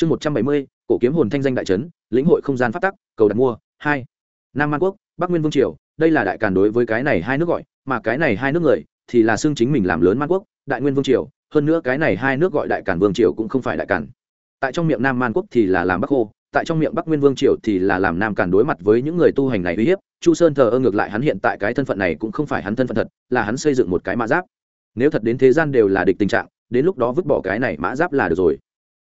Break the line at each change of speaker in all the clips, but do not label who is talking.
chương một trăm bảy mươi, cổ kiếm hồn thanh danh đại trấn, lĩnh hội không gian phát tắc, cầu đặt mua, hai. Nam man quốc, bắc nguyên vương triều, đây là đại càn đối với cái này hai nước gọi, mà cái này hai nước người thì là xưng chính mình làm lớn man quốc, đại nguyên vương triều, hơn nữa cái này hai nước gọi đại càn vương triều cũng không phải đại càn. Tại trong miệng nam man quốc thì là làm bắc khô, tại trong miệng bắc nguyên vương triều thì là làm nam càn đối mặt với những người tu hành này uy hiếp, chu sơn thờ ơ ngược lại hắn hiện tại cái thân phận này cũng không phải hắn thân phận thật, là hắn xây dựng một cái mã giáp. Nếu thật đến thế gian đều là địch tình trạng, đến lúc đó vứt bỏ cái này mã giáp là được rồi.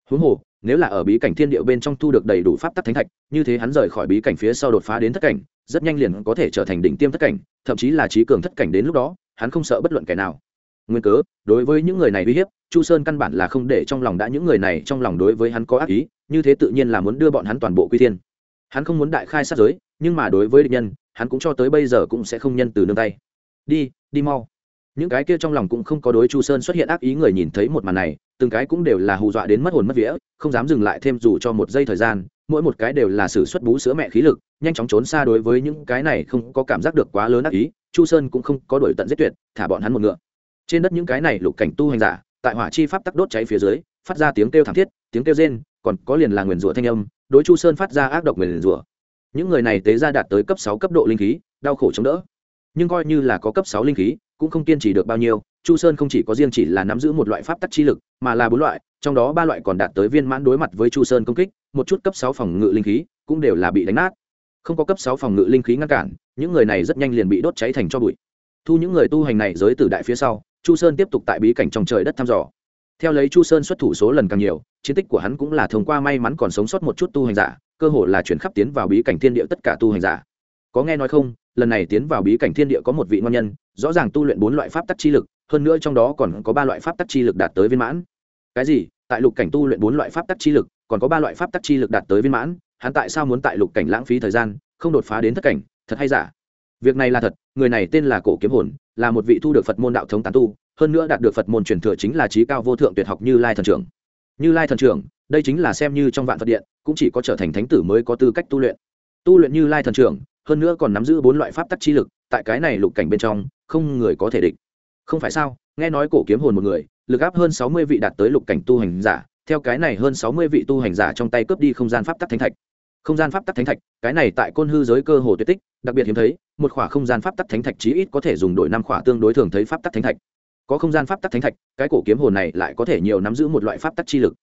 Huống hồ nếu là ở bí cảnh thiên điệu bên trong thu được đầy đủ pháp tắc thánh thạch, như thế hắn rời khỏi bí cảnh phía sau đột phá đến thất cảnh, rất nhanh liền có thể trở thành đỉnh tiêm thất cảnh, thậm chí là trí cường thất cảnh đến lúc đó, hắn không sợ bất luận kẻ nào. Nguyên cớ, đối với những người này uy hiếp, chu sơn căn bản là không để trong lòng đã những người này trong lòng đối với hắn có ác ý, như thế tự nhiên là muốn đưa bọn hắn toàn bộ quy thiên. Hắn không muốn đại khai sát giới, nhưng mà đối với địch nhân, hắn cũng cho tới bây giờ cũng sẽ không nhân từ nương tay. Đi đi mau. Những cái kia trong lòng cũng không có đối chu sơn xuất hiện ác ý người nhìn thấy một màn này từng cái cũng đều là hù dọa đến mất hồn mất vía, không dám dừng lại thêm dù cho một giây thời gian, mỗi một cái đều là sử xuất bú sữa mẹ khí lực, nhanh chóng trốn xa đối với những cái này không có cảm giác được quá lớn ác ý, chu sơn cũng không có đổi tận giết tuyệt, thả bọn hắn một ngựa. Trên đất những cái này lục cảnh tu hành giả, tại hỏa chi pháp tắc đốt cháy phía dưới, phát ra tiếng kêu thảm thiết, tiếng kêu rên, còn có liền là nguyền rủa thanh âm, đối chu sơn phát ra ác độc nguyền rủa. Những người này tế ra đạt tới cấp sáu cấp độ linh khí, đau khổ chống đỡ. Nhưng coi như là có cấp sáu linh khí, cũng không kiên trì được bao nhiêu chu sơn không chỉ có riêng chỉ là nắm giữ một loại pháp tắc chi lực, mà là bốn loại, trong đó ba loại còn đạt tới viên mãn đối mặt với chu sơn công kích, một chút cấp sáu phòng ngự linh khí, cũng đều là bị đánh nát. Không có cấp sáu phòng ngự linh khí ngăn cản, những người này rất nhanh liền bị đốt cháy thành cho bụi. Thu những người tu hành này giới tử đại phía sau, chu sơn tiếp tục tại bí cảnh trong trời đất thăm dò. Theo lấy chu sơn xuất thủ số lần càng nhiều, chiến tích của hắn cũng là thông qua may mắn còn sống sót một chút tu hành giả, cơ hội là chuyển khắp tiến vào bí cảnh thiên địa tất cả tu hành giả. Có nghe nói không, lần này tiến vào bí cảnh thiên địa có một vị ngon nhân, rõ ràng tu luyện bốn loại pháp tắc chi lực hơn nữa trong đó còn có ba loại pháp tắc chi lực đạt tới viên mãn. Cái gì? Tại lục cảnh tu luyện bốn loại pháp tắc chi lực, còn có ba loại pháp tắc chi lực đạt tới viên mãn, hắn tại sao muốn tại lục cảnh lãng phí thời gian, không đột phá đến thất cảnh? Thật hay giả? Việc này là thật, người này tên là cổ kiếm hồn, là một vị thu được phật môn đạo thống tán tu, hơn nữa đạt được phật môn truyền thừa chính là trí cao vô thượng tuyệt học như lai thần trưởng. Như lai thần trưởng, đây chính là xem như trong vạn phật điện, cũng chỉ có trở thành thánh tử mới có tư cách tu luyện. Tu luyện như lai thần trưởng, hơn nữa còn nắm giữ bốn loại pháp tắc chi lực, tại cái này lục cảnh bên trong, không người có thể địch không phải sao, nghe nói cổ kiếm hồn một người, lực áp hơn sáu mươi vị đạt tới lục cảnh tu hành giả, theo cái này hơn sáu mươi vị tu hành giả trong tay cướp đi không gian pháp tắc thánh thạch. Không gian pháp tắc thánh thạch, cái này tại côn hư giới cơ hồ tuyệt tích, đặc biệt hiếm thấy, một khỏa không gian pháp tắc thánh thạch chí ít có thể dùng đổi năm khỏa tương đối thường thấy pháp tắc thánh thạch. Có không gian pháp tắc thánh thạch, cái cổ kiếm hồn này lại có thể nhiều nắm giữ một loại pháp tắc chi lực.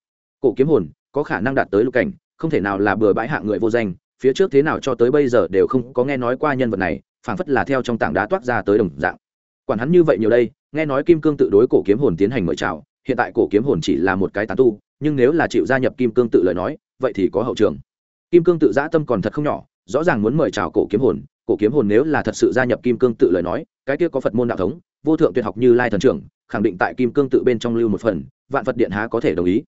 Cổ kiếm hồn, có khả năng đạt tới lục cảnh, không thể nào là bừa bãi hạng người vô danh, phía trước thế nào cho tới bây giờ đều không có nghe nói qua nhân vật này, phảng phất là theo trong tảng đá toát ra tới đồng dạng quản hắn như vậy nhiều đây, nghe nói kim cương tự đối cổ kiếm hồn tiến hành mời chào, hiện tại cổ kiếm hồn chỉ là một cái tán tu, nhưng nếu là chịu gia nhập kim cương tự lời nói, vậy thì có hậu trường. Kim cương tự giã tâm còn thật không nhỏ, rõ ràng muốn mời chào cổ kiếm hồn, cổ kiếm hồn nếu là thật sự gia nhập kim cương tự lời nói, cái kia có phật môn đạo thống, vô thượng tuyệt học như lai thần trưởng, khẳng định tại kim cương tự bên trong lưu một phần, vạn phật điện há có thể đồng ý.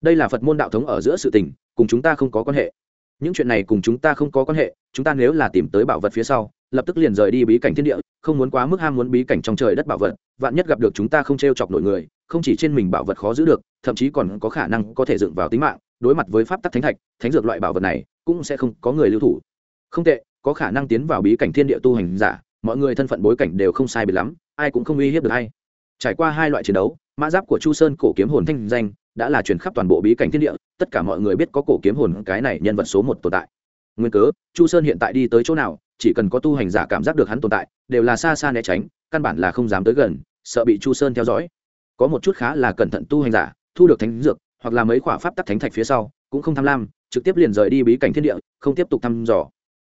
Đây là phật môn đạo thống ở giữa sự tình, cùng chúng ta không có quan hệ. Những chuyện này cùng chúng ta không có quan hệ, chúng ta nếu là tìm tới bảo vật phía sau lập tức liền rời đi bí cảnh thiên địa, không muốn quá mức ham muốn bí cảnh trong trời đất bảo vật, vạn nhất gặp được chúng ta không t r e o chọc nổi người, không chỉ trên mình bảo vật khó giữ được, thậm chí còn có khả năng có thể dựng vào tính mạng, đối mặt với pháp tắc thánh thạch, thánh dược loại bảo vật này, cũng sẽ không có người lưu thủ. Không tệ, có khả năng tiến vào bí cảnh thiên địa tu hành giả, mọi người thân phận bối cảnh đều không sai biệt lắm, ai cũng không uy hiếp được hay trải qua hai loại chiến đấu, mã giáp của chu sơn cổ kiếm hồn thanh danh đã là truyền khắp toàn bộ bí cảnh thiên địa, tất cả mọi người biết có cổ kiếm hồn cái này nhân vật số một tồn tại. Nguyên cớ, chu sơn hiện tại đi tới chỗ nào chỉ cần có tu hành giả cảm giác được hắn tồn tại, đều là xa xa né tránh, căn bản là không dám tới gần, sợ bị chu sơn theo dõi. Có một chút khá là cẩn thận tu hành giả, thu được thánh dược, hoặc là mấy khỏa pháp tắc thánh thạch phía sau, cũng không tham lam, trực tiếp liền rời đi bí cảnh thiên địa, không tiếp tục thăm dò.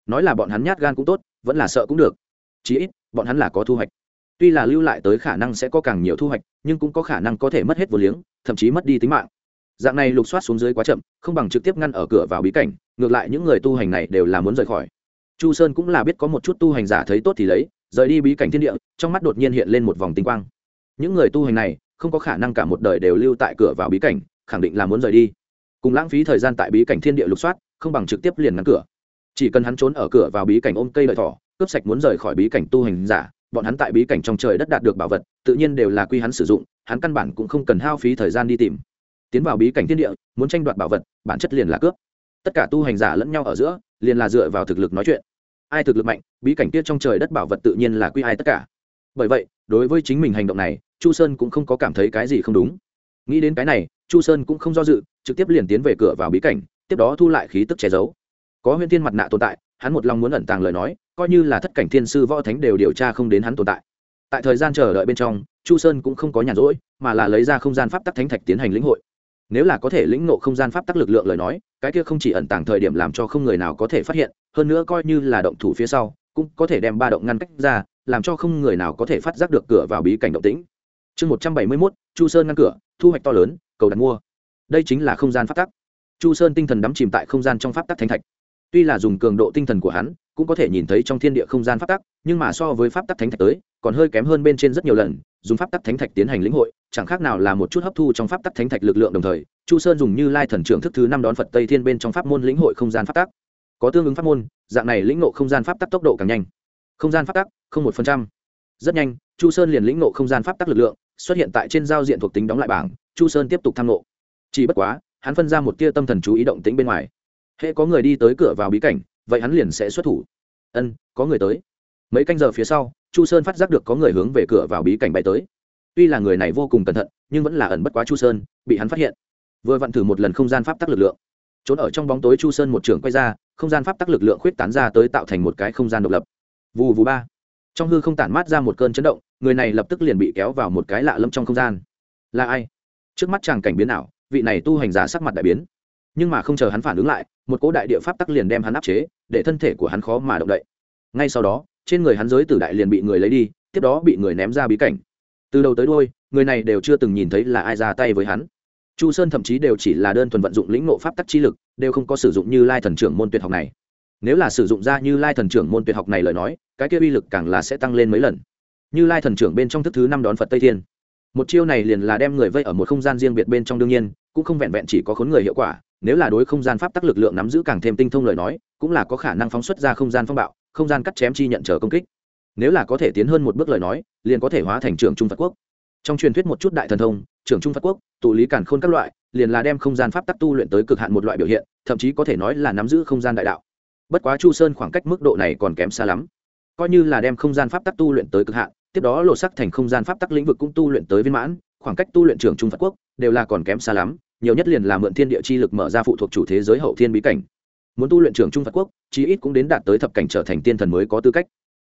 Nói là bọn hắn nhát gan cũng tốt, vẫn là sợ cũng được. Chí ít, bọn hắn là có thu hoạch. Tuy là lưu lại tới khả năng sẽ có càng nhiều thu hoạch, nhưng cũng có khả năng có thể mất hết vô liếng, thậm chí mất đi tính mạng. Dạng này lục soát xuống dưới quá chậm, không bằng trực tiếp ngăn ở cửa vào bí cảnh, ngược lại những người tu hành này đều là muốn rời khỏi chu sơn cũng là biết có một chút tu hành giả thấy tốt thì lấy, rời đi bí cảnh thiên địa, trong mắt đột nhiên hiện lên một vòng tinh quang. Những người tu hành này, không có khả năng cả một đời đều lưu tại cửa vào bí cảnh, khẳng định là muốn rời đi. Cùng lãng phí thời gian tại bí cảnh thiên địa lục soát, không bằng trực tiếp liền ngăn cửa. Chỉ cần hắn trốn ở cửa vào bí cảnh ôm cây lợi thỏ, cướp sạch muốn rời khỏi bí cảnh tu hành giả, bọn hắn tại bí cảnh trong trời đất đạt được bảo vật, tự nhiên đều là quy hắn sử dụng, hắn căn bản cũng không cần hao phí thời gian đi tìm. Tiến vào bí cảnh thiên địa, muốn tranh đoạt bảo vật, bản chất liền là cướp tất cả tu hành giả lẫn nhau ở giữa, liền là dựa vào thực lực nói chuyện. Ai thực lực mạnh, bí cảnh tiết trong trời đất bảo vật tự nhiên là quy ai tất cả. Bởi vậy, đối với chính mình hành động này, chu sơn cũng không có cảm thấy cái gì không đúng. Nghĩ đến cái này, chu sơn cũng không do dự, trực tiếp liền tiến về cửa vào bí cảnh, tiếp đó thu lại khí tức che giấu. Có huyễn thiên mặt nạ tồn tại, hắn một lòng muốn ẩn tàng lời nói, coi như là thất cảnh thiên sư võ thánh đều điều tra không đến hắn tồn tại. Tại thời gian chờ đợi bên trong, chu sơn cũng không có nhàn rỗi, mà là lấy ra không gian pháp tắc thánh thạch tiến hành lĩnh hội nếu là có thể lĩnh ngộ không gian pháp tắc lực lượng lời nói, cái kia không chỉ ẩn tàng thời điểm làm cho không người nào có thể phát hiện, hơn nữa coi như là động thủ phía sau, cũng có thể đem ba động ngăn cách ra, làm cho không người nào có thể phát giác được cửa vào bí cảnh động tĩnh. Chương một trăm bảy mươi mốt, chu sơn ngăn cửa, thu hoạch to lớn, cầu đặt mua. Đây chính là không gian pháp tắc. Chu sơn tinh thần đắm chìm tại không gian trong pháp tắc thánh thạch. Tuy là dùng cường độ tinh thần của hắn, cũng có thể nhìn thấy trong thiên địa không gian pháp tắc, nhưng mà so với pháp tắc thánh thạch tới còn hơi kém hơn bên trên rất nhiều lần, dùng pháp tắc thánh thạch tiến hành lĩnh hội, chẳng khác nào là một chút hấp thu trong pháp tắc thánh thạch lực lượng đồng thời, chu sơn dùng như lai thần trưởng thức thứ năm đón phật tây thiên bên trong pháp môn lĩnh hội không gian pháp tắc. Có tương ứng pháp môn, dạng này lĩnh ngộ không gian pháp tắc tốc độ càng nhanh. Không gian pháp tắc, không một phần trăm. Rất nhanh, chu sơn liền lĩnh ngộ không gian pháp tắc lực lượng, xuất hiện tại trên giao diện thuộc tính đóng lại bảng, chu sơn tiếp tục tham ngộ. Chỉ bất quá, hắn phân ra một tia tâm thần chú ý động tính bên ngoài. Hễ có người đi tới cửa vào bí cảnh, vậy hắn liền sẽ xuất thủ. Ân, có người tới. Mấy canh giờ phía sau chu sơn phát giác được có người hướng về cửa vào bí cảnh bay tới. Tuy là người này vô cùng cẩn thận, nhưng vẫn là ẩn bất quá chu sơn, bị hắn phát hiện. Vừa vặn thử một lần không gian pháp tắc lực lượng. Trốn ở trong bóng tối chu sơn một trường quay ra, không gian pháp tắc lực lượng khuyết tán ra tới tạo thành một cái không gian độc lập. Vù vù ba. Trong hư không tản mát ra một cơn chấn động, người này lập tức liền bị kéo vào một cái lạ lâm trong không gian. Là ai? Trước mắt chàng cảnh biến ảo, vị này tu hành giả sắc mặt đại biến. Nhưng mà không chờ hắn phản ứng lại, một cỗ đại địa pháp tắc liền đem hắn áp chế, để thân thể của hắn khó mà động đậy. Ngay sau đó trên người hắn giới tử đại liền bị người lấy đi, tiếp đó bị người ném ra bí cảnh. Từ đầu tới đôi người này đều chưa từng nhìn thấy là ai ra tay với hắn. Chu sơn thậm chí đều chỉ là đơn thuần vận dụng lĩnh nộ pháp tắc chi lực, đều không có sử dụng như lai thần trưởng môn tuyệt học này. Nếu là sử dụng ra như lai thần trưởng môn tuyệt học này lời nói, cái kia uy lực càng là sẽ tăng lên mấy lần. Như lai thần trưởng bên trong thức thứ năm đón phật tây thiên. Một chiêu này liền là đem người vây ở một không gian riêng biệt bên trong đương nhiên, cũng không vẹn vẹn chỉ có khốn người hiệu quả, nếu là đối không gian pháp tắc lực lượng nắm giữ càng thêm tinh thông lời nói, cũng là có khả năng phóng xuất ra không gian phong bạo không gian cắt chém chi nhận chờ công kích. Nếu là có thể tiến hơn một bước lời nói, liền có thể hóa thành trưởng trung phật quốc. Trong truyền thuyết một chút đại thần thông, trưởng trung phật quốc, tụ lý cản khôn các loại, liền là đem không gian pháp tắc tu luyện tới cực hạn một loại biểu hiện, thậm chí có thể nói là nắm giữ không gian đại đạo. Bất quá chu sơn khoảng cách mức độ này còn kém xa lắm. Coi như là đem không gian pháp tắc tu luyện tới cực hạn, tiếp đó lộ sắc thành không gian pháp tắc lĩnh vực cũng tu luyện tới viên mãn, khoảng cách tu luyện trưởng trung phật quốc đều là còn kém xa lắm, nhiều nhất liền là mượn thiên địa chi lực mở ra phụ thuộc chủ thế giới hậu thiên bí cảnh muốn tu luyện trưởng trung phật quốc, chí ít cũng đến đạt tới thập cảnh trở thành tiên thần mới có tư cách.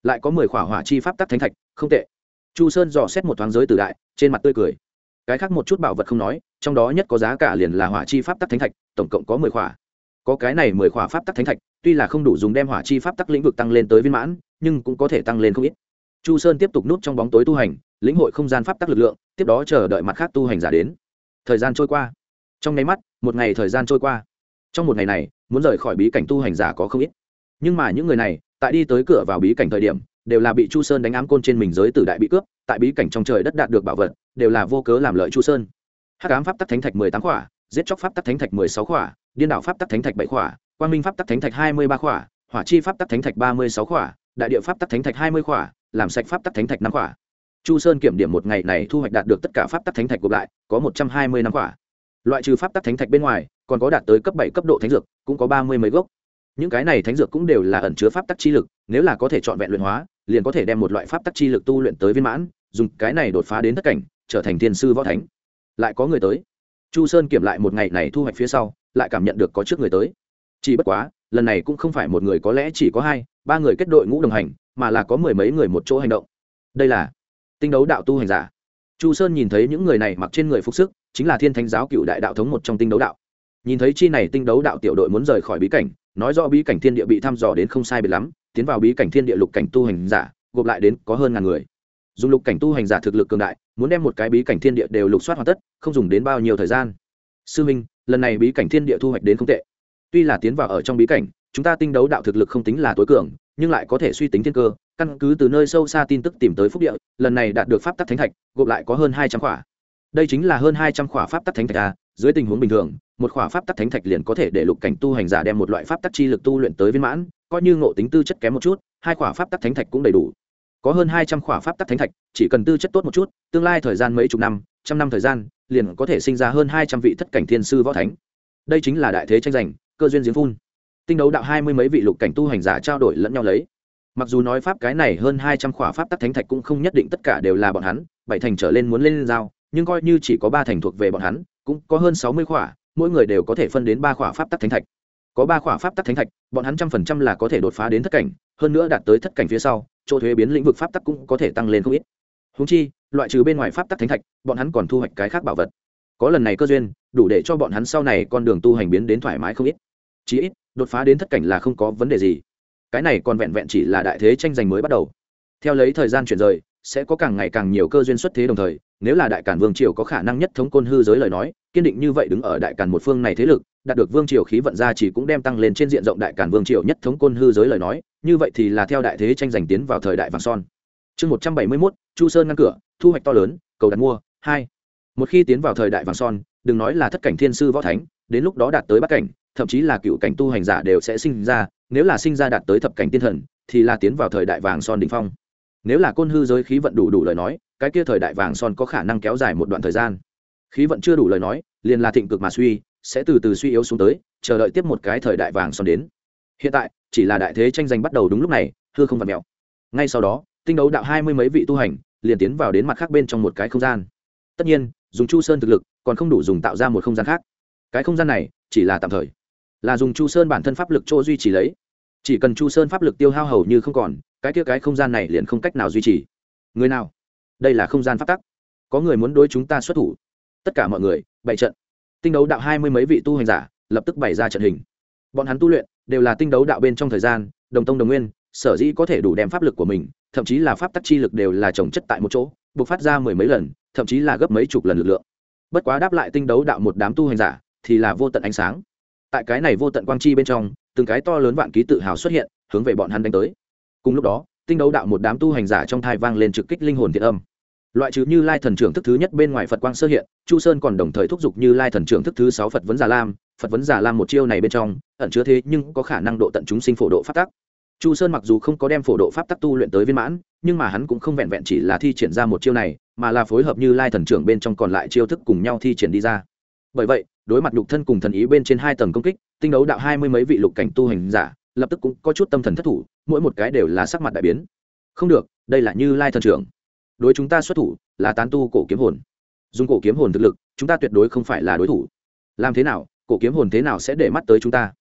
Lại có mười khỏa hỏa chi pháp tắc thánh thạch, không tệ. Chu sơn dò xét một thoáng giới từ đại, trên mặt tươi cười. Cái khác một chút bảo vật không nói, trong đó nhất có giá cả liền là hỏa chi pháp tắc thánh thạch, tổng cộng có mười khỏa. Có cái này mười khỏa pháp tắc thánh thạch, tuy là không đủ dùng đem hỏa chi pháp tắc lĩnh vực tăng lên tới viên mãn, nhưng cũng có thể tăng lên không ít. Chu sơn tiếp tục núp trong bóng tối tu hành, lĩnh hội không gian pháp tắc lực lượng, tiếp đó chờ đợi mặt khác tu hành giả đến. Thời gian trôi qua. Trong nháy mắt, một ngày thời gian trôi qua. Trong một ngày này muốn rời khỏi bí cảnh tu hành giả có không ít. Nhưng mà những người này, tại đi tới cửa vào bí cảnh thời điểm, đều là bị chu sơn đánh ám côn trên mình giới tử đại bị cướp, tại bí cảnh trong trời đất đạt được bảo vật, đều là vô cớ làm lợi chu sơn. Hắc ám pháp tắc thánh thạch mười tám khỏa, giết chóc pháp tắc thánh thạch mười sáu khỏa, điên đảo pháp tắc thánh thạch bảy khỏa quan minh pháp tắc thánh thạch hai mươi ba khỏa, hỏa chi pháp tắc thánh thạch ba mươi sáu khỏa, đại địa pháp tắc thánh thạch hai mươi khỏa, làm sạch pháp tắc thánh thạch năm khỏa. Chu sơn kiểm điểm một ngày này thu hoạch đạt được tất cả pháp tắc thánh thạch gộp lại, có một trăm hai mươi năm khỏa. Loại trừ pháp tắc thánh thạch bên ngoài còn có đạt tới cấp bảy cấp độ thánh dược, cũng có ba mươi mấy gốc. Những cái này thánh dược cũng đều là ẩn chứa pháp tắc chi lực, nếu là có thể chọn vẹn luyện hóa, liền có thể đem một loại pháp tắc chi lực tu luyện tới viên mãn, dùng cái này đột phá đến tất cảnh, trở thành thiên sư võ thánh. Lại có người tới. Chu sơn kiểm lại một ngày này thu hoạch phía sau, lại cảm nhận được có trước người tới. Chỉ bất quá, lần này cũng không phải một người, có lẽ chỉ có hai, ba người kết đội ngũ đồng hành, mà là có mười mấy người một chỗ hành động. Đây là tinh đấu đạo tu hành giả. Chu sơn nhìn thấy những người này mặc trên người phục sức, chính là thiên thánh giáo cựu đại đạo thống một trong tinh đấu đạo nhìn thấy chi này tinh đấu đạo tiểu đội muốn rời khỏi bí cảnh, nói rõ bí cảnh thiên địa bị thăm dò đến không sai biệt lắm, tiến vào bí cảnh thiên địa lục cảnh tu hành giả, gộp lại đến có hơn ngàn người. Dùng lục cảnh tu hành giả thực lực cường đại, muốn đem một cái bí cảnh thiên địa đều lục soát hoàn tất, không dùng đến bao nhiêu thời gian. Sư minh, lần này bí cảnh thiên địa thu hoạch đến không tệ. Tuy là tiến vào ở trong bí cảnh, chúng ta tinh đấu đạo thực lực không tính là tối cường, nhưng lại có thể suy tính thiên cơ, căn cứ từ nơi sâu xa tin tức tìm tới phúc địa, lần này đạt được pháp tắc thánh thạch, gộp lại có hơn hai trăm khỏa đây chính là hơn hai trăm khỏa pháp tắc thánh thạch a, dưới tình huống bình thường, một khỏa pháp tắc thánh thạch liền có thể để lục cảnh tu hành giả đem một loại pháp tắc chi lực tu luyện tới viên mãn, coi như ngộ tính tư chất kém một chút, hai khỏa pháp tắc thánh thạch cũng đầy đủ. Có hơn hai trăm khỏa pháp tắc thánh thạch, chỉ cần tư chất tốt một chút, tương lai thời gian mấy chục năm, trăm năm thời gian, liền có thể sinh ra hơn hai trăm vị thất cảnh thiên sư võ thánh. Đây chính là đại thế tranh giành, cơ duyên giếng phun. Tinh đấu đạo hai mươi mấy vị lục cảnh tu hành giả trao đổi lẫn nhau lấy. Mặc dù nói pháp cái này hơn hai trăm khỏa pháp tắc thánh thạch cũng không nhất định tất cả đều là bọn hắn, bảy thành trở lên muốn lên giao nhưng coi như chỉ có ba thành thuộc về bọn hắn, cũng có hơn sáu mươi khỏa, mỗi người đều có thể phân đến ba khỏa pháp tắc thánh thạch. Có ba khỏa pháp tắc thánh thạch, bọn hắn trăm phần trăm là có thể đột phá đến thất cảnh, hơn nữa đạt tới thất cảnh phía sau, chỗ thuế biến lĩnh vực pháp tắc cũng có thể tăng lên không ít. Húng chi, loại trừ bên ngoài pháp tắc thánh thạch, bọn hắn còn thu hoạch cái khác bảo vật. Có lần này cơ duyên, đủ để cho bọn hắn sau này con đường tu hành biến đến thoải mái không ít. Chí ít, đột phá đến thất cảnh là không có vấn đề gì. Cái này còn vẹn vẹn chỉ là đại thế tranh giành mới bắt đầu. Theo lấy thời gian chuyển rời, sẽ có càng ngày càng nhiều cơ duyên xuất thế đồng thời nếu là đại cản vương triều có khả năng nhất thống côn hư giới lời nói, kiên định như vậy đứng ở đại cản một phương này thế lực, đạt được vương triều khí vận ra chỉ cũng đem tăng lên trên diện rộng đại cản vương triều nhất thống côn hư giới lời nói, như vậy thì là theo đại thế tranh giành tiến vào thời đại vàng son. Chương một trăm bảy mươi mốt, chu sơn ngăn cửa, thu hoạch to lớn, cầu đặt mua, hai. Một khi tiến vào thời đại vàng son, đừng nói là thất cảnh thiên sư võ thánh, đến lúc đó đạt tới bát cảnh, thậm chí là cựu cảnh tu hành giả đều sẽ sinh ra, nếu là sinh ra đạt tới thập cảnh tiên thần, thì là tiến vào thời đại vàng son đ ỉ n h phong nếu là côn hư giới khí vận đủ đủ lời nói, cái kia thời đại vàng son có khả năng kéo dài một đoạn thời gian. Khí vận chưa đủ lời nói, liền là thịnh cực mà suy, sẽ từ từ suy yếu xuống tới, chờ đợi tiếp một cái thời đại vàng son đến. Hiện tại, chỉ là đại thế tranh giành bắt đầu đúng lúc này, hư không vặt mẹo ngay sau đó, tinh đấu đạo hai mươi mấy vị tu hành, liền tiến vào đến mặt khác bên trong một cái không gian. Tất nhiên, dùng chu sơn thực lực, còn không đủ dùng tạo ra một không gian khác. Cái không gian này, chỉ là tạm thời. Là dùng chu sơn bản thân pháp lực chỗ duy trì lấy. Chỉ cần chu sơn pháp lực tiêu hao hầu như không còn cái kia cái không gian này liền không cách nào duy trì. Người nào? Đây là không gian pháp tắc. Có người muốn đối chúng ta xuất thủ. Tất cả mọi người, bày trận. Tinh đấu đạo hai mươi mấy vị tu hành giả, lập tức bày ra trận hình. Bọn hắn tu luyện, đều là tinh đấu đạo bên trong thời gian, đồng tông đồng nguyên, sở dĩ có thể đủ đem pháp lực của mình, thậm chí là pháp tắc chi lực đều là trồng chất tại một chỗ buộc phát ra mười mấy lần, thậm chí là gấp mấy chục lần lực lượng. Bất quá đáp lại tinh đấu đạo một đám tu hành giả, thì là vô tận ánh sáng. Tại cái này vô tận quang chi bên trong, từng cái to lớn vạn ký tự hào xuất hiện, hướng về bọn hắn đánh tới cùng lúc đó, tinh đấu đạo một đám tu hành giả trong thai vang lên trực kích linh hồn thiện âm. Loại trừ như lai thần trưởng thức thứ nhất bên ngoài phật quang sơ hiện, chu sơn còn đồng thời thúc giục như lai thần trưởng thức thứ sáu phật vấn già lam, phật vấn già lam một chiêu này bên trong, ẩn chứa thế nhưng có khả năng độ tận chúng sinh phổ độ phát tắc. Chu sơn mặc dù không có đem phổ độ pháp tắc tu luyện tới viên mãn, nhưng mà hắn cũng không vẹn vẹn chỉ là thi triển ra một chiêu này, mà là phối hợp như lai thần trưởng bên trong còn lại chiêu thức cùng nhau thi triển đi ra. Bởi vậy, đối mặt nhục thân cùng thần ý bên trên hai tầng công kích, tinh đấu đạo hai mươi mấy vị lục cảnh tu hành giả lập tức cũng có chút tâm thần thất thủ, mỗi một cái đều là sắc mặt đại biến. Không được, đây là như lai thần trưởng. Đối chúng ta xuất thủ là tán tu cổ kiếm hồn. Dùng cổ kiếm hồn thực lực, chúng ta tuyệt đối không phải là đối thủ. Làm thế nào, cổ kiếm hồn thế nào sẽ để mắt tới chúng ta?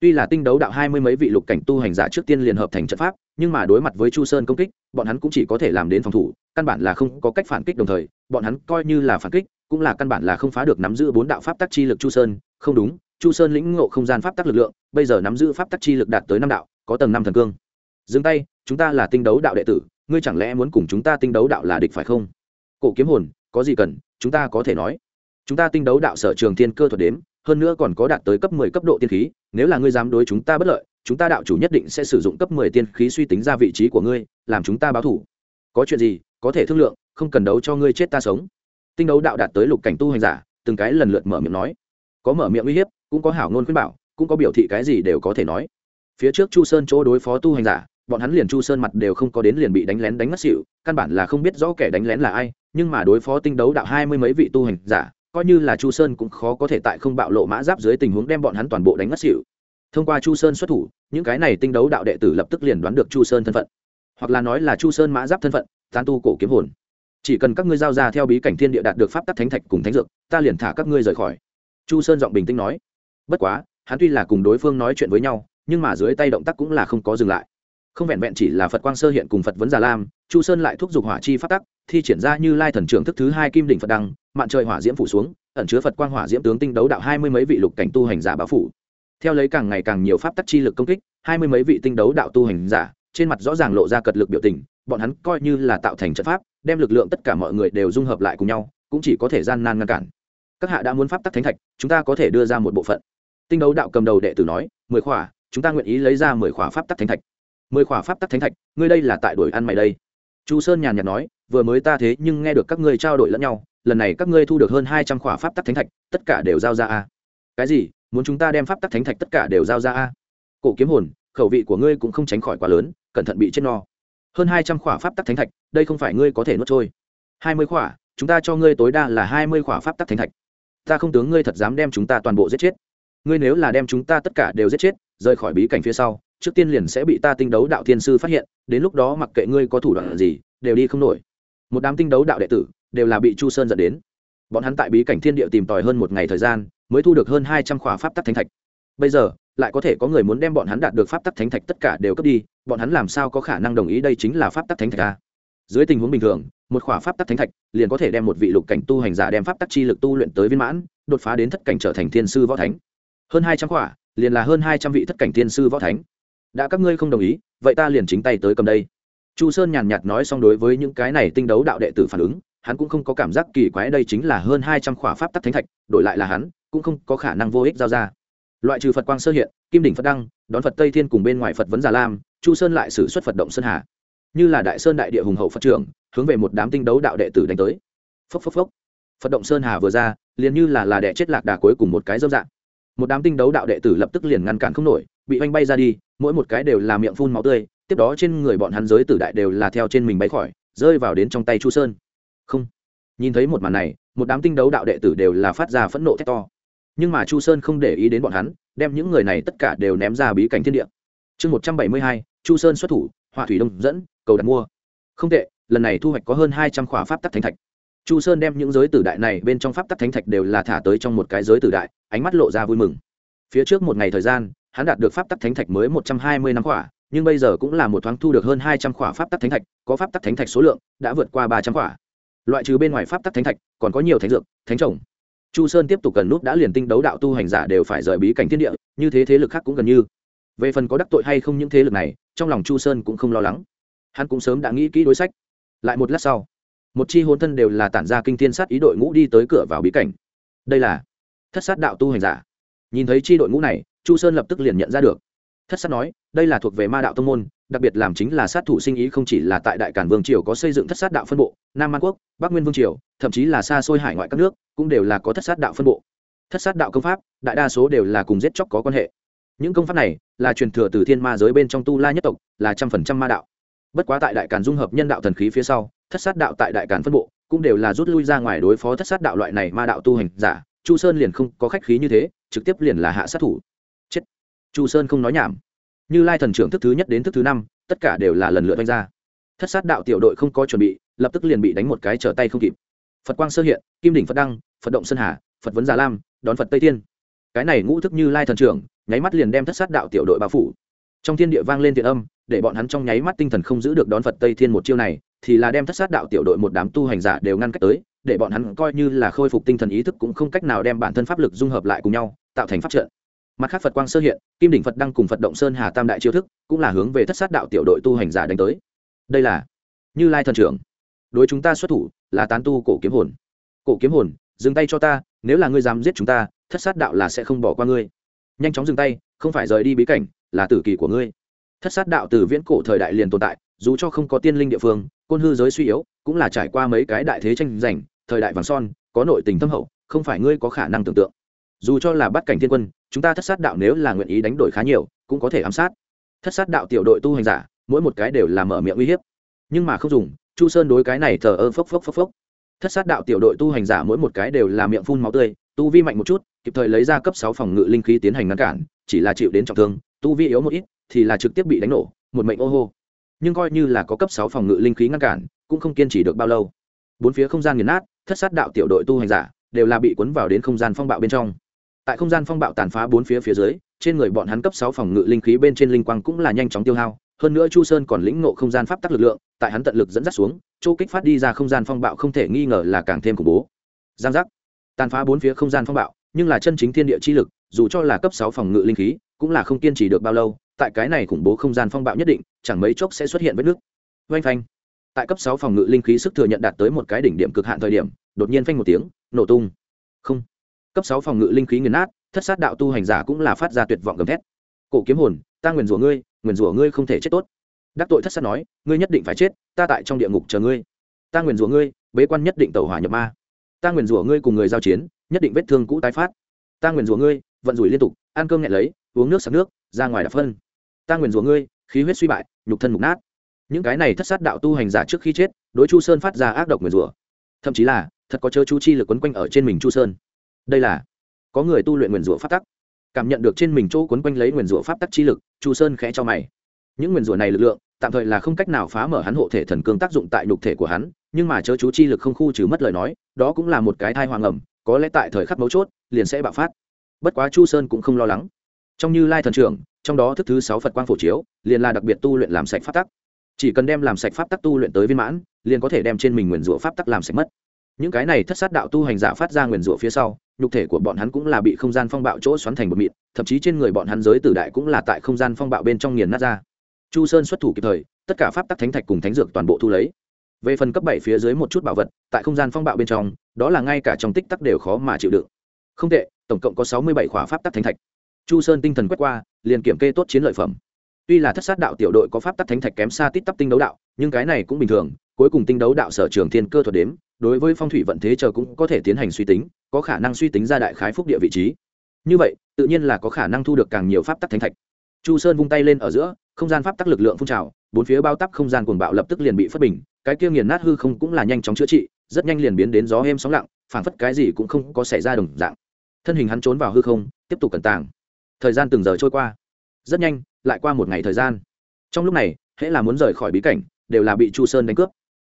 Tuy là tinh đấu đạo hai mươi mấy vị lục cảnh tu hành giả trước tiên liền hợp thành trận pháp, nhưng mà đối mặt với chu sơn công kích, bọn hắn cũng chỉ có thể làm đến phòng thủ, căn bản là không có cách phản kích đồng thời, bọn hắn coi như là phản kích, cũng là căn bản là không phá được nắm giữ bốn đạo pháp tắc chi lực chu sơn. Không đúng chu sơn lĩnh ngộ không gian pháp tắc lực lượng, bây giờ nắm giữ pháp tắc chi lực đạt tới năm đạo, có tầng năm thần cương. Dừng tay, chúng ta là tinh đấu đạo đệ tử, ngươi chẳng lẽ muốn cùng chúng ta tinh đấu đạo là địch phải không? Cổ kiếm hồn, có gì cần, chúng ta có thể nói. Chúng ta tinh đấu đạo sở trường thiên cơ thuật đếm, hơn nữa còn có đạt tới cấp mười cấp độ tiên khí, nếu là ngươi dám đối chúng ta bất lợi, chúng ta đạo chủ nhất định sẽ sử dụng cấp mười tiên khí suy tính ra vị trí của ngươi, làm chúng ta báo thủ có chuyện gì, có thể thương lượng, không cần đấu cho ngươi chết ta sống. Tinh đấu đạo đạt tới lục cảnh tu hành giả, từng cái lần lượt mở miệng nói có mở miệng uy hiếp, cũng có hảo ngôn khuyên bảo, cũng có biểu thị cái gì đều có thể nói. Phía trước chu sơn chỗ đối phó tu hành giả, bọn hắn liền chu sơn mặt đều không có đến liền bị đánh lén đánh ngất xỉu, căn bản là không biết rõ kẻ đánh lén là ai, nhưng mà đối phó tinh đấu đạo hai mươi mấy vị tu hành giả, coi như là chu sơn cũng khó có thể tại không bạo lộ mã giáp dưới tình huống đem bọn hắn toàn bộ đánh ngất xỉu. Thông qua chu sơn xuất thủ, những cái này tinh đấu đạo đệ tử lập tức liền đoán được chu sơn thân phận. Hoặc là nói là chu sơn mã giáp thân phận, tán tu cổ kiếm hồn. Chỉ cần các ngươi giao ra theo bí cảnh thiên địa đạt được pháp tắc thánh thạch cùng thánh dược, ta liền thả các ngươi rời khỏi chu sơn giọng bình tĩnh nói. Bất quá, hắn tuy là cùng đối phương nói chuyện với nhau, nhưng mà dưới tay động tác cũng là không có dừng lại. Không vẹn vẹn chỉ là phật quang sơ hiện cùng phật vấn già lam, chu sơn lại thúc giục hỏa chi phát tắc, thi triển ra như lai thần trưởng thức thứ hai kim đỉnh phật đăng, mạn trời hỏa diễm phủ xuống, ẩn chứa phật quang hỏa diễm tướng tinh đấu đạo hai mươi mấy vị lục cảnh tu hành giả báo phủ. Theo lấy càng ngày càng nhiều pháp tắc chi lực công kích, hai mươi mấy vị tinh đấu đạo tu hành giả, trên mặt rõ ràng lộ ra cật lực biểu tình, bọn hắn coi như là tạo thành trận pháp, đem lực lượng tất cả mọi người đều dung hợp lại cùng nhau, cũng chỉ có thể gian nan ngăn cản các hạ đã muốn pháp tắc thánh thạch, chúng ta có thể đưa ra một bộ phận. Tinh đấu đạo cầm đầu đệ tử nói, mười khỏa, chúng ta nguyện ý lấy ra mười khỏa pháp tắc thánh thạch. Mười khỏa pháp tắc thánh thạch? Ngươi đây là tại đổi ăn mày đây. Chu sơn nhàn nhạt nói, vừa mới ta thế nhưng nghe được các ngươi trao đổi lẫn nhau, lần này các ngươi thu được hơn hai trăm khỏa pháp tắc thánh thạch, tất cả đều giao ra a. Cái gì? Muốn chúng ta đem pháp tắc thánh thạch tất cả đều giao ra a? Cổ kiếm hồn, khẩu vị của ngươi cũng không tránh khỏi quá lớn, cẩn thận bị chết no. Hơn hai trăm khỏa pháp tắc thánh thạch, đây không phải ngươi có thể nuốt trôi. Hai mươi khỏa, chúng ta cho ngươi tối đa là hai mươi khỏa pháp tắc thánh thạch ta không tướng ngươi thật dám đem chúng ta toàn bộ giết chết. Ngươi nếu là đem chúng ta tất cả đều giết chết, rời khỏi bí cảnh phía sau, trước tiên liền sẽ bị ta tinh đấu đạo thiên sư phát hiện, đến lúc đó mặc kệ ngươi có thủ đoạn gì, đều đi không nổi. Một đám tinh đấu đạo đệ tử đều là bị chu sơn dẫn đến. Bọn hắn tại bí cảnh thiên địa tìm tòi hơn một ngày thời gian, mới thu được hơn hai trăm khỏa pháp tắc thánh thạch. Bây giờ, lại có thể có người muốn đem bọn hắn đạt được pháp tắc thánh thạch tất cả đều cấp đi, bọn hắn làm sao có khả năng đồng ý đây chính là pháp tắc thánh thạch a dưới tình huống bình thường một khỏa pháp tắc thánh thạch, liền có thể đem một vị lục cảnh tu hành giả đem pháp tắc chi lực tu luyện tới viên mãn, đột phá đến thất cảnh trở thành thiên sư võ thánh. Hơn hai trăm khỏa, liền là hơn hai trăm vị thất cảnh thiên sư võ thánh. Đã các ngươi không đồng ý, vậy ta liền chính tay tới cầm đây. Chu sơn nhàn nhạt nói xong đối với những cái này tinh đấu đạo đệ tử phản ứng, hắn cũng không có cảm giác kỳ quái đây chính là hơn hai trăm khỏa pháp tắc thánh thạch, đổi lại là hắn, cũng không có khả năng vô ích giao ra. Loại trừ phật quang sơ hiện, kim đỉnh phật đăng, đón phật tây thiên cùng bên ngoài phật vấn già lam, chu sơn lại xử xuất phật động sơn hà. Như là đại sơn đại địa hùng hậu phật trưởng hướng về một đám tinh đấu đạo đệ tử đánh tới. Phốc phốc phốc. Phật động sơn hà vừa ra, liền như là là đệ chết lạc đà cuối cùng một cái dâm dạng. Một đám tinh đấu đạo đệ tử lập tức liền ngăn cản không nổi, bị oanh bay ra đi, mỗi một cái đều là miệng phun máu tươi, tiếp đó trên người bọn hắn giới tử đại đều là theo trên mình bay khỏi, rơi vào đến trong tay chu sơn. Không. Nhìn thấy một màn này, một đám tinh đấu đạo đệ tử đều là phát ra phẫn nộ thét to. Nhưng mà chu sơn không để ý đến bọn hắn, đem những người này tất cả đều ném ra bí cảnh thiên địa. Chương một trăm bảy mươi hai, chu sơn xuất thủ, họa thủy đông dẫn, cầu đặt mua. Không tệ lần này thu hoạch có hơn hai trăm khỏa pháp tắc thánh thạch. Chu sơn đem những giới tử đại này bên trong pháp tắc thánh thạch đều là thả tới trong một cái giới tử đại, ánh mắt lộ ra vui mừng. Phía trước một ngày thời gian, hắn đạt được pháp tắc thánh thạch mới một trăm hai mươi năm khỏa, nhưng bây giờ cũng là một thoáng thu được hơn hai trăm khỏa pháp tắc thánh thạch, có pháp tắc thánh thạch số lượng đã vượt qua ba trăm khỏa. Loại trừ bên ngoài pháp tắc thánh thạch, còn có nhiều thánh dược, thánh trồng chu sơn tiếp tục cần nút đã liền tinh đấu đạo tu hành giả đều phải rời bí cảnh thiên địa, như thế thế lực khác cũng gần như. Về phần có đắc tội hay không những thế lực này, trong lòng chu sơn cũng không lo lắng. Hắn cũng sớm đã nghĩ kỹ đối sách lại một lát sau, một chi hôn thân đều là tản ra kinh thiên sát ý đội ngũ đi tới cửa vào bí cảnh. Đây là thất sát đạo tu hành giả. Nhìn thấy chi đội ngũ này, chu sơn lập tức liền nhận ra được. Thất sát nói, đây là thuộc về ma đạo tông môn, đặc biệt làm chính là sát thủ sinh ý không chỉ là tại đại cản vương triều có xây dựng thất sát đạo phân bộ, nam man quốc, bắc nguyên vương triều, thậm chí là xa xôi hải ngoại các nước, cũng đều là có thất sát đạo phân bộ. Thất sát đạo công pháp, đại đa số đều là cùng giết chóc có quan hệ. Những công pháp này là truyền thừa từ thiên ma giới bên trong tu la nhất tộc, là trăm phần trăm ma đạo bất quá tại đại càn dung hợp nhân đạo thần khí phía sau, thất sát đạo tại đại càn phân bộ, cũng đều là rút lui ra ngoài đối phó thất sát đạo loại này ma đạo tu hành giả. Chu sơn liền không có khách khí như thế, trực tiếp liền là hạ sát thủ. Chết. Chu sơn không nói nhảm. Như lai thần trưởng thức thứ nhất đến thức thứ năm, tất cả đều là lần lượt đánh ra. Thất sát đạo tiểu đội không có chuẩn bị, lập tức liền bị đánh một cái trở tay không kịp. Phật quang sơ hiện, kim đỉnh phật đăng, phật động sơn hà, phật vấn già lam, đón phật tây thiên. Cái này ngũ thức như lai thần trưởng, nháy mắt liền đem thất sát đạo tiểu đội bao phủ. Trong thiên địa vang lên thiện âm để bọn hắn trong nháy mắt tinh thần không giữ được đón phật tây thiên một chiêu này, thì là đem thất sát đạo tiểu đội một đám tu hành giả đều ngăn cách tới, để bọn hắn coi như là khôi phục tinh thần ý thức cũng không cách nào đem bản thân pháp lực dung hợp lại cùng nhau, tạo thành pháp trận. Mặt khác phật quang sơ hiện, kim đỉnh phật đăng cùng phật động sơn hà tam đại chiêu thức cũng là hướng về thất sát đạo tiểu đội tu hành giả đánh tới. Đây là như lai thần trưởng. Đối chúng ta xuất thủ là tán tu cổ kiếm hồn. Cổ kiếm hồn, dừng tay cho ta, nếu là ngươi dám giết chúng ta, thất sát đạo là sẽ không bỏ qua ngươi. Nhanh chóng dừng tay, không phải rời đi bí cảnh, là tử kỳ của ngươi thất sát đạo từ viễn cổ thời đại liền tồn tại, dù cho không có tiên linh địa phương, côn hư giới suy yếu, cũng là trải qua mấy cái đại thế tranh giành, thời đại vàng son, có nội tình thâm hậu, không phải ngươi có khả năng tưởng tượng. Dù cho là bắt cảnh thiên quân, chúng ta thất sát đạo nếu là nguyện ý đánh đổi khá nhiều, cũng có thể ám sát. Thất sát đạo tiểu đội tu hành giả, mỗi một cái đều là mở miệng uy hiếp. Nhưng mà không dùng, chu sơn đối cái này thờ ơ phốc phốc phốc phốc. Thất sát đạo tiểu đội tu hành giả mỗi một cái đều là miệng phun máu tươi, tu vi mạnh một chút, kịp thời lấy ra cấp sáu phòng ngự linh khí tiến hành ngăn cản, chỉ là chịu đến trọng thương, tu vi yếu một ít thì là trực tiếp bị đánh nổ, một mệnh ô hô. Nhưng coi như là có cấp sáu phòng ngự linh khí ngăn cản, cũng không kiên trì được bao lâu. Bốn phía không gian nghiền nát, thất sát đạo tiểu đội tu hành giả đều là bị cuốn vào đến không gian phong bạo bên trong. Tại không gian phong bạo tàn phá bốn phía phía dưới, trên người bọn hắn cấp sáu phòng ngự linh khí bên trên linh quang cũng là nhanh chóng tiêu hao. Hơn nữa chu sơn còn lĩnh ngộ không gian pháp tắc lực lượng, tại hắn tận lực dẫn dắt xuống, chỗ kích phát đi ra không gian phong bạo không thể nghi ngờ là càng thêm khủng bố. Giang giác. Tàn phá bốn phía không gian phong bạo, nhưng là chân chính thiên địa chi lực, dù cho là cấp sáu phòng ngự linh khí, cũng là không kiên trì được bao lâu tại cái này khủng bố không gian phong bạo nhất định, chẳng mấy chốc sẽ xuất hiện vết nước oanh phanh. Tại cấp sáu phòng ngự linh khí sức thừa nhận đạt tới một cái đỉnh điểm cực hạn thời điểm, đột nhiên phanh một tiếng, nổ tung. Không. Cấp sáu phòng ngự linh khí nghiền nát, thất sát đạo tu hành giả cũng là phát ra tuyệt vọng gầm thét. Cổ kiếm hồn, ta nguyền rủa ngươi, nguyền rủa ngươi không thể chết tốt. Đắc tội thất sát nói, ngươi nhất định phải chết, ta tại trong địa ngục chờ ngươi. Ta nguyền rủa ngươi, bế quan nhất định tẩu hỏa nhập ma. Ta nguyền rủa ngươi cùng người giao chiến, nhất định vết thương cũ tái phát. Ta nguyền rủa ngươi, vận rủi liên tục, ăn cơm nhẹ lấy, uống nước sạc nước, ra ngoài đạp phân ta nguyền rủa ngươi, khí huyết suy bại, nhục thân mục nát. Những cái này thất sát đạo tu hành giả trước khi chết, đối chu sơn phát ra ác độc nguyền rủa. Thậm chí là, thật có chớ chú chi lực quấn quanh ở trên mình chu sơn. Đây là, có người tu luyện nguyền rủa pháp tắc. Cảm nhận được trên mình chỗ quấn quanh lấy nguyền rủa pháp tắc chi lực, chu sơn khẽ cho mày. Những nguyền rủa này lực lượng, tạm thời là không cách nào phá mở hắn hộ thể thần cương tác dụng tại nhục thể của hắn, nhưng mà chớ chú chi lực không khu trừ mất lời nói, đó cũng là một cái thai hoàng ẩm có lẽ tại thời khắc mấu chốt, liền sẽ bạo phát. Bất quá chu sơn cũng không lo lắng. Trong như lai thần trưởng trong đó thức thứ sáu phật quang phổ chiếu, liền là đặc biệt tu luyện làm sạch pháp tắc. Chỉ cần đem làm sạch pháp tắc tu luyện tới viên mãn, liền có thể đem trên mình nguyền rủa pháp tắc làm sạch mất. Những cái này thất sát đạo tu hành giả phát ra nguyền rủa phía sau, nhục thể của bọn hắn cũng là bị không gian phong bạo chỗ xoắn thành một mịn, thậm chí trên người bọn hắn giới tử đại cũng là tại không gian phong bạo bên trong nghiền nát ra. Chu sơn xuất thủ kịp thời, tất cả pháp tắc thánh thạch cùng thánh dược toàn bộ thu lấy. Về phần cấp bảy phía dưới một chút bảo vật, tại không gian phong bạo bên trong, đó là ngay cả trong tích tắc đều khó mà chịu đựng. Không tệ, tổng cộng có sáu mươi bảy khóa pháp tắc thánh thạch. Chu sơn tinh thần quét qua liền kiểm kê tốt chiến lợi phẩm. Tuy là thất sát đạo tiểu đội có pháp tắc thánh thạch kém xa tít tắp tinh đấu đạo, nhưng cái này cũng bình thường, cuối cùng tinh đấu đạo sở trường thiên cơ thuật đếm, đối với phong thủy vận thế chờ cũng có thể tiến hành suy tính, có khả năng suy tính ra đại khái phúc địa vị trí. Như vậy, tự nhiên là có khả năng thu được càng nhiều pháp tắc thánh thạch. Chu sơn vung tay lên ở giữa, không gian pháp tắc lực lượng phun trào, bốn phía bao tắc không gian cuồng bạo lập tức liền bị phất bình, cái kia nghiền nát hư không cũng là nhanh chóng chữa trị, rất nhanh liền biến đến gió êm sóng lặng, phảng phất cái gì cũng không có xảy ra đồng dạng. Thân hình hắn trốn vào hư không, tiếp tục cẩn tàng thời gian từng giờ trôi qua. Rất nhanh, lại qua một ngày thời gian. Trong lúc này, hễ là muốn rời khỏi bí cảnh, đều là bị chu sơn đánh cướp.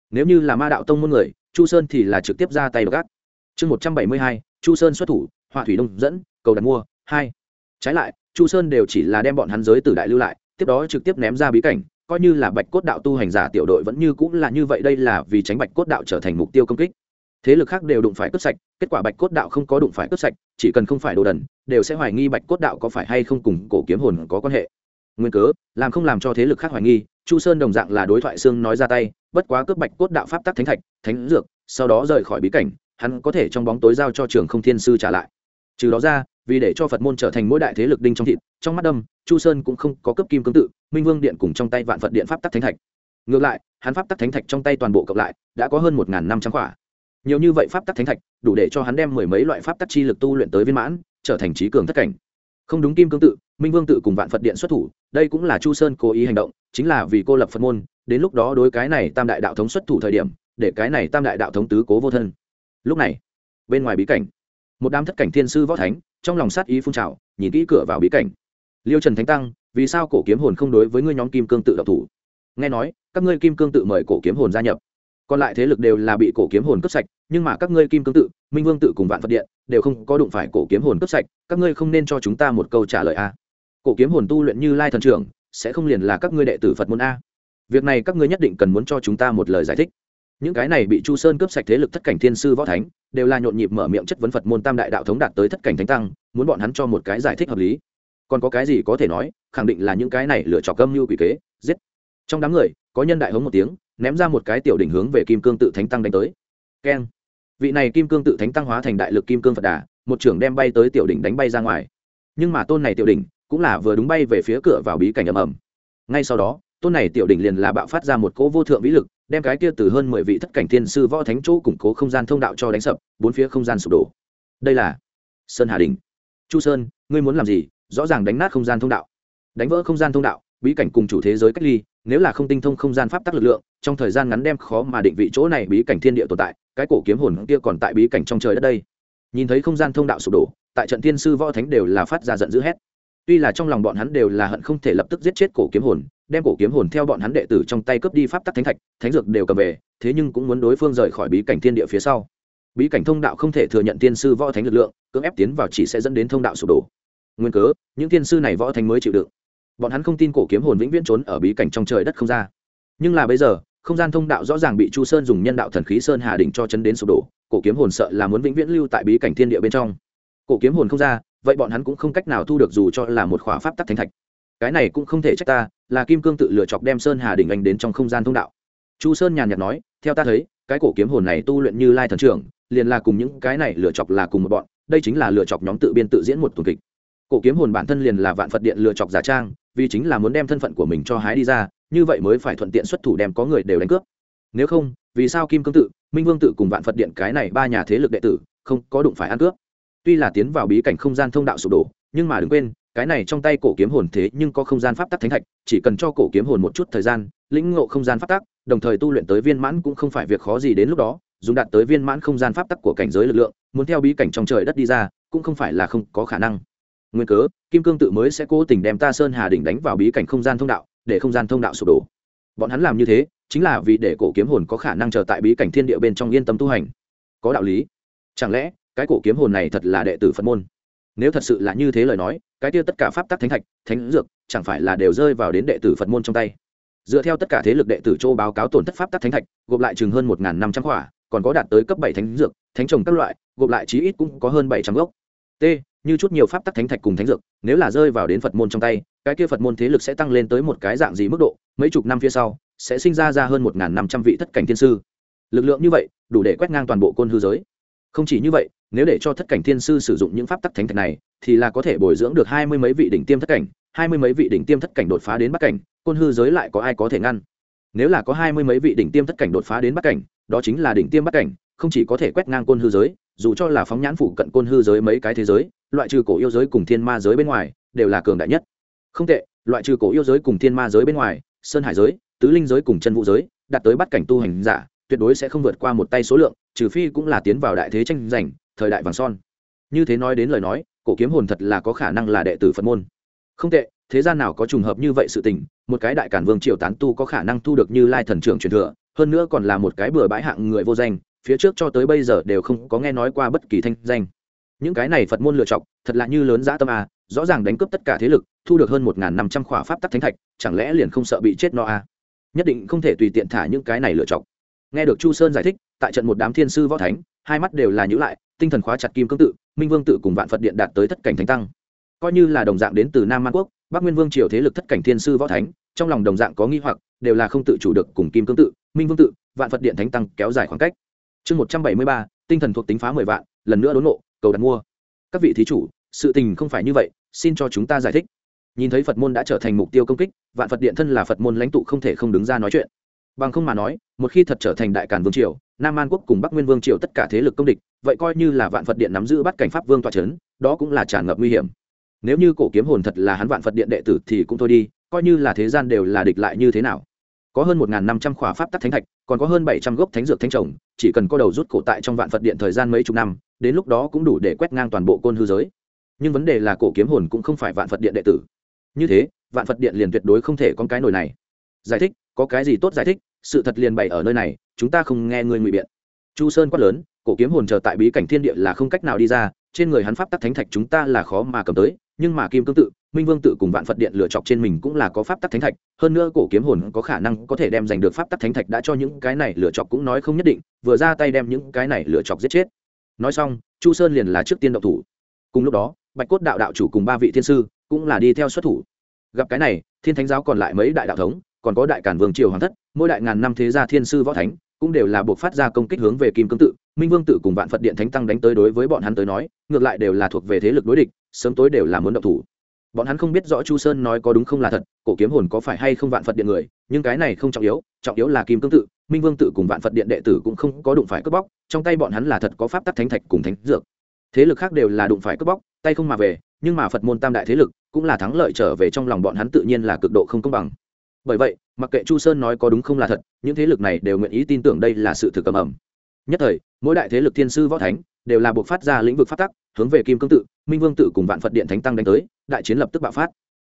Nếu như là ma đạo tông môn người, chu sơn thì là trực tiếp ra tay gác. Chương một trăm bảy mươi hai, chu sơn xuất thủ, họa thủy đông dẫn, cầu đặt mua, hai. Trái lại, chu sơn đều chỉ là đem bọn hắn giới tử đại lưu lại, tiếp đó trực tiếp ném ra bí cảnh, coi như là bạch cốt đạo tu hành giả tiểu đội vẫn như cũng là như vậy, đây là vì tránh bạch cốt đạo trở thành mục tiêu công kích thế lực khác đều đụng phải cướp sạch, kết quả bạch cốt đạo không có đụng phải cướp sạch, chỉ cần không phải đồ đần, đều sẽ hoài nghi bạch cốt đạo có phải hay không cùng cổ kiếm hồn có quan hệ. Nguyên cớ, làm không làm cho thế lực khác hoài nghi, chu sơn đồng dạng là đối thoại xương nói ra tay, bất quá cướp bạch cốt đạo pháp tắc thánh thạch, thánh dược, sau đó rời khỏi bí cảnh, hắn có thể trong bóng tối giao cho trường không thiên sư trả lại. Trừ đó ra, vì để cho phật môn trở thành mỗi đại thế lực đinh trong thịt, trong mắt đâm, chu sơn cũng không có cấp kim cương tự, minh vương điện cùng trong tay vạn phật điện pháp tắc thánh thạch. Ngược lại, hắn pháp tắc thánh thạch trong tay toàn bộ cộng lại, đã có hơn một năm trăm quả nhiều như vậy pháp tắc thánh thạch, đủ để cho hắn đem mười mấy loại pháp tắc chi lực tu luyện tới viên mãn, trở thành trí cường thất cảnh. Không đúng kim cương tự, minh vương tự cùng vạn phật điện xuất thủ, đây cũng là chu sơn cố ý hành động, chính là vì cô lập phật môn, đến lúc đó đối cái này tam đại đạo thống xuất thủ thời điểm, để cái này tam đại đạo thống tứ cố vô thân. Lúc này, bên ngoài bí cảnh, một đám thất cảnh thiên sư võ thánh, trong lòng sát ý phun trào, nhìn kỹ cửa vào bí cảnh. Liêu trần thánh tăng, vì sao cổ kiếm hồn không đối với ngươi nhóm kim cương tự độc thủ? Nghe nói, các ngươi kim cương tự mời cổ kiếm hồn gia nhập còn lại thế lực đều là bị cổ kiếm hồn cướp sạch, nhưng mà các ngươi kim cương tự, minh vương tự cùng vạn phật điện đều không có đụng phải cổ kiếm hồn cướp sạch, các ngươi không nên cho chúng ta một câu trả lời a. Cổ kiếm hồn tu luyện như lai thần trưởng, sẽ không liền là các ngươi đệ tử phật môn a. Việc này các ngươi nhất định cần muốn cho chúng ta một lời giải thích. Những cái này bị chu sơn cướp sạch thế lực thất cảnh thiên sư võ thánh, đều là nhộn nhịp mở miệng chất vấn phật môn tam đại đạo thống đạt tới thất cảnh thánh tăng, muốn bọn hắn cho một cái giải thích hợp lý. Còn có cái gì có thể nói, khẳng định là những cái này lựa chọc cơm như quỷ kế, giết. Trong đám người, có nhân đại hống một tiếng ném ra một cái tiểu đỉnh hướng về kim cương tự thánh tăng đánh tới. Keng. Vị này kim cương tự thánh tăng hóa thành đại lực kim cương phật đà, một trưởng đem bay tới tiểu đỉnh đánh bay ra ngoài. Nhưng mà tôn này tiểu đỉnh cũng là vừa đúng bay về phía cửa vào bí cảnh ầm ầm. Ngay sau đó, tôn này tiểu đỉnh liền là bạo phát ra một cỗ vô thượng vĩ lực, đem cái kia từ hơn mười vị thất cảnh thiên sư võ thánh chỗ củng cố không gian thông đạo cho đánh sập, bốn phía không gian sụp đổ. Đây là sơn hà đình chu sơn, ngươi muốn làm gì? Rõ ràng đánh nát không gian thông đạo. Đánh vỡ không gian thông đạo, bí cảnh cùng chủ thế giới cách ly nếu là không tinh thông không gian pháp tắc lực lượng, trong thời gian ngắn đem khó mà định vị chỗ này bí cảnh thiên địa tồn tại, cái cổ kiếm hồn kia còn tại bí cảnh trong trời đất đây. Nhìn thấy không gian thông đạo sụp đổ, tại trận thiên sư võ thánh đều là phát ra giận dữ hét. Tuy là trong lòng bọn hắn đều là hận không thể lập tức giết chết cổ kiếm hồn, đem cổ kiếm hồn theo bọn hắn đệ tử trong tay cướp đi pháp tắc thánh thạch, thánh dược đều cầm về, thế nhưng cũng muốn đối phương rời khỏi bí cảnh thiên địa phía sau. Bí cảnh thông đạo không thể thừa nhận tiên sư võ thánh lực lượng, cưỡng ép tiến vào chỉ sẽ dẫn đến thông đạo sụp đổ. Nguyên cớ, những tiên sư này võ thánh mới chịu đựng bọn hắn không tin cổ kiếm hồn vĩnh viễn trốn ở bí cảnh trong trời đất không ra. Nhưng là bây giờ, không gian thông đạo rõ ràng bị chu sơn dùng nhân đạo thần khí sơn hà đỉnh cho chấn đến sụp đổ, cổ kiếm hồn sợ là muốn vĩnh viễn lưu tại bí cảnh thiên địa bên trong. Cổ kiếm hồn không ra, vậy bọn hắn cũng không cách nào thu được dù cho là một khóa pháp tắc thánh thạch. Cái này cũng không thể trách ta, là kim cương tự lựa chọc đem sơn hà đỉnh anh đến trong không gian thông đạo. Chu sơn nhàn nhạt nói, theo ta thấy, cái cổ kiếm hồn này tu luyện như lai thần trưởng, liền là cùng những cái này lựa chọc là cùng một bọn, đây chính là lựa chọc nhóm tự biên tự diễn một tuần kịch. Cổ kiếm hồn bản thân liền là vạn phật điện lựa chọc giả trang vì chính là muốn đem thân phận của mình cho hái đi ra, như vậy mới phải thuận tiện xuất thủ đem có người đều đánh cướp. Nếu không, vì sao kim cương tự, minh vương tự cùng vạn phật điện cái này ba nhà thế lực đệ tử không có đụng phải ăn cướp? Tuy là tiến vào bí cảnh không gian thông đạo sụp đổ, nhưng mà đừng quên, cái này trong tay cổ kiếm hồn thế nhưng có không gian pháp tắc thánh thạch, chỉ cần cho cổ kiếm hồn một chút thời gian, lĩnh ngộ không gian pháp tắc, đồng thời tu luyện tới viên mãn cũng không phải việc khó gì đến lúc đó, dùng đạt tới viên mãn không gian pháp tắc của cảnh giới lực lượng, muốn theo bí cảnh trong trời đất đi ra, cũng không phải là không có khả năng nguyên cớ, kim cương tự mới sẽ cố tình đem ta sơn hà đỉnh đánh vào bí cảnh không gian thông đạo, để không gian thông đạo sụp đổ. Bọn hắn làm như thế, chính là vì để cổ kiếm hồn có khả năng chờ tại bí cảnh thiên địa bên trong yên tâm tu hành. Có đạo lý. Chẳng lẽ, cái cổ kiếm hồn này thật là đệ tử phật môn? Nếu thật sự là như thế lời nói, cái kia tất cả pháp tắc thánh thạch, thánh dược, chẳng phải là đều rơi vào đến đệ tử phật môn trong tay? Dựa theo tất cả thế lực đệ tử châu báo cáo tổn thất pháp tắc thánh thạch, gộp lại chừng hơn một năm trăm khỏa còn có đạt tới cấp bảy thánh dược, thánh trồng các loại, gộp lại chí ít cũng có hơn bảy trăm gốc. T như chút nhiều pháp tắc thánh thạch cùng thánh dược, nếu là rơi vào đến phật môn trong tay, cái kia phật môn thế lực sẽ tăng lên tới một cái dạng gì mức độ, mấy chục năm phía sau, sẽ sinh ra ra hơn một năm trăm vị thất cảnh thiên sư. Lực lượng như vậy, đủ để quét ngang toàn bộ côn hư giới. Không chỉ như vậy, nếu để cho thất cảnh thiên sư sử dụng những pháp tắc thánh thạch này, thì là có thể bồi dưỡng được hai mươi mấy vị đỉnh tiêm thất cảnh, hai mươi mấy vị đỉnh tiêm thất cảnh đột phá đến bắc cảnh, côn hư giới lại có ai có thể ngăn? Nếu là có hai mươi mấy vị đỉnh tiêm thất cảnh đột phá đến bắc cảnh, đó chính là đỉnh tiêm bắc cảnh, không chỉ có thể quét ngang côn hư giới dù cho là phóng nhãn phủ cận côn hư giới mấy cái thế giới, loại trừ cổ yêu giới cùng thiên ma giới bên ngoài, đều là cường đại nhất. Không tệ, loại trừ cổ yêu giới cùng thiên ma giới bên ngoài, sơn hải giới, tứ linh giới cùng chân vũ giới, đạt tới bắt cảnh tu hành giả, tuyệt đối sẽ không vượt qua một tay số lượng, trừ phi cũng là tiến vào đại thế tranh giành, thời đại vàng son. Như thế nói đến lời nói, cổ kiếm hồn thật là có khả năng là đệ tử phật môn. Không tệ, thế gian nào có trùng hợp như vậy sự tình, một cái đại cản vương triều tán tu có khả năng thu được như lai thần trưởng truyền thừa, hơn nữa còn là một cái bừa bãi hạng người vô danh phía trước cho tới bây giờ đều không có nghe nói qua bất kỳ thanh danh. Những cái này phật môn lựa chọc thật là như lớn dã tâm à rõ ràng đánh cướp tất cả thế lực, thu được hơn một năm trăm khỏa pháp tắc thánh thạch, chẳng lẽ liền không sợ bị chết no à? Nhất định không thể tùy tiện thả những cái này lựa chọc nghe được chu sơn giải thích, tại trận một đám thiên sư võ thánh, hai mắt đều là nhữ lại, tinh thần khóa chặt kim cương tự, minh vương tự cùng vạn phật điện đạt tới thất cảnh thánh tăng. Coi như là đồng dạng đến từ nam man quốc, bắc nguyên vương triều thế lực thất cảnh thiên sư võ thánh, trong lòng đồng dạng có nghi hoặc, đều là không tự chủ được cùng kim cương tự, minh vương tự, vạn phật điện thánh tăng kéo dài khoảng cách chương một trăm bảy mươi ba, tinh thần thuộc tính phá mười vạn, lần nữa đốn nộ, cầu đặt mua. Các vị thí chủ, sự tình không phải như vậy, xin cho chúng ta giải thích. Nhìn thấy phật môn đã trở thành mục tiêu công kích, vạn phật điện thân là phật môn lãnh tụ không thể không đứng ra nói chuyện. Bằng không mà nói, một khi thật trở thành đại càn vương triều, nam an quốc cùng bắc nguyên vương triều tất cả thế lực công địch, vậy coi như là vạn phật điện nắm giữ bắt cảnh pháp vương tọa c h ấ n đó cũng là tràn ngập nguy hiểm. Nếu như cổ kiếm hồn thật là hắn vạn phật điện đệ tử thì cũng thôi đi, coi như là thế gian đều là địch lại như thế nào có hơn một năm trăm khỏa pháp tắc thánh thạch, còn có hơn bảy trăm gốc thánh dược thánh trồng, chỉ cần có đầu rút cổ tại trong vạn phật điện thời gian mấy chục năm, đến lúc đó cũng đủ để quét ngang toàn bộ côn hư giới. Nhưng vấn đề là cổ kiếm hồn cũng không phải vạn phật điện đệ tử. Như thế, vạn phật điện liền tuyệt đối không thể có cái nổi này. Giải thích, có cái gì tốt giải thích? Sự thật liền bày ở nơi này, chúng ta không nghe ngươi ngụy biện. Chu sơn quát lớn, cổ kiếm hồn chờ tại bí cảnh thiên địa là không cách nào đi ra, trên người hắn pháp tắc thánh thạch chúng ta là khó mà cầm tới, nhưng mà kim cương tự minh vương tự cùng vạn phật điện lựa chọc trên mình cũng là có pháp tắc thánh thạch, hơn nữa cổ kiếm hồn có khả năng có thể đem giành được pháp tắc thánh thạch đã cho những cái này lựa chọc cũng nói không nhất định, vừa ra tay đem những cái này lựa chọc giết chết. Nói xong, chu sơn liền là trước tiên động thủ. Cùng lúc đó, bạch cốt đạo đạo chủ cùng ba vị thiên sư cũng là đi theo xuất thủ. Gặp cái này, thiên thánh giáo còn lại mấy đại đạo thống, còn có đại cản vương triều hoàng thất, mỗi đại ngàn năm thế gia thiên sư võ thánh cũng đều là buộc phát ra công kích hướng về kim cương tự. Minh vương tự cùng vạn phật điện thánh tăng đánh tới đối với bọn hắn tới nói, ngược lại đều là thuộc về thế lực đối địch, sớm tối đều là muốn động thủ bọn hắn không biết rõ chu sơn nói có đúng không là thật, cổ kiếm hồn có phải hay không vạn phật điện người, nhưng cái này không trọng yếu trọng yếu là kim cương tự, minh vương tự cùng vạn phật điện đệ tử cũng không có đụng phải cướp bóc, trong tay bọn hắn là thật có pháp tắc thánh thạch cùng thánh dược. Thế lực khác đều là đụng phải cướp bóc, tay không mà về, nhưng mà phật môn tam đại thế lực cũng là thắng lợi trở về trong lòng bọn hắn tự nhiên là cực độ không công bằng. Bởi vậy, mặc kệ chu sơn nói có đúng không là thật, những thế lực này đều nguyện ý tin tưởng đây là sự thực cầm ẩm nhất thời, mỗi đại thế lực thiên sư võ thánh đều là buộc phát ra lĩnh vực phát tắc, hướng về kim cương tự, minh vương tự cùng vạn phật điện thánh tăng đánh tới đại chiến lập tức bạo phát.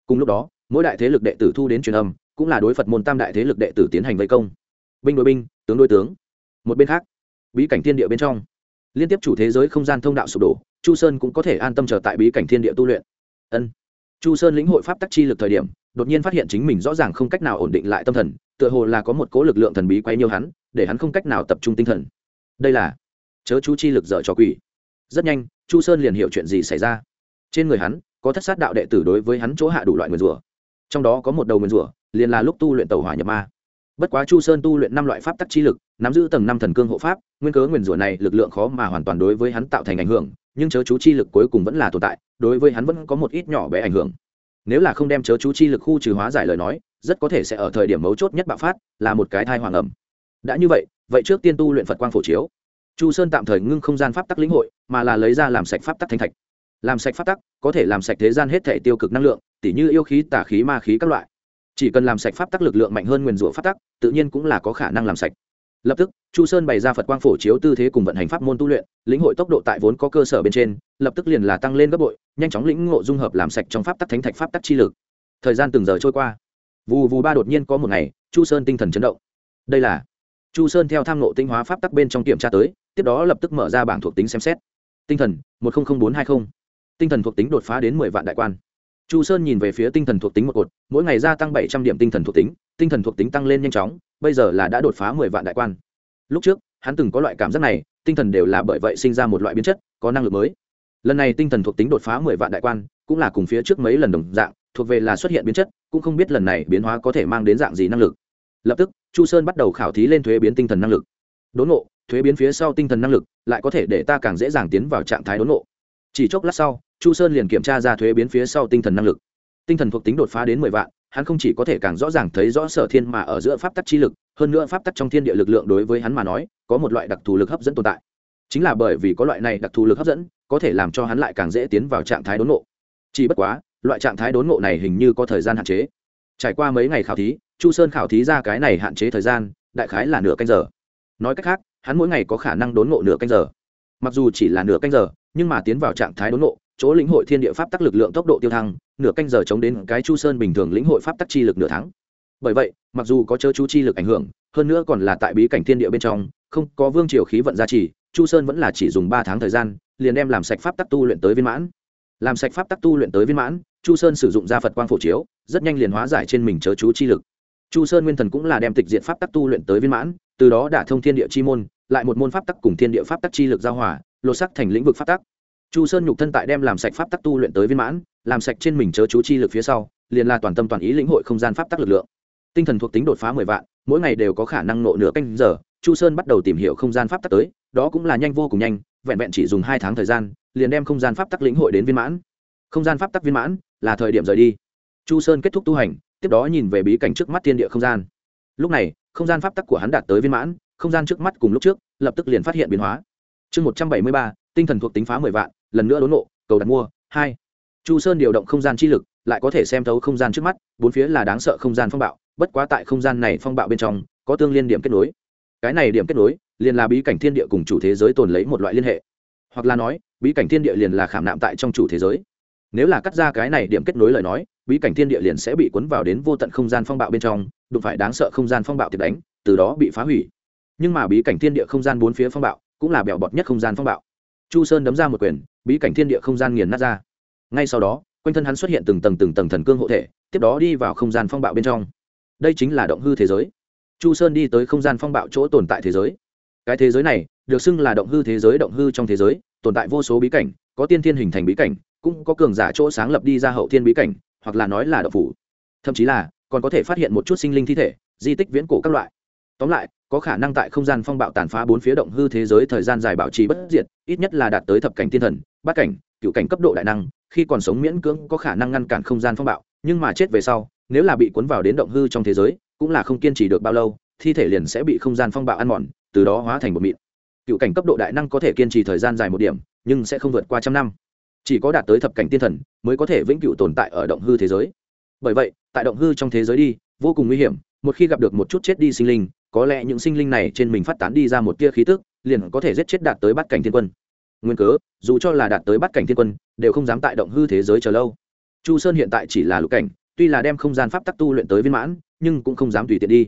Cùng lúc đó, mỗi đại thế lực đệ tử thu đến truyền âm, cũng là đối phật môn tam đại thế lực đệ tử tiến hành vây công. Binh đối binh, tướng đối tướng. Một bên khác, bí cảnh thiên địa bên trong, liên tiếp chủ thế giới không gian thông đạo sụp đổ, chu sơn cũng có thể an tâm chờ tại bí cảnh thiên địa tu luyện. Ân. Chu sơn lĩnh hội pháp tắc chi lực thời điểm, đột nhiên phát hiện chính mình rõ ràng không cách nào ổn định lại tâm thần, tựa hồ là có một cố lực lượng thần bí quay nhiều hắn, để hắn không cách nào tập trung tinh thần. Đây là chớ chú chi lực dở cho quỷ. Rất nhanh, chu sơn liền hiểu chuyện gì xảy ra. Trên người hắn có thất sát đạo đệ tử đối với hắn chỗ hạ đủ loại nguyên rủa. Trong đó có một đầu nguyên rủa, liền là lúc tu luyện tàu hỏa nhập ma. Bất quá chu sơn tu luyện năm loại pháp tắc chi lực, nắm giữ tầng năm thần cương hộ pháp, nguyên cớ nguyên rủa này lực lượng khó mà hoàn toàn đối với hắn tạo thành ảnh hưởng, nhưng chớ chú chi lực cuối cùng vẫn là tồn tại, đối với hắn vẫn có một ít nhỏ bé ảnh hưởng. Nếu là không đem chớ chú chi lực khu trừ hóa giải lời nói, rất có thể sẽ ở thời điểm mấu chốt nhất bạo phát, là một cái thai hoàng ẩm. Đã như vậy vậy trước tiên tu luyện phật quang phổ chiếu. Chu sơn tạm thời ngưng không gian pháp tắc lĩnh hội, mà là lấy ra làm sạch pháp tắc thanh thạch làm sạch pháp tắc, có thể làm sạch thế gian hết thể tiêu cực năng lượng, tỉ như yêu khí tả khí, ma khí các loại. Chỉ cần làm sạch pháp tắc lực lượng mạnh hơn nguyền rủa pháp tắc, tự nhiên cũng là có khả năng làm sạch. Lập tức, chu sơn bày ra phật quang phổ chiếu tư thế cùng vận hành pháp môn tu luyện, lĩnh hội tốc độ tại vốn có cơ sở bên trên, lập tức liền là tăng lên gấp bội, nhanh chóng lĩnh ngộ dung hợp làm sạch trong pháp tắc thánh thạch pháp tắc chi lực. Thời gian từng giờ trôi qua. Vù vù ba đột nhiên có một ngày, chu sơn tinh thần chấn động. Đây là chu sơn theo tham ngộ tinh hóa pháp tắc bên trong kiểm tra tới, tiếp đó lập tức mở ra bảng thuộc tính xem xét. Tinh thần, một trăm linh bốn hai mươi tinh thần thuộc tính đột phá đến mười vạn đại quan. Chu sơn nhìn về phía tinh thần thuộc tính một cột, mỗi ngày gia tăng bảy trăm điểm tinh thần thuộc tính, tinh thần thuộc tính tăng lên nhanh chóng, bây giờ là đã đột phá mười vạn đại quan. Lúc trước, hắn từng có loại cảm giác này, tinh thần đều là bởi vậy sinh ra một loại biến chất, có năng lực mới. Lần này tinh thần thuộc tính đột phá mười vạn đại quan, cũng là cùng phía trước mấy lần đồng dạng, thuộc về là xuất hiện biến chất, cũng không biết lần này biến hóa có thể mang đến dạng gì năng lực. Lập tức, chu sơn bắt đầu khảo thí lên thuế biến tinh thần năng lực. Đốn ngộ, thuế biến phía sau tinh thần năng lực, lại có thể để ta càng dễ dàng tiến vào trạng thái đốn ngộ chỉ chốc lát sau, chu sơn liền kiểm tra ra thuế biến phía sau tinh thần năng lực. Tinh thần thuộc tính đột phá đến mười vạn, hắn không chỉ có thể càng rõ ràng thấy rõ sở thiên mà ở giữa pháp tắc chi lực, hơn nữa pháp tắc trong thiên địa lực lượng đối với hắn mà nói, có một loại đặc thù lực hấp dẫn tồn tại. Chính là bởi vì có loại này đặc thù lực hấp dẫn, có thể làm cho hắn lại càng dễ tiến vào trạng thái đốn ngộ. Chỉ bất quá, loại trạng thái đốn ngộ này hình như có thời gian hạn chế. Trải qua mấy ngày khảo thí, chu sơn khảo thí ra cái này hạn chế thời gian, đại khái là nửa canh giờ. Nói cách khác, hắn mỗi ngày có khả năng đốn ngộ nửa canh giờ. Mặc dù chỉ là nửa canh giờ nhưng mà tiến vào trạng thái đốn nộ chỗ lĩnh hội thiên địa pháp tắc lực lượng tốc độ tiêu thăng, nửa canh giờ chống đến cái chu sơn bình thường lĩnh hội pháp tắc chi lực nửa tháng. Bởi vậy, mặc dù có chớ chú chi lực ảnh hưởng, hơn nữa còn là tại bí cảnh thiên địa bên trong, không có vương triều khí vận gia trì, chu sơn vẫn là chỉ dùng ba tháng thời gian, liền đem làm sạch pháp tắc tu luyện tới viên mãn. Làm sạch pháp tắc tu luyện tới viên mãn, chu sơn sử dụng gia phật quang phổ chiếu, rất nhanh liền hóa giải trên mình chớ chú chi lực. Chu sơn nguyên thần cũng là đem tịch diện pháp tắc tu luyện tới viên mãn, từ đó đả thông thiên địa chi môn, lại một môn pháp tắc cùng thiên địa pháp tắc chi lực giao hòa lột sắc thành lĩnh vực pháp tắc. Chu sơn nhục thân tại đem làm sạch pháp tắc tu luyện tới viên mãn, làm sạch trên mình chớ chú chi lực phía sau, liền là toàn tâm toàn ý lĩnh hội không gian pháp tắc lực lượng. Tinh thần thuộc tính đột phá mười vạn, mỗi ngày đều có khả năng nộ nửa canh giờ, chu sơn bắt đầu tìm hiểu không gian pháp tắc tới, đó cũng là nhanh vô cùng nhanh, vẹn vẹn chỉ dùng hai tháng thời gian, liền đem không gian pháp tắc lĩnh hội đến viên mãn. Không gian pháp tắc viên mãn là thời điểm rời đi. Chu sơn kết thúc tu hành, tiếp đó nhìn về bí cảnh trước mắt thiên địa không gian. Lúc này, không gian pháp tắc của hắn đạt tới viên mãn, không gian trước mắt cùng lúc trước, lập tức liền phát hiện biến hóa chương một trăm bảy mươi ba, tinh thần thuộc tính phá mười vạn, lần nữa đốn nộ, cầu đặt mua, hai. Chu sơn điều động không gian chi lực, lại có thể xem thấu không gian trước mắt, bốn phía là đáng sợ không gian phong bạo, bất quá tại không gian này phong bạo bên trong, có tương liên điểm kết nối. Cái này điểm kết nối, liền là bí cảnh thiên địa cùng chủ thế giới tồn lấy một loại liên hệ. Hoặc là nói, bí cảnh thiên địa liền là khảm nạm tại trong chủ thế giới. Nếu là cắt ra cái này điểm kết nối lời nói, bí cảnh thiên địa liền sẽ bị cuốn vào đến vô tận không gian phong bạo bên trong, đụng phải đáng sợ không gian phong bạo tiệt đánh, từ đó bị phá hủy. Nhưng mà bí cảnh thiên địa không gian bốn phía phong bạo cũng là bèo bọt nhất không gian phong bạo. Chu sơn đấm ra một quyền, bí cảnh thiên địa không gian nghiền nát ra. Ngay sau đó, quanh thân hắn xuất hiện từng tầng từng tầng thần cương hộ thể, tiếp đó đi vào không gian phong bạo bên trong. Đây chính là động hư thế giới. Chu sơn đi tới không gian phong bạo chỗ tồn tại thế giới. Cái thế giới này, được xưng là động hư thế giới động hư trong thế giới, tồn tại vô số bí cảnh, có tiên thiên hình thành bí cảnh, cũng có cường giả chỗ sáng lập đi ra hậu thiên bí cảnh, hoặc là nói là đậu phủ. Thậm chí là, còn có thể phát hiện một chút sinh linh thi thể, di tích viễn cổ các loại tóm lại, có khả năng tại không gian phong bạo tàn phá bốn phía động hư thế giới thời gian dài bảo trì bất diệt, ít nhất là đạt tới thập cảnh tiên thần, bát cảnh, cựu cảnh cấp độ đại năng, khi còn sống miễn cưỡng có khả năng ngăn cản không gian phong bạo, nhưng mà chết về sau, nếu là bị cuốn vào đến động hư trong thế giới, cũng là không kiên trì được bao lâu, thi thể liền sẽ bị không gian phong bạo ăn mòn, từ đó hóa thành một mịn. Cựu cảnh cấp độ đại năng có thể kiên trì thời gian dài một điểm, nhưng sẽ không vượt qua trăm năm. Chỉ có đạt tới thập cảnh tiên thần mới có thể vĩnh cửu tồn tại ở động hư thế giới. Bởi vậy, tại động hư trong thế giới đi, vô cùng nguy hiểm, một khi gặp được một chút chết đi sinh linh có lẽ những sinh linh này trên mình phát tán đi ra một tia khí tức, liền có thể giết chết đạt tới bát cảnh thiên quân. Nguyên cớ, dù cho là đạt tới bát cảnh thiên quân, đều không dám tại động hư thế giới chờ lâu. Chu sơn hiện tại chỉ là lục cảnh, tuy là đem không gian pháp tắc tu luyện tới viên mãn, nhưng cũng không dám tùy tiện đi.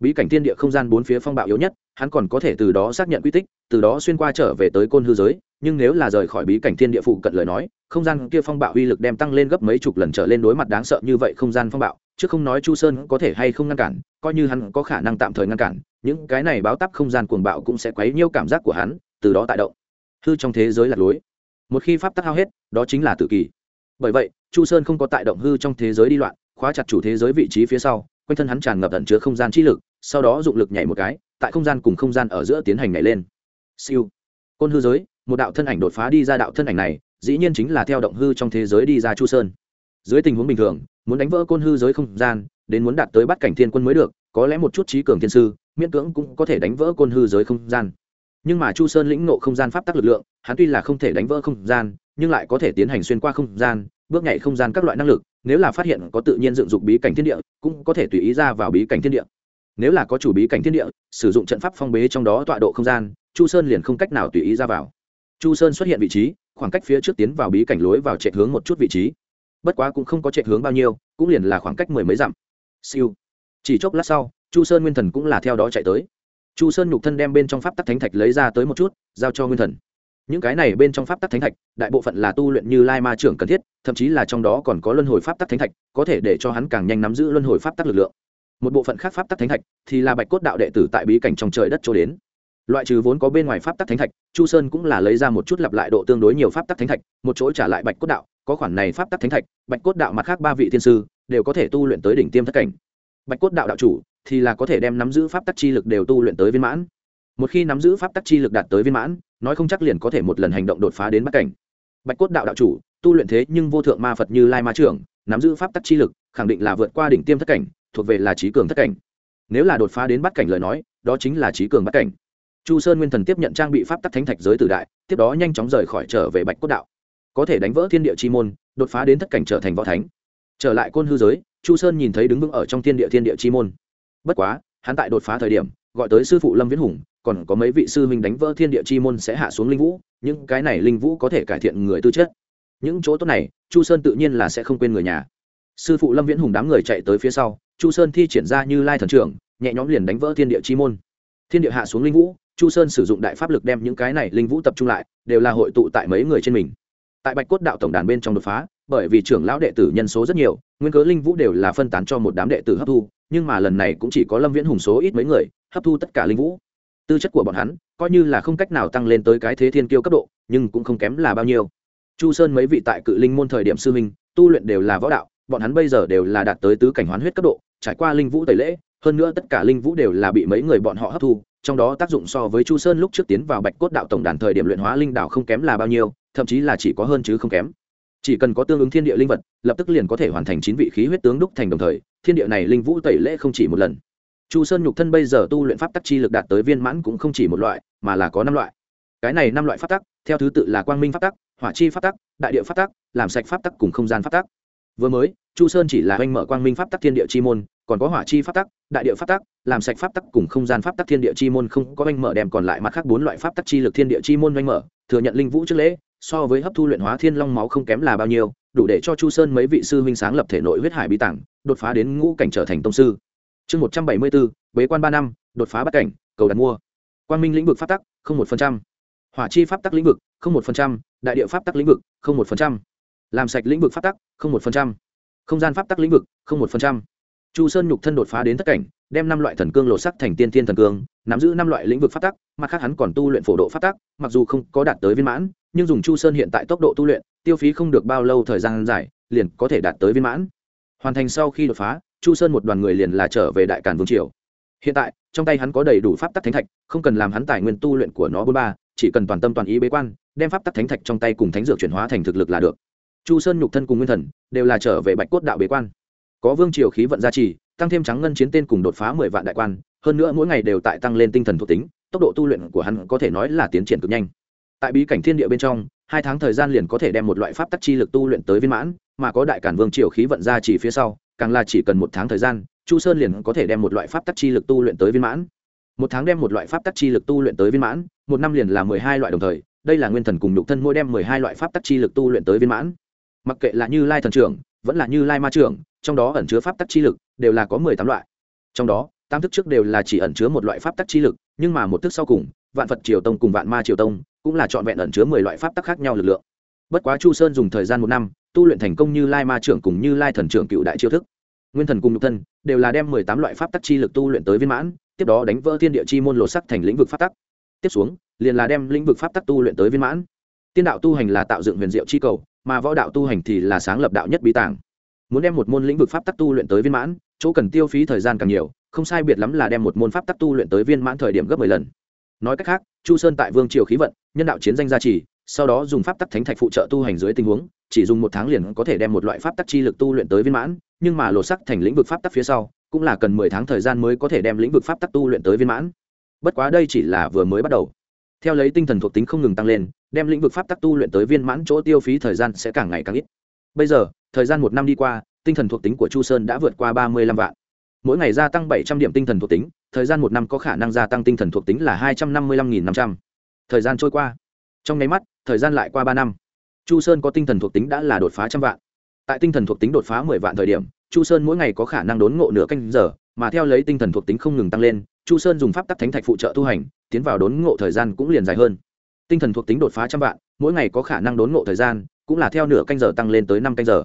Bí cảnh thiên địa không gian bốn phía phong bạo yếu nhất, hắn còn có thể từ đó xác nhận quy tích, từ đó xuyên qua trở về tới côn hư giới, nhưng nếu là rời khỏi bí cảnh thiên địa phụ cận lời nói, không gian kia phong bạo uy lực đem tăng lên gấp mấy chục lần trở lên đối mặt đáng sợ như vậy không gian phong bạo chứ không nói chu sơn có thể hay không ngăn cản, coi như hắn có khả năng tạm thời ngăn cản, những cái này báo tắp không gian cuồng bạo cũng sẽ quấy nhiêu cảm giác của hắn, từ đó tại động. Hư trong thế giới lạc lối. Một khi pháp tắc hao hết, đó chính là tự kỳ bởi vậy, chu sơn không có tại động hư trong thế giới đi loạn, khóa chặt chủ thế giới vị trí phía sau, quanh thân hắn tràn ngập ẩn chứa không gian trí lực, sau đó dụng lực nhảy một cái, tại không gian cùng không gian ở giữa tiến hành nhảy lên. Siêu. Côn hư giới, một đạo thân ảnh đột phá đi ra đạo thân ảnh này, dĩ nhiên chính là theo động hư trong thế giới đi ra chu sơn. Dưới tình huống bình thường muốn đánh vỡ côn hư giới không gian, đến muốn đạt tới bắt cảnh thiên quân mới được, có lẽ một chút trí cường thiên sư, miễn cưỡng cũng có thể đánh vỡ côn hư giới không gian. Nhưng mà chu sơn lĩnh nộ không gian pháp tắc lực lượng, hắn tuy là không thể đánh vỡ không gian, nhưng lại có thể tiến hành xuyên qua không gian, bước nhảy không gian các loại năng lực, nếu là phát hiện có tự nhiên dựng dục bí cảnh thiên địa, cũng có thể tùy ý ra vào bí cảnh thiên địa. Nếu là có chủ bí cảnh thiên địa, sử dụng trận pháp phong bế trong đó tọa độ không gian, chu sơn liền không cách nào tùy ý ra vào. Chu sơn xuất hiện vị trí, khoảng cách phía trước tiến vào bí cảnh lối vào trệ hướng một chút vị trí bất quá cũng không có chạy hướng bao nhiêu, cũng liền là khoảng cách mười mấy dặm. Siêu. Chỉ chốc lát sau, chu sơn nguyên thần cũng là theo đó chạy tới. Chu sơn nhục thân đem bên trong pháp tắc thánh thạch lấy ra tới một chút, giao cho nguyên thần. Những cái này bên trong pháp tắc thánh thạch, đại bộ phận là tu luyện như lai ma trưởng cần thiết, thậm chí là trong đó còn có luân hồi pháp tắc thánh thạch, có thể để cho hắn càng nhanh nắm giữ luân hồi pháp tắc lực lượng. Một bộ phận khác pháp tắc thánh thạch thì là bạch cốt đạo đệ tử tại bí cảnh trong trời đất cho đến. Loại trừ vốn có bên ngoài pháp tắc thánh thạch chu sơn cũng là lấy ra một chút lặp lại độ tương đối nhiều pháp tắc thánh thạch, một chỗ trả lại bạch cốt đạo, có khoản này pháp tắc thánh thạch, bạch cốt đạo mặt khác ba vị thiên sư đều có thể tu luyện tới đỉnh tiêm thất cảnh. Bạch cốt đạo đạo chủ thì là có thể đem nắm giữ pháp tắc chi lực đều tu luyện tới viên mãn. Một khi nắm giữ pháp tắc chi lực đạt tới viên mãn, nói không chắc liền có thể một lần hành động đột phá đến bắc cảnh. Bạch cốt đạo đạo chủ, tu luyện thế nhưng vô thượng ma phật như lai ma trưởng, nắm giữ pháp tắc chi lực, khẳng định là vượt qua đỉnh tiêm thất cảnh, thuộc về là trí cường thất cảnh. Nếu là đột phá đến bắt cảnh lời nói, đó chính là trí cường bắt cảnh chu sơn nguyên thần tiếp nhận trang bị pháp tắc thánh thạch giới tử đại, tiếp đó nhanh chóng rời khỏi trở về bạch cốt đạo. Có thể đánh vỡ thiên địa chi môn, đột phá đến thất cảnh trở thành võ thánh. Trở lại côn hư giới, chu sơn nhìn thấy đứng vững ở trong thiên địa thiên địa chi môn. Bất quá, hắn tại đột phá thời điểm, gọi tới sư phụ lâm viễn hùng, còn có mấy vị sư huynh đánh vỡ thiên địa chi môn sẽ hạ xuống linh vũ, những cái này linh vũ có thể cải thiện người tư chất. Những chỗ tốt này, chu sơn tự nhiên là sẽ không quên người nhà. Sư phụ lâm viễn hùng đám người chạy tới phía sau, chu sơn thi triển ra như lai thần trưởng, nhẹ nhõm liền đánh vỡ thiên địa chi môn. Thiên địa hạ xuống linh vũ chu sơn sử dụng đại pháp lực đem những cái này linh vũ tập trung lại, đều là hội tụ tại mấy người trên mình. Tại bạch cốt đạo tổng đàn bên trong đột phá, bởi vì trưởng lão đệ tử nhân số rất nhiều, nguyên cớ linh vũ đều là phân tán cho một đám đệ tử hấp thu, nhưng mà lần này cũng chỉ có lâm viễn hùng số ít mấy người, hấp thu tất cả linh vũ. Tư chất của bọn hắn, coi như là không cách nào tăng lên tới cái thế thiên kiêu cấp độ, nhưng cũng không kém là bao nhiêu. Chu sơn mấy vị tại cự linh môn thời điểm sư minh tu luyện đều là võ đạo, bọn hắn bây giờ đều là đạt tới tứ cảnh hoán huyết cấp độ, trải qua linh vũ tẩy lễ, hơn nữa tất cả linh vũ đều là bị mấy người bọn họ hấp thu trong đó tác dụng so với chu sơn lúc trước tiến vào bạch cốt đạo tổng đàn thời điểm luyện hóa linh đạo không kém là bao nhiêu, thậm chí là chỉ có hơn chứ không kém. Chỉ cần có tương ứng thiên địa linh vật, lập tức liền có thể hoàn thành chín vị khí huyết tướng đúc thành đồng thời, thiên địa này linh vũ tẩy lễ không chỉ một lần. Chu sơn nhục thân bây giờ tu luyện pháp tắc chi lực đạt tới viên mãn cũng không chỉ một loại, mà là có năm loại. Cái này năm loại pháp tắc, theo thứ tự là quang minh pháp tắc, hỏa chi pháp tắc, đại địa pháp tắc, làm sạch pháp tắc cùng không gian pháp tắc. Vừa mới, chu sơn chỉ là oanh mở quang minh pháp tắc thiên địa chi môn còn có hỏa chi pháp tắc, đại địa pháp tắc, làm sạch pháp tắc cùng không gian pháp tắc thiên địa chi môn không có oanh mở đem còn lại mặt khác bốn loại pháp tắc chi lực thiên địa chi môn oanh mở, thừa nhận linh vũ trước lễ, so với hấp thu luyện hóa thiên long máu không kém là bao nhiêu, đủ để cho chu sơn mấy vị sư huynh sáng lập thể nội huyết hải bí tảng, đột phá đến ngũ cảnh trở thành tông sư. Chương một trăm bảy mươi bốn bế quan ba năm, đột phá bắt cảnh, cầu đặt mua. Quang minh lĩnh vực pháp tắc, không một phần trăm. Hỏa chi pháp tắc lĩnh vực, không một phần trăm. Đại địa pháp tắc lĩnh vực, không một phần trăm. Làm sạch lĩnh vực pháp tắc, không một phần trăm. Không gian pháp tắc lĩnh vực, không một phần trăm chu sơn nhục thân đột phá đến thất cảnh, đem năm loại thần cương lột sắc thành tiên tiên thần cương, nắm giữ năm loại lĩnh vực phát tắc, mặt khác hắn còn tu luyện phổ độ phát tắc, mặc dù không có đạt tới viên mãn, nhưng dùng chu sơn hiện tại tốc độ tu luyện, tiêu phí không được bao lâu thời gian dài, liền có thể đạt tới viên mãn. Hoàn thành sau khi đột phá, chu sơn một đoàn người liền là trở về đại càn vương triều. Hiện tại, trong tay hắn có đầy đủ pháp tắc thánh thạch, không cần làm hắn tài nguyên tu luyện của nó bốn ba, chỉ cần toàn tâm toàn ý bế quan, đem pháp tắc thánh thạch trong tay cùng thánh dược chuyển hóa thành thực lực là được. Chu sơn nhục thân cùng nguyên thần, đều là trở về bạch cốt đạo bế quan có vương triều khí vận gia trì, tăng thêm trắng ngân chiến tên cùng đột phá mười vạn đại quan, hơn nữa mỗi ngày đều tại tăng lên tinh thần thuộc tính, tốc độ tu luyện của hắn có thể nói là tiến triển cực nhanh. Tại bí cảnh thiên địa bên trong, hai tháng thời gian liền có thể đem một loại pháp tắc chi lực tu luyện tới viên mãn, mà có đại cản vương triều khí vận gia trì phía sau, càng là chỉ cần một tháng thời gian, chu sơn liền có thể đem một loại pháp tắc chi lực tu luyện tới viên mãn. Một tháng đem một loại pháp tắc chi lực tu luyện tới viên mãn, một năm liền là mười hai loại đồng thời, đây là nguyên thần cùng nhục thân mỗi đem mười hai loại pháp tắc chi lực tu luyện tới viên mãn. Mặc kệ là như lai thần trưởng vẫn là như lai ma trưởng, trong đó ẩn chứa pháp tắc chi lực đều là có mười tám loại. Trong đó, tam thức trước đều là chỉ ẩn chứa một loại pháp tắc chi lực, nhưng mà một thức sau cùng, vạn phật triều tông cùng vạn ma triều tông cũng là trọn vẹn ẩn chứa mười loại pháp tắc khác nhau lực lượng. Bất quá chu sơn dùng thời gian một năm, tu luyện thành công như lai ma trưởng cùng như lai thần trưởng cựu đại chiêu thức. Nguyên thần cùng nhục thân đều là đem mười tám loại pháp tắc chi lực tu luyện tới viên mãn, tiếp đó đánh vỡ thiên địa chi môn lột sắc thành lĩnh vực pháp tắc. Tiếp xuống, liền là đem lĩnh vực pháp tắc tu luyện tới viên mãn. Tiên đạo tu hành là tạo dựng huyền diệu chi cầu mà võ đạo tu hành thì là sáng lập đạo nhất bí tàng. Muốn đem một môn lĩnh vực pháp tắc tu luyện tới viên mãn, chỗ cần tiêu phí thời gian càng nhiều, không sai biệt lắm là đem một môn pháp tắc tu luyện tới viên mãn thời điểm gấp mười lần. Nói cách khác, chu sơn tại vương triều khí vận, nhân đạo chiến danh gia trì, sau đó dùng pháp tắc thánh thạch phụ trợ tu hành dưới tình huống, chỉ dùng một tháng liền có thể đem một loại pháp tắc chi lực tu luyện tới viên mãn, nhưng mà lột sắc thành lĩnh vực pháp tắc phía sau, cũng là cần mười tháng thời gian mới có thể đem lĩnh vực pháp tắc tu luyện tới viên mãn. Bất quá đây chỉ là vừa mới bắt đầu. Theo lấy tinh thần thuộc tính không ngừng tăng lên đem lĩnh vực pháp tắc tu luyện tới viên mãn chỗ tiêu phí thời gian sẽ càng ngày càng ít. Bây giờ, thời gian một năm đi qua, tinh thần thuộc tính của chu sơn đã vượt qua ba mươi lăm vạn. Mỗi ngày gia tăng bảy trăm điểm tinh thần thuộc tính, thời gian một năm có khả năng gia tăng tinh thần thuộc tính là hai trăm năm mươi lăm nghìn năm trăm. Thời gian trôi qua. Trong nháy mắt, thời gian lại qua ba năm. Chu sơn có tinh thần thuộc tính đã là đột phá trăm vạn. Tại tinh thần thuộc tính đột phá mười vạn thời điểm, chu sơn mỗi ngày có khả năng đốn ngộ nửa canh giờ, mà theo lấy tinh thần thuộc tính không ngừng tăng lên, chu sơn dùng pháp tắc thánh thạch phụ trợ tu hành, tiến vào đốn ngộ thời gian cũng liền dài hơn tinh thần thuộc tính đột phá trăm vạn, mỗi ngày có khả năng đốn ngộ thời gian, cũng là theo nửa canh giờ tăng lên tới năm canh giờ.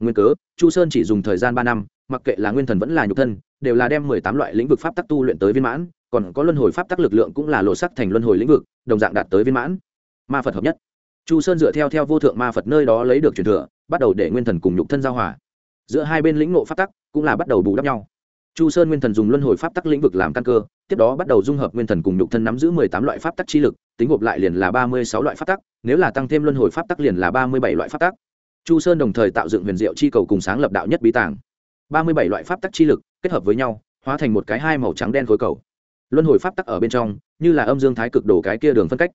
Nguyên cớ, chu sơn chỉ dùng thời gian ba năm, mặc kệ là nguyên thần vẫn là nhục thân, đều là đem mười tám loại lĩnh vực pháp tắc tu luyện tới viên mãn, còn có luân hồi pháp tắc lực lượng cũng là lộ sắc thành luân hồi lĩnh vực, đồng dạng đạt tới viên mãn. Ma phật hợp nhất. Chu sơn dựa theo theo vô thượng ma phật nơi đó lấy được truyền thừa, bắt đầu để nguyên thần cùng nhục thân giao hòa. Giữa hai bên lĩnh ngộ pháp tắc cũng là bắt đầu bù đắp nhau chu sơn nguyên thần dùng luân hồi pháp tắc lĩnh vực làm căn cơ, tiếp đó bắt đầu dung hợp nguyên thần cùng nhục thân nắm giữ mười tám loại pháp tắc chi lực, tính gộp lại liền là ba mươi sáu loại pháp tắc, nếu là tăng thêm luân hồi pháp tắc liền là ba mươi bảy loại pháp tắc. Chu sơn đồng thời tạo dựng huyền diệu chi cầu cùng sáng lập đạo nhất bí tàng. Ba mươi bảy loại pháp tắc chi lực kết hợp với nhau, hóa thành một cái hai màu trắng đen khối cầu. Luân hồi pháp tắc ở bên trong, như là âm dương thái cực đồ cái kia đường phân cách.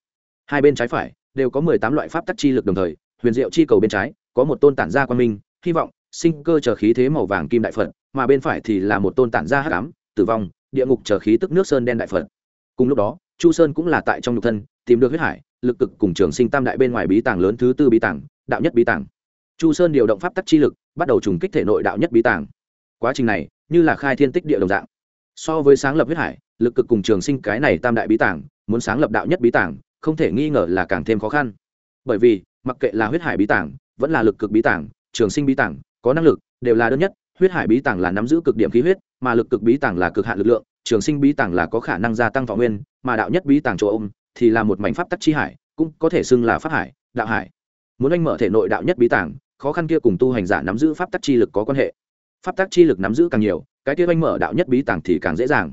Hai bên trái phải đều có mười tám loại pháp tắc chi lực đồng thời, huyền diệu chi cầu bên trái có một tôn tản gia quan minh, hy vọng sinh cơ chờ khí thế màu vàng kim đại phật, mà bên phải thì là một tôn tản gia hắc ám, tử vong, địa ngục chờ khí tức nước sơn đen đại phật. Cùng lúc đó, chu sơn cũng là tại trong nhục thân, tìm được huyết hải, lực cực cùng trường sinh tam đại bên ngoài bí tàng lớn thứ tư bí tàng, đạo nhất bí tàng. Chu sơn điều động pháp tắc chi lực, bắt đầu trùng kích thể nội đạo nhất bí tàng. Quá trình này, như là khai thiên tích địa đồng dạng. So với sáng lập huyết hải, lực cực cùng trường sinh cái này tam đại bí tàng, muốn sáng lập đạo nhất bí tàng, không thể nghi ngờ là càng thêm khó khăn. Bởi vì, mặc kệ là huyết hải bí tàng, vẫn là lực cực bí tàng, trường sinh bí tàng có năng lực, đều là đơn nhất, huyết hải bí tàng là nắm giữ cực điểm khí huyết, mà lực cực bí tàng là cực hạn lực lượng, trường sinh bí tàng là có khả năng gia tăng võ nguyên, mà đạo nhất bí tàng chỗ ôm thì là một mảnh pháp tắc chi hải, cũng có thể xưng là pháp hải, đạo hải. Muốn anh mở thể nội đạo nhất bí tàng, khó khăn kia cùng tu hành giả nắm giữ pháp tắc chi lực có quan hệ. Pháp tắc chi lực nắm giữ càng nhiều, cái kia anh mở đạo nhất bí tàng thì càng dễ dàng.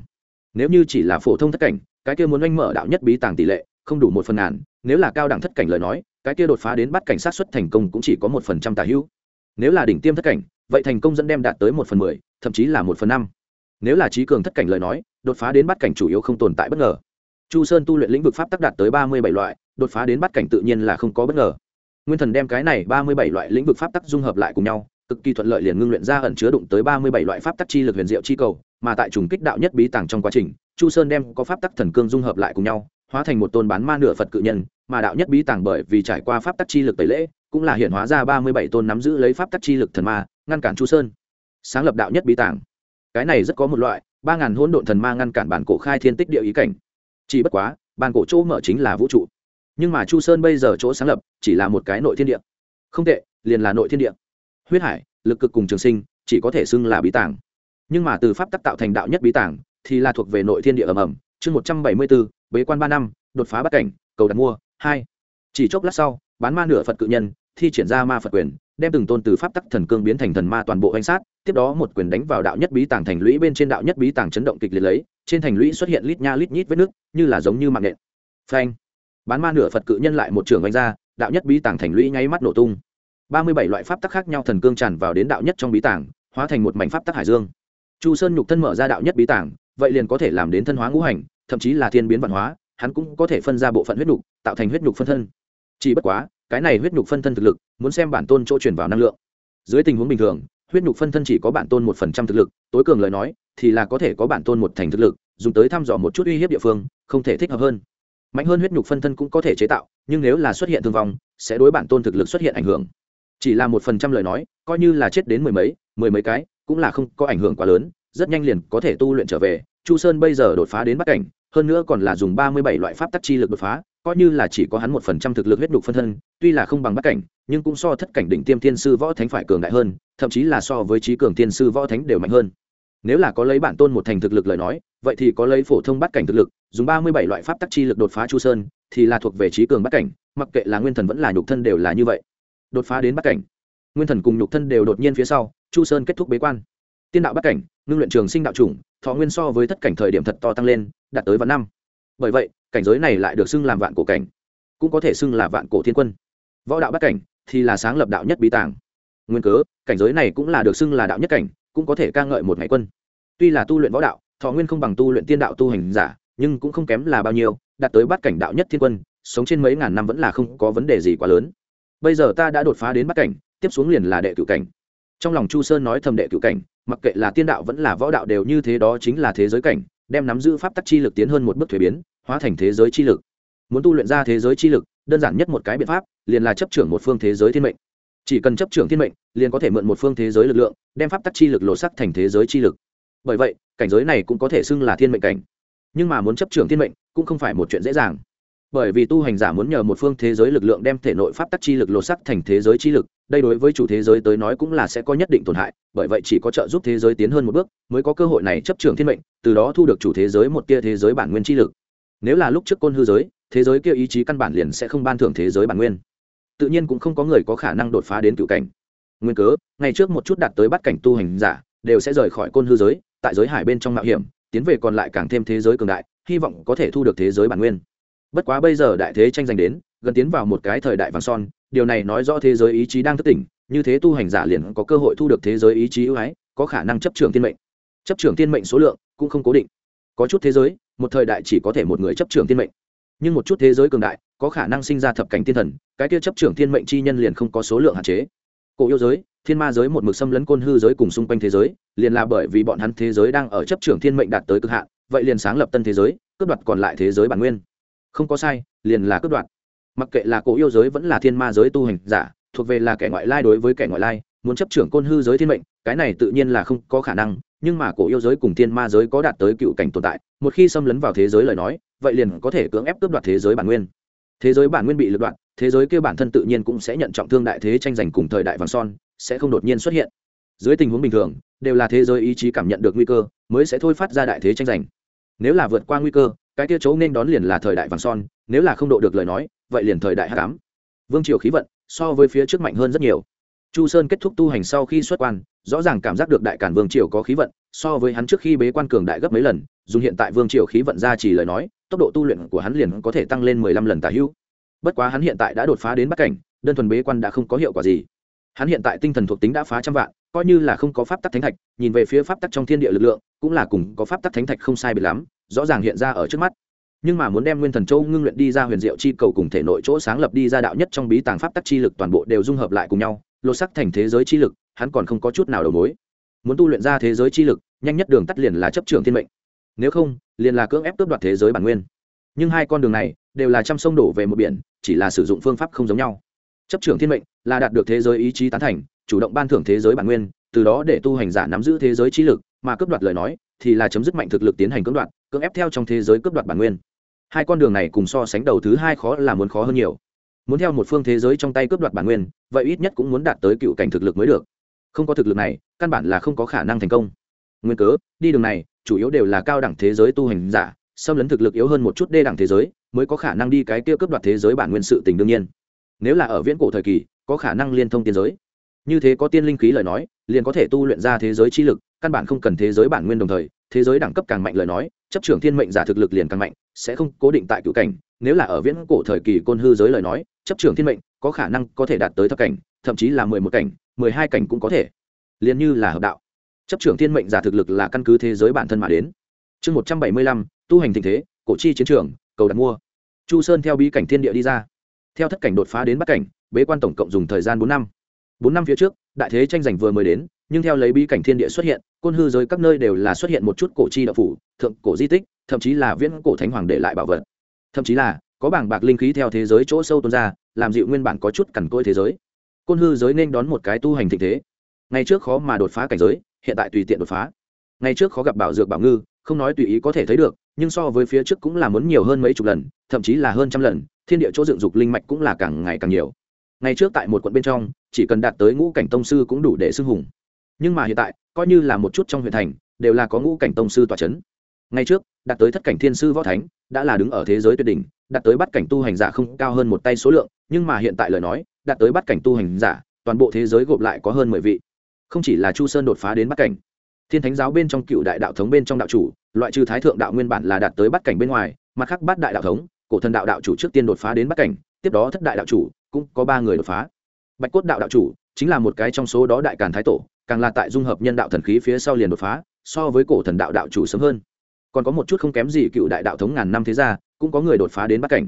Nếu như chỉ là phổ thông thất cảnh, cái kia muốn anh mở đạo nhất bí tàng tỷ lệ không đủ một phần ngàn, nếu là cao đẳng thất cảnh lời nói, cái kia đột phá đến bắt cảnh sát xuất thành công cũng chỉ có một phần trăm tà hữu nếu là đỉnh tiêm thất cảnh, vậy thành công dẫn đem đạt tới một phần mười, thậm chí là một phần năm. Nếu là trí cường thất cảnh lời nói, đột phá đến bắt cảnh chủ yếu không tồn tại bất ngờ. Chu sơn tu luyện lĩnh vực pháp tắc đạt tới ba mươi bảy loại, đột phá đến bắt cảnh tự nhiên là không có bất ngờ. Nguyên thần đem cái này ba mươi bảy loại lĩnh vực pháp tắc dung hợp lại cùng nhau, cực kỳ thuận lợi liền ngưng luyện ra ẩn chứa đụng tới ba mươi bảy loại pháp tắc chi lực huyền diệu chi cầu, mà tại trùng kích đạo nhất bí tàng trong quá trình, chu sơn đem có pháp tắc thần cương dung hợp lại cùng nhau, hóa thành một tôn bán ma nửa phật cự nhân, mà đạo nhất bí tàng bởi vì trải qua pháp tắc chi lực tẩy lễ cũng là hiện hóa ra ba mươi bảy tôn nắm giữ lấy pháp tắc chi lực thần ma, ngăn cản chu sơn. Sáng lập đạo nhất bí tàng. Cái này rất có một loại, ba ngàn hỗn độn thần ma ngăn cản bản cổ khai thiên tích địa ý cảnh. Chỉ bất quá, bản cổ chỗ mở chính là vũ trụ. Nhưng mà chu sơn bây giờ chỗ sáng lập, chỉ là một cái nội thiên địa. Không tệ, liền là nội thiên địa. Huyết hải, lực cực cùng trường sinh, chỉ có thể xưng là bí tàng. Nhưng mà từ pháp tắc tạo thành đạo nhất bí tàng, thì là thuộc về nội thiên địa ầm ầm. Chương một trăm bảy mươi bốn bế quan ba năm, đột phá bắt cảnh, cầu đặt mua, hai. Chỉ chốc lát sau, bán ma nửa phật cự nhân thi triển ra ma phật quyền, đem từng tôn từ pháp tắc thần cương biến thành thần ma toàn bộ oanh sát, tiếp đó một quyền đánh vào đạo nhất bí tàng thành lũy bên trên đạo nhất bí tàng chấn động kịch liệt lấy, trên thành lũy xuất hiện lít nha lít nhít vết nước, như là giống như mạng nện. Phanh. Bán ma nửa phật cự nhân lại một trường oanh ra, đạo nhất bí tàng thành lũy nháy mắt nổ tung. Ba mươi bảy loại pháp tắc khác nhau thần cương tràn vào đến đạo nhất trong bí tàng, hóa thành một mảnh pháp tắc hải dương. Chu sơn nhục thân mở ra đạo nhất bí tàng, vậy liền có thể làm đến thân hóa ngũ hành, thậm chí là thiên biến văn hóa, hắn cũng có thể phân ra bộ phận huyết nhục, tạo thành huyết nhục phân thân. Chỉ bất quá cái này huyết nhục phân thân thực lực, muốn xem bản tôn chỗ chuyển vào năng lượng. Dưới tình huống bình thường, huyết nhục phân thân chỉ có bản tôn một phần trăm thực lực, tối cường lời nói, thì là có thể có bản tôn một thành thực lực, dùng tới thăm dò một chút uy hiếp địa phương, không thể thích hợp hơn. Mạnh hơn huyết nhục phân thân cũng có thể chế tạo, nhưng nếu là xuất hiện thương vong, sẽ đối bản tôn thực lực xuất hiện ảnh hưởng. Chỉ là một phần trăm lời nói, coi như là chết đến mười mấy mười mấy cái, cũng là không có ảnh hưởng quá lớn, rất nhanh liền có thể tu luyện trở về. Chu sơn bây giờ đột phá đến bắc cảnh, hơn nữa còn là dùng ba mươi bảy loại pháp tắc chi lực đột phá coi như là chỉ có hắn một phần trăm thực lực huyết nhục phân thân, tuy là không bằng bắt cảnh, nhưng cũng so thất cảnh đỉnh tiêm thiên sư võ thánh phải cường đại hơn, thậm chí là so với trí cường thiên sư võ thánh đều mạnh hơn. Nếu là có lấy bản tôn một thành thực lực lời nói, vậy thì có lấy phổ thông bắt cảnh thực lực, dùng ba mươi bảy loại pháp tắc chi lực đột phá chu sơn, thì là thuộc về trí cường bắt cảnh, mặc kệ là nguyên thần vẫn là nhục thân đều là như vậy. Đột phá đến bắt cảnh, nguyên thần cùng nhục thân đều đột nhiên phía sau, chu sơn kết thúc bế quan. Tiên đạo bắt cảnh, ngưng luyện trường sinh đạo chủng, thọ nguyên so với thất cảnh thời điểm thật to tăng lên, đạt tới vạn năm. Bởi vậy cảnh giới này lại được xưng làm vạn cổ cảnh, cũng có thể xưng là vạn cổ thiên quân. Võ đạo bắt cảnh thì là sáng lập đạo nhất bí tàng. Nguyên cớ, cảnh giới này cũng là được xưng là đạo nhất cảnh, cũng có thể ca ngợi một ngày quân. Tuy là tu luyện võ đạo, thọ nguyên không bằng tu luyện tiên đạo tu hành giả, nhưng cũng không kém là bao nhiêu, đạt tới bắt cảnh đạo nhất thiên quân, sống trên mấy ngàn năm vẫn là không có vấn đề gì quá lớn. Bây giờ ta đã đột phá đến bắt cảnh, tiếp xuống liền là đệ cửu cảnh. Trong lòng chu sơn nói thầm đệ cửu cảnh, mặc kệ là tiên đạo vẫn là võ đạo đều như thế đó chính là thế giới cảnh đem nắm giữ pháp tắc chi lực tiến hơn một bước thuế biến, hóa thành thế giới chi lực. Muốn tu luyện ra thế giới chi lực, đơn giản nhất một cái biện pháp, liền là chấp trưởng một phương thế giới thiên mệnh. Chỉ cần chấp trưởng thiên mệnh, liền có thể mượn một phương thế giới lực lượng, đem pháp tắc chi lực lộ sắc thành thế giới chi lực. Bởi vậy, cảnh giới này cũng có thể xưng là thiên mệnh cảnh. Nhưng mà muốn chấp trưởng thiên mệnh, cũng không phải một chuyện dễ dàng bởi vì tu hành giả muốn nhờ một phương thế giới lực lượng đem thể nội pháp tắc chi lực lột sắc thành thế giới chi lực đây đối với chủ thế giới tới nói cũng là sẽ có nhất định tổn hại bởi vậy chỉ có trợ giúp thế giới tiến hơn một bước mới có cơ hội này chấp trường thiên mệnh từ đó thu được chủ thế giới một tia thế giới bản nguyên chi lực nếu là lúc trước côn hư giới thế giới kia ý chí căn bản liền sẽ không ban thưởng thế giới bản nguyên tự nhiên cũng không có người có khả năng đột phá đến cựu cảnh nguyên cớ ngày trước một chút đạt tới bắt cảnh tu hành giả đều sẽ rời khỏi côn hư giới tại giới hải bên trong mạo hiểm tiến về còn lại càng thêm thế giới cường đại hy vọng có thể thu được thế giới bản nguyên bất quá bây giờ đại thế tranh giành đến, gần tiến vào một cái thời đại vàng son, điều này nói rõ thế giới ý chí đang thức tỉnh, như thế tu hành giả liền có cơ hội thu được thế giới ý chí ưu ái, có khả năng chấp trưởng tiên mệnh. Chấp trưởng tiên mệnh số lượng cũng không cố định. Có chút thế giới, một thời đại chỉ có thể một người chấp trưởng tiên mệnh. Nhưng một chút thế giới cường đại, có khả năng sinh ra thập cảnh tiên thần, cái kia chấp trưởng thiên mệnh chi nhân liền không có số lượng hạn chế. Cổ yêu giới, thiên ma giới một mực xâm lấn côn hư giới cùng xung quanh thế giới, liền là bởi vì bọn hắn thế giới đang ở chấp trưởng thiên mệnh đạt tới cực hạn, vậy liền sáng lập tân thế giới, cướp đoạt còn lại thế giới bản nguyên không có sai, liền là cướp đoạt. Mặc kệ là cổ yêu giới vẫn là thiên ma giới tu hành giả, thuộc về là kẻ ngoại lai đối với kẻ ngoại lai, muốn chấp trưởng côn hư giới thiên mệnh, cái này tự nhiên là không có khả năng, nhưng mà cổ yêu giới cùng thiên ma giới có đạt tới cựu cảnh tồn tại, một khi xâm lấn vào thế giới lời nói, vậy liền có thể cưỡng ép cướp đoạt thế giới bản nguyên. Thế giới bản nguyên bị lựa đoạn, thế giới kia bản thân tự nhiên cũng sẽ nhận trọng thương đại thế tranh giành cùng thời đại vàng son, sẽ không đột nhiên xuất hiện. Dưới tình huống bình thường, đều là thế giới ý chí cảm nhận được nguy cơ, mới sẽ thôi phát ra đại thế tranh giành. Nếu là vượt qua nguy cơ cái kia chỗ nên đón liền là thời đại vàng son, nếu là không độ được lời nói, vậy liền thời đại h cám vương triều khí vận, so với phía trước mạnh hơn rất nhiều. Chu sơn kết thúc tu hành sau khi xuất quan, rõ ràng cảm giác được đại cản vương triều có khí vận, so với hắn trước khi bế quan cường đại gấp mấy lần dùng hiện tại vương triều khí vận ra chỉ lời nói, tốc độ tu luyện của hắn liền có thể tăng lên mười lăm lần tả hữu. Bất quá hắn hiện tại đã đột phá đến bắc cảnh, đơn thuần bế quan đã không có hiệu quả gì. Hắn hiện tại tinh thần thuộc tính đã phá trăm vạn, coi như là không có pháp tắc thánh thạch, nhìn về phía pháp tắc trong thiên địa lực lượng, cũng là cùng có pháp tắc thánh thạch không sai biệt lắm rõ ràng hiện ra ở trước mắt. Nhưng mà muốn đem nguyên thần châu ngưng luyện đi ra huyền diệu chi cầu cùng thể nội chỗ sáng lập đi ra đạo nhất trong bí tàng pháp tắc chi lực toàn bộ đều dung hợp lại cùng nhau, lột sắc thành thế giới chi lực, hắn còn không có chút nào đầu mối. Muốn tu luyện ra thế giới chi lực, nhanh nhất đường tắt liền là chấp trường thiên mệnh. Nếu không, liền là cưỡng ép cướp đoạt thế giới bản nguyên. Nhưng hai con đường này đều là trăm sông đổ về một biển, chỉ là sử dụng phương pháp không giống nhau. Chấp trưởng thiên mệnh là đạt được thế giới ý chí tán thành, chủ động ban thưởng thế giới bản nguyên, từ đó để tu hành giả nắm giữ thế giới trí lực, mà cướp đoạt lời nói thì là chấm dứt mạnh thực lực tiến hành cưỡng đoạt, cưỡng ép theo trong thế giới cướp đoạt bản nguyên. Hai con đường này cùng so sánh đầu thứ hai khó là muốn khó hơn nhiều. Muốn theo một phương thế giới trong tay cướp đoạt bản nguyên, vậy ít nhất cũng muốn đạt tới cựu cảnh thực lực mới được. Không có thực lực này, căn bản là không có khả năng thành công. Nguyên cớ, đi đường này, chủ yếu đều là cao đẳng thế giới tu hành giả, xâm lấn thực lực yếu hơn một chút đê đẳng thế giới, mới có khả năng đi cái kia cướp đoạt thế giới bản nguyên sự tình đương nhiên. Nếu là ở viễn cổ thời kỳ, có khả năng liên thông tiên giới. Như thế có tiên linh khí lời nói, liền có thể tu luyện ra thế giới chi lực căn bản không cần thế giới bản nguyên đồng thời, thế giới đẳng cấp càng mạnh lời nói, chấp trưởng thiên mệnh giả thực lực liền càng mạnh, sẽ không cố định tại cựu cảnh. Nếu là ở viễn cổ thời kỳ côn hư giới lời nói, chấp trưởng thiên mệnh có khả năng có thể đạt tới thập cảnh, thậm chí là mười một cảnh, mười hai cảnh cũng có thể. Liền như là hợp đạo. Chấp trưởng thiên mệnh giả thực lực là căn cứ thế giới bản thân mà đến. Chương một trăm bảy mươi lăm, tu hành tình thế, cổ chi chiến trường, cầu đặt mua. Chu sơn theo bí cảnh thiên địa đi ra. Theo thất cảnh đột phá đến bắt cảnh, bế quan tổng cộng dùng thời gian bốn năm. Bốn năm phía trước, đại thế tranh giành vừa mới đến, nhưng theo lấy bí cảnh thiên địa xuất hiện côn hư giới các nơi đều là xuất hiện một chút cổ chi đạo phủ, thượng cổ di tích, thậm chí là viễn cổ thánh hoàng để lại bảo vật. Thậm chí là, có bảng bạc linh khí theo thế giới chỗ sâu tuôn ra, làm dịu nguyên bản có chút cằn côi thế giới. Côn hư giới nên đón một cái tu hành thịnh thế. Ngày trước khó mà đột phá cảnh giới, hiện tại tùy tiện đột phá. Ngày trước khó gặp bảo dược bảo ngư, không nói tùy ý có thể thấy được, nhưng so với phía trước cũng là muốn nhiều hơn mấy chục lần, thậm chí là hơn trăm lần, thiên địa chỗ dựng dục linh mạch cũng là càng ngày càng nhiều. Ngày trước tại một quận bên trong, chỉ cần đạt tới ngũ cảnh tông sư cũng đủ để xưng hùng nhưng mà hiện tại, coi như là một chút trong huyện thành, đều là có ngũ cảnh tông sư tòa c h ấ n ngay trước, đạt tới thất cảnh thiên sư võ thánh, đã là đứng ở thế giới tuyệt đỉnh, đạt tới bắt cảnh tu hành giả không cao hơn một tay số lượng, nhưng mà hiện tại lời nói, đạt tới bắt cảnh tu hành giả, toàn bộ thế giới gộp lại có hơn mười vị. Không chỉ là chu sơn đột phá đến bắt cảnh, thiên thánh giáo bên trong cựu đại đạo thống bên trong đạo chủ, loại trừ thái thượng đạo nguyên bản là đạt tới bắt cảnh bên ngoài, mặt khác bắt đại đạo thống, cổ thần đạo đạo chủ trước tiên đột phá đến bắt cảnh, tiếp đó thất đại đạo chủ cũng có ba người đột phá. Bạch cốt đạo đạo chủ chính là một cái trong số đó đại càn thái tổ càng là tại dung hợp nhân đạo thần khí phía sau liền đột phá, so với cổ thần đạo đạo chủ sớm hơn. Còn có một chút không kém gì cựu đại đạo thống ngàn năm thế gia, cũng có người đột phá đến bắt cảnh.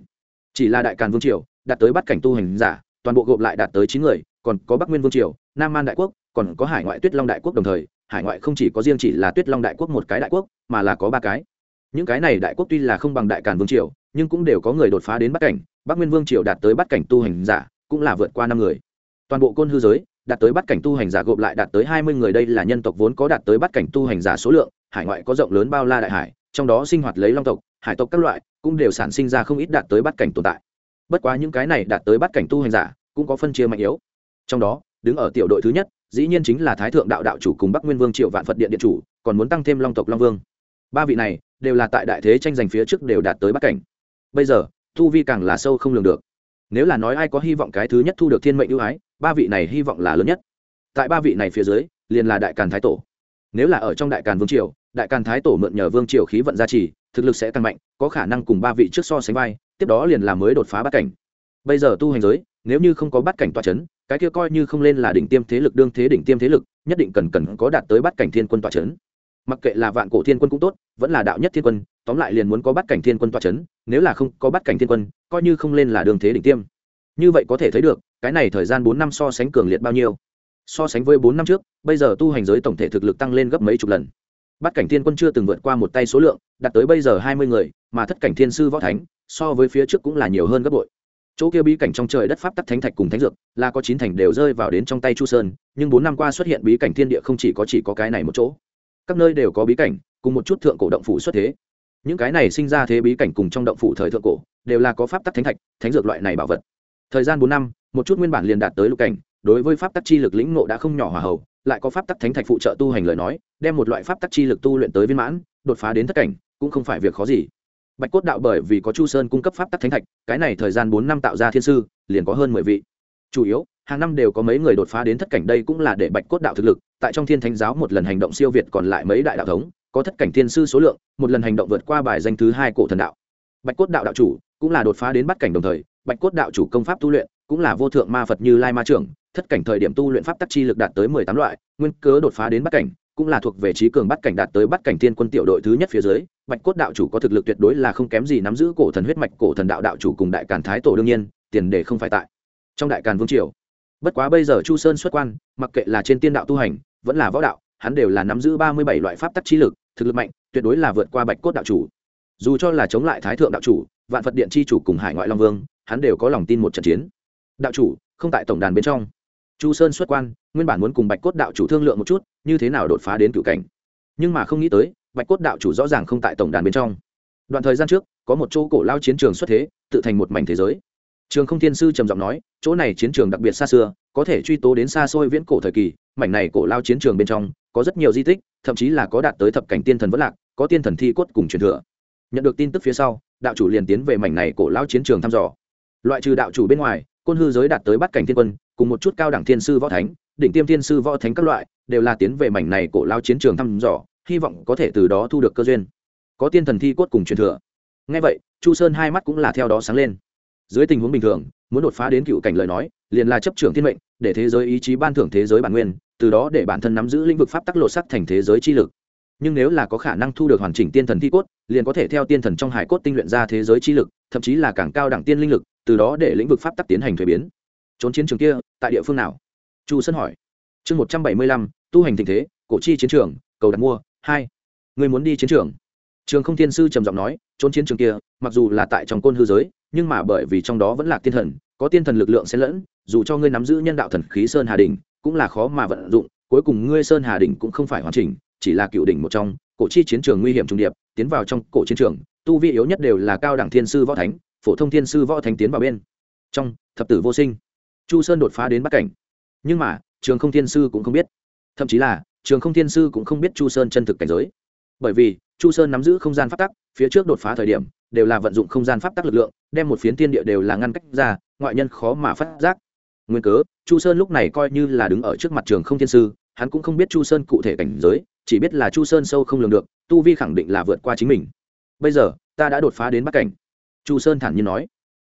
Chỉ là đại càn vương triều, đạt tới bắt cảnh tu hành giả, toàn bộ gộp lại đạt tới chín người, còn có bắc nguyên vương triều, nam man đại quốc, còn có hải ngoại tuyết long đại quốc đồng thời, hải ngoại không chỉ có riêng chỉ là tuyết long đại quốc một cái đại quốc, mà là có ba cái. Những cái này đại quốc tuy là không bằng đại càn vương triều, nhưng cũng đều có người đột phá đến bắt cảnh, bắc nguyên vương triều đạt tới bắt cảnh tu hành giả, cũng là vượt qua năm người. Toàn bộ côn hư giới đạt tới bắt cảnh tu hành giả gộp lại đạt tới hai mươi người đây là nhân tộc vốn có đạt tới bắt cảnh tu hành giả số lượng, hải ngoại có rộng lớn bao la đại hải, trong đó sinh hoạt lấy long tộc, hải tộc các loại, cũng đều sản sinh ra không ít đạt tới bắt cảnh tồn tại. Bất quá những cái này đạt tới bắt cảnh tu hành giả, cũng có phân chia mạnh yếu. Trong đó, đứng ở tiểu đội thứ nhất, dĩ nhiên chính là thái thượng đạo đạo chủ cùng bắc nguyên vương triệu vạn phật điện điện chủ, còn muốn tăng thêm long tộc long vương. Ba vị này, đều là tại đại thế tranh giành phía trước đều đạt tới bắt cảnh. Bây giờ thu vi càng là sâu không lường được nếu là nói ai có hy vọng cái thứ nhất thu được thiên mệnh ưu ái, ba vị này hy vọng là lớn nhất. Tại ba vị này phía dưới, liền là đại càn thái tổ. Nếu là ở trong đại càn vương triều, đại càn thái tổ mượn nhờ vương triều khí vận gia trì, thực lực sẽ tăng mạnh, có khả năng cùng ba vị trước so sánh vai, tiếp đó liền là mới đột phá bắt cảnh. Bây giờ tu hành giới, nếu như không có bắt cảnh toa c h ấ n cái kia coi như không lên là đỉnh tiêm thế lực đương thế đỉnh tiêm thế lực, nhất định cần cần có đạt tới bắt cảnh thiên quân toa c h ấ n mặc kệ là vạn cổ thiên quân cũng tốt, vẫn là đạo nhất thiên quân tóm lại liền muốn có bắt cảnh thiên quân toa c h ấ n nếu là không có bắt cảnh thiên quân, coi như không lên là đường thế đỉnh tiêm. Như vậy có thể thấy được, cái này thời gian bốn năm so sánh cường liệt bao nhiêu. So sánh với bốn năm trước, bây giờ tu hành giới tổng thể thực lực tăng lên gấp mấy chục lần. Bắt cảnh thiên quân chưa từng vượt qua một tay số lượng, đạt tới bây giờ hai mươi người, mà thất cảnh thiên sư võ thánh, so với phía trước cũng là nhiều hơn gấp bội. Chỗ kia bí cảnh trong trời đất pháp tắc thánh thạch cùng thánh dược, là có chín thành đều rơi vào đến trong tay chu sơn, nhưng bốn năm qua xuất hiện bí cảnh thiên địa không chỉ có chỉ có cái này một chỗ. Các nơi đều có bí cảnh, cùng một chút thượng cổ động phủ xuất thế những cái này sinh ra thế bí cảnh cùng trong động phủ thời thượng cổ đều là có pháp tắc thánh thạch thánh dược loại này bảo vật. Thời gian bốn năm một chút nguyên bản liền đạt tới lục cảnh đối với pháp tắc chi lực lĩnh ngộ đã không nhỏ hòa hầu, lại có pháp tắc thánh thạch phụ trợ tu hành lời nói đem một loại pháp tắc chi lực tu luyện tới viên mãn đột phá đến thất cảnh cũng không phải việc khó gì. Bạch cốt đạo bởi vì có chu sơn cung cấp pháp tắc thánh thạch cái này thời gian bốn năm tạo ra thiên sư liền có hơn mười vị. Chủ yếu hàng năm đều có mấy người đột phá đến thất cảnh đây cũng là để bạch cốt đạo thực lực tại trong thiên thánh giáo một lần hành động siêu việt còn lại mấy đại đạo thống có thất cảnh thiên sư số lượng, một lần hành động vượt qua bài danh thứ hai cổ thần đạo. Bạch cốt đạo đạo chủ cũng là đột phá đến bắt cảnh đồng thời, bạch cốt đạo chủ công pháp tu luyện cũng là vô thượng ma phật như lai ma trưởng, thất cảnh thời điểm tu luyện pháp tắc chi lực đạt tới mười tám loại, nguyên cớ đột phá đến bắt cảnh, cũng là thuộc về trí cường bắt cảnh đạt tới bắt cảnh thiên quân tiểu đội thứ nhất phía dưới, bạch cốt đạo chủ có thực lực tuyệt đối là không kém gì nắm giữ cổ thần huyết mạch, cổ thần đạo đạo chủ cùng đại càn thái tổ đương nhiên, tiền đề không phải tại trong đại càn vương triều. Bất quá bây giờ chu sơn xuất quan, mặc kệ là trên tiên đạo tu hành, vẫn là võ đạo, hắn đều là nắm giữ ba mươi bảy loại pháp tắc trí lực thực lực mạnh, tuyệt đối là vượt qua bạch cốt đạo chủ. Dù cho là chống lại thái thượng đạo chủ, vạn phật điện chi chủ cùng hải ngoại long vương, hắn đều có lòng tin một trận chiến. Đạo chủ, không tại tổng đàn bên trong. Chu sơn xuất quan, nguyên bản muốn cùng bạch cốt đạo chủ thương lượng một chút, như thế nào đột phá đến cựu cảnh. Nhưng mà không nghĩ tới, bạch cốt đạo chủ rõ ràng không tại tổng đàn bên trong. Đoạn thời gian trước, có một chỗ cổ lao chiến trường xuất thế, tự thành một mảnh thế giới. Trường không thiên sư trầm giọng nói, chỗ này chiến trường đặc biệt xa xưa, có thể truy tố đến xa xôi viễn cổ thời kỳ, mảnh này cổ lao chiến trường bên trong, có rất nhiều di tích thậm chí là có đạt tới thập cảnh tiên thần vất lạc, có tiên thần thi cốt cùng truyền thừa. Nhận được tin tức phía sau, đạo chủ liền tiến về mảnh này cổ lao chiến trường thăm dò. Loại trừ đạo chủ bên ngoài, côn hư giới đạt tới bắt cảnh thiên quân, cùng một chút cao đẳng thiên sư võ thánh, đỉnh tiêm thiên sư võ thánh các loại, đều là tiến về mảnh này cổ lao chiến trường thăm dò, hy vọng có thể từ đó thu được cơ duyên. Có tiên thần thi cốt cùng truyền thừa. Ngay vậy, chu sơn hai mắt cũng là theo đó sáng lên. Dưới tình huống bình thường, muốn đột phá đến cựu cảnh lời nói, liền là chấp trưởng thiên mệnh, để thế giới ý chí ban thưởng thế giới bản nguyên từ đó để bản thân nắm giữ lĩnh vực pháp tắc lộ sắc thành thế giới chi lực. Nhưng nếu là có khả năng thu được hoàn chỉnh tiên thần thi cốt, liền có thể theo tiên thần trong hải cốt tinh luyện ra thế giới chi lực, thậm chí là càng cao đẳng tiên linh lực, từ đó để lĩnh vực pháp tắc tiến hành thuế biến. Trốn chiến trường kia, tại địa phương nào? Chu sơn hỏi. Chương một trăm bảy mươi lăm, tu hành tình thế, cổ chi chiến trường, cầu đặt mua, hai. Người muốn đi chiến trường? Trường không thiên sư trầm giọng nói, trốn chiến trường kia, mặc dù là tại trong côn hư giới, nhưng mà bởi vì trong đó vẫn là tiên thần, có tiên thần lực lượng xen lẫn, dù cho ngươi nắm giữ nhân đạo thần khí sơn hà đình cũng là khó mà vận dụng, cuối cùng ngươi sơn hà đình cũng không phải hoàn chỉnh, chỉ là cựu đỉnh một trong, cổ chi chiến trường nguy hiểm trung điệp, tiến vào trong cổ chiến trường, tu vi yếu nhất đều là cao đẳng thiên sư võ thánh, phổ thông thiên sư võ thánh tiến vào bên trong, thập tử vô sinh. Chu sơn đột phá đến bắc cảnh. Nhưng mà, trường không thiên sư cũng không biết. Thậm chí là, trường không thiên sư cũng không biết chu sơn chân thực cảnh giới. Bởi vì, chu sơn nắm giữ không gian pháp tắc, phía trước đột phá thời điểm, đều là vận dụng không gian pháp tắc lực lượng, đem một phiến tiên địa đều là ngăn cách ra, ngoại nhân khó mà phát giác nguyên cớ, chu sơn lúc này coi như là đứng ở trước mặt trường không thiên sư, hắn cũng không biết chu sơn cụ thể cảnh giới, chỉ biết là chu sơn sâu không lường được, tu vi khẳng định là vượt qua chính mình. Bây giờ, ta đã đột phá đến bắc cảnh. Chu sơn thản nhiên nói.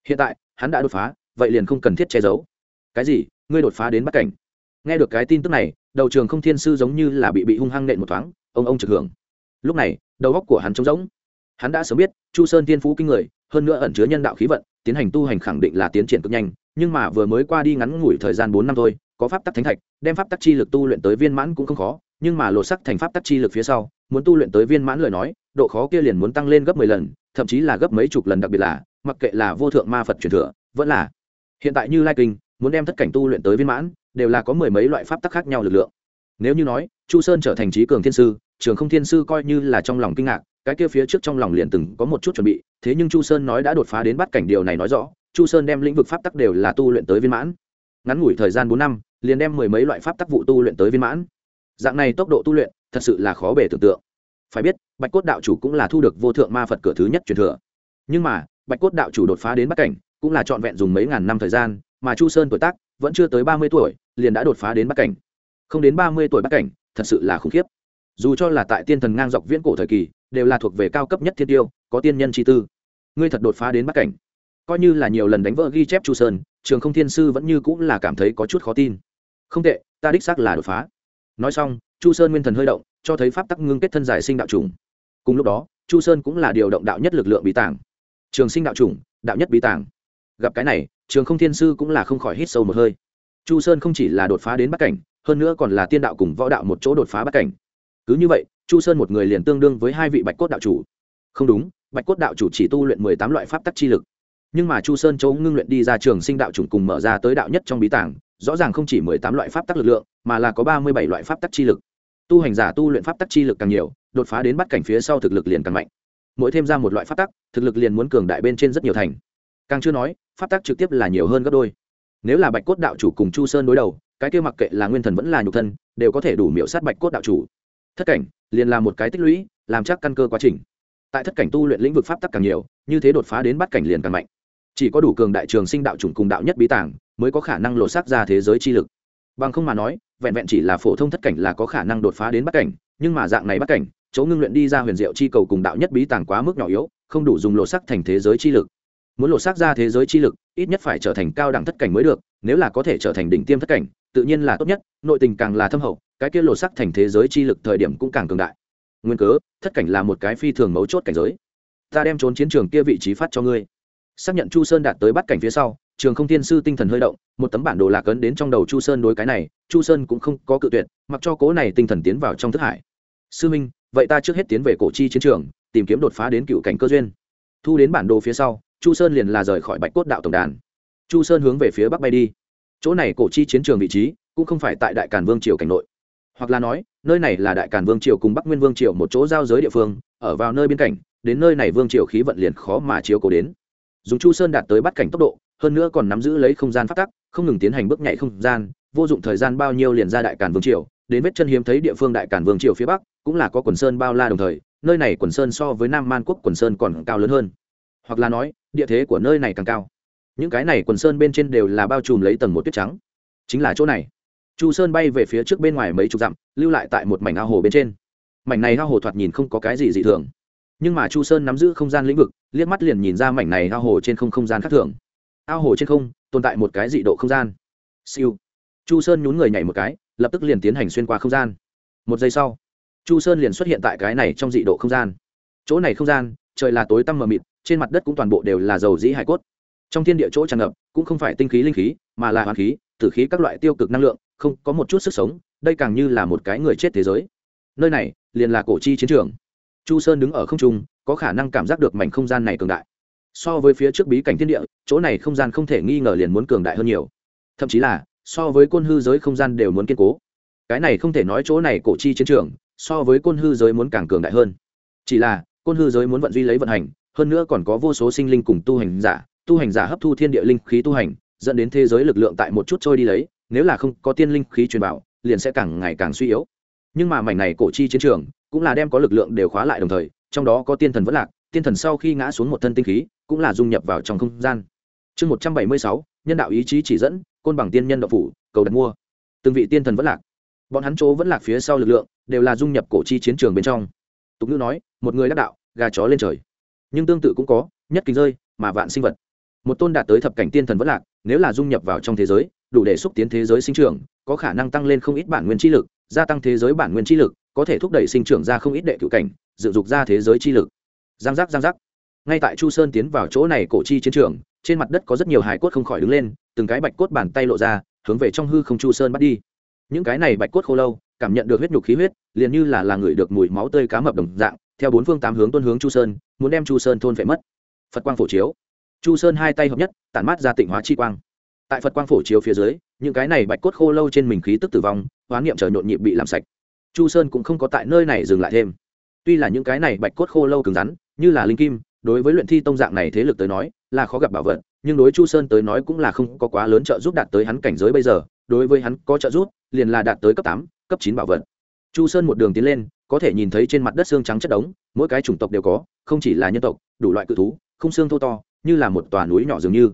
Hiện tại, hắn đã đột phá, vậy liền không cần thiết che giấu. Cái gì? Ngươi đột phá đến bắc cảnh. Nghe được cái tin tức này, đầu trường không thiên sư giống như là bị bị hung hăng nện một thoáng, ông ông trực hưởng. Lúc này, đầu góc của hắn trống rỗng. Hắn đã sớm biết, chu sơn tiên phú kinh người, hơn nữa ẩn chứa nhân đạo khí vận, tiến hành tu hành khẳng định là tiến triển cực nhanh nhưng mà vừa mới qua đi ngắn ngủi thời gian bốn năm thôi, có pháp tắc thánh thạch, đem pháp tắc chi lực tu luyện tới viên mãn cũng không khó, nhưng mà lột sắc thành pháp tắc chi lực phía sau, muốn tu luyện tới viên mãn lời nói, độ khó kia liền muốn tăng lên gấp mười lần, thậm chí là gấp mấy chục lần đặc biệt là, mặc kệ là vô thượng ma phật truyền thừa, vẫn là hiện tại như lai kinh, muốn đem thất cảnh tu luyện tới viên mãn, đều là có mười mấy loại pháp tắc khác nhau lực lượng. Nếu như nói, chu sơn trở thành trí cường thiên sư, trường không thiên sư coi như là trong lòng kinh ngạc cái kia phía trước trong lòng liền từng có một chút chuẩn bị, thế nhưng chu sơn nói đã đột phá đến bắt cảnh điều này nói rõ, chu sơn đem lĩnh vực pháp tắc đều là tu luyện tới viên mãn. Ngắn ngủi thời gian bốn năm, liền đem mười mấy loại pháp tắc vụ tu luyện tới viên mãn. Dạng này tốc độ tu luyện, thật sự là khó bể tưởng tượng. Phải biết, bạch cốt đạo chủ cũng là thu được vô thượng ma phật cửa thứ nhất truyền thừa. Nhưng mà, bạch cốt đạo chủ đột phá đến bắt cảnh, cũng là trọn vẹn dùng mấy ngàn năm thời gian, mà chu sơn tuổi tác vẫn chưa tới ba mươi tuổi, liền đã đột phá đến bắt cảnh. Không đến ba mươi tuổi bắt cảnh, thật sự là khủng khiếp. Dù cho là tại tiên thần ngang dọc viễn cổ thời kỳ đều là thuộc về cao cấp nhất thiên tiêu, có tiên nhân chi tư. Ngươi thật đột phá đến bắt cảnh. Coi như là nhiều lần đánh vỡ ghi chép chu sơn, trường không thiên sư vẫn như cũng là cảm thấy có chút khó tin. Không tệ, ta đích xác là đột phá. Nói xong, chu sơn nguyên thần hơi động, cho thấy pháp tắc ngưng kết thân giải sinh đạo trùng cùng lúc đó, chu sơn cũng là điều động đạo nhất lực lượng bí tàng. Trường sinh đạo trùng đạo nhất bí tàng. Gặp cái này, trường không thiên sư cũng là không khỏi hít sâu một hơi. Chu sơn không chỉ là đột phá đến bắc cảnh, hơn nữa còn là tiên đạo cùng võ đạo một chỗ đột phá bắc cảnh. Cứ như vậy chu sơn một người liền tương đương với hai vị bạch cốt đạo chủ. Không đúng, bạch cốt đạo chủ chỉ tu luyện mười tám loại pháp tắc chi lực. Nhưng mà chu sơn châu ngưng luyện đi ra trường sinh đạo chủng cùng mở ra tới đạo nhất trong bí tảng rõ ràng không chỉ mười tám loại pháp tắc lực lượng, mà là có ba mươi bảy loại pháp tắc chi lực. Tu hành giả tu luyện pháp tắc chi lực càng nhiều, đột phá đến bắt cảnh phía sau thực lực liền càng mạnh. Mỗi thêm ra một loại pháp tắc, thực lực liền muốn cường đại bên trên rất nhiều thành. Càng chưa nói, pháp tắc trực tiếp là nhiều hơn gấp đôi. Nếu là bạch cốt đạo chủ cùng chu sơn đối đầu, cái kia mặc kệ là nguyên thần vẫn là nhục thân, đều có thể đủ miễu sát bạch cốt đạo chủ thất cảnh, liền là một cái tích lũy, làm chắc căn cơ quá trình. Tại thất cảnh tu luyện lĩnh vực pháp tắc càng nhiều, như thế đột phá đến bắt cảnh liền càng mạnh. Chỉ có đủ cường đại trường sinh đạo chủng cùng đạo nhất bí tàng, mới có khả năng lột xác ra thế giới chi lực. Bằng không mà nói, vẹn vẹn chỉ là phổ thông thất cảnh là có khả năng đột phá đến bắt cảnh, nhưng mà dạng này bắt cảnh, chỗ ngưng luyện đi ra huyền diệu chi cầu cùng đạo nhất bí tàng quá mức nhỏ yếu, không đủ dùng lột xác thành thế giới chi lực muốn lột xác ra thế giới chi lực, ít nhất phải trở thành cao đẳng thất cảnh mới được, nếu là có thể trở thành đỉnh tiêm thất cảnh, tự nhiên là tốt nhất, nội tình càng là thâm hậu, cái kia lột xác thành thế giới chi lực thời điểm cũng càng cường đại. Nguyên cớ, thất cảnh là một cái phi thường mấu chốt cảnh giới. Ta đem trốn chiến trường kia vị trí phát cho ngươi. Xác nhận chu sơn đạt tới bắt cảnh phía sau, trường không thiên sư tinh thần hơi động, một tấm bản đồ lạc ấn đến trong đầu chu sơn đối cái này, chu sơn cũng không có cự tuyệt, mặc cho cố này tinh thần tiến vào trong thức hải. Sư minh, vậy ta trước hết tiến về cổ chi chiến trường, tìm kiếm đột phá đến cựu cảnh cơ duyên. Thu đến bản đồ phía sau chu sơn liền là rời khỏi bạch cốt đạo tổng đàn. Chu sơn hướng về phía bắc bay đi. Chỗ này cổ chi chiến trường vị trí cũng không phải tại đại càn vương triều cảnh nội. Hoặc là nói, nơi này là đại càn vương triều cùng bắc nguyên vương triều một chỗ giao giới địa phương, ở vào nơi biên cảnh đến nơi này vương triều khí vận liền khó mà chiếu cố đến. Dùng chu sơn đạt tới bắt cảnh tốc độ, hơn nữa còn nắm giữ lấy không gian phát tắc, không ngừng tiến hành bước nhảy không gian, vô dụng thời gian bao nhiêu liền ra đại càn vương triều, đến vết chân hiếm thấy địa phương đại càn vương triều phía bắc, cũng là có quần sơn bao la đồng thời, nơi này quần sơn so với nam man quốc quần sơn còn cao lớn hơn hoặc là nói, địa thế của nơi này càng cao. Những cái này quần sơn bên trên đều là bao trùm lấy tầng một tuyết trắng. Chính là chỗ này. Chu sơn bay về phía trước bên ngoài mấy chục dặm, lưu lại tại một mảnh ao hồ bên trên. Mảnh này ao hồ thoạt nhìn không có cái gì dị thường. Nhưng mà chu sơn nắm giữ không gian lĩnh vực, liếc mắt liền nhìn ra mảnh này ao hồ trên không không gian khác thường. Ao hồ trên không, tồn tại một cái dị độ không gian. Siêu. Chu sơn nhún người nhảy một cái, lập tức liền tiến hành xuyên qua không gian. Một giây sau, chu sơn liền xuất hiện tại cái này trong dị độ không gian. Chỗ này không gian, trời là tối tăm mờ mịt trên mặt đất cũng toàn bộ đều là dầu dĩ hải cốt. Trong thiên địa chỗ tràn ngập, cũng không phải tinh khí linh khí, mà là hoàn khí, tử khí các loại tiêu cực năng lượng, không, có một chút sức sống, đây càng như là một cái người chết thế giới. Nơi này, liền là cổ chi chiến trường. Chu sơn đứng ở không trung, có khả năng cảm giác được mảnh không gian này cường đại. So với phía trước bí cảnh thiên địa, chỗ này không gian không thể nghi ngờ liền muốn cường đại hơn nhiều. Thậm chí là, so với côn hư giới không gian đều muốn kiên cố. Cái này không thể nói chỗ này cổ chi chiến trường, so với côn hư giới muốn càng cường đại hơn. Chỉ là, côn hư giới muốn vận duy lấy vận hành hơn nữa còn có vô số sinh linh cùng tu hành giả, tu hành giả hấp thu thiên địa linh khí tu hành, dẫn đến thế giới lực lượng tại một chút trôi đi lấy, nếu là không có tiên linh khí truyền bảo, liền sẽ càng ngày càng suy yếu. Nhưng mà mảnh này cổ chi chiến trường, cũng là đem có lực lượng đều khóa lại đồng thời, trong đó có tiên thần vẫn lạc, tiên thần sau khi ngã xuống một thân tinh khí, cũng là dung nhập vào trong không gian. Chương một trăm bảy mươi sáu, nhân đạo ý chí chỉ dẫn, côn bằng tiên nhân đậu phủ, cầu đặt mua. Từng vị tiên thần vẫn lạc. Bọn hắn chỗ vẫn lạc phía sau lực lượng, đều là dung nhập cổ chi chiến trường bên trong. Tục ngữ nói, một người đắc đạo, gà chó lên trời nhưng tương tự cũng có, nhất kính rơi, mà vạn sinh vật. Một tôn đạt tới thập cảnh tiên thần vẫn lạc, nếu là dung nhập vào trong thế giới, đủ để xúc tiến thế giới sinh trưởng, có khả năng tăng lên không ít bản nguyên chi lực, gia tăng thế giới bản nguyên chi lực, có thể thúc đẩy sinh trưởng ra không ít đệ cựu cảnh dựng dục ra thế giới chi lực. Giang giác giang giác. Ngay tại chu sơn tiến vào chỗ này cổ chi chiến trường, trên mặt đất có rất nhiều hài cốt không khỏi đứng lên, từng cái bạch cốt bàn tay lộ ra, hướng về trong hư không chu sơn bắt đi. Những cái này bạch cốt khô lâu, cảm nhận được huyết nhục khí huyết, liền như là là người được mùi máu tươi cá mập đồng dạng theo bốn phương tám hướng tuân hướng chu sơn, muốn đem chu sơn thôn phệ mất. Phật quang phổ chiếu. Chu sơn hai tay hợp nhất, tản mát ra tịnh hóa chi quang. Tại phật quang phổ chiếu phía dưới, những cái này bạch cốt khô lâu trên mình khí tức tử vong hoán niệm chờ nhộn nhịp bị làm sạch. Chu sơn cũng không có tại nơi này dừng lại thêm. Tuy là những cái này bạch cốt khô lâu cứng rắn, như là linh kim, đối với luyện thi tông dạng này thế lực tới nói, là khó gặp bảo vật, nhưng đối chu sơn tới nói cũng là không có quá lớn trợ giúp đạt tới hắn cảnh giới bây giờ, đối với hắn có trợ giúp, liền là đạt tới cấp tám, cấp chín bảo vật. Chu sơn một đường tiến lên có thể nhìn thấy trên mặt đất xương trắng chất đống, mỗi cái chủng tộc đều có, không chỉ là nhân tộc, đủ loại cự thú, không xương thô to, như là một tòa núi nhỏ dường như.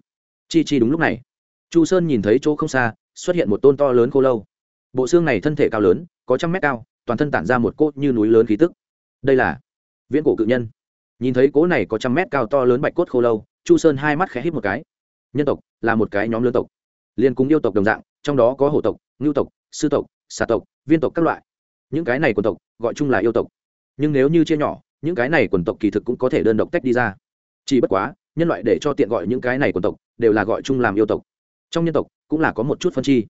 Chi chi đúng lúc này. Chu sơn nhìn thấy chỗ không xa, xuất hiện một tôn to lớn khô lâu. Bộ xương này thân thể cao lớn, có trăm mét cao, toàn thân tản ra một cốt như núi lớn khí tức. Đây là viễn cổ cự nhân. Nhìn thấy cỗ này có trăm mét cao to lớn bạch cốt khô lâu, chu sơn hai mắt khẽ hít một cái. Nhân tộc là một cái nhóm lớn tộc. Liên cùng yêu tộc đồng dạng, trong đó có hổ tộc, ngưu tộc, sư tộc, xà tộc, viên tộc các loại những cái này quần tộc gọi chung là yêu tộc. Nhưng nếu như chia nhỏ, những cái này quần tộc kỳ thực cũng có thể đơn độc tách đi ra. Chỉ bất quá, nhân loại để cho tiện gọi những cái này quần tộc đều là gọi chung làm yêu tộc. Trong nhân tộc cũng là có một chút phân chi.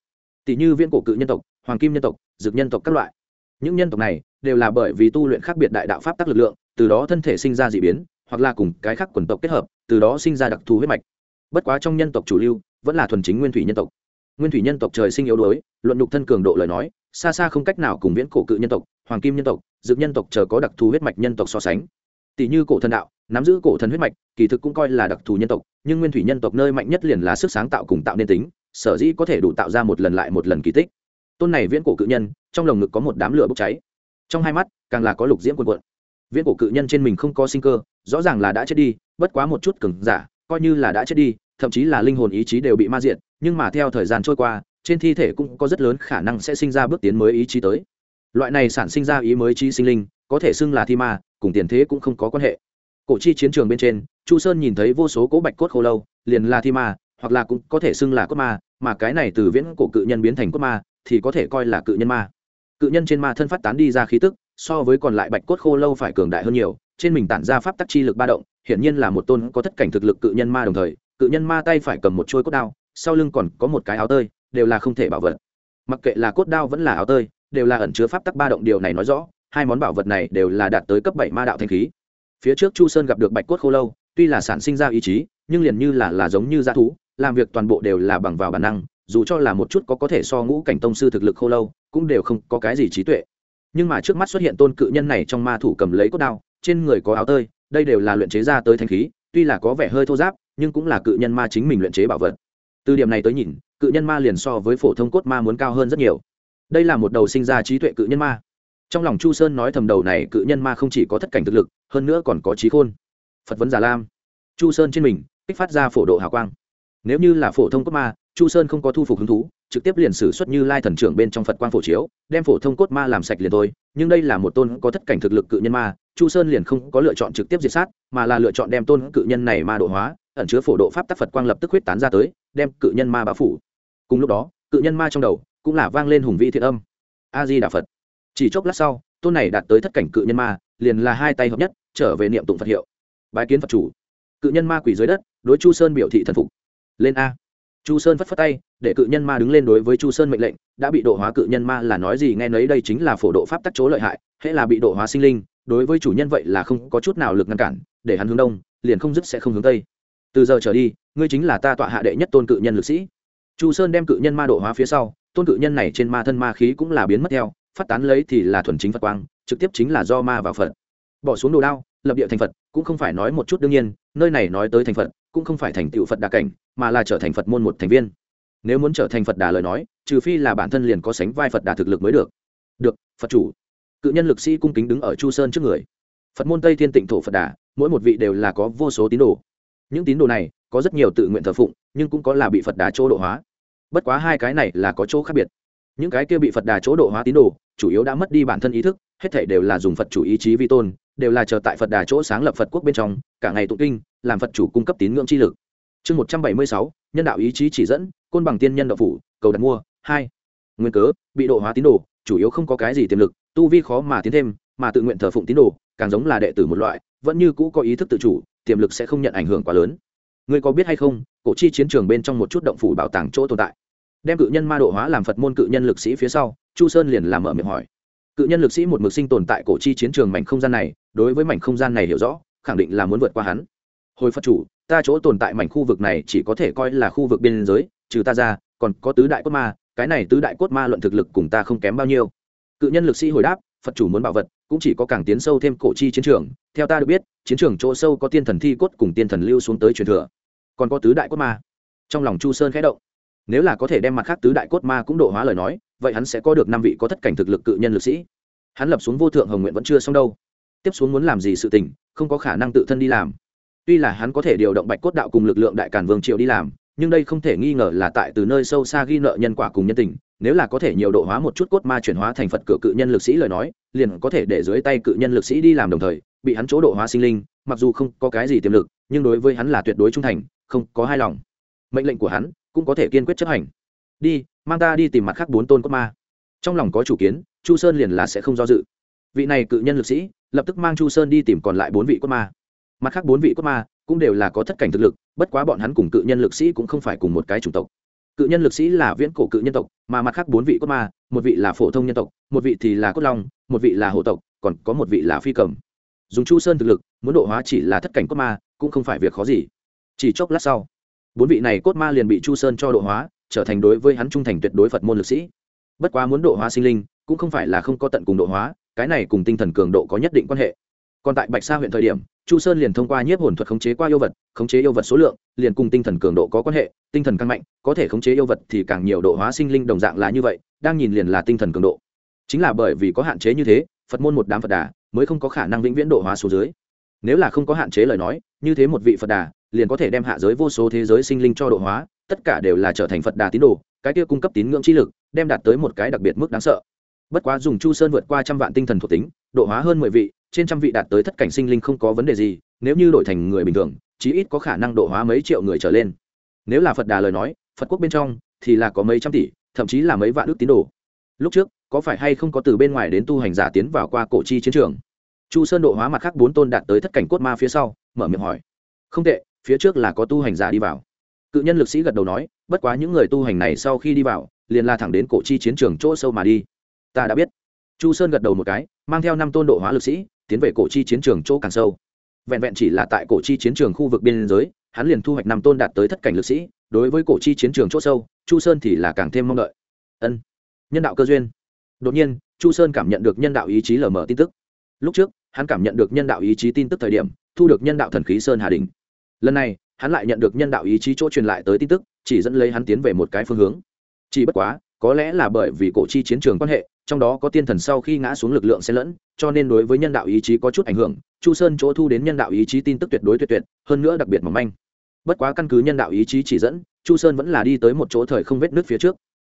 Tỷ như viên cổ cự nhân tộc, hoàng kim nhân tộc, dược nhân tộc các loại. Những nhân tộc này đều là bởi vì tu luyện khác biệt đại đạo pháp tắc lực lượng, từ đó thân thể sinh ra d ị biến, hoặc là cùng cái khác quần tộc kết hợp, từ đó sinh ra đặc thù huyết mạch. Bất quá trong nhân tộc chủ lưu vẫn là thuần chính nguyên thủy nhân tộc. Nguyên thủy nhân tộc trời sinh yếu đuối, luận nhục thân cường độ lời nói xa xa không cách nào cùng viễn cổ cự nhân tộc, hoàng kim nhân tộc, dược nhân tộc chờ có đặc thù huyết mạch nhân tộc so sánh. Tỷ như cổ thần đạo, nắm giữ cổ thần huyết mạch, kỳ thực cũng coi là đặc thù nhân tộc, nhưng nguyên thủy nhân tộc nơi mạnh nhất liền là sức sáng tạo cùng tạo nên tính, sở dĩ có thể đủ tạo ra một lần lại một lần kỳ tích. Tôn này viễn cổ cự nhân, trong lồng ngực có một đám lửa bốc cháy. Trong hai mắt, càng là có lục diễm quần quận viễn cổ cự nhân trên mình không có sinh cơ, rõ ràng là đã chết đi, bất quá một chút cứng giả, coi như là đã chết đi, thậm chí là linh hồn ý chí đều bị ma diện nhưng mà theo thời gian trôi qua trên thi thể cũng có rất lớn khả năng sẽ sinh ra bước tiến mới ý chí tới. Loại này sản sinh ra ý mới trí sinh linh, có thể xưng là thi ma, cùng tiền thế cũng không có quan hệ. Cổ chi chiến trường bên trên, chu sơn nhìn thấy vô số cố bạch cốt khô lâu, liền là thi ma, hoặc là cũng có thể xưng là cốt ma, mà cái này từ viễn cổ cự nhân biến thành cốt ma, thì có thể coi là cự nhân ma. Cự nhân trên ma thân phát tán đi ra khí tức, so với còn lại bạch cốt khô lâu phải cường đại hơn nhiều, trên mình tản ra pháp tắc chi lực ba động, hiển nhiên là một tôn có thất cảnh thực lực cự nhân ma đồng thời, cự nhân ma tay phải cầm một trôi cốt đao, sau lưng còn có một cái áo tơi đều là không thể bảo vật. Mặc kệ là cốt đao vẫn là áo tơi, đều là ẩn chứa pháp tắc ba động điều này nói rõ, hai món bảo vật này đều là đạt tới cấp bảy ma đạo thanh khí. Phía trước chu sơn gặp được bạch cốt khô lâu, tuy là sản sinh ra ý chí, nhưng liền như là là giống như dã thú, làm việc toàn bộ đều là bằng vào bản năng, dù cho là một chút có có thể so ngũ cảnh tông sư thực lực khô lâu, cũng đều không có cái gì trí tuệ. Nhưng mà trước mắt xuất hiện tôn cự nhân này trong ma thủ cầm lấy cốt đao, trên người có áo tơi, đây đều là luyện chế ra tới thanh khí, tuy là có vẻ hơi thô giáp, nhưng cũng là cự nhân ma chính mình luyện chế bảo vật. Từ điểm này tới nhìn cự nhân ma liền so với phổ thông cốt ma muốn cao hơn rất nhiều. Đây là một đầu sinh ra trí tuệ cự nhân ma. Trong lòng chu sơn nói thầm đầu này cự nhân ma không chỉ có thất cảnh thực lực, hơn nữa còn có trí khôn. Phật vấn giả lam. Chu sơn trên mình, kích phát ra phổ độ hào quang. Nếu như là phổ thông cốt ma, chu sơn không có thu phục hứng thú, trực tiếp liền xử xuất như lai thần trưởng bên trong phật quang phổ chiếu, đem phổ thông cốt ma làm sạch liền thôi. Nhưng đây là một tôn có thất cảnh thực lực cự nhân ma, chu sơn liền không có lựa chọn trực tiếp diệt sát, mà là lựa chọn đem tôn cự nhân này ma độ hóa, ẩn chứa phổ độ pháp tác phật quang lập tức huyết tán ra tới, đem cự nhân ma bá phủ cùng lúc đó, cự nhân ma trong đầu cũng là vang lên hùng vĩ thiện âm. A di đà phật chỉ chốc lát sau, tôn này đạt tới thất cảnh cự nhân ma, liền là hai tay hợp nhất, trở về niệm tụng phật hiệu. Bái kiến phật chủ. Cự nhân ma quỷ dưới đất, đối chu sơn biểu thị thần phục. Lên a. Chu sơn phất phất tay, để cự nhân ma đứng lên đối với chu sơn mệnh lệnh, đã bị độ hóa cự nhân ma là nói gì, nghe nấy đây chính là phổ độ pháp tắc chỗ lợi hại, hễ là bị độ hóa sinh linh, đối với chủ nhân vậy là không có chút nào lực ngăn cản, để hắn hướng đông, liền không dứt sẽ không hướng tây. Từ giờ trở đi, ngươi chính là ta tọa hạ đệ nhất tôn cự nhân lực sĩ chu sơn đem cự nhân ma độ hóa phía sau, tôn cự nhân này trên ma thân ma khí cũng là biến mất theo, phát tán lấy thì là thuần chính phật quang, trực tiếp chính là do ma vào phật. Bỏ xuống đồ đao, lập địa thành phật, cũng không phải nói một chút đương nhiên, nơi này nói tới thành phật, cũng không phải thành tựu phật đà cảnh, mà là trở thành phật môn một thành viên. Nếu muốn trở thành phật đà lời nói, trừ phi là bản thân liền có sánh vai phật đà thực lực mới được. Được, phật chủ. Cự nhân lực sĩ cung kính đứng ở chu sơn trước người. Phật môn tây thiên tịnh thổ phật đà, mỗi một vị đều là có vô số tín đồ. Những tín đồ này, có rất nhiều tự nguyện thờ phụng, nhưng cũng có là bị phật đà chỗ độ hóa bất quá hai cái này là có chỗ khác biệt. Những cái kia bị phật đà chỗ độ hóa tín đồ, chủ yếu đã mất đi bản thân ý thức, hết thể đều là dùng phật chủ ý chí vi tôn, đều là chờ tại phật đà chỗ sáng lập phật quốc bên trong, cả ngày tụng kinh, làm phật chủ cung cấp tín ngưỡng chi lực. Chương một trăm bảy mươi sáu, nhân đạo ý chí chỉ dẫn, côn bằng tiên nhân đạo phủ, cầu đặt mua, hai. Nguyên cớ, bị độ hóa tín đồ, chủ yếu không có cái gì tiềm lực, tu vi khó mà tiến thêm, mà tự nguyện thờ phụng tín đồ, càng giống là đệ tử một loại, vẫn như cũ có ý thức tự chủ, tiềm lực sẽ không nhận ảnh hưởng quá lớn ngươi có biết hay không, cổ chi chiến trường bên trong một chút động phủ bảo tàng chỗ tồn tại. Đem cự nhân ma độ hóa làm phật môn cự nhân lực sĩ phía sau, chu sơn liền làm mở miệng hỏi. Cự nhân lực sĩ một mực sinh tồn tại cổ chi chiến trường mảnh không gian này, đối với mảnh không gian này hiểu rõ, khẳng định là muốn vượt qua hắn. Hồi phật chủ, ta chỗ tồn tại mảnh khu vực này chỉ có thể coi là khu vực biên giới, trừ ta ra, còn có tứ đại cốt ma, cái này tứ đại cốt ma luận thực lực cùng ta không kém bao nhiêu. Cự nhân lực sĩ hồi đáp, phật chủ muốn bảo vật, cũng chỉ có càng tiến sâu thêm cổ chi chiến trường. Theo ta được biết, chiến trường chỗ sâu có tiên thần thi cốt cùng tiên thần lưu xuống tới truyền thừa còn có tứ đại cốt ma. Trong lòng chu sơn khẽ động. Nếu là có thể đem mặt khác tứ đại cốt ma cũng độ hóa lời nói, vậy hắn sẽ có được năm vị có thất cảnh thực lực cự nhân lực sĩ. Hắn lập xuống vô thượng hồng nguyện vẫn chưa xong đâu. Tiếp xuống muốn làm gì sự tình, không có khả năng tự thân đi làm. Tuy là hắn có thể điều động bạch cốt đạo cùng lực lượng đại cản vương triệu đi làm, nhưng đây không thể nghi ngờ là tại từ nơi sâu xa ghi nợ nhân quả cùng nhân tình, nếu là có thể nhiều độ hóa một chút cốt ma chuyển hóa thành phật cửa cự nhân lực sĩ lời nói, liền có thể để dưới tay cự nhân lực sĩ đi làm đồng thời, bị hắn chỗ độ hóa sinh linh, mặc dù không có cái gì tiềm lực, nhưng đối với hắn là tuyệt đối trung thành không có hai lòng. Mệnh lệnh của hắn cũng có thể kiên quyết chấp hành. Đi, mang ta đi tìm mặt khác bốn tôn cốt ma. Trong lòng có chủ kiến, chu sơn liền là sẽ không do dự. Vị này cự nhân lực sĩ lập tức mang chu sơn đi tìm còn lại bốn vị cốt ma. Mặt khác bốn vị cốt ma cũng đều là có thất cảnh thực lực, bất quá bọn hắn cùng cự nhân lực sĩ cũng không phải cùng một cái chủng tộc. Cự nhân lực sĩ là viễn cổ cự nhân tộc, mà mặt khác bốn vị cốt ma, một vị là phổ thông nhân tộc, một vị thì là cốt long, một vị là hộ tộc, còn có một vị là phi cầm. Dùng chu sơn thực lực, muốn độ hóa chỉ là thất cảnh cốt ma cũng không phải việc khó gì chỉ chốc lát sau, bốn vị này cốt ma liền bị chu sơn cho độ hóa, trở thành đối với hắn trung thành tuyệt đối phật môn lực sĩ. Bất quá muốn độ hóa sinh linh, cũng không phải là không có tận cùng độ hóa, cái này cùng tinh thần cường độ có nhất định quan hệ. Còn tại bạch sa huyện thời điểm, chu sơn liền thông qua nhiếp hồn thuật khống chế qua yêu vật, khống chế yêu vật số lượng, liền cùng tinh thần cường độ có quan hệ, tinh thần càng mạnh, có thể khống chế yêu vật thì càng nhiều độ hóa sinh linh đồng dạng là như vậy, đang nhìn liền là tinh thần cường độ. Chính là bởi vì có hạn chế như thế, phật môn một đám phật đà mới không có khả năng vĩnh viễn độ hóa số dưới. Nếu là không có hạn chế lời nói, như thế một vị phật đà liền có thể đem hạ giới vô số thế giới sinh linh cho độ hóa, tất cả đều là trở thành phật đà tín đồ, cái kia cung cấp tín ngưỡng chi lực, đem đạt tới một cái đặc biệt mức đáng sợ. Bất quá dùng chu sơn vượt qua trăm vạn tinh thần thuộc tính, độ hóa hơn mười vị, trên trăm vị đạt tới thất cảnh sinh linh không có vấn đề gì, nếu như đổi thành người bình thường, chí ít có khả năng độ hóa mấy triệu người trở lên. Nếu là phật đà lời nói, phật quốc bên trong thì là có mấy trăm tỷ, thậm chí là mấy vạn ước tín đồ. Lúc trước, có phải hay không có từ bên ngoài đến tu hành giả tiến vào qua cổ chi chiến trường? Chu sơn độ hóa mặt khác bốn tôn đạt tới thất cảnh cốt ma phía sau, mở miệng hỏi. Không tệ phía trước là có tu hành giả đi vào. Cự nhân lực sĩ gật đầu nói, bất quá những người tu hành này sau khi đi vào, liền la thẳng đến cổ chi chiến trường chỗ sâu mà đi. Ta đã biết. Chu sơn gật đầu một cái, mang theo năm tôn độ hóa lực sĩ, tiến về cổ chi chiến trường chỗ càng sâu. Vẹn vẹn chỉ là tại cổ chi chiến trường khu vực biên giới, hắn liền thu hoạch năm tôn đạt tới thất cảnh lực sĩ, đối với cổ chi chiến trường chỗ sâu, chu sơn thì là càng thêm mong đợi. Ân. Nhân đạo cơ duyên. Đột nhiên, chu sơn cảm nhận được nhân đạo ý chí lờ mờ tin tức. Lúc trước, hắn cảm nhận được nhân đạo ý chí tin tức thời điểm, thu được nhân đạo thần khí sơn hà đình lần này, hắn lại nhận được nhân đạo ý chí chỗ truyền lại tới tin tức, chỉ dẫn lấy hắn tiến về một cái phương hướng. Chỉ bất quá, có lẽ là bởi vì cổ chi chiến trường quan hệ, trong đó có tiên thần sau khi ngã xuống lực lượng xen lẫn, cho nên đối với nhân đạo ý chí có chút ảnh hưởng, chu sơn chỗ thu đến nhân đạo ý chí tin tức tuyệt đối tuyệt tuyệt, hơn nữa đặc biệt mỏng manh. Bất quá căn cứ nhân đạo ý chí chỉ dẫn, chu sơn vẫn là đi tới một chỗ thời không vết nước phía trước.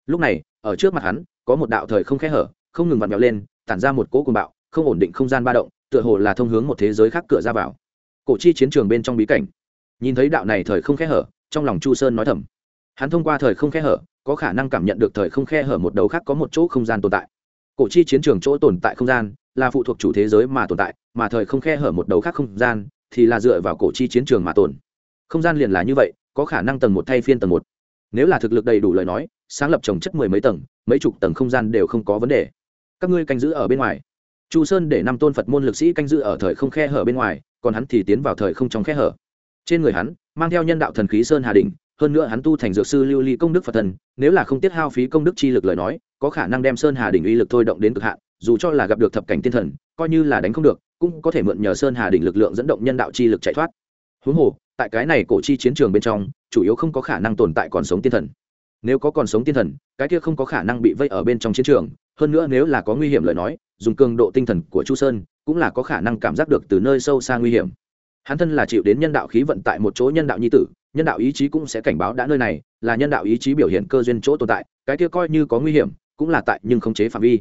Lúc này, ở trước mặt hắn, có một đạo thời không khe hở, không ngừng vặn vẹo lên, tản ra một cỗ cuồng bạo, không ổn định không gian ba động, tựa hồ là thông hướng một thế giới khác cửa ra vào. Cổ chi chiến trường bên trong bí cảnh nhìn thấy đạo này thời không khe hở, trong lòng chu sơn nói thầm. Hắn thông qua thời không khe hở, có khả năng cảm nhận được thời không khe hở một đầu khác có một chỗ không gian tồn tại. Cổ chi chiến trường chỗ tồn tại không gian, là phụ thuộc chủ thế giới mà tồn tại, mà thời không khe hở một đầu khác không gian, thì là dựa vào cổ chi chiến trường mà tồn. Không gian liền là như vậy, có khả năng tầng một thay phiên tầng một. Nếu là thực lực đầy đủ lời nói, sáng lập trồng chất mười mấy tầng, mấy chục tầng không gian đều không có vấn đề. Các ngươi canh giữ ở bên ngoài. Chu sơn để năm tôn phật môn lực sĩ canh giữ ở thời không khe hở bên ngoài, còn hắn thì tiến vào thời không trong khe hở trên người hắn, mang theo nhân đạo thần khí sơn hà đình hơn nữa hắn tu thành dược sư lưu ly công đức phật thần, nếu là không tiết hao phí công đức chi lực lời nói, có khả năng đem sơn hà đình uy lực thôi động đến cực hạn, dù cho là gặp được thập cảnh tiên thần, coi như là đánh không được, cũng có thể mượn nhờ sơn hà đình lực lượng dẫn động nhân đạo chi lực chạy thoát. Huống hồ, tại cái này cổ chi chiến trường bên trong, chủ yếu không có khả năng tồn tại còn sống tiên thần. Nếu có còn sống tiên thần, cái kia không có khả năng bị vây ở bên trong chiến trường, hơn nữa nếu là có nguy hiểm lời nói, dùng cường độ tinh thần của chu sơn, cũng là có khả năng cảm giác được từ nơi sâu xa nguy hiểm hắn thân là chịu đến nhân đạo khí vận tại một chỗ nhân đạo nhi tử, nhân đạo ý chí cũng sẽ cảnh báo đã nơi này, là nhân đạo ý chí biểu hiện cơ duyên chỗ tồn tại, cái kia coi như có nguy hiểm, cũng là tại nhưng không chế phạm vi.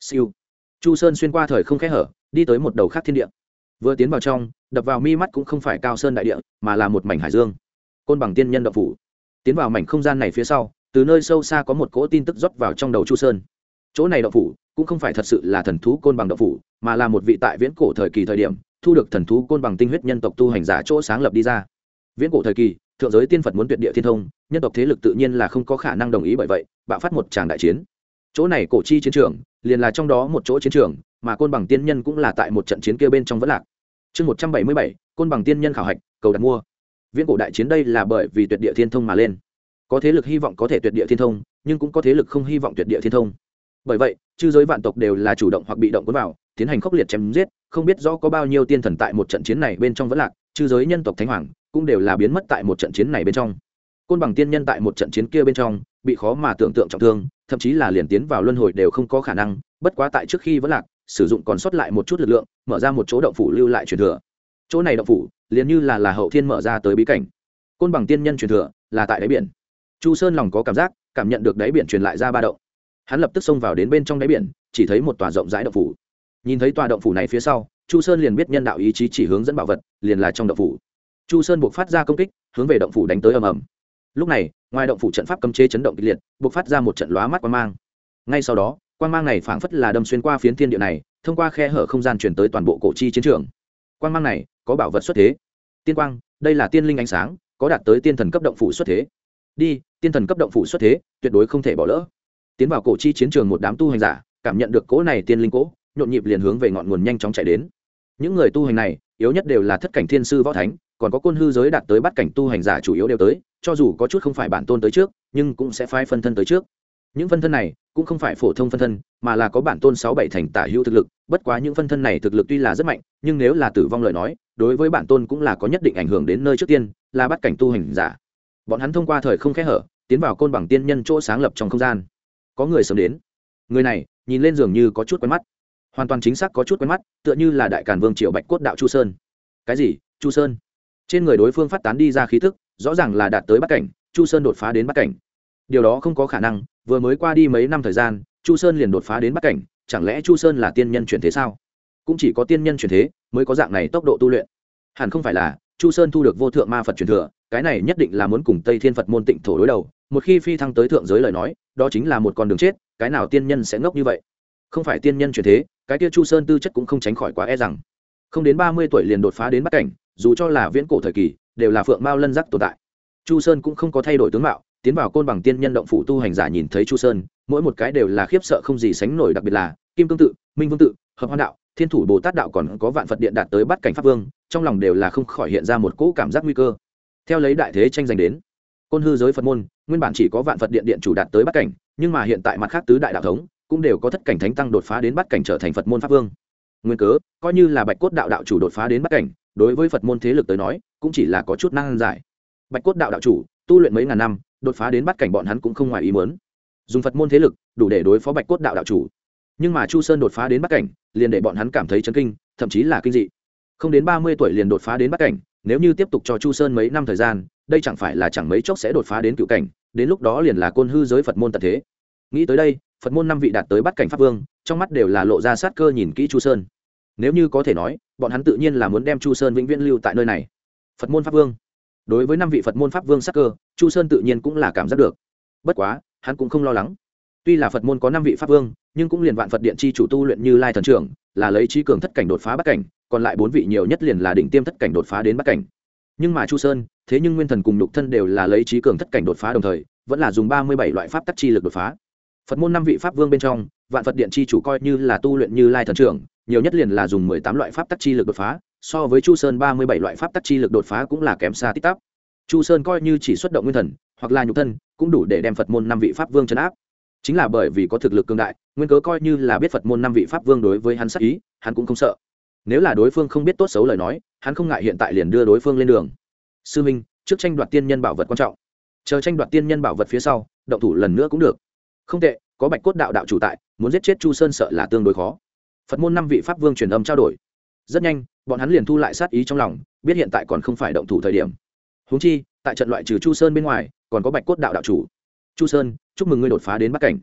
Siêu. Chu sơn xuyên qua thời không khẽ hở, đi tới một đầu khác thiên địa. Vừa tiến vào trong, đập vào mi mắt cũng không phải cao sơn đại địa, mà là một mảnh hải dương. Côn bằng tiên nhân đậu phủ. Tiến vào mảnh không gian này phía sau, từ nơi sâu xa có một cỗ tin tức rót vào trong đầu chu sơn. Chỗ này đậu phủ cũng không phải thật sự là thần thú côn bằng độc phủ, mà là một vị tại viễn cổ thời kỳ thời điểm, thu được thần thú côn bằng tinh huyết nhân tộc tu hành giả chỗ sáng lập đi ra. Viễn cổ thời kỳ, thượng giới tiên phật muốn tuyệt địa thiên thông, nhân tộc thế lực tự nhiên là không có khả năng đồng ý bởi vậy, bạo phát một tràng đại chiến. Chỗ này cổ chi chiến trường, liền là trong đó một chỗ chiến trường, mà côn bằng tiên nhân cũng là tại một trận chiến kia bên trong vẫn lạc. Chương một trăm bảy mươi bảy, côn bằng tiên nhân khảo hạch, cầu đặt mua. Viễn cổ đại chiến đây là bởi vì tuyệt địa thiên thông mà lên. Có thế lực hy vọng có thể tuyệt địa thiên thông, nhưng cũng có thế lực không hy vọng tuyệt địa thiên thông bởi vậy, chư giới vạn tộc đều là chủ động hoặc bị động cuốn vào, tiến hành khốc liệt chém giết, không biết rõ có bao nhiêu tiên thần tại một trận chiến này bên trong vẫn lạc, chư giới nhân tộc thánh hoàng cũng đều là biến mất tại một trận chiến này bên trong. Côn bằng tiên nhân tại một trận chiến kia bên trong, bị khó mà tưởng tượng trọng thương, thậm chí là liền tiến vào luân hồi đều không có khả năng, bất quá tại trước khi vẫn lạc, sử dụng còn sót lại một chút lực lượng, mở ra một chỗ động phủ lưu lại truyền thừa. Chỗ này động phủ, liền như là là hậu thiên mở ra tới bí cảnh. Côn bằng tiên nhân truyền thừa là tại đáy biển. Chu sơn lòng có cảm giác, cảm nhận được đáy biển truyền lại ra ba động hắn lập tức xông vào đến bên trong đáy biển, chỉ thấy một tòa rộng rãi động phủ. Nhìn thấy tòa động phủ này phía sau, chu sơn liền biết nhân đạo ý chí chỉ hướng dẫn bảo vật, liền là trong động phủ. Chu sơn buộc phát ra công kích, hướng về động phủ đánh tới ầm ầm. Lúc này, ngoài động phủ trận pháp cấm chế chấn động kịch liệt, buộc phát ra một trận lóa mắt quang mang. Ngay sau đó, quang mang này phảng phất là đâm xuyên qua phiến thiên địa này, thông qua khe hở không gian chuyển tới toàn bộ cổ chi chiến trường. Quang mang này, có bảo vật xuất thế. Tiên quang, đây là tiên linh ánh sáng, có đạt tới tiên thần cấp động phủ xuất thế. Đi, tiên thần cấp động phủ xuất thế, tuyệt đối không thể bỏ lỡ tiến vào cổ chi chiến trường một đám tu hành giả, cảm nhận được cỗ này tiên linh cỗ, nhộn nhịp liền hướng về ngọn nguồn nhanh chóng chạy đến. Những người tu hành này, yếu nhất đều là thất cảnh thiên sư võ thánh, còn có côn hư giới đạt tới bắt cảnh tu hành giả chủ yếu đều tới, cho dù có chút không phải bản tôn tới trước, nhưng cũng sẽ phái phân thân tới trước. Những phân thân này cũng không phải phổ thông phân thân, mà là có bản tôn sáu bảy thành tả hữu thực lực, bất quá những phân thân này thực lực tuy là rất mạnh, nhưng nếu là tử vong lời nói, đối với bản tôn cũng là có nhất định ảnh hưởng đến nơi trước tiên, là bắt cảnh tu hành giả. Bọn hắn thông qua thời không khẽ hở, tiến vào côn bằng tiên nhân chỗ sáng lập trong không gian có người sớm đến. Người này, nhìn lên dường như có chút quen mắt. Hoàn toàn chính xác có chút quen mắt, tựa như là đại càn vương triệu bạch cốt đạo chu sơn. Cái gì? Chu sơn? Trên người đối phương phát tán đi ra khí thức rõ ràng là đạt tới bắt cảnh, chu sơn đột phá đến bắt cảnh. Điều đó không có khả năng, vừa mới qua đi mấy năm thời gian, chu sơn liền đột phá đến bắt cảnh, chẳng lẽ chu sơn là tiên nhân chuyển thế sao? Cũng chỉ có tiên nhân chuyển thế, mới có dạng này tốc độ tu luyện. Hẳn không phải là chu sơn thu được vô thượng ma phật truyền thừa, cái này nhất định là muốn cùng tây thiên phật môn tịnh thổ đối đầu, một khi phi thăng tới thượng giới lời nói, đó chính là một con đường chết, cái nào tiên nhân sẽ ngốc như vậy? Không phải tiên nhân truyền thế, cái kia chu sơn tư chất cũng không tránh khỏi quá e rằng. Không đến ba mươi tuổi liền đột phá đến bắt cảnh, dù cho là viễn cổ thời kỳ, đều là phượng mao lân giác tồn tại. Chu sơn cũng không có thay đổi tướng mạo, tiến vào côn bằng tiên nhân động phủ tu hành giả nhìn thấy chu sơn, mỗi một cái đều là khiếp sợ không gì sánh nổi, đặc biệt là kim cương tự, minh vương tự, hợp hoan đạo thiên thủ bồ tát đạo còn có vạn phật điện đạt tới bắt cảnh pháp vương, trong lòng đều là không khỏi hiện ra một cỗ cảm giác nguy cơ. Theo lấy đại thế tranh giành đến, côn hư giới phật môn, nguyên bản chỉ có vạn phật điện điện chủ đạt tới bắt cảnh, nhưng mà hiện tại mặt khác tứ đại đạo thống cũng đều có thất cảnh thánh tăng đột phá đến bắt cảnh trở thành phật môn pháp vương. Nguyên cớ, coi như là bạch cốt đạo đạo chủ đột phá đến bắt cảnh, đối với phật môn thế lực tới nói, cũng chỉ là có chút năng giải. Bạch cốt đạo đạo chủ, tu luyện mấy ngàn năm, đột phá đến bắt cảnh bọn hắn cũng không ngoài ý muốn. Dùng phật môn thế lực, đủ để đối phó bạch cốt đạo đạo chủ nhưng mà chu sơn đột phá đến bắc cảnh, liền để bọn hắn cảm thấy chấn kinh, thậm chí là kinh dị. Không đến ba mươi tuổi liền đột phá đến bắc cảnh, nếu như tiếp tục cho chu sơn mấy năm thời gian, đây chẳng phải là chẳng mấy chốc sẽ đột phá đến cựu cảnh, đến lúc đó liền là côn hư giới phật môn tật thế. Nghĩ tới đây, phật môn năm vị đạt tới bắt cảnh pháp vương, trong mắt đều là lộ ra sát cơ nhìn kỹ chu sơn. Nếu như có thể nói, bọn hắn tự nhiên là muốn đem chu sơn vĩnh viễn lưu tại nơi này. Phật môn pháp vương. Đối với năm vị phật môn pháp vương sát cơ, chu sơn tự nhiên cũng là cảm giác được. Bất quá, hắn cũng không lo lắng tuy là phật môn có năm vị pháp vương, nhưng cũng liền vạn phật điện chi chủ tu luyện như lai thần trưởng, là lấy trí cường thất cảnh đột phá bắc cảnh, còn lại bốn vị nhiều nhất liền là đỉnh tiêm thất cảnh đột phá đến bắc cảnh. Nhưng mà chu sơn, thế nhưng nguyên thần cùng nhục thân đều là lấy trí cường thất cảnh đột phá đồng thời, vẫn là dùng ba mươi bảy loại pháp tắc chi lực đột phá. Phật môn năm vị pháp vương bên trong, vạn phật điện chi chủ coi như là tu luyện như lai thần trưởng, nhiều nhất liền là dùng mười tám loại pháp tắc chi lực đột phá, so với chu sơn ba mươi bảy loại pháp tắc chi lực đột phá cũng là kém xa tích tắp. Chu sơn coi như chỉ xuất động nguyên thần, hoặc là nhục thân, cũng đủ để đem phật môn năm vị pháp vương chấn áp chính là bởi vì có thực lực cường đại, nguyên cớ coi như là biết phật môn năm vị pháp vương đối với hắn sắc ý, hắn cũng không sợ. Nếu là đối phương không biết tốt xấu lời nói, hắn không ngại hiện tại liền đưa đối phương lên đường. Sư minh, trước tranh đoạt tiên nhân bảo vật quan trọng. Chờ tranh đoạt tiên nhân bảo vật phía sau, động thủ lần nữa cũng được. Không tệ, có bạch cốt đạo đạo chủ tại, muốn giết chết chu sơn sợ là tương đối khó. Phật môn năm vị pháp vương truyền âm trao đổi. Rất nhanh, bọn hắn liền thu lại sát ý trong lòng, biết hiện tại còn không phải động thủ thời điểm. Húng chi, tại trận loại trừ chu sơn bên ngoài, còn có bạch cốt đạo đạo chủ chu sơn, chúc mừng ngươi đột phá đến bắc cảnh.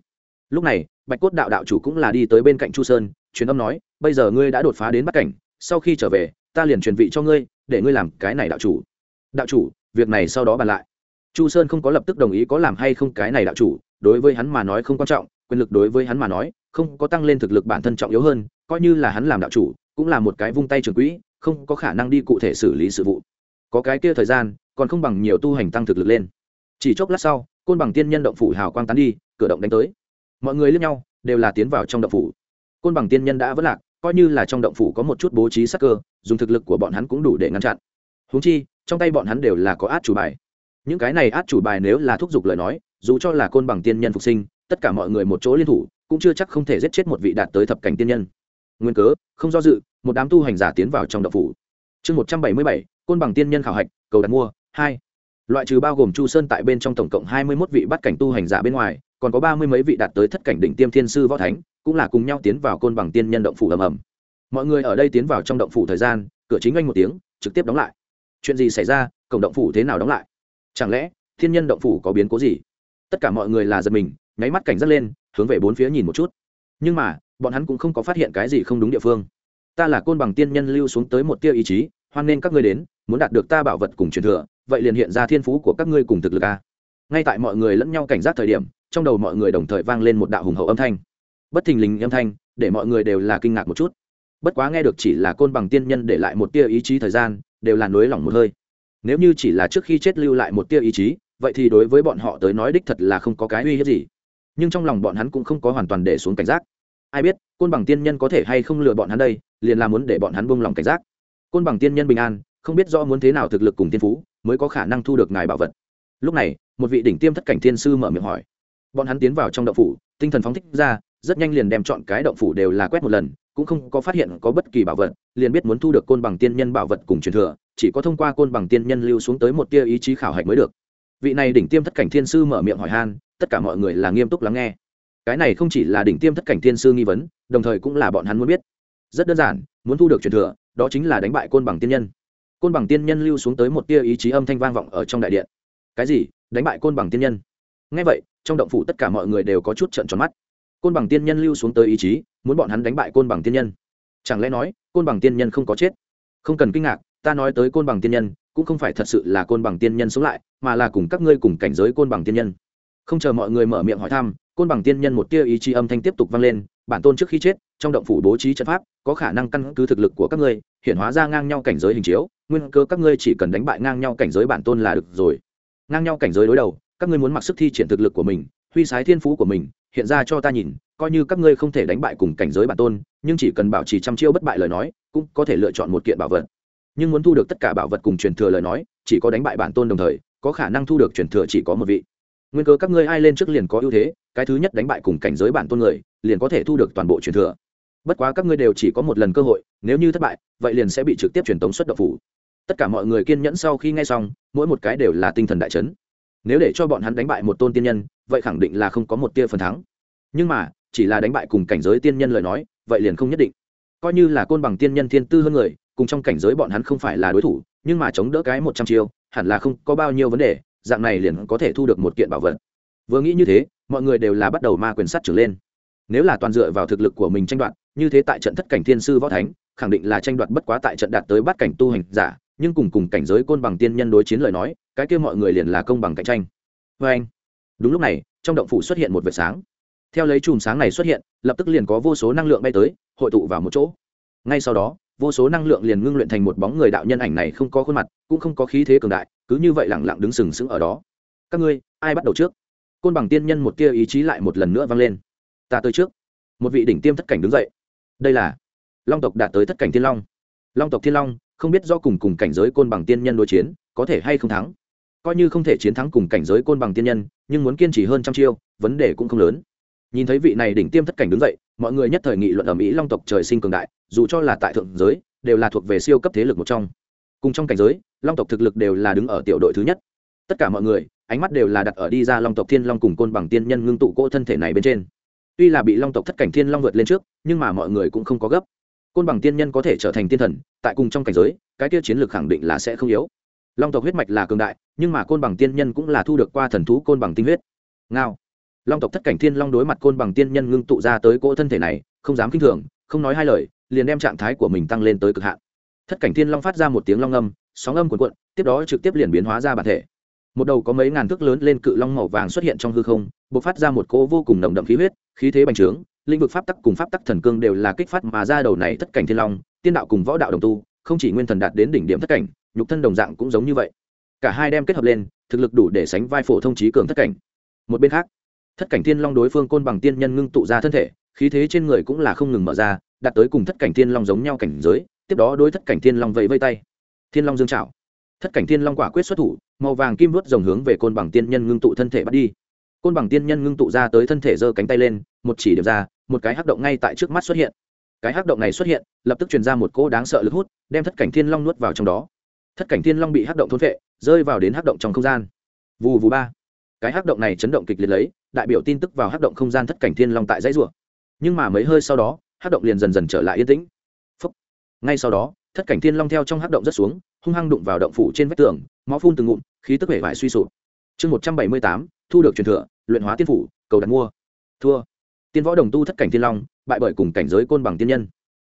Lúc này, bạch cốt đạo đạo chủ cũng là đi tới bên cạnh chu sơn, truyền âm nói, bây giờ ngươi đã đột phá đến bắc cảnh, sau khi trở về, ta liền truyền vị cho ngươi, để ngươi làm cái này đạo chủ. Đạo chủ, việc này sau đó bàn lại. Chu sơn không có lập tức đồng ý có làm hay không cái này đạo chủ, đối với hắn mà nói không quan trọng, quyền lực đối với hắn mà nói, không có tăng lên thực lực bản thân trọng yếu hơn, coi như là hắn làm đạo chủ, cũng là một cái vung tay trường quỹ, không có khả năng đi cụ thể xử lý sự vụ. Có cái kia thời gian, còn không bằng nhiều tu hành tăng thực lực lên. Chỉ chốc lát sau côn bằng tiên nhân động phủ hào quang tán đi, cửa động đánh tới. Mọi người lướt nhau, đều là tiến vào trong động phủ. Côn bằng tiên nhân đã vất lạc, coi như là trong động phủ có một chút bố trí sắc cơ, dùng thực lực của bọn hắn cũng đủ để ngăn chặn. Húng chi, trong tay bọn hắn đều là có át chủ bài. Những cái này át chủ bài nếu là thúc giục lời nói, dù cho là côn bằng tiên nhân phục sinh, tất cả mọi người một chỗ liên thủ, cũng chưa chắc không thể giết chết một vị đạt tới thập cảnh tiên nhân. Nguyên cớ, không do dự, một đám tu hành giả tiến vào trong động phủ. Chương một trăm bảy mươi bảy, côn bằng tiên nhân khảo hạch, cầu đặt mua, hai loại trừ bao gồm chu sơn tại bên trong tổng cộng hai mươi mốt vị bắt cảnh tu hành giả bên ngoài, còn có ba mươi mấy vị đạt tới thất cảnh đỉnh tiêm thiên sư võ thánh, cũng là cùng nhau tiến vào côn bằng tiên nhân động phủ ầm ầm. Mọi người ở đây tiến vào trong động phủ thời gian, cửa chính anh một tiếng, trực tiếp đóng lại. Chuyện gì xảy ra? Cổng động phủ thế nào đóng lại? Chẳng lẽ, thiên nhân động phủ có biến cố gì? Tất cả mọi người là giật mình, nháy mắt cảnh giác lên, hướng về bốn phía nhìn một chút. Nhưng mà, bọn hắn cũng không có phát hiện cái gì không đúng địa phương. Ta là côn bằng tiên nhân lưu xuống tới một tia ý chí, hoan nên các ngươi đến, muốn đạt được ta bảo vật cùng truyền thừa vậy liền hiện ra thiên phú của các ngươi cùng thực lực a ngay tại mọi người lẫn nhau cảnh giác thời điểm, trong đầu mọi người đồng thời vang lên một đạo hùng hậu âm thanh. Bất thình lình âm thanh, để mọi người đều là kinh ngạc một chút. Bất quá nghe được chỉ là côn bằng tiên nhân để lại một tia ý chí thời gian, đều là nối lỏng một hơi. Nếu như chỉ là trước khi chết lưu lại một tia ý chí, vậy thì đối với bọn họ tới nói đích thật là không có cái uy hiếp gì. Nhưng trong lòng bọn hắn cũng không có hoàn toàn để xuống cảnh giác. Ai biết, côn bằng tiên nhân có thể hay không lừa bọn hắn đây, liền là muốn để bọn hắn buông lòng cảnh giác. Côn bằng tiên nhân bình an, không biết do muốn thế nào thực lực cùng tiên phú mới có khả năng thu được ngài bảo vật. Lúc này, một vị đỉnh tiêm thất cảnh thiên sư mở miệng hỏi. Bọn hắn tiến vào trong động phủ, tinh thần phóng thích ra, rất nhanh liền đem chọn cái động phủ đều là quét một lần, cũng không có phát hiện có bất kỳ bảo vật, liền biết muốn thu được côn bằng tiên nhân bảo vật cùng truyền thừa, chỉ có thông qua côn bằng tiên nhân lưu xuống tới một tia ý chí khảo hạch mới được. Vị này đỉnh tiêm thất cảnh thiên sư mở miệng hỏi han, tất cả mọi người là nghiêm túc lắng nghe. Cái này không chỉ là đỉnh tiêm thất cảnh thiên sư nghi vấn, đồng thời cũng là bọn hắn muốn biết. Rất đơn giản, muốn thu được truyền thừa, đó chính là đánh bại côn bằng tiên nhân côn bằng tiên nhân lưu xuống tới một tia ý chí âm thanh vang vọng ở trong đại điện. Cái gì? Đánh bại côn bằng tiên nhân? Ngay vậy, trong động phủ tất cả mọi người đều có chút trận tròn mắt. Côn bằng tiên nhân lưu xuống tới ý chí, muốn bọn hắn đánh bại côn bằng tiên nhân. Chẳng lẽ nói, côn bằng tiên nhân không có chết? Không cần kinh ngạc, ta nói tới côn bằng tiên nhân, cũng không phải thật sự là côn bằng tiên nhân sống lại, mà là cùng các ngươi cùng cảnh giới côn bằng tiên nhân. Không chờ mọi người mở miệng hỏi thăm, côn bằng tiên nhân một tia ý chí âm thanh tiếp tục vang lên, bản tôn trước khi chết, trong động phủ bố trí trận pháp, có khả năng căn cứ thực lực của các ngươi, hiện hóa ra ngang nhau cảnh giới hình chiếu nguyên cơ các ngươi chỉ cần đánh bại ngang nhau cảnh giới bản tôn là được rồi. Ngang nhau cảnh giới đối đầu, các ngươi muốn mặc sức thi triển thực lực của mình, huy sái thiên phú của mình, hiện ra cho ta nhìn, coi như các ngươi không thể đánh bại cùng cảnh giới bản tôn, nhưng chỉ cần bảo trì trăm chiêu bất bại lời nói, cũng có thể lựa chọn một kiện bảo vật. Nhưng muốn thu được tất cả bảo vật cùng truyền thừa lời nói, chỉ có đánh bại bản tôn đồng thời, có khả năng thu được truyền thừa chỉ có một vị. Nguyên cơ các ngươi ai lên trước liền có ưu thế, cái thứ nhất đánh bại cùng cảnh giới bản tôn người, liền có thể thu được toàn bộ truyền thừa. Bất quá các ngươi đều chỉ có một lần cơ hội, nếu như thất bại, vậy liền sẽ bị trực tiếp truyền tống xuất độc phủ tất cả mọi người kiên nhẫn sau khi nghe xong, mỗi một cái đều là tinh thần đại chấn. Nếu để cho bọn hắn đánh bại một tôn tiên nhân, vậy khẳng định là không có một tia phần thắng. Nhưng mà, chỉ là đánh bại cùng cảnh giới tiên nhân lời nói, vậy liền không nhất định. Coi như là côn bằng tiên nhân thiên tư hơn người, cùng trong cảnh giới bọn hắn không phải là đối thủ, nhưng mà chống đỡ cái một trăm chiêu, hẳn là không có bao nhiêu vấn đề, dạng này liền có thể thu được một kiện bảo vật. Vừa nghĩ như thế, mọi người đều là bắt đầu ma quyền sắt trở lên. Nếu là toàn dựa vào thực lực của mình tranh đoạt, như thế tại trận thất cảnh thiên sư võ thánh, khẳng định là tranh đoạt bất quá tại trận đạt tới bát cảnh tu hành giả nhưng cùng cùng cảnh giới côn bằng tiên nhân đối chiến lời nói, cái kia mọi người liền là công bằng cạnh tranh. Vê anh, đúng lúc này, trong động phủ xuất hiện một vệt sáng. Theo lấy chùm sáng này xuất hiện, lập tức liền có vô số năng lượng bay tới, hội tụ vào một chỗ. Ngay sau đó, vô số năng lượng liền ngưng luyện thành một bóng người đạo nhân ảnh này không có khuôn mặt, cũng không có khí thế cường đại, cứ như vậy lẳng lặng đứng sừng sững ở đó. Các ngươi, ai bắt đầu trước? Côn bằng tiên nhân một tia ý chí lại một lần nữa vang lên. Ta tới trước. Một vị đỉnh tiêm thất cảnh đứng dậy. Đây là long tộc đạt tới thất cảnh thiên long. Long tộc thiên long không biết do cùng cùng cảnh giới côn bằng tiên nhân đối chiến, có thể hay không thắng. Coi như không thể chiến thắng cùng cảnh giới côn bằng tiên nhân, nhưng muốn kiên trì hơn trăm chiêu, vấn đề cũng không lớn. Nhìn thấy vị này đỉnh tiêm thất cảnh đứng dậy, mọi người nhất thời nghị luận ở mỹ long tộc trời sinh cường đại, dù cho là tại thượng giới, đều là thuộc về siêu cấp thế lực một trong. Cùng trong cảnh giới, long tộc thực lực đều là đứng ở tiểu đội thứ nhất. Tất cả mọi người, ánh mắt đều là đặt ở đi ra long tộc thiên long cùng côn bằng tiên nhân ngưng tụ cỗ thân thể này bên trên. Tuy là bị long tộc thất cảnh thiên long vượt lên trước, nhưng mà mọi người cũng không có gấp côn bằng tiên nhân có thể trở thành tiên thần, tại cùng trong cảnh giới, cái tiêu chiến lược khẳng định là sẽ không yếu. Long tộc huyết mạch là cường đại, nhưng mà côn bằng tiên nhân cũng là thu được qua thần thú côn bằng tinh huyết. Ngao. Long tộc thất cảnh thiên long đối mặt côn bằng tiên nhân ngưng tụ ra tới cỗ thân thể này, không dám k i n h thường, không nói hai lời, liền đem trạng thái của mình tăng lên tới cực hạn. Thất cảnh thiên long phát ra một tiếng long âm, sóng âm cuộn cuộn, tiếp đó trực tiếp liền biến hóa ra bản thể. Một đầu có mấy ngàn thước lớn lên cự long màu vàng xuất hiện trong hư không b ộ c phát ra một cỗ vô cùng nồng đậm khí huyết, khí thế bành trướng lĩnh vực pháp tắc cùng pháp tắc thần cương đều là kích phát mà ra đầu này thất cảnh thiên long, tiên đạo cùng võ đạo đồng tu, không chỉ nguyên thần đạt đến đỉnh điểm thất cảnh, nhục thân đồng dạng cũng giống như vậy. Cả hai đem kết hợp lên, thực lực đủ để sánh vai phổ thông trí cường thất cảnh. Một bên khác, thất cảnh thiên long đối phương côn bằng tiên nhân ngưng tụ ra thân thể, khí thế trên người cũng là không ngừng mở ra, đạt tới cùng thất cảnh thiên long giống nhau cảnh giới, tiếp đó đối thất cảnh thiên long vẫy vây tay. Thiên long dương trảo. Thất cảnh thiên long quả quyết xuất thủ, màu vàng kim vớt dòng hướng về côn bằng tiên nhân ngưng tụ thân thể bắt đi. Côn bằng tiên nhân ngưng tụ ra tới thân thể giơ cánh tay lên, một chỉ điểm ra một cái hắc động ngay tại trước mắt xuất hiện. Cái hắc động này xuất hiện, lập tức truyền ra một cỗ đáng sợ lực hút, đem thất cảnh thiên long nuốt vào trong đó. Thất cảnh thiên long bị hắc động thôn vệ rơi vào đến hắc động trong không gian. Vù vù ba. Cái hắc động này chấn động kịch liệt lấy, đại biểu tin tức vào hắc động không gian thất cảnh thiên long tại dãy rùa nhưng mà mấy hơi sau đó, hắc động liền dần dần trở lại yên tĩnh. Phúc. ngay sau đó, thất cảnh thiên long theo trong hắc động rất xuống, hung hăng đụng vào động phủ trên vách tường, máu phun từng ngụm, khí tức vẻ vải suy sụp. Chương một trăm bảy mươi tám, thu được truyền thừa, luyện hóa tiên phủ, cầu đặt mua. Thua tiên võ đồng tu thất cảnh thiên long, bại bởi cùng cảnh giới côn bằng tiên nhân.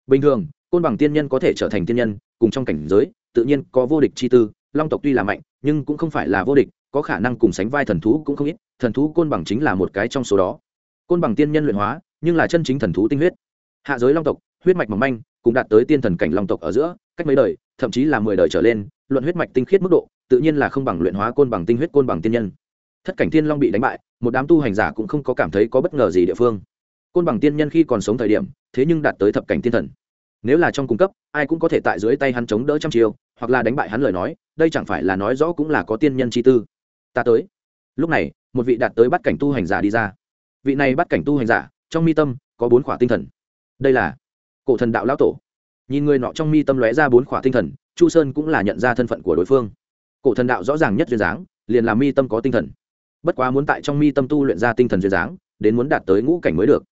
Bình thường, côn bằng tiên nhân có thể trở thành tiên nhân, cùng trong cảnh giới, tự nhiên có vô địch chi tư, long tộc tuy là mạnh, nhưng cũng không phải là vô địch, có khả năng cùng sánh vai thần thú cũng không ít, thần thú côn bằng chính là một cái trong số đó. Côn bằng tiên nhân luyện hóa, nhưng là chân chính thần thú tinh huyết. Hạ giới long tộc, huyết mạch mỏng manh cũng đạt tới tiên thần cảnh long tộc ở giữa, cách mấy đời, thậm chí là mười đời trở lên, luận huyết mạch tinh khiết mức độ, tự nhiên là không bằng luyện hóa côn bằng tinh huyết côn bằng tiên nhân. Thất cảnh tiên long bị đánh bại, một đám tu hành giả cũng không có cảm thấy có bất ngờ gì địa phương côn bằng tiên nhân khi còn sống thời điểm, thế nhưng đạt tới thập cảnh tiên thần. Nếu là trong cung cấp, ai cũng có thể tại dưới tay hắn chống đỡ trăm chiều hoặc là đánh bại hắn lời nói, đây chẳng phải là nói rõ cũng là có tiên nhân chi tư. Ta tới. Lúc này, một vị đạt tới bắt cảnh tu hành giả đi ra. Vị này bắt cảnh tu hành giả, trong mi tâm, có bốn khỏa tinh thần. Đây là cổ thần đạo lão tổ. Nhìn người nọ trong mi tâm lóe ra bốn khỏa tinh thần, chu sơn cũng là nhận ra thân phận của đối phương. Cổ thần đạo rõ ràng nhất duyên dáng, liền là mi tâm có tinh thần. Bất quá muốn tại trong mi tâm tu luyện ra tinh thần duyên dáng, đến muốn đạt tới ngũ cảnh mới được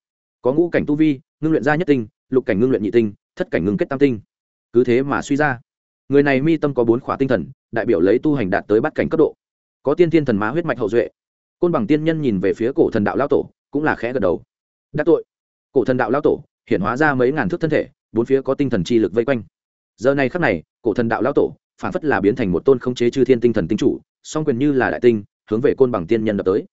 có ngũ cảnh tu vi, ngưng luyện ra nhất tinh, lục cảnh ngưng luyện nhị tinh, thất cảnh ngưng kết tam tinh. Cứ thế mà suy ra. Người này mi tâm có bốn khỏa tinh thần, đại biểu lấy tu hành đạt tới bắt cảnh cấp độ. Có tiên thiên thần má huyết mạch hậu duệ. Côn bằng tiên nhân nhìn về phía cổ thần đạo lao tổ, cũng là khẽ gật đầu. Đắc tội. Cổ thần đạo lao tổ, hiện hóa ra mấy ngàn thước thân thể, bốn phía có tinh thần chi lực vây quanh. Giờ này khắc này, cổ thần đạo lao tổ, phản phất là biến thành một tôn không chế chư thiên tinh thần tinh chủ, song quyền như là đại tinh, hướng về côn bằng tiên nhân đập tới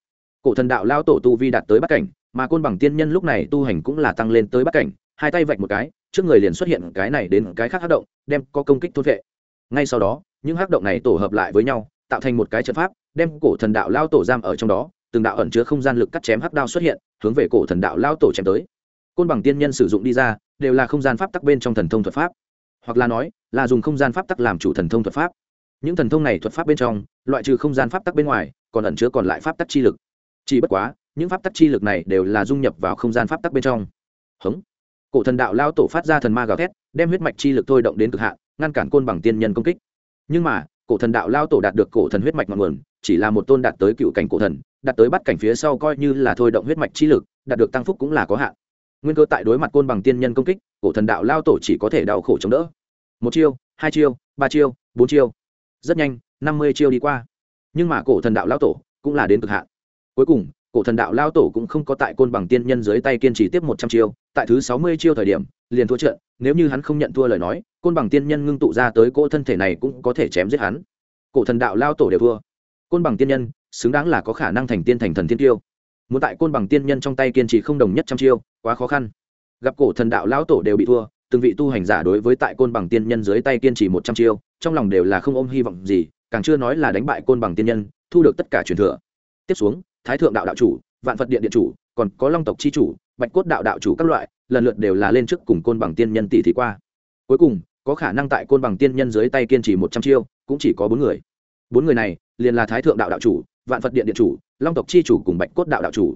cổ thần đạo lao tổ tu vi đạt tới bắt cảnh, mà côn bằng tiên nhân lúc này tu hành cũng là tăng lên tới bắt cảnh, hai tay vạch một cái, trước người liền xuất hiện cái này đến cái khác hát động, đem có công kích thôn vệ. Ngay sau đó, những hát động này tổ hợp lại với nhau, tạo thành một cái trận pháp, đem cổ thần đạo lao tổ giam ở trong đó, từng đạo ẩn chứa không gian lực cắt chém hắc đao xuất hiện, hướng về cổ thần đạo lao tổ chém tới. Côn bằng tiên nhân sử dụng đi ra, đều là không gian pháp tắc bên trong thần thông thuật pháp. Hoặc là nói, là dùng không gian pháp tắc làm chủ thần thông thuật pháp. Những thần thông này thuật pháp bên trong, loại trừ không gian pháp tắc bên ngoài, còn ẩn chứa còn lại pháp tắc chi lực chỉ bất quá, những pháp tắc chi lực này đều là dung nhập vào không gian pháp tắc bên trong. Hống. Cổ thần đạo lao tổ phát ra thần ma gào thét, đem huyết mạch chi lực thôi động đến cực hạn, ngăn cản côn bằng tiên nhân công kích. Nhưng mà, cổ thần đạo lao tổ đạt được cổ thần huyết mạch ngọn nguồn, chỉ là một tôn đạt tới cựu cảnh cổ thần, đạt tới bắt cảnh phía sau coi như là thôi động huyết mạch chi lực, đạt được tăng phúc cũng là có hạn. Nguyên cơ tại đối mặt côn bằng tiên nhân công kích, cổ thần đạo lao tổ chỉ có thể đau khổ chống đỡ. Một chiêu, hai chiêu, ba chiêu, bốn chiêu. Rất nhanh, năm mươi chiêu đi qua. Nhưng mà cổ thần đạo lao tổ cũng là đến cực hạn cuối cùng, cổ thần đạo lao tổ cũng không có tại côn bằng tiên nhân dưới tay kiên trì tiếp một trăm chiêu, tại thứ sáu mươi chiêu thời điểm, liền thua trận, nếu như hắn không nhận thua lời nói, côn bằng tiên nhân ngưng tụ ra tới cỗ thân thể này cũng có thể chém giết hắn. Cổ thần đạo lao tổ đều thua. Côn bằng tiên nhân, xứng đáng là có khả năng thành tiên thành thần tiên tiêu. Muốn tại côn bằng tiên nhân trong tay kiên trì không đồng nhất trăm chiêu, quá khó khăn. Gặp cổ thần đạo lao tổ đều bị thua, từng vị tu hành giả đối với tại côn bằng tiên nhân dưới tay kiên trì một trăm chiêu, trong lòng đều là không ôm hy vọng gì, càng chưa nói là đánh bại côn bằng tiên nhân, thu được tất cả truyền thừa. Tiếp xuống thái thượng đạo đạo chủ, vạn phật điện điện chủ, còn có long tộc c h i chủ, bạch cốt đạo đạo chủ các loại, lần lượt đều là lên trước cùng côn bằng tiên nhân tỷ thì qua. Cuối cùng, có khả năng tại côn bằng tiên nhân dưới tay kiên trì một trăm chiêu, cũng chỉ có bốn người. Bốn người này, liền là thái thượng đạo đạo chủ, vạn phật điện điện chủ, long tộc c h i chủ cùng bạch cốt đạo đạo chủ.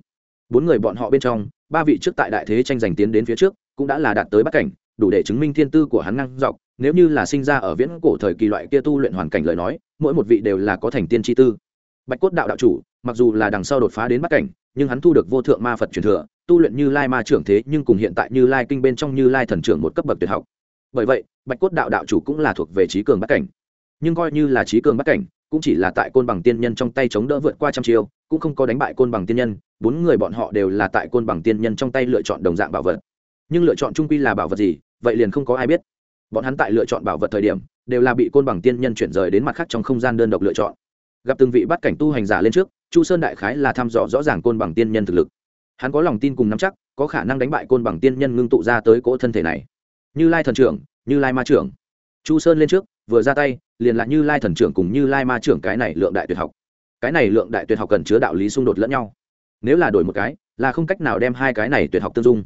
Bốn người bọn họ bên trong, ba vị trước tại đại thế tranh giành tiến đến phía trước, cũng đã là đạt tới bắt cảnh, đủ để chứng minh thiên tư của hắn năng dọc. Nếu như là sinh ra ở viễn cổ thời kỳ loại kia tu luyện hoàn cảnh lời nói, mỗi một vị đều là có thành tiên tri tư. Bạch cốt đạo đạo chủ mặc dù là đằng sau đột phá đến bắt cảnh, nhưng hắn thu được vô thượng ma phật truyền thừa, tu luyện như lai ma trưởng thế, nhưng cùng hiện tại như lai kinh bên trong như lai thần trưởng một cấp bậc tuyệt học. Bởi vậy, bạch cốt đạo đạo chủ cũng là thuộc về trí cường bắt cảnh. Nhưng coi như là trí cường bắt cảnh, cũng chỉ là tại côn bằng tiên nhân trong tay chống đỡ vượt qua trăm chiêu, cũng không có đánh bại côn bằng tiên nhân, bốn người bọn họ đều là tại côn bằng tiên nhân trong tay lựa chọn đồng dạng bảo vật. Nhưng lựa chọn trung quy là bảo vật gì, vậy liền không có ai biết. Bọn hắn tại lựa chọn bảo vật thời điểm, đều là bị côn bằng tiên nhân chuyển rời đến mặt khác trong không gian đơn độc lựa chọn. Gặp từng vị bắt cảnh tu hành giả lên trước chu sơn đại khái là thăm dò rõ ràng côn bằng tiên nhân thực lực. Hắn có lòng tin cùng nắm chắc, có khả năng đánh bại côn bằng tiên nhân ngưng tụ ra tới cỗ thân thể này. Như lai thần trưởng, như lai ma trưởng. Chu sơn lên trước, vừa ra tay, liền là như lai thần trưởng cùng như lai ma trưởng cái này lượng đại tuyệt học. Cái này lượng đại tuyệt học cần chứa đạo lý xung đột lẫn nhau. Nếu là đổi một cái, là không cách nào đem hai cái này tuyệt học tương dung.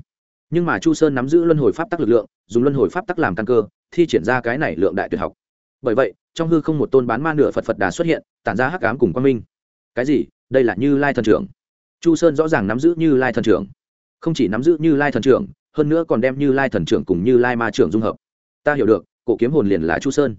Nhưng mà chu sơn nắm giữ luân hồi pháp tắc lực lượng, dùng luân hồi pháp tắc làm căn cơ, thi triển ra cái này lượng đại tuyệt học. Bởi vậy, trong hư không một tôn bán ma nửa phật phật đà xuất hiện, tản ra hắc ám cùng quang minh. Cái gì? Đây là như lai thần trưởng. Chu sơn rõ ràng nắm giữ như lai thần trưởng. Không chỉ nắm giữ như lai thần trưởng, hơn nữa còn đem như lai thần trưởng cùng như lai ma trưởng dung hợp. Ta hiểu được, cổ kiếm hồn liền là chu sơn.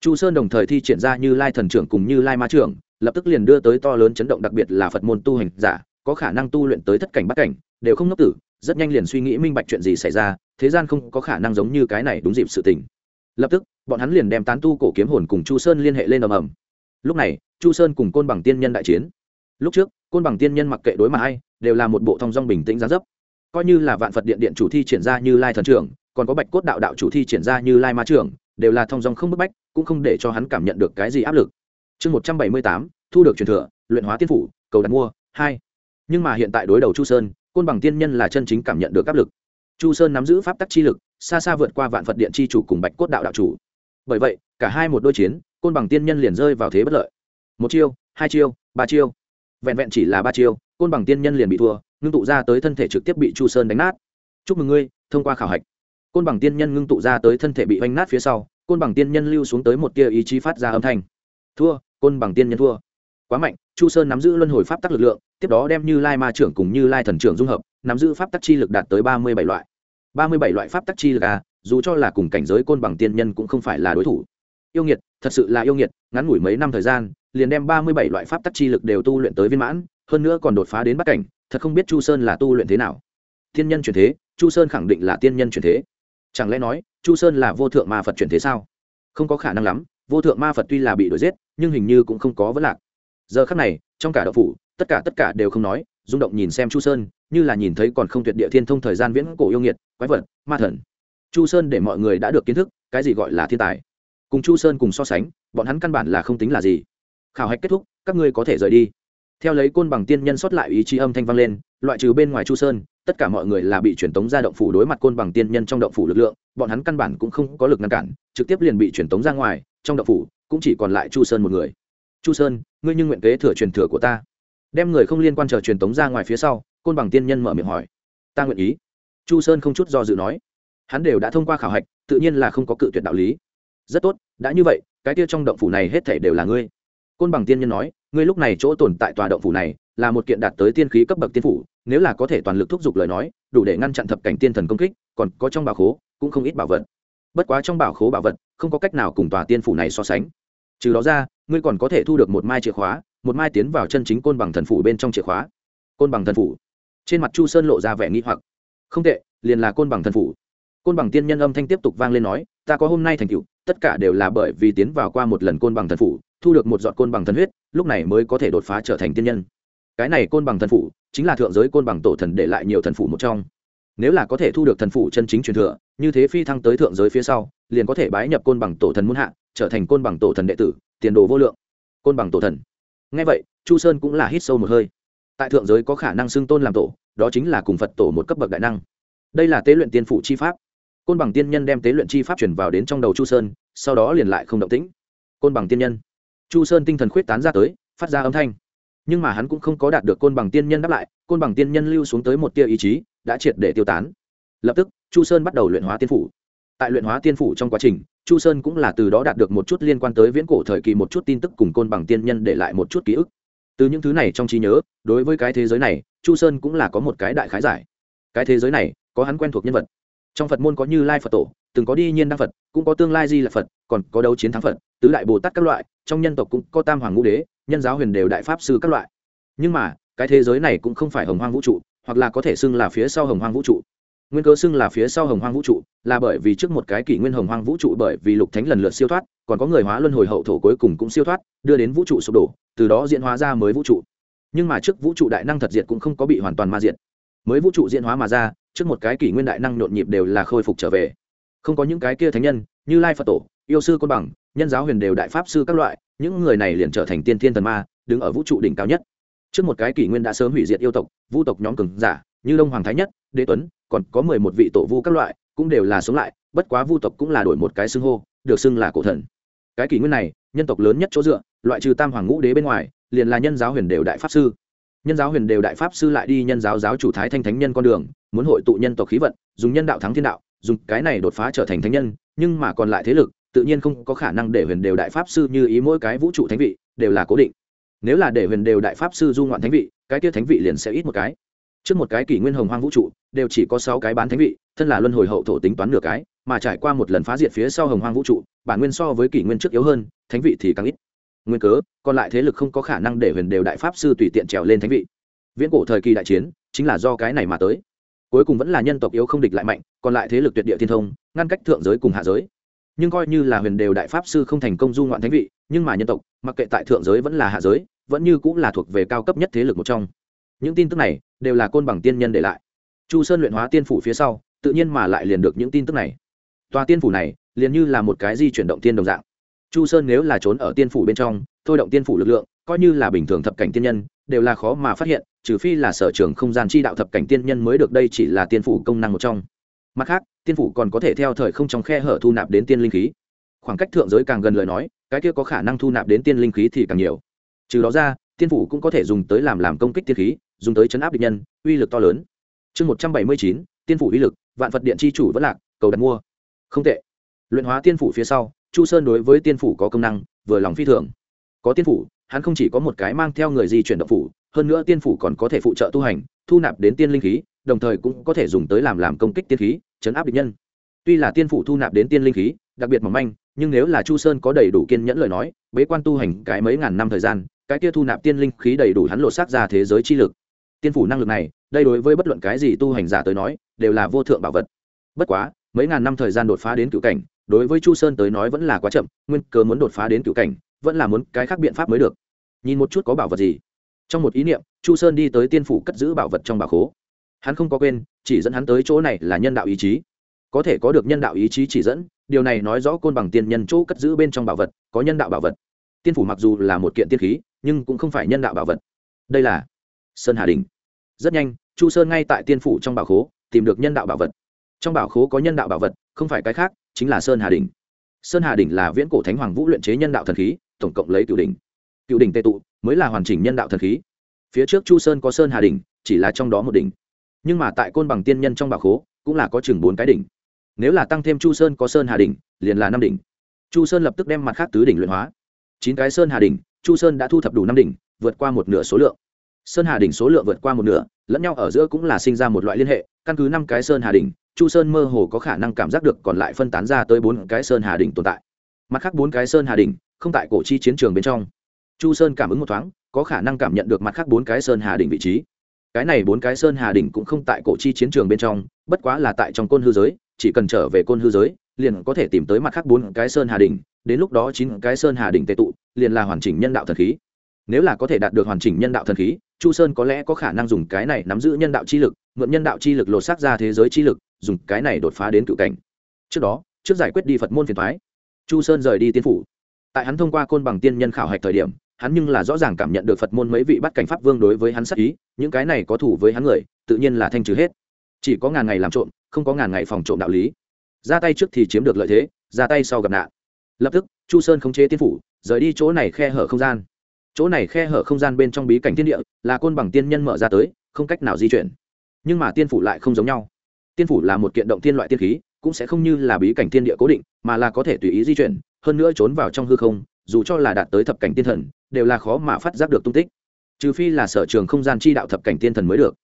Chu sơn đồng thời thi triển ra như lai thần trưởng cùng như lai ma trưởng, lập tức liền đưa tới to lớn chấn động đặc biệt là phật môn tu hành giả, có khả năng tu luyện tới thất cảnh bắt cảnh, đều không ngốc tử, rất nhanh liền suy nghĩ minh bạch chuyện gì xảy ra, thế gian không có khả năng giống như cái này đúng dịp sự tình. Lập tức, bọn hắn liền đem tán tu cổ kiếm hồn cùng chu sơn liên hệ lên ầm ầm. Lúc này, chu sơn cùng côn bằng tiên nhân đại chiến lúc trước, côn bằng tiên nhân mặc kệ đối mà ai đều là một bộ thong dong bình tĩnh giá dấp. Coi như là vạn phật điện điện chủ thi triển ra như lai thần trưởng, còn có bạch cốt đạo đạo chủ thi triển ra như lai ma trưởng, đều là thong dong không bức bách, cũng không để cho hắn cảm nhận được cái gì áp lực. Chương một trăm bảy mươi tám, thu được truyền thừa, luyện hóa tiên phủ, cầu đặt mua, hai. Nhưng mà hiện tại đối đầu chu sơn, côn bằng tiên nhân là chân chính cảm nhận được áp lực. Chu sơn nắm giữ pháp tắc chi lực, xa xa vượt qua vạn phật điện chi chủ cùng bạch cốt đạo đạo chủ. Bởi vậy, cả hai một đôi chiến, côn bằng tiên nhân liền rơi vào thế bất lợi. Một chiêu, hai chiêu, ba chiêu vẹn vẹn chỉ là ba chiêu, côn bằng tiên nhân liền bị thua, ngưng tụ ra tới thân thể trực tiếp bị chu sơn đánh nát. Chúc mừng ngươi, thông qua khảo hạch, côn bằng tiên nhân ngưng tụ ra tới thân thể bị oanh nát phía sau, côn bằng tiên nhân lưu xuống tới một tia ý chí phát ra âm thanh. Thua, côn bằng tiên nhân thua. Quá mạnh, chu sơn nắm giữ luân hồi pháp tắc lực lượng, tiếp đó đem như lai ma trưởng cùng như lai thần trưởng dung hợp, nắm giữ pháp tắc chi lực đạt tới ba mươi bảy loại. Ba mươi bảy loại pháp tắc chi lực à dù cho là cùng cảnh giới côn bằng tiên nhân cũng không phải là đối thủ. Yêu nghiệt, thật sự là yêu nghiệt, ngắn ngủi mấy năm thời gian liền đem ba mươi bảy loại pháp tắc chi lực đều tu luyện tới viên mãn, hơn nữa còn đột phá đến bắc cảnh, thật không biết chu sơn là tu luyện thế nào. Tiên nhân chuyển thế, chu sơn khẳng định là tiên nhân chuyển thế. Chẳng lẽ nói, chu sơn là vô thượng ma phật chuyển thế sao? Không có khả năng lắm, vô thượng ma phật tuy là bị đuổi giết, nhưng hình như cũng không có vấn lạc. Giờ khắc này, trong cả đậu phủ, tất cả tất cả đều không nói, rung động nhìn xem chu sơn, như là nhìn thấy còn không tuyệt địa thiên thông thời gian viễn cổ yêu nghiệt, quái vật, ma thần. Chu sơn để mọi người đã được kiến thức, cái gì gọi là thiên tài? Cùng chu sơn cùng so sánh, bọn hắn căn bản là không tính là gì khảo hạch kết thúc, các ngươi có thể rời đi. Theo lấy côn bằng tiên nhân xuất lại ý chí âm thanh vang lên, loại trừ bên ngoài chu sơn, tất cả mọi người là bị truyền tống ra động phủ đối mặt côn bằng tiên nhân trong động phủ lực lượng, bọn hắn căn bản cũng không có lực ngăn cản, trực tiếp liền bị truyền tống ra ngoài, trong động phủ cũng chỉ còn lại chu sơn một người. Chu sơn, ngươi như nguyện kế thừa truyền thừa của ta. Đem người không liên quan chờ truyền tống ra ngoài phía sau, côn bằng tiên nhân mở miệng hỏi. Ta nguyện ý. Chu sơn không chút do dự nói. Hắn đều đã thông qua khảo hạch, tự nhiên là không có cự tuyệt đạo lý. Rất tốt, đã như vậy, cái kia trong động phủ này hết thể đều là ngươi côn bằng tiên nhân nói, ngươi lúc này chỗ tồn tại tòa động phủ này là một kiện đạt tới tiên khí cấp bậc tiên phủ, nếu là có thể toàn lực thúc giục lời nói, đủ để ngăn chặn thập cảnh tiên thần công kích, còn có trong bảo khố cũng không ít bảo vật. Bất quá trong bảo khố bảo vật không có cách nào cùng tòa tiên phủ này so sánh. Trừ đó ra, ngươi còn có thể thu được một mai chìa khóa, một mai tiến vào chân chính côn bằng thần phủ bên trong chìa khóa. Côn bằng thần phủ. Trên mặt chu sơn lộ ra vẻ nghi hoặc. Không tệ, liền là côn bằng thần phủ. Côn bằng tiên nhân âm thanh tiếp tục vang lên nói ta có hôm nay thành tựu, tất cả đều là bởi vì tiến vào qua một lần côn bằng thần phủ, thu được một giọt côn bằng thần huyết, lúc này mới có thể đột phá trở thành tiên nhân. Cái này côn bằng thần phủ chính là thượng giới côn bằng tổ thần để lại nhiều thần phủ một trong. Nếu là có thể thu được thần phủ chân chính truyền thừa, như thế phi thăng tới thượng giới phía sau, liền có thể bái nhập côn bằng tổ thần muôn hạ, trở thành côn bằng tổ thần đệ tử, tiền đồ vô lượng. Côn bằng tổ thần. Ngay vậy, chu sơn cũng là hít sâu một hơi. Tại thượng giới có khả năng xưng tôn làm tổ, đó chính là cùng phật tổ một cấp bậc đại năng. Đây là tế luyện tiên phủ chi pháp côn bằng tiên nhân đem tế luyện chi pháp chuyển vào đến trong đầu chu sơn, sau đó liền lại không động tĩnh. Côn bằng tiên nhân. Chu sơn tinh thần khuyết tán ra tới, phát ra âm thanh. Nhưng mà hắn cũng không có đạt được côn bằng tiên nhân đáp lại, côn bằng tiên nhân lưu xuống tới một tia ý chí, đã triệt để tiêu tán. Lập tức, chu sơn bắt đầu luyện hóa tiên phủ. Tại luyện hóa tiên phủ trong quá trình, chu sơn cũng là từ đó đạt được một chút liên quan tới viễn cổ thời kỳ một chút tin tức cùng côn bằng tiên nhân để lại một chút ký ức. Từ những thứ này trong trí nhớ, đối với cái thế giới này, chu sơn cũng là có một cái đại khái giải. Cái thế giới này, có hắn quen thuộc nhân vật trong phật môn có như lai phật tổ, từng có đi nhiên đăng phật, cũng có tương lai di là phật, còn có đấu chiến thắng phật, tứ đại bồ tát các loại, trong nhân tộc cũng có tam hoàng ngũ đế, nhân giáo huyền đều đại pháp sư các loại. Nhưng mà, cái thế giới này cũng không phải hồng hoang vũ trụ, hoặc là có thể xưng là phía sau hồng hoang vũ trụ. Nguyên cơ xưng là phía sau hồng hoang vũ trụ là bởi vì trước một cái kỷ nguyên hồng hoang vũ trụ bởi vì lục thánh lần lượt siêu thoát, còn có người hóa luân hồi hậu thổ cuối cùng cũng siêu thoát, đưa đến vũ trụ sụp đổ, từ đó diễn hóa ra mới vũ trụ. Nhưng mà trước vũ trụ đại năng thật diệt cũng không có bị hoàn toàn ma diệt. Mới vũ trụ diễn hóa mà ra trước một cái kỷ nguyên đại năng nhộn nhịp đều là khôi phục trở về. Không có những cái kia thánh nhân, như lai phật tổ, yêu sư côn bằng, nhân giáo huyền đều đại pháp sư các loại, những người này liền trở thành tiên thiên thần ma, đứng ở vũ trụ đỉnh cao nhất. Trước một cái kỷ nguyên đã sớm hủy diệt yêu tộc, vu tộc nhóm cường giả, như đông hoàng thái nhất, đế tuấn, còn có mười một vị tổ vu các loại, cũng đều là sống lại, bất quá vu tộc cũng là đổi một cái xưng hô, được xưng là cổ thần. Cái kỷ nguyên này, nhân tộc lớn nhất chỗ dựa, loại trừ tam hoàng ngũ đế bên ngoài, liền là nhân giáo huyền đều đại pháp sư. Nhân giáo huyền đều đại pháp sư lại đi nhân giáo giáo chủ thái thanh thánh nhân con đường muốn hội tụ nhân tộc khí vận, dùng nhân đạo thắng thiên đạo, dùng cái này đột phá trở thành thánh nhân, nhưng mà còn lại thế lực, tự nhiên không có khả năng để huyền đều đại pháp sư như ý mỗi cái vũ trụ thánh vị, đều là cố định. Nếu là để huyền đều đại pháp sư du ngoạn thánh vị, cái kia thánh vị liền sẽ ít một cái. Trước một cái kỷ nguyên hồng hoang vũ trụ, đều chỉ có sáu cái bán thánh vị, thân là luân hồi hậu thổ tính toán nửa cái, mà trải qua một lần phá diệt phía sau hồng hoang vũ trụ, bản nguyên so với kỷ nguyên trước yếu hơn, thánh vị thì càng ít. Nguyên cớ, còn lại thế lực không có khả năng để huyền đều đại pháp sư tùy tiện trèo lên thánh vị. Viễn cổ thời kỳ đại chiến, chính là do cái này mà tới cuối cùng vẫn là nhân tộc yếu không địch lại mạnh, còn lại thế lực tuyệt địa thiên thông, ngăn cách thượng giới cùng hạ giới. Nhưng coi như là huyền đều đại pháp sư không thành công du ngoạn thánh vị, nhưng mà nhân tộc, mặc kệ tại thượng giới vẫn là hạ giới, vẫn như cũng là thuộc về cao cấp nhất thế lực một trong. Những tin tức này, đều là côn bằng tiên nhân để lại. Chu sơn luyện hóa tiên phủ phía sau, tự nhiên mà lại liền được những tin tức này. Tòa tiên phủ này, liền như là một cái di chuyển động tiên đồng dạng. Chu sơn nếu là trốn ở tiên phủ bên trong, thôi động tiên phủ lực lượng, coi như là bình thường thập cảnh tiên nhân, đều là khó mà phát hiện trừ phi là sở trường không gian chi đạo thập cảnh tiên nhân mới được đây chỉ là tiên phủ công năng một trong. Mặt khác, tiên phủ còn có thể theo thời không trong khe hở thu nạp đến tiên linh khí. Khoảng cách thượng giới càng gần lời nói, cái kia có khả năng thu nạp đến tiên linh khí thì càng nhiều. Trừ đó ra, tiên phủ cũng có thể dùng tới làm làm công kích tiên khí, dùng tới chấn áp địch nhân, uy lực to lớn. Chương một trăm bảy mươi chín, tiên phủ uy lực, vạn vật điện chi chủ vẫn lạc, cầu đặt mua. Không tệ. Luyện hóa tiên phủ phía sau, chu sơn đối với tiên phủ có công năng, vừa lòng phi thường. Có tiên phủ, hắn không chỉ có một cái mang theo người di chuyển động phủ hơn nữa tiên phủ còn có thể phụ trợ tu hành, thu nạp đến tiên linh khí, đồng thời cũng có thể dùng tới làm làm công kích tiên khí, chấn áp địch nhân. Tuy là tiên phủ thu nạp đến tiên linh khí, đặc biệt mỏng manh, nhưng nếu là chu sơn có đầy đủ kiên nhẫn lời nói, bế quan tu hành cái mấy ngàn năm thời gian, cái kia thu nạp tiên linh khí đầy đủ hắn lộ xác ra thế giới chi lực. Tiên phủ năng lực này, đây đối với bất luận cái gì tu hành giả tới nói, đều là vô thượng bảo vật. Bất quá, mấy ngàn năm thời gian đột phá đến cựu cảnh, đối với chu sơn tới nói vẫn là quá chậm, nguyên cớ muốn đột phá đến cựu cảnh, vẫn là muốn cái khác biện pháp mới được. Nhìn một chút có bảo vật gì trong một ý niệm, chu sơn đi tới tiên phủ cất giữ bảo vật trong bảo khố. Hắn không có quên, chỉ dẫn hắn tới chỗ này là nhân đạo ý chí. Có thể có được nhân đạo ý chí chỉ dẫn, điều này nói rõ côn bằng tiên nhân chỗ cất giữ bên trong bảo vật, có nhân đạo bảo vật. Tiên phủ mặc dù là một kiện tiên khí, nhưng cũng không phải nhân đạo bảo vật. Đây là sơn hà đình rất nhanh, chu sơn ngay tại tiên phủ trong bảo khố, tìm được nhân đạo bảo vật. Trong bảo khố có nhân đạo bảo vật, không phải cái khác, chính là sơn hà đình sơn hà đình là viễn cổ thánh hoàng vũ luyện chế nhân đạo thần khí, tổng cộng lấy cựu đỉnh cựu đỉnh tệ tụ, mới là hoàn chỉnh nhân đạo thần khí. Phía trước chu sơn có sơn hà đỉnh, chỉ là trong đó một đỉnh. Nhưng mà tại côn bằng tiên nhân trong bảo khố, cũng là có chừng bốn cái đỉnh. Nếu là tăng thêm chu sơn có sơn hà đỉnh, liền là năm đỉnh. Chu sơn lập tức đem mặt khác tứ đỉnh luyện hóa. Chín cái sơn hà đỉnh, chu sơn đã thu thập đủ năm đỉnh, vượt qua một nửa số lượng. Sơn hà đỉnh số lượng vượt qua một nửa, lẫn nhau ở giữa cũng là sinh ra một loại liên hệ, căn cứ năm cái sơn hà đỉnh, chu sơn mơ hồ có khả năng cảm giác được còn lại phân tán ra tới bốn cái sơn hà đỉnh tồn tại. Mặt khác bốn cái sơn hà đỉnh, không tại cổ chi chiến trường bên trong chu sơn cảm ứng một thoáng, có khả năng cảm nhận được mặt khác bốn cái sơn hà đỉnh vị trí. Cái này bốn cái sơn hà đỉnh cũng không tại cổ chi chiến trường bên trong, bất quá là tại trong côn hư giới, chỉ cần trở về côn hư giới, liền có thể tìm tới mặt khác bốn cái sơn hà đỉnh, đến lúc đó chín cái sơn hà đỉnh tệ tụ, liền là hoàn chỉnh nhân đạo thần khí. Nếu là có thể đạt được hoàn chỉnh nhân đạo thần khí, chu sơn có lẽ có khả năng dùng cái này nắm giữ nhân đạo chi lực, mượn nhân đạo chi lực lột xác ra thế giới chi lực, dùng cái này đột phá đến cựu cảnh. Trước đó, trước giải quyết đi phật môn phiền thoái chu sơn rời đi tiên phủ. Tại hắn thông qua côn bằng tiên nhân khảo hạch thời điểm hắn nhưng là rõ ràng cảm nhận được phật môn mấy vị bắt cảnh pháp vương đối với hắn sắc ý, những cái này có thủ với hắn người, tự nhiên là thanh trừ hết. Chỉ có ngàn ngày làm trộm, không có ngàn ngày phòng trộm đạo lý. Ra tay trước thì chiếm được lợi thế, ra tay sau gặp nạn. Lập tức, chu sơn khống chế tiên phủ, rời đi chỗ này khe hở không gian. Chỗ này khe hở không gian bên trong bí cảnh thiên địa, là côn bằng tiên nhân mở ra tới, không cách nào di chuyển. Nhưng mà tiên phủ lại không giống nhau. Tiên phủ là một kiện động tiên loại tiên khí, cũng sẽ không như là bí cảnh thiên địa cố định, mà là có thể tùy ý di chuyển, hơn nữa trốn vào trong hư không dù cho là đạt tới thập cảnh tiên thần, đều là khó mà phát giác được tung tích. Trừ phi là sở trường không gian chi đạo thập cảnh tiên thần mới được.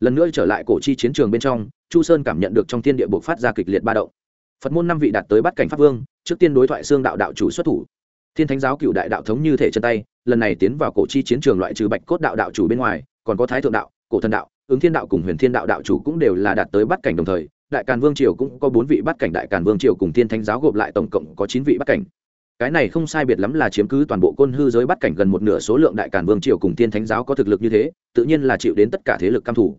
Lần nữa trở lại cổ chi chiến trường bên trong, chu sơn cảm nhận được trong thiên địa buộc phát ra kịch liệt ba động. Phật môn năm vị đạt tới bắt cảnh pháp vương, trước tiên đối thoại xương đạo đạo chủ xuất thủ. Thiên thánh giáo cựu đại đạo thống như thể chân tay, lần này tiến vào cổ chi chiến trường loại trừ bạch cốt đạo đạo chủ bên ngoài, còn có thái thượng đạo, cổ thần đạo, ứng thiên đạo cùng huyền thiên đạo đạo chủ cũng đều là đạt tới bắt cảnh đồng thời, đại càn vương triều cũng có bốn vị bắt cảnh đại càn vương triều cùng thiên thánh giáo gộp lại tổng cộng có chín vị bắt cảnh cái này không sai biệt lắm là chiếm cứ toàn bộ côn hư giới bắt cảnh gần một nửa số lượng đại càn vương triều cùng tiên thánh giáo có thực lực như thế, tự nhiên là chịu đến tất cả thế lực cam thủ.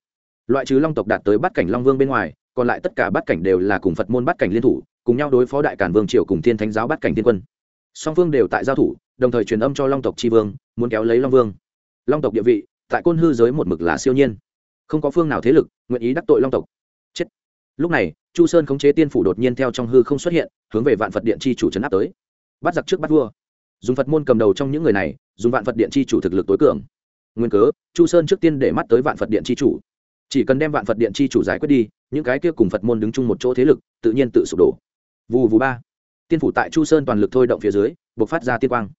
Loại trừ long tộc đạt tới bắt cảnh long vương bên ngoài, còn lại tất cả bắt cảnh đều là cùng phật môn bắt cảnh liên thủ, cùng nhau đối phó đại càn vương triều cùng tiên thánh giáo bắt cảnh thiên quân. Song phương đều tại giao thủ, đồng thời truyền âm cho long tộc tri vương, muốn kéo lấy long vương. Long tộc địa vị, tại côn hư giới một mực là siêu nhiên. Không có phương nào thế lực nguyện ý đắc tội long tộc. Chết. Lúc này, chu sơn khống chế tiên phủ đột nhiên theo trong hư không xuất hiện, hướng về vạn phật điện chi chủ trấn áp tới bắt giặc trước bắt vua. Dùng phật môn cầm đầu trong những người này, dùng vạn phật điện chi chủ thực lực tối cường. Nguyên cớ, chu sơn trước tiên để mắt tới vạn phật điện chi chủ. Chỉ cần đem vạn phật điện chi chủ giải quyết đi, những cái kia cùng phật môn đứng chung một chỗ thế lực, tự nhiên tự sụp đổ. Vù vù ba. Tiên phủ tại chu sơn toàn lực thôi động phía dưới buộc phát ra tiên quang.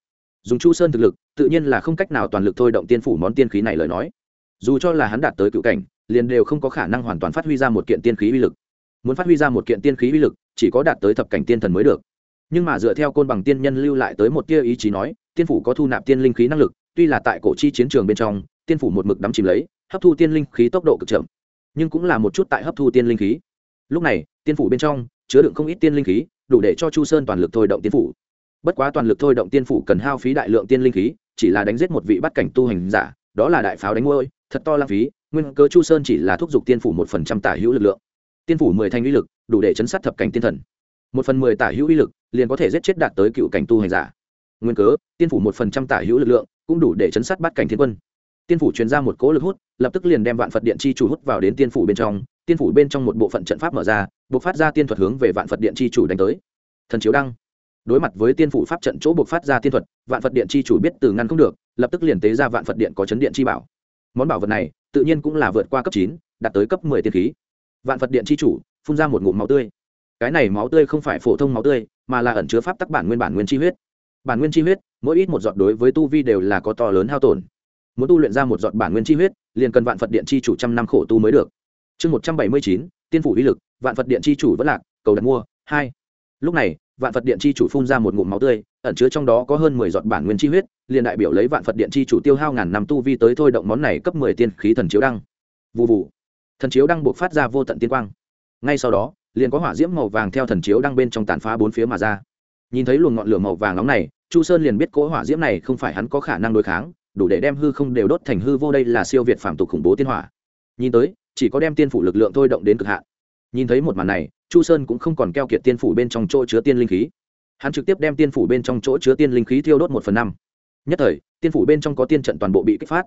Dùng chu sơn thực lực, tự nhiên là không cách nào toàn lực thôi động tiên phủ món tiên khí này lời nói. Dù cho là hắn đạt tới cựu cảnh, liền đều không có khả năng hoàn toàn phát huy ra một kiện tiên khí uy lực. Muốn phát huy ra một kiện tiên khí uy lực, chỉ có đạt tới thập cảnh tiên thần mới được nhưng mà dựa theo côn bằng tiên nhân lưu lại tới một tia ý chí nói, tiên phủ có thu nạp tiên linh khí năng lực, tuy là tại cổ chi chiến trường bên trong, tiên phủ một mực đắm chìm lấy, hấp thu tiên linh khí tốc độ cực chậm. Nhưng cũng là một chút tại hấp thu tiên linh khí. Lúc này, tiên phủ bên trong chứa đựng không ít tiên linh khí, đủ để cho chu sơn toàn lực thôi động tiên phủ. Bất quá toàn lực thôi động tiên phủ cần hao phí đại lượng tiên linh khí, chỉ là đánh giết một vị bắt cảnh tu hành giả, đó là đại pháo đánh ngôi, thật to lãng phí, nguyên cớ chu sơn chỉ là thúc giục tiên phủ một phần trăm tả hữu lực lượng. Tiên phủ mười thanh uy lực, đủ để chấn sát thập cảnh tiên thần một phần mười tả hữu uy lực liền có thể giết chết đạt tới cựu cảnh tu hành giả. Nguyên cớ, tiên phủ một phần trăm tả hữu lực lượng cũng đủ để chấn sát bắt cảnh thiên quân. Tiên phủ truyền ra một cỗ lực hút, lập tức liền đem vạn phật điện chi chủ hút vào đến tiên phủ bên trong, tiên phủ bên trong một bộ phận trận pháp mở ra, buộc phát ra tiên thuật hướng về vạn phật điện chi chủ đánh tới. Thần chiếu đăng. Đối mặt với tiên phủ pháp trận chỗ buộc phát ra tiên thuật, vạn phật điện chi chủ biết từ ngăn không được, lập tức liền tế ra vạn phật điện có chấn điện chi bảo. Món bảo vật này, tự nhiên cũng là vượt qua cấp chín, đạt tới cấp mười tiên khí. Vạn phật điện chi chủ, phun ra một ngụm máu tươi cái này máu tươi không phải phổ thông máu tươi, mà là ẩn chứa pháp tắc bản nguyên bản nguyên chi huyết. Bản nguyên chi huyết, mỗi ít một giọt đối với tu vi đều là có to lớn hao tổn. Muốn tu luyện ra một giọt bản nguyên chi huyết, liền cần vạn phật điện chi chủ trăm năm khổ tu mới được. Chương một trăm bảy mươi chín, tiên phủ uy lực, vạn phật điện chi chủ vẫn lạc, cầu đặt mua, hai. Lúc này, vạn phật điện chi chủ phun ra một ngụm máu tươi, ẩn chứa trong đó có hơn mười giọt bản nguyên chi huyết, liền đại biểu lấy vạn phật điện chi chủ tiêu hao ngàn năm tu vi tới thôi động món này cấp mười tiên khí thần chiếu đăng. Vụ vụ thần chiếu đăng buộc phát ra vô tận tiên quang. Ngay sau đó liền có hỏa diễm màu vàng theo thần chiếu đang bên trong tàn phá bốn phía mà ra. Nhìn thấy luồng ngọn lửa màu vàng nóng này, chu sơn liền biết cỗ hỏa diễm này không phải hắn có khả năng đối kháng, đủ để đem hư không đều đốt thành hư vô đây là siêu việt phạm tục khủng bố tiên hỏa. Nhìn tới, chỉ có đem tiên phủ lực lượng thôi động đến cực hạn. Nhìn thấy một màn này, chu sơn cũng không còn keo kiệt tiên phủ bên trong chỗ chứa tiên linh khí. Hắn trực tiếp đem tiên phủ bên trong chỗ chứa tiên linh khí thiêu đốt một phần năm. Nhất thời, tiên phủ bên trong có tiên trận toàn bộ bị kích phát.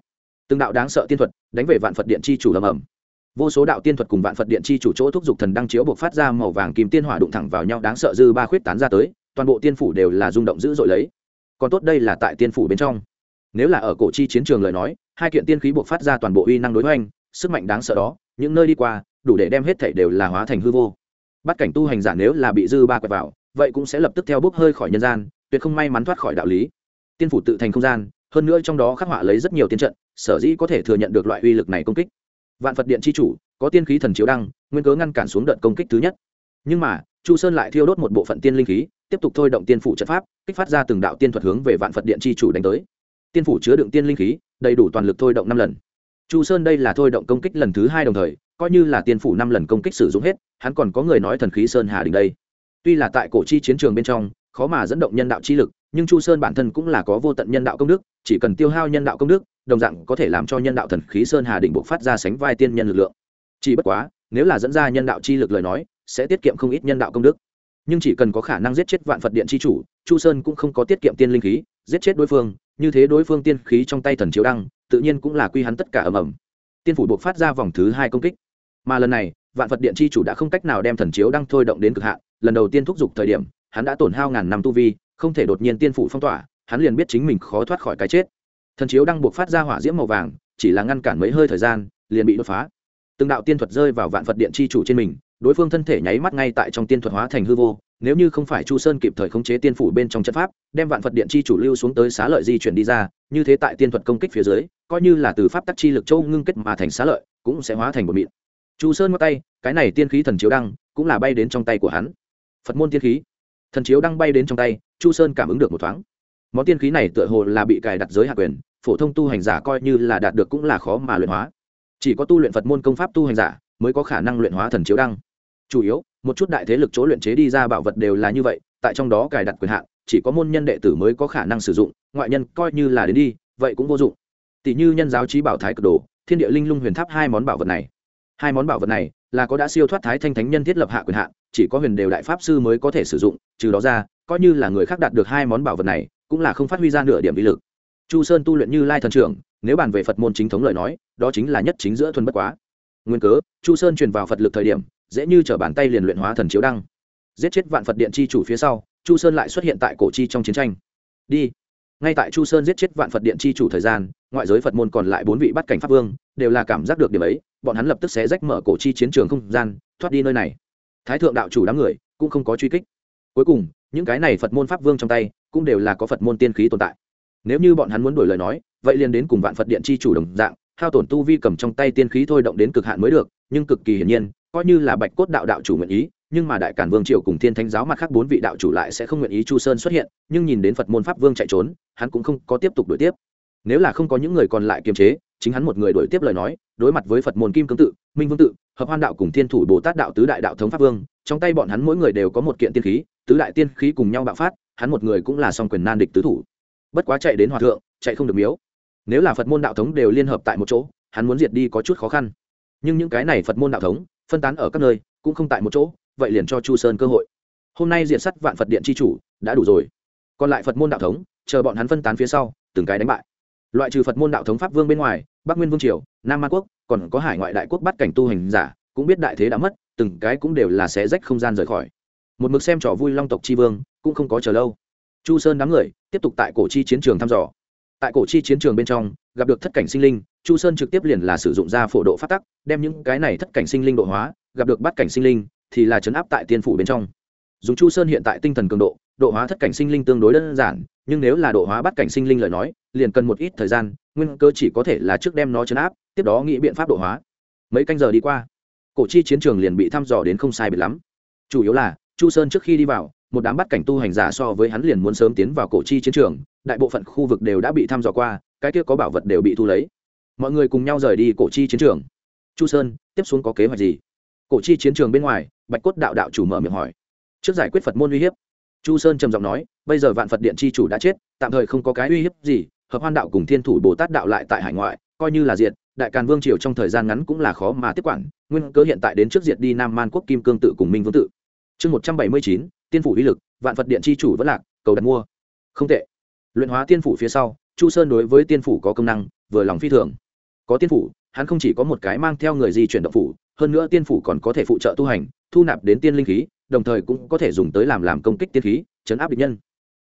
Từng đạo đáng sợ tiên thuật đánh về vạn phật điện chi chủ lầm ầm vô số đạo tiên thuật cùng vạn phật điện chi chủ chỗ thúc giục thần đăng chiếu buộc phát ra màu vàng kim tiên hỏa đụng thẳng vào nhau đáng sợ dư ba khuyết tán ra tới, toàn bộ tiên phủ đều là rung động dữ dội lấy. Còn tốt đây là tại tiên phủ bên trong. Nếu là ở cổ chi chiến trường lời nói, hai kiện tiên khí buộc phát ra toàn bộ uy năng đối hoành, sức mạnh đáng sợ đó, những nơi đi qua, đủ để đem hết thảy đều là hóa thành hư vô. Bắt cảnh tu hành giả nếu là bị dư ba quẹt vào, vậy cũng sẽ lập tức theo bốc hơi khỏi nhân gian, tuyệt không may mắn thoát khỏi đạo lý. Tiên phủ tự thành không gian, hơn nữa trong đó khắc họa lấy rất nhiều tiên trận, sở dĩ có thể thừa nhận được loại uy lực này công kích vạn phật điện c h i chủ, có tiên khí thần chiếu đăng, nguyên cớ ngăn cản xuống đợt công kích thứ nhất. Nhưng mà, chu sơn lại thiêu đốt một bộ phận tiên linh khí, tiếp tục thôi động tiên phủ trận pháp, kích phát ra từng đạo tiên thuật hướng về vạn phật điện c h i chủ đánh tới. Tiên phủ chứa đựng tiên linh khí, đầy đủ toàn lực thôi động năm lần. Chu sơn đây là thôi động công kích lần thứ hai đồng thời, coi như là tiên phủ năm lần công kích sử dụng hết, hắn còn có người nói thần khí sơn hà đình đây. Tuy là tại cổ chi chiến trường bên trong, khó mà dẫn động nhân đạo chi lực, nhưng chu sơn bản thân cũng là có vô tận nhân đạo công đức, chỉ cần tiêu hao nhân đạo công đức đồng dạng có thể làm cho nhân đạo thần khí sơn hà đỉnh buộc phát ra sánh vai tiên nhân lực lượng. Chỉ bất quá, nếu là dẫn ra nhân đạo chi lực lời nói, sẽ tiết kiệm không ít nhân đạo công đức. Nhưng chỉ cần có khả năng giết chết vạn phật điện chi chủ, chu sơn cũng không có tiết kiệm tiên linh khí, giết chết đối phương, như thế đối phương tiên khí trong tay thần chiếu đăng, tự nhiên cũng là quy hắn tất cả ầm ầm. Tiên phủ buộc phát ra vòng thứ hai công kích. Mà lần này, vạn phật điện chi chủ đã không cách nào đem thần chiếu đăng thôi động đến cực hạn, lần đầu tiên thúc giục thời điểm, hắn đã tổn hao ngàn năm tu vi, không thể đột nhiên tiên phủ phong tỏa, hắn liền biết chính mình khó thoát khỏi cái chết thần chiếu đang buộc phát ra hỏa diễm màu vàng, chỉ là ngăn cản mấy hơi thời gian, liền bị đột phá. Từng đạo tiên thuật rơi vào vạn phật điện chi chủ trên mình, đối phương thân thể nháy mắt ngay tại trong tiên thuật hóa thành hư vô, nếu như không phải chu sơn kịp thời khống chế tiên phủ bên trong trận pháp, đem vạn phật điện chi chủ lưu xuống tới xá lợi di chuyển đi ra, như thế tại tiên thuật công kích phía dưới, coi như là từ pháp tắc chi lực châu ngưng kết mà thành xá lợi, cũng sẽ hóa thành một mịn. Chu sơn ngót tay, cái này tiên khí thần chiếu đăng, cũng là bay đến trong tay của hắn. Phật môn tiên khí. Thần chiếu đăng bay đến trong tay, chu sơn cảm ứng được một thoáng. Món tiên khí này tựa hồ là bị cài đặt giới hạ quyền phổ thông tu hành giả coi như là đạt được cũng là khó mà luyện hóa. Chỉ có tu luyện phật môn công pháp tu hành giả mới có khả năng luyện hóa thần chiếu đăng. Chủ yếu, một chút đại thế lực chỗ luyện chế đi ra bảo vật đều là như vậy, tại trong đó cài đặt quyền hạn, chỉ có môn nhân đệ tử mới có khả năng sử dụng, ngoại nhân coi như là đến đi, vậy cũng vô dụng. Tỷ như nhân giáo trí bảo thái cực đồ, thiên địa linh lung huyền tháp hai món bảo vật này. Hai món bảo vật này là có đã siêu thoát thái thanh thánh nhân thiết lập hạ quyền hạn, chỉ có huyền đều đại pháp sư mới có thể sử dụng, trừ đó ra, coi như là người khác đạt được hai món bảo vật này, cũng là không phát huy ra nửa điểm vi lực chu sơn tu luyện như lai thần trưởng, nếu bàn về phật môn chính thống lời nói, đó chính là nhất chính giữa thuần bất quá. Nguyên cớ, chu sơn truyền vào phật lực thời điểm, dễ như t bàn tay liền luyện hóa thần chiếu đăng. Giết chết vạn phật điện chi chủ phía sau, chu sơn lại xuất hiện tại cổ chi trong chiến tranh. Đi. Ngay tại chu sơn giết chết vạn phật điện chi chủ thời gian, ngoại giới phật môn còn lại bốn vị bắt cảnh pháp vương, đều là cảm giác được điểm ấy, bọn hắn lập tức sẽ rách mở cổ chi chiến trường không gian, thoát đi nơi này. Thái thượng đạo chủ đám người cũng không có truy kích. Cuối cùng, những cái này phật môn pháp vương trong tay cũng đều là có phật môn tiên khí tồn tại nếu như bọn hắn muốn đổi lời nói, vậy liền đến cùng vạn phật điện chi chủ đồng dạng, hao tổn tu vi cầm trong tay tiên khí thôi động đến cực hạn mới được, nhưng cực kỳ hiển nhiên, coi như là bạch cốt đạo đạo chủ nguyện ý, nhưng mà đại cản vương triều cùng thiên thánh giáo mặt khác bốn vị đạo chủ lại sẽ không nguyện ý chu sơn xuất hiện, nhưng nhìn đến phật môn pháp vương chạy trốn, hắn cũng không có tiếp tục đuổi tiếp. Nếu là không có những người còn lại kiềm chế, chính hắn một người đuổi tiếp lời nói, đối mặt với phật môn kim cương tự, minh vương tự, hợp hoan đạo cùng thiên thủ bồ tát đạo tứ đại đạo thống pháp vương, trong tay bọn hắn mỗi người đều có một kiện tiên khí, tứ đại tiên khí cùng nhau bạo phát, hắn một người cũng là song quyền nan địch tứ thủ bất quá chạy đến hòa thượng, chạy không được miếu. Nếu là phật môn đạo thống đều liên hợp tại một chỗ, hắn muốn diệt đi có chút khó khăn. Nhưng những cái này phật môn đạo thống, phân tán ở các nơi, cũng không tại một chỗ, vậy liền cho chu sơn cơ hội. Hôm nay diệt sắt vạn phật điện tri chủ, đã đủ rồi. Còn lại phật môn đạo thống, chờ bọn hắn phân tán phía sau, từng cái đánh bại. Loại trừ phật môn đạo thống pháp vương bên ngoài, bắc nguyên vương triều, nam ma quốc, còn có hải ngoại đại quốc bắt cảnh tu hành giả, cũng biết đại thế đã mất, từng cái cũng đều là xé rách không gian rời khỏi. Một mực xem trò vui long tộc tri vương, cũng không có chờ lâu chu sơn đám người tiếp tục tại cổ chi chiến trường thăm dò. Tại cổ chi chiến trường bên trong, gặp được thất cảnh sinh linh, chu sơn trực tiếp liền là sử dụng ra phổ độ phát tắc, đem những cái này thất cảnh sinh linh độ hóa, gặp được bắt cảnh sinh linh thì là chấn áp tại tiên phủ bên trong. Dùng chu sơn hiện tại tinh thần cường độ độ hóa thất cảnh sinh linh tương đối đơn giản, nhưng nếu là độ hóa bắt cảnh sinh linh lời nói, liền cần một ít thời gian, nguyên cơ chỉ có thể là trước đem nó chấn áp, tiếp đó nghĩ biện pháp độ hóa. Mấy canh giờ đi qua, cổ chi chiến trường liền bị thăm dò đến không sai biệt lắm. Chủ yếu là, chu sơn trước khi đi vào một đám bắt cảnh tu hành giả so với hắn liền muốn sớm tiến vào cổ chi chiến trường, đại bộ phận khu vực đều đã bị thăm dò qua, cái kia có bảo vật đều bị thu lấy. Mọi người cùng nhau rời đi cổ chi chiến trường. Chu sơn, tiếp xuống có kế hoạch gì? Cổ chi chiến trường bên ngoài, bạch cốt đạo đạo chủ mở miệng hỏi. Trước giải quyết phật môn uy hiếp. Chu sơn trầm giọng nói, bây giờ vạn phật điện chi chủ đã chết, tạm thời không có cái uy hiếp gì, hợp hoan đạo cùng thiên thủ bồ tát đạo lại tại hải ngoại, coi như là diệt, đại càn vương triều trong thời gian ngắn cũng là khó mà tiếp quản, nguyên cớ hiện tại đến trước diệt đi nam man quốc kim cương tự cùng minh vương tự. Chương một trăm bảy mươi chín tiên phủ uy lực, vạn phật điện chi chủ vẫn lạc, cầu đặt mua. Không tệ. Luyện hóa tiên phủ phía sau, chu sơn đối với tiên phủ có công năng, vừa lòng phi thường. Có tiên phủ, hắn không chỉ có một cái mang theo người di chuyển động phủ, hơn nữa tiên phủ còn có thể phụ trợ tu hành, thu nạp đến tiên linh khí, đồng thời cũng có thể dùng tới làm làm công kích tiên khí, chấn áp địch nhân.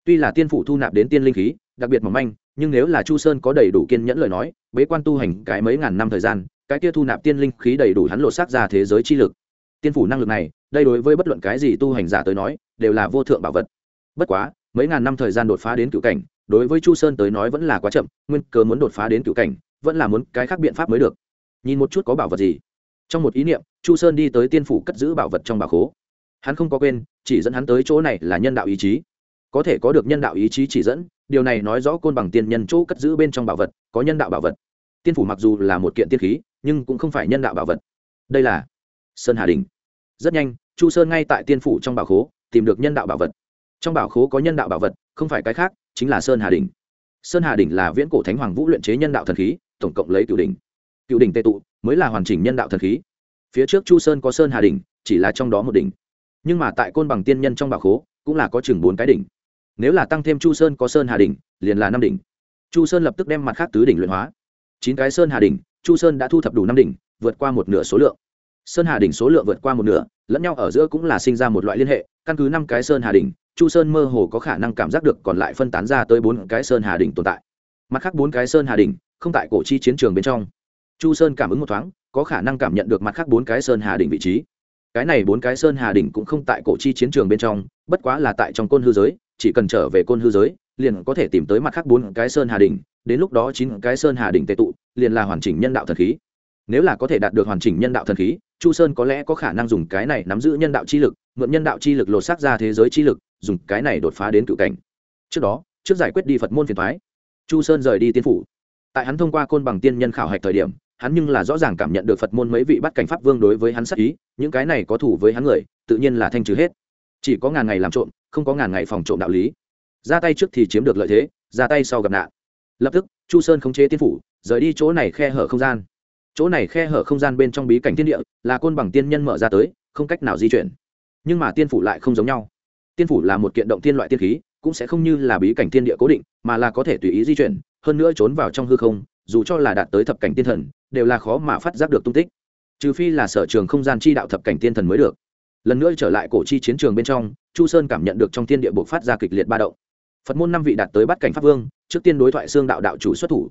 Tuy là tiên phủ thu nạp đến tiên linh khí, đặc biệt mỏng manh, nhưng nếu là chu sơn có đầy đủ kiên nhẫn lời nói, bế quan tu hành cái mấy ngàn năm thời gian, cái kia thu nạp tiên linh khí đầy đủ hắn lột xác ra thế giới chi lực. Tiên phủ năng lực này, đây đối với bất luận cái gì tu hành giả tới nói đều là vô thượng bảo vật. Bất quá, mấy ngàn năm thời gian đột phá đến cựu cảnh, đối với chu sơn tới nói vẫn là quá chậm, nguyên cớ muốn đột phá đến cựu cảnh, vẫn là muốn cái khác biện pháp mới được. Nhìn một chút có bảo vật gì. Trong một ý niệm, chu sơn đi tới tiên phủ cất giữ bảo vật trong bà khố. Hắn không có quên, chỉ dẫn hắn tới chỗ này là nhân đạo ý chí. Có thể có được nhân đạo ý chí chỉ dẫn, điều này nói rõ côn bằng tiên nhân chỗ cất giữ bên trong bảo vật, có nhân đạo bảo vật. Tiên phủ mặc dù là một kiện tiên khí, nhưng cũng không phải nhân đạo bảo vật. Đây là sơn hà đình. Rất nhanh, chu sơn ngay tại tiên phủ trong bảo khố tìm được nhân đạo bảo vật. Trong bảo khố có nhân đạo bảo vật, không phải cái khác, chính là sơn hà đình sơn hà đình là viễn cổ thánh hoàng vũ luyện chế nhân đạo thần khí, tổng cộng lấy cựu đình cựu đình tệ tụ, mới là hoàn chỉnh nhân đạo thần khí. Phía trước chu sơn có sơn hà đình chỉ là trong đó một đỉnh. Nhưng mà tại côn bằng tiên nhân trong bảo khố, cũng là có chừng bốn cái đỉnh. Nếu là tăng thêm chu sơn có sơn hà đỉnh, liền là năm đỉnh. Chu sơn lập tức đem mặt khác tứ đỉnh luyện hóa. Chín cái sơn hà đỉnh, chu sơn đã thu thập đủ năm đỉnh, vượt qua một nửa số lượng sơn hà đỉnh số lượng vượt qua một nửa, lẫn nhau ở giữa cũng là sinh ra một loại liên hệ, căn cứ năm cái sơn hà đỉnh, chu sơn mơ hồ có khả năng cảm giác được còn lại phân tán ra tới bốn cái sơn hà đỉnh tồn tại. Mặt khác bốn cái sơn hà đỉnh, không tại cổ chi chiến trường bên trong. Chu sơn cảm ứng một thoáng, có khả năng cảm nhận được mặt khác bốn cái sơn hà đỉnh vị trí. Cái này bốn cái sơn hà đỉnh cũng không tại cổ chi chiến trường bên trong, bất quá là tại trong côn hư giới, chỉ cần trở về côn hư giới, liền có thể tìm tới mặt khác bốn cái sơn hà đỉnh, đến lúc đó chín cái sơn hà đỉnh tệ tụ, liền là hoàn chỉnh nhân đạo thần khí nếu là có thể đạt được hoàn chỉnh nhân đạo thần khí, chu sơn có lẽ có khả năng dùng cái này nắm giữ nhân đạo chi lực, mượn nhân đạo chi lực lột xác ra thế giới chi lực, dùng cái này đột phá đến cựu cảnh. Trước đó, trước giải quyết đi phật môn phiền thoái chu sơn rời đi tiên phủ. Tại hắn thông qua côn bằng tiên nhân khảo hạch thời điểm, hắn nhưng là rõ ràng cảm nhận được phật môn mấy vị bắt cảnh pháp vương đối với hắn sắc ý, những cái này có thủ với hắn người, tự nhiên là thanh trừ hết. Chỉ có ngàn ngày làm trộm, không có ngàn ngày phòng trộm đạo lý. Ra tay trước thì chiếm được lợi thế, ra tay sau gặp nạn. Lập tức, chu sơn khống chế tiên phủ, rời đi chỗ này khe hở không gian chỗ này khe hở không gian bên trong bí cảnh thiên địa, là côn bằng tiên nhân mở ra tới, không cách nào di chuyển. Nhưng mà tiên phủ lại không giống nhau. Tiên phủ là một kiện động tiên loại tiên khí, cũng sẽ không như là bí cảnh thiên địa cố định, mà là có thể tùy ý di chuyển, hơn nữa trốn vào trong hư không, dù cho là đạt tới thập cảnh tiên thần, đều là khó mà phát giác được tung tích. Trừ phi là sở trường không gian chi đạo thập cảnh tiên thần mới được. Lần nữa trở lại cổ chi chiến trường bên trong, chu sơn cảm nhận được trong thiên địa buộc phát ra kịch liệt ba động. Phật môn năm vị đạt tới bắt cảnh pháp vương, trước tiên đối thoại xương đạo đạo chủ xuất thủ.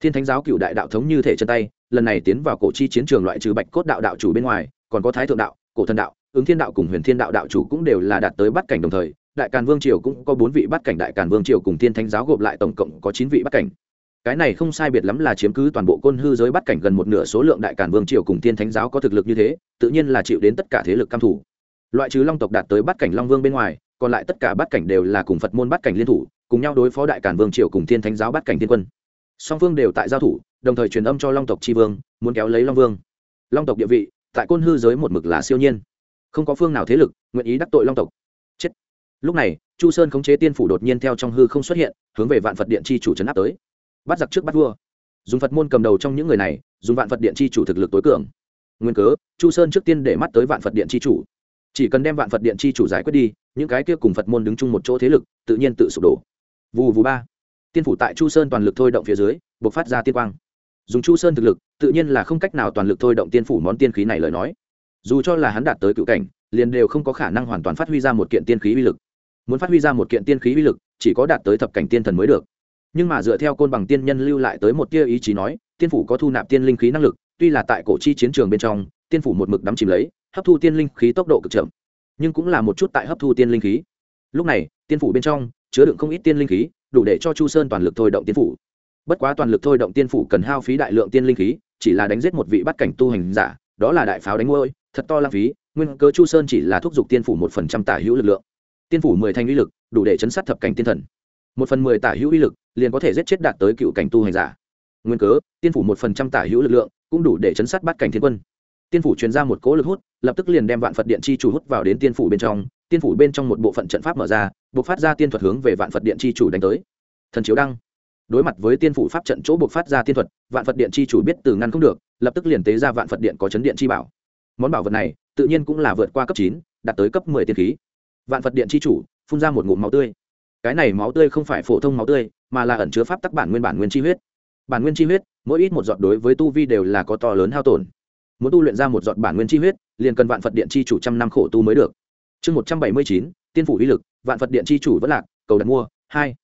Thiên thánh giáo cựu đại đạo thống như thể chân tay lần này tiến vào cổ chi chiến trường loại trừ bạch cốt đạo đạo chủ bên ngoài, còn có thái thượng đạo, cổ thần đạo, ứng thiên đạo cùng huyền thiên đạo đạo chủ cũng đều là đạt tới bắt cảnh đồng thời. Đại càn vương triều cũng có bốn vị bắt cảnh, đại càn vương triều cùng thiên thánh giáo gộp lại tổng cộng có chín vị bắt cảnh. Cái này không sai biệt lắm là chiếm cứ toàn bộ côn hư giới bắt cảnh gần một nửa số lượng đại càn vương triều cùng thiên thánh giáo có thực lực như thế, tự nhiên là chịu đến tất cả thế lực cam thủ loại trừ long tộc đạt tới bắt cảnh long vương bên ngoài, còn lại tất cả bắt cảnh đều là cùng phật môn bắt cảnh liên thủ, cùng nhau đối phó đại càn vương triều cùng thiên thánh giáo bắt cảnh thiên quân. Song phương đều tại giao thủ đồng thời truyền âm cho long tộc tri vương, muốn kéo lấy long vương. Long tộc địa vị, tại côn hư giới một mực là siêu nhiên. Không có phương nào thế lực nguyện ý đắc tội long tộc. Chết. Lúc này, chu sơn khống chế tiên phủ đột nhiên theo trong hư không xuất hiện, hướng về vạn phật điện chi chủ trấn áp tới. Bắt giặc trước bắt vua. Dùng phật môn cầm đầu trong những người này, dùng vạn phật điện chi chủ thực lực tối cường. Nguyên cớ, chu sơn trước tiên để mắt tới vạn phật điện chi chủ. Chỉ cần đem vạn phật điện chi chủ giải quyết đi, những cái kia cùng phật môn đứng chung một chỗ thế lực, tự nhiên tự sụp đổ. Vù vù ba. Tiên phủ tại chu sơn toàn lực thôi động phía dưới buộc phát ra tiên quang dùng chu sơn thực lực, tự nhiên là không cách nào toàn lực thôi động tiên phủ món tiên khí này lời nói. Dù cho là hắn đạt tới cựu cảnh, liền đều không có khả năng hoàn toàn phát huy ra một kiện tiên khí uy lực. Muốn phát huy ra một kiện tiên khí uy lực, chỉ có đạt tới thập cảnh tiên thần mới được. Nhưng mà dựa theo côn bằng tiên nhân lưu lại tới một tia ý chí nói, tiên phủ có thu nạp tiên linh khí năng lực, tuy là tại cổ chi chiến trường bên trong, tiên phủ một mực đắm chìm lấy, hấp thu tiên linh khí tốc độ cực chậm, nhưng cũng là một chút tại hấp thu tiên linh khí. Lúc này, tiên phủ bên trong chứa đựng không ít tiên linh khí, đủ để cho chu sơn toàn lực thôi động tiên phủ bất quá toàn lực thôi động tiên phủ cần hao phí đại lượng tiên linh khí, chỉ là đánh giết một vị bắt cảnh tu hành giả, đó là đại pháo đánh ngôi, thật to lãng phí, nguyên cơ chu sơn chỉ là thúc giục tiên phủ một phần trăm tả hữu lực lượng. Tiên phủ mười thanh uy lực, đủ để chấn sát thập cảnh tiên thần. Một phần mười tả hữu uy lực, liền có thể giết chết đạt tới cựu cảnh tu hành giả. Nguyên cớ tiên phủ một phần trăm tả hữu lực lượng, cũng đủ để chấn sát bắt cảnh thiên quân. Tiên phủ truyền ra một cỗ lực hút, lập tức liền đem vạn phật điện chi chủ hút vào đến tiên phủ bên trong, tiên phủ bên trong một bộ phận trận pháp mở ra buộc phát ra tiên thuật hướng về vạn phật điện chi chủ đánh tới. Thần chiếu đăng đối mặt với tiên phủ pháp trận chỗ buộc phát ra tiên thuật, vạn phật điện chi chủ biết từ ngăn không được, lập tức liền tế ra vạn phật điện có chấn điện chi bảo. Món bảo vật này, tự nhiên cũng là vượt qua cấp chín, đạt tới cấp mười tiên khí. Vạn phật điện chi chủ, phun ra một ngụm máu tươi. Cái này máu tươi không phải phổ thông máu tươi, mà là ẩn chứa pháp tắc bản nguyên bản nguyên chi huyết. Bản nguyên chi huyết, mỗi ít một giọt đối với tu vi đều là có to lớn hao tổn. Muốn tu luyện ra một giọt bản nguyên chi huyết, liền cần vạn phật điện chi chủ trăm năm khổ tu mới được. Chương một trăm bảy mươi chín, tiên phủ uy lực, vạn phật điện chi chủ vẫn lạc, cầu đặt mua, hai.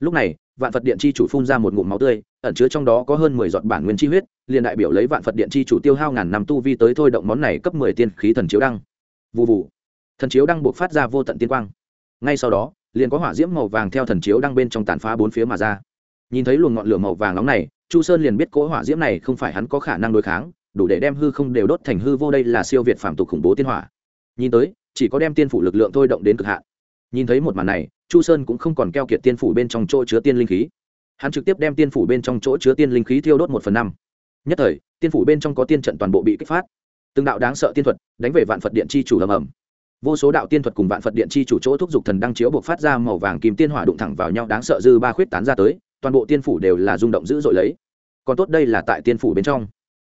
Lúc này vạn phật điện chi chủ phun ra một ngụm máu tươi, ẩn chứa trong đó có hơn mười giọt bản nguyên chi huyết, liền đại biểu lấy vạn phật điện chi chủ tiêu hao ngàn năm tu vi tới thôi động món này cấp mười tiên khí thần chiếu đăng. Vụ vụ thần chiếu đăng buộc phát ra vô tận tiên quang. Ngay sau đó, liền có hỏa diễm màu vàng theo thần chiếu đăng bên trong tàn phá bốn phía mà ra. Nhìn thấy luồng ngọn lửa màu vàng nóng này, chu sơn liền biết cỗ hỏa diễm này không phải hắn có khả năng đối kháng, đủ để đem hư không đều đốt thành hư vô đây là siêu việt phạm tục khủng bố tiên hỏa. Nhìn tới, chỉ có đem tiên phủ lực lượng thôi động đến cực hạn nhìn thấy một màn này, chu sơn cũng không còn keo kiệt tiên phủ bên trong chỗ chứa tiên linh khí. Hắn trực tiếp đem tiên phủ bên trong chỗ chứa tiên linh khí thiêu đốt một phần năm. Nhất thời, tiên phủ bên trong có tiên trận toàn bộ bị kích phát. Từng đạo đáng sợ tiên thuật đánh về vạn phật điện chi chủ ầm ầm. Vô số đạo tiên thuật cùng vạn phật điện chi chủ chỗ thúc giục thần đăng chiếu buộc phát ra màu vàng kim tiên hỏa đụng thẳng vào nhau, đáng sợ dư ba khuyết tán ra tới, toàn bộ tiên phủ đều là rung động dữ dội lấy. Còn tốt đây là tại tiên phủ bên trong.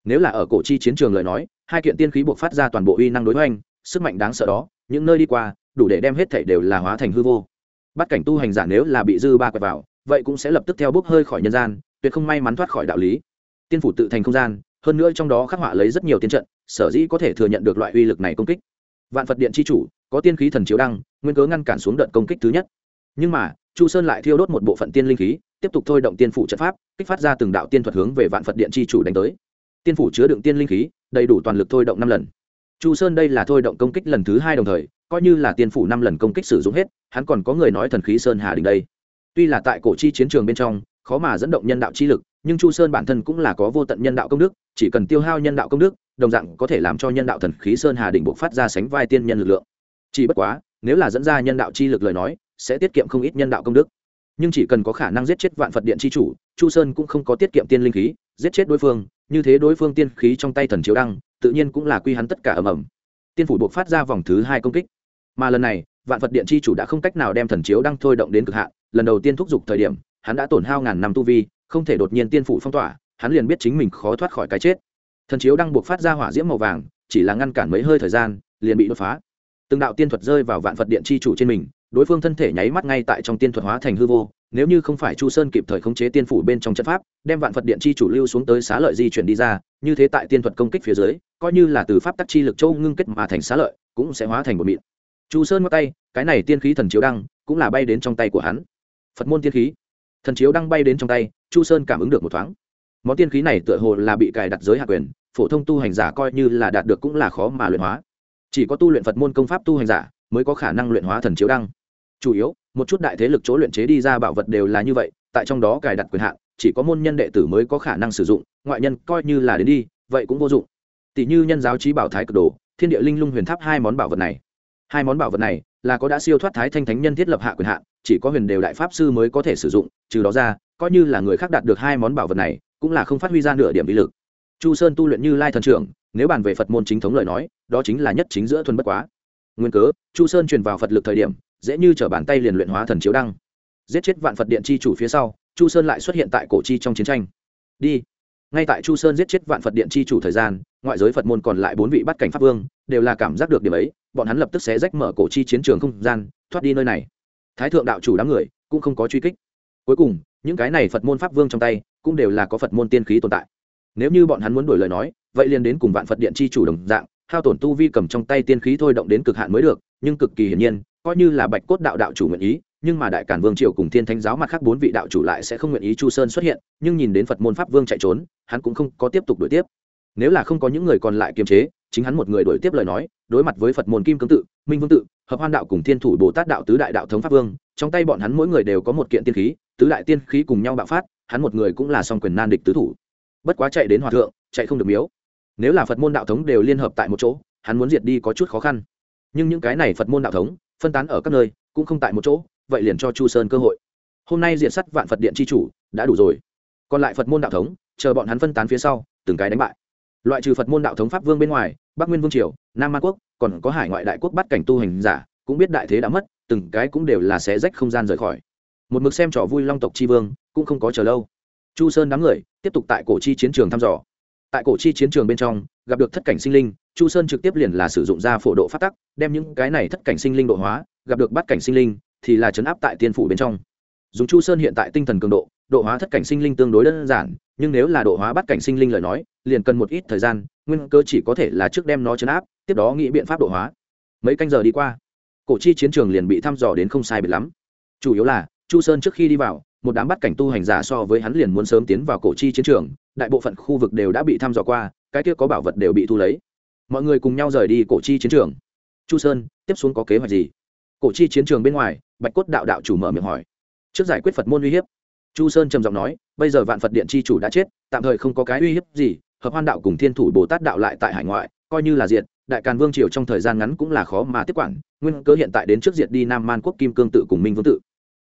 Nếu là ở cổ chi chiến trường lời nói, hai kiện tiên khí buộc phát ra toàn bộ uy năng đối hoành, sức mạnh đáng sợ đó, những nơi đi qua đủ để đem hết thảy đều là hóa thành hư vô. Bắt cảnh tu hành giả nếu là bị dư ba quẹt vào, vậy cũng sẽ lập tức theo bốc hơi khỏi nhân gian, tuyệt không may mắn thoát khỏi đạo lý. Tiên phủ tự thành không gian, hơn nữa trong đó khắc họa lấy rất nhiều tiên trận, sở dĩ có thể thừa nhận được loại uy lực này công kích. Vạn phật điện c h i chủ, có tiên khí thần chiếu đăng, nguyên cớ ngăn cản xuống đợt công kích thứ nhất. Nhưng mà, chu sơn lại thiêu đốt một bộ phận tiên linh khí, tiếp tục thôi động tiên phủ trận pháp, kích phát ra từng đạo tiên thuật hướng về vạn phật điện c h i chủ đánh tới. Tiên phủ chứa đựng tiên linh khí, đầy đủ toàn lực thôi động năm lần. Chu sơn đây là thôi động công kích lần thứ hai đồng thời coi như là tiên phủ năm lần công kích sử dụng hết, hắn còn có người nói thần khí sơn hà đình đây. Tuy là tại cổ chi chiến trường bên trong, khó mà dẫn động nhân đạo chi lực, nhưng chu sơn bản thân cũng là có vô tận nhân đạo công đức, chỉ cần tiêu hao nhân đạo công đức, đồng dạng có thể làm cho nhân đạo thần khí sơn hà đỉnh buộc phát ra sánh vai tiên nhân lực lượng. Chỉ bất quá, nếu là dẫn ra nhân đạo chi lực lời nói, sẽ tiết kiệm không ít nhân đạo công đức. Nhưng chỉ cần có khả năng giết chết vạn phật điện chi chủ, chu sơn cũng không có tiết kiệm tiên linh khí, giết chết đối phương, như thế đối phương tiên khí trong tay thần chiếu đăng, tự nhiên cũng là quy hắn tất cả ầm ầm. Tiên phủ buộc phát ra vòng thứ hai công kích mà lần này, vạn phật điện chi chủ đã không cách nào đem thần chiếu đăng thôi động đến cực hạn, lần đầu tiên thúc giục thời điểm, hắn đã tổn hao ngàn năm tu vi, không thể đột nhiên tiên phủ phong tỏa, hắn liền biết chính mình khó thoát khỏi cái chết. Thần chiếu đang buộc phát ra hỏa diễm màu vàng, chỉ là ngăn cản mấy hơi thời gian, liền bị đột phá. Từng đạo tiên thuật rơi vào vạn phật điện chi chủ trên mình, đối phương thân thể nháy mắt ngay tại trong tiên thuật hóa thành hư vô, nếu như không phải chu sơn kịp thời khống chế tiên phủ bên trong trận pháp, đem vạn phật điện chi chủ lưu xuống tới xá lợi di chuyển đi ra, như thế tại tiên thuật công kích phía dưới, coi như là từ pháp tắc chi lực châu ngưng kết mà thành xá lợi, cũng sẽ hóa thành một mịn chu sơn ngắt tay, cái này tiên khí thần chiếu đăng cũng là bay đến trong tay của hắn. Phật môn tiên khí, thần chiếu đăng bay đến trong tay, chu sơn cảm ứng được một thoáng. Món tiên khí này tựa hồ là bị cài đặt giới hạ quyền, phổ thông tu hành giả coi như là đạt được cũng là khó mà luyện hóa. Chỉ có tu luyện phật môn công pháp tu hành giả mới có khả năng luyện hóa thần chiếu đăng. Chủ yếu, một chút đại thế lực chỗ luyện chế đi ra bảo vật đều là như vậy, tại trong đó cài đặt quyền hạn, chỉ có môn nhân đệ tử mới có khả năng sử dụng, ngoại nhân coi như là đến đi, vậy cũng vô dụng. Tỷ như nhân giáo trí bảo thái cực đồ, thiên địa linh lung huyền tháp hai món bảo vật này hai món bảo vật này là có đã siêu thoát thái thanh thánh nhân thiết lập hạ quyền hạn, chỉ có huyền đều đại pháp sư mới có thể sử dụng, trừ đó ra, coi như là người khác đạt được hai món bảo vật này, cũng là không phát huy ra nửa điểm vi lực. Chu sơn tu luyện như lai thần trưởng, nếu bàn về phật môn chính thống lời nói, đó chính là nhất chính giữa thuần bất quá. Nguyên cớ, chu sơn truyền vào phật lực thời điểm, dễ như t bàn tay liền luyện hóa thần chiếu đăng. Giết chết vạn phật điện chi chủ phía sau, chu sơn lại xuất hiện tại cổ chi trong chiến tranh. Đi. Ngay tại chu sơn giết chết vạn phật điện chi chủ thời gian, ngoại giới phật môn còn lại bốn vị bắt cảnh pháp vương, đều là cảm giác được điểm ấy bọn hắn lập tức xé rách mở cổ chi chiến trường không gian, thoát đi nơi này. Thái thượng đạo chủ đám người cũng không có truy kích. Cuối cùng, những cái này phật môn pháp vương trong tay cũng đều là có phật môn tiên khí tồn tại. Nếu như bọn hắn muốn đổi lời nói, vậy liền đến cùng vạn phật điện chi chủ đồng dạng, hao tổn tu vi cầm trong tay tiên khí thôi động đến cực hạn mới được, nhưng cực kỳ hiển nhiên, coi như là bạch cốt đạo đạo chủ nguyện ý, nhưng mà đại cản vương triều cùng thiên thánh giáo mặt khác bốn vị đạo chủ lại sẽ không nguyện ý chu sơn xuất hiện, nhưng nhìn đến phật môn pháp vương chạy trốn, hắn cũng không có tiếp tục đuổi tiếp. Nếu là không có những người còn lại kiềm chế chính hắn một người đổi tiếp lời nói, đối mặt với phật môn kim cương tự, minh vương tự, hợp hoan đạo cùng thiên thủ bồ tát đạo tứ đại đạo thống pháp vương, trong tay bọn hắn mỗi người đều có một kiện tiên khí, tứ đại tiên khí cùng nhau bạo phát, hắn một người cũng là song quyền nan địch tứ thủ. Bất quá chạy đến hòa thượng, chạy không được miếu. Nếu là phật môn đạo thống đều liên hợp tại một chỗ, hắn muốn diệt đi có chút khó khăn. Nhưng những cái này phật môn đạo thống, phân tán ở các nơi, cũng không tại một chỗ, vậy liền cho chu sơn cơ hội. Hôm nay diện sắt vạn phật điện c h i chủ, đã đủ rồi. Còn lại phật môn đạo thống, chờ bọn hắn phân tán phía sau, từng cái đánh bại loại trừ phật môn đạo thống pháp vương bên ngoài, bắc nguyên vương triều, nam man quốc, còn có hải ngoại đại quốc bắt cảnh tu hành giả, cũng biết đại thế đã mất, từng cái cũng đều là xé rách không gian rời khỏi. Một mực xem trò vui long tộc c h i vương, cũng không có chờ lâu. Chu sơn đám người, tiếp tục tại cổ chi chiến trường thăm dò. Tại cổ chi chiến trường bên trong, gặp được thất cảnh sinh linh, chu sơn trực tiếp liền là sử dụng ra phổ độ phát tắc, đem những cái này thất cảnh sinh linh độ hóa, gặp được bắt cảnh sinh linh, thì là chấn áp tại tiên phủ bên trong dùng chu sơn hiện tại tinh thần cường độ độ hóa thất cảnh sinh linh tương đối đơn giản, nhưng nếu là độ hóa bắt cảnh sinh linh lời nói, liền cần một ít thời gian, nguyên cơ chỉ có thể là trước đem nó chấn áp, tiếp đó nghĩ biện pháp độ hóa. Mấy canh giờ đi qua, cổ chi chiến trường liền bị thăm dò đến không sai biệt lắm. Chủ yếu là, chu sơn trước khi đi vào, một đám bắt cảnh tu hành giả so với hắn liền muốn sớm tiến vào cổ chi chiến trường, đại bộ phận khu vực đều đã bị thăm dò qua, cái kia có bảo vật đều bị thu lấy. Mọi người cùng nhau rời đi cổ chi chiến trường. Chu sơn, tiếp xuống có kế hoạch gì? Cổ chi chiến trường bên ngoài, bạch cốt đạo đạo chủ mở miệng hỏi trước giải quyết phật môn uy hiếp chu sơn trầm giọng nói bây giờ vạn phật điện c h i chủ đã chết tạm thời không có cái uy hiếp gì hợp hoan đạo cùng thiên thủ bồ tát đạo lại tại hải ngoại coi như là diện, đại càn vương triều trong thời gian ngắn cũng là khó mà tiếp quản nguyên cớ hiện tại đến trước diệt đi nam man quốc kim cương tự cùng minh vương tự.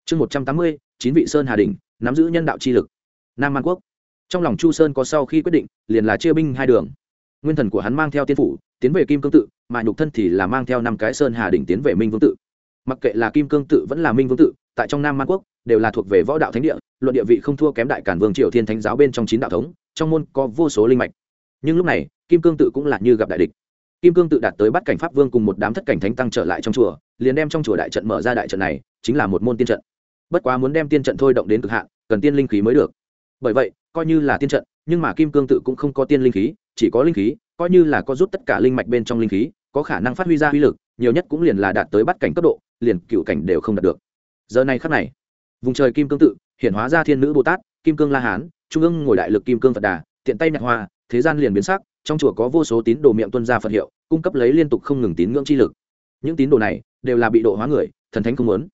Chương một trăm tám mươi chín vị sơn hà đình nắm giữ nhân đạo chi lực. Nam man quốc. Trong lòng chu sơn có sau khi quyết định liền là chia binh hai đường. Nguyên thần của hắn mang theo tiên phủ tiến về kim cương tự mà nhục thân thì là mang theo năm cái sơn hà đình tiến về minh vương tự mặc kệ là kim cương tự vẫn là minh vương tự, tại trong nam man quốc, đều là thuộc về võ đạo thánh địa, luận địa vị không thua kém đại cản vương triều thiên thánh giáo bên trong chín đạo thống, trong môn có vô số linh mạch. Nhưng lúc này, kim cương tự cũng là như gặp đại địch. Kim cương tự đạt tới bắt cảnh pháp vương cùng một đám thất cảnh thánh tăng trở lại trong chùa, liền đem trong chùa đại trận mở ra đại trận này, chính là một môn tiên trận. Bất quá muốn đem tiên trận thôi động đến cực hạn, cần tiên linh khí mới được. Bởi vậy, coi như là tiên trận, nhưng mà kim cương tự cũng không có tiên linh khí, chỉ có linh khí, coi như là có rút tất cả linh mạch bên trong linh khí, có khả năng phát huy ra uy lực nhiều nhất cũng liền là đạt tới bắt cảnh cấp độ, liền cựu cảnh đều không đạt được. Giờ này khắc này, vùng trời kim cương tự hiện hóa ra thiên nữ bồ tát, kim cương la hán, trung ương ngồi đại lực kim cương phật đà, tiện tay nhạc hoa, thế gian liền biến sắc, trong chùa có vô số tín đồ miệng tuân ra phật hiệu, cung cấp lấy liên tục không ngừng tín ngưỡng chi lực. Những tín đồ này đều là bị độ hóa người, thần thánh không muốn.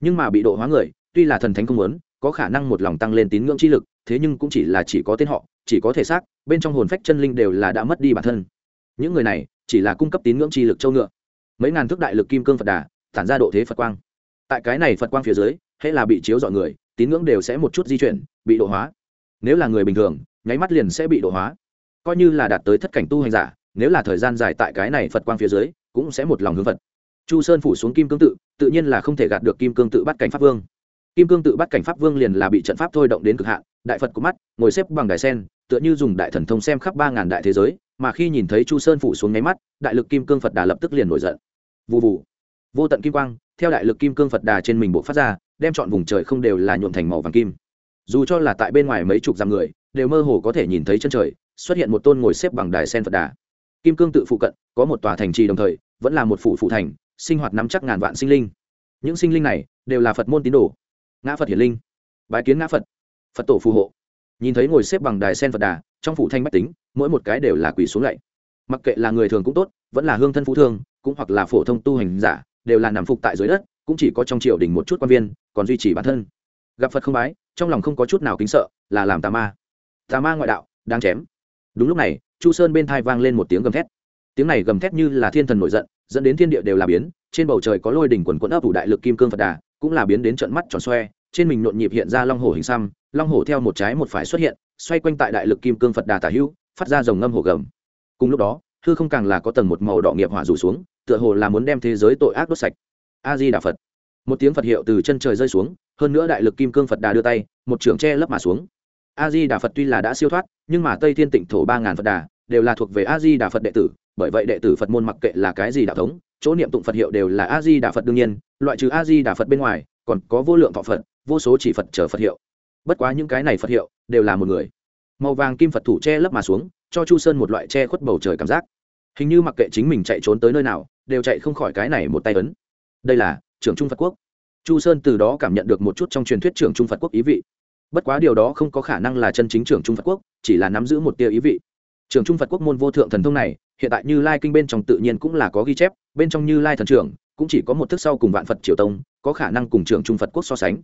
Nhưng mà bị độ hóa người, tuy là thần thánh không muốn, có khả năng một lòng tăng lên tín ngưỡng chi lực, thế nhưng cũng chỉ là chỉ có tên họ, chỉ có thể xác, bên trong hồn phách chân linh đều là đã mất đi bản thân. Những người này chỉ là cung cấp tín ngưỡng chi lực châu ngựa mấy ngàn thước đại lực kim cương phật đà, tản ra độ thế phật quang. Tại cái này phật quang phía dưới, hễ là bị chiếu dọi người, tín ngưỡng đều sẽ một chút di chuyển, bị độ hóa. Nếu là người bình thường, nháy mắt liền sẽ bị độ hóa. Coi như là đạt tới thất cảnh tu hành giả, nếu là thời gian dài tại cái này phật quang phía dưới, cũng sẽ một lòng hướng phật. Chu sơn phủ xuống kim cương tự tự nhiên là không thể gạt được kim cương tự bắt cảnh pháp vương. Kim cương tự bắt cảnh pháp vương liền là bị trận pháp thôi động đến cực hạn, đại phật của mắt, ngồi xếp bằng đài sen, tựa như dùng đại thần thông xem khắp ba ngàn đại thế giới, mà khi nhìn thấy chu sơn phủ xuống nháy mắt, đại lực kim cương phật đà lập tức liền nổi giận vụ vụ vô tận kim quang, theo đại lực kim cương phật đà trên mình bộ phát ra, đem chọn vùng trời không đều là nhuộm thành màu vàng kim. Dù cho là tại bên ngoài mấy chục dặm người, đều mơ hồ có thể nhìn thấy chân trời, xuất hiện một tôn ngồi xếp bằng đài sen phật đà. Kim cương tự phụ cận, có một tòa thành trì đồng thời, vẫn là một phủ phụ thành, sinh hoạt nắm chắc ngàn vạn sinh linh. Những sinh linh này, đều là phật môn tín đồ. Ngã phật hiển linh. Bái kiến ngã phật. Phật tổ phù hộ. Nhìn thấy ngồi xếp bằng đài sen phật đà, trong phủ thanh bách tính, mỗi một cái đều là quỷ xuống lạy mặc kệ là người thường cũng tốt, vẫn là hương thân phú thương cũng hoặc là phổ thông tu hành giả, đều là nằm phục tại dưới đất, cũng chỉ có trong triều đình một chút quan viên, còn duy trì bản thân. Gặp phật không bái, trong lòng không có chút nào kính sợ, là làm tà ma. Tà ma ngoại đạo đang chém. Đúng lúc này, chu sơn bên thai vang lên một tiếng gầm thét. Tiếng này gầm thét như là thiên thần nổi giận, dẫn đến thiên địa đều là biến, trên bầu trời có lôi đỉnh quần quẫn ấp ủ đại lực kim cương phật đà, cũng là biến đến trận mắt tròn xoe, trên mình nhộn nhịp hiện ra long hổ hình xăm, long hổ theo một trái một phải xuất hiện, xoay quanh tại đại lực kim cương phật đà tả hữu, phát ra dòng ngâm hổ gầm. Cùng lúc đó hư không càng là có tầng một màu đỏ nghiệp hỏa rủ xuống, tựa hồ là muốn đem thế giới tội ác đốt sạch. A di đà phật. Một tiếng phật hiệu từ chân trời rơi xuống, hơn nữa đại lực kim cương phật đà đưa tay, một trưởng che lấp mà xuống. A di đà phật tuy là đã siêu thoát, nhưng mà tây thiên tịnh thổ ba ngàn phật đà, đều là thuộc về a di đà phật đệ tử, bởi vậy đệ tử phật môn mặc kệ là cái gì đạo thống, chỗ niệm tụng phật hiệu đều là a di đà phật đương nhiên, loại trừ a di đà phật bên ngoài, còn có vô lượng thọ phật, vô số chỉ phật chờ phật hiệu. Bất quá những cái này phật hiệu đều là một người màu vàng kim phật thủ che lấp mà xuống, cho chu sơn một loại che khuất bầu trời cảm giác. Hình như mặc kệ chính mình chạy trốn tới nơi nào, đều chạy không khỏi cái này một tay ấn. Đây là trưởng trung phật quốc. Chu sơn từ đó cảm nhận được một chút trong truyền thuyết trưởng trung phật quốc ý vị. Bất quá điều đó không có khả năng là chân chính trưởng trung phật quốc, chỉ là nắm giữ một tia ý vị. Trưởng trung phật quốc môn vô thượng thần thông này, hiện tại như lai kinh bên trong tự nhiên cũng là có ghi chép, bên trong như lai thần trưởng, cũng chỉ có một thức sau cùng vạn phật triều tông, có khả năng cùng trưởng trung phật quốc so sánh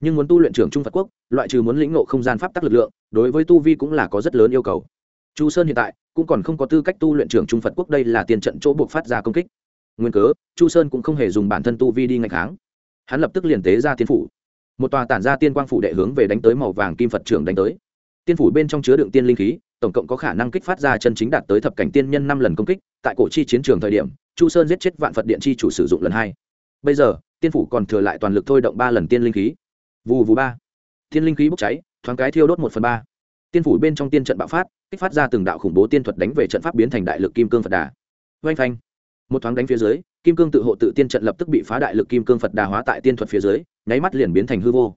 nhưng muốn tu luyện trưởng trung phật quốc, loại trừ muốn lĩnh ngộ không gian pháp tắc lực lượng, đối với tu vi cũng là có rất lớn yêu cầu. Chu sơn hiện tại cũng còn không có tư cách tu luyện trưởng trung phật quốc, đây là tiền trận chỗ buộc phát ra công kích. Nguyên cớ, chu sơn cũng không hề dùng bản thân tu vi đi ngày kháng. Hắn lập tức liền tế ra tiên phủ. Một tòa tản ra tiên quang phủ đệ hướng về đánh tới màu vàng kim phật trưởng đánh tới. Tiên phủ bên trong chứa đựng tiên linh khí, tổng cộng có khả năng kích phát ra chân chính đạt tới thập cảnh tiên nhân năm lần công kích. Tại cổ chi chiến trường thời điểm, chu sơn giết chết vạn phật điện chi chủ sử dụng lần hai. Bây giờ, tiên phủ còn thừa lại toàn lực thôi động ba lần tiên linh khí vù vù ba. Thiên linh khí bốc cháy, thoáng cái thiêu đốt một phần ba. Tiên phủ bên trong tiên trận bạo phát, kích phát ra từng đạo khủng bố tiên thuật đánh về trận pháp biến thành đại lực kim cương phật đà. Oanh phanh. Một thoáng đánh phía dưới, kim cương tự hộ tự tiên trận lập tức bị phá đại lực kim cương phật đà hóa tại tiên thuật phía dưới, nháy mắt liền biến thành hư vô.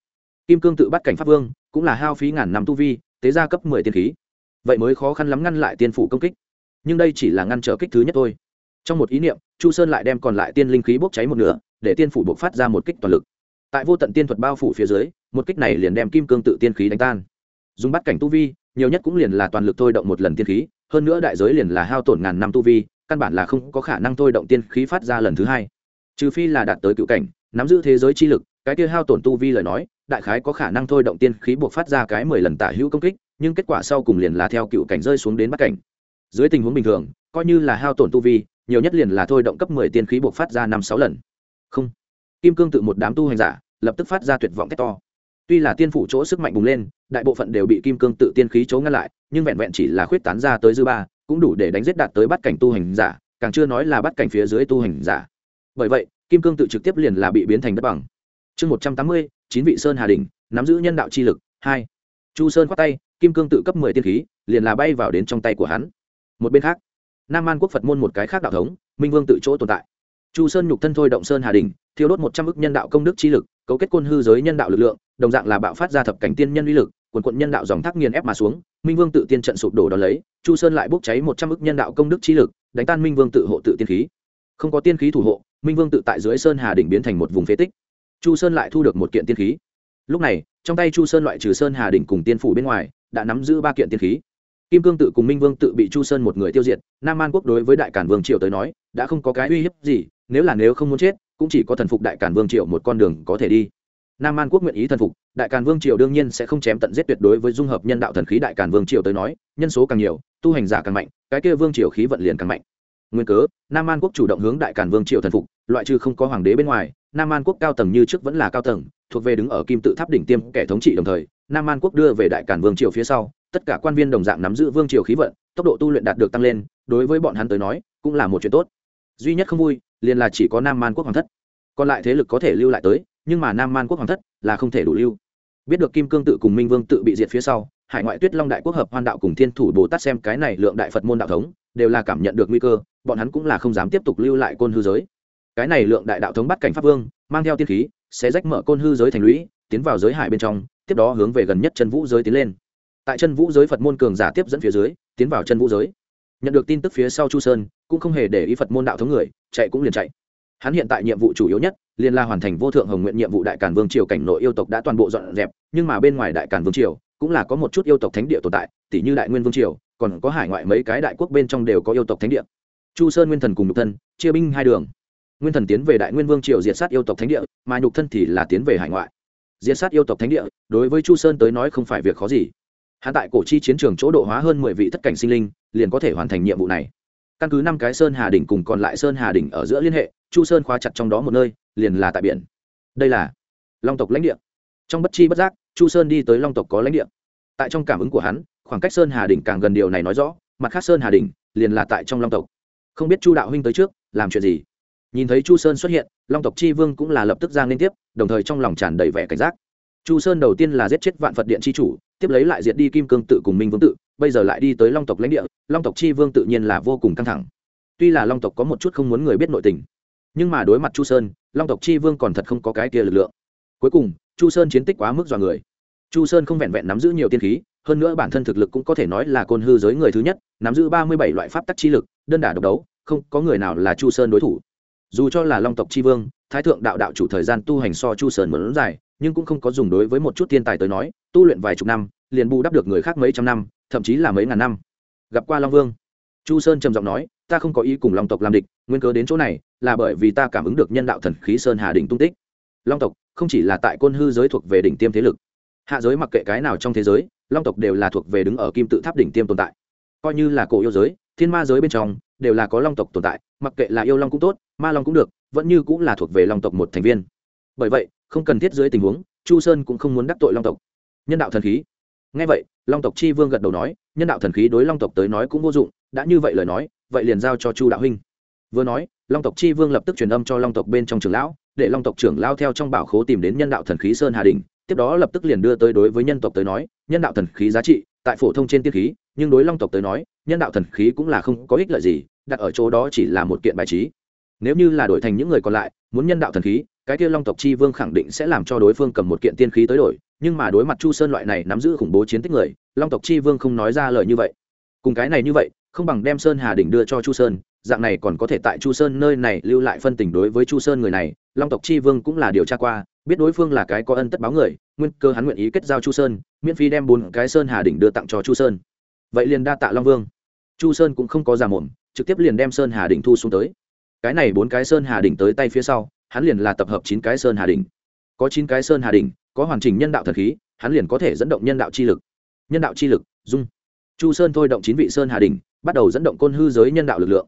Kim cương tự bắt cảnh pháp vương, cũng là hao phí ngàn năm tu vi, tế ra cấp mười tiên khí. Vậy mới khó khăn lắm ngăn lại tiên phủ công kích. Nhưng đây chỉ là ngăn trở kích thứ nhất thôi. Trong một ý niệm, chu sơn lại đem còn lại tiên linh khí bốc cháy một nửa, để tiên phủ buộc phát ra một kích toàn lực tại vô tận tiên thuật bao phủ phía dưới, một kích này liền đem kim cương tự tiên khí đánh tan. Dùng bắt cảnh tu vi, nhiều nhất cũng liền là toàn lực thôi động một lần tiên khí, hơn nữa đại giới liền là hao tổn ngàn năm tu vi, căn bản là không có khả năng thôi động tiên khí phát ra lần thứ hai. Trừ phi là đạt tới cựu cảnh, nắm giữ thế giới chi lực, cái kia hao tổn tu vi lời nói, đại khái có khả năng thôi động tiên khí buộc phát ra cái mười lần tả hữu công kích, nhưng kết quả sau cùng liền là theo cựu cảnh rơi xuống đến bắt cảnh. Dưới tình huống bình thường, coi như là hao tổn tu vi, nhiều nhất liền là thôi động cấp mười tiên khí buộc phát ra năm sáu lần. Không kim cương tự một đám tu hành giả, lập tức phát ra tuyệt vọng thét to. Tuy là tiên phủ chỗ sức mạnh bùng lên, đại bộ phận đều bị kim cương tự tiên khí chỗ ngăn lại, nhưng vẹn vẹn chỉ là khuyết tán ra tới dư ba, cũng đủ để đánh giết đạt tới bắt cảnh tu hành giả, càng chưa nói là bắt cảnh phía dưới tu hành giả. Bởi vậy, kim cương tự trực tiếp liền là bị biến thành đất bằng. Chương một trăm tám mươi, chín vị sơn hà đình nắm giữ nhân đạo chi lực, hai. Chu sơn khoát tay, kim cương tự cấp mười tiên khí, liền là bay vào đến trong tay của hắn. Một bên khác, nam an quốc phật môn một cái khác đạo thống, minh vương tự chỗ tồn tại chu sơn nhục thân thôi động sơn hà đình thiêu đốt một trăm ức nhân đạo công đức chi lực, cấu kết côn hư giới nhân đạo lực lượng, đồng dạng là bạo phát ra thập cảnh tiên nhân uy lực, quần quận nhân đạo dòng thác nghiền ép mà xuống, minh vương tự tiên trận sụp đổ đ ó lấy, chu sơn lại bốc cháy một trăm ức nhân đạo công đức chi lực, đánh tan minh vương tự hộ tự tiên khí. Không có tiên khí thủ hộ, minh vương tự tại dưới sơn hà đỉnh biến thành một vùng phế tích. Chu sơn lại thu được một kiện tiên khí. Lúc này, trong tay chu sơn loại trừ sơn hà đỉnh cùng tiên phủ bên ngoài, đã nắm giữ ba kiện tiên khí. Kim cương tự cùng minh vương tự bị chu sơn một người tiêu diệt, nam an quốc đối với đại cản vương triều tới nói đã không có cái uy hiếp gì, nếu là nếu không muốn chết, cũng chỉ có thần phục đại cản vương triều một con đường có thể đi. Nam an quốc nguyện ý thần phục, đại càn vương triều đương nhiên sẽ không chém tận giết tuyệt đối với dung hợp nhân đạo thần khí đại càn vương triều tới nói, nhân số càng nhiều, tu hành giả càng mạnh, cái kia vương triều khí vận liền càng mạnh. Nguyên cớ, nam an quốc chủ động hướng đại càn vương triều thần phục, loại trừ không có hoàng đế bên ngoài, nam an quốc cao tầng như trước vẫn là cao tầng, thuộc về đứng ở kim tự tháp đỉnh tiêm kẻ thống trị đồng thời, nam an quốc đưa về đại càn vương triều phía sau, tất cả quan viên đồng dạng nắm giữ vương triều khí vận, tốc độ tu luyện đạt được tăng lên, đối với bọn hắn tới nói, cũng là một chuyện tốt duy nhất không vui liền là chỉ có nam man quốc hoàng thất. Còn lại thế lực có thể lưu lại tới, nhưng mà nam man quốc hoàng thất là không thể đủ lưu. Biết được kim cương tự cùng minh vương tự bị diệt phía sau, hải ngoại tuyết long đại quốc hợp hoan đạo cùng thiên thủ bồ tát xem cái này lượng đại phật môn đạo thống, đều là cảm nhận được nguy cơ, bọn hắn cũng là không dám tiếp tục lưu lại côn hư giới. Cái này lượng đại đạo thống bắt cảnh pháp vương, mang theo tiên khí, sẽ rách mở côn hư giới thành lũy, tiến vào giới hải bên trong, tiếp đó hướng về gần nhất chân vũ giới tiến lên. Tại chân vũ giới phật môn cường giả tiếp dẫn phía dưới, tiến vào chân vũ giới nhận được tin tức phía sau chu sơn, cũng không hề để ý phật môn đạo thống người, chạy cũng liền chạy. Hắn hiện tại nhiệm vụ chủ yếu nhất, liền là hoàn thành vô thượng hồng nguyện nhiệm vụ đại càn vương triều cảnh nội yêu tộc đã toàn bộ dọn dẹp, nhưng mà bên ngoài đại càn vương triều, cũng là có một chút yêu tộc thánh địa tồn tại tỷ như đại nguyên vương triều, còn có hải ngoại mấy cái đại quốc bên trong đều có yêu tộc thánh địa. Chu sơn nguyên thần cùng nhục thân, chia binh hai đường. Nguyên thần tiến về đại nguyên vương triều diệt sát yêu tộc thánh địa, mà nhục thân thì là tiến về hải ngoại. Diệt sát yêu tộc thánh địa, đối với chu sơn tới nói không phải việc khó gì hạ tại cổ chi chiến trường chỗ độ hóa hơn mười vị thất cảnh sinh linh, liền có thể hoàn thành nhiệm vụ này. Căn cứ năm cái sơn hà đỉnh cùng còn lại sơn hà đỉnh ở giữa liên hệ, chu sơn khóa chặt trong đó một nơi, liền là tại biển. Đây là long tộc lãnh địa. Trong bất chi bất giác, chu sơn đi tới long tộc có lãnh địa. Tại trong cảm ứng của hắn, khoảng cách sơn hà đỉnh càng gần điều này nói rõ, mặt khác sơn hà đỉnh liền là tại trong long tộc. Không biết chu đạo huynh tới trước, làm chuyện gì? Nhìn thấy chu sơn xuất hiện, long tộc chi vương cũng là lập tức ra liên tiếp, đồng thời trong lòng tràn đầy vẻ cảnh giác. Chu sơn đầu tiên là giết chết vạn phật điện chi chủ tiếp lấy lại diệt đi kim cương tự cùng minh vương tự, bây giờ lại đi tới long tộc lãnh địa, long tộc chi vương tự nhiên là vô cùng căng thẳng. Tuy là long tộc có một chút không muốn người biết nội tình, nhưng mà đối mặt chu sơn, long tộc chi vương còn thật không có cái kia lực lượng. Cuối cùng, chu sơn chiến tích quá mức dọa người. Chu sơn không vẹn vẹn nắm giữ nhiều tiên khí, hơn nữa bản thân thực lực cũng có thể nói là côn hư giới người thứ nhất, nắm giữ ba mươi bảy loại pháp tắc chi lực, đơn đả độc đấu, không có người nào là chu sơn đối thủ. Dù cho là long tộc tri vương, thái thượng đạo đạo chủ thời gian tu hành so chu sơn mẫn dài nhưng cũng không có dùng đối với một chút thiên tài tới nói, tu luyện vài chục năm, liền bù đắp được người khác mấy trăm năm, thậm chí là mấy ngàn năm. Gặp qua long vương, chu sơn trầm giọng nói, ta không có ý cùng long tộc làm địch, nguyên cớ đến chỗ này là bởi vì ta cảm ứng được nhân đạo thần khí sơn hà đỉnh tung tích. Long tộc không chỉ là tại côn hư giới thuộc về đỉnh tiêm thế lực, hạ giới mặc kệ cái nào trong thế giới, long tộc đều là thuộc về đứng ở kim tự tháp đỉnh tiêm tồn tại. Coi như là cổ yêu giới, thiên ma giới bên trong đều là có long tộc tồn tại, mặc kệ là yêu long cũng tốt, ma long cũng được, vẫn như cũng là thuộc về long tộc một thành viên. Bởi vậy không cần thiết dưới tình huống, chu sơn cũng không muốn đắc tội long tộc. Nhân đạo thần khí. Ngay vậy, long tộc chi vương gật đầu nói, nhân đạo thần khí đối long tộc tới nói cũng vô dụng, đã như vậy lời nói, vậy liền giao cho chu đạo huynh. Vừa nói, long tộc chi vương lập tức truyền âm cho long tộc bên trong trường lão, để long tộc trưởng lao theo trong bảo khố tìm đến nhân đạo thần khí sơn hà đình tiếp đó lập tức liền đưa tới đối với nhân tộc tới nói, nhân đạo thần khí giá trị, tại phổ thông trên tiên khí, nhưng đối long tộc tới nói, nhân đạo thần khí cũng là không có ích lợi gì, đặt ở chỗ đó chỉ là một kiện bài trí. Nếu như là đổi thành những người còn lại, muốn nhân đạo thần khí cái kia long tộc chi vương khẳng định sẽ làm cho đối phương cầm một kiện tiên khí tới đổi, nhưng mà đối mặt chu sơn loại này nắm giữ khủng bố chiến tích người, long tộc chi vương không nói ra lời như vậy. Cùng cái này như vậy, không bằng đem sơn hà đỉnh đưa cho chu sơn, dạng này còn có thể tại chu sơn nơi này lưu lại phân tình đối với chu sơn người này, long tộc chi vương cũng là điều tra qua, biết đối phương là cái có ân tất báo người, nguyên cơ hắn nguyện ý kết giao chu sơn, miễn phí đem bốn cái sơn hà đỉnh đưa tặng cho chu sơn. Vậy liền đa tạ long vương. Chu sơn cũng không có giả mồm, trực tiếp liền đem sơn hà đỉnh thu xuống tới. Cái này bốn cái sơn hà đỉnh tới tay phía sau hắn liền là tập hợp chín cái sơn hà đỉnh có chín cái sơn hà đỉnh có hoàn chỉnh nhân đạo thần khí hắn liền có thể dẫn động nhân đạo chi lực nhân đạo chi lực dung chu sơn thôi động chín vị sơn hà đỉnh bắt đầu dẫn động côn hư giới nhân đạo lực lượng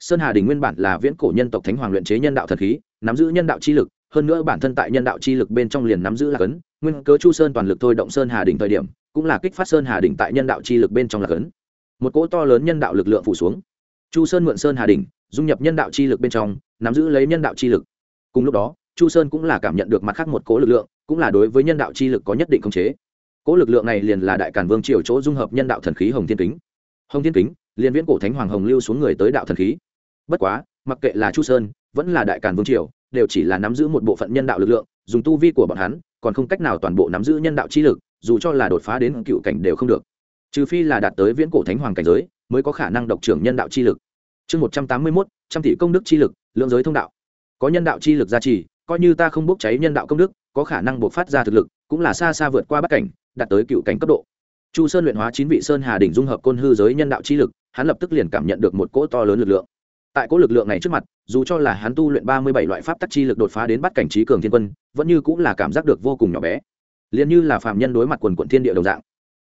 sơn hà đỉnh nguyên bản là viễn cổ nhân tộc thánh hoàng luyện chế nhân đạo thần khí nắm giữ nhân đạo chi lực hơn nữa bản thân tại nhân đạo chi lực bên trong liền nắm giữ là cấn nguyên cớ chu sơn toàn lực thôi động sơn hà đỉnh thời điểm cũng là kích phát sơn hà đỉnh tại nhân đạo chi lực bên trong là cấn một cỗ to lớn nhân đạo lực lượng phủ xuống chu sơn mượn sơn hà đỉnh dung nhập nhân đạo chi lực bên trong nắm giữ lấy nhân đạo chi lực cùng lúc đó, chu sơn cũng là cảm nhận được mặt khác một cỗ lực lượng, cũng là đối với nhân đạo chi lực có nhất định khống chế. Cỗ lực lượng này liền là đại cản vương triều chỗ dung hợp nhân đạo thần khí hồng thiên kính. Hồng thiên kính, liền viễn cổ thánh hoàng hồng lưu xuống người tới đạo thần khí. Bất quá, mặc kệ là chu sơn, vẫn là đại cản vương triều, đều chỉ là nắm giữ một bộ phận nhân đạo lực lượng, dùng tu vi của bọn hắn, còn không cách nào toàn bộ nắm giữ nhân đạo chi lực, dù cho là đột phá đến cựu cảnh đều không được. Trừ phi là đạt tới viễn cổ thánh hoàng cảnh giới, mới có khả năng độc trưởng nhân đạo chi lực. Chương một trăm tám mươi mốt, trăm tỷ công đức chi lực, lượng giới thông đạo có nhân đạo chi lực gia trì, coi như ta không bốc cháy nhân đạo công đức, có khả năng buộc phát ra thực lực, cũng là xa xa vượt qua bắc cảnh, đạt tới cựu cảnh cấp độ. Chu sơn luyện hóa chín vị sơn hà đỉnh dung hợp côn hư giới nhân đạo chi lực, hắn lập tức liền cảm nhận được một cỗ to lớn lực lượng. Tại cỗ lực lượng này trước mặt, dù cho là hắn tu luyện ba mươi bảy loại pháp tắc chi lực đột phá đến bắt cảnh trí cường thiên quân, vẫn như cũng là cảm giác được vô cùng nhỏ bé. Liền như là phạm nhân đối mặt quần quận thiên địa đồng dạng.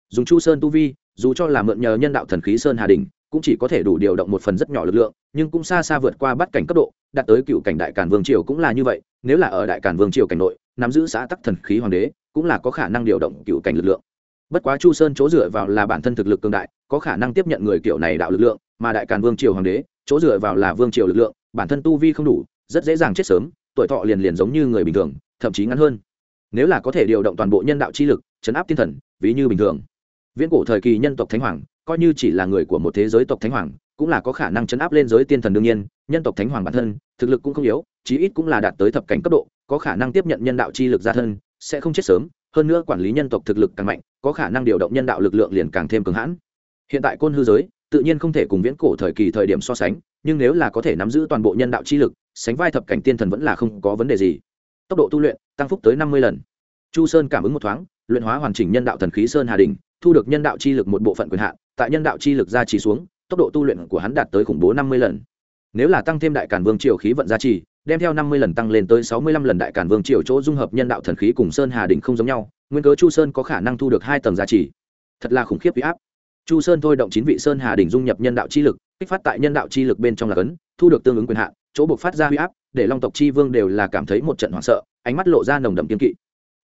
Dùng chu sơn tu vi, dù cho là mượn nhờ nhân đạo thần khí sơn hà đình cũng chỉ có thể đủ điều động một phần rất nhỏ lực lượng, nhưng cũng xa xa vượt qua bắt cảnh cấp độ đạt tới cựu cảnh đại cản vương triều cũng là như vậy, nếu là ở đại cản vương triều cảnh nội, nắm giữ xã tắc thần khí hoàng đế, cũng là có khả năng điều động cựu cảnh lực lượng. Bất quá chu sơn chỗ dựa vào là bản thân thực lực cường đại, có khả năng tiếp nhận người kiểu này đạo lực lượng, mà đại càn vương triều hoàng đế, chỗ dựa vào là vương triều lực lượng, bản thân tu vi không đủ, rất dễ dàng chết sớm, tuổi thọ liền liền giống như người bình thường, thậm chí ngắn hơn. Nếu là có thể điều động toàn bộ nhân đạo chi lực, chấn áp thiên thần, ví như bình thường. Viễn cổ thời kỳ nhân tộc thánh hoàng, coi như chỉ là người của một thế giới tộc thánh hoàng cũng là có khả năng chấn áp lên giới tiên thần đương nhiên, nhân tộc thánh hoàng bản thân, thực lực cũng không yếu, chí ít cũng là đạt tới thập cảnh cấp độ, có khả năng tiếp nhận nhân đạo chi lực ra thân, sẽ không chết sớm, hơn nữa quản lý nhân tộc thực lực càng mạnh, có khả năng điều động nhân đạo lực lượng liền càng thêm cường hãn. Hiện tại côn hư giới, tự nhiên không thể cùng viễn cổ thời kỳ thời điểm so sánh, nhưng nếu là có thể nắm giữ toàn bộ nhân đạo chi lực, sánh vai thập cảnh tiên thần vẫn là không có vấn đề gì. Tốc độ tu luyện, tăng phúc tới năm mươi lần. Chu sơn cảm ứng một thoáng, luyện hóa hoàn chỉnh nhân đạo thần khí sơn hà đình, thu được nhân đạo chi lực một bộ phận quyền hạn, tại nhân đạo chi lực ra chỉ xuống tốc độ tu luyện của hắn đạt tới khủng bố năm mươi lần. Nếu là tăng thêm đại cản vương triều khí vận giá trị, đem theo năm mươi lần tăng lên tới sáu mươi lăm lần đại cản vương triều chỗ dung hợp nhân đạo thần khí cùng sơn hà đỉnh không giống nhau nguyên cớ chu sơn có khả năng thu được hai tầng giá trị thật là khủng khiếp huy áp. Chu sơn thôi động chín vị sơn hà đỉnh dung nhập nhân đạo chi lực kích phát tại nhân đạo chi lực bên trong là cấn thu được tương ứng quyền hạn chỗ buộc phát ra huy áp để long tộc chi vương đều là cảm thấy một trận hoảng sợ ánh mắt lộ ra nồng đậm kiên kỵ.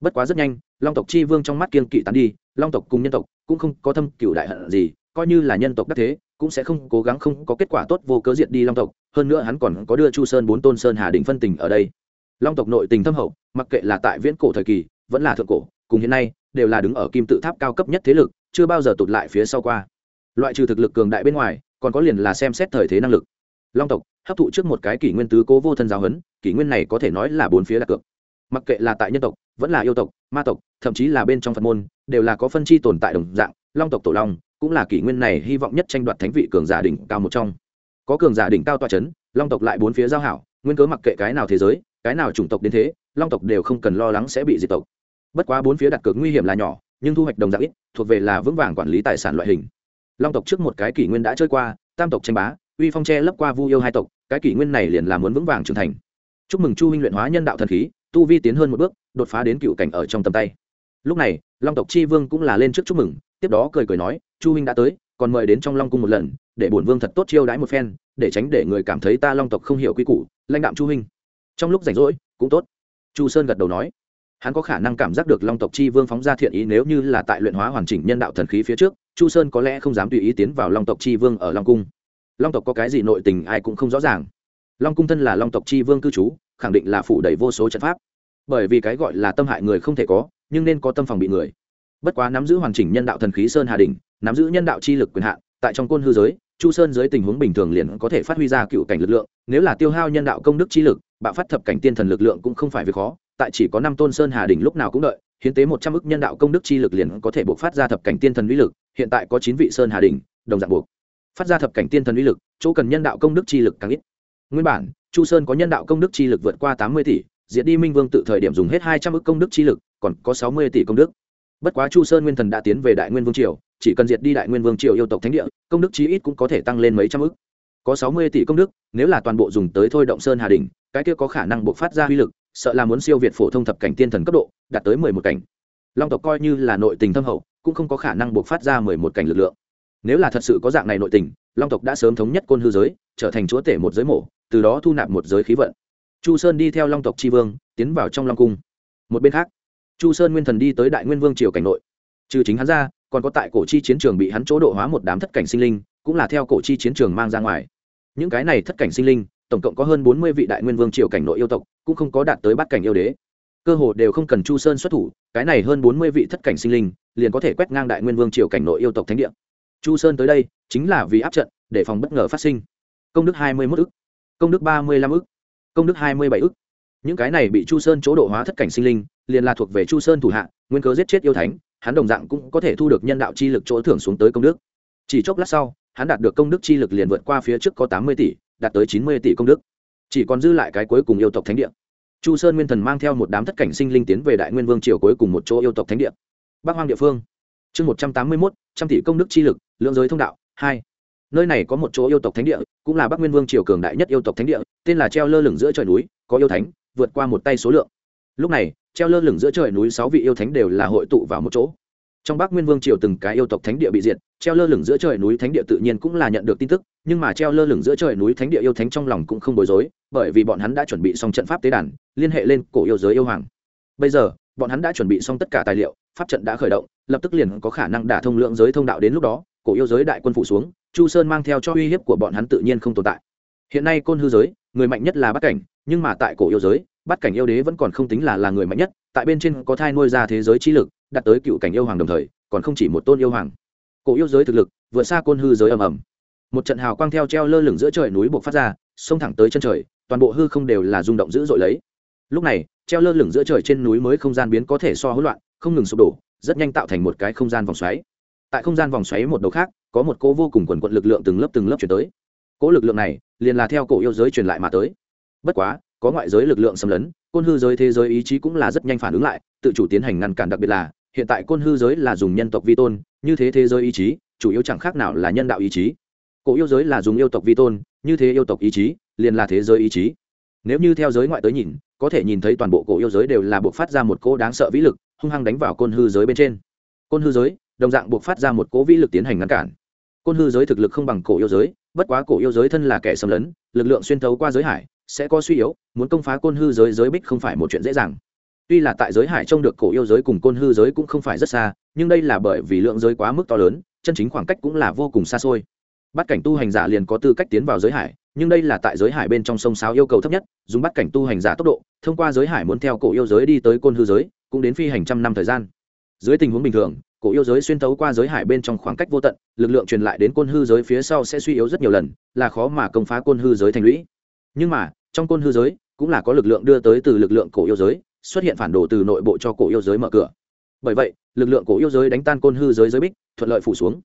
Bất quá rất nhanh long tộc chi vương trong mắt kiên kỵ tán đi long tộc cùng nhân tộc cũng không có thâm cựu đại hận gì coi như là nhân tộc đắc thế, cũng sẽ không cố gắng không có kết quả tốt vô cớ diệt đi long tộc, hơn nữa hắn còn có đưa chu sơn bốn tôn sơn hà định phân tình ở đây. Long tộc nội tình thâm hậu, mặc kệ là tại viễn cổ thời kỳ, vẫn là thượng cổ, cùng hiện nay, đều là đứng ở kim tự tháp cao cấp nhất thế lực, chưa bao giờ tụt lại phía sau qua. Loại trừ thực lực cường đại bên ngoài, còn có liền là xem xét thời thế năng lực. Long tộc, hấp thụ trước một cái kỷ nguyên tứ cố vô thân giáo huấn, kỷ nguyên này có thể nói là bốn phía đặt cược. Mặc kệ là tại nhân tộc, vẫn là yêu tộc, ma tộc, thậm chí là bên trong phật môn, đều là có phân chi tồn tại đồng dạng, long tộc tổ long cũng là kỷ nguyên này hy vọng nhất tranh đoạt thánh vị cường giả đỉnh cao một trong. Có cường giả đỉnh cao toa c h ấ n long tộc lại bốn phía giao hảo, nguyên cớ mặc kệ cái nào thế giới, cái nào chủng tộc đến thế, long tộc đều không cần lo lắng sẽ bị diệt tộc. Bất quá bốn phía đặt cược nguy hiểm là nhỏ, nhưng thu hoạch đồng dạng ít, thuộc về là vững vàng quản lý tài sản loại hình. Long tộc trước một cái kỷ nguyên đã chơi qua, tam tộc tranh bá, uy phong tre lấp qua vu yêu hai tộc, cái kỷ nguyên này liền là muốn vững vàng trưởng thành. Chúc mừng chu huynh luyện hóa nhân đạo thần khí, tu vi tiến hơn một bước, đột phá đến cựu cảnh ở trong tầm tay. Lúc này long tộc chi vương cũng là lên trước chúc mừng, tiếp đó cười cười nói, chu huynh đã tới, còn mời đến trong long cung một lần, để bổn vương thật tốt chiêu đãi một phen, để tránh để người cảm thấy ta long tộc không hiểu quy củ, lãnh đạm chu huynh. Trong lúc rảnh rỗi, cũng tốt. Chu sơn gật đầu nói. Hắn có khả năng cảm giác được long tộc chi vương phóng ra thiện ý nếu như là tại luyện hóa hoàn chỉnh nhân đạo thần khí phía trước, chu sơn có lẽ không dám tùy ý tiến vào long tộc chi vương ở long cung. Long tộc có cái gì nội tình ai cũng không rõ ràng. Long cung thân là long tộc chi vương cư trú, khẳng định là phủ đầy vô số trận pháp. Bởi vì cái gọi là tâm hại người không thể có nhưng nên có tâm phòng bị người. Bất quá nắm giữ hoàn chỉnh nhân đạo thần khí sơn hà đình nắm giữ nhân đạo chi lực quyền hạn, tại trong côn hư giới, chu sơn dưới tình huống bình thường liền có thể phát huy ra cựu cảnh lực lượng, nếu là tiêu hao nhân đạo công đức chi lực, bạo phát thập cảnh tiên thần lực lượng cũng không phải việc khó, tại chỉ có năm tôn sơn hà đình lúc nào cũng đợi, hiến tế một trăm ức nhân đạo công đức chi lực liền có thể buộc phát ra thập cảnh tiên thần uy lực, hiện tại có chín vị sơn hà đình đồng dạng buộc. Phát ra thập cảnh tiên thần uy lực, chỗ cần nhân đạo công đức chi lực càng ít. Nguyên bản, chu sơn có nhân đạo công đức chi lực vượt qua tám mươi tỷ, diệt đi minh vương tự thời điểm dùng hết hai trăm ức công đức chi lực còn có sáu mươi tỷ công đức. Bất quá chu sơn nguyên thần đã tiến về đại nguyên vương triều, chỉ cần diệt đi đại nguyên vương triều yêu tộc thánh địa, công đức chí ít cũng có thể tăng lên mấy trăm ức. Có sáu mươi tỷ công đức, nếu là toàn bộ dùng tới thôi động sơn hà đình cái kia có khả năng buộc phát ra uy lực, sợ là muốn siêu việt phổ thông thập cảnh tiên thần cấp độ, đạt tới mười một cảnh. Long tộc coi như là nội tình thâm hậu, cũng không có khả năng buộc phát ra mười một cảnh lực lượng. Nếu là thật sự có dạng này nội tình, long tộc đã sớm thống nhất côn hư giới, trở thành chúa tể một giới mổ, từ đó thu nạp một giới khí vận. Chu sơn đi theo long tộc tri vương, tiến vào trong long cung. Một bên khác chu sơn nguyên thần đi tới đại nguyên vương triều cảnh nội. Trừ chính hắn ra, còn có tại cổ chi chiến trường bị hắn chỗ độ hóa một đám thất cảnh sinh linh, cũng là theo cổ chi chiến trường mang ra ngoài. Những cái này thất cảnh sinh linh, tổng cộng có hơn bốn mươi vị đại nguyên vương triều cảnh nội yêu tộc, cũng không có đạt tới bát cảnh yêu đế. Cơ hồ đều không cần chu sơn xuất thủ, cái này hơn bốn mươi vị thất cảnh sinh linh, liền có thể quét ngang đại nguyên vương triều cảnh nội yêu tộc thánh địa. Chu sơn tới đây, chính là vì áp trận, để phòng bất ngờ phát sinh. Công đức hai mươi mốt ức, công đức ba mươi lăm ức, công đức hai mươi bảy ức. Những cái này bị chu sơn chỗ độ hóa thất cảnh sinh linh liền là thuộc về chu sơn thủ hạ, nguyên cớ giết chết yêu thánh, hắn đồng dạng cũng có thể thu được nhân đạo chi lực chỗ thưởng xuống tới công đức. Chỉ chốc lát sau, hắn đạt được công đức chi lực liền vượt qua phía trước có tám mươi tỷ, đạt tới chín mươi tỷ công đức. Chỉ còn dư lại cái cuối cùng yêu tộc thánh địa. Chu sơn nguyên thần mang theo một đám thất cảnh sinh linh tiến về đại nguyên vương triều cuối cùng một chỗ yêu tộc thánh địa. Bắc hoang địa phương. Chương một trăm tám mươi mốt, trăm tỷ công đức chi lực, lượng giới thông đạo, hai. Nơi này có một chỗ yêu tộc thánh địa, cũng là bắc nguyên vương triều cường đại nhất yêu tộc thánh địa, tên là treo lơ lửng giữa trời núi, có yêu thánh, vượt qua một tay số lượng. Lúc này treo lơ lửng giữa trời núi sáu vị yêu thánh đều là hội tụ vào một chỗ. Trong bắc nguyên vương triều từng cái yêu tộc thánh địa bị diệt, treo lơ lửng giữa trời núi thánh địa tự nhiên cũng là nhận được tin tức, nhưng mà treo lơ lửng giữa trời núi thánh địa yêu thánh trong lòng cũng không bối rối, bởi vì bọn hắn đã chuẩn bị xong trận pháp tế đàn, liên hệ lên cổ yêu giới yêu hoàng. Bây giờ, bọn hắn đã chuẩn bị xong tất cả tài liệu, pháp trận đã khởi động, lập tức liền có khả năng đả thông lượng giới thông đạo đến lúc đó, cổ yêu giới đại quân phủ xuống, chu sơn mang theo cho uy hiếp của bọn hắn tự nhiên không tồn tại. Hiện nay côn hư giới, người mạnh nhất là bắc cảnh, nhưng mà tại cổ yêu giới bắt cảnh yêu đế vẫn còn không tính là là người mạnh nhất, tại bên trên có thai nuôi ra thế giới trí lực, đạt tới cựu cảnh yêu hoàng đồng thời, còn không chỉ một tôn yêu hoàng. Cổ yêu giới thực lực, vượt xa côn hư giới ầm ầm. Một trận hào quang theo treo lơ lửng giữa trời núi buộc phát ra, xông thẳng tới chân trời, toàn bộ hư không đều là rung động dữ dội lấy. Lúc này, treo lơ lửng giữa trời trên núi mới không gian biến có thể so hỗn loạn, không ngừng sụp đổ, rất nhanh tạo thành một cái không gian vòng xoáy. Tại không gian vòng xoáy một đầu khác, có một cỗ vô cùng quần quận lực lượng từng lớp từng lớp chuyển tới. Cỗ lực lượng này, liền là theo cổ yêu giới truyền lại mà tới. Bất quá có ngoại giới lực lượng xâm lấn, côn hư giới thế giới ý chí cũng là rất nhanh phản ứng lại, tự chủ tiến hành ngăn cản đặc biệt là, hiện tại côn hư giới là dùng nhân tộc vi tôn, như thế thế giới ý chí, chủ yếu chẳng khác nào là nhân đạo ý chí. Cổ yêu giới là dùng yêu tộc vi tôn, như thế yêu tộc ý chí, liền là thế giới ý chí. Nếu như theo giới ngoại tới nhìn, có thể nhìn thấy toàn bộ cổ yêu giới đều là buộc phát ra một cỗ đáng sợ vĩ lực, hung hăng đánh vào côn hư giới bên trên. Côn hư giới, đồng dạng buộc phát ra một cỗ vĩ lực tiến hành ngăn cản. Côn hư giới thực lực không bằng cổ yêu giới, bất quá cổ yêu giới thân là kẻ xâm lấn, lực lượng xuyên thấu qua giới hải sẽ có suy yếu, muốn công phá côn hư giới giới bích không phải một chuyện dễ dàng. Tuy là tại giới hải trông được cổ yêu giới cùng côn hư giới cũng không phải rất xa, nhưng đây là bởi vì lượng giới quá mức to lớn, chân chính khoảng cách cũng là vô cùng xa xôi. Bắt cảnh tu hành giả liền có tư cách tiến vào giới hải, nhưng đây là tại giới hải bên trong sông sáo yêu cầu thấp nhất, dùng bắt cảnh tu hành giả tốc độ, thông qua giới hải muốn theo cổ yêu giới đi tới côn hư giới, cũng đến phi hành trăm năm thời gian. Dưới tình huống bình thường, cổ yêu giới xuyên tấu qua giới hải bên trong khoảng cách vô tận, lực lượng truyền lại đến côn hư giới phía sau sẽ suy yếu rất nhiều lần, là khó mà công phá côn hư giới thành lũy. Nhưng mà trong côn hư giới cũng là có lực lượng đưa tới từ lực lượng cổ yêu giới, xuất hiện phản đồ từ nội bộ cho cổ yêu giới mở cửa. Bởi vậy, lực lượng cổ yêu giới đánh tan côn hư giới giới bích, thuận lợi phủ xuống.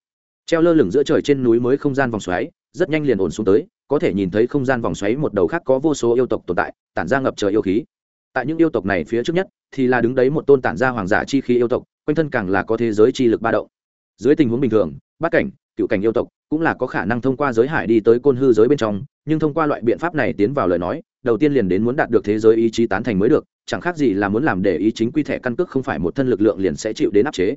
Treo lơ lửng giữa trời trên núi mới không gian vòng xoáy, rất nhanh liền ổn xuống tới, có thể nhìn thấy không gian vòng xoáy một đầu khác có vô số yêu tộc tồn tại, tản ra ngập trời yêu khí. Tại những yêu tộc này phía trước nhất, thì là đứng đấy một tôn tản ra hoàng giả chi khí yêu tộc, quanh thân càng là có thế giới chi lực ba động. Dưới tình huống bình thường, bát cảnh cựu cảnh yêu tộc, cũng là có khả năng thông qua giới hải đi tới côn hư giới bên trong, nhưng thông qua loại biện pháp này tiến vào lời nói, đầu tiên liền đến muốn đạt được thế giới ý chí tán thành mới được, chẳng khác gì là muốn làm để ý chính quy thẻ căn cước không phải một thân lực lượng liền sẽ chịu đến áp chế.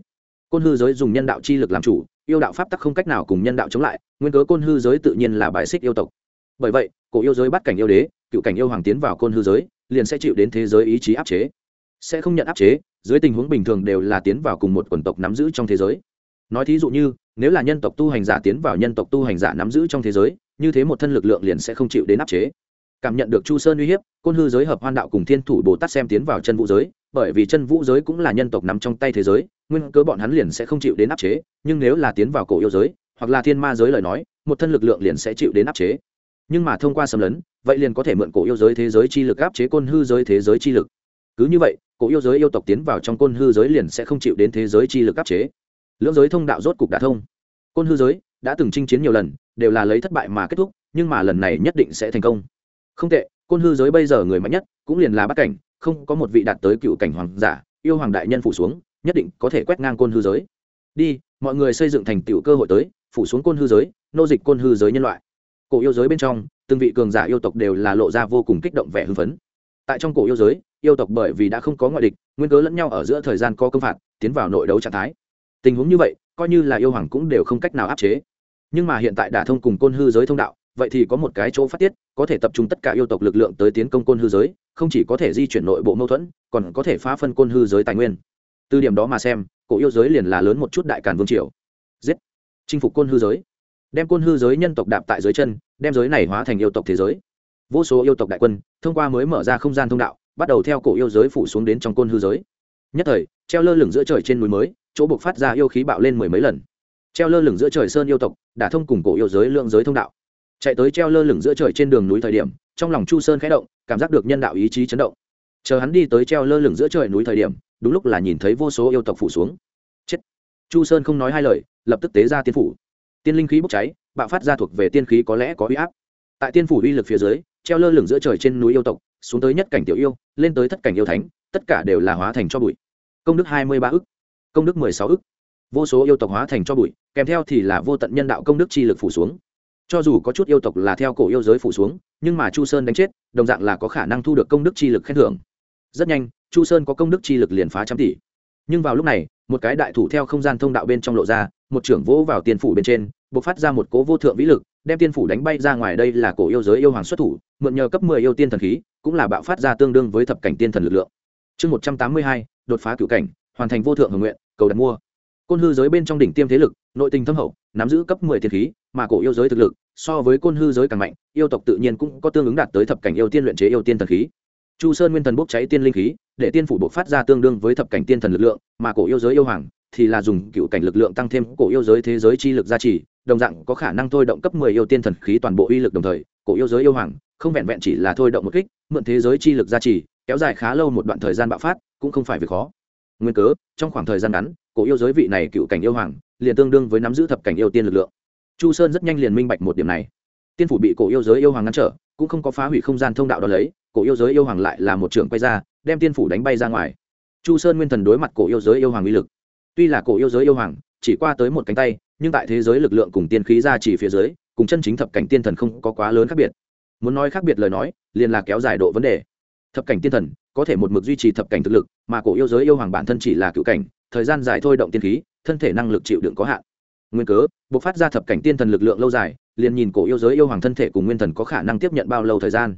Côn hư giới dùng nhân đạo chi lực làm chủ, yêu đạo pháp tắc không cách nào cùng nhân đạo chống lại, nguyên cớ côn hư giới tự nhiên là bài xích yêu tộc. Bởi vậy, cổ yêu giới bắt cảnh yêu đế, cựu cảnh yêu hoàng tiến vào côn hư giới, liền sẽ chịu đến thế giới ý chí áp chế. Sẽ không nhận áp chế, dưới tình huống bình thường đều là tiến vào cùng một quần tộc nắm giữ trong thế giới. Nói thí dụ như nếu là nhân tộc tu hành giả tiến vào nhân tộc tu hành giả nắm giữ trong thế giới, như thế một thân lực lượng liền sẽ không chịu đến áp chế. Cảm nhận được chu sơn uy hiếp, côn hư giới hợp hoan đạo cùng thiên thủ bồ tát xem tiến vào chân vũ giới, bởi vì chân vũ giới cũng là nhân tộc nắm trong tay thế giới, nguyên cớ bọn hắn liền sẽ không chịu đến áp chế, nhưng nếu là tiến vào cổ yêu giới, hoặc là thiên ma giới lời nói, một thân lực lượng liền sẽ chịu đến áp chế. Nhưng mà thông qua xâm lấn, vậy liền có thể mượn cổ yêu giới thế giới chi lực áp chế côn hư giới thế giới chi lực. Cứ như vậy, cổ yêu giới yêu tộc tiến vào trong côn hư giới liền sẽ không chịu đến thế giới chi lực áp chế lưỡng giới thông đạo rốt cục đã thông. Côn hư giới đã từng chinh chiến nhiều lần, đều là lấy thất bại mà kết thúc, nhưng mà lần này nhất định sẽ thành công. Không tệ, côn hư giới bây giờ người mạnh nhất cũng liền là bắt cảnh, không có một vị đạt tới cựu cảnh hoàng giả, yêu hoàng đại nhân phủ xuống, nhất định có thể quét ngang côn hư giới. Đi, mọi người xây dựng thành tựu cơ hội tới, phủ xuống côn hư giới, nô dịch côn hư giới nhân loại. Cổ yêu giới bên trong, từng vị cường giả yêu tộc đều là lộ ra vô cùng kích động vẻ hưng phấn. Tại trong cổ yêu giới, yêu tộc bởi vì đã không có ngoại địch, nguyên cớ lẫn nhau ở giữa thời gian có công phạt, tiến vào nội đấu trạng thái tình huống như vậy, coi như là yêu hoàng cũng đều không cách nào áp chế. Nhưng mà hiện tại đả thông cùng côn hư giới thông đạo, vậy thì có một cái chỗ phát tiết, có thể tập trung tất cả yêu tộc lực lượng tới tiến công côn hư giới, không chỉ có thể di chuyển nội bộ mâu thuẫn, còn có thể phá phân côn hư giới tài nguyên. Từ điểm đó mà xem, cổ yêu giới liền là lớn một chút đại càn vương triều. Giết! Chinh phục côn hư giới. Đem côn hư giới nhân tộc đạp tại dưới chân, đem giới này hóa thành yêu tộc thế giới. Vô số yêu tộc đại quân, thông qua mới mở ra không gian thông đạo, bắt đầu theo cổ yêu giới phủ xuống đến trong côn hư giới. Nhất thời, treo lơ lửng giữa trời trên núi mới chỗ buộc phát ra yêu khí bạo lên mười mấy lần. Treo lơ lửng giữa trời sơn yêu tộc đã thông cùng cổ yêu giới lượng giới thông đạo. Chạy tới treo lơ lửng giữa trời trên đường núi thời điểm, trong lòng chu sơn khẽ động, cảm giác được nhân đạo ý chí chấn động. Chờ hắn đi tới treo lơ lửng giữa trời núi thời điểm, đúng lúc là nhìn thấy vô số yêu tộc phủ xuống. Chết! Chu sơn không nói hai lời, lập tức tế ra tiên phủ. Tiên linh khí bốc cháy, bạo phát ra thuộc về tiên khí có lẽ có uy áp. Tại tiên phủ uy lực phía dưới, treo lơ lửng giữa trời trên núi yêu tộc, xuống tới nhất cảnh tiểu yêu, lên tới thất cảnh yêu thánh, tất cả đều là hóa thành cho bụi. Công đức hai mươi ba ức công đức mười sáu ức. Vô số yêu tộc hóa thành cho bụi, kèm theo thì là vô tận nhân đạo công đức chi lực phủ xuống. Cho dù có chút yêu tộc là theo cổ yêu giới phủ xuống, nhưng mà chu sơn đánh chết, đồng dạng là có khả năng thu được công đức chi lực khen thưởng. Rất nhanh, chu sơn có công đức chi lực liền phá trăm tỷ. Nhưng vào lúc này, một cái đại thủ theo không gian thông đạo bên trong lộ ra, một trưởng vỗ vào tiền phủ bên trên b ộ c phát ra một cố vô thượng vĩ lực, đem tiên phủ đánh bay ra ngoài đây là cổ yêu giới yêu hoàng xuất thủ, mượn nhờ cấp mười yêu tiên thần khí, cũng là bạo phát ra tương đương với thập cảnh tiên thần lực lượng. Chương một trăm tám mươi hai, đột phá cựu cảnh, hoàn thành vô thượng hưởng nguyện cầu đặt mua. Côn hư giới bên trong đỉnh tiêm thế lực, nội tình thâm hậu, nắm giữ cấp mười thiên khí, mà cổ yêu giới thực lực, so với côn hư giới càng mạnh, yêu tộc tự nhiên cũng có tương ứng đạt tới thập cảnh yêu tiên luyện chế yêu tiên thần khí. Chu sơn nguyên thần bốc cháy tiên linh khí, để tiên phủ bộc phát ra tương đương với thập cảnh tiên thần lực lượng, mà cổ yêu giới yêu hoàng thì là dùng cựu cảnh lực lượng tăng thêm cổ yêu giới thế giới chi lực gia trì, đồng dạng có khả năng thôi động cấp mười yêu tiên thần khí toàn bộ uy lực đồng thời, cổ yêu giới yêu hoàng không vẹn vẹn chỉ là thôi động một kích, mượn thế giới chi lực gia trì, kéo dài khá lâu một đoạn thời gian bạo phát, cũng không phải việc khó nguyên cớ, trong khoảng thời gian ngắn, cổ yêu giới vị này cựu cảnh yêu hoàng liền tương đương với nắm giữ thập cảnh yêu tiên lực lượng. Chu sơn rất nhanh liền minh bạch một điểm này. Tiên phủ bị cổ yêu giới yêu hoàng ngăn trở, cũng không có phá hủy không gian thông đạo đó lấy, cổ yêu giới yêu hoàng lại là một trưởng quay ra, đem tiên phủ đánh bay ra ngoài. Chu sơn nguyên thần đối mặt cổ yêu giới yêu hoàng uy lực. Tuy là cổ yêu giới yêu hoàng, chỉ qua tới một cánh tay, nhưng tại thế giới lực lượng cùng tiên khí ra chỉ phía dưới, cùng chân chính thập cảnh tiên thần không có quá lớn khác biệt. Muốn nói khác biệt lời nói, liền là kéo dài độ vấn đề. Thập cảnh tiên thần có thể một mực duy trì thập cảnh thực lực mà cổ yêu giới yêu hoàng bản thân chỉ là cựu cảnh thời gian dài thôi động tiên khí thân thể năng lực chịu đựng có hạn. Nguyên cớ buộc phát ra thập cảnh tiên thần lực lượng lâu dài liền nhìn cổ yêu giới yêu hoàng thân thể cùng nguyên thần có khả năng tiếp nhận bao lâu thời gian.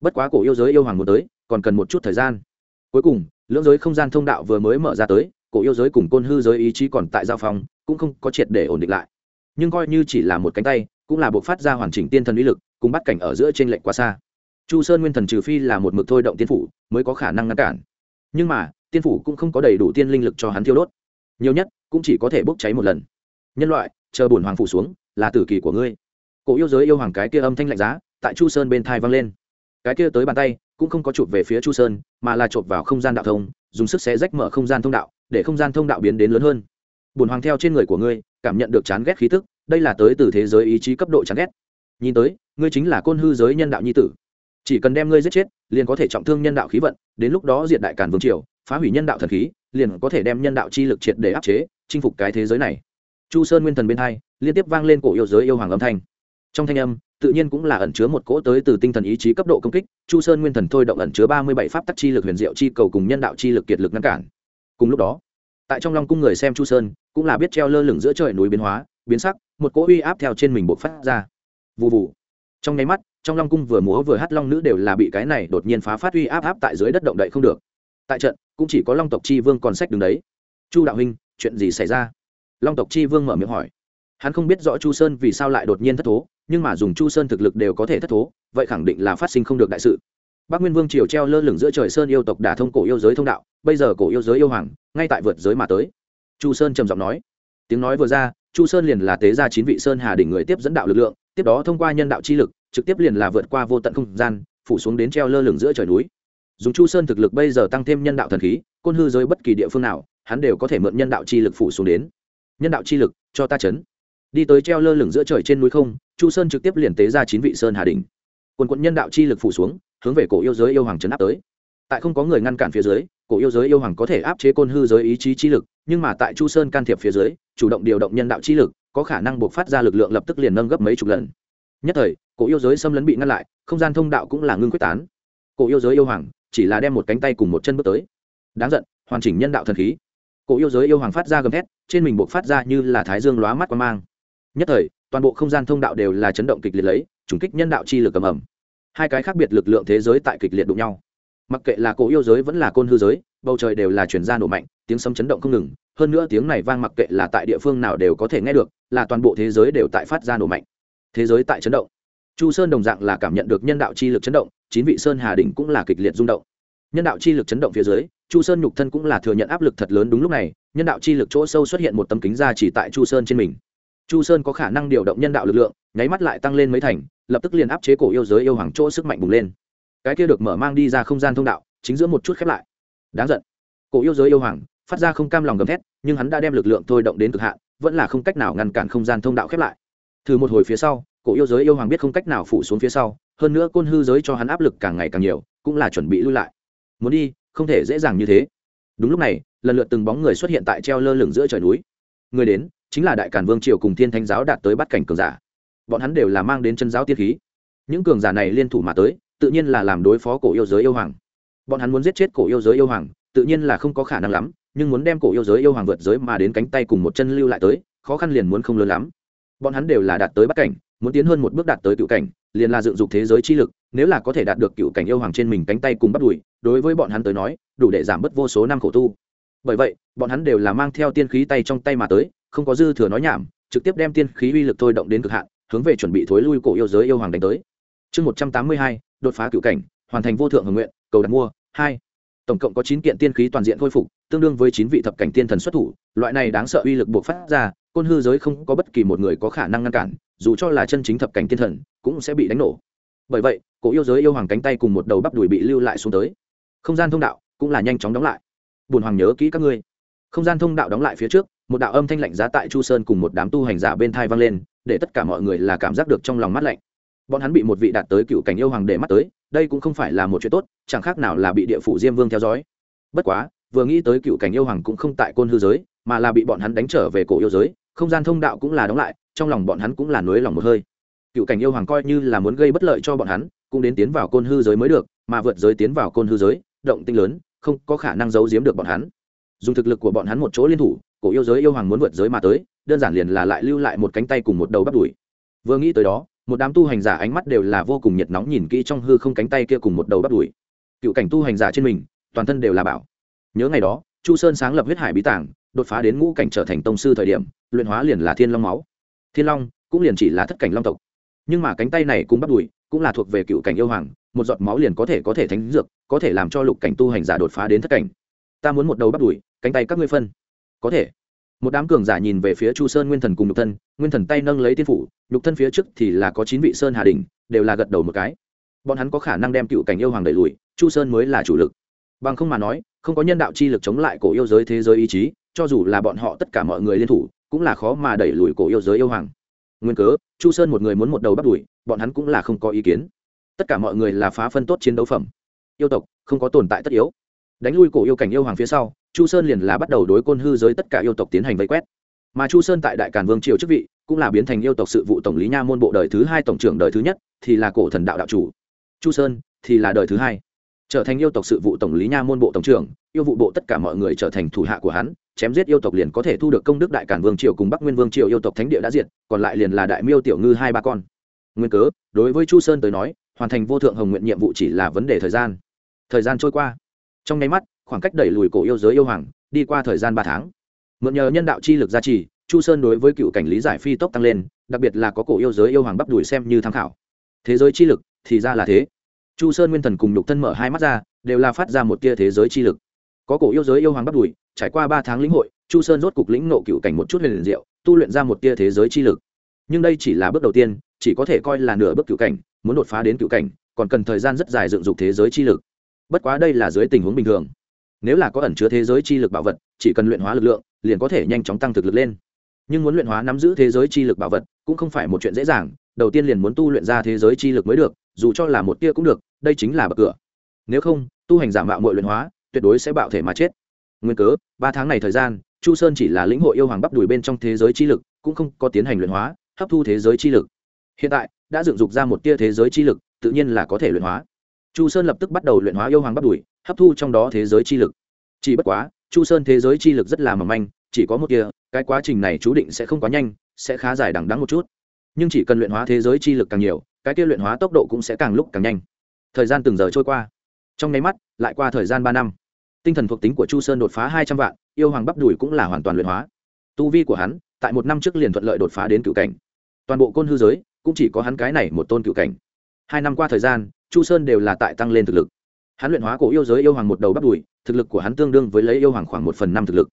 Bất quá cổ yêu giới yêu hoàng muốn tới còn cần một chút thời gian. Cuối cùng lưỡng giới không gian thông đạo vừa mới mở ra tới cổ yêu giới cùng côn hư giới ý chí còn tại giao phòng, cũng không có triệt để ổn định lại. Nhưng coi như chỉ là một cánh tay cũng là buộc phát ra hoàn chỉnh tiên thần uy lực cùng bắt cảnh ở giữa trên lệnh quá xa. Chu sơn nguyên thần trừ phi là một mực thôi động tiên phủ mới có khả năng ngăn cản. Nhưng mà, tiên phủ cũng không có đầy đủ tiên linh lực cho hắn thiêu đốt. Nhiều nhất, cũng chỉ có thể bốc cháy một lần. Nhân loại, chờ bổn hoàng phủ xuống, là tử kỳ của ngươi. Cổ yêu giới yêu hoàng cái kia âm thanh lạnh giá, tại chu sơn bên thai vang lên. Cái kia tới bàn tay, cũng không có chụp về phía chu sơn, mà là chộp vào không gian đạo thông, dùng sức xé rách mở không gian thông đạo, để không gian thông đạo biến đến lớn hơn. Bùn hoàng theo trên người của ngươi, cảm nhận được chán ghét khí tức, đây là tới từ thế giới ý chí cấp độ chán ghét. Nhìn tới, ngươi chính là côn hư giới nhân đạo nhi tử. Chỉ cần đem ngươi giết chết liền có thể trọng thương nhân đạo khí vận, đến lúc đó diệt đại cản vương triều, phá hủy nhân đạo thần khí, liền có thể đem nhân đạo chi lực triệt để áp chế, chinh phục cái thế giới này. Chu sơn nguyên thần bên hai, liên tiếp vang lên cổ yêu giới yêu hoàng âm thanh. Trong thanh âm, tự nhiên cũng là ẩn chứa một cỗ tới từ tinh thần ý chí cấp độ công kích, chu sơn nguyên thần thôi động ẩn chứa ba mươi bảy pháp tắc chi lực huyền diệu chi cầu cùng nhân đạo chi lực kiệt lực ngăn cản. Cùng lúc đó, tại trong lòng cung người xem chu sơn cũng là biết treo lơ lửng giữa trời núi biến hóa, biến sắc, một cỗ uy áp theo trên mình bộc phát ra. Vụ vụ trong nháy mắt trong long cung vừa múa vừa hát long nữ đều là bị cái này đột nhiên phá phát uy áp áp tại dưới đất động đậy không được. Tại trận, cũng chỉ có long tộc chi vương còn sách đứng đấy. Chu đạo huynh, chuyện gì xảy ra? Long tộc chi vương mở miệng hỏi. Hắn không biết rõ chu sơn vì sao lại đột nhiên thất thố, nhưng mà dùng chu sơn thực lực đều có thể thất thố, vậy khẳng định là phát sinh không được đại sự. Bắc nguyên vương triều treo lơ lửng giữa trời sơn yêu tộc đả thông cổ yêu giới thông đạo, bây giờ cổ yêu giới yêu hoàng, ngay tại vượt giới mà tới. Chu sơn trầm giọng nói. Tiếng nói vừa ra, chu sơn liền là tế ra chín vị sơn hà đỉnh người tiếp dẫn đạo lực lượng, tiếp đó thông qua nhân đạo chi lực trực tiếp liền là vượt qua vô tận không gian, phủ xuống đến treo lơ lửng giữa trời núi. Dùng chu sơn thực lực bây giờ tăng thêm nhân đạo thần khí, côn hư giới bất kỳ địa phương nào, hắn đều có thể mượn nhân đạo chi lực phủ xuống đến. Nhân đạo chi lực, cho ta chấn. Đi tới treo lơ lửng giữa trời trên núi không, chu sơn trực tiếp liền tế ra chín vị sơn hà đình quần quận nhân đạo chi lực phủ xuống, hướng về cổ yêu giới yêu hoàng chấn áp tới. Tại không có người ngăn cản phía dưới, cổ yêu giới yêu hoàng có thể áp chế côn hư giới ý chí chi lực, nhưng mà tại chu sơn can thiệp phía dưới, chủ động điều động nhân đạo chi lực, có khả năng buộc phát ra lực lượng lập tức liền nâng gấp mấy chục lần. Nhất thời cổ yêu giới xâm lấn bị ngăn lại, không gian thông đạo cũng là ngưng quyết tán. Cổ yêu giới yêu hoàng chỉ là đem một cánh tay cùng một chân bước tới. Đáng giận, hoàn chỉnh nhân đạo thần khí. Cổ yêu giới yêu hoàng phát ra gầm thét, trên mình buộc phát ra như là thái dương lóa mắt quan mang. Nhất thời, toàn bộ không gian thông đạo đều là chấn động kịch liệt lấy chủng kích nhân đạo chi lực cầm ẩm hai cái khác biệt lực lượng thế giới tại kịch liệt đụng nhau. Mặc kệ là cổ yêu giới vẫn là côn hư giới, bầu trời đều là chuyển ra nổ mạnh, tiếng sấm chấn động không ngừng. Hơn nữa tiếng này vang mặc kệ là tại địa phương nào đều có thể nghe được, là toàn bộ thế giới đều tại phát ra nổ mạnh. Thế giới tại chấn động chu sơn đồng dạng là cảm nhận được nhân đạo chi lực chấn động, chín vị sơn hà đình cũng là kịch liệt rung động. Nhân đạo chi lực chấn động phía dưới, chu sơn nhục thân cũng là thừa nhận áp lực thật lớn đúng lúc này, nhân đạo chi lực chỗ sâu xuất hiện một tấm kính ra chỉ tại chu sơn trên mình. Chu sơn có khả năng điều động nhân đạo lực lượng, nháy mắt lại tăng lên mấy thành, lập tức liền áp chế cổ yêu giới yêu hoàng chỗ sức mạnh bùng lên. Cái kia được mở mang đi ra không gian thông đạo, chính giữa một chút khép lại. Đáng giận. Cổ yêu giới yêu hoàng, phát ra không cam lòng gầm thét, nhưng hắn đã đem lực lượng thôi động đến cực hạn, vẫn là không cách nào ngăn cản không gian thông đạo khép lại. Thử một hồi phía sau cổ yêu giới yêu hoàng biết không cách nào phủ xuống phía sau, hơn nữa côn hư giới cho hắn áp lực càng ngày càng nhiều, cũng là chuẩn bị lui lại. Muốn đi, không thể dễ dàng như thế. Đúng lúc này, lần lượt từng bóng người xuất hiện tại treo lơ lửng giữa trời núi. Người đến, chính là đại cản vương triều cùng thiên thánh giáo đạt tới bắt cảnh cường giả. Bọn hắn đều là mang đến chân giáo tiên khí. Những cường giả này liên thủ mà tới, tự nhiên là làm đối phó cổ yêu giới yêu hoàng. Bọn hắn muốn giết chết cổ yêu giới yêu hoàng, tự nhiên là không có khả năng lắm, nhưng muốn đem cổ yêu giới yêu hoàng vượt giới mà đến cánh tay cùng một chân lưu lại tới, khó khăn liền muốn không lớn lắm. Bọn hắn đều là đạt tới bắt cảnh muốn tiến hơn một bước đạt tới cựu cảnh, liền là dựng dục thế giới chi lực, nếu là có thể đạt được cựu cảnh yêu hoàng trên mình cánh tay cùng bắt đùi, đối với bọn hắn tới nói, đủ để giảm bớt vô số năm khổ tu. Bởi vậy, bọn hắn đều là mang theo tiên khí tay trong tay mà tới, không có dư thừa nói nhảm, trực tiếp đem tiên khí uy lực thôi động đến cực hạn, hướng về chuẩn bị thối lui cổ yêu giới yêu hoàng đánh tới. Chương một trăm tám mươi hai, đột phá cựu cảnh, hoàn thành vô thượng hưởng nguyện, cầu đặt mua, hai. Tổng cộng có chín kiện tiên khí toàn diện khôi phục, tương đương với chín vị thập cảnh tiên thần xuất thủ, loại này đáng sợ uy lực buộc phát ra, côn hư giới không có bất kỳ một người có khả năng ngăn cản dù cho là chân chính thập cảnh thiên thần, cũng sẽ bị đánh nổ. Bởi vậy, cổ yêu giới yêu hoàng cánh tay cùng một đầu bắp đùi bị lưu lại xuống tới. Không gian thông đạo cũng là nhanh chóng đóng lại. Bùn hoàng nhớ kỹ các ngươi. Không gian thông đạo đóng lại phía trước, một đạo âm thanh lạnh giá tại chu sơn cùng một đám tu hành giả bên thai vang lên, để tất cả mọi người là cảm giác được trong lòng mắt lạnh. Bọn hắn bị một vị đạt tới cựu cảnh yêu hoàng để mắt tới, đây cũng không phải là một chuyện tốt, chẳng khác nào là bị địa phủ diêm vương theo dõi. Bất quá, vừa nghĩ tới cựu cảnh yêu hoàng cũng không tại côn hư giới, mà là bị bọn hắn đánh trở về cổ yêu giới, không gian thông đạo cũng là đóng lại trong lòng bọn hắn cũng là nối lòng một hơi. Cựu cảnh yêu hoàng coi như là muốn gây bất lợi cho bọn hắn, cũng đến tiến vào côn hư giới mới được, mà vượt giới tiến vào côn hư giới, động tinh lớn, không có khả năng giấu giếm được bọn hắn. Dùng thực lực của bọn hắn một chỗ liên thủ, cổ yêu giới yêu hoàng muốn vượt giới mà tới, đơn giản liền là lại lưu lại một cánh tay cùng một đầu bắt đùi. Vừa nghĩ tới đó, một đám tu hành giả ánh mắt đều là vô cùng nhiệt nóng nhìn kỹ trong hư không cánh tay kia cùng một đầu bắt đùi. Cựu cảnh tu hành giả trên mình, toàn thân đều là bảo. Nhớ ngày đó, chu sơn sáng lập huyết hải bí tảng, đột phá đến ngũ cảnh trở thành tông sư thời điểm, luyện hóa liền là thiên long máu thiên long cũng liền chỉ là thất cảnh long tộc. Nhưng mà cánh tay này cũng bắt đùi cũng là thuộc về cựu cảnh yêu hoàng, một giọt máu liền có thể có thể thánh dược, có thể làm cho lục cảnh tu hành giả đột phá đến thất cảnh. Ta muốn một đầu bắt đùi cánh tay các ngươi phân. Có thể. Một đám cường giả nhìn về phía chu sơn nguyên thần cùng nhục thân, nguyên thần tay nâng lấy tiên phủ, nhục thân phía trước thì là có chín vị sơn hà đình đều là gật đầu một cái. Bọn hắn có khả năng đem cựu cảnh yêu hoàng đẩy lùi, chu sơn mới là chủ lực. Bằng không mà nói, không có nhân đạo chi lực chống lại cổ yêu giới thế giới ý chí, cho dù là bọn họ tất cả mọi người liên thủ cũng là khó mà đẩy lùi cổ yêu giới yêu hoàng. Nguyên cớ, chu sơn một người muốn một đầu bắt đùi, bọn hắn cũng là không có ý kiến. Tất cả mọi người là phá phân tốt chiến đấu phẩm. Yêu tộc, không có tồn tại tất yếu. Đánh lui cổ yêu cảnh yêu hoàng phía sau, chu sơn liền là bắt đầu đối côn hư giới tất cả yêu tộc tiến hành vây quét. Mà chu sơn tại đại càn vương triều chức vị, cũng là biến thành yêu tộc sự vụ tổng lý nha môn bộ đời thứ hai tổng trưởng đời thứ nhất, thì là cổ thần đạo đạo chủ. Chu sơn thì là đời thứ hai trở thành yêu tộc sự vụ tổng lý nha môn bộ tổng trưởng, yêu vụ bộ tất cả mọi người trở thành thủ hạ của hắn, chém giết yêu tộc liền có thể thu được công đức đại cản vương triều cùng bắc nguyên vương triều yêu tộc thánh địa đã diệt, còn lại liền là đại miêu tiểu ngư hai ba con. Nguyên cớ, đối với chu sơn tới nói, hoàn thành vô thượng hồng nguyện nhiệm vụ chỉ là vấn đề thời gian. Thời gian trôi qua. Trong nháy mắt, khoảng cách đẩy lùi cổ yêu giới yêu hoàng, đi qua thời gian ba tháng. Mượn nhờ nhân đạo chi lực gia trì, chu sơn đối với cựu cảnh lý giải phi tốc tăng lên, đặc biệt là có cổ yêu giới yêu hoàng bắp đùi xem như tham khảo. Thế giới chi lực thì ra là thế chu sơn nguyên thần cùng nhục thân mở hai mắt ra, đều là phát ra một tia thế giới chi lực. Có cổ yêu giới yêu hoàng bắt đùi trải qua ba tháng lĩnh hội, chu sơn rốt cục lĩnh nộ cựu cảnh một chút huyền diệu, tu luyện ra một tia thế giới chi lực. Nhưng đây chỉ là bước đầu tiên, chỉ có thể coi là nửa bước cựu cảnh, muốn đột phá đến cựu cảnh, còn cần thời gian rất dài dựng dục thế giới chi lực. Bất quá đây là dưới tình huống bình thường. Nếu là có ẩn chứa thế giới chi lực bảo vật, chỉ cần luyện hóa lực lượng, liền có thể nhanh chóng tăng thực lực lên. Nhưng muốn luyện hóa nắm giữ thế giới chi lực bảo vật, cũng không phải một chuyện dễ dàng, đầu tiên liền muốn tu luyện ra thế giới chi lực mới được, dù cho là một tia cũng được đây chính là bậc cửa. Nếu không, tu hành giả mạo mọi luyện hóa, tuyệt đối sẽ bạo thể mà chết. Nguyên cớ, ba tháng này thời gian, chu sơn chỉ là lĩnh hội yêu hoàng bắp đùi bên trong thế giới chi lực, cũng không có tiến hành luyện hóa, hấp thu thế giới chi lực. Hiện tại, đã dựng dục ra một tia thế giới chi lực, tự nhiên là có thể luyện hóa. Chu sơn lập tức bắt đầu luyện hóa yêu hoàng bắp đùi, hấp thu trong đó thế giới chi lực. Chỉ bất quá, chu sơn thế giới chi lực rất là mỏng manh, chỉ có một tia, cái quá trình này chú định sẽ không quá nhanh, sẽ khá dài đằng đắng một chút. Nhưng chỉ cần luyện hóa thế giới chi lực càng nhiều, cái kia luyện hóa tốc độ cũng sẽ càng lúc càng nhanh thời gian từng giờ trôi qua. Trong nháy mắt, lại qua thời gian ba năm. Tinh thần thuộc tính của chu sơn đột phá hai trăm vạn, yêu hoàng bắp đùi cũng là hoàn toàn luyện hóa. Tu vi của hắn, tại một năm trước liền thuận lợi đột phá đến cựu cảnh. Toàn bộ côn hư giới, cũng chỉ có hắn cái này một tôn cựu cảnh. Hai năm qua thời gian, chu sơn đều là tại tăng lên thực lực. Hắn luyện hóa cổ yêu giới yêu hoàng một đầu bắp đùi, thực lực của hắn tương đương với lấy yêu hoàng khoảng một phần năm thực lực.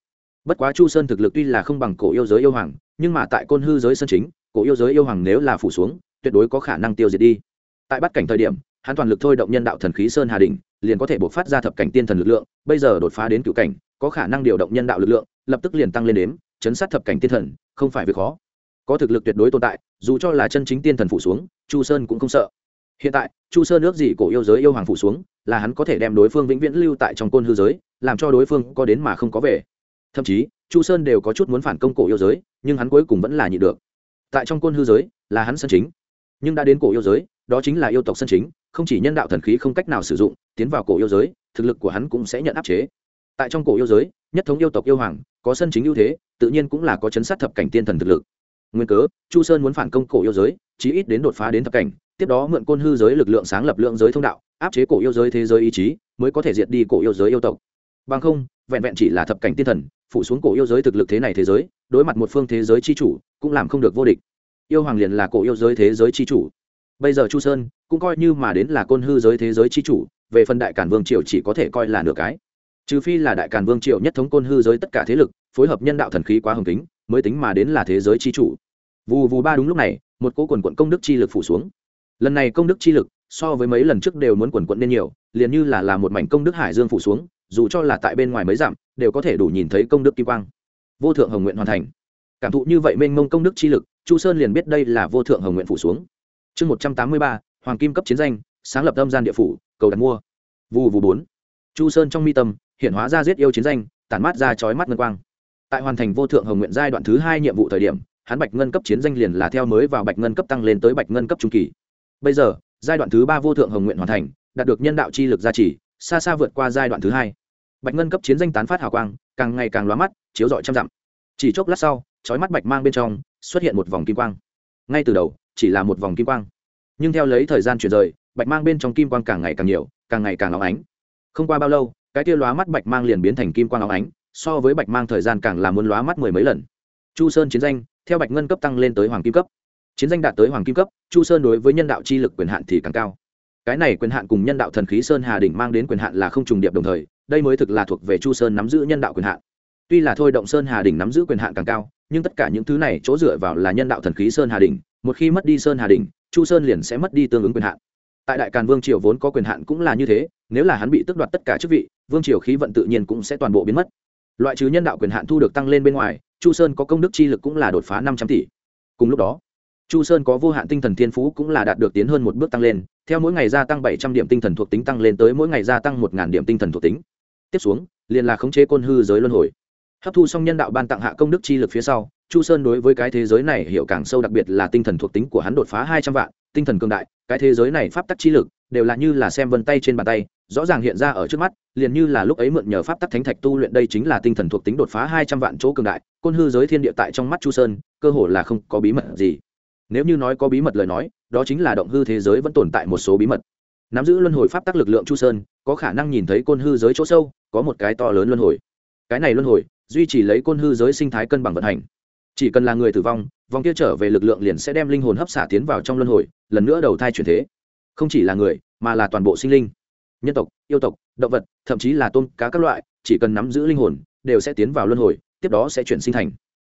Bất quá chu sơn thực lực tuy là không bằng cổ yêu giới yêu hoàng, nhưng mà tại côn hư giới sân chính, cổ yêu giới yêu hoàng nếu là phủ xuống, tuyệt đối có khả năng tiêu diệt đi. Tại bắt cảnh thời điểm hắn toàn lực thôi động nhân đạo thần khí sơn hà đình liền có thể buộc phát ra thập cảnh tiên thần lực lượng, bây giờ đột phá đến cựu cảnh, có khả năng điều động nhân đạo lực lượng, lập tức liền tăng lên đếm, chấn sát thập cảnh tiên thần, không phải việc khó. Có thực lực tuyệt đối tồn tại, dù cho là chân chính tiên thần phủ xuống, chu sơn cũng không sợ. Hiện tại, chu sơn ước gì cổ yêu giới yêu hoàng phủ xuống, là hắn có thể đem đối phương vĩnh viễn lưu tại trong côn hư giới, làm cho đối phương có đến mà không có về. Thậm chí, chu sơn đều có chút muốn phản công cổ yêu giới, nhưng hắn cuối cùng vẫn là nhịn được. Tại trong côn hư giới, là hắn sân chính, nhưng đã đến cổ yêu giới đó chính là yêu tộc sân chính, không chỉ nhân đạo thần khí không cách nào sử dụng, tiến vào cổ yêu giới, thực lực của hắn cũng sẽ nhận áp chế. Tại trong cổ yêu giới, nhất thống yêu tộc yêu hoàng, có sân chính ưu thế, tự nhiên cũng là có chấn sát thập cảnh tiên thần thực lực. Nguyên cớ, chu sơn muốn phản công cổ yêu giới, chí ít đến đột phá đến thập cảnh, tiếp đó mượn côn hư giới lực lượng sáng lập lượng giới thông đạo, áp chế cổ yêu giới thế giới ý chí, mới có thể diệt đi cổ yêu giới yêu tộc. Bằng không, vẹn vẹn chỉ là thập cảnh tiên thần, phủ xuống cổ yêu giới thực lực thế này thế giới, đối mặt một phương thế giới chi chủ, cũng làm không được vô địch. Yêu hoàng liền là cổ yêu giới thế giới chi chủ bây giờ chu sơn cũng coi như mà đến là côn hư giới thế giới chi chủ, về phần đại cản vương triều chỉ có thể coi là nửa cái. Trừ phi là đại cản vương triều nhất thống côn hư giới tất cả thế lực, phối hợp nhân đạo thần khí quá hồng kính, mới tính mà đến là thế giới chi chủ. Vù vù ba đúng lúc này, một cỗ quần quận công đức chi lực phủ xuống. Lần này công đức chi lực, so với mấy lần trước đều muốn quần quận nên nhiều, liền như là là một mảnh công đức hải dương phủ xuống, dù cho là tại bên ngoài mấy dặm, đều có thể đủ nhìn thấy công đức kim quang. Vô thượng hồng nguyện hoàn thành. Cảm thụ như vậy mênh mông công đức chi lực, chu sơn liền biết đây là vô thượng hồng nguyện phủ xuống chương một trăm tám mươi ba, hoàng kim cấp chiến danh, sáng lập tâm gian địa phủ, cầu đặt mua. Vù vù bốn. Chu sơn trong mi tâm, hiện hóa ra giết yêu chiến danh, tản mát ra chói mắt ngân quang. Tại hoàn thành vô thượng hồng nguyện giai đoạn thứ hai nhiệm vụ thời điểm, hắn bạch ngân cấp chiến danh liền là theo mới vào bạch ngân cấp tăng lên tới bạch ngân cấp trung kỳ. Bây giờ, giai đoạn thứ ba vô thượng hồng nguyện hoàn thành, đạt được nhân đạo chi lực gia trì, xa xa vượt qua giai đoạn thứ hai. Bạch ngân cấp chiến danh tán phát hào quang, càng ngày càng lóa mắt, chiếu rọi trăm dặm. Chỉ chốc lát sau, chói mắt bạch mang bên trong, xuất hiện một vòng kim quang. Ngay từ đầu chỉ là một vòng kim quang. Nhưng theo lấy thời gian chuyển rời, bạch mang bên trong kim quang càng ngày càng nhiều, càng ngày càng óng ánh. Không qua bao lâu, cái tia lóa mắt bạch mang liền biến thành kim quang óng ánh, so với bạch mang thời gian càng là muốn lóa mắt mười mấy lần. Chu sơn chiến danh, theo bạch ngân cấp tăng lên tới hoàng kim cấp. Chiến danh đạt tới hoàng kim cấp, chu sơn đối với nhân đạo chi lực quyền hạn thì càng cao. Cái này quyền hạn cùng nhân đạo thần khí sơn hà đỉnh mang đến quyền hạn là không trùng điệp đồng thời, đây mới thực là thuộc về chu sơn nắm giữ nhân đạo quyền hạn. Tuy là thôi động sơn hà đỉnh nắm giữ quyền hạn càng cao, nhưng tất cả những thứ này chỗ dựa vào là nhân đạo thần khí sơn hà đỉnh một khi mất đi sơn hà đình, chu sơn liền sẽ mất đi tương ứng quyền hạn. Tại đại càn vương triều vốn có quyền hạn cũng là như thế nếu là hắn bị tước đoạt tất cả chức vị vương triều khí vận tự nhiên cũng sẽ toàn bộ biến mất. Loại trừ nhân đạo quyền hạn thu được tăng lên bên ngoài chu sơn có công đức chi lực cũng là đột phá năm trăm tỷ. Cùng lúc đó chu sơn có vô hạn tinh thần thiên phú cũng là đạt được tiến hơn một bước tăng lên theo mỗi ngày gia tăng bảy trăm điểm tinh thần thuộc tính tăng lên tới mỗi ngày gia tăng một điểm tinh thần thuộc tính. Tiếp xuống liền là khống chế côn hư giới luân hồi. Hấp thu xong nhân đạo ban tặng hạ công đức chi lực phía sau chu sơn đối với cái thế giới này hiểu càng sâu, đặc biệt là tinh thần thuộc tính của hắn đột phá hai trăm vạn, tinh thần cường đại, cái thế giới này pháp tắc chi lực đều là như là xem vân tay trên bàn tay, rõ ràng hiện ra ở trước mắt, liền như là lúc ấy mượn nhờ pháp tắc thánh thạch tu luyện đây chính là tinh thần thuộc tính đột phá hai trăm vạn chỗ cường đại, côn hư giới thiên địa tại trong mắt chu sơn, cơ hồ là không có bí mật gì. Nếu như nói có bí mật lời nói, đó chính là động hư thế giới vẫn tồn tại một số bí mật. Nắm giữ luân hồi pháp tắc lực lượng chu sơn, có khả năng nhìn thấy côn hư giới chỗ sâu, có một cái to lớn luân hồi. Cái này luân hồi, duy trì lấy côn hư giới sinh thái cân bằng vận hành chỉ cần là người tử vong, vòng kia trở về lực lượng liền sẽ đem linh hồn hấp xả tiến vào trong luân hồi, lần nữa đầu thai chuyển thế. Không chỉ là người, mà là toàn bộ sinh linh. Nhân tộc, yêu tộc, động vật, thậm chí là tôm, cá các loại, chỉ cần nắm giữ linh hồn, đều sẽ tiến vào luân hồi, tiếp đó sẽ chuyển sinh thành.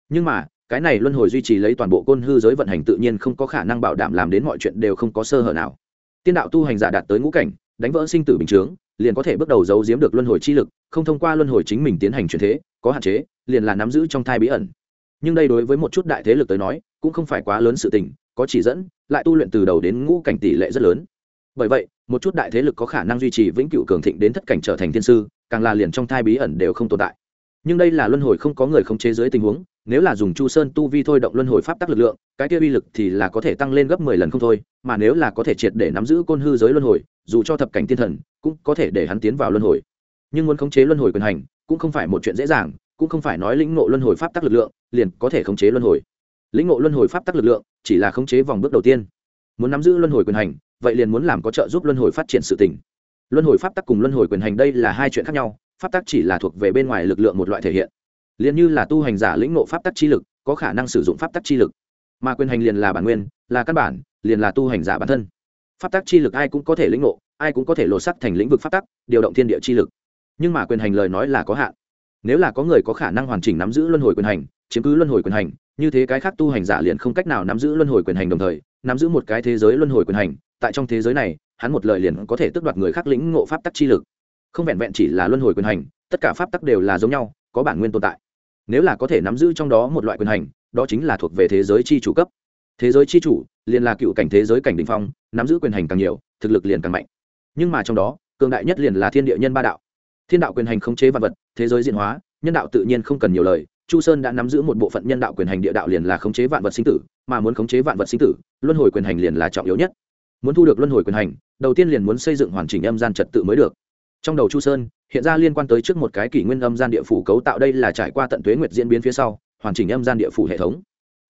Nhưng mà, cái này luân hồi duy trì lấy toàn bộ côn hư giới vận hành tự nhiên không có khả năng bảo đảm làm đến mọi chuyện đều không có sơ hở nào. Tiên đạo tu hành giả đạt tới ngũ cảnh, đánh vỡ sinh tử bình chướng, liền có thể bước đầu giấu giếm được luân hồi chi lực, không thông qua luân hồi chính mình tiến hành chuyển thế, có hạn chế, liền là nắm giữ trong thai bí ẩn nhưng đây đối với một chút đại thế lực tới nói, cũng không phải quá lớn sự tình, có chỉ dẫn, lại tu luyện từ đầu đến ngũ cảnh tỷ lệ rất lớn. Bởi vậy, một chút đại thế lực có khả năng duy trì vĩnh cửu cường thịnh đến thất cảnh trở thành thiên sư, càng là liền trong thai bí ẩn đều không tồn tại. Nhưng đây là luân hồi không có người không chế dưới tình huống, nếu là dùng chu sơn tu vi thôi động luân hồi pháp tắc lực lượng, cái kia uy lực thì là có thể tăng lên gấp mười lần không thôi, mà nếu là có thể triệt để nắm giữ côn hư giới luân hồi, dù cho thập cảnh thiên thần, cũng có thể để hắn tiến vào luân hồi. Nhưng muốn khống chế luân hồi quyền hành, cũng không phải một chuyện dễ dàng cũng không phải nói lĩnh ngộ luân hồi pháp tắc lực lượng, liền có thể khống chế luân hồi. Lĩnh ngộ luân hồi pháp tắc lực lượng chỉ là khống chế vòng bước đầu tiên. Muốn nắm giữ luân hồi quyền hành, vậy liền muốn làm có trợ giúp luân hồi phát triển sự tỉnh luân hồi pháp tắc cùng luân hồi quyền hành đây là hai chuyện khác nhau, pháp tắc chỉ là thuộc về bên ngoài lực lượng một loại thể hiện. Liền như là tu hành giả lĩnh ngộ pháp tắc chi lực, có khả năng sử dụng pháp tắc chi lực. Mà quyền hành liền là bản nguyên, là căn bản, liền là tu hành giả bản thân. Pháp tắc chi lực ai cũng có thể lĩnh ngộ, ai cũng có thể lột sắc thành lĩnh vực pháp tắc, điều động thiên địa chi lực. Nhưng mà quyền hành lời nói là có hạn nếu là có người có khả năng hoàn chỉnh nắm giữ luân hồi quyền hành, chiếm cứ luân hồi quyền hành, như thế cái khác tu hành giả liền không cách nào nắm giữ luân hồi quyền hành đồng thời, nắm giữ một cái thế giới luân hồi quyền hành, tại trong thế giới này, hắn một lời liền có thể tước đoạt người khác lĩnh ngộ pháp tắc chi lực. Không vẹn vẹn chỉ là luân hồi quyền hành, tất cả pháp tắc đều là giống nhau, có bản nguyên tồn tại. Nếu là có thể nắm giữ trong đó một loại quyền hành, đó chính là thuộc về thế giới chi chủ cấp. Thế giới chi chủ, liền là cựu cảnh thế giới cảnh đình phong, nắm giữ quyền hành càng nhiều, thực lực liền càng mạnh. Nhưng mà trong đó, cường đại nhất liền là thiên địa nhân ba đạo thiên đạo quyền hành khống chế vạn vật, thế giới diễn hóa, nhân đạo tự nhiên không cần nhiều lời. Chu sơn đã nắm giữ một bộ phận nhân đạo quyền hành địa đạo liền là khống chế vạn vật sinh tử, mà muốn khống chế vạn vật sinh tử, luân hồi quyền hành liền là trọng yếu nhất. Muốn thu được luân hồi quyền hành, đầu tiên liền muốn xây dựng hoàn chỉnh âm gian trật tự mới được. Trong đầu chu sơn, hiện ra liên quan tới trước một cái kỷ nguyên âm gian địa phủ cấu tạo đây là trải qua tận tuế nguyệt diễn biến phía sau, hoàn chỉnh âm gian địa phủ hệ thống.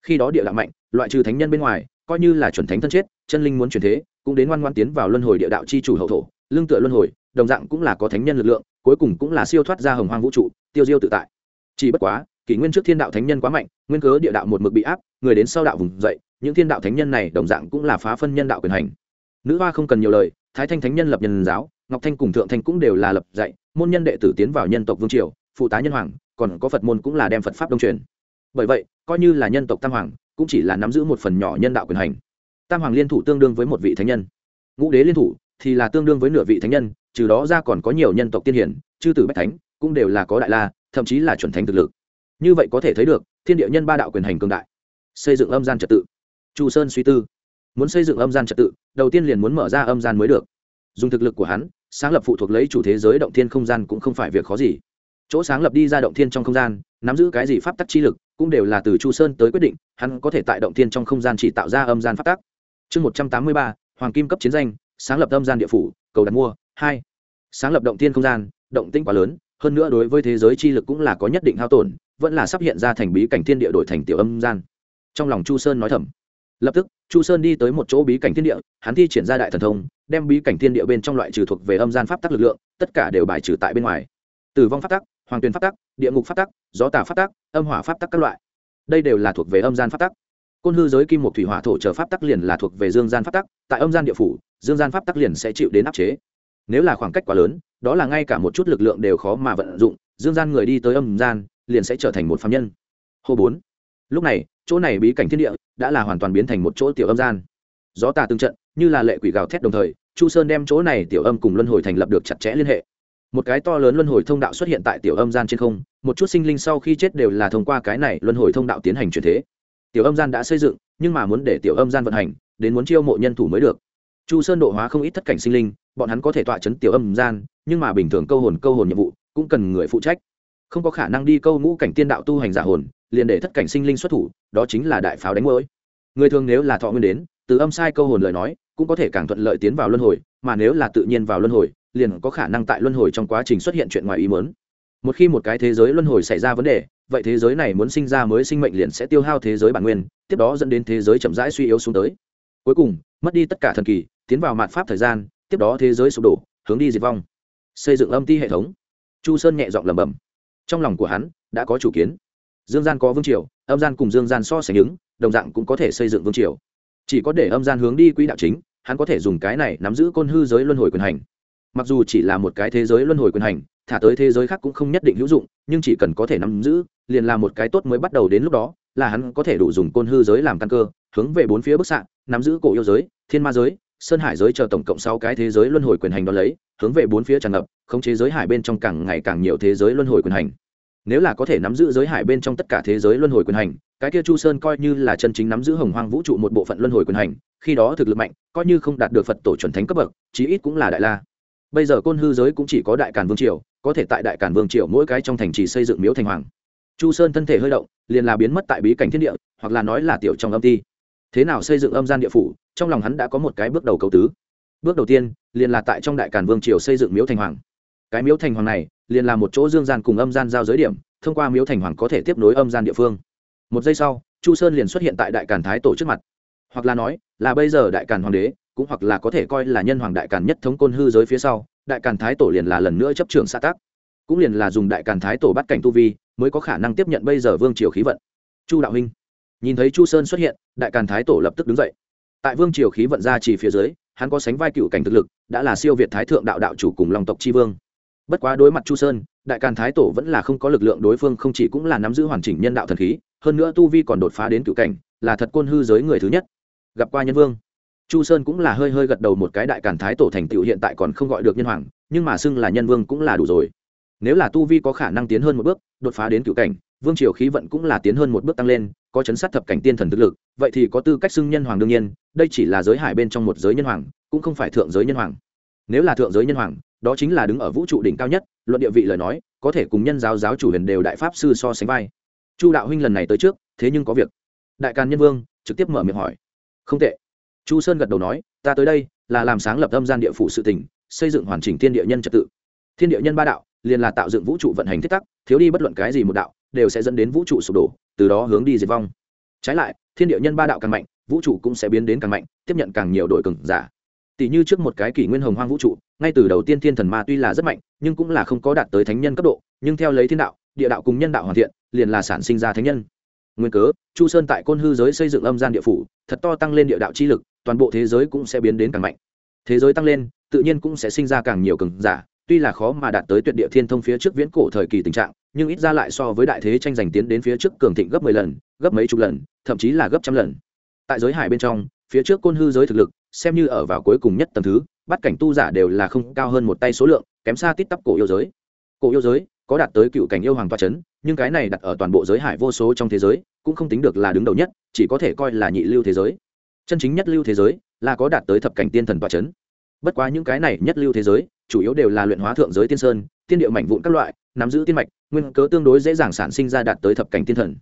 Khi đó địa đạo mạnh, loại trừ thánh nhân bên ngoài, coi như là chuẩn thánh thân chết, chân linh muốn chuyển thế, cũng đến ngoan ngoan tiến vào luân hồi địa đạo chi chủ hậu thổ, lương tựa luân hồi đồng dạng cũng là có thánh nhân lực lượng, cuối cùng cũng là siêu thoát ra hồng hoang vũ trụ, tiêu diêu tự tại. Chỉ bất quá, kỷ nguyên trước thiên đạo thánh nhân quá mạnh, nguyên cớ địa đạo một mực bị áp, người đến sau đạo vùng dậy, những thiên đạo thánh nhân này đồng dạng cũng là phá phân nhân đạo quyền hành. Nữ hoa không cần nhiều lời, thái thanh thánh nhân lập nhân giáo, ngọc thanh cùng thượng thanh cũng đều là lập dạy, môn nhân đệ tử tiến vào nhân tộc vương triều, phụ tá nhân hoàng, còn có phật môn cũng là đem phật pháp đông truyền. Bởi vậy, coi như là nhân tộc tam hoàng, cũng chỉ là nắm giữ một phần nhỏ nhân đạo quyền hành. Tam hoàng liên thủ tương đương với một vị thánh nhân. Ngũ đế liên thủ thì là tương đương với nửa vị thánh nhân trừ đó ra còn có nhiều nhân tộc tiên hiển, chư tử bách thánh, cũng đều là có đại la, thậm chí là chuẩn thánh thực lực. Như vậy có thể thấy được, thiên địa nhân ba đạo quyền hành cường đại. Xây dựng âm gian trật tự. Chu sơn suy tư. Muốn xây dựng âm gian trật tự, đầu tiên liền muốn mở ra âm gian mới được. Dùng thực lực của hắn, sáng lập phụ thuộc lấy chủ thế giới động thiên không gian cũng không phải việc khó gì. Chỗ sáng lập đi ra động thiên trong không gian, nắm giữ cái gì pháp tắc chi lực, cũng đều là từ chu sơn tới quyết định, hắn có thể tại động thiên trong không gian chỉ tạo ra âm gian pháp tắc. chương một trăm tám mươi ba, hoàng kim cấp chiến danh, sáng lập âm gian địa phủ, cầu đặt mua hai, sáng lập động thiên không gian, động tĩnh quá lớn, hơn nữa đối với thế giới chi lực cũng là có nhất định hao tổn, vẫn là sắp hiện ra thành bí cảnh thiên địa đổi thành tiểu âm gian. Trong lòng chu sơn nói thầm. Lập tức, chu sơn đi tới một chỗ bí cảnh thiên địa, hắn thi triển ra đại thần thông, đem bí cảnh thiên địa bên trong loại trừ thuộc về âm gian pháp tắc lực lượng, tất cả đều bài trừ tại bên ngoài. Tử vong pháp tắc, hoàng tuyền pháp tắc, địa ngục pháp tắc, gió tà pháp tắc, âm hỏa pháp tắc các loại. Đây đều là thuộc về âm gian pháp tắc. Côn hư giới kim một thủy hỏa thổ chờ pháp tắc liền là thuộc về dương gian pháp tắc, tại âm gian địa phủ, dương gian pháp tắc liền sẽ chịu đến áp chế nếu là khoảng cách quá lớn, đó là ngay cả một chút lực lượng đều khó mà vận dụng, dương gian người đi tới âm gian, liền sẽ trở thành một phạm nhân. Hô bốn. Lúc này, chỗ này bí cảnh thiên địa đã là hoàn toàn biến thành một chỗ tiểu âm gian. Gió tà tương trận, như là lệ quỷ gào thét đồng thời, chu sơn đem chỗ này tiểu âm cùng luân hồi thành lập được chặt chẽ liên hệ. Một cái to lớn luân hồi thông đạo xuất hiện tại tiểu âm gian trên không, một chút sinh linh sau khi chết đều là thông qua cái này luân hồi thông đạo tiến hành chuyển thế. Tiểu âm gian đã xây dựng, nhưng mà muốn để tiểu âm gian vận hành, đến muốn chiêu mộ nhân thủ mới được chu sơn độ hóa không ít thất cảnh sinh linh, bọn hắn có thể tọa chấn tiểu âm gian, nhưng mà bình thường câu hồn câu hồn nhiệm vụ cũng cần người phụ trách. Không có khả năng đi câu ngũ cảnh tiên đạo tu hành giả hồn, liền để thất cảnh sinh linh xuất thủ, đó chính là đại pháo đánh mỗi người thường nếu là thọ nguyên đến, từ âm sai câu hồn lời nói, cũng có thể càng thuận lợi tiến vào luân hồi, mà nếu là tự nhiên vào luân hồi, liền có khả năng tại luân hồi trong quá trình xuất hiện chuyện ngoài ý muốn. Một khi một cái thế giới luân hồi xảy ra vấn đề, vậy thế giới này muốn sinh ra mới sinh mệnh liền sẽ tiêu hao thế giới bản nguyên, tiếp đó dẫn đến thế giới chậm rãi suy yếu xuống tới cuối cùng, mất đi tất cả thần kỳ, tiến vào mạn pháp thời gian, tiếp đó thế giới sụp đổ, hướng đi diệt vong. Xây dựng âm ti hệ thống. Chu sơn nhẹ giọng lẩm bẩm. Trong lòng của hắn, đã có chủ kiến. Dương gian có vương triều, âm gian cùng dương gian so sánh ứng đồng dạng cũng có thể xây dựng vương triều. Chỉ có để âm gian hướng đi quỹ đạo chính, hắn có thể dùng cái này nắm giữ côn hư giới luân hồi quyền hành. Mặc dù chỉ là một cái thế giới luân hồi quyền hành, thả tới thế giới khác cũng không nhất định hữu dụng, nhưng chỉ cần có thể nắm giữ, liền là một cái tốt mới bắt đầu đến lúc đó, là hắn có thể đủ dùng côn hư giới làm căn cơ hướng về bốn phía bức xạ, nắm giữ cổ yêu giới, thiên ma giới, sơn hải giới chờ tổng cộng sáu cái thế giới luân hồi quyền hành đ ó lấy, hướng về bốn phía tràn ngập, khống chế giới hải bên trong càng ngày càng nhiều thế giới luân hồi quyền hành. Nếu là có thể nắm giữ giới hải bên trong tất cả thế giới luân hồi quyền hành, cái kia chu sơn coi như là chân chính nắm giữ hồng hoang vũ trụ một bộ phận luân hồi quyền hành, khi đó thực lực mạnh, coi như không đạt được phật tổ chuẩn thánh cấp bậc, chí ít cũng là đại la. Bây giờ côn hư giới cũng chỉ có đại càn vương triều, có thể tại đại càn vương triều mỗi cái trong thành trì xây dựng miếu thành hoàng. Chu sơn thân thể hơi động, liền là biến mất tại bí cảnh thiên địa, hoặc là nói là tiểu trong âm ti thế nào xây dựng âm gian địa phủ, trong lòng hắn đã có một cái bước đầu cầu tứ. Bước đầu tiên, liền là tại trong đại càn vương triều xây dựng miếu thành hoàng. Cái miếu thành hoàng này, liền là một chỗ dương gian cùng âm gian giao giới điểm, thông qua miếu thành hoàng có thể tiếp nối âm gian địa phương. Một giây sau, chu sơn liền xuất hiện tại đại càn thái tổ trước mặt. Hoặc là nói, là bây giờ đại càn hoàng đế, cũng hoặc là có thể coi là nhân hoàng đại càn nhất thống côn hư giới phía sau, đại càn thái tổ liền là lần nữa chấp trường xã tác cũng liền là dùng đại càn thái tổ bắt cảnh tu vi, mới có khả năng tiếp nhận bây giờ vương triều khí vận. Chu đạo huynh nhìn thấy chu sơn xuất hiện, đại càn thái tổ lập tức đứng dậy. Tại vương triều khí vận ra chỉ phía dưới, hắn có sánh vai cựu cảnh thực lực, đã là siêu việt thái thượng đạo đạo chủ cùng lòng tộc tri vương. Bất quá đối mặt chu sơn, đại càn thái tổ vẫn là không có lực lượng đối phương, không chỉ cũng là nắm giữ hoàn chỉnh nhân đạo thần khí, hơn nữa tu vi còn đột phá đến cựu cảnh, là thật côn hư giới người thứ nhất. Gặp qua nhân vương, chu sơn cũng là hơi hơi gật đầu một cái đại càn thái tổ thành tựu hiện tại còn không gọi được nhân hoàng, nhưng mà xưng là nhân vương cũng là đủ rồi. Nếu là tu vi có khả năng tiến hơn một bước, đột phá đến cựu cảnh, vương triều khí vận cũng là tiến hơn một bước tăng lên có chấn sát thập cảnh tiên thần thực lực, vậy thì có tư cách xưng nhân hoàng đương nhiên, đây chỉ là giới hải bên trong một giới nhân hoàng, cũng không phải thượng giới nhân hoàng. Nếu là thượng giới nhân hoàng, đó chính là đứng ở vũ trụ đỉnh cao nhất, luận địa vị lời nói, có thể cùng nhân giáo giáo chủ huyền đều đại pháp sư so sánh vai. Chu đạo huynh lần này tới trước, thế nhưng có việc. Đại càn nhân vương trực tiếp mở miệng hỏi. Không tệ. Chu sơn gật đầu nói, ta tới đây là làm sáng lập âm gian địa phủ sự tỉnh xây dựng hoàn chỉnh thiên địa nhân trật tự. Thiên địa nhân ba đạo, liền là tạo dựng vũ trụ vận hành thiết tắc, thiếu đi bất luận cái gì một đạo, đều sẽ dẫn đến vũ trụ sụp đổ từ đó hướng đi diệt vong. Trái lại, thiên địa nhân ba đạo càng mạnh, vũ trụ cũng sẽ biến đến càng mạnh, tiếp nhận càng nhiều đội cường giả. Tỷ như trước một cái kỷ nguyên hồng hoang vũ trụ, ngay từ đầu tiên thiên thần ma tuy là rất mạnh, nhưng cũng là không có đạt tới thánh nhân cấp độ, nhưng theo lấy thiên đạo, địa đạo cùng nhân đạo hoàn thiện, liền là sản sinh ra thánh nhân. Nguyên cớ, chu sơn tại côn hư giới xây dựng âm gian địa phủ, thật to tăng lên địa đạo chi lực, toàn bộ thế giới cũng sẽ biến đến càng mạnh. Thế giới tăng lên, tự nhiên cũng sẽ sinh ra càng nhiều cường giả tuy là khó mà đạt tới tuyệt địa thiên thông phía trước viễn cổ thời kỳ tình trạng, nhưng ít ra lại so với đại thế tranh giành tiến đến phía trước cường thịnh gấp mười lần, gấp mấy chục lần, thậm chí là gấp trăm lần. Tại giới hải bên trong, phía trước côn hư giới thực lực, xem như ở vào cuối cùng nhất tầng thứ, bắt cảnh tu giả đều là không cao hơn một tay số lượng, kém xa tít tắp cổ yêu giới. Cổ yêu giới có đạt tới cựu cảnh yêu hoàng toa c h ấ n nhưng cái này đặt ở toàn bộ giới hải vô số trong thế giới, cũng không tính được là đứng đầu nhất, chỉ có thể coi là nhị lưu thế giới. Chân chính nhất lưu thế giới là có đạt tới thập cảnh tiên thần toa c h ấ n bất quá những cái này nhất lưu thế giới, chủ yếu đều là luyện hóa thượng giới tiên sơn, tiên điệu mảnh vụn các loại, nắm giữ tiên mạch, nguyên cớ tương đối dễ dàng sản sinh ra đạt tới thập cảnh tiên thần.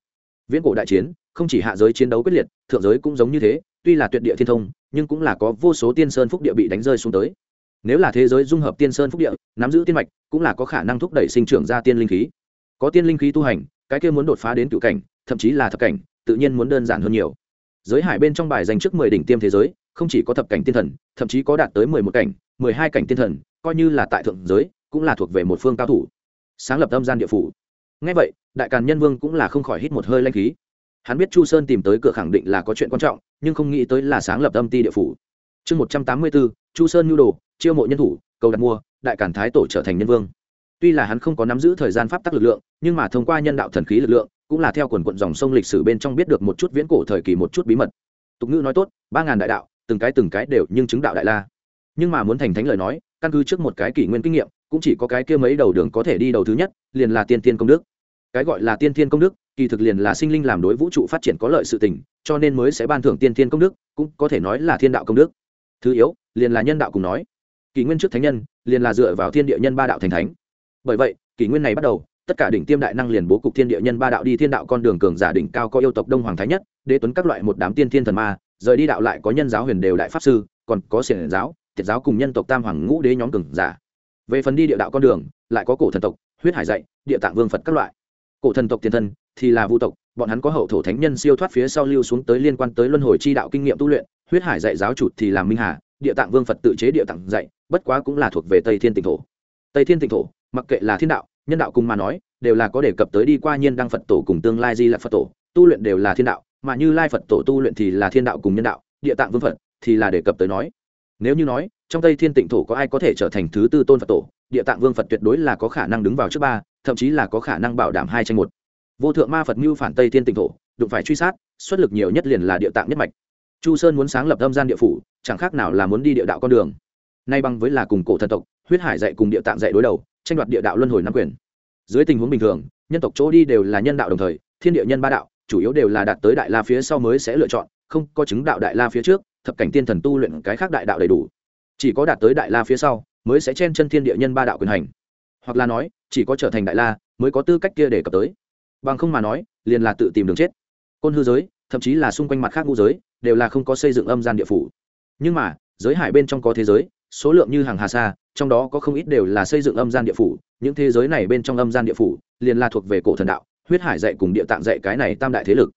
Viễn cổ đại chiến, không chỉ hạ giới chiến đấu quyết liệt, thượng giới cũng giống như thế, tuy là tuyệt địa thiên thông, nhưng cũng là có vô số tiên sơn phúc địa bị đánh rơi xuống tới. Nếu là thế giới dung hợp tiên sơn phúc địa, nắm giữ tiên mạch, cũng là có khả năng thúc đẩy sinh trưởng ra tiên linh khí. Có tiên linh khí tu hành, cái kia muốn đột phá đến cựu cảnh, thậm chí là thập cảnh, tự nhiên muốn đơn giản hơn nhiều. Giới hải bên trong bài dành trước mười đỉnh tiêm thế giới không chỉ có thập cảnh tiên thần, thậm chí có đạt tới mười một cảnh, mười hai cảnh tiên thần, coi như là tại thượng giới, cũng là thuộc về một phương cao thủ. Sáng lập âm gian địa phủ. Ngay vậy, đại càn nhân vương cũng là không khỏi hít một hơi lanh khí. Hắn biết chu sơn tìm tới cửa khẳng định là có chuyện quan trọng, nhưng không nghĩ tới là sáng lập âm ti địa phủ. Chương một trăm tám mươi bốn, chu sơn nhu đồ, chiêu mộ nhân thủ, cầu đặt mua, đại càn thái tổ trở thành nhân vương. Tuy là hắn không có nắm giữ thời gian pháp tắc lực lượng, nhưng mà thông qua nhân đạo thần khí lực lượng, cũng là theo quần quận dòng sông lịch sử bên trong biết được một chút viễn cổ thời kỳ một chút bí mật. Tục ngữ nói tốt, ba ngàn đại đạo từng cái từng cái đều nhưng chứng đạo đại la. Nhưng mà muốn thành thánh lời nói, căn cứ trước một cái kỷ nguyên kinh nghiệm, cũng chỉ có cái kia mấy đầu đường có thể đi đầu thứ nhất, liền là tiên tiên công đức. Cái gọi là tiên tiên công đức, kỳ thực liền là sinh linh làm đối vũ trụ phát triển có lợi sự tình, cho nên mới sẽ ban thưởng tiên tiên công đức, cũng có thể nói là thiên đạo công đức. Thứ yếu, liền là nhân đạo cùng nói. Kỷ nguyên trước thánh nhân, liền là dựa vào thiên địa nhân ba đạo thành thánh. Bởi vậy, kỷ nguyên này bắt đầu, tất cả đỉnh tiêm đại năng liền bố cục thiên địa nhân ba đạo đi thiên đạo con đường cường giả đỉnh cao có yêu tộc đông hoàng thái nhất, đế tuấn các loại một đám tiên thiên thần ma rời đi đạo lại có nhân giáo huyền đều đại pháp sư, còn có xiển giáo tiệt giáo cùng nhân tộc tam hoàng ngũ đế nhóm cường giả. Về phần đi địa đạo con đường, lại có cổ thần tộc, huyết hải dạy, địa tạng vương phật các loại. Cổ thần tộc tiền thân thì là vu tộc, bọn hắn có hậu thổ thánh nhân siêu thoát phía sau lưu xuống tới liên quan tới luân hồi chi đạo kinh nghiệm tu luyện, huyết hải dạy giáo chủ thì là minh hà, địa tạng vương phật tự chế địa tạng dạy, bất quá cũng là thuộc về tây thiên tịnh thổ. Tây thiên tịnh thổ, mặc kệ là thiên đạo, nhân đạo cùng mà nói, đều là có đề cập tới đi qua nhiên đăng phật tổ cùng tương lai di lạc phật tổ, tu luyện đều là thiên đạo mà như lai phật tổ tu luyện thì là thiên đạo cùng nhân đạo địa tạng vương phật thì là đề cập tới nói nếu như nói trong tây thiên tịnh thổ có ai có thể trở thành thứ tư tôn phật tổ địa tạng vương phật tuyệt đối là có khả năng đứng vào trước ba thậm chí là có khả năng bảo đảm hai tranh một vô thượng ma phật mưu phản tây thiên tịnh thổ đụng phải truy sát xuất lực nhiều nhất liền là địa tạng nhất mạch chu sơn muốn sáng lập âm gian địa phủ chẳng khác nào là muốn đi địa đạo con đường nay bằng với là cùng cổ thần tộc huyết hải dạy cùng địa tạng dạy đối đầu tranh đoạt địa đạo luân hồi nắm quyền dưới tình huống bình thường nhân tộc chỗ đi đều là nhân đạo đồng thời thiên địa nhân ba đạo chủ yếu đều là đạt tới đại la phía sau mới sẽ lựa chọn, không có chứng đạo đại la phía trước, thập cảnh tiên thần tu luyện cái khác đại đạo đầy đủ. Chỉ có đạt tới đại la phía sau mới sẽ chen chân thiên địa nhân ba đạo quyền hành. Hoặc là nói, chỉ có trở thành đại la mới có tư cách kia để cập tới. Bằng không mà nói, liền là tự tìm đường chết. Côn hư giới, thậm chí là xung quanh mặt khác ngũ giới, đều là không có xây dựng âm gian địa phủ. Nhưng mà, giới hải bên trong có thế giới, số lượng như hàng hà sa, trong đó có không ít đều là xây dựng âm gian địa phủ, những thế giới này bên trong âm gian địa phủ liền là thuộc về cổ thần đạo huyết hải dạy cùng địa tạng dạy cái này tam đại thế lực.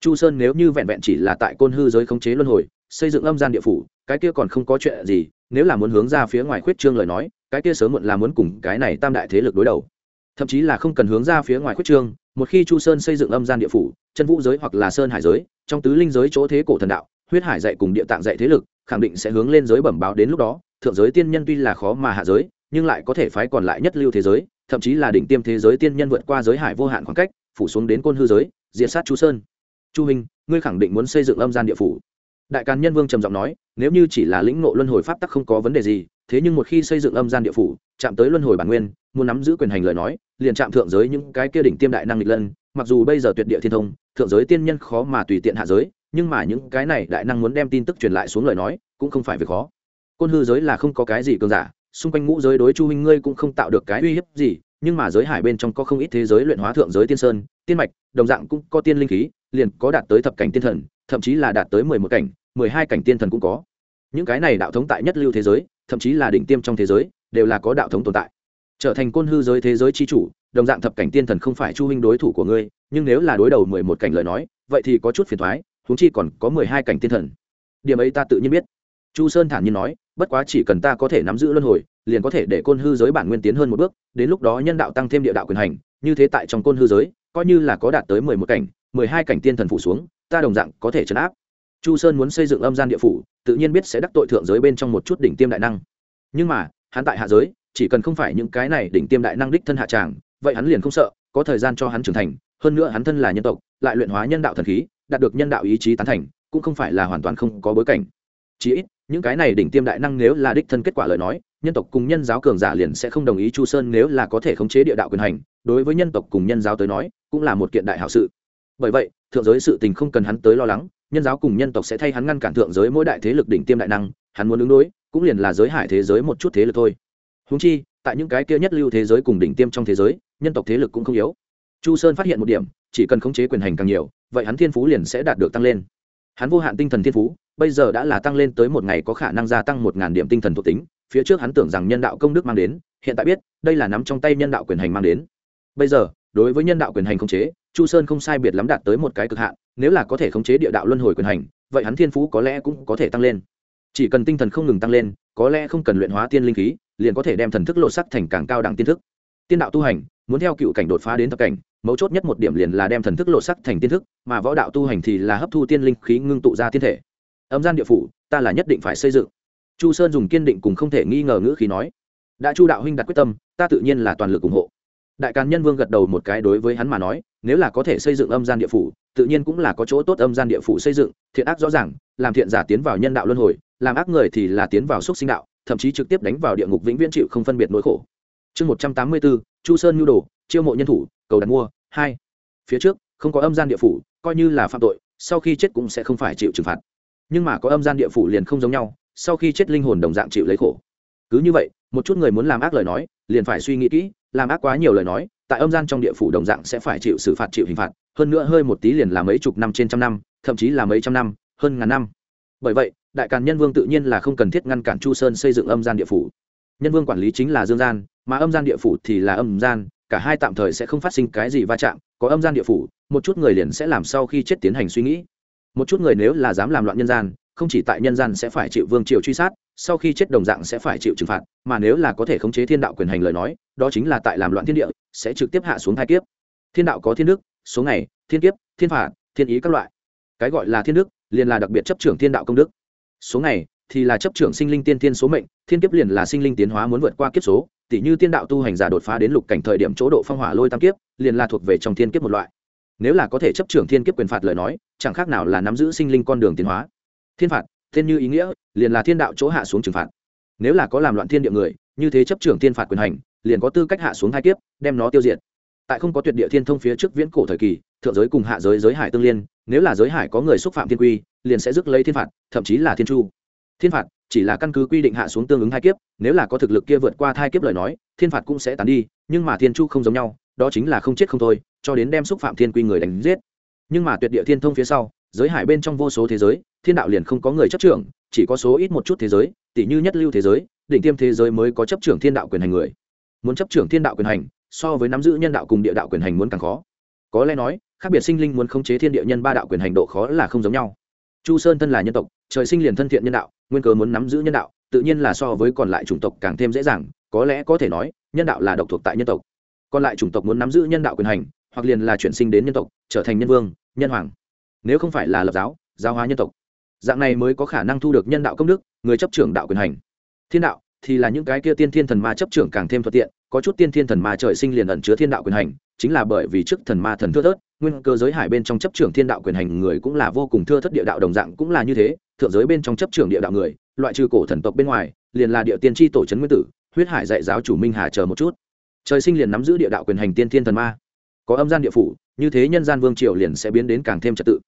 Chu sơn nếu như vẹn vẹn chỉ là tại côn hư giới khống chế luân hồi, xây dựng âm gian địa phủ, cái kia còn không có chuyện gì, nếu là muốn hướng ra phía ngoài khuyết trương lời nói, cái kia sớm muộn là muốn cùng cái này tam đại thế lực đối đầu. Thậm chí là không cần hướng ra phía ngoài khuyết trương, một khi chu sơn xây dựng âm gian địa phủ, chân vũ giới hoặc là sơn hải giới, trong tứ linh giới chỗ thế cổ thần đạo, huyết hải dạy cùng địa tạng dạy thế lực, khẳng định sẽ hướng lên giới bẩm báo đến lúc đó, thượng giới tiên nhân tuy là khó mà hạ giới, nhưng lại có thể phái còn lại nhất lưu thế giới thậm chí là đỉnh tiêm thế giới tiên nhân vượt qua giới hải vô hạn khoảng cách, phủ xuống đến côn hư giới, diệt sát chu sơn. Chu hình, ngươi khẳng định muốn xây dựng âm gian địa phủ. Đại càn nhân vương trầm giọng nói, nếu như chỉ là lĩnh ngộ luân hồi pháp tắc không có vấn đề gì, thế nhưng một khi xây dựng âm gian địa phủ, chạm tới luân hồi bản nguyên, muốn nắm giữ quyền hành lời nói, liền chạm thượng giới những cái kia đỉnh tiêm đại năng lịch lân, mặc dù bây giờ tuyệt địa thiên thông, thượng giới tiên nhân khó mà tùy tiện hạ giới, nhưng mà những cái này đại năng muốn đem tin tức truyền lại xuống lời nói, cũng không phải việc khó. Côn hư giới là không có cái gì cường giả xung quanh ngũ giới đối chu huynh ngươi cũng không tạo được cái uy hiếp gì, nhưng mà giới hải bên trong có không ít thế giới luyện hóa thượng giới tiên sơn, tiên mạch, đồng dạng cũng có tiên linh khí, liền có đạt tới thập cảnh tiên thần, thậm chí là đạt tới mười một cảnh, mười hai cảnh tiên thần cũng có. Những cái này đạo thống tại nhất lưu thế giới, thậm chí là đỉnh tiêm trong thế giới, đều là có đạo thống tồn tại. Trở thành côn hư giới thế giới chi chủ, đồng dạng thập cảnh tiên thần không phải chu huynh đối thủ của ngươi, nhưng nếu là đối đầu mười một cảnh lời nói, vậy thì có chút phiền thoái, huống chi còn có mười hai cảnh tiên thần. Điểm ấy ta tự nhiên biết chu sơn thản nhiên nói, bất quá chỉ cần ta có thể nắm giữ luân hồi, liền có thể để côn hư giới bản nguyên tiến hơn một bước, đến lúc đó nhân đạo tăng thêm địa đạo quyền hành, như thế tại trong côn hư giới, coi như là có đạt tới mười một cảnh, mười hai cảnh tiên thần phủ xuống, ta đồng dạng có thể chấn áp. Chu sơn muốn xây dựng âm gian địa phủ, tự nhiên biết sẽ đắc tội thượng giới bên trong một chút đỉnh tiêm đại năng. Nhưng mà, hắn tại hạ giới, chỉ cần không phải những cái này đỉnh tiêm đại năng đích thân hạ tràng, vậy hắn liền không sợ, có thời gian cho hắn trưởng thành, hơn nữa hắn thân là nhân tộc, lại luyện hóa nhân đạo thần khí, đạt được nhân đạo ý chí tán thành, cũng không phải là hoàn toàn không có bối cảnh. Chí ít những cái này đỉnh tiêm đại năng nếu là đích thân kết quả lời nói, nhân tộc cùng nhân giáo cường giả liền sẽ không đồng ý chu sơn nếu là có thể khống chế địa đạo quyền hành, đối với nhân tộc cùng nhân giáo tới nói, cũng là một kiện đại hảo sự. Bởi vậy, thượng giới sự tình không cần hắn tới lo lắng, nhân giáo cùng nhân tộc sẽ thay hắn ngăn cản thượng giới mỗi đại thế lực đỉnh tiêm đại năng, hắn muốn ứng đối, cũng liền là giới hải thế giới một chút thế lực thôi. Húng chi, tại những cái kia nhất lưu thế giới cùng đỉnh tiêm trong thế giới, nhân tộc thế lực cũng không yếu. Chu sơn phát hiện một điểm, chỉ cần khống chế quyền hành càng nhiều, vậy hắn thiên phú liền sẽ đạt được tăng lên. Hắn vô hạn tinh thần thiên phú bây giờ đã là tăng lên tới một ngày có khả năng gia tăng một ngàn điểm tinh thần thuộc tính, phía trước hắn tưởng rằng nhân đạo công đức mang đến, hiện tại biết, đây là nắm trong tay nhân đạo quyền hành mang đến. Bây giờ, đối với nhân đạo quyền hành khống chế, chu sơn không sai biệt lắm đạt tới một cái cực hạn, nếu là có thể khống chế địa đạo luân hồi quyền hành, vậy hắn thiên phú có lẽ cũng có thể tăng lên. Chỉ cần tinh thần không ngừng tăng lên, có lẽ không cần luyện hóa tiên linh khí, liền có thể đem thần thức lộ sắc thành càng cao đẳng tiên thức. Tiên đạo tu hành, muốn theo cựu cảnh đột phá đến thập cảnh, mấu chốt nhất một điểm liền là đem thần thức lộ sắc thành tiên thức, mà võ đạo tu hành thì là hấp thu tiên linh khí ngưng tụ ra tiên thể âm gian địa phủ, ta là nhất định phải xây dựng. Chu sơn dùng kiên định cùng không thể nghi ngờ ngữ khí nói, đã chu đạo huynh đặt quyết tâm, ta tự nhiên là toàn lực ủng hộ. Đại càn nhân vương gật đầu một cái đối với hắn mà nói, nếu là có thể xây dựng âm gian địa phủ, tự nhiên cũng là có chỗ tốt âm gian địa phủ xây dựng, thiện ác rõ ràng, làm thiện giả tiến vào nhân đạo luân hồi, làm ác người thì là tiến vào xúc sinh đạo, thậm chí trực tiếp đánh vào địa ngục vĩnh viễn chịu không phân biệt nỗi khổ. Chương một trăm tám mươi bốn, chu sơn nhu đồ, chiêu mộ nhân thủ, cầu đặt mua, hai. Phía trước, không có âm gian địa phủ, coi như là phạm tội, sau khi chết cũng sẽ không phải chịu trừng phạt nhưng mà có âm gian địa phủ liền không giống nhau, sau khi chết linh hồn đồng dạng chịu lấy khổ. Cứ như vậy, một chút người muốn làm ác lời nói, liền phải suy nghĩ kỹ, làm ác quá nhiều lời nói, tại âm gian trong địa phủ đồng dạng sẽ phải chịu xử phạt, chịu hình phạt, hơn nữa hơi một tí liền là mấy chục năm trên trăm năm, thậm chí là mấy trăm năm, hơn ngàn năm. Bởi vậy, đại càn nhân vương tự nhiên là không cần thiết ngăn cản chu sơn xây dựng âm gian địa phủ. Nhân vương quản lý chính là dương gian, mà âm gian địa phủ thì là âm gian, cả hai tạm thời sẽ không phát sinh cái gì va chạm, có âm gian địa phủ, một chút người liền sẽ làm sau khi chết tiến hành suy nghĩ một chút người nếu là dám làm loạn nhân gian, không chỉ tại nhân gian sẽ phải chịu vương triều truy sát, sau khi chết đồng dạng sẽ phải chịu trừng phạt, mà nếu là có thể khống chế thiên đạo quyền hành lời nói, đó chính là tại làm loạn thiên địa, sẽ trực tiếp hạ xuống hai kiếp. Thiên đạo có thiên đức, số ngày, thiên kiếp, thiên phạt, thiên ý các loại. Cái gọi là thiên đức, liền là đặc biệt chấp trưởng thiên đạo công đức. Số ngày, thì là chấp trưởng sinh linh tiên thiên số mệnh, thiên kiếp liền là sinh linh tiến hóa muốn vượt qua kiếp số tỷ như tiên đạo tu hành giả đột phá đến lục cảnh thời điểm chỗ độ phong hỏa lôi tam kiếp, liền là thuộc về trong thiên kiếp một loại nếu là có thể chấp trưởng thiên kiếp quyền phạt lời nói, chẳng khác nào là nắm giữ sinh linh con đường tiến hóa. Thiên phạt tên như ý nghĩa, liền là thiên đạo chỗ hạ xuống trừng phạt. Nếu là có làm loạn thiên địa người, như thế chấp trưởng thiên phạt quyền hành, liền có tư cách hạ xuống hai kiếp, đem nó tiêu diệt. Tại không có tuyệt địa thiên thông phía trước viễn cổ thời kỳ, thượng giới cùng hạ giới giới hải tương liên, nếu là giới hải có người xúc phạm thiên quy, liền sẽ rước lấy thiên phạt, thậm chí là thiên chu. Thiên phạt, chỉ là căn cứ quy định hạ xuống tương ứng hai kiếp, nếu là có thực lực kia vượt qua hai kiếp lời nói, thiên phạt cũng sẽ tán đi, nhưng mà thiên chu không giống nhau, đó chính là không chết không thôi cho đến đem xúc phạm thiên quy người đánh giết. Nhưng mà tuyệt địa thiên thông phía sau, giới hải bên trong vô số thế giới, thiên đạo liền không có người chấp trưởng, chỉ có số ít một chút thế giới tỷ như nhất lưu thế giới định tiêm thế giới mới có chấp trưởng thiên đạo quyền hành người. Muốn chấp trưởng thiên đạo quyền hành, so với nắm giữ nhân đạo cùng địa đạo quyền hành muốn càng khó. Có lẽ nói, khác biệt sinh linh muốn khống chế thiên địa nhân ba đạo quyền hành độ khó là không giống nhau. Chu sơn thân là nhân tộc, trời sinh liền thân thiện nhân đạo, nguyên cớ muốn nắm giữ nhân đạo, tự nhiên là so với còn lại chủng tộc càng thêm dễ dàng, có lẽ có thể nói, nhân đạo là độc thuộc tại nhân tộc. Còn lại chủng tộc muốn nắm giữ nhân đạo quyền hành hoặc liền là chuyển sinh đến nhân tộc, trở thành nhân vương, nhân hoàng. Nếu không phải là lập giáo giáo hóa nhân tộc. Dạng này mới có khả năng thu được nhân đạo công đức, người chấp trưởng đạo quyền hành. Thiên đạo thì là những cái kia tiên thiên thần ma chấp trưởng càng thêm thuận tiện, có chút tiên thiên thần ma trời sinh liền ẩn chứa thiên đạo quyền hành, chính là bởi vì trước thần ma thần thưa thớt, nguyên cơ giới hải bên trong chấp trưởng thiên đạo quyền hành người cũng là vô cùng thưa thất địa đạo đồng dạng cũng là như thế, thượng giới bên trong chấp trưởng địa đạo người, loại trừ cổ thần tộc bên ngoài, liền là địa tiên tri tổ trấn nguyên tử, huyết hải dạy giáo chủ minh hà chờ một chút. Trời sinh liền nắm giữ địa đạo quyền hành tiên thiên thần ma có âm gian địa phủ, như thế nhân gian vương triều liền sẽ biến đến càng thêm trật tự.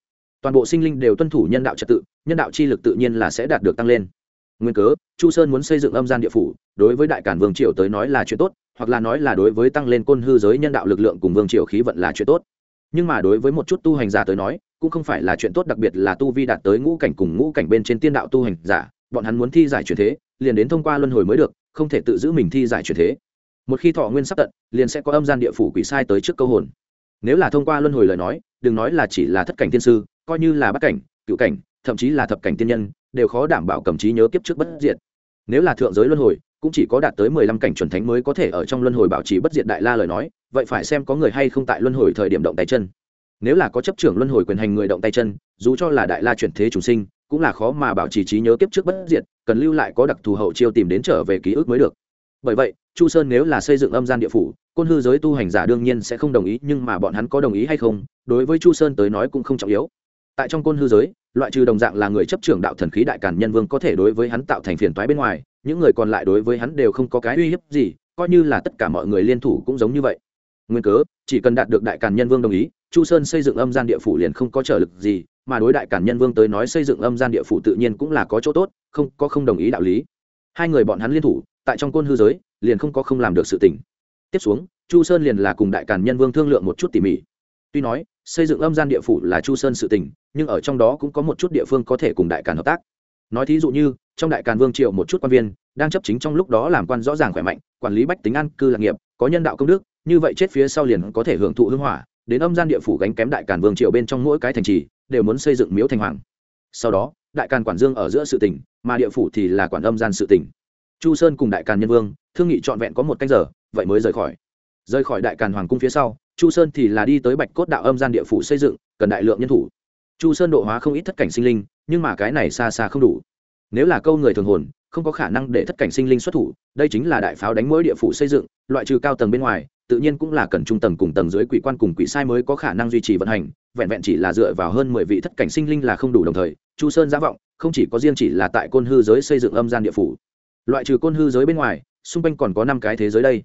Toàn bộ sinh linh đều tuân thủ nhân đạo trật tự, nhân đạo chi lực tự nhiên là sẽ đạt được tăng lên. Nguyên cớ, chu sơn muốn xây dựng âm gian địa phủ, đối với đại cản vương triều tới nói là chuyện tốt, hoặc là nói là đối với tăng lên côn hư giới nhân đạo lực lượng cùng vương triều khí vận là chuyện tốt. Nhưng mà đối với một chút tu hành giả tới nói, cũng không phải là chuyện tốt, đặc biệt là tu vi đạt tới ngũ cảnh cùng ngũ cảnh bên trên tiên đạo tu hành giả, bọn hắn muốn thi giải chuyển thế, liền đến thông qua luân hồi mới được, không thể tự giữ mình thi giải chuyển thế một khi thọ nguyên sắp tận, liền sẽ có âm gian địa phủ quỷ sai tới trước câu hồn. Nếu là thông qua luân hồi lời nói, đừng nói là chỉ là thất cảnh tiên sư, coi như là bắt cảnh, cựu cảnh, thậm chí là thập cảnh tiên nhân, đều khó đảm bảo cầm trí nhớ kiếp trước bất diệt. Nếu là thượng giới luân hồi, cũng chỉ có đạt tới mười lăm cảnh chuẩn thánh mới có thể ở trong luân hồi bảo trì bất diệt đại la lời nói, vậy phải xem có người hay không tại luân hồi thời điểm động tay chân. Nếu là có chấp trưởng luân hồi quyền hành người động tay chân, dù cho là đại la chuyển thế chủ sinh, cũng là khó mà bảo trì trí nhớ kiếp trước bất diệt, cần lưu lại có đặc thù hậu chiêu tìm đến trở về ký ức mới được. Bởi vậy chu sơn nếu là xây dựng âm gian địa phủ, côn hư giới tu hành giả đương nhiên sẽ không đồng ý, nhưng mà bọn hắn có đồng ý hay không, đối với chu sơn tới nói cũng không trọng yếu. Tại trong côn hư giới, loại trừ đồng dạng là người chấp trưởng đạo thần khí đại cản nhân vương có thể đối với hắn tạo thành phiền toái bên ngoài, những người còn lại đối với hắn đều không có cái uy hiếp gì, coi như là tất cả mọi người liên thủ cũng giống như vậy. Nguyên cớ, chỉ cần đạt được đại cản nhân vương đồng ý, chu sơn xây dựng âm gian địa phủ liền không có trở lực gì, mà đối đại cản nhân vương tới nói xây dựng âm gian địa phủ tự nhiên cũng là có chỗ tốt, không, có không đồng ý đạo lý. Hai người bọn hắn liên thủ, tại trong côn hư giới liền không có không làm được sự tình. Tiếp xuống, chu sơn liền là cùng đại Càn nhân vương thương lượng một chút tỉ mỉ. Tuy nói, xây dựng âm gian địa phủ là chu sơn sự tình, nhưng ở trong đó cũng có một chút địa phương có thể cùng đại càn hợp tác. Nói thí dụ như, trong đại càn vương triều một chút quan viên, đang chấp chính trong lúc đó làm quan rõ ràng khỏe mạnh, quản lý bách tính an cư lạc nghiệp, có nhân đạo công đức, như vậy chết phía sau liền có thể hưởng thụ hưng hỏa, đến âm gian địa phủ gánh kém đại càn vương triều bên trong mỗi cái thành trì, đều muốn xây dựng miếu thành hoàng. Sau đó, đại càn quản dương ở giữa sự tỉnh mà địa phủ thì là quản âm gian sự tỉnh chu sơn cùng đại càn nhân vương, thương nghị trọn vẹn có một canh giờ, vậy mới rời khỏi. Rời khỏi đại càn hoàng cung phía sau, chu sơn thì là đi tới bạch cốt đạo âm gian địa phủ xây dựng, cần đại lượng nhân thủ. Chu sơn độ hóa không ít thất cảnh sinh linh, nhưng mà cái này xa xa không đủ. Nếu là câu người thường hồn, không có khả năng để thất cảnh sinh linh xuất thủ, đây chính là đại pháo đánh mỗi địa phủ xây dựng, loại trừ cao tầng bên ngoài, tự nhiên cũng là cần trung tầng cùng tầng dưới quỷ quan cùng quỷ sai mới có khả năng duy trì vận hành, vẹn vẹn chỉ là dựa vào hơn mười vị thất cảnh sinh linh là không đủ đồng thời, chu sơn giả vọng, không chỉ có riêng chỉ là tại côn hư giới xây dựng âm gian địa phủ loại trừ côn hư giới bên ngoài, xung quanh còn có năm cái thế giới đây.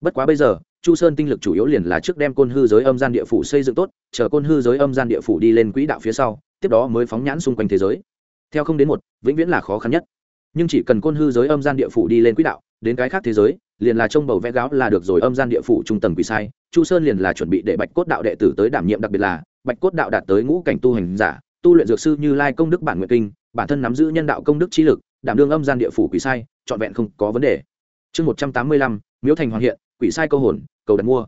Bất quá bây giờ, chu sơn tinh lực chủ yếu liền là trước đem côn hư giới âm gian địa phủ xây dựng tốt, chờ côn hư giới âm gian địa phủ đi lên quỹ đạo phía sau, tiếp đó mới phóng nhãn xung quanh thế giới. Theo không đến một, vĩnh viễn là khó khăn nhất. Nhưng chỉ cần côn hư giới âm gian địa phủ đi lên quỹ đạo, đến cái khác thế giới, liền là trông bầu vẽ gáo là được rồi âm gian địa phủ trung tầng quỷ sai, chu sơn liền là chuẩn bị để bạch cốt đạo đệ tử tới đảm nhiệm đặc biệt là, bạch cốt đạo đạt tới ngũ cảnh tu hành giả, tu luyện dược sư như lai công đức bản nguyện kinh, bản thân nắm giữ nhân đạo công đức trí lực, đảm đương âm gian địa phủ quỷ sai trọn vẹn không có vấn đề. Chương một trăm tám mươi lăm, miếu thành hoàng hiện, quỷ sai câu hồn, cầu đặt mua.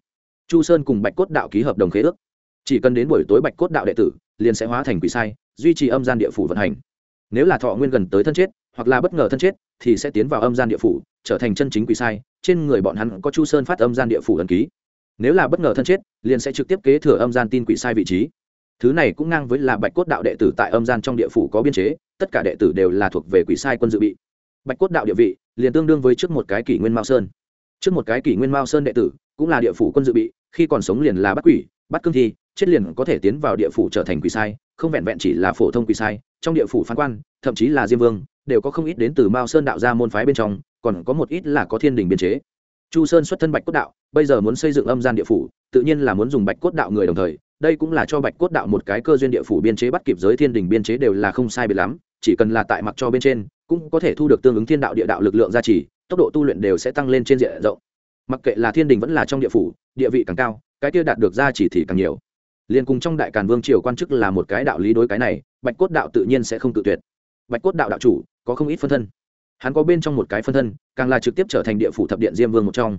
Chu sơn cùng bạch cốt đạo ký hợp đồng khế ước. Chỉ cần đến buổi tối bạch cốt đạo đệ tử, liền sẽ hóa thành quỷ sai, duy trì âm gian địa phủ vận hành. Nếu là thọ nguyên gần tới thân chết, hoặc là bất ngờ thân chết, thì sẽ tiến vào âm gian địa phủ, trở thành chân chính quỷ sai, trên người bọn hắn có chu sơn phát âm gian địa phủ ẩn ký. Nếu là bất ngờ thân chết, liền sẽ trực tiếp kế thừa âm gian tin quỷ sai vị trí. Thứ này cũng ngang với là bạch cốt đạo đệ tử tại âm gian trong địa phủ có biên chế, tất cả đệ tử đều là thuộc về quỷ sai quân dự bị bạch cốt đạo địa vị, liền tương đương với trước một cái kỷ nguyên mao sơn. Trước một cái kỷ nguyên mao sơn đệ tử, cũng là địa phủ quân dự bị, khi còn sống liền là bắt quỷ, bắt cương thi, chết liền có thể tiến vào địa phủ trở thành quỷ sai, không vẹn vẹn chỉ là phổ thông quỷ sai, trong địa phủ phán quan, thậm chí là diêm vương, đều có không ít đến từ mao sơn đạo gia môn phái bên trong, còn có một ít là có thiên đình biên chế. Chu sơn xuất thân bạch cốt đạo, bây giờ muốn xây dựng âm gian địa phủ, tự nhiên là muốn dùng bạch cốt đạo người đồng thời, đây cũng là cho bạch cốt đạo một cái cơ duyên địa phủ biên chế bắt kịp giới thiên đình biên chế đều là không sai biệt lắm, chỉ cần là tại mặc cho bên trên cũng có thể thu được tương ứng thiên đạo địa đạo lực lượng gia trì, tốc độ tu luyện đều sẽ tăng lên trên diện rộng. Mặc kệ là thiên đình vẫn là trong địa phủ, địa vị càng cao, cái kia đạt được gia trì thì càng nhiều. Liên cùng trong đại càn vương triều quan chức là một cái đạo lý đối cái này, bạch cốt đạo tự nhiên sẽ không tự tuyệt. Bạch cốt đạo đạo chủ, có không ít phân thân. Hắn có bên trong một cái phân thân, càng là trực tiếp trở thành địa phủ thập điện diêm vương một trong.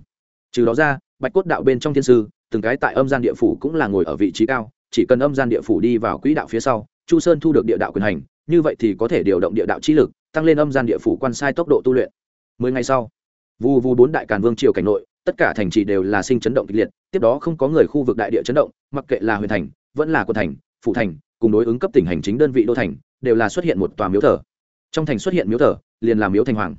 Trừ đó ra, bạch cốt đạo bên trong thiên sư, từng cái tại âm gian địa phủ cũng là ngồi ở vị trí cao, chỉ cần âm gian địa phủ đi vào quỹ đạo phía sau, chu sơn thu được địa đạo quyền hành, như vậy thì có thể điều động địa đạo trí lực tăng lên âm gian địa phủ quan sai tốc độ tu luyện. Mười ngày sau, vù vù bốn đại càn vương triều cảnh nội, tất cả thành trì đều là sinh chấn động kịch liệt, tiếp đó không có người khu vực đại địa chấn động, mặc kệ là huyện thành, vẫn là quận thành, phủ thành, cùng đối ứng cấp tỉnh hành chính đơn vị đô thành, đều là xuất hiện một tòa miếu thờ. Trong thành xuất hiện miếu thờ, liền làm miếu thành hoàng.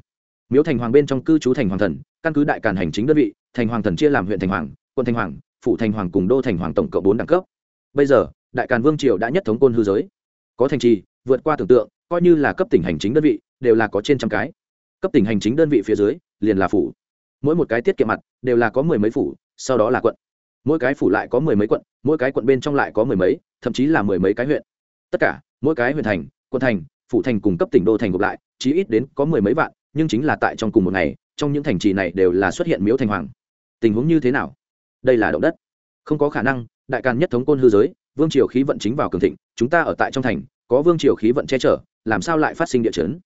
Miếu thành hoàng bên trong cư trú thành hoàng thần, căn cứ đại càn hành chính đơn vị, thành hoàng thần chia làm huyện thành hoàng, quận thành hoàng, phủ thành hoàng cùng đô thành hoàng tổng cộng bốn đẳng cấp. Bây giờ, đại càn vương triều đã nhất thống côn hư giới. Có thành trì, vượt qua tưởng tượng coi như là cấp tỉnh hành chính đơn vị, đều là có trên trăm cái. Cấp tỉnh hành chính đơn vị phía dưới, liền là phủ. Mỗi một cái tiết kiệm mặt, đều là có mười mấy phủ, sau đó là quận. Mỗi cái phủ lại có mười mấy quận, mỗi cái quận bên trong lại có mười mấy, thậm chí là mười mấy cái huyện. Tất cả, mỗi cái huyện thành, quận thành, phủ thành cùng cấp tỉnh đô thành gộp lại, chí ít đến có mười mấy vạn, nhưng chính là tại trong cùng một ngày, trong những thành trì này đều là xuất hiện miếu thành hoàng. Tình huống như thế nào? Đây là động đất. Không có khả năng, đại càn nhất thống côn hư giới, vương triều khí vận chính vào cường thịnh, chúng ta ở tại trong thành, có vương triều khí vận che chở làm sao lại phát sinh địa chấn?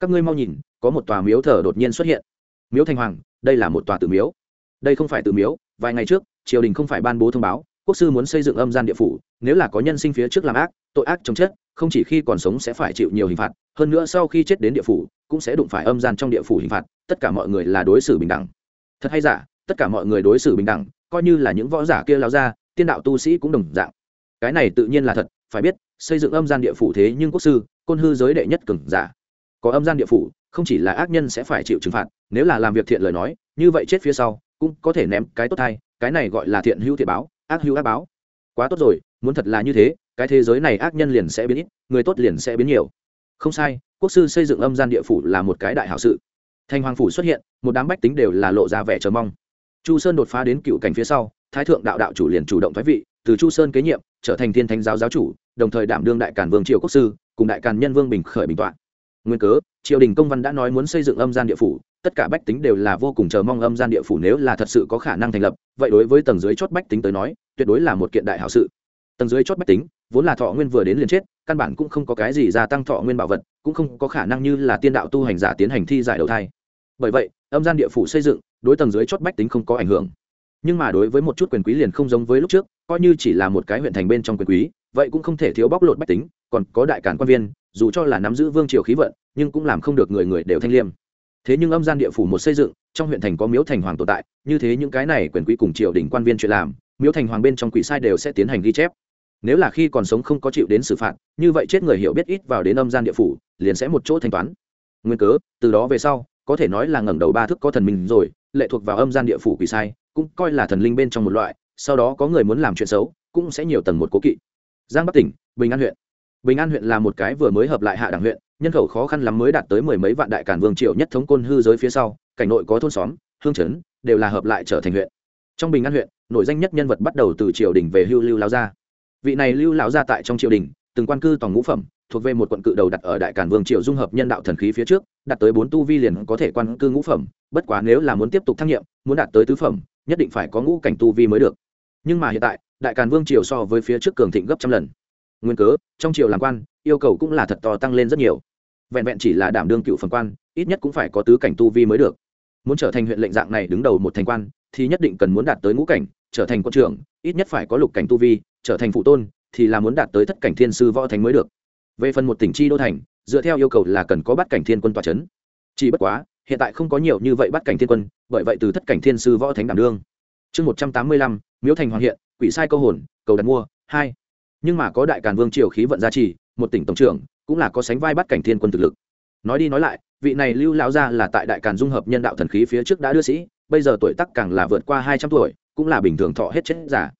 Các ngươi mau nhìn, có một tòa miếu thờ đột nhiên xuất hiện. Miếu thành hoàng, đây là một tòa tự miếu. Đây không phải tự miếu, vài ngày trước, triều đình không phải ban bố thông báo, quốc sư muốn xây dựng âm gian địa phủ, nếu là có nhân sinh phía trước làm ác, tội ác chống chết không chỉ khi còn sống sẽ phải chịu nhiều hình phạt, hơn nữa sau khi chết đến địa phủ, cũng sẽ đụng phải âm gian trong địa phủ hình phạt, tất cả mọi người là đối xử bình đẳng. Thật hay giả, tất cả mọi người đối xử bình đẳng, coi như là những võ giả kia lao ra, tiên đạo tu sĩ cũng đồng dạng. Cái này tự nhiên là thật, phải biết, xây dựng âm gian địa phủ thế nhưng quốc sư côn hư giới đệ nhất cường giả. Có âm gian địa phủ, không chỉ là ác nhân sẽ phải chịu trừng phạt, nếu là làm việc thiện lời nói, như vậy chết phía sau, cũng có thể ném cái tốt thay, cái này gọi là thiện hữu thiện báo, ác hữu ác báo. Quá tốt rồi, muốn thật là như thế, cái thế giới này ác nhân liền sẽ biến ít, người tốt liền sẽ biến nhiều. Không sai, quốc sư xây dựng âm gian địa phủ là một cái đại hảo sự. Thanh hoàng phủ xuất hiện, một đám bách tính đều là lộ ra vẻ chờ mong. Chu sơn đột phá đến cựu cảnh phía sau, thái thượng đạo đạo chủ liền chủ động thái vị, từ chu sơn kế nhiệm, trở thành thiên thánh giáo giáo chủ, đồng thời đảm đương đại cản vương triều quốc sư cùng đại càn nhân vương bình khởi bình tọa. Nguyên cớ, triều đình công văn đã nói muốn xây dựng âm gian địa phủ, tất cả bách tính đều là vô cùng chờ mong âm gian địa phủ nếu là thật sự có khả năng thành lập, vậy đối với tầng dưới chót bách tính tới nói, tuyệt đối là một kiện đại hảo sự. Tầng dưới chót bách tính, vốn là thọ nguyên vừa đến liền chết, căn bản cũng không có cái gì gia tăng thọ nguyên bảo vật, cũng không có khả năng như là tiên đạo tu hành giả tiến hành thi giải đầu thai. Bởi vậy, âm gian địa phủ xây dựng, đối tầng dưới chót bách tính không có ảnh hưởng. Nhưng mà đối với một chút quyền quý liền không giống với lúc trước, coi như chỉ là một cái huyện thành bên trong quyền quý vậy cũng không thể thiếu bóc lột bách tính, còn có đại cản quan viên, dù cho là nắm giữ vương triều khí vận, nhưng cũng làm không được người người đều thanh liêm. Thế nhưng âm gian địa phủ một xây dựng, trong huyện thành có miếu thành hoàng tồn tại, như thế những cái này quyền quý cùng triều đình quan viên chuyện làm, miếu thành hoàng bên trong quỷ sai đều sẽ tiến hành ghi chép. Nếu là khi còn sống không có chịu đến xử phạt, như vậy chết người hiểu biết ít vào đến âm gian địa phủ, liền sẽ một chỗ thanh toán. Nguyên cớ, từ đó về sau, có thể nói là ngẩng đầu ba thức có thần minh rồi, lệ thuộc vào âm gian địa phủ quỷ sai, cũng coi là thần linh bên trong một loại, sau đó có người muốn làm chuyện xấu, cũng sẽ nhiều tầng một cố kỵ giang bắc tỉnh, bình an huyện. Bình an huyện là một cái vừa mới hợp lại hạ đẳng huyện, nhân khẩu khó khăn lắm mới đạt tới mười mấy vạn đại cản vương triều nhất thống côn hư giới phía sau, cảnh nội có thôn xóm, hương trấn đều là hợp lại trở thành huyện. Trong bình an huyện, nổi danh nhất nhân vật bắt đầu từ triều đình về hưu lưu lao gia. Vị này lưu lão gia tại trong triều đình, từng quan cư toàn ngũ phẩm, thuộc về một quận cự đầu đặt ở đại cản vương triều dung hợp nhân đạo thần khí phía trước, đạt tới bốn tu vi liền có thể quan cư ngũ phẩm, bất quá nếu là muốn tiếp tục thăng nhiệm, muốn đạt tới tứ phẩm, nhất định phải có ngũ cảnh tu vi mới được. Nhưng mà hiện tại đại càn vương triều so với phía trước cường thịnh gấp trăm lần. Nguyên cớ, trong triều làm quan, yêu cầu cũng là thật to tăng lên rất nhiều. Vẹn vẹn chỉ là đảm đương cựu phần quan, ít nhất cũng phải có tứ cảnh tu vi mới được. Muốn trở thành huyện lệnh dạng này đứng đầu một thành quan, thì nhất định cần muốn đạt tới ngũ cảnh, trở thành quân trưởng, ít nhất phải có lục cảnh tu vi, trở thành phụ tôn, thì là muốn đạt tới thất cảnh thiên sư võ thành mới được. Về phần một tỉnh chi đô thành, dựa theo yêu cầu là cần có bắt cảnh thiên quân tòa c h ấ n chỉ bất quá, hiện tại không có nhiều như vậy bắt cảnh thiên quân, bởi vậy từ thất cảnh thiên sư võ thánh đảm đương. Chương một trăm tám mươi lăm, miếu thành hoàng hiện quỷ sai câu hồn, cầu đặt mua, hai. Nhưng mà có đại càn vương triều khí vận gia trì, một tỉnh tổng trưởng, cũng là có sánh vai bắt cảnh thiên quân thực lực. Nói đi nói lại, vị này lưu lão gia là tại đại càn dung hợp nhân đạo thần khí phía trước đã đưa sĩ, bây giờ tuổi tắc càng là vượt qua hai trăm tuổi, cũng là bình thường thọ hết chết giả.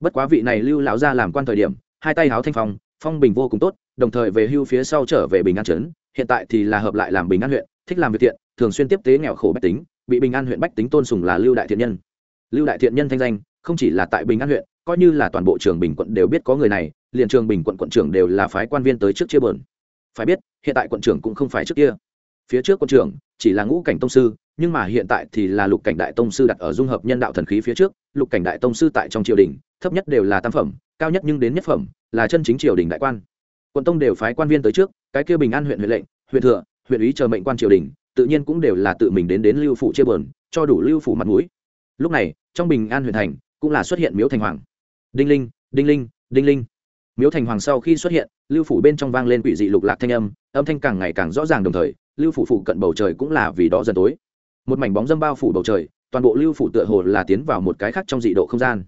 Bất quá vị này lưu lão gia làm quan thời điểm, hai tay háo thanh phong phong bình vô cùng tốt, đồng thời về hưu phía sau trở về bình an trấn, hiện tại thì là hợp lại làm bình an huyện, thích làm việc thiện, thường xuyên tiếp tế nghèo khổ bách tính, bị bình an huyện bách tính tôn sùng là lưu đại thiện nhân. Lưu đại thiện nhân thanh danh không chỉ là tại bình an huyện, coi như là toàn bộ trường bình quận đều biết có người này, liền trường bình quận quận trưởng đều là phái quan viên tới trước chia bờn phải biết, hiện tại quận trưởng cũng không phải trước kia. Phía trước quận trưởng chỉ là ngũ cảnh tông sư, nhưng mà hiện tại thì là lục cảnh đại tông sư đặt ở dung hợp nhân đạo thần khí phía trước, lục cảnh đại tông sư tại trong triều đình, thấp nhất đều là tam phẩm, cao nhất nhưng đến nhất phẩm, là chân chính triều đình đại quan. Quận tông đều phái quan viên tới trước, cái kia bình an huyện huyện lệnh, huyện thừa, huyện ý chờ mệnh quan triều đình, tự nhiên cũng đều là tự mình đến đến lưu phủ chia bờn cho đủ lưu phủ mặt mũi. Lúc này, trong bình an huyện thành cũng là xuất hiện miếu thành hoàng. Đinh linh đinh linh đinh linh. Miếu thành hoàng sau khi xuất hiện, lưu phủ bên trong vang lên quỷ dị lục lạc thanh âm âm thanh càng ngày càng rõ ràng đồng thời, lưu phủ phụ cận bầu trời cũng là vì đó dần tối. Một mảnh bóng dâm bao phủ bầu trời, toàn bộ lưu phủ tựa hồ là tiến vào một cái khác trong dị độ không gian.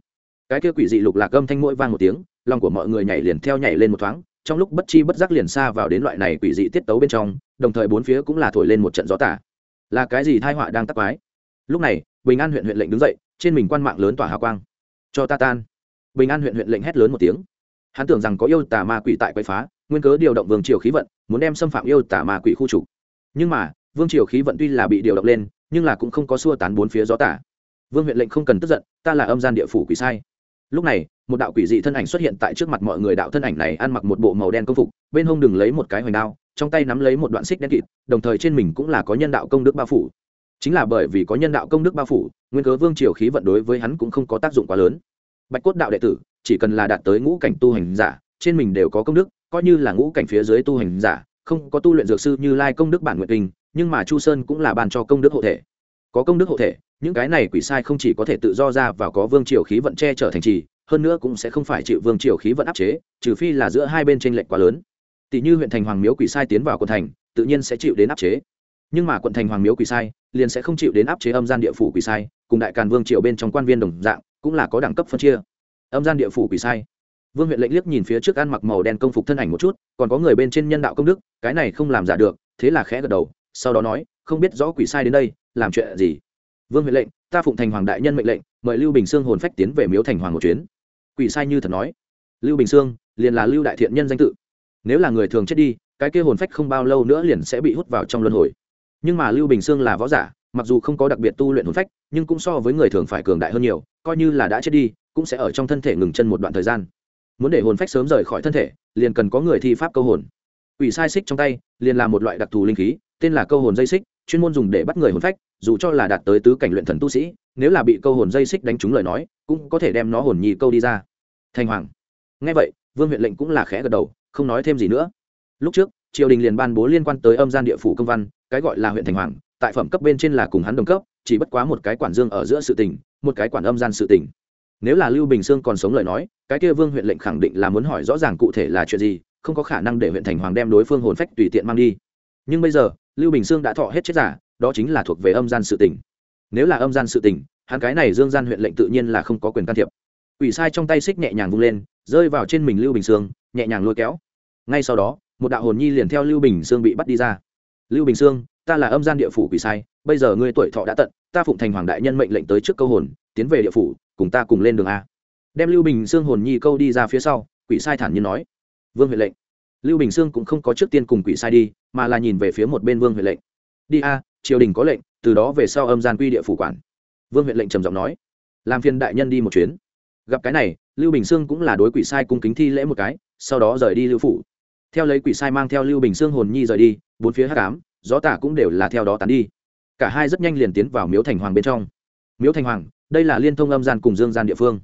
Cái kia quỷ dị lục lạc âm thanh mỗi vang một tiếng, lòng của mọi người nhảy liền theo nhảy lên một thoáng, trong lúc bất chi bất giác liền xa vào đến loại này quỷ dị tiết tấu bên trong, đồng thời bốn phía cũng là thổi lên một trận gió tả. Là cái gì thai họa đang tắc quái? Lúc này bình an huyện huyện lệnh đứng dậy, trên mình quan mạng lớn tỏa hào quang. Cho ta tan. Bình an huyện huyện lệnh hét lớn một tiếng. Hắn tưởng rằng có yêu tà ma quỷ tại quậy phá, nguyên cớ điều động vương triều khí vận, muốn đem xâm phạm yêu tà ma quỷ khu trục. Nhưng mà, vương triều khí vận tuy là bị điều động lên, nhưng là cũng không có xua tán bốn phía gió tả. Vương huyện lệnh không cần tức giận, ta là âm gian địa phủ quỷ sai. Lúc này, một đạo quỷ dị thân ảnh xuất hiện tại trước mặt mọi người đạo thân ảnh này ăn mặc một bộ màu đen công phục, bên hông đừng lấy một cái hoành đao, trong tay nắm lấy một đoạn xích đen kịt, đồng thời trên mình cũng là có nhân đạo công đức bao phủ chính là bởi vì có nhân đạo công đức bao phủ, nguyên cớ vương triều khí vận đối với hắn cũng không có tác dụng quá lớn. Bạch cốt đạo đệ tử, chỉ cần là đạt tới ngũ cảnh tu hành giả, trên mình đều có công đức, coi như là ngũ cảnh phía dưới tu hành giả, không có tu luyện dược sư như lai công đức bản nguyện kinh, nhưng mà chu sơn cũng là bàn cho công đức hộ thể. Có công đức hộ thể, những cái này quỷ sai không chỉ có thể tự do ra và có vương triều khí vận che trở thành trì, hơn nữa cũng sẽ không phải chịu vương triều khí vận áp chế, trừ phi là giữa hai bên tranh lệch quá lớn. Tỷ như huyện thành hoàng miếu quỷ sai tiến vào quận thành, tự nhiên sẽ chịu đến áp chế. Nhưng mà quận thành hoàng miếu quỷ sai liền sẽ không chịu đến áp chế âm gian địa phủ quỷ sai, cùng đại càn vương triều bên trong quan viên đồng dạng, cũng là có đẳng cấp phân chia. Âm gian địa phủ quỷ sai. Vương huyện lệnh liếc nhìn phía trước ăn mặc màu đen công phục thân ảnh một chút, còn có người bên trên nhân đạo công đức, cái này không làm giả được, thế là khẽ gật đầu, sau đó nói, không biết rõ quỷ sai đến đây, làm chuyện gì? Vương huệ lệnh, ta phụng thành hoàng đại nhân mệnh lệnh, mời lưu bình sương hồn phách tiến về miếu thành hoàng một chuyến. Quỷ sai như thật nói. Lưu bình sương, liền là lưu đại thiện nhân danh tự. Nếu là người thường chết đi, cái kia hồn phách không bao lâu nữa liền sẽ bị hút vào trong luân hồi nhưng mà lưu bình sương là võ giả, mặc dù không có đặc biệt tu luyện hồn phách, nhưng cũng so với người thường phải cường đại hơn nhiều, coi như là đã chết đi, cũng sẽ ở trong thân thể ngừng chân một đoạn thời gian. Muốn để hồn phách sớm rời khỏi thân thể, liền cần có người thi pháp câu hồn. Ủy sai xích trong tay, liền là một loại đặc thù linh khí, tên là câu hồn dây xích, chuyên môn dùng để bắt người hồn phách, dù cho là đạt tới tứ cảnh luyện thần tu sĩ, nếu là bị câu hồn dây xích đánh trúng lời nói, cũng có thể đem nó hồn nhì câu đi ra. Thành hoàng. Ngay vậy, vương huyện lệnh cũng là khẽ gật đầu, không nói thêm gì nữa. Lúc trước, triều đình liền ban bố liên quan tới âm gian địa phủ công văn cái gọi là huyện thành hoàng, tại phẩm cấp bên trên là cùng hắn đồng cấp, chỉ bất quá một cái quản dương ở giữa sự tỉnh một cái quản âm gian sự tỉnh nếu là lưu bình sương còn sống lời nói, cái kia vương huyện lệnh khẳng định là muốn hỏi rõ ràng cụ thể là chuyện gì, không có khả năng để huyện thành hoàng đem đối phương hồn phách tùy tiện mang đi. Nhưng bây giờ, lưu bình sương đã thọ hết chết giả, đó chính là thuộc về âm gian sự tỉnh nếu là âm gian sự tỉnh hắn cái này dương gian huyện lệnh tự nhiên là không có quyền can thiệp. Ủy sai trong tay xích nhẹ nhàng vung lên, rơi vào trên mình lưu bình sương, nhẹ nhàng lôi kéo. Ngay sau đó, một đạo hồn nhi liền theo lưu bình sương bị bắt đi ra lưu bình sương, ta là âm gian địa phủ quỷ sai, bây giờ ngươi tuổi thọ đã tận, ta phụng thành hoàng đại nhân mệnh lệnh tới trước câu hồn, tiến về địa phủ, cùng ta cùng lên đường a. Đem lưu bình sương hồn nhi câu đi ra phía sau, quỷ sai thản nhiên nói. Vương huệ lệnh. Lưu bình sương cũng không có trước tiên cùng quỷ sai đi, mà là nhìn về phía một bên vương huệ lệnh. Đi a, triều đình có lệnh, từ đó về sau âm gian quy địa phủ quản. Vương huyện lệnh trầm giọng nói. Làm phiền đại nhân đi một chuyến. Gặp cái này, lưu bình sương cũng là đối quỷ sai cung kính thi lễ một cái, sau đó rời đi lưu phủ. Theo lấy quỷ sai mang theo lưu bình sương hồn nhi rời đi bốn phía hát cám gió tả cũng đều là theo đó tán đi. Cả hai rất nhanh liền tiến vào miếu thành hoàng bên trong. Miếu thành hoàng, đây là liên thông âm gian cùng dương gian địa phương.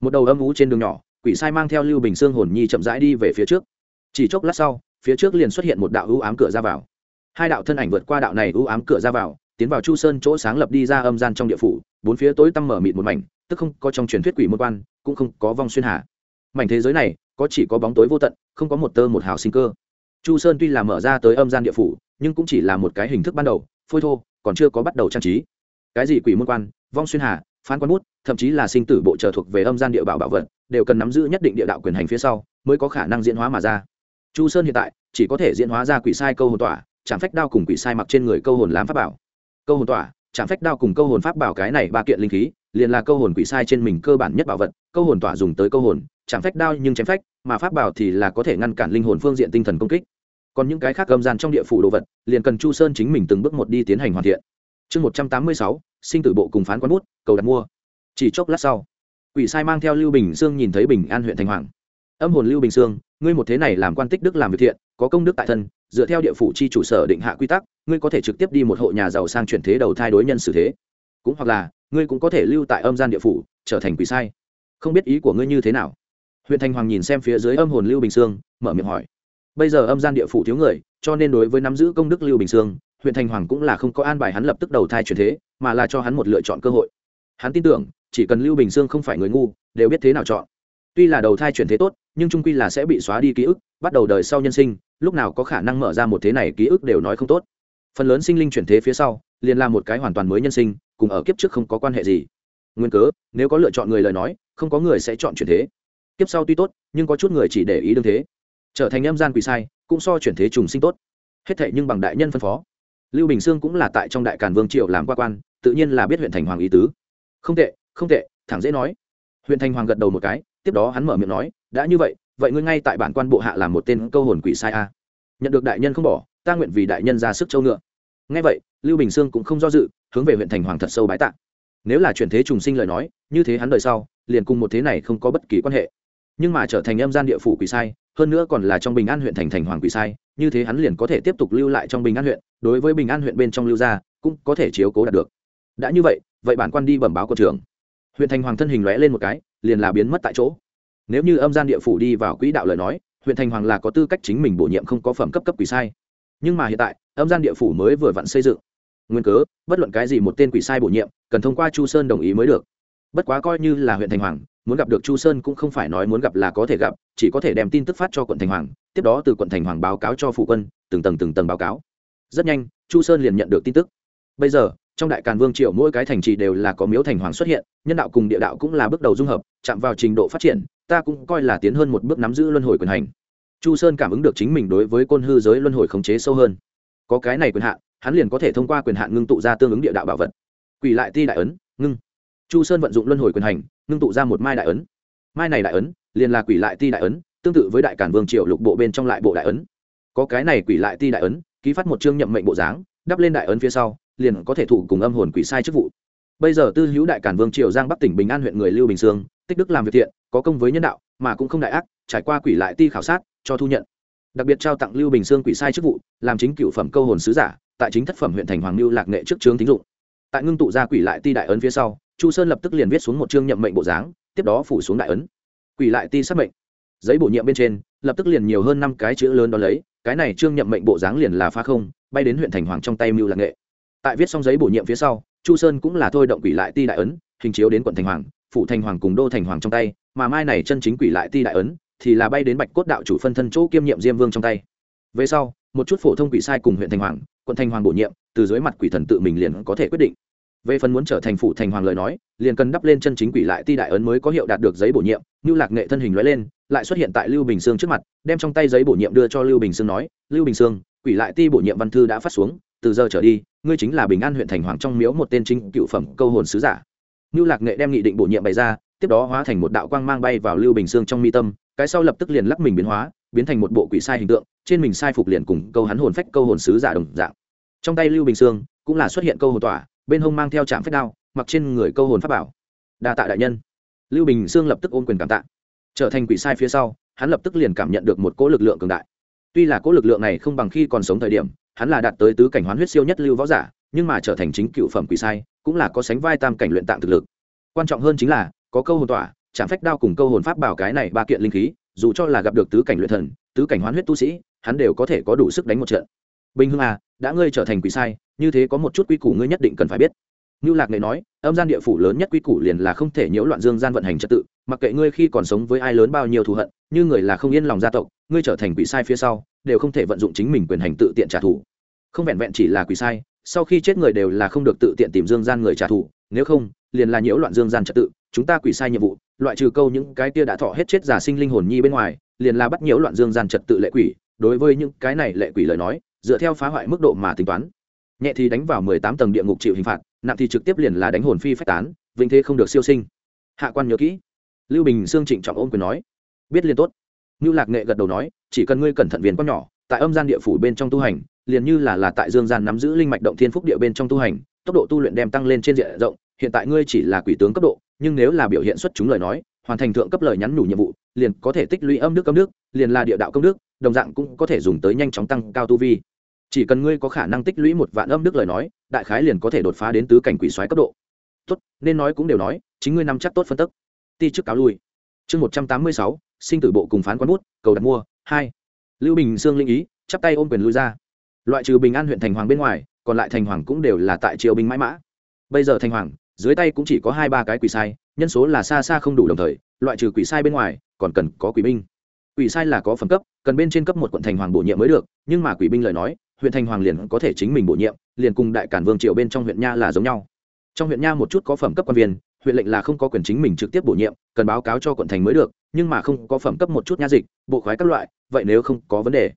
Một đầu âm ú trên đường nhỏ, quỷ sai mang theo lưu bình sương hồn nhi chậm rãi đi về phía trước. Chỉ chốc lát sau, phía trước liền xuất hiện một đạo ưu ám cửa ra vào. Hai đạo thân ảnh vượt qua đạo này ưu ám cửa ra vào, tiến vào chu sơn chỗ sáng lập đi ra âm gian trong địa phủ, bốn phía tối tăm mở mịt một mảnh, tức không có trong truyền thuyết quỷ môn quan, cũng không có vong xuyên hà. Mảnh thế giới này, có chỉ có bóng tối vô tận, không có một tơ một hào sinh cơ chu sơn tuy là mở ra tới âm gian địa phủ, nhưng cũng chỉ là một cái hình thức ban đầu, phôi thô, còn chưa có bắt đầu trang trí. Cái gì quỷ môn quan, vong xuyên hà, phán quan bút, thậm chí là sinh tử bộ trợ thuộc về âm gian địa bảo bảo vật, đều cần nắm giữ nhất định địa đạo quyền hành phía sau, mới có khả năng diễn hóa mà ra. Chu sơn hiện tại, chỉ có thể diễn hóa ra quỷ sai câu hồn tỏa, chạm phách đao cùng quỷ sai mặc trên người câu hồn làm pháp bảo. Câu hồn tỏa, chạm phách đao cùng câu hồn pháp bảo cái này ba kiện linh khí, liền là câu hồn quỷ sai trên mình cơ bản nhất bảo vật, câu hồn tỏa dùng tới câu hồn chạm phách đao nhưng chém phách, mà pháp bảo thì là có thể ngăn cản linh hồn phương diện tinh thần công kích. Còn những cái khác gâm gian trong địa phủ đồ vật, liền cần chu sơn chính mình từng bước một đi tiến hành hoàn thiện. Chương một trăm tám mươi sáu, sinh tử bộ cùng phán quán bút, cầu đặt mua. Chỉ chốc lát sau, quỷ sai mang theo lưu bình sương nhìn thấy bình an huyện thành hoàng. Âm hồn lưu bình sương, ngươi một thế này làm quan tích đức làm việc thiện, có công đức tại thân, dựa theo địa phủ chi chủ sở định hạ quy tắc, ngươi có thể trực tiếp đi một hộ nhà giàu sang chuyển thế đầu thai đối nhân xử thế. Cũng hoặc là, ngươi cũng có thể lưu tại âm gian địa phủ, trở thành quỷ sai. Không biết ý của ngươi như thế nào? Huyện thành hoàng nhìn xem phía dưới âm hồn lưu bình sương, mở miệng hỏi. Bây giờ âm gian địa phủ thiếu người, cho nên đối với nắm giữ công đức lưu bình sương, huyện thành hoàng cũng là không có an bài hắn lập tức đầu thai chuyển thế, mà là cho hắn một lựa chọn cơ hội. Hắn tin tưởng, chỉ cần lưu bình sương không phải người ngu, đều biết thế nào chọn. Tuy là đầu thai chuyển thế tốt, nhưng trung quy là sẽ bị xóa đi ký ức, bắt đầu đời sau nhân sinh, lúc nào có khả năng mở ra một thế này ký ức đều nói không tốt. Phần lớn sinh linh chuyển thế phía sau, liền là một cái hoàn toàn mới nhân sinh, cùng ở kiếp trước không có quan hệ gì. Nguyên cớ, nếu có lựa chọn người lời nói, không có người sẽ chọn chuyển thế kiếp sau tuy tốt, nhưng có chút người chỉ để ý đương thế. Trở thành âm gian quỷ sai, cũng so chuyển thế trùng sinh tốt. Hết thệ nhưng bằng đại nhân phân phó. Lưu bình sương cũng là tại trong đại càn vương triệu làm qua quan, tự nhiên là biết huyện thành hoàng ý tứ. Không tệ không tệ, thẳng dễ nói. Huyện thành hoàng gật đầu một cái, tiếp đó hắn mở miệng nói, đã như vậy vậy ngươi ngay tại bản quan bộ hạ làm một tên câu hồn quỷ sai a. Nhận được đại nhân không bỏ, ta nguyện vì đại nhân ra sức châu ngựa. Ngay vậy, lưu bình sương cũng không do dự, hướng về huyện thành hoàng thật sâu bái tạ. Nếu là chuyển thế trùng sinh lời nói, như thế hắn đời sau, liền cùng một thế này không có bất kỳ quan hệ nhưng mà trở thành âm gian địa phủ quỷ sai, hơn nữa còn là trong bình an huyện thành thành hoàng quỷ sai, như thế hắn liền có thể tiếp tục lưu lại trong bình an huyện, đối với bình an huyện bên trong lưu gia, cũng có thể chiếu cố đạt được. Đã như vậy vậy bản quan đi bẩm báo của trưởng. Huyện thành hoàng thân hình lóe lên một cái, liền là biến mất tại chỗ. Nếu như âm gian địa phủ đi vào quỹ đạo lời nói, huyện thành hoàng là có tư cách chính mình bổ nhiệm không có phẩm cấp cấp quỷ sai. Nhưng mà hiện tại, âm gian địa phủ mới vừa vặn xây dựng. Nguyên cớ, bất luận cái gì một tên quỷ sai bổ nhiệm, cần thông qua chu sơn đồng ý mới được. Bất quá coi như là huyện thành hoàng muốn gặp được chu sơn cũng không phải nói muốn gặp là có thể gặp, chỉ có thể đem tin tức phát cho quận thành hoàng, tiếp đó từ quận thành hoàng báo cáo cho phụ quân, từng tầng từng tầng báo cáo. Rất nhanh, chu sơn liền nhận được tin tức. Bây giờ, trong đại càn vương triều mỗi cái thành trì đều là có miếu thành hoàng xuất hiện, nhân đạo cùng địa đạo cũng là bước đầu dung hợp, chạm vào trình độ phát triển, ta cũng coi là tiến hơn một bước nắm giữ luân hồi quyền hành. Chu sơn cảm ứng được chính mình đối với côn hư giới luân hồi khống chế sâu hơn. Có cái này quyền hạn, hắn liền có thể thông qua quyền hạn ngưng tụ ra tương ứng địa đạo bảo vật. Quỷ lại ti đại ấn, ngưng chu sơn vận dụng luân hồi quyền hành, ngưng tụ ra một mai đại ấn. Mai này đại ấn, liền là quỷ lại ti đại ấn, tương tự với đại cản vương triều lục bộ bên trong lại bộ đại ấn. Có cái này quỷ lại ti đại ấn, ký phát một chương nhậm mệnh bộ dáng, đắp lên đại ấn phía sau, liền có thể thụ cùng âm hồn quỷ sai chức vụ. Bây giờ tư hữu đại cản vương triều giang bắc tỉnh bình an huyện người lưu bình sương, tích đức làm việc thiện, có công với nhân đạo, mà cũng không đại ác, trải qua quỷ lại ti khảo sát, cho thu nhận. Đặc biệt trao tặng lưu bình sương quỷ sai chức vụ, làm chính cựu phẩm câu hồn sứ giả, tại chính thất phẩm huyện thành hoàng lưu lạc nghệ trước trướng tín dụng. Tại ngưng tụ ra quỷ lại ti đại ấn phía sau chu sơn lập tức liền viết xuống một chương nhậm mệnh bộ dáng, tiếp đó phủ xuống đại ấn. Quỷ lại ti sát mệnh. Giấy bổ nhiệm bên trên, lập tức liền nhiều hơn năm cái chữ lớn đó lấy, cái này trương nhậm mệnh bộ dáng liền là phá không, bay đến huyện thành hoàng trong tay mưu lạc nghệ. Tại viết xong giấy bổ nhiệm phía sau, chu sơn cũng là thôi động quỷ lại ti đại ấn, hình chiếu đến quận thành hoàng phụ thành hoàng cùng đô thành hoàng trong tay, mà mai này chân chính quỷ lại ti đại ấn, thì là bay đến bạch cốt đạo chủ phân thân chỗ kiêm nhiệm diêm vương trong tay. Về sau, một chút phổ thông quỷ sai cùng huyện thành hoàng, quận thành hoàng bổ nhiệm, từ dưới mặt quỷ thần tự mình liền có thể quyết định về phần muốn trở thành phụ thành hoàng lời nói, liền cần đắp lên chân chính quỷ lại ti đại ấn mới có hiệu đạt được giấy bổ nhiệm như lạc nghệ thân hình nói lên, lại xuất hiện tại lưu bình sương trước mặt, đem trong tay giấy bổ nhiệm đưa cho lưu bình sương nói, lưu bình sương, quỷ lại ti bổ nhiệm văn thư đã phát xuống, từ giờ trở đi, ngươi chính là bình an huyện thành hoàng trong miếu một tên chính cựu phẩm câu hồn sứ giả. Như lạc nghệ đem nghị định bổ nhiệm bày ra, tiếp đó hóa thành một đạo quang mang bay vào lưu bình sương trong mi tâm, cái sau lập tức liền lắc mình biến hóa, biến thành một bộ quỷ sai hình tượng, trên mình sai phục liền cùng câu hắn hồn phách câu hồn sứ giả đồng dạng. Trong tay lưu bình sương cũng là xuất hiện câu hồn tỏa bên hông mang theo trạm phách đao, mặc trên người câu hồn pháp bảo. Đa tạ đại nhân. Lưu bình sương lập tức ôm quyền cảm tạ. Trở thành quỷ sai phía sau, hắn lập tức liền cảm nhận được một cỗ lực lượng cường đại. Tuy là cỗ lực lượng này không bằng khi còn sống thời điểm, hắn là đạt tới tứ cảnh hoán huyết siêu nhất lưu võ giả, nhưng mà trở thành chính cựu phẩm quỷ sai, cũng là có sánh vai tam cảnh luyện tạng thực lực. Quan trọng hơn chính là, có câu hồn tỏa, trạm phách đao cùng câu hồn pháp bảo cái này ba kiện linh khí, dù cho là gặp được tứ cảnh luyện thần, tứ cảnh hoán huyết tu sĩ, hắn đều có thể có đủ sức đánh một trận. Bình hưng à đã ngươi trở thành quỷ sai như thế có một chút quy củ ngươi nhất định cần phải biết như Lạc Nghệ nói, âm gian địa phủ lớn nhất quy củ liền là không thể nhiễu loạn dương gian vận hành trật tự, mặc kệ ngươi khi còn sống với ai lớn bao nhiêu thù hận, như người là không yên lòng gia tộc, ngươi trở thành quỷ sai phía sau, đều không thể vận dụng chính mình quyền hành tự tiện trả thù. Không vẹn vẹn chỉ là quỷ sai, sau khi chết người đều là không được tự tiện tìm dương gian người trả thù, nếu không, liền là nhiễu loạn dương gian trật tự, chúng ta quỷ sai nhiệm vụ, loại trừ câu những cái kia đã thọ hết chết giả sinh linh hồn nhi bên ngoài, liền là bắt nhiễu loạn dương gian trật tự lệ quỷ, đối với những cái này lệ quỷ lời nói, dựa theo phá hoại mức độ mà tính toán nhẹ thì đánh vào mười tám tầng địa ngục chịu hình phạt nặng thì trực tiếp liền là đánh hồn phi phách tán vinh thế không được siêu sinh. Hạ quan nhớ kỹ. Lưu bình sương trịnh trọng ôm quyền nói biết liền tốt. Ngưu lạc nghệ gật đầu nói chỉ cần ngươi cẩn thận viên con nhỏ tại âm gian địa phủ bên trong tu hành liền như là là tại dương gian nắm giữ linh mạch động thiên phúc địa bên trong tu hành tốc độ tu luyện đem tăng lên trên diện rộng hiện tại ngươi chỉ là quỷ tướng cấp độ nhưng nếu là biểu hiện xuất chúng lời nói hoàn thành thượng cấp lời nhắn nhủ nhiệm vụ liền có thể tích lũy âm nước công nước liền là địa đạo công đức, đồng dạng cũng có thể dùng tới nhanh chóng tăng cao tu vi chỉ cần ngươi có khả năng tích lũy một vạn âm đức lời nói, đại khái liền có thể đột phá đến tứ cảnh quỷ xoáy cấp độ. Tốt, nên nói cũng đều nói, chính ngươi nắm chắc tốt phân tức. Ti trước cáo lui. Chương một trăm tám mươi sáu, sinh tử bộ cùng phán quán bút, cầu đặt mua, hai. Lưu bình sương linh ý, chắp tay ôm quyền lui ra. Loại trừ bình an huyện thành hoàng bên ngoài, còn lại thành hoàng cũng đều là tại triều binh mãi mã. Bây giờ thành hoàng, dưới tay cũng chỉ có hai ba cái quỷ sai, nhân số là xa xa không đủ đồng thời, loại trừ quỷ sai bên ngoài, còn cần có quỷ binh. Quỷ sai là có phẩm cấp, cần bên trên cấp một quận thành hoàng bổ nhiệm mới được, nhưng mà quỷ binh lời nói huyện thành hoàng liền có thể chính mình bổ nhiệm, liền cùng đại cản vương triều bên trong huyện nha là giống nhau. Trong huyện nha một chút có phẩm cấp quan viên, huyện lệnh là không có quyền chính mình trực tiếp bổ nhiệm, cần báo cáo cho quận thành mới được, nhưng mà không có phẩm cấp một chút nha dịch, bộ khoái các loại, vậy nếu không có vấn đề.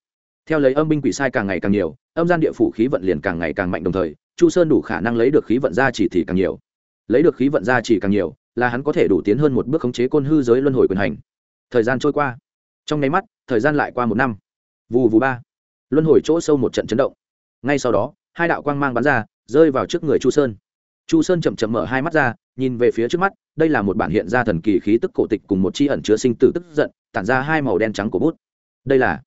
Theo lấy âm binh quỷ sai càng ngày càng nhiều, âm gian địa phủ khí vận liền càng ngày càng mạnh đồng thời, chu sơn đủ khả năng lấy được khí vận ra chỉ thì càng nhiều. Lấy được khí vận ra chỉ càng nhiều, là hắn có thể đủ tiến hơn một bước khống chế côn hư giới luân hồi quyền hành. Thời gian trôi qua. Trong nháy mắt, thời gian lại qua một năm. Vù vù ba luân hồi chỗ sâu một trận chấn động. Ngay sau đó, hai đạo quang mang bắn ra, rơi vào trước người chu sơn. Chu sơn chậm chậm mở hai mắt ra, nhìn về phía trước mắt, đây là một bản hiện ra thần kỳ khí tức cổ tịch cùng một chi ẩn chứa sinh tử tức giận, tản ra hai màu đen trắng của bút. Đây là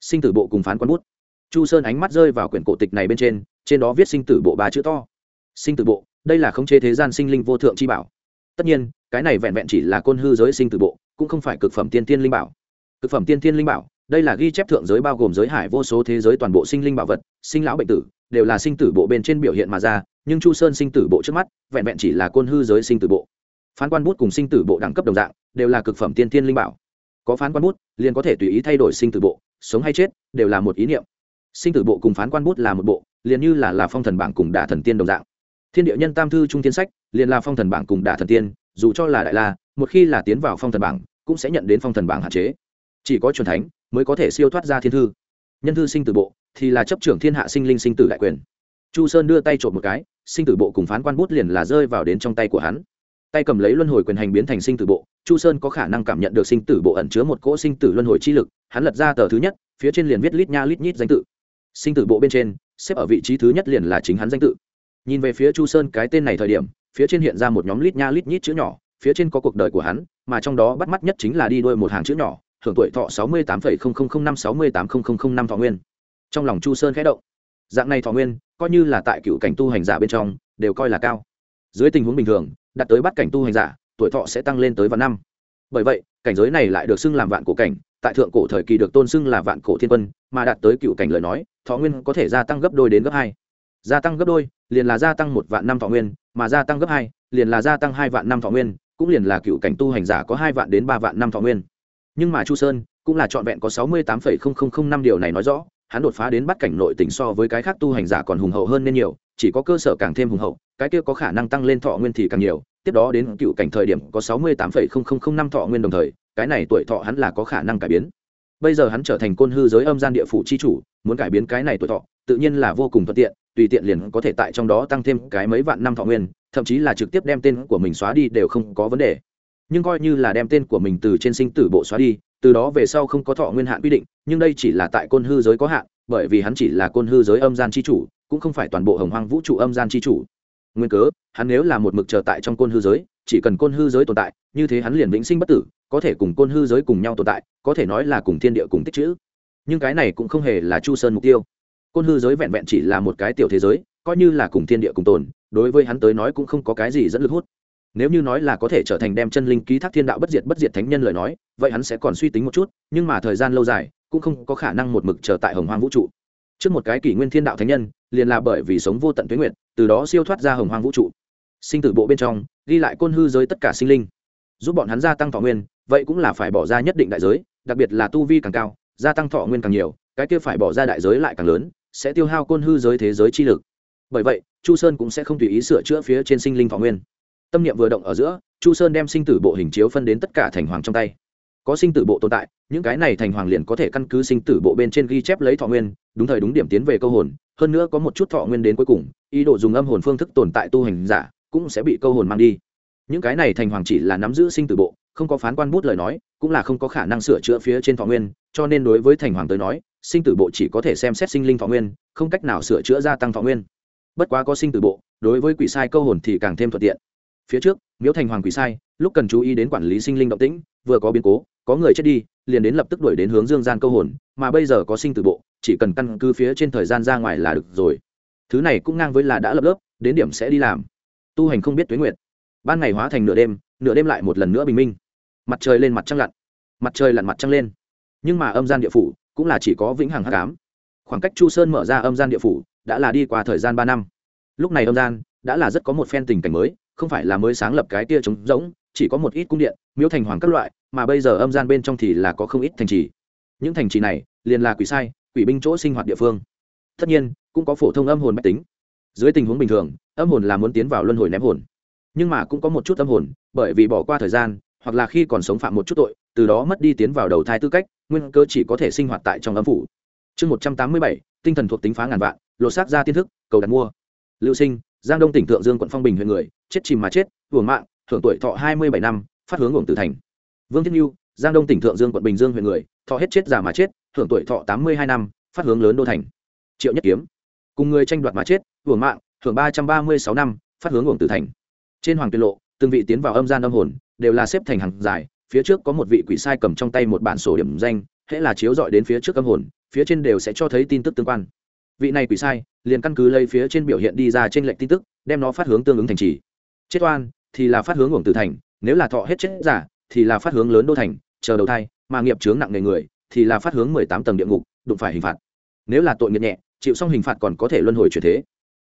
sinh tử bộ cùng phán quán bút. Chu sơn ánh mắt rơi vào quyển cổ tịch này bên trên trên đó viết sinh tử bộ ba chữ to. Sinh tử bộ, đây là khống chế thế gian sinh linh vô thượng chi bảo. Tất nhiên, cái này vẹn vẹn chỉ là côn hư giới sinh tử bộ, cũng không phải cực phẩm tiên tiên linh bảo. Cực phẩm tiên tiên linh bảo đây là ghi chép thượng giới bao gồm giới hải vô số thế giới toàn bộ sinh linh bảo vật, sinh lão bệnh tử, đều là sinh tử bộ bên trên biểu hiện mà ra, nhưng chu sơn sinh tử bộ trước mắt, vẹn vẹn chỉ là côn hư giới sinh tử bộ. Phán quan bút cùng sinh tử bộ đẳng cấp đồng dạng, đều là cực phẩm tiên thiên linh bảo. Có phán quan bút, liền có thể tùy ý thay đổi sinh tử bộ, sống hay chết, đều là một ý niệm. Sinh tử bộ cùng phán quan bút là một bộ, liền như là là phong thần bảng cùng đả thần tiên đồng dạng. Thiên địa nhân tam thư trung tiên sách, liền là phong thần bảng cùng đả thần tiên, dù cho là đại la, một khi là tiến vào phong thần bảng, cũng sẽ nhận đến phong thần bảng hạn chế chỉ có truyền thánh mới có thể siêu thoát ra thiên thư. Nhân thư sinh tử bộ thì là chấp trưởng thiên hạ sinh linh sinh tử đại quyền. Chu sơn đưa tay trộm một cái, sinh tử bộ cùng phán quan bút liền là rơi vào đến trong tay của hắn. Tay cầm lấy luân hồi quyền hành biến thành sinh tử bộ, chu sơn có khả năng cảm nhận được sinh tử bộ ẩn chứa một cỗ sinh tử luân hồi chi lực, hắn lật ra tờ thứ nhất, phía trên liền viết lít nha lít nhít danh tự. Sinh tử bộ bên trên, xếp ở vị trí thứ nhất liền là chính hắn danh tự. Nhìn về phía chu sơn cái tên này thời điểm, phía trên hiện ra một nhóm lít nha lít nhít chữ nhỏ, phía trên có cuộc đời của hắn, mà trong đó bắt mắt nhất chính là đi đôi một hàng chữ nhỏ hưởng tuổi thọ sáu mươi tám năm, sáu mươi tám năm thọ nguyên. Trong lòng chu sơn khẽ động. Dạng này thọ nguyên, coi như là tại cựu cảnh tu hành giả bên trong, đều coi là cao. Dưới tình huống bình thường, đạt tới bắt cảnh tu hành giả, tuổi thọ sẽ tăng lên tới vạn năm. Bởi vậy, cảnh giới này lại được xưng làm vạn cổ cảnh, tại thượng cổ thời kỳ được tôn xưng là vạn cổ thiên quân, mà đạt tới cựu cảnh lời nói, thọ nguyên có thể gia tăng gấp đôi đến gấp hai. Gia tăng gấp đôi, liền là gia tăng một vạn năm thọ nguyên, mà gia tăng gấp hai, liền là gia tăng hai vạn năm thọ nguyên, cũng liền là cựu cảnh tu hành giả có hai vạn đến ba vạn năm thọ nguyên nhưng mà chu sơn cũng là trọn vẹn có sáu mươi tám năm điều này nói rõ, hắn đột phá đến bắt cảnh nội tỉnh so với cái khác tu hành giả còn hùng hậu hơn nên nhiều, chỉ có cơ sở càng thêm hùng hậu, cái kia có khả năng tăng lên thọ nguyên thì càng nhiều, tiếp đó đến cựu cảnh thời điểm có sáu mươi tám năm thọ nguyên đồng thời, cái này tuổi thọ hắn là có khả năng cải biến. Bây giờ hắn trở thành côn hư giới âm gian địa phủ chi chủ, muốn cải biến cái này tuổi thọ, tự nhiên là vô cùng thuận tiện, tùy tiện liền có thể tại trong đó tăng thêm cái mấy vạn năm thọ nguyên, thậm chí là trực tiếp đem tên của mình xóa đi đều không có vấn đề nhưng coi như là đem tên của mình từ trên sinh tử bộ xóa đi, từ đó về sau không có thọ nguyên hạn quy định, nhưng đây chỉ là tại côn hư giới có hạn, bởi vì hắn chỉ là côn hư giới âm gian c h i chủ, cũng không phải toàn bộ hồng hoang vũ trụ âm gian c h i chủ. Nguyên cớ, hắn nếu là một mực chờ tại trong côn hư giới, chỉ cần côn hư giới tồn tại, như thế hắn liền vĩnh sinh bất tử, có thể cùng côn hư giới cùng nhau tồn tại, có thể nói là cùng thiên địa cùng tích chữ. Nhưng cái này cũng không hề là chu sơn mục tiêu. Côn hư giới vẹn vẹn chỉ là một cái tiểu thế giới, coi như là cùng thiên địa cùng tồn, đối với hắn tới nói cũng không có cái gì dẫn lực hút nếu như nói là có thể trở thành đem chân linh ký thác thiên đạo bất diệt bất diệt thánh nhân lời nói, vậy hắn sẽ còn suy tính một chút, nhưng mà thời gian lâu dài, cũng không có khả năng một mực chờ tại hồng hoang vũ trụ. Trước một cái kỷ nguyên thiên đạo thánh nhân, liền là bởi vì sống vô tận tuyến nguyện từ đó siêu thoát ra hồng hoang vũ trụ. Sinh tử bộ bên trong, ghi lại côn hư giới tất cả sinh linh. Giúp bọn hắn gia tăng thọ nguyên, vậy cũng là phải bỏ ra nhất định đại giới, đặc biệt là tu vi càng cao, gia tăng thọ nguyên càng nhiều, cái kia phải bỏ ra đại giới lại càng lớn, sẽ tiêu hao côn hư giới thế giới chi lực. Bởi vậy, chu sơn cũng sẽ không tùy ý sửa chữa phía trên sinh linh thọ nguyên tâm niệm vừa động ở giữa, chu sơn đem sinh tử bộ hình chiếu phân đến tất cả thành hoàng trong tay. Có sinh tử bộ tồn tại, những cái này thành hoàng liền có thể căn cứ sinh tử bộ bên trên ghi chép lấy thọ nguyên, đúng thời đúng điểm tiến về câu hồn, hơn nữa có một chút thọ nguyên đến cuối cùng, ý đồ dùng âm hồn phương thức tồn tại tu hành giả cũng sẽ bị câu hồn mang đi. Những cái này thành hoàng chỉ là nắm giữ sinh tử bộ, không có phán quan bút lời nói, cũng là không có khả năng sửa chữa phía trên thọ nguyên, cho nên đối với thành hoàng tới nói, sinh tử bộ chỉ có thể xem xét sinh linh thọ nguyên, không cách nào sửa chữa gia tăng thọ nguyên. Bất quá có sinh tử bộ, đối với quỷ sai câu hồn thì càng thêm thuận tiện phía trước, miếu thành hoàng quỷ sai, lúc cần chú ý đến quản lý sinh linh động tĩnh, vừa có biến cố, có người chết đi, liền đến lập tức đuổi đến hướng dương gian câu hồn, mà bây giờ có sinh tử bộ, chỉ cần căn cứ phía trên thời gian ra ngoài là được rồi. Thứ này cũng ngang với là đã lập lớp, đến điểm sẽ đi làm. Tu hành không biết tuế nguyệt. Ban ngày hóa thành nửa đêm nửa đêm lại một lần nữa bình minh. Mặt trời lên mặt trăng lặn. Mặt trời lặn mặt trăng lên. Nhưng mà âm gian địa phủ cũng là chỉ có vĩnh hằng hắc ám. Khoảng cách chu sơn mở ra âm gian địa phủ đã là đi qua thời gian ba năm. Lúc này âm gian đã là rất có một phen tình cảnh mới không phải là mới sáng lập cái tia trống rỗng, chỉ có một ít cung điện, miếu thành hoàng các loại, mà bây giờ âm gian bên trong thì là có không ít thành trì. Những thành trì này liền là quỷ sai, quỷ binh chỗ sinh hoạt địa phương. Tất nhiên, cũng có phổ thông âm hồn mách tính. Dưới tình huống bình thường, âm hồn là muốn tiến vào luân hồi ném hồn. Nhưng mà cũng có một chút âm hồn, bởi vì bỏ qua thời gian, hoặc là khi còn sống phạm một chút tội, từ đó mất đi tiến vào đầu thai tư cách, nguyên cơ chỉ có thể sinh hoạt tại trong âm phủ. Chương một trăm tám mươi bảy, tinh thần thuộc tính phá ngàn vạn, lột xác ra tiên thức, cầu đặt mua. Lưu sinh, giang đông tỉnh thượng dương quận phong bình huyện người chết chìm mà chết, hưởng mạng thưởng tuổi thọ hai mươi bảy năm, phát hướng hưởng tử thành. Vương thiết nhu, giang đông tỉnh thượng dương quận bình dương huyện người, thọ hết chết già mà chết thưởng tuổi thọ tám mươi hai năm, phát hướng lớn đô thành. Triệu nhất kiếm, cùng người tranh đoạt mà chết, hưởng mạng thưởng ba trăm ba mươi sáu năm, phát hướng hưởng tử thành. Trên hoàng tiên lộ, từng vị tiến vào âm gian âm hồn, đều là xếp thành hàng dài, phía trước có một vị quỷ sai cầm trong tay một bản sổ điểm danh, hễ là chiếu dọi đến phía trước âm hồn, phía trên đều sẽ cho thấy tin tức tương quan. Vị này quỷ sai, liền căn cứ lấy phía trên biểu hiện đi ra trên lệnh tin tức, đem nó phát hướng tương ứng thành trì chết oan thì là phát hướng uổng tử thành, nếu là thọ hết chết giả thì là phát hướng lớn đô thành, chờ đầu thai, mà nghiệp chướng nặng nề người thì là phát hướng mười tám tầng địa ngục, đụng phải hình phạt. Nếu là tội nghiệp nhẹ, chịu xong hình phạt còn có thể luân hồi chuyển thế.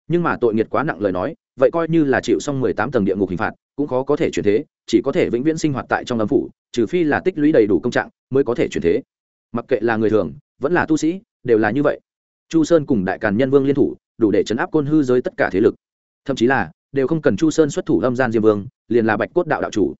Nhưng mà tội nghiệp quá nặng lời nói, vậy coi như là chịu xong mười tám tầng địa ngục hình phạt, cũng khó có thể chuyển thế, chỉ có thể vĩnh viễn sinh hoạt tại trong âm phủ, trừ phi là tích lũy đầy đủ công trạng mới có thể chuyển thế. Mặc kệ là người thường, vẫn là tu sĩ, đều là như vậy. Chu sơn cùng đại càn nhân vương liên thủ, đủ để chấn áp côn hư giới tất cả thế lực. Thậm chí là đều không cần chu sơn xuất thủ âm gian diêm vương, liền là bạch cốt đạo đạo chủ.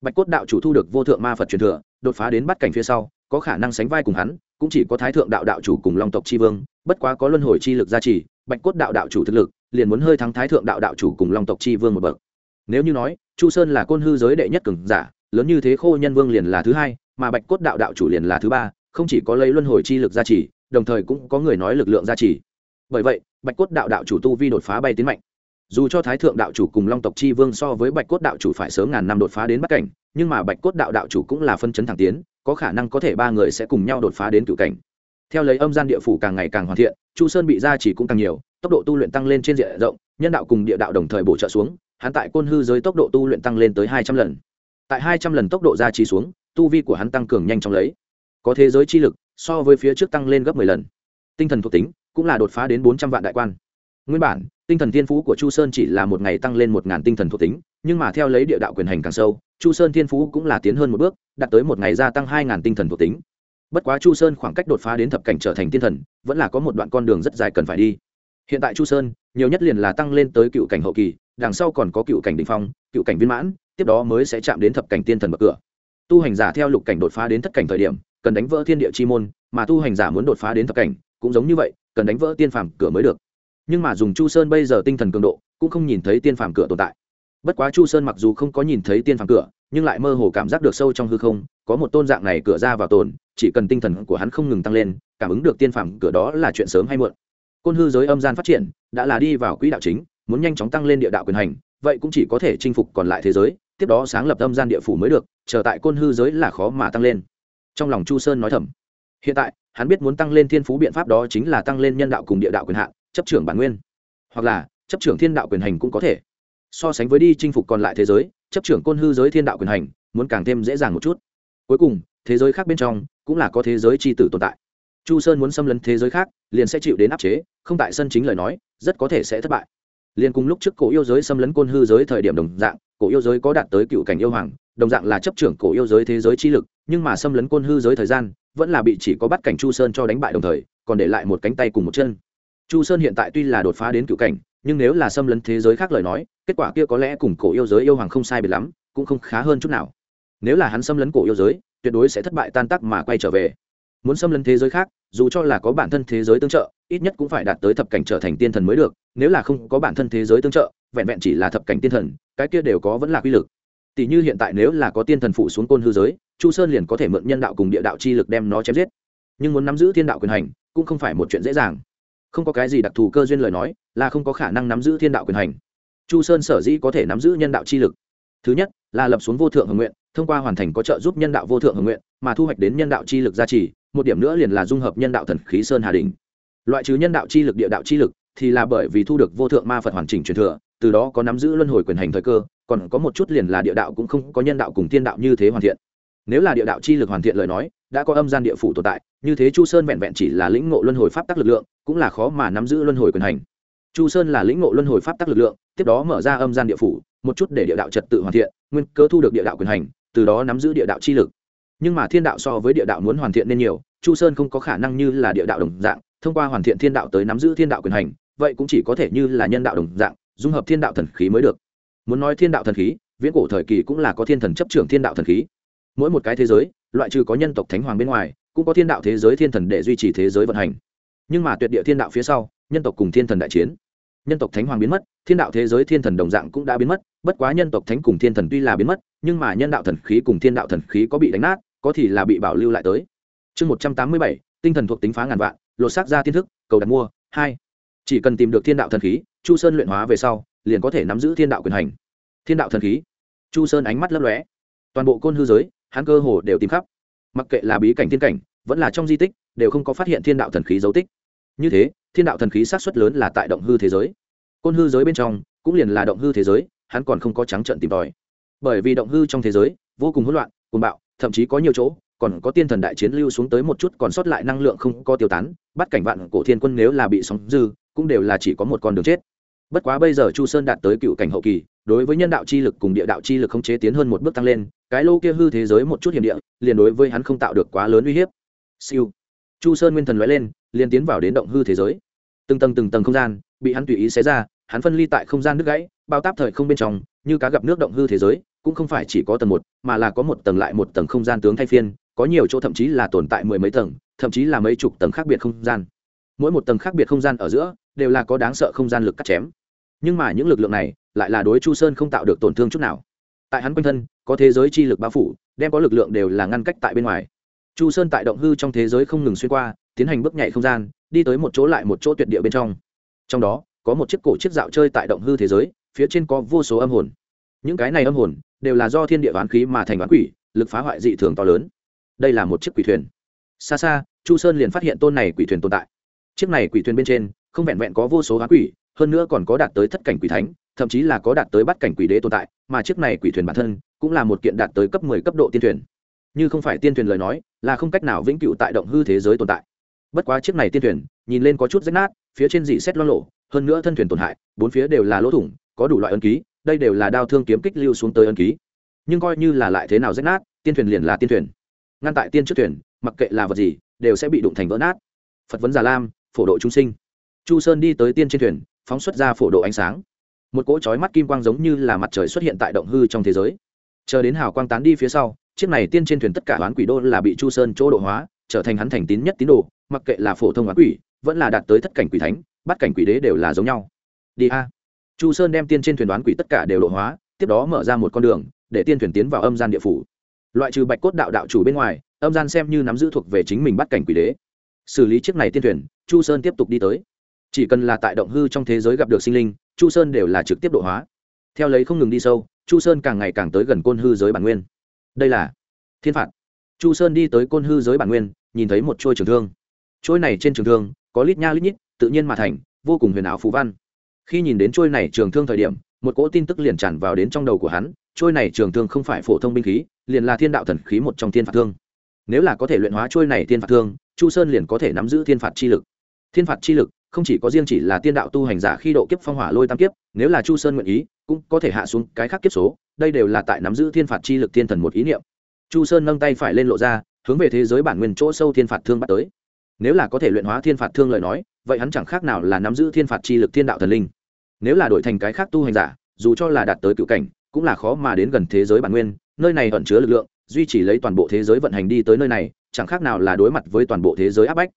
Bạch cốt đạo chủ thu được vô thượng ma phật truyền thừa, đột phá đến bắt cảnh phía sau, có khả năng sánh vai cùng hắn, cũng chỉ có thái thượng đạo đạo chủ cùng long tộc tri vương, bất quá có luân hồi chi lực gia trì, bạch cốt đạo đạo chủ thực lực, liền muốn hơi thắng thái thượng đạo đạo chủ cùng long tộc tri vương một bậc. Nếu như nói, chu sơn là côn hư giới đệ nhất cường giả, lớn như thế khô nhân vương liền là thứ hai, mà bạch cốt đạo đạo chủ liền là thứ ba, không chỉ có lấy luân hồi chi lực gia trì, đồng thời cũng có người nói lực lượng gia trì. Bởi vậy, bạch cốt đạo đạo chủ tu vi đột phá bay tiến mạnh dù cho thái thượng đạo chủ cùng long tộc chi vương so với bạch cốt đạo chủ phải sớm ngàn năm đột phá đến bắc cảnh, nhưng mà bạch cốt đạo đạo chủ cũng là phân chấn thẳng tiến, có khả năng có thể ba người sẽ cùng nhau đột phá đến cựu cảnh. Theo lấy âm gian địa phủ càng ngày càng hoàn thiện, chu sơn bị gia chỉ cũng càng nhiều, tốc độ tu luyện tăng lên trên diện rộng, nhân đạo cùng địa đạo đồng thời bổ trợ xuống, hắn tại côn hư giới tốc độ tu luyện tăng lên tới hai trăm lần. Tại hai trăm lần tốc độ gia trì xuống, tu vi của hắn tăng cường nhanh chóng lấy. Có thế giới chi lực, so với phía trước tăng lên gấp mười lần. Tinh thần thuộc tính cũng là đột phá đến bốn trăm vạn đại quan nguyên bản, tinh thần thiên phú của chu sơn chỉ là một ngày tăng lên một ngàn tinh thần thuộc tính, nhưng mà theo lấy địa đạo quyền hành càng sâu, chu sơn thiên phú cũng là tiến hơn một bước, đạt tới một ngày gia tăng hai ngàn tinh thần thuộc tính. Bất quá chu sơn khoảng cách đột phá đến thập cảnh trở thành tiên thần, vẫn là có một đoạn con đường rất dài cần phải đi. Hiện tại chu sơn, nhiều nhất liền là tăng lên tới cựu cảnh hậu kỳ, đằng sau còn có cựu cảnh đình phong, cựu cảnh viên mãn, tiếp đó mới sẽ chạm đến thập cảnh tiên thần bậc cửa. Tu hành giả theo lục cảnh đột phá đến thất cảnh thời điểm, cần đánh vỡ thiên địa chi môn, mà tu hành giả muốn đột phá đến thập cảnh, cũng giống như vậy, cần đánh vỡ tiên phàm cửa mới được nhưng mà dùng chu sơn bây giờ tinh thần cường độ, cũng không nhìn thấy tiên phàm cửa tồn tại. Bất quá chu sơn mặc dù không có nhìn thấy tiên phàm cửa, nhưng lại mơ hồ cảm giác được sâu trong hư không, có một tôn dạng này cửa ra vào tồn, chỉ cần tinh thần của hắn không ngừng tăng lên, cảm ứng được tiên phàm cửa đó là chuyện sớm hay muộn. Côn hư giới âm gian phát triển, đã là đi vào quỹ đạo chính, muốn nhanh chóng tăng lên địa đạo quyền hành, vậy cũng chỉ có thể chinh phục còn lại thế giới, tiếp đó sáng lập âm gian địa phủ mới được, chờ tại côn hư giới là khó mà tăng lên. Trong lòng chu sơn nói thầm, hiện tại, hắn biết muốn tăng lên thiên phú biện pháp đó chính là tăng lên nhân đạo cùng địa đạo quyền hạn chấp trưởng bản nguyên. Hoặc là, chấp trưởng thiên đạo quyền hành cũng có thể. So sánh với đi chinh phục còn lại thế giới, chấp trưởng côn hư giới thiên đạo quyền hành, muốn càng thêm dễ dàng một chút. Cuối cùng, thế giới khác bên trong, cũng là có thế giới c h i tử tồn tại. Chu sơn muốn xâm lấn thế giới khác, liền sẽ chịu đến áp chế, không tại sân chính lời nói, rất có thể sẽ thất bại. Liền cùng lúc trước cổ yêu giới xâm lấn côn hư giới thời điểm đồng dạng, cổ yêu giới có đạt tới cựu cảnh yêu hoàng, đồng dạng là chấp trưởng cổ yêu giới thế giới chi lực, nhưng mà xâm lấn côn hư giới thời gian, vẫn là bị chỉ có bắt cảnh chu sơn cho đánh bại đồng thời, còn để lại một cánh tay cùng một chân chu sơn hiện tại tuy là đột phá đến cựu cảnh, nhưng nếu là xâm lấn thế giới khác lời nói, kết quả kia có lẽ cùng cổ yêu giới yêu hoàng không sai biệt lắm, cũng không khá hơn chút nào. Nếu là hắn xâm lấn cổ yêu giới, tuyệt đối sẽ thất bại tan tác mà quay trở về. Muốn xâm lấn thế giới khác, dù cho là có bản thân thế giới tương trợ, ít nhất cũng phải đạt tới thập cảnh trở thành tiên thần mới được, nếu là không có bản thân thế giới tương trợ, vẹn vẹn chỉ là thập cảnh tiên thần, cái kia đều có vẫn là quy lực. Tỷ như hiện tại nếu là có tiên thần phụ xuống côn hư giới, chu sơn liền có thể mượn nhân đạo cùng địa đạo chi lực đem nó chém giết. Nhưng muốn nắm giữ thiên đạo quyền hành, cũng không phải một chuyện dễ dàng không có cái gì đặc thù cơ duyên lời nói, là không có khả năng nắm giữ thiên đạo quyền hành. Chu sơn sở dĩ có thể nắm giữ nhân đạo chi lực. Thứ nhất, là lập xuống vô thượng hồng nguyện, thông qua hoàn thành có trợ giúp nhân đạo vô thượng hồng nguyện, mà thu hoạch đến nhân đạo chi lực gia trì, một điểm nữa liền là dung hợp nhân đạo thần khí sơn hà đình loại trừ nhân đạo chi lực, địa đạo chi lực thì là bởi vì thu được vô thượng ma phật hoàn chỉnh truyền thừa, từ đó có nắm giữ luân hồi quyền hành thời cơ, còn có một chút liền là địa đạo cũng không có nhân đạo cùng thiên đạo như thế hoàn thiện. Nếu là địa đạo chi lực hoàn thiện lời nói đã có âm gian địa phủ tồn tại, như thế chu sơn vẹn vẹn chỉ là lĩnh ngộ luân hồi pháp tắc lực lượng, cũng là khó mà nắm giữ luân hồi quyền hành. Chu sơn là lĩnh ngộ luân hồi pháp tắc lực lượng, tiếp đó mở ra âm gian địa phủ, một chút để địa đạo trật tự hoàn thiện, nguyên cơ thu được địa đạo quyền hành, từ đó nắm giữ địa đạo chi lực. Nhưng mà thiên đạo so với địa đạo muốn hoàn thiện nên nhiều, chu sơn không có khả năng như là địa đạo đồng dạng, thông qua hoàn thiện thiên đạo tới nắm giữ thiên đạo quyền hành, vậy cũng chỉ có thể như là nhân đạo đồng dạng, dung hợp thiên đạo thần khí mới được. Muốn nói thiên đạo thần khí, viễn cổ thời kỳ cũng là có thiên thần chấp trưởng thiên đạo thần khí. Mỗi một cái thế giới loại trừ có nhân tộc thánh hoàng bên ngoài, cũng có thiên đạo thế giới thiên thần để duy trì thế giới vận hành. Nhưng mà tuyệt địa thiên đạo phía sau, nhân tộc cùng thiên thần đại chiến. Nhân tộc thánh hoàng biến mất, thiên đạo thế giới thiên thần đồng dạng cũng đã biến mất, bất quá nhân tộc thánh cùng thiên thần tuy là biến mất, nhưng mà nhân đạo thần khí cùng thiên đạo thần khí có bị đánh nát, có thì là bị bảo lưu lại tới. Chương một trăm tám mươi bảy, tinh thần thuộc tính phá ngàn vạn, lột xác ra thiên thức, cầu đặt mua, hai. Chỉ cần tìm được thiên đạo thần khí, chu sơn luyện hóa về sau, liền có thể nắm giữ thiên đạo quyền hành. Thiên đạo thần khí. Chu sơn ánh mắt lấp lóe. Toàn bộ côn hư giới hắn cơ hồ đều tìm khắp. Mặc kệ là bí cảnh thiên cảnh, vẫn là trong di tích, đều không có phát hiện thiên đạo thần khí dấu tích. Như thế, thiên đạo thần khí sát xuất lớn là tại động hư thế giới. Côn hư giới bên trong, cũng liền là động hư thế giới, hắn còn không có trắng trận tìm tòi. Bởi vì động hư trong thế giới, vô cùng hỗn loạn, cuồng bạo, thậm chí có nhiều chỗ, còn có tiên thần đại chiến lưu xuống tới một chút còn sót lại năng lượng không có tiêu tán, bắt cảnh vạn cổ thiên quân nếu là bị sóng dư, cũng đều là chỉ có một con đường chết. Bất quá bây giờ chu sơn đạt tới cựu cảnh hậu kỳ, đối với nhân đạo chi lực cùng địa đạo chi lực không chế tiến hơn một bước tăng lên cái lô kia hư thế giới một chút hiểm địa, liền đối với hắn không tạo được quá lớn uy hiếp. Siêu. Chu sơn nguyên thần lóe lên, liền tiến vào đến động hư thế giới. Từng tầng từng tầng không gian bị hắn tùy ý xé ra, hắn phân ly tại không gian nước gãy, bao táp thời không bên trong, như cá gặp nước động hư thế giới, cũng không phải chỉ có tầng một, mà là có một tầng lại một tầng không gian tướng thay phiên, có nhiều chỗ thậm chí là tồn tại mười mấy tầng, thậm chí là mấy chục tầng khác biệt không gian. Mỗi một tầng khác biệt không gian ở giữa, đều là có đáng sợ không gian lực cắt chém. Nhưng mà những lực lượng này, lại là đối chu sơn không tạo được tổn thương chút nào tại hắn quanh thân, có thế giới chi lực bao phủ, đem có lực lượng đều là ngăn cách tại bên ngoài. Chu sơn tại động hư trong thế giới không ngừng xuyên qua, tiến hành bước nhảy không gian, đi tới một chỗ lại một chỗ tuyệt địa bên trong. Trong đó, có một chiếc cổ chiếc dạo chơi tại động hư thế giới, phía trên có vô số âm hồn. Những cái này âm hồn, đều là do thiên địa oán khí mà thành oán quỷ, lực phá hoại dị thường to lớn. Đây là một chiếc quỷ thuyền. Xa xa, chu sơn liền phát hiện tôn này quỷ thuyền tồn tại. Chiếc này quỷ thuyền bên trên, không vẹn vẹn có vô số oán quỷ, hơn nữa còn có đạt tới thất cảnh quỷ thánh thậm chí là có đạt tới bắt cảnh quỷ đế tồn tại, mà chiếc này quỷ thuyền bản thân cũng là một kiện đạt tới cấp 10 cấp độ tiên thuyền. Như không phải tiên thuyền lời nói, là không cách nào vĩnh cửu tại động hư thế giới tồn tại. Bất quá chiếc này tiên thuyền, nhìn lên có chút rách nát, phía trên dị xét lo lộ, hơn nữa thân thuyền tổn hại, bốn phía đều là lỗ thủng, có đủ loại ân ký, đây đều là đao thương kiếm kích lưu xuống tới ân ký. Nhưng coi như là lại thế nào rách nát, tiên thuyền liền là tiên thuyền. Ngăn tại tiên trước thuyền, mặc kệ là vật gì, đều sẽ bị đụng thành vỡ nát. Phật vấn già lam, phổ độ chúng sinh. Chu sơn đi tới tiên trên thuyền, phóng xuất ra phổ độ ánh sáng một cỗ chói mắt kim quang giống như là mặt trời xuất hiện tại động hư trong thế giới. Chờ đến hào quang tán đi phía sau, chiếc này tiên trên thuyền tất cả oán quỷ đô là bị chu sơn chỗ độ hóa, trở thành hắn thành tín nhất tín đồ, mặc kệ là phổ thông oán quỷ, vẫn là đạt tới thất cảnh quỷ thánh, bắt cảnh quỷ đế đều là giống nhau. Đi a. Chu sơn đem tiên trên thuyền đoán quỷ tất cả đều độ hóa, tiếp đó mở ra một con đường, để tiên thuyền tiến vào âm gian địa phủ. Loại trừ bạch cốt đạo đạo chủ bên ngoài, âm gian xem như nắm giữ thuộc về chính mình bắt cảnh quỷ đế. Xử lý chiếc này tiên thuyền, chu sơn tiếp tục đi tới. Chỉ cần là tại động hư trong thế giới gặp được sinh linh chu sơn đều là trực tiếp độ hóa. Theo lấy không ngừng đi sâu, chu sơn càng ngày càng tới gần côn hư giới bản nguyên. Đây là thiên phạt. Chu sơn đi tới côn hư giới bản nguyên, nhìn thấy một trôi trường thương. Trôi này trên trường thương có lít nha lít nhít, tự nhiên mà thành, vô cùng huyền ảo phú văn. Khi nhìn đến trôi này trường thương thời điểm, một cỗ tin tức liền tràn vào đến trong đầu của hắn trôi này trường thương không phải phổ thông binh khí, liền là thiên đạo thần khí một trong thiên phạt thương. Nếu là có thể luyện hóa trôi này thiên phạt thương, chu sơn liền có thể nắm giữ thiên phạt chi lực. Thiên phạt chi lực không chỉ có riêng chỉ là tiên đạo tu hành giả khi độ kiếp phong hỏa lôi tam kiếp, nếu là chu sơn nguyện ý, cũng có thể hạ xuống cái khác kiếp số, đây đều là tại nắm giữ thiên phạt chi lực thiên thần một ý niệm. Chu sơn nâng tay phải lên lộ ra, hướng về thế giới bản nguyên chỗ sâu thiên phạt thương bắt tới. Nếu là có thể luyện hóa thiên phạt thương lời nói, vậy hắn chẳng khác nào là nắm giữ thiên phạt chi lực thiên đạo thần linh. Nếu là đổi thành cái khác tu hành giả, dù cho là đạt tới cựu cảnh, cũng là khó mà đến gần thế giới bản nguyên, nơi này ẩn chứa lực lượng, duy trì lấy toàn bộ thế giới vận hành đi tới nơi này, chẳng khác nào là đối mặt với toàn bộ thế giới áp bách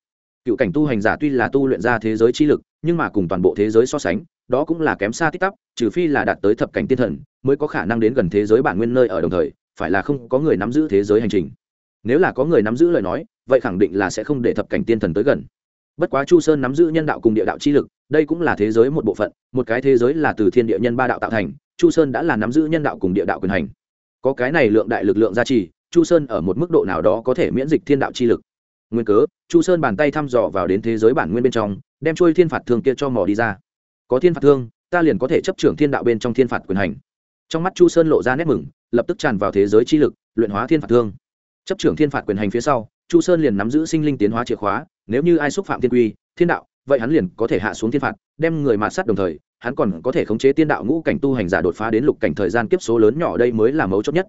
cựu cảnh tu hành giả tuy là tu luyện ra thế giới chi lực, nhưng mà cùng toàn bộ thế giới so sánh, đó cũng là kém xa tích tắp trừ phi là đạt tới thập cảnh tiên thần, mới có khả năng đến gần thế giới bản nguyên nơi ở đồng thời, phải là không có người nắm giữ thế giới hành trình. Nếu là có người nắm giữ lời nói, vậy khẳng định là sẽ không để thập cảnh tiên thần tới gần. Bất quá chu sơn nắm giữ nhân đạo cùng địa đạo chi lực, đây cũng là thế giới một bộ phận, một cái thế giới là từ thiên địa nhân ba đạo tạo thành, chu sơn đã là nắm giữ nhân đạo cùng địa đạo quyền hành. Có cái này lượng đại lực lượng gia trì, chu sơn ở một mức độ nào đó có thể miễn dịch thiên đạo chi lực nguyên cớ, chu sơn bàn tay thăm dò vào đến thế giới bản nguyên bên trong, đem trôi thiên phạt thương kia cho mỏ đi ra. Có thiên phạt thương, ta liền có thể chấp trưởng thiên đạo bên trong thiên phạt quyền hành. Trong mắt chu sơn lộ ra nét mừng, lập tức tràn vào thế giới chi lực, luyện hóa thiên phạt thương. Chấp trưởng thiên phạt quyền hành phía sau, chu sơn liền nắm giữ sinh linh tiến hóa chìa khóa, nếu như ai xúc phạm thiên quy, thiên đạo, vậy hắn liền có thể hạ xuống thiên phạt, đem người mạt sát đồng thời, hắn còn có thể khống chế tiên đạo ngũ cảnh tu hành giả đột phá đến lục cảnh thời gian kiếp số lớn nhỏ đây mới là mấu chốt nhất.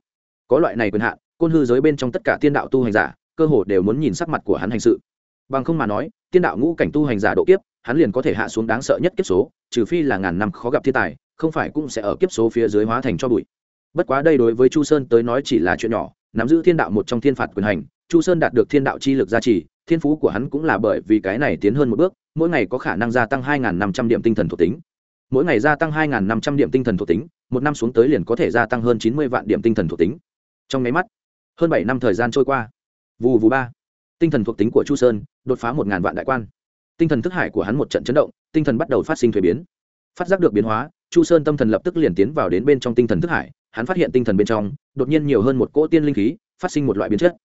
Có loại này quyền hạn, côn hư giới bên trong tất cả tiên đạo tu hành giả cơ hồ đều muốn nhìn sắc mặt của hắn hành sự. Bằng không mà nói, tiên đạo ngũ cảnh tu hành giả độ kiếp, hắn liền có thể hạ xuống đáng sợ nhất kiếp số, trừ phi là ngàn năm khó gặp thiên tài, không phải cũng sẽ ở kiếp số phía dưới hóa thành cho bụi. Bất quá đây đối với chu sơn tới nói chỉ là chuyện nhỏ, nắm giữ thiên đạo một trong thiên phạt quyền hành, chu sơn đạt được thiên đạo chi lực gia trì, thiên phú của hắn cũng là bởi vì cái này tiến hơn một bước, mỗi ngày có khả năng gia tăng hai năm trăm điểm tinh thần thuộc tính. Mỗi ngày gia tăng hai năm trăm điểm tinh thần thuộc tính, một năm xuống tới liền có thể gia tăng hơn chín mươi vạn điểm tinh thần thuộc tính. Trong máy mắt, hơn bảy năm thời gian trôi qua vù vù ba. Tinh thần thuộc tính của chu sơn, đột phá một ngàn vạn đại quan. Tinh thần thức hải của hắn một trận chấn động, tinh thần bắt đầu phát sinh thuế biến. Phát giác được biến hóa, chu sơn tâm thần lập tức liền tiến vào đến bên trong tinh thần thức hải. Hắn phát hiện tinh thần bên trong, đột nhiên nhiều hơn một cỗ tiên linh khí, phát sinh một loại biến chất.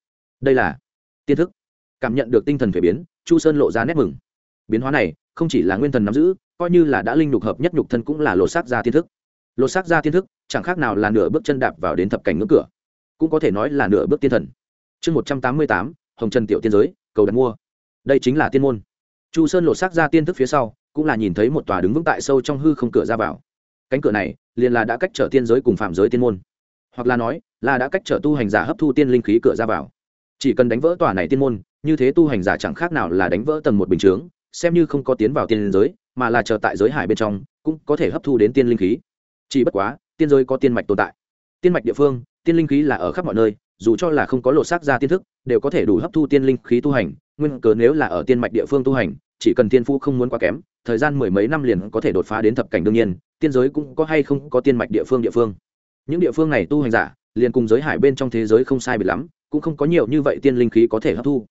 Đây là tiên thức. Cảm nhận được tinh thần thuế biến, chu sơn lộ ra nét mừng. Biến hóa này, không chỉ là nguyên thần nắm giữ, coi như là đã linh nhục hợp nhất nhục thân cũng là lột xác ra tiên thức. Lột xác ra tiên thức, chẳng khác nào là nửa bước chân đạp vào đến thập cảnh ngưỡng cửa. Cũng có thể nói là nửa bước tiên thần chương một trăm tám mươi tám, hồng trần tiểu tiên giới, cầu đặt mua. Đây chính là tiên môn. Chu sơn lột xác ra tiên thức phía sau, cũng là nhìn thấy một tòa đứng vững tại sâu trong hư không cửa ra vào. Cánh cửa này, liền là đã cách trở tiên giới cùng phạm giới tiên môn. Hoặc là nói, là đã cách trở tu hành giả hấp thu tiên linh khí cửa ra vào. Chỉ cần đánh vỡ tòa này tiên môn, như thế tu hành giả chẳng khác nào là đánh vỡ tầng một bình chướng, xem như không có tiến vào tiên giới, mà là chờ tại giới hải bên trong, cũng có thể hấp thu đến tiên linh khí. Chỉ bất quá, tiên giới có tiên mạch tồn tại. Tiên mạch địa phương, tiên linh khí là ở khắp mọi nơi dù cho là không có lộ xác ra tiên thức, đều có thể đủ hấp thu tiên linh khí tu hành, nguyên cớ nếu là ở tiên mạch địa phương tu hành, chỉ cần tiên phu không muốn quá kém, thời gian mười mấy năm liền có thể đột phá đến thập cảnh đương nhiên, tiên giới cũng có hay không có tiên mạch địa phương địa phương. Những địa phương này tu hành giả, liền cùng giới hải bên trong thế giới không sai biệt lắm, cũng không có nhiều như vậy tiên linh khí có thể hấp thu.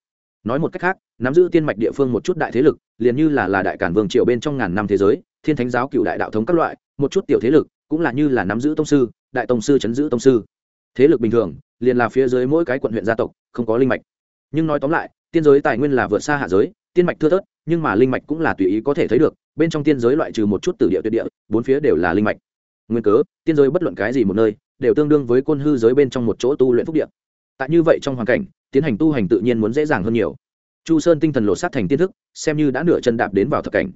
Nói một cách khác, nắm giữ tiên mạch địa phương một chút đại thế lực, liền như là là đại cản vương triều bên trong ngàn năm thế giới, thiên thánh giáo cựu đại đạo thống các loại, một chút tiểu thế lực, cũng là như là nắm giữ tông sư, đại tông sư chấn giữ tông sư thế lực bình thường, liền là phía dưới mỗi cái quận huyện gia tộc, không có linh mạch. Nhưng nói tóm lại, tiên giới tài nguyên là vượt xa hạ giới, tiên mạch thưa thớt, nhưng mà linh mạch cũng là tùy ý có thể thấy được, bên trong tiên giới loại trừ một chút tử địa tuyệt địa, bốn phía đều là linh mạch. Nguyên cớ, tiên giới bất luận cái gì một nơi, đều tương đương với côn hư giới bên trong một chỗ tu luyện phúc địa. Tại như vậy trong hoàn cảnh, tiến hành tu hành tự nhiên muốn dễ dàng hơn nhiều. Chu sơn tinh thần lột xác thành tiên thức, xem như đã nửa chân đạp đến vào thập cảnh.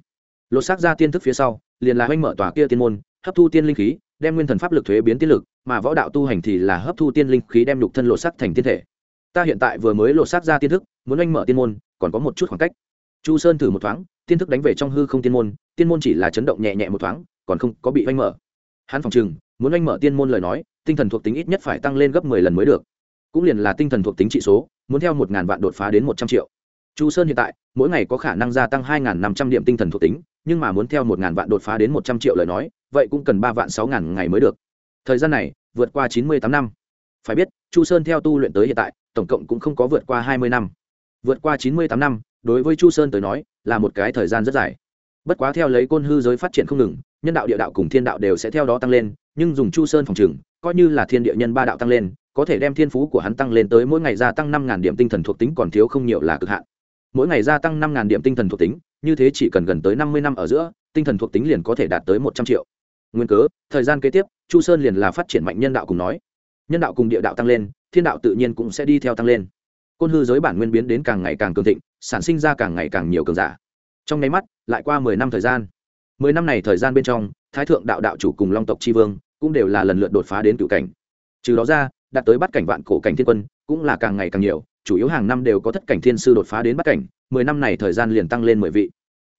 Lột xác ra tiên thức phía sau, liền là oanh mở tòa kia tiên môn, hấp thu tiên linh khí đem nguyên thần pháp lực thuế biến tiên lực, mà võ đạo tu hành thì là hấp thu tiên linh khí đem lục thân lộ sắc thành tiên thể. Ta hiện tại vừa mới lộ sắc ra tiên thức, muốn anh mở tiên môn, còn có một chút khoảng cách. Chu sơn thử một thoáng, tiên thức đánh về trong hư không tiên môn tiên môn chỉ là chấn động nhẹ nhẹ một thoáng, còn không có bị anh mở. Hắn phòng chừng muốn anh mở tiên môn lời nói, tinh thần thuộc tính ít nhất phải tăng lên gấp mười lần mới được. Cũng liền là tinh thần thuộc tính trị số, muốn theo một ngàn vạn đột phá đến một trăm triệu. Chu sơn hiện tại, mỗi ngày có khả năng gia tăng hai năm trăm điểm tinh thần thuộc tính, nhưng mà muốn theo một ngàn vạn đột phá đến một trăm triệu lời nói vậy cũng cần ba vạn sáu ngàn ngày mới được. Thời gian này, vượt qua chín mươi tám năm. Phải biết, chu sơn theo tu luyện tới hiện tại, tổng cộng cũng không có vượt qua hai mươi năm. Vượt qua chín mươi tám năm, đối với chu sơn tới nói, là một cái thời gian rất dài. Bất quá theo lấy côn hư giới phát triển không ngừng, nhân đạo địa đạo cùng thiên đạo đều sẽ theo đó tăng lên, nhưng dùng chu sơn phòng trừng coi như là thiên địa nhân ba đạo tăng lên, có thể đem thiên phú của hắn tăng lên tới mỗi ngày gia tăng năm ngàn điểm tinh thần thuộc tính còn thiếu không nhiều là cực hạn. Mỗi ngày gia tăng năm ngàn điểm tinh thần thuộc tính, như thế chỉ cần gần tới năm mươi năm ở giữa, tinh thần thuộc tính liền có thể đạt tới một trăm triệu nguyên cớ, thời gian kế tiếp, chu sơn liền là phát triển mạnh nhân đạo cùng nói. Nhân đạo cùng địa đạo tăng lên, thiên đạo tự nhiên cũng sẽ đi theo tăng lên. Côn hư giới bản nguyên biến đến càng ngày càng cường thịnh, sản sinh ra càng ngày càng nhiều cường giả. Trong nháy mắt, lại qua mười năm thời gian. Mười năm này thời gian bên trong, thái thượng đạo đạo chủ cùng long tộc tri vương cũng đều là lần lượt đột phá đến cựu cảnh. Trừ đó ra, đạt tới bắt cảnh vạn cổ cảnh thiên quân cũng là càng ngày càng nhiều, chủ yếu hàng năm đều có thất cảnh thiên sư đột phá đến bắt cảnh, mười năm này thời gian liền tăng lên mười vị.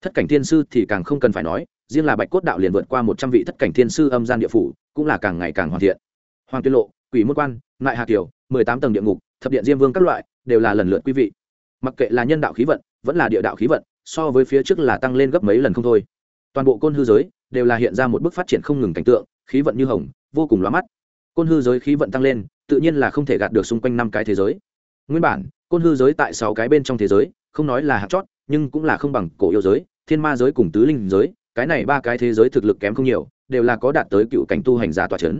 Thất cảnh thiên sư thì càng không cần phải nói riêng là bạch cốt đạo liền vượt qua một trăm vị thất cảnh thiên sư âm gian địa phủ, cũng là càng ngày càng hoàn thiện. Hoàng tiên lộ, quỷ môn quan nại hà kiều, mười tám tầng địa ngục, thập điện diêm vương các loại, đều là lần lượt quý vị. Mặc kệ là nhân đạo khí vận, vẫn là địa đạo khí vận, so với phía trước là tăng lên gấp mấy lần không thôi. Toàn bộ côn hư giới, đều là hiện ra một bước phát triển không ngừng cảnh tượng, khí vận như hồng, vô cùng lóa mắt. Côn hư giới khí vận tăng lên, tự nhiên là không thể gạt được xung quanh năm cái thế giới. Nguyên bản, côn hư giới tại sáu cái bên trong thế giới, không nói là hạt chót, nhưng cũng là không bằng cổ yêu giới, thiên ma giới cùng tứ linh giới cái này ba cái thế giới thực lực kém không nhiều, đều là có đạt tới cựu cảnh tu hành giả tòa c h ấ n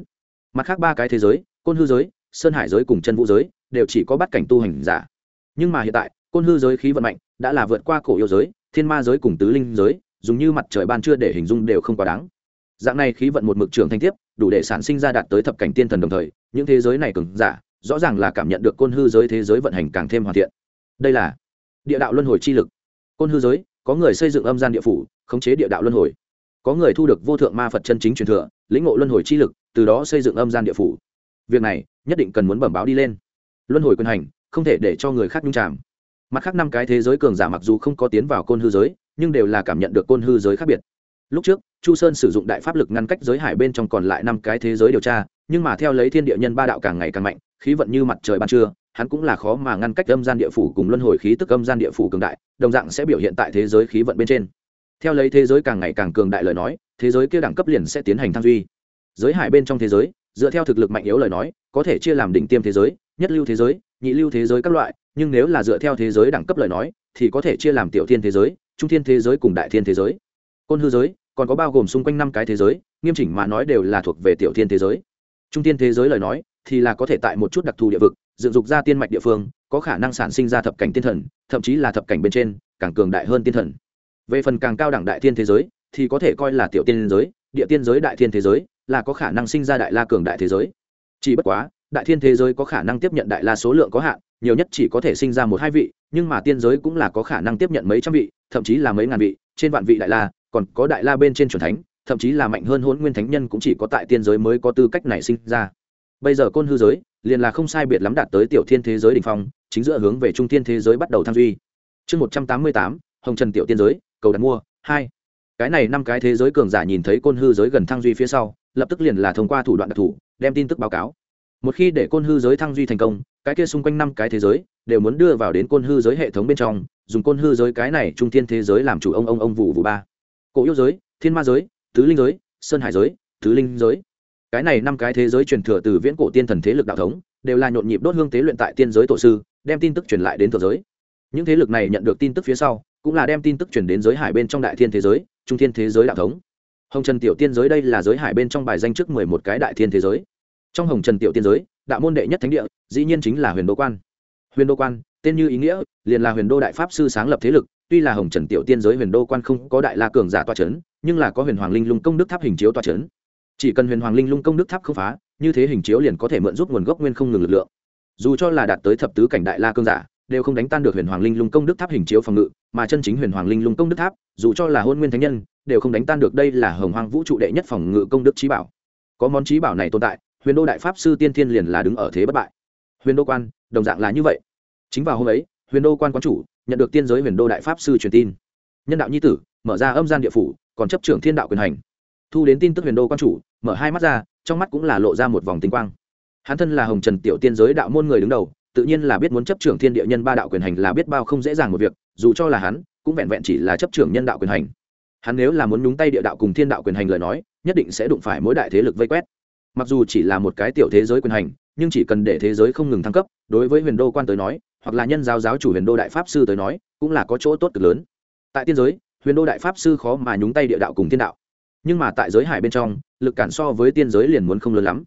mặt khác ba cái thế giới, côn hư giới, sơn hải giới cùng chân vũ giới, đều chỉ có bắt cảnh tu hành giả. Nhưng mà hiện tại, côn hư giới khí vận mạnh, đã là vượt qua cổ yêu giới, thiên ma giới cùng tứ linh giới, dùng như mặt trời ban trưa để hình dung đều không quá đáng. Dạng này khí vận một mực trường thanh tiếp, đủ để sản sinh ra đạt tới thập cảnh tiên thần đồng thời, những thế giới này cường giả, rõ ràng là cảm nhận được côn hư giới thế giới vận hành càng thêm hoàn thiện. Đây là địa đạo luân hồi chi lực. Côn hư giới có người xây dựng âm gian địa phủ, khống chế địa đạo luân hồi. Có người thu được vô thượng ma phật chân chính truyền thừa, lĩnh ngộ luân hồi chi lực, từ đó xây dựng âm gian địa phủ. Việc này, nhất định cần muốn bẩm báo đi lên. Luân hồi quyền hành, không thể để cho người khác nhung chạm mặt khác năm cái thế giới cường giả mặc dù không có tiến vào côn hư giới, nhưng đều là cảm nhận được côn hư giới khác biệt. Lúc trước, chu sơn sử dụng đại pháp lực ngăn cách giới hải bên trong còn lại năm cái thế giới điều tra, nhưng mà theo lấy thiên địa nhân ba đạo càng ngày càng mạnh, khí vận như mặt trời ban trưa hắn cũng là khó mà ngăn cách âm gian địa phủ cùng luân hồi khí tức âm gian địa phủ cường đại, đồng dạng sẽ biểu hiện tại thế giới khí vận bên trên. Theo lấy thế giới càng ngày càng cường đại lời nói, thế giới kia đẳng cấp liền sẽ tiến hành thăng duy. Giới hải bên trong thế giới, dựa theo thực lực mạnh yếu lời nói, có thể chia làm đỉnh tiêm thế giới, nhất lưu thế giới, nhị lưu thế giới các loại, nhưng nếu là dựa theo thế giới đẳng cấp lời nói, thì có thể chia làm tiểu thiên thế giới, trung thiên thế giới cùng đại thiên thế giới. Côn hư giới, còn có bao gồm xung quanh năm cái thế giới, nghiêm chỉnh mà nói đều là thuộc về tiểu thiên thế giới. Trung thiên thế giới lời nói thì là có thể tại một chút đặc thù địa vực, dựng dục ra tiên mạch địa phương, có khả năng sản sinh ra thập cảnh tiên thần, thậm chí là thập cảnh bên trên, càng cường đại hơn tiên thần. Về phần càng cao đẳng đại thiên thế giới, thì có thể coi là tiểu tiên giới, địa tiên giới đại thiên thế giới, là có khả năng sinh ra đại la cường đại thế giới. Chỉ bất quá, đại thiên thế giới có khả năng tiếp nhận đại la số lượng có hạn, nhiều nhất chỉ có thể sinh ra một hai vị, nhưng mà tiên giới cũng là có khả năng tiếp nhận mấy trăm vị, thậm chí là mấy ngàn vị, trên vạn vị đại la, còn có đại la bên trên c thánh, thậm chí là mạnh hơn hôn nguyên thánh nhân cũng chỉ có tại tiên giới mới có tư cách này sinh ra bây giờ côn hư giới liền là không sai biệt lắm đạt tới tiểu thiên thế giới đ ỉ n h phong, chính giữa hướng về trung thiên thế giới bắt đầu tham duy. Chương một trăm tám mươi tám, hồng trần tiểu tiên giới, cầu đặt mua, hai. Cái này năm cái thế giới cường giả nhìn thấy côn hư giới gần thăng duy phía sau, lập tức liền là thông qua thủ đoạn đặc thù, đem tin tức báo cáo. Một khi để côn hư giới thăng duy thành công, cái kia xung quanh năm cái thế giới đều muốn đưa vào đến côn hư giới hệ thống bên trong, dùng côn hư giới cái này trung thiên thế giới làm chủ ông ông ông vụ vụ ba. Cổ yêu giới, thiên ma giới, tứ linh giới, sơn hải giới, tứ linh giới cái này năm cái thế giới truyền thừa từ viễn cổ tiên thần thế lực đạo thống, đều là nhộn nhịp đốt hương tế luyện tại tiên giới tổ sư, đem tin tức truyền lại đến thượng giới. Những thế lực này nhận được tin tức phía sau, cũng là đem tin tức truyền đến giới hải bên trong đại thiên thế giới, trung thiên thế giới đạo thống. Hồng trần tiểu tiên giới đây là giới hải bên trong bài danh trước mười một cái đại thiên thế giới. Trong hồng trần tiểu tiên giới, đạo môn đệ nhất thánh địa, dĩ nhiên chính là huyền đô quan. Huyền đô quan, tên như ý nghĩa, liền là huyền đô đại pháp sư sáng lập thế lực, tuy là hồng trần tiểu tiên giới huyền đô quan không có đại la cường giả toa c h ấ n nhưng là có huyền hoàng linh lung công đức tháp hình chiếu toa c h ấ n chỉ cần huyền hoàng linh lung công đức tháp không phá, như thế hình chiếu liền có thể mượn giúp nguồn gốc nguyên không ngừng lực lượng. Dù cho là đạt tới thập tứ cảnh đại la cương giả, đều không đánh tan được huyền hoàng linh lung công đức tháp hình chiếu phòng ngự, mà chân chính huyền hoàng linh lung công đức tháp, dù cho là hôn nguyên thánh nhân, đều không đánh tan được đây là hồng hoàng vũ trụ đệ nhất phòng ngự công đức trí bảo. Có món trí bảo này tồn tại, huyền đô đại pháp sư tiên thiên liền là đứng ở thế bất bại. Huyền đô quan, đồng dạng là như vậy. Chính vào hôm ấy, huyền đô quan quán chủ nhận được tiên giới huyền đô đại pháp sư truyền tin. Nhân đạo nhi tử, mở ra âm gian địa phủ, còn chấp trưởng thiên đạo quyền hành. Thu đến tin tức huyền đô quan chủ mở hai mắt ra, trong mắt cũng là lộ ra một vòng tinh quang. Hắn thân là hồng trần tiểu tiên giới đạo môn người đứng đầu, tự nhiên là biết muốn chấp trưởng thiên địa nhân ba đạo quyền hành là biết bao không dễ dàng một việc, dù cho là hắn, cũng vẹn vẹn chỉ là chấp trưởng nhân đạo quyền hành. Hắn nếu là muốn nhúng tay địa đạo cùng thiên đạo quyền hành lời nói, nhất định sẽ đụng phải mỗi đại thế lực vây quét. Mặc dù chỉ là một cái tiểu thế giới quyền hành, nhưng chỉ cần để thế giới không ngừng thăng cấp, đối với huyền đô quan tới nói, hoặc là nhân giáo giáo chủ huyền đô đại pháp sư tới nói, cũng là có chỗ tốt cực lớn. Tại tiên giới, huyền đô đại pháp sư khó mà nhúng tay địa đạo cùng thiên đạo nhưng mà tại giới hải bên trong, lực cản so với tiên giới liền muốn không lớn lắm.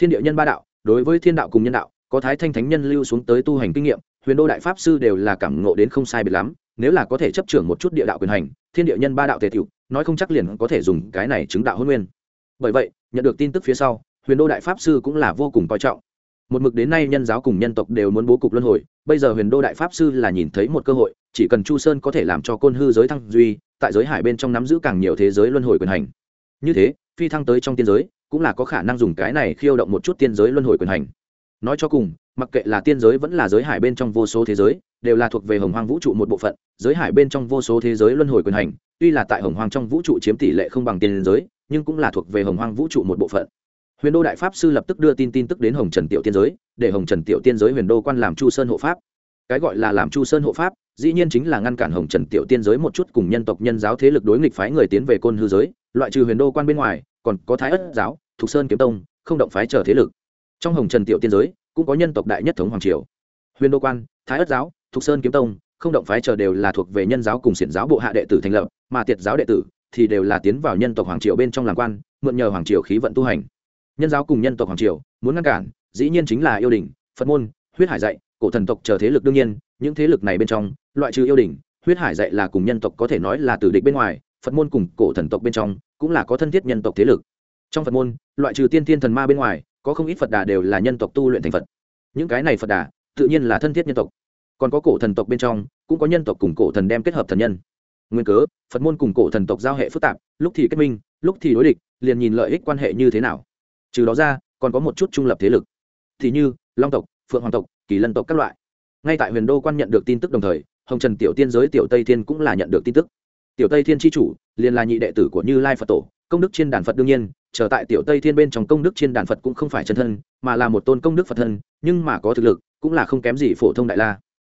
Thiên địa nhân ba đạo, đối với thiên đạo cùng nhân đạo, có thái thanh thánh nhân lưu xuống tới tu hành kinh nghiệm, huyền đô đại pháp sư đều là cảm ngộ đến không sai biệt lắm, nếu là có thể chấp trưởng một chút địa đạo quyền hành, thiên địa nhân ba đạo tề tiểu nói không chắc liền có thể dùng cái này chứng đạo hôn nguyên. Bởi vậy, nhận được tin tức phía sau, huyền đô đại pháp sư cũng là vô cùng coi trọng. Một mực đến nay nhân giáo cùng nhân tộc đều muốn bố cục luân hồi, bây giờ huyền đô đại pháp sư là nhìn thấy một cơ hội, chỉ cần chu sơn có thể làm cho côn hư giới thăng duy, tại giới hải bên trong nắm giữ càng nhiều thế giới luân hồi quyền hành như thế, phi thăng tới trong tiên giới, cũng là có khả năng dùng cái này khiêu động một chút tiên giới luân hồi quyền hành. Nói cho cùng, mặc kệ là tiên giới vẫn là giới hải bên trong vô số thế giới, đều là thuộc về hồng hoang vũ trụ một bộ phận. Giới hải bên trong vô số thế giới luân hồi quyền hành, tuy là tại hồng hoang trong vũ trụ chiếm tỷ lệ không bằng tiên giới, nhưng cũng là thuộc về hồng hoang vũ trụ một bộ phận. Huyền đô đại pháp sư lập tức đưa tin tin tức đến hồng trần tiểu tiên giới, để hồng trần tiểu tiên giới huyền đô quan làm chu sơn hộ pháp. Cái gọi là làm chu sơn hộ pháp, dĩ nhiên chính là ngăn cản hồng trần tiểu tiên giới một chút cùng nhân tộc, nhân giáo thế lực đối nghịch phái người tiến về côn hư giới loại trừ huyền đô quan bên ngoài, còn có thái ất giáo, thục sơn kiếm tông, không động phái chờ thế lực. Trong hồng trần tiểu tiên giới, cũng có nhân tộc đại nhất thống hoàng triều. Huyền đô quan, thái ất giáo, thục sơn kiếm tông, không động phái chờ đều là thuộc về nhân giáo cùng xiển giáo bộ hạ đệ tử thành lập, mà tiệt giáo đệ tử thì đều là tiến vào nhân tộc hoàng triều bên trong làm quan, mượn nhờ hoàng triều khí vận tu hành. Nhân giáo cùng nhân tộc hoàng triều muốn ngăn cản, dĩ nhiên chính là yêu đình, phật môn, huyết hải dạy, cổ thần tộc chờ thế lực đương nhiên, những thế lực này bên trong, loại trừ yêu đình, huyết hải dạy là cùng nhân tộc có thể nói là tử địch bên ngoài phật môn cùng cổ thần tộc bên trong cũng là có thân thiết nhân tộc thế lực. Trong phật môn, loại trừ tiên thiên thần ma bên ngoài, có không ít phật đà đều là nhân tộc tu luyện thành phật. Những cái này phật đà tự nhiên là thân thiết nhân tộc. Còn có cổ thần tộc bên trong, cũng có nhân tộc cùng cổ thần đem kết hợp thần nhân. Nguyên cớ, phật môn cùng cổ thần tộc giao hệ phức tạp, lúc thì kết minh, lúc thì đối địch, liền nhìn lợi ích quan hệ như thế nào. Trừ đó ra, còn có một chút trung lập thế lực. Thì như, long tộc, phượng hoàng tộc, kỳ lân tộc các loại. Ngay tại huyền đô quan nhận được tin tức đồng thời, hồng trần tiểu tiên giới tiểu tây thiên cũng là nhận được tin tức tiểu tây thiên tri chủ, liền là nhị đệ tử của như lai phật tổ, công đức trên đàn phật đương nhiên, trở tại tiểu tây thiên bên trong công đức trên đàn phật cũng không phải chân thân, mà là một tôn công đức phật thân, nhưng mà có thực lực, cũng là không kém gì phổ thông đại la.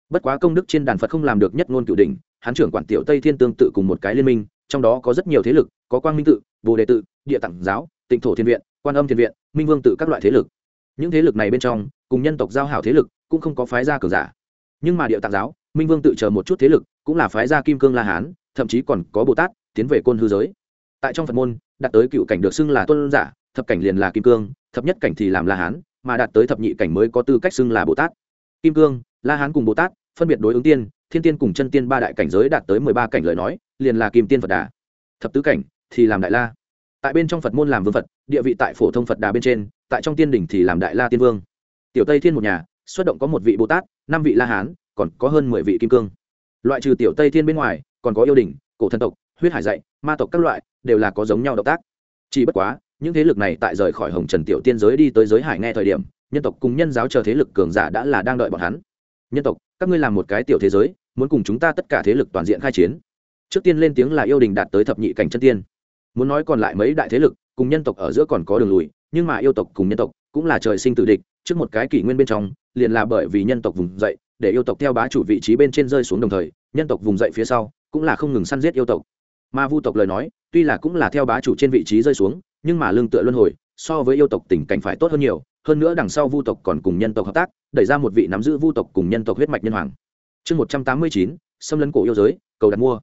Bất quá công đức trên đàn phật không làm được nhất ngôn cửu đỉnh hán trưởng quản tiểu tây thiên tương tự cùng một cái liên minh, trong đó có rất nhiều thế lực, có quang minh tự, bồ đề tự, địa tặng giáo, tịnh thổ thiên viện, quan âm thiên viện, minh vương tự các loại thế lực. Những thế lực này bên trong, cùng nhân tộc giao hảo thế lực, cũng không có phái gia cường giả. Nhưng mà địa tạng giáo, minh vương tự chờ một chút thế lực, cũng là phái gia kim cương la hán thậm chí còn có bồ tát tiến về côn hư giới tại trong phật môn đạt tới cựu cảnh được xưng là tôn giả thập cảnh liền là kim cương thập nhất cảnh thì làm la hán mà đạt tới thập nhị cảnh mới có tư cách xưng là bồ tát kim cương la hán cùng bồ tát phân biệt đối ứng tiên thiên tiên cùng chân tiên ba đại cảnh giới đạt tới mười ba cảnh lời nói liền là kim tiên phật đà thập tứ cảnh thì làm đại la tại bên trong phật môn làm vương phật địa vị tại phổ thông phật đà bên trên tại trong tiên đỉnh thì làm đại la tiên vương tiểu tây thiên một nhà xuất động có một vị bồ tát năm vị la hán còn có hơn mười vị kim cương loại trừ tiểu tây thiên bên ngoài còn có yêu đình, cổ thần tộc, huyết hải dạy, ma tộc các loại, đều là có giống nhau động tác. Chỉ bất quá, những thế lực này tại rời khỏi hồng trần tiểu tiên giới đi tới giới hải nghe thời điểm, nhân tộc cùng nhân giáo chờ thế lực cường giả đã là đang đợi bọn hắn. Nhân tộc, các ngươi làm một cái tiểu thế giới, muốn cùng chúng ta tất cả thế lực toàn diện khai chiến. Trước tiên lên tiếng là yêu đình đạt tới thập nhị cảnh chân tiên. Muốn nói còn lại mấy đại thế lực, cùng nhân tộc ở giữa còn có đường lùi, nhưng mà yêu tộc cùng nhân tộc cũng là trời sinh tự địch, trước một cái kỷ nguyên bên trong, liền là bởi vì nhân tộc vùng dậy, để yêu tộc theo bá chủ vị trí bên trên rơi xuống đồng thời, nhân tộc vùng dậy phía sau cũng là không ngừng săn giết yêu tộc. Mà vu tộc lời nói, tuy là cũng là theo bá chủ trên vị trí rơi xuống, nhưng mà lương tựa luân hồi, so với yêu tộc tình cảnh phải tốt hơn nhiều, hơn nữa đằng sau vu tộc còn cùng nhân tộc hợp tác, đẩy ra một vị nắm giữ vu tộc cùng nhân tộc huyết mạch nhân hoàng. Chương một trăm tám mươi chín, xâm lấn cổ yêu giới, cầu đặt mua.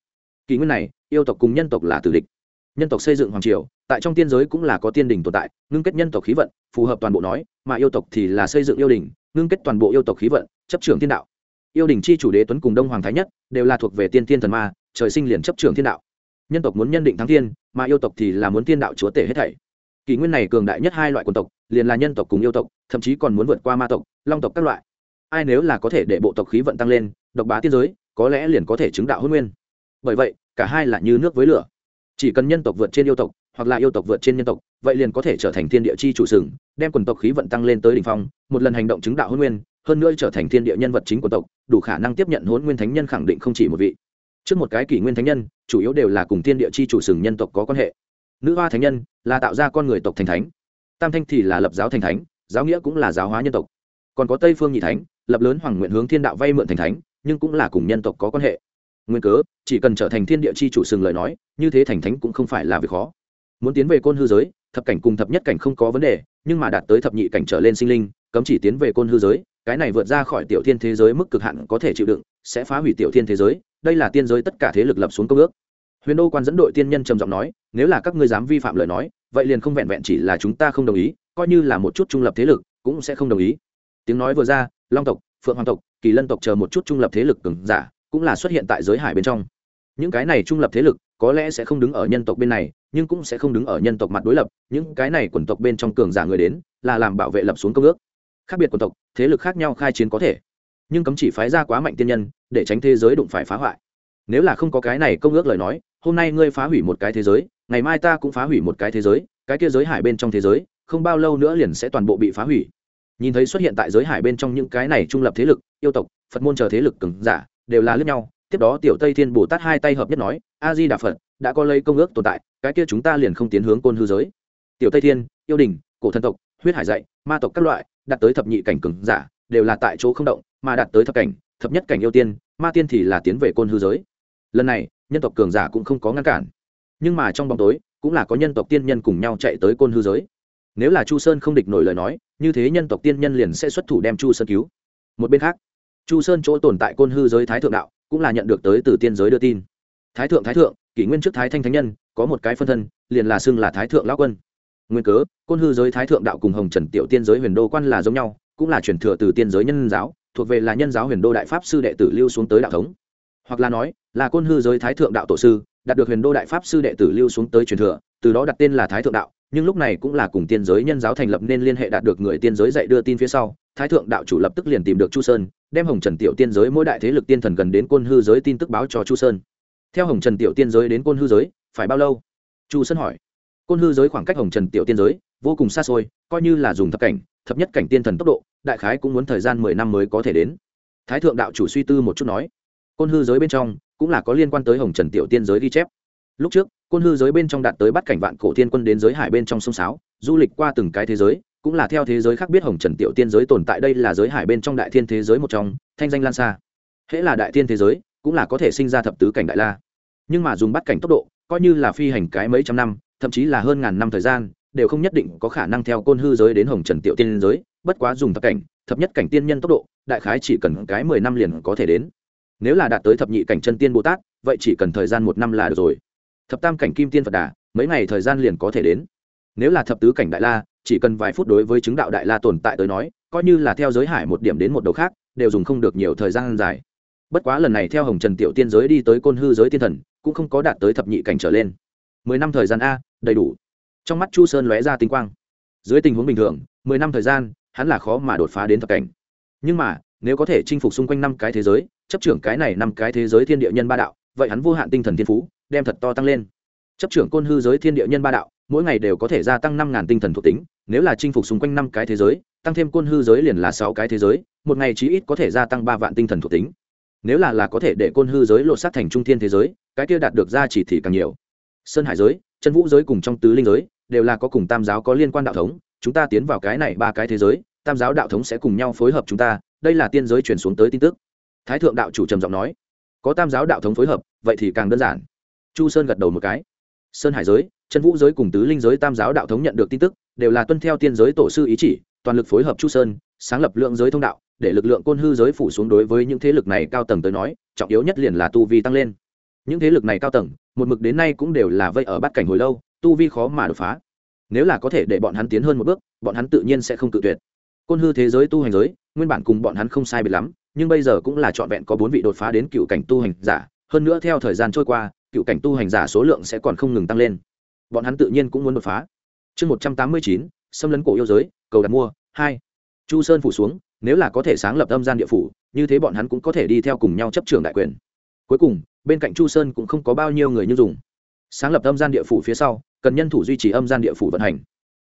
Kỷ nguyên này, yêu tộc cùng nhân tộc là tử địch. Nhân tộc xây dựng hoàng triều, tại trong tiên giới cũng là có tiên đình tồn tại, ngưng kết nhân tộc khí vận, phù hợp toàn bộ nói, mà yêu tộc thì là xây dựng yêu đình, ngưng kết toàn bộ yêu tộc khí vận, chấp trưởng thiên đạo yêu đình chi chủ đế tuấn cùng đông hoàng thái nhất đều là thuộc về tiên thiên thần ma, trời sinh liền chấp trường thiên đạo. Nhân tộc muốn nhân định thắng thiên, mà yêu tộc thì là muốn thiên đạo chúa tể hết thảy. Kỷ nguyên này cường đại nhất hai loại quần tộc, liền là nhân tộc cùng yêu tộc, thậm chí còn muốn vượt qua ma tộc, long tộc các loại. Ai nếu là có thể để bộ tộc khí vận tăng lên, độc bá tiên giới, có lẽ liền có thể chứng đạo hôn nguyên. Bởi vậy, cả hai là như nước với lửa. Chỉ cần nhân tộc vượt trên yêu tộc, hoặc là yêu tộc vượt trên nhân tộc, vậy liền có thể trở thành thiên địa chi chủ sừng, đem quần tộc khí vận tăng lên tới đ ỉ n h phong, một lần hành động chứng đạo hôn nguyên, hơn nữa trở thành thiên địa nhân vật chính của tộc đủ khả năng tiếp nhận hôn nguyên thánh nhân khẳng định không chỉ một vị. Trước một cái kỷ nguyên thánh nhân, chủ yếu đều là cùng thiên địa chi chủ sừng nhân tộc có quan hệ. Nữ hoa thánh nhân là tạo ra con người tộc thành thánh, tam thanh thì là lập giáo thành thánh, giáo nghĩa cũng là giáo hóa nhân tộc. Còn có tây phương nhị thánh, lập lớn hoàng nguyện hướng thiên đạo vay mượn thành thánh, nhưng cũng là cùng nhân tộc có quan hệ. Nguyên cớ, chỉ cần trở thành thiên địa chi chủ sừng lời nói, như thế thành thánh cũng không phải là việc khó. Muốn tiến về côn hư giới, thập cảnh cùng thập nhất cảnh không có vấn đề, nhưng mà đạt tới thập nhị cảnh trở lên sinh linh, cấm chỉ tiến về côn hư giới cái này vượt ra khỏi tiểu thiên thế giới mức cực hạn có thể chịu đựng, sẽ phá hủy tiểu thiên thế giới, đây là tiên giới tất cả thế lực lập xuống công ước. Huyền đô quan dẫn đội tiên nhân trầm giọng nói, nếu là các ngươi dám vi phạm lời nói, vậy liền không vẹn vẹn chỉ là chúng ta không đồng ý, coi như là một chút trung lập thế lực cũng sẽ không đồng ý. Tiếng nói vừa ra, long tộc, phượng hoàng tộc, kỳ lân tộc chờ một chút trung lập thế lực cường giả cũng là xuất hiện tại giới hải bên trong. Những cái này trung lập thế lực có lẽ sẽ không đứng ở nhân tộc bên này, nhưng cũng sẽ không đứng ở nhân tộc mặt đối lập, những cái này quần tộc bên trong cường giả người đến là làm bảo vệ lập xuống công ước khác biệt quần tộc, thế lực khác nhau khai chiến có thể. Nhưng cấm chỉ phái ra quá mạnh tiên nhân, để tránh thế giới đụng phải phá hoại. Nếu là không có cái này công ước lời nói, hôm nay ngươi phá hủy một cái thế giới, ngày mai ta cũng phá hủy một cái thế giới, cái kia giới hải bên trong thế giới, không bao lâu nữa liền sẽ toàn bộ bị phá hủy. Nhìn thấy xuất hiện tại giới hải bên trong những cái này trung lập thế lực, yêu tộc, phật môn chờ thế lực cứng giả, đều là lướt nhau. Tiếp đó tiểu tây thiên bồ tát hai tay hợp nhất nói, a di đà phật, đã có lấy công ước tồn tại, cái kia chúng ta liền không tiến hướng côn hư giới. Tiểu tây thiên, yêu đình, cổ thần tộc, huyết hải dạy, ma tộc các loại đạt tới thập nhị cảnh cường giả, đều là tại chỗ không động, mà đạt tới thập cảnh, thập nhất cảnh yêu tiên, ma tiên thì là tiến về côn hư giới. Lần này, nhân tộc cường giả cũng không có ngăn cản. Nhưng mà trong bóng tối, cũng là có nhân tộc tiên nhân cùng nhau chạy tới côn hư giới. Nếu là chu sơn không địch nổi lời nói, như thế nhân tộc tiên nhân liền sẽ xuất thủ đem chu sơn cứu. Một bên khác, chu sơn chỗ tồn tại côn hư giới thái thượng đạo, cũng là nhận được tới từ tiên giới đưa tin. Thái thượng thái thượng, kỷ nguyên trước thái thanh thánh nhân, có một cái phân thân, liền là xưng là thái thượng lão quân nguyên cớ, côn hư giới thái thượng đạo cùng hồng trần tiểu tiên giới huyền đô quan là giống nhau, cũng là truyền thừa từ tiên giới nhân giáo, thuộc về là nhân giáo huyền đô đại pháp sư đệ tử lưu xuống tới đạo thống. Hoặc là nói, là côn hư giới thái thượng đạo tổ sư, đạt được huyền đô đại pháp sư đệ tử lưu xuống tới truyền thừa, từ đó đặt tên là thái thượng đạo, nhưng lúc này cũng là cùng tiên giới nhân giáo thành lập nên liên hệ đạt được người tiên giới dạy đưa tin phía sau, thái thượng đạo chủ lập tức liền tìm được chu sơn, đem hồng trần tiểu tiên giới mỗi đại thế lực tiên thần gần đến côn hư giới tin tức báo cho chu sơn. Theo hồng trần tiểu tiên giới đến côn hư giới, phải bao lâu? Chu sơn hỏi côn hư giới khoảng cách hồng trần tiểu tiên giới vô cùng xa xôi, coi như là dùng thập cảnh, thập nhất cảnh tiên thần tốc độ, đại khái cũng muốn thời gian mười năm mới có thể đến. Thái thượng đạo chủ suy tư một chút nói, côn hư giới bên trong cũng là có liên quan tới hồng trần tiểu tiên giới ghi chép. Lúc trước, côn hư giới bên trong đạt tới bắt cảnh vạn cổ thiên quân đến giới hải bên trong sông sáo, du lịch qua từng cái thế giới, cũng là theo thế giới khác biết hồng trần tiểu tiên giới tồn tại đây là giới hải bên trong đại thiên thế giới một trong, thanh danh lan xa hễ là đại thiên thế giới, cũng là có thể sinh ra thập tứ cảnh đại la. Nhưng mà dùng bắt cảnh tốc độ, coi như là phi hành cái mấy trăm năm thậm chí là hơn ngàn năm thời gian, đều không nhất định có khả năng theo côn hư giới đến hồng trần tiểu tiên giới, bất quá dùng thập cảnh, thập nhất cảnh tiên nhân tốc độ, đại khái chỉ cần cái mười năm liền có thể đến. Nếu là đạt tới thập nhị cảnh chân tiên bồ tát, vậy chỉ cần thời gian một năm là được rồi. Thập tam cảnh kim tiên phật đà, mấy ngày thời gian liền có thể đến. Nếu là thập tứ cảnh đại la, chỉ cần vài phút đối với chứng đạo đại la tồn tại tới nói, coi như là theo giới hải một điểm đến một đầu khác, đều dùng không được nhiều thời gian dài. Bất quá lần này theo hồng trần tiểu tiên giới đi tới côn hư giới tiên thần, cũng không có đạt tới thập nhị cảnh trở lên mười năm thời gian a, đầy đủ. Trong mắt chu sơn lóe ra tinh quang. Dưới tình huống bình thường, mười năm thời gian, hắn là khó mà đột phá đến thập cảnh. Nhưng mà, nếu có thể chinh phục xung quanh năm cái thế giới, chấp trưởng cái này năm cái thế giới thiên địa nhân ba đạo, vậy hắn vô hạn tinh thần thiên phú, đem thật to tăng lên. Chấp trưởng côn hư giới thiên địa nhân ba đạo, mỗi ngày đều có thể gia tăng năm ngàn tinh thần thuộc tính, nếu là chinh phục xung quanh năm cái thế giới, tăng thêm côn hư giới liền là sáu cái thế giới, một ngày chí ít có thể gia tăng ba vạn tinh thần thuộc tính. Nếu là là có thể để côn hư giới lột sát thành trung thiên thế giới, cái kia đạt được ra chỉ thì càng nhiều sơn hải giới, chân vũ giới cùng trong tứ linh giới, đều là có cùng tam giáo có liên quan đạo thống, chúng ta tiến vào cái này ba cái thế giới, tam giáo đạo thống sẽ cùng nhau phối hợp chúng ta, đây là tiên giới truyền xuống tới tin tức. Thái thượng đạo chủ trầm giọng nói. Có tam giáo đạo thống phối hợp, vậy thì càng đơn giản. Chu sơn gật đầu một cái. Sơn hải giới, chân vũ giới cùng tứ linh giới tam giáo đạo thống nhận được tin tức, đều là tuân theo tiên giới tổ sư ý chỉ, toàn lực phối hợp chu sơn, sáng lập lượng giới thông đạo, để lực lượng côn hư giới phủ xuống đối với những thế lực này cao tầng tới nói, trọng yếu nhất liền là tu vi tăng lên những thế lực này cao tầng, một mực đến nay cũng đều là vây ở bát cảnh hồi lâu, tu vi khó mà đột phá. Nếu là có thể để bọn hắn tiến hơn một bước, bọn hắn tự nhiên sẽ không tự tuyệt. Côn hư thế giới tu hành giới, nguyên bản cùng bọn hắn không sai biệt lắm, nhưng bây giờ cũng là trọn vẹn có bốn vị đột phá đến cựu cảnh tu hành giả. Hơn nữa theo thời gian trôi qua, cựu cảnh tu hành giả số lượng sẽ còn không ngừng tăng lên. Bọn hắn tự nhiên cũng muốn đột phá. Chương một trăm tám mươi chín, xâm lấn cổ yêu giới, cầu đặt mua, hai. Chu sơn phủ xuống, nếu là có thể sáng lập âm gian địa phủ, như thế bọn hắn cũng có thể đi theo cùng nhau chấp trường đại quyền cuối cùng, bên cạnh chu sơn cũng không có bao nhiêu người như dùng. Sáng lập âm gian địa phủ phía sau, cần nhân thủ duy trì âm gian địa phủ vận hành.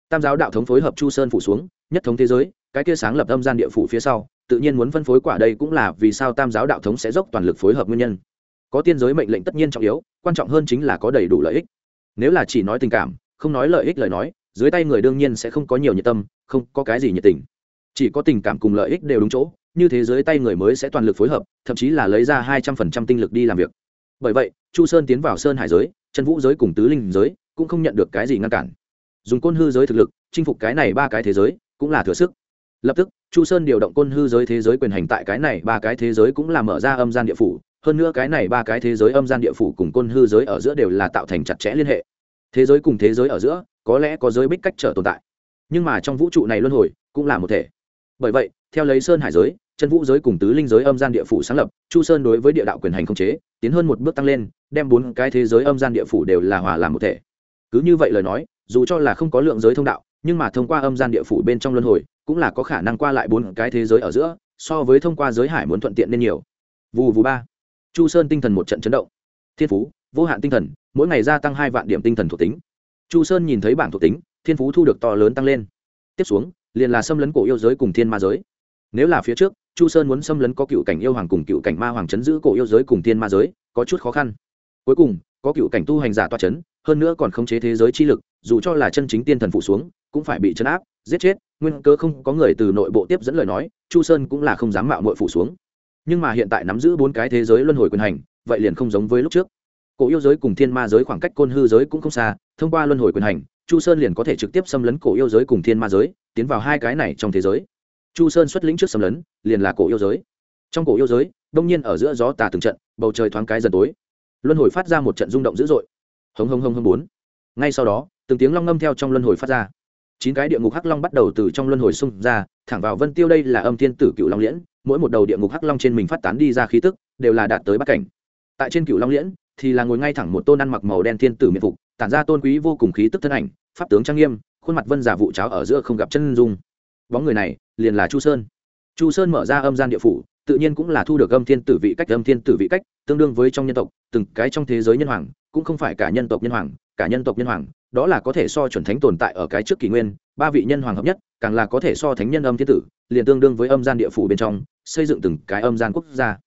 Tam giáo đạo thống phối hợp chu sơn phủ xuống, nhất thống thế giới, cái kia sáng lập âm gian địa phủ phía sau, tự nhiên muốn phân phối quả đây cũng là vì sao tam giáo đạo thống sẽ dốc toàn lực phối hợp nguyên nhân. Có tiên giới mệnh lệnh tất nhiên trọng yếu, quan trọng hơn chính là có đầy đủ lợi ích. Nếu là chỉ nói tình cảm, không nói lợi ích lời nói, dưới tay người đương nhiên sẽ không có nhiều nhiệt tâm, không có cái gì nhiệt tình chỉ có tình cảm cùng lợi ích đều đúng chỗ, như thế giới tay người mới sẽ toàn lực phối hợp, thậm chí là lấy ra hai trăm phần trăm tinh lực đi làm việc. Bởi vậy, chu sơn tiến vào sơn hải giới chân vũ giới cùng tứ linh giới cũng không nhận được cái gì ngăn cản. Dùng côn hư giới thực lực, chinh phục cái này ba cái thế giới cũng là thừa sức. Lập tức, chu sơn điều động côn hư giới thế giới quyền hành tại cái này ba cái thế giới cũng là mở ra âm gian địa phủ. Hơn nữa cái này ba cái thế giới âm gian địa phủ cùng côn hư giới ở giữa đều là tạo thành chặt chẽ liên hệ. Thế giới cùng thế giới ở giữa, có lẽ có giới bích cách trở tồn tại. Nhưng mà trong vũ trụ này luân hồi cũng là một thể bởi vậy, theo lấy sơn hải giới chân vũ giới cùng tứ linh giới âm gian địa phủ sáng lập, chu sơn đối với địa đạo quyền hành không chế, tiến hơn một bước tăng lên, đem bốn cái thế giới âm gian địa phủ đều là hòa làm một thể. Cứ như vậy lời nói, dù cho là không có lượng giới thông đạo, nhưng mà thông qua âm gian địa phủ bên trong luân hồi, cũng là có khả năng qua lại bốn cái thế giới ở giữa, so với thông qua giới hải muốn thuận tiện nên nhiều. Vù vù ba. Chu sơn tinh thần một trận chấn động. Thiên phú, vô hạn tinh thần, mỗi ngày gia tăng hai vạn điểm tinh thần thuộc tính. Chu sơn nhìn thấy bảng thuộc tính, thiên phú thu được to lớn tăng lên. Tiếp xuống liền là xâm lấn cổ yêu giới cùng thiên ma giới. Nếu là phía trước, chu sơn muốn xâm lấn có cựu cảnh yêu hoàng cùng cựu cảnh ma hoàng chấn giữ cổ yêu giới cùng thiên ma giới, có chút khó khăn. Cuối cùng, có cựu cảnh tu hành giả toa chấn, hơn nữa còn khống chế thế giới chi lực, dù cho là chân chính tiên thần phụ xuống, cũng phải bị chấn áp, giết chết, nguyên cơ không có người từ nội bộ tiếp dẫn lời nói, chu sơn cũng là không dám mạo mội phụ xuống. Nhưng mà hiện tại nắm giữ bốn cái thế giới luân hồi quyền hành, vậy liền không giống với lúc trước. Cổ yêu giới cùng thiên ma giới khoảng cách côn hư giới cũng không xa, thông qua luân hồi quyền hành chu sơn liền có thể trực tiếp xâm lấn cổ yêu giới cùng thiên ma giới, tiến vào hai cái này trong thế giới. Chu sơn xuất lĩnh trước xâm lấn, liền là cổ yêu giới. Trong cổ yêu giới, đông nhiên ở giữa gió tà từng trận, bầu trời thoáng cái dần tối. Luân hồi phát ra một trận rung động dữ dội. Hống hống hống hống bốn. Ngay sau đó, từng tiếng long ngâm theo trong luân hồi phát ra. Chín cái địa ngục hắc long bắt đầu từ trong luân hồi xung ra, thẳng vào vân tiêu đây là âm thiên tử cựu long liễn, mỗi một đầu địa ngục hắc long trên mình phát tán đi ra khí tức, đều là đạt tới bắc cảnh. Tại trên cựu long liễn, thì là ngồi ngay thẳng một tôn ăn mặc màu đen thiên tử miệt phục tản ra tôn quý vô cùng khí tức thân ảnh, pháp tướng trang nghiêm, khuôn mặt vân giả vụ cháo ở giữa không gặp chân dung. Bóng người này liền là chu sơn. Chu sơn mở ra âm gian địa phủ, tự nhiên cũng là thu được âm thiên tử vị cách, âm thiên tử vị cách, tương đương với trong nhân tộc, từng cái trong thế giới nhân hoàng, cũng không phải cả nhân tộc nhân hoàng, cả nhân tộc nhân hoàng, đó là có thể so chuẩn thánh tồn tại ở cái trước kỷ nguyên, ba vị nhân hoàng hợp nhất, càng là có thể so thánh nhân âm thiên tử, liền tương đương với âm gian địa phủ bên trong, xây dựng từng cái âm gian quốc gia.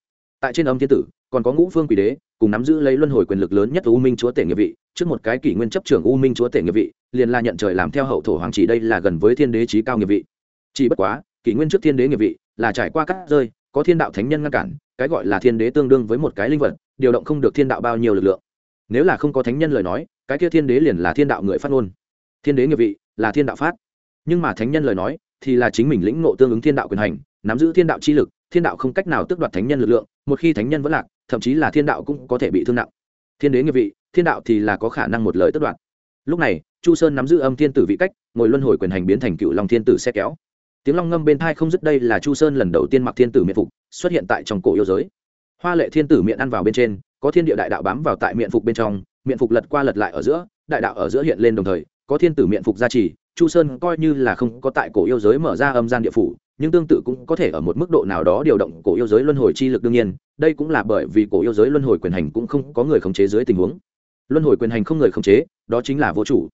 Tại trên âm thiên tử, còn có ngũ phương quỷ đế, cùng nắm giữ lấy luân hồi quyền lực lớn nhất u minh chúa tể nghiệp vị trước một cái kỷ nguyên chấp trưởng u minh chúa tể nghiệp vị, liền là nhận trời làm theo hậu thổ hoàng chỉ đây là gần với thiên đế trí cao nghiệp vị. Chỉ bất quá, kỷ nguyên trước thiên đế nghiệp vị là trải qua cắt rơi, có thiên đạo thánh nhân ngăn cản, cái gọi là thiên đế tương đương với một cái linh vật, điều động không được thiên đạo bao nhiêu lực lượng. Nếu là không có thánh nhân lời nói, cái kia thiên đế liền là thiên đạo người phát ngôn. Thiên đế nghiệp vị là thiên đạo phát. Nhưng mà thánh nhân lời nói thì là chính mình lĩnh ngộ tương ứng thiên đạo quyền hành, nắm giữ thiên đạo chi lực, thiên đạo không cách nào tước đoạt thánh nhân lực lượng, một khi thánh nhân vẫn lạc, thậm chí là thiên đạo cũng có thể bị thương nặng. Thiên đế nghiệp vị thiên đạo thì là có khả năng một lời tất đoạn. lúc này, chu sơn nắm giữ âm thiên tử vị cách, ngồi luân hồi quyền hành biến thành cựu long thiên tử xe kéo. Tiếng long ngâm bên thai không dứt đây là chu sơn lần đầu tiên mặc thiên tử miệng phục, xuất hiện tại trong cổ yêu giới. Hoa lệ thiên tử miệng ăn vào bên trên, có thiên địa đại đạo bám vào tại miệng phục bên trong miệng phục lật qua lật lại ở giữa, đại đạo ở giữa hiện lên đồng thời, có thiên tử miệng phục gia trì, chu sơn coi như là không có tại cổ yêu giới mở ra âm gian địa phủ, nhưng tương tự cũng có thể ở một mức độ nào đó điều động cổ yêu giới luân hồi chi lực đương nhiên, đây cũng là bởi vì cổ yêu giới luân hồi quyền hành cũng không có người khống chế dưới tình huống luân hồi quyền hành không người khống chế, đó chính là vô chủ.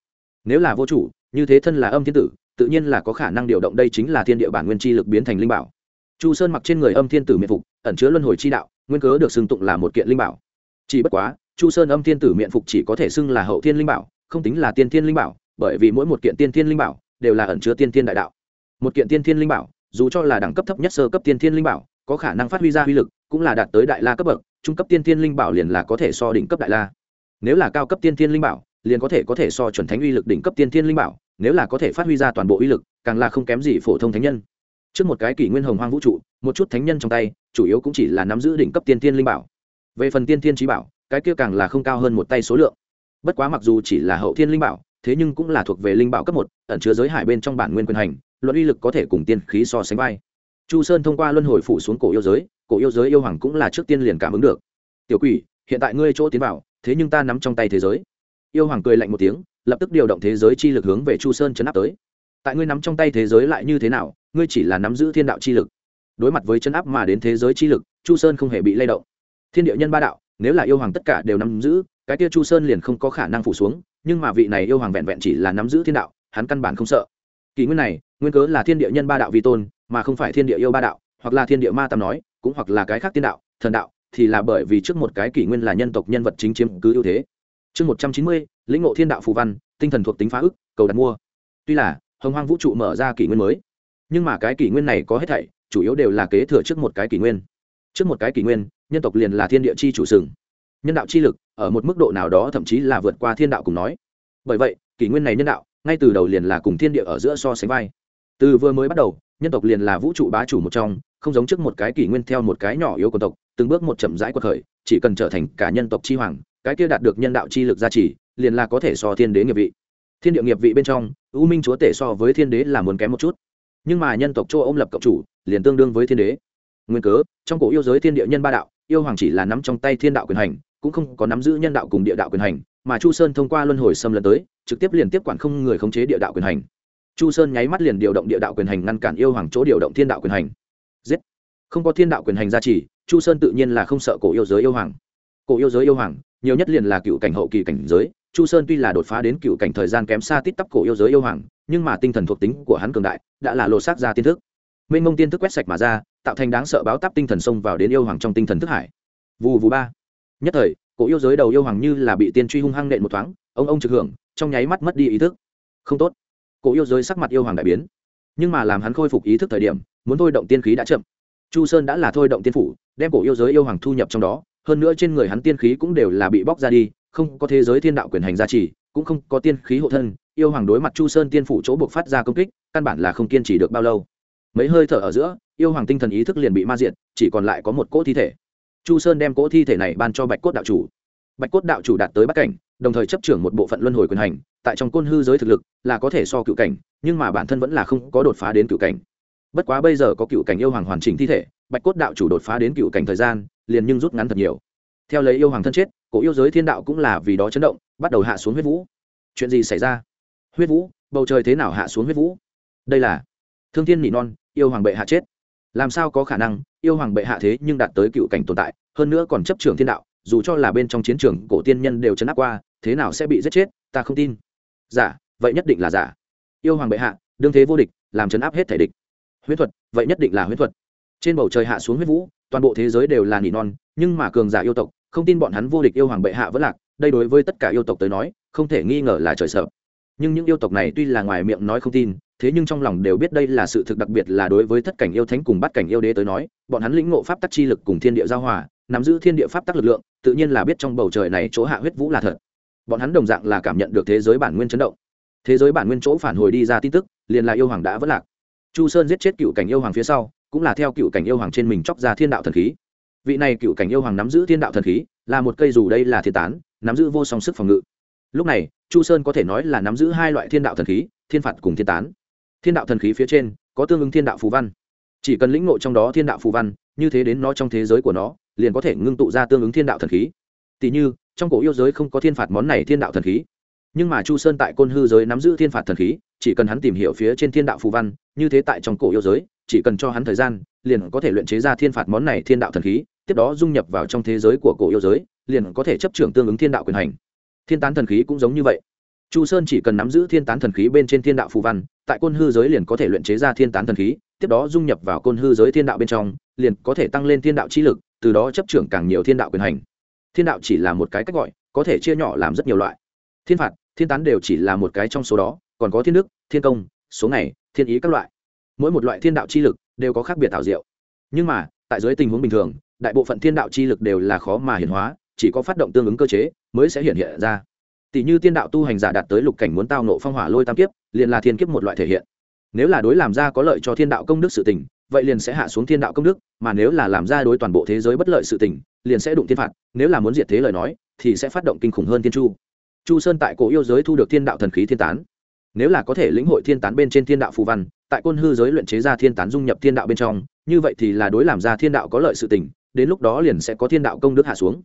Nếu là vô chủ, như thế thân là âm thiên tử, tự nhiên là có khả năng điều động đây chính là thiên địa bản nguyên chi lực biến thành linh bảo. Chu sơn mặc trên người âm thiên tử miệng phục, ẩn chứa luân hồi chi đạo, nguyên cớ được xưng tụng là một kiện linh bảo. Chỉ bất quá, chu sơn âm thiên tử miệng phục chỉ có thể xưng là hậu thiên linh bảo, không tính là tiên thiên linh bảo, bởi vì mỗi một kiện tiên thiên linh bảo đều là ẩn chứa tiên thiên đại đạo. Một kiện tiên thiên linh bảo, dù cho là đẳng cấp thấp nhất sơ cấp tiên thiên linh bảo, có khả năng phát huy ra uy lực, cũng là đạt tới đại la cấp bậc, trung cấp tiên thiên linh bảo liền là có thể so đỉnh cấp đại la nếu là cao cấp tiên thiên linh bảo, liền có thể có thể so chuẩn thánh uy lực đỉnh cấp tiên thiên linh bảo, nếu là có thể phát huy ra toàn bộ uy lực, càng là không kém gì phổ thông thánh nhân. Trước một cái kỷ nguyên hồng hoang vũ trụ, một chút thánh nhân trong tay, chủ yếu cũng chỉ là nắm giữ đỉnh cấp tiên thiên linh bảo. Về phần tiên thiên trí bảo, cái kia càng là không cao hơn một tay số lượng. Bất quá mặc dù chỉ là hậu thiên linh bảo, thế nhưng cũng là thuộc về linh bảo cấp một, ẩn chứa giới hải bên trong bản nguyên quyền hành, luận uy lực có thể cùng tiên khí so sánh vai. Chu sơn thông qua luân hồi phủ xuống cổ yêu giới, cổ yêu giới yêu hoàng cũng là trước tiên liền cảm ứng được. Tiểu quỷ, hiện tại ngươi chỗ tiến vào thế nhưng ta nắm trong tay thế giới. Yêu hoàng cười lạnh một tiếng, lập tức điều động thế giới chi lực hướng về chu sơn chấn áp tới. Tại ngươi nắm trong tay thế giới lại như thế nào, ngươi chỉ là nắm giữ thiên đạo chi lực. Đối mặt với chấn áp mà đến thế giới chi lực, chu sơn không hề bị lay động. Thiên địa nhân ba đạo, nếu là yêu hoàng tất cả đều nắm giữ, cái kia chu sơn liền không có khả năng phủ xuống, nhưng mà vị này yêu hoàng vẹn vẹn chỉ là nắm giữ thiên đạo, hắn căn bản không sợ. Kỷ nguyên này, nguyên cớ là thiên địa nhân ba đạo vi tôn, mà không phải thiên địa yêu ba đạo, hoặc là thiên địa ma tam nói, cũng hoặc là cái khác tiên đạo, thần đạo thì là bởi vì trước một cái kỷ nguyên là nhân tộc nhân vật chính chiếm cứ ưu thế. Chương một trăm chín mươi, lĩnh ngộ thiên đạo phù văn, tinh thần thuộc tính phá ức, cầu đặt mua. Tuy là, hồng hoang vũ trụ mở ra kỷ nguyên mới, nhưng mà cái kỷ nguyên này có hết thảy, chủ yếu đều là kế thừa trước một cái kỷ nguyên. Trước một cái kỷ nguyên, nhân tộc liền là thiên địa chi chủ sừng. Nhân đạo chi lực, ở một mức độ nào đó thậm chí là vượt qua thiên đạo cùng nói. Bởi vậy, kỷ nguyên này nhân đạo, ngay từ đầu liền là cùng thiên địa ở giữa so sánh vai. Từ vừa mới bắt đầu nhân tộc liền là vũ trụ bá chủ một trong, không giống trước một cái kỷ nguyên theo một cái nhỏ yếu của tộc, từng bước một chậm rãi quật khởi, chỉ cần trở thành cả nhân tộc chi hoàng, cái kia đạt được nhân đạo chi lực gia trì, liền là có thể so thiên đế nghiệp vị. Thiên địa nghiệp vị bên trong, u minh chúa tể so với thiên đế là muốn kém một chút. Nhưng mà nhân tộc châu ôm lập cộng chủ, liền tương đương với thiên đế. Nguyên cớ, trong cổ yêu giới thiên địa nhân ba đạo, yêu hoàng chỉ là nắm trong tay thiên đạo quyền hành, cũng không có nắm giữ nhân đạo cùng địa đạo quyền hành, mà chu sơn thông qua luân hồi xâm lấn tới, trực tiếp liền tiếp quản không người khống chế địa đạo quyền hành chu sơn nháy mắt liền điều động địa đạo quyền hành ngăn cản yêu hoàng chỗ điều động thiên đạo quyền hành. Giết! Không có thiên đạo quyền hành gia trì, chu sơn tự nhiên là không sợ cổ yêu giới yêu hoàng. Cổ yêu giới yêu hoàng, nhiều nhất liền là cựu cảnh hậu kỳ cảnh giới. Chu sơn tuy là đột phá đến cựu cảnh thời gian kém xa tít tắp cổ yêu giới yêu hoàng, nhưng mà tinh thần thuộc tính của hắn cường đại, đã là lột xác ra tiên thức. Mênh mông tiên thức quét sạch mà ra, tạo thành đáng sợ báo táp tinh thần xông vào đến yêu hoàng trong tinh thần thức hải. Vù vù ba. Nhất thời, cổ yêu giới đầu yêu hoàng như là bị tiên truy hung hăng nện một thoáng, ông ông trực hưởng, trong nháy mắt mất đi ý thức. Không tốt cổ yêu giới sắc mặt yêu hoàng đại biến. Nhưng mà làm hắn khôi phục ý thức thời điểm, muốn thôi động tiên khí đã chậm. Chu sơn đã là thôi động tiên phủ, đem cổ yêu giới yêu hoàng thu nhập trong đó, hơn nữa trên người hắn tiên khí cũng đều là bị bóc ra đi, không có thế giới thiên đạo quyền hành gia trì, cũng không có tiên khí hộ thân, yêu hoàng đối mặt chu sơn tiên phủ chỗ buộc phát ra công kích, căn bản là không kiên trì được bao lâu. Mấy hơi thở ở giữa, yêu hoàng tinh thần ý thức liền bị ma diện chỉ còn lại có một cỗ thi thể. Chu sơn đem cỗ thi thể này ban cho bạch cốt đạo chủ. Bạch cốt đạo chủ đạt tới bắc cảnh, đồng thời chấp trưởng một bộ phận luân hồi quyền hành tại trong côn hư giới thực lực là có thể so cựu cảnh, nhưng mà bản thân vẫn là không có đột phá đến cựu cảnh. Bất quá bây giờ có cựu cảnh yêu hoàng hoàn chỉnh thi thể, bạch cốt đạo chủ đột phá đến cựu cảnh thời gian, liền nhưng rút ngắn thật nhiều. Theo lấy yêu hoàng thân chết, cổ yêu giới thiên đạo cũng là vì đó chấn động, bắt đầu hạ xuống huyết vũ. Chuyện gì xảy ra? Huyết vũ, bầu trời thế nào hạ xuống huyết vũ? Đây là thương thiên nỉ non, yêu hoàng bệ hạ chết. Làm sao có khả năng, yêu hoàng bệ hạ thế nhưng đạt tới cựu cảnh tồn tại, hơn nữa còn chấp trường thiên đạo, dù cho là bên trong chiến trường cổ tiên nhân đều chấn áp qua, thế nào sẽ bị giết chết, ta không tin giả, vậy nhất định là giả. Yêu hoàng bệ hạ, đương thế vô địch, làm chấn áp hết thể địch. Huyết thuật, vậy nhất định là huyết thuật. Trên bầu trời hạ xuống huyết vũ, toàn bộ thế giới đều là nỉ non, nhưng mà cường giả yêu tộc, không tin bọn hắn vô địch yêu hoàng bệ hạ vẫn lạc, đây đối với tất cả yêu tộc tới nói, không thể nghi ngờ là trời sợ. Nhưng những yêu tộc này tuy là ngoài miệng nói không tin, thế nhưng trong lòng đều biết đây là sự thực đặc biệt là đối với thất cảnh yêu thánh cùng bắt cảnh yêu đế tới nói, bọn hắn lĩnh ngộ pháp tắc chi lực cùng thiên địa giao hòa, nắm giữ thiên địa pháp tắc lực lượng, tự nhiên là biết trong bầu trời này chỗ hạ huyết vũ là thật bọn hắn đồng dạng là cảm nhận được thế giới bản nguyên chấn động. Thế giới bản nguyên chỗ phản hồi đi ra tin tức, liền là yêu hoàng đã vất lạc. Chu sơn giết chết cựu cảnh yêu hoàng phía sau, cũng là theo cựu cảnh yêu hoàng trên mình chóc ra thiên đạo thần khí. Vị này cựu cảnh yêu hoàng nắm giữ thiên đạo thần khí, là một cây dù đây là thiên tán, nắm giữ vô song sức phòng ngự. Lúc này, chu sơn có thể nói là nắm giữ hai loại thiên đạo thần khí, thiên phạt cùng thiên tán. Thiên đạo thần khí phía trên, có tương ứng thiên đạo phù văn. Chỉ cần lĩnh ngộ trong đó thiên đạo phù văn, như thế đến nó trong thế giới của nó, liền có thể ngưng tụ ra tương ứng thiên đạo thần khí. Tỷ như trong cổ yêu giới không có thiên phạt món này thiên đạo thần khí. Nhưng mà chu sơn tại côn hư giới nắm giữ thiên phạt thần khí, chỉ cần hắn tìm hiểu phía trên thiên đạo phù văn, như thế tại trong cổ yêu giới, chỉ cần cho hắn thời gian, liền có thể luyện chế ra thiên phạt món này thiên đạo thần khí, tiếp đó dung nhập vào trong thế giới của cổ yêu giới, liền có thể chấp trưởng tương ứng thiên đạo quyền hành. Thiên tán thần khí cũng giống như vậy. Chu sơn chỉ cần nắm giữ thiên tán thần khí bên trên thiên đạo phù văn, tại côn hư giới liền có thể luyện chế ra thiên tán thần khí, tiếp đó dung nhập vào côn hư giới thiên đạo bên trong, liền có thể tăng lên thiên đạo trí lực, từ đó chấp trưởng càng nhiều thiên đạo quyền hành thiên đạo chỉ là một cái cách gọi, có thể chia nhỏ làm rất nhiều loại. Thiên phạt, thiên tán đều chỉ là một cái trong số đó, còn có thiên đức, thiên công, số ngày, thiên ý các loại. Mỗi một loại thiên đạo chi lực đều có khác biệt tạo diệu. Nhưng mà, tại dưới tình huống bình thường, đại bộ phận thiên đạo chi lực đều là khó mà hiển hóa, chỉ có phát động tương ứng cơ chế mới sẽ hiện hiện ra. Tỷ như tiên đạo tu hành giả đạt tới lục cảnh muốn tao nộ phong hỏa lôi tam kiếp, liền là thiên kiếp một loại thể hiện. Nếu là đối làm ra có lợi cho thiên đạo công đức sự tình vậy liền sẽ hạ xuống thiên đạo công đức, mà nếu là làm ra đối toàn bộ thế giới bất lợi sự tình, liền sẽ đụng thiên phạt, nếu là muốn diệt thế lời nói, thì sẽ phát động kinh khủng hơn thiên chu. Chu sơn tại cổ yêu giới thu được thiên đạo thần khí thiên tán. Nếu là có thể lĩnh hội thiên tán bên trên thiên đạo phù văn, tại côn hư giới luyện chế ra thiên tán dung nhập thiên đạo bên trong, như vậy thì là đối làm ra thiên đạo có lợi sự tình, đến lúc đó liền sẽ có thiên đạo công đức hạ xuống.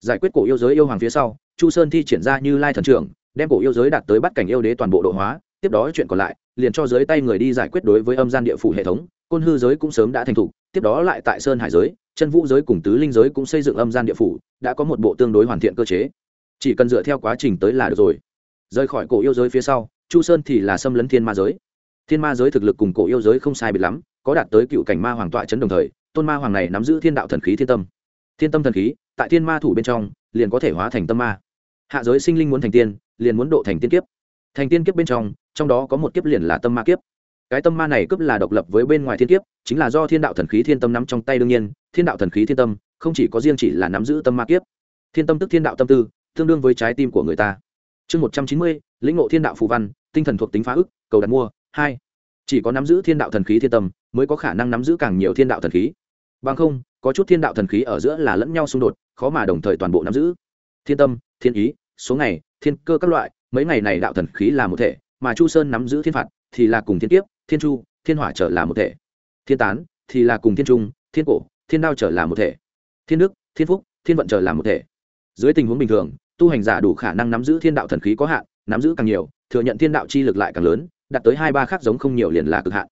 Giải quyết cổ yêu giới yêu hoàng phía sau, chu sơn thi triển ra như lai thần trưởng, đem cổ yêu giới đạt tới bắt cảnh yêu đế toàn bộ độ hóa, tiếp đó chuyện còn lại, liền cho giới tay người đi giải quyết đối với âm gian địa phủ hệ thống côn hư giới cũng sớm đã thành thục tiếp đó lại tại sơn hải giới, chân vũ giới cùng tứ linh giới cũng xây dựng âm gian địa phủ, đã có một bộ tương đối hoàn thiện cơ chế. Chỉ cần dựa theo quá trình tới là được rồi. Rời khỏi cổ yêu giới phía sau, chu sơn thì là xâm lấn thiên ma giới. Thiên ma giới thực lực cùng cổ yêu giới không sai biệt lắm, có đạt tới cựu cảnh ma hoàng tọa chấn đồng thời, tôn ma hoàng này nắm giữ thiên đạo thần khí thiên tâm. Thiên tâm thần khí, tại thiên ma thủ bên trong, liền có thể hóa thành tâm ma. Hạ giới sinh linh muốn thành tiên, liền muốn độ thành tiên kiếp. Thành tiên kiếp bên trong trong đó có một kiếp liền là tâm ma kiếp cái tâm ma này cướp là độc lập với bên ngoài thiên kiếp, chính là do thiên đạo thần khí thiên tâm nắm trong tay đương nhiên, thiên đạo thần khí thiên tâm, không chỉ có riêng chỉ là nắm giữ tâm ma kiếp. Thiên tâm tức thiên đạo tâm tư, tương đương với trái tim của người ta. Chương một trăm chín mươi, lĩnh ngộ thiên đạo phù văn, tinh thần thuộc tính phá ức, cầu đặt mua, hai. Chỉ có nắm giữ thiên đạo thần khí thiên tâm, mới có khả năng nắm giữ càng nhiều thiên đạo thần khí. Bằng không, có chút thiên đạo thần khí ở giữa là lẫn nhau xung đột, khó mà đồng thời toàn bộ nắm giữ. Thiên tâm, thiên ý, số ngày, thiên cơ các loại, mấy ngày này đạo thần khí là một thể, mà chu sơn nắm giữ thiên phạt thì là cùng thiên kiếp thiên chu, thiên hỏa trở là một thể. Thiên tán thì là cùng thiên trung, thiên cổ, thiên đao trở là một thể. Thiên đức, thiên phúc, thiên vận trở là một thể. Dưới tình huống bình thường, tu hành giả đủ khả năng nắm giữ thiên đạo thần khí có hạn, nắm giữ càng nhiều, thừa nhận thiên đạo chi lực lại càng lớn, đạt tới hai ba khác giống không nhiều liền là cực hạn.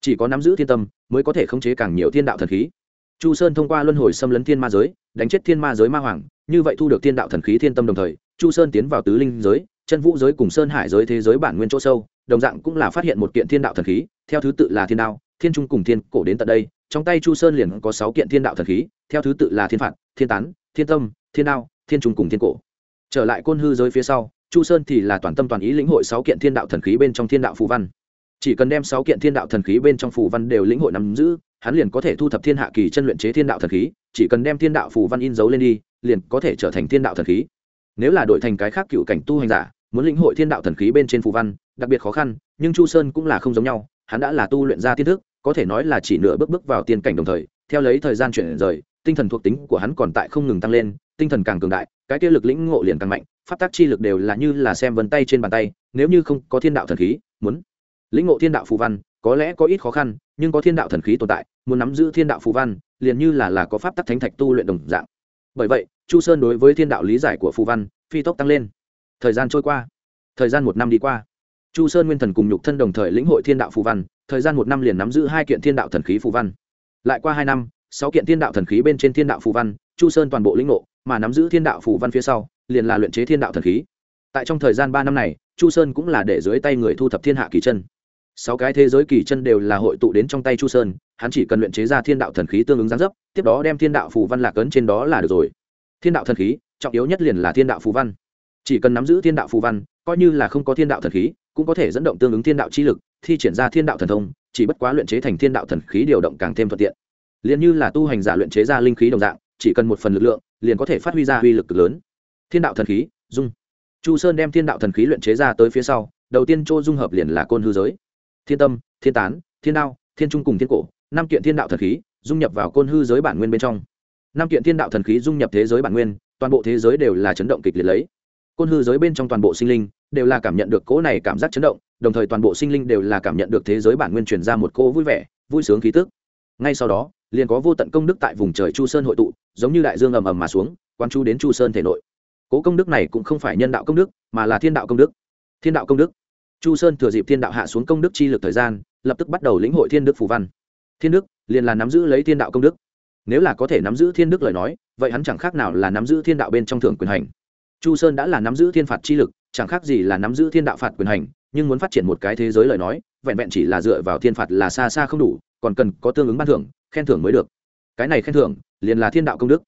Chỉ có nắm giữ thiên tâm mới có thể khống chế càng nhiều thiên đạo thần khí. Chu sơn thông qua luân hồi xâm lấn thiên ma giới, đánh chết thiên ma giới ma hoàng, như vậy thu được thiên đạo thần khí thiên tâm đồng thời, chu sơn tiến vào tứ linh giới, chân vũ giới cùng sơn hải giới thế giới bản nguyên chỗ sâu đồng dạng cũng là phát hiện một kiện thiên đạo thần khí, theo thứ tự là thiên đao, thiên trung cùng thiên cổ đến tận đây, trong tay chu sơn liền có sáu kiện thiên đạo thần khí, theo thứ tự là thiên phạt, thiên tán, thiên tâm, thiên đao, thiên trung cùng thiên cổ. Trở lại côn hư giới phía sau, chu sơn thì là toàn tâm toàn ý lĩnh hội sáu kiện thiên đạo thần khí bên trong thiên đạo phù văn. Chỉ cần đem sáu kiện thiên đạo thần khí bên trong phù văn đều lĩnh hội nắm giữ, hắn liền có thể thu thập thiên hạ kỳ chân luyện chế thiên đạo thần khí, chỉ cần đem thiên đạo phù văn in dấu lên đi, liền có thể trở thành thiên đạo thần khí. Nếu là đổi thành cái khác cựu cảnh tu hành giả, muốn lĩnh hội thiên đạo thần khí bên trên phù văn đặc biệt khó khăn, nhưng chu sơn cũng là không giống nhau, hắn đã là tu luyện ra tiên thức, có thể nói là chỉ nửa bước bước vào tiên cảnh đồng thời, theo lấy thời gian chuyển rời, tinh thần thuộc tính của hắn còn tại không ngừng tăng lên, tinh thần càng cường đại, cái kia lực lĩnh ngộ liền càng mạnh phát tác chi lực đều là như là xem vân tay trên bàn tay, nếu như không có thiên đạo thần khí, muốn lĩnh ngộ thiên đạo phù văn, có lẽ có ít khó khăn, nhưng có thiên đạo thần khí tồn tại, muốn nắm giữ thiên đạo phù văn, liền như là là có pháp tắc thánh thạch tu luyện đồng dạng. Bởi vậy, chu sơn đối với thiên đạo lý giải của phù văn, phi tốc tăng lên. Thời gian trôi qua. Thời gian một năm đi qua chu sơn nguyên thần cùng nhục thân đồng thời lĩnh hội thiên đạo phù văn thời gian một năm liền nắm giữ hai kiện thiên đạo thần khí phù văn lại qua hai năm sáu kiện thiên đạo thần khí bên trên thiên đạo phù văn chu sơn toàn bộ lĩnh ngộ mà nắm giữ thiên đạo phù văn phía sau liền là luyện chế thiên đạo thần khí tại trong thời gian ba năm này chu sơn cũng là để dưới tay người thu thập thiên hạ kỳ chân sáu cái thế giới kỳ chân đều là hội tụ đến trong tay chu sơn hắn chỉ cần luyện chế ra thiên đạo thần khí tương ứng gián dấp tiếp đó đem thiên đạo phù văn lạc ấn trên đó là được rồi thiên đạo thần khí trọng yếu nhất liền là thiên đạo phù văn chỉ cần nắm giữ thiên đạo phù văn coi như là không có thiên đạo thần khí cũng có thể dẫn động tương ứng thiên đạo chi lực, thi triển ra thiên đạo thần thông, chỉ bất quá luyện chế thành thiên đạo thần khí điều động càng thêm thuận tiện. Liền như là tu hành giả luyện chế ra linh khí đồng dạng, chỉ cần một phần lực lượng, liền có thể phát huy ra uy lực lớn. Thiên đạo thần khí, dung. Chu sơn đem thiên đạo thần khí luyện chế ra tới phía sau, đầu tiên chỗ dung hợp liền là côn hư giới. Thiên tâm, thiên tán, thiên đao, thiên trung cùng thiên cổ, năm kiện thiên đạo thần khí, dung nhập vào côn hư giới bản nguyên bên trong. Năm kiện thiên đạo thần khí dung nhập thế giới bản nguyên, toàn bộ thế giới đều là chấn động kịch liệt lấy. Côn hư giới bên trong toàn bộ sinh linh đều là cảm nhận được cỗ này cảm giác chấn động, đồng thời toàn bộ sinh linh đều là cảm nhận được thế giới bản nguyên truyền ra một cỗ vui vẻ, vui sướng khí tức. Ngay sau đó, liền có vô tận công đức tại vùng trời chu sơn hội tụ, giống như đại dương ầm ầm mà xuống quan chu đến chu sơn thể nội. Cố công đức này cũng không phải nhân đạo công đức, mà là thiên đạo công đức. Thiên đạo công đức. Chu sơn thừa dịp thiên đạo hạ xuống công đức chi lực thời gian, lập tức bắt đầu lĩnh hội thiên đức phù văn. Thiên đức, liền là nắm giữ lấy thiên đạo công đức. Nếu là có thể nắm giữ thiên đức lời nói, vậy hắn chẳng khác nào là nắm giữ thiên đạo bên trong thưởng quyền hành. Chu sơn đã là nắm giữ thiên phạt chi lực chẳng khác gì là nắm giữ thiên đạo phạt quyền hành, nhưng muốn phát triển một cái thế giới lời nói, vẹn vẹn chỉ là dựa vào thiên phạt là xa xa không đủ, còn cần có tương ứng ban thưởng, khen thưởng mới được. Cái này khen thưởng, liền là thiên đạo công đức.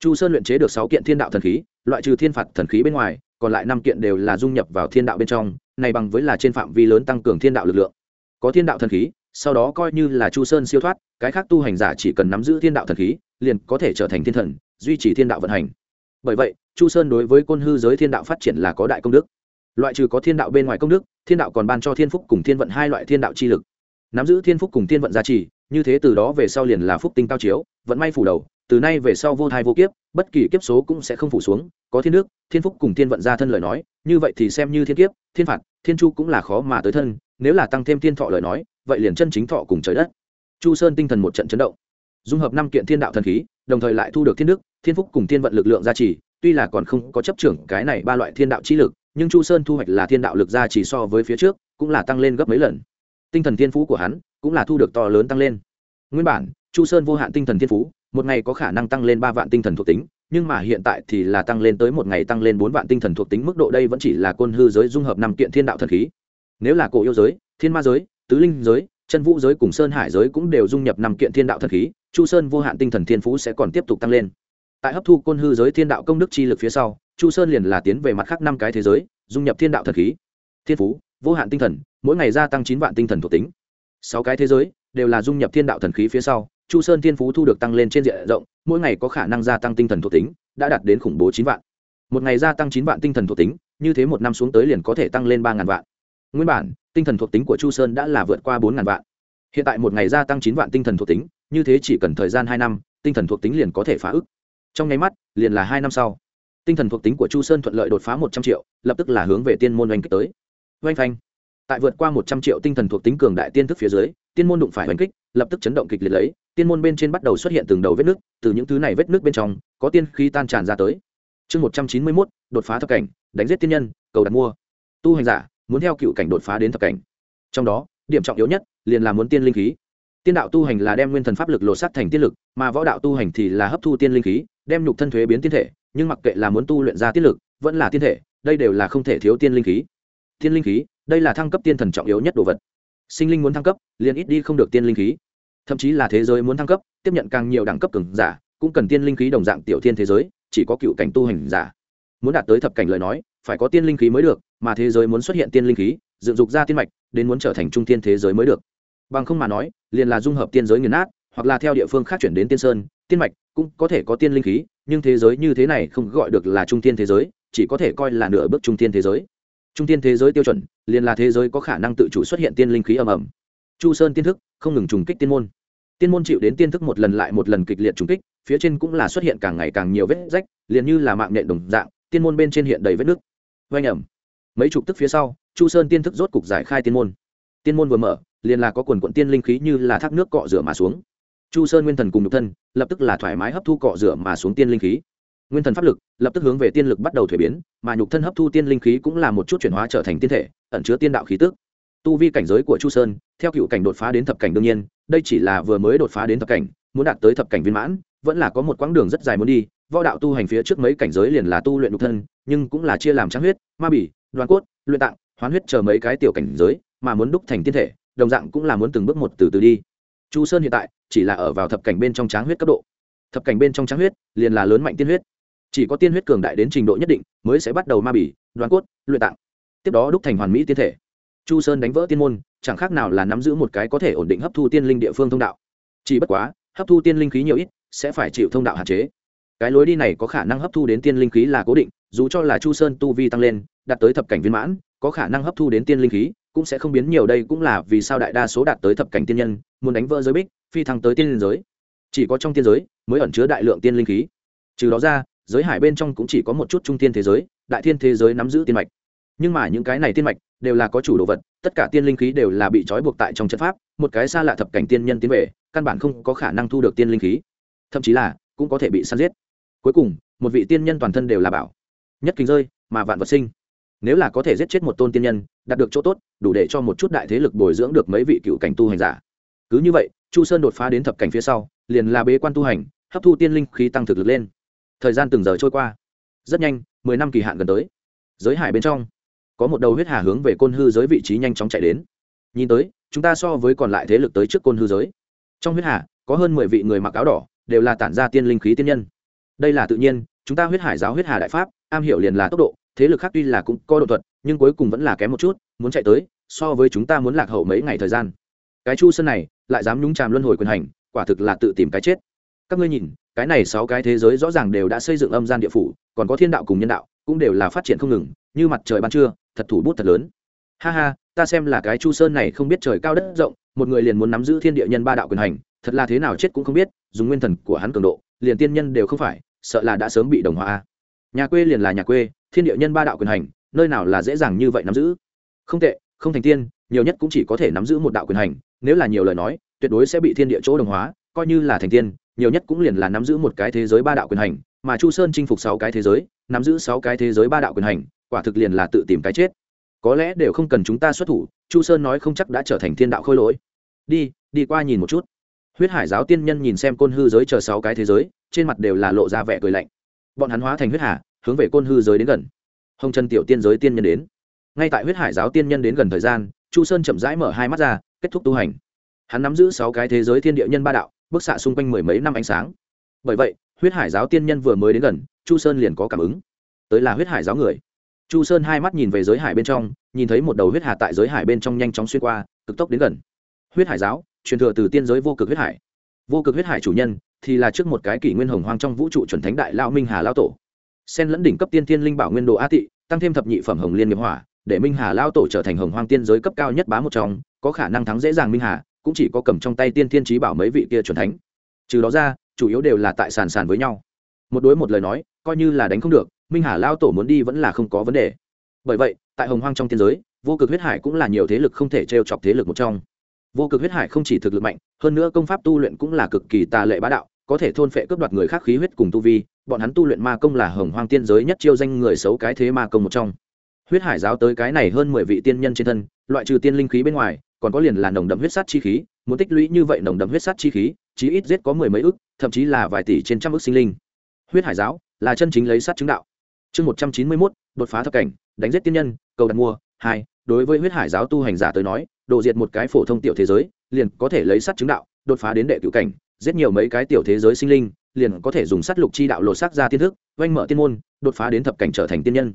Chu sơn luyện chế được sáu kiện thiên đạo thần khí, loại trừ thiên phạt thần khí bên ngoài, còn lại năm kiện đều là dung nhập vào thiên đạo bên trong, này bằng với là trên phạm vi lớn tăng cường thiên đạo lực lượng. Có thiên đạo thần khí, sau đó coi như là chu sơn siêu thoát, cái khác tu hành giả chỉ cần nắm giữ thiên đạo thần khí, liền có thể trở thành thiên thần, duy trì thiên đạo vận hành bởi vậy chu sơn đối với côn hư giới thiên đạo phát triển là có đại công đức. Loại trừ có thiên đạo bên ngoài công đức thiên đạo còn ban cho thiên phúc cùng thiên vận hai loại thiên đạo chi lực. Nắm giữ thiên phúc cùng thiên vận gia trì như thế từ đó về sau liền là phúc tinh cao chiếu vận may phủ đầu từ nay về sau vô thai vô kiếp bất kỳ kiếp số cũng sẽ không phủ xuống có thiên nước, thiên phúc cùng thiên vận gia thân lời nói như vậy thì xem như thiên kiếp thiên phạt thiên chu cũng là khó mà tới thân nếu là tăng thêm thiên thọ lời nói vậy liền chân chính thọ cùng trời đất. Chu sơn tinh thần một trận chấn động. Dung hợp năm kiện thiên đạo thần khí đồng thời lại thu được thiên đức, thiên phúc cùng thiên vận lực lượng gia trì. Tuy là còn không có chấp trưởng cái này ba loại thiên đạo chi lực, nhưng chu sơn thu hoạch là thiên đạo lực gia trì so với phía trước, cũng là tăng lên gấp mấy lần. Tinh thần thiên phú của hắn cũng là thu được to lớn tăng lên. Nguyên bản, chu sơn vô hạn tinh thần thiên phú, một ngày có khả năng tăng lên ba vạn tinh thần thuộc tính, nhưng mà hiện tại thì là tăng lên tới một ngày tăng lên bốn vạn tinh thần thuộc tính, mức độ đây vẫn chỉ là côn hư giới dung hợp năm kiện thiên đạo thần khí. Nếu là cổ yêu giới, thiên ma giới, tứ linh giới chân vũ giới cùng sơn hải giới cũng đều dung nhập năm kiện thiên đạo thần khí, chu sơn vô hạn tinh thần thiên phú sẽ còn tiếp tục tăng lên. Tại hấp thu côn hư giới thiên đạo công đức chi lực phía sau, chu sơn liền là tiến về mặt khác năm cái thế giới, dung nhập thiên đạo thần khí. Thiên phú, vô hạn tinh thần, mỗi ngày gia tăng chín vạn tinh thần thuộc tính. Sáu cái thế giới đều là dung nhập thiên đạo thần khí phía sau, chu sơn thiên phú thu được tăng lên trên diện rộng, mỗi ngày có khả năng gia tăng tinh thần thuộc tính, đã đạt đến khủng bố chín vạn. Một ngày gia tăng chín vạn tinh thần thuộc tính, như thế một năm xuống tới liền có thể tăng lên ba ngàn vạn. Nguyên bản tinh thần thuộc tính của chu sơn đã là vượt qua bốn ngàn vạn. Hiện tại một ngày gia tăng chín vạn tinh thần thuộc tính, như thế chỉ cần thời gian hai năm, tinh thần thuộc tính liền có thể phá ức. Trong nháy mắt, liền là hai năm sau. Tinh thần thuộc tính của chu sơn thuận lợi đột phá một trăm triệu, lập tức là hướng về tiên môn oanh kích tới. Oanh phanh. Tại vượt qua một trăm triệu tinh thần thuộc tính cường đại tiên thức phía dưới, tiên môn đụng phải oanh kích, lập tức chấn động kịch liệt lấy, tiên môn bên trên bắt đầu xuất hiện từng đầu vết nước từ những thứ này vết nước bên trong, có tiên khí tan tràn ra tới. Chương một trăm chín mươi mốt, đột phá thập cảnh, đánh giết tiên nhân, cầu đặt mua. Tu hành giả muốn theo cựu cảnh đột phá đến thập cảnh. Trong đó, điểm trọng yếu nhất liền là muốn tiên linh khí. Tiên đạo tu hành là đem nguyên thần pháp lực lột sắt thành tiên lực, mà võ đạo tu hành thì là hấp thu tiên linh khí, đem nhục thân thuế biến tiên thể, nhưng mặc kệ là muốn tu luyện ra tiên lực, vẫn là tiên thể, đây đều là không thể thiếu tiên linh khí. Tiên linh khí, đây là thăng cấp tiên thần trọng yếu nhất đồ vật. Sinh linh muốn thăng cấp, liền ít đi không được tiên linh khí. Thậm chí là thế giới muốn thăng cấp, tiếp nhận càng nhiều đẳng cấp cường giả, cũng cần tiên linh khí đồng dạng tiểu thiên thế giới, chỉ có cựu cảnh tu hành giả. Muốn đạt tới thập cảnh lời nói, phải có tiên linh khí mới được mà thế giới muốn xuất hiện tiên linh khí, dựng dục ra tiên mạch, đến muốn trở thành trung tiên thế giới mới được. Bằng không mà nói, liền là dung hợp tiên giới nghiền nát, hoặc là theo địa phương khác chuyển đến tiên sơn, tiên mạch cũng có thể có tiên linh khí, nhưng thế giới như thế này không gọi được là trung tiên thế giới, chỉ có thể coi là nửa bước trung tiên thế giới. Trung tiên thế giới tiêu chuẩn, liền là thế giới có khả năng tự chủ xuất hiện tiên linh khí ầm ầm. Chu sơn tiên thức, không ngừng trùng kích tiên môn. Tiên môn chịu đến tiên thức một lần lại một lần kịch liệt trùng kích, phía trên cũng là xuất hiện càng ngày càng nhiều vết rách, liền như là mạng nhện đồng dạng, tiên môn bên trên hiện đầy vết nước vây ẩm mấy chục tức phía sau, chu sơn tiên thức rốt cục giải khai tiên môn. Tiên môn vừa mở, liền là có quần quận tiên linh khí như là thác nước cọ rửa mà xuống. Chu sơn nguyên thần cùng nhục thân, lập tức là thoải mái hấp thu cọ rửa mà xuống tiên linh khí. Nguyên thần pháp lực, lập tức hướng về tiên lực bắt đầu thuế biến, mà nhục thân hấp thu tiên linh khí cũng là một chút chuyển hóa trở thành tiên thể, ẩn chứa tiên đạo khí tức. Tu vi cảnh giới của chu sơn, theo cựu cảnh đột phá đến thập cảnh đương nhiên, đây chỉ là vừa mới đột phá đến thập cảnh, muốn đạt tới thập cảnh viên mãn, vẫn là có một quãng đường rất dài muốn đi. Võ đạo tu hành phía trước mấy cảnh giới liền là tu luyện nhục thân, nhưng cũng là chia làm trắng huyết, ma bỉ đoàn cốt, luyện tạng, hoán huyết chờ mấy cái tiểu cảnh giới, mà muốn đúc thành tiên thể, đồng dạng cũng là muốn từng bước một từ từ đi. Chu sơn hiện tại chỉ là ở vào thập cảnh bên trong tráng huyết cấp độ. Thập cảnh bên trong tráng huyết, liền là lớn mạnh tiên huyết. Chỉ có tiên huyết cường đại đến trình độ nhất định, mới sẽ bắt đầu ma bỉ đoàn cốt, luyện tạng. Tiếp đó đúc thành hoàn mỹ tiên thể. Chu sơn đánh vỡ tiên môn, chẳng khác nào là nắm giữ một cái có thể ổn định hấp thu tiên linh địa phương thông đạo. Chỉ bất quá, hấp thu tiên linh khí nhiều ít, sẽ phải chịu thông đạo hạn chế. Cái lối đi này có khả năng hấp thu đến tiên linh khí là cố định dù cho là chu sơn tu vi tăng lên, đạt tới thập cảnh viên mãn, có khả năng hấp thu đến tiên linh khí, cũng sẽ không biến nhiều đây cũng là vì sao đại đa số đạt tới thập cảnh tiên nhân, muốn đánh vỡ giới bích, phi thăng tới tiên linh giới. Chỉ có trong tiên giới mới ẩn chứa đại lượng tiên linh khí. Trừ đó ra, giới hải bên trong cũng chỉ có một chút trung tiên thế giới, đại thiên thế giới nắm giữ tiên mạch. Nhưng mà những cái này tiên mạch đều là có chủ đồ vật, tất cả tiên linh khí đều là bị trói buộc tại trong trận pháp, một cái xa lạ thập cảnh tiên nhân tiến về, căn bản không có khả năng thu được tiên linh khí. Thậm chí là cũng có thể bị săn giết. Cuối cùng, một vị tiên nhân toàn thân đều là bảo nhất kính rơi, mà vạn vật sinh. Nếu là có thể giết chết một tôn tiên nhân, đạt được chỗ tốt, đủ để cho một chút đại thế lực bồi dưỡng được mấy vị cựu cảnh tu hành giả. Cứ như vậy, chu sơn đột phá đến thập cảnh phía sau, liền là bế quan tu hành, hấp thu tiên linh khí tăng thực lực lên. Thời gian từng giờ trôi qua. Rất nhanh, mười năm kỳ hạn gần tới. Giới hải bên trong, có một đầu huyết hà hướng về côn hư giới vị trí nhanh chóng chạy đến. Nhìn tới, chúng ta so với còn lại thế lực tới trước côn hư giới. Trong huyết hà, có hơn mười vị người mặc áo đỏ, đều là tản ra tiên linh khí tiên nhân. Đây là tự nhiên, chúng ta huyết hải giáo huyết hà đại pháp am hiểu liền là tốc độ, thế lực khác tuy là cũng có độ thuật, nhưng cuối cùng vẫn là kém một chút, muốn chạy tới, so với chúng ta muốn lạc hậu mấy ngày thời gian. Cái chu sân này, lại dám nhúng tràm luân hồi quyền hành, quả thực là tự tìm cái chết. Các ngươi nhìn, cái này sáu cái thế giới rõ ràng đều đã xây dựng âm gian địa phủ, còn có thiên đạo cùng nhân đạo, cũng đều là phát triển không ngừng, như mặt trời ban trưa, thật thủ bút thật lớn. Ha ha, ta xem là cái chu sơn này không biết trời cao đất rộng, một người liền muốn nắm giữ thiên địa nhân ba đạo quyền hành, thật là thế nào chết cũng không biết, dùng nguyên thần của hắn cường độ, liền tiên nhân đều không phải, sợ là đã sớm bị đồng hóa nhà quê liền là nhà quê, thiên địa nhân ba đạo quyền hành, nơi nào là dễ dàng như vậy nắm giữ? Không tệ, không thành tiên, nhiều nhất cũng chỉ có thể nắm giữ một đạo quyền hành, nếu là nhiều lời nói, tuyệt đối sẽ bị thiên địa chỗ đồng hóa, coi như là thành tiên, nhiều nhất cũng liền là nắm giữ một cái thế giới ba đạo quyền hành, mà chu sơn chinh phục sáu cái thế giới, nắm giữ sáu cái thế giới ba đạo quyền hành, quả thực liền là tự tìm cái chết. Có lẽ đều không cần chúng ta xuất thủ, chu sơn nói không chắc đã trở thành thiên đạo khôi lỗi. Đi đi qua nhìn một chút. Huyết hải giáo tiên nhân nhìn xem côn hư giới chờ sáu cái thế giới, trên mặt đều là lộ ra vẻ cười lạnh bọn hắn hóa thành huyết hà, hướng về côn hư giới đến gần. Hồng trần tiểu tiên giới tiên nhân đến. Ngay tại huyết hải giáo tiên nhân đến gần thời gian, chu sơn chậm rãi mở hai mắt ra, kết thúc tu hành. Hắn nắm giữ sáu cái thế giới thiên địa nhân ba đạo bức xạ xung quanh mười mấy năm ánh sáng. Bởi vậy, huyết hải giáo tiên nhân vừa mới đến gần, chu sơn liền có cảm ứng. Tới là huyết hải giáo người. Chu sơn hai mắt nhìn về giới hải bên trong, nhìn thấy một đầu huyết hà tại giới hải bên trong nhanh chóng xuyên qua, cực tốc đến gần. Huyết hải giáo, truyền thừa từ tiên giới vô cực huyết hải. Vô cực huyết hải chủ nhân thì là trước một cái kỷ nguyên hồng hoang trong vũ trụ chuẩn thánh đại lao minh hà lao tổ. Sen lẫn đỉnh cấp tiên tiên linh bảo nguyên đồ a tị, tăng thêm thập nhị phẩm hồng liên nghiệp hỏa, để minh hà lao tổ trở thành hồng hoang tiên giới cấp cao nhất bá một trong, có khả năng thắng dễ dàng minh hà, cũng chỉ có cầm trong tay tiên tiên trí bảo mấy vị kia chuẩn thánh. Trừ đó ra, chủ yếu đều là tại sàn sàn với nhau. Một đối một lời nói, coi như là đánh không được, minh hà lao tổ muốn đi vẫn là không có vấn đề. Bởi vậy, tại hồng hoang trong tiên giới, vô cực huyết hải cũng là nhiều thế lực không thể t r e o chọc thế lực một trong. Vô cực huyết hải không chỉ thực lực mạnh, hơn nữa công pháp tu luyện cũng là cực kỳ tà lệ bá đạo có thể thôn phệ cướp đoạt người khác khí huyết cùng tu vi, bọn hắn tu luyện ma công là hồng hoang tiên giới nhất chiêu danh người xấu cái thế ma công một trong. Huyết hải giáo tới cái này hơn mười vị tiên nhân trên thân, loại trừ tiên linh khí bên ngoài, còn có liền là nồng đậm huyết sát chi khí, muốn tích lũy như vậy nồng đậm huyết sát chi khí, chí ít giết có mười mấy ức, thậm chí là vài tỷ trên trăm ức sinh linh. Huyết hải giáo là chân chính lấy sát chứng đạo. Chương một trăm chín mươi mốt, đột phá thập cảnh, đánh giết tiên nhân, cầu đặt mua. Hai, đối với huyết hải giáo tu hành giả tới nói độ diệt một cái phổ thông tiểu thế giới, liền có thể lấy sát chứng đạo, đột phá đến đệ cựu cảnh giết nhiều mấy cái tiểu thế giới sinh linh, liền có thể dùng sát lục chi đạo lột xác ra tiên thức, oanh mở tiên môn, đột phá đến thập cảnh trở thành tiên nhân.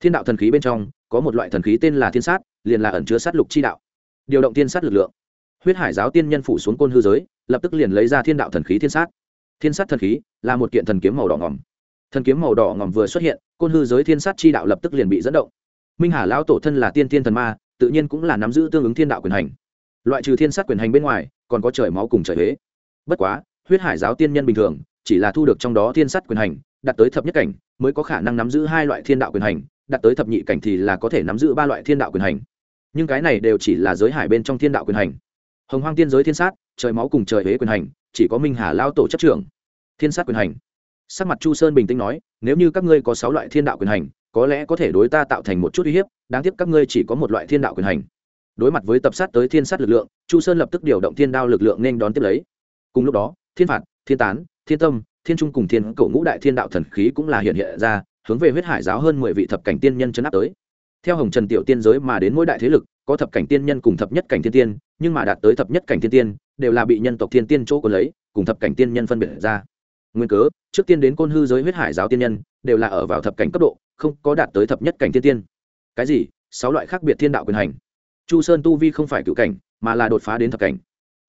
Thiên đạo thần khí bên trong, có một loại thần khí tên là thiên sát, liền là ẩn chứa sát lục chi đạo. Điều động tiên sát lực lượng. Huyết hải giáo tiên nhân phủ xuống côn hư giới, lập tức liền lấy ra thiên đạo thần khí thiên sát. Thiên sát thần khí là một kiện thần kiếm màu đỏ ngỏm. Thần kiếm màu đỏ ngỏm vừa xuất hiện, côn hư giới thiên sát chi đạo lập tức liền bị dẫn động. Minh hà lão tổ thân là tiên thiên thần ma, tự nhiên cũng là nắm giữ tương ứng thiên đạo quyền hành. Loại trừ thiên sát quyền hành bên ngoài, còn có trời máu cùng trời huế bất quá, huyết hải giáo tiên nhân bình thường, chỉ là thu được trong đó thiên sát quyền hành, đạt tới thập nhất cảnh, mới có khả năng nắm giữ hai loại thiên đạo quyền hành, đạt tới thập nhị cảnh thì là có thể nắm giữ ba loại thiên đạo quyền hành. Nhưng cái này đều chỉ là giới hải bên trong thiên đạo quyền hành. Hồng hoang tiên giới thiên sát, trời máu cùng trời huế quyền hành, chỉ có minh hà lao tổ chấp trưởng. Thiên sát quyền hành. Sắc mặt chu sơn bình tĩnh nói, nếu như các ngươi có sáu loại thiên đạo quyền hành, có lẽ có thể đối ta tạo thành một chút uy hiếp, đáng tiếc các ngươi chỉ có một loại thiên đạo quyền hành. Đối mặt với tập sát tới thiên sát lực lượng, chu sơn lập tức điều động thiên đao lực lượng nên đón tiếp lấy cùng lúc đó, thiên phạt, thiên tán, thiên tâm, thiên trung cùng thiên cổ ngũ đại thiên đạo thần khí cũng là hiện hiện ra, hướng về huyết hải giáo hơn mười vị thập cảnh tiên nhân chấn áp tới. Theo hồng trần tiểu tiên giới mà đến mỗi đại thế lực, có thập cảnh tiên nhân cùng thập nhất cảnh thiên tiên, nhưng mà đạt tới thập nhất cảnh thiên tiên, đều là bị nhân tộc thiên tiên chỗ còn lấy, cùng thập cảnh tiên nhân phân biệt ra. Nguyên cớ, trước tiên đến côn hư giới huyết hải giáo tiên nhân, đều là ở vào thập cảnh cấp độ, không có đạt tới thập nhất cảnh thiên tiên. Cái gì? Sáu loại khác biệt thiên đạo quyền hành. Chu sơn tu vi không phải cựu cảnh, mà là đột phá đến thập cảnh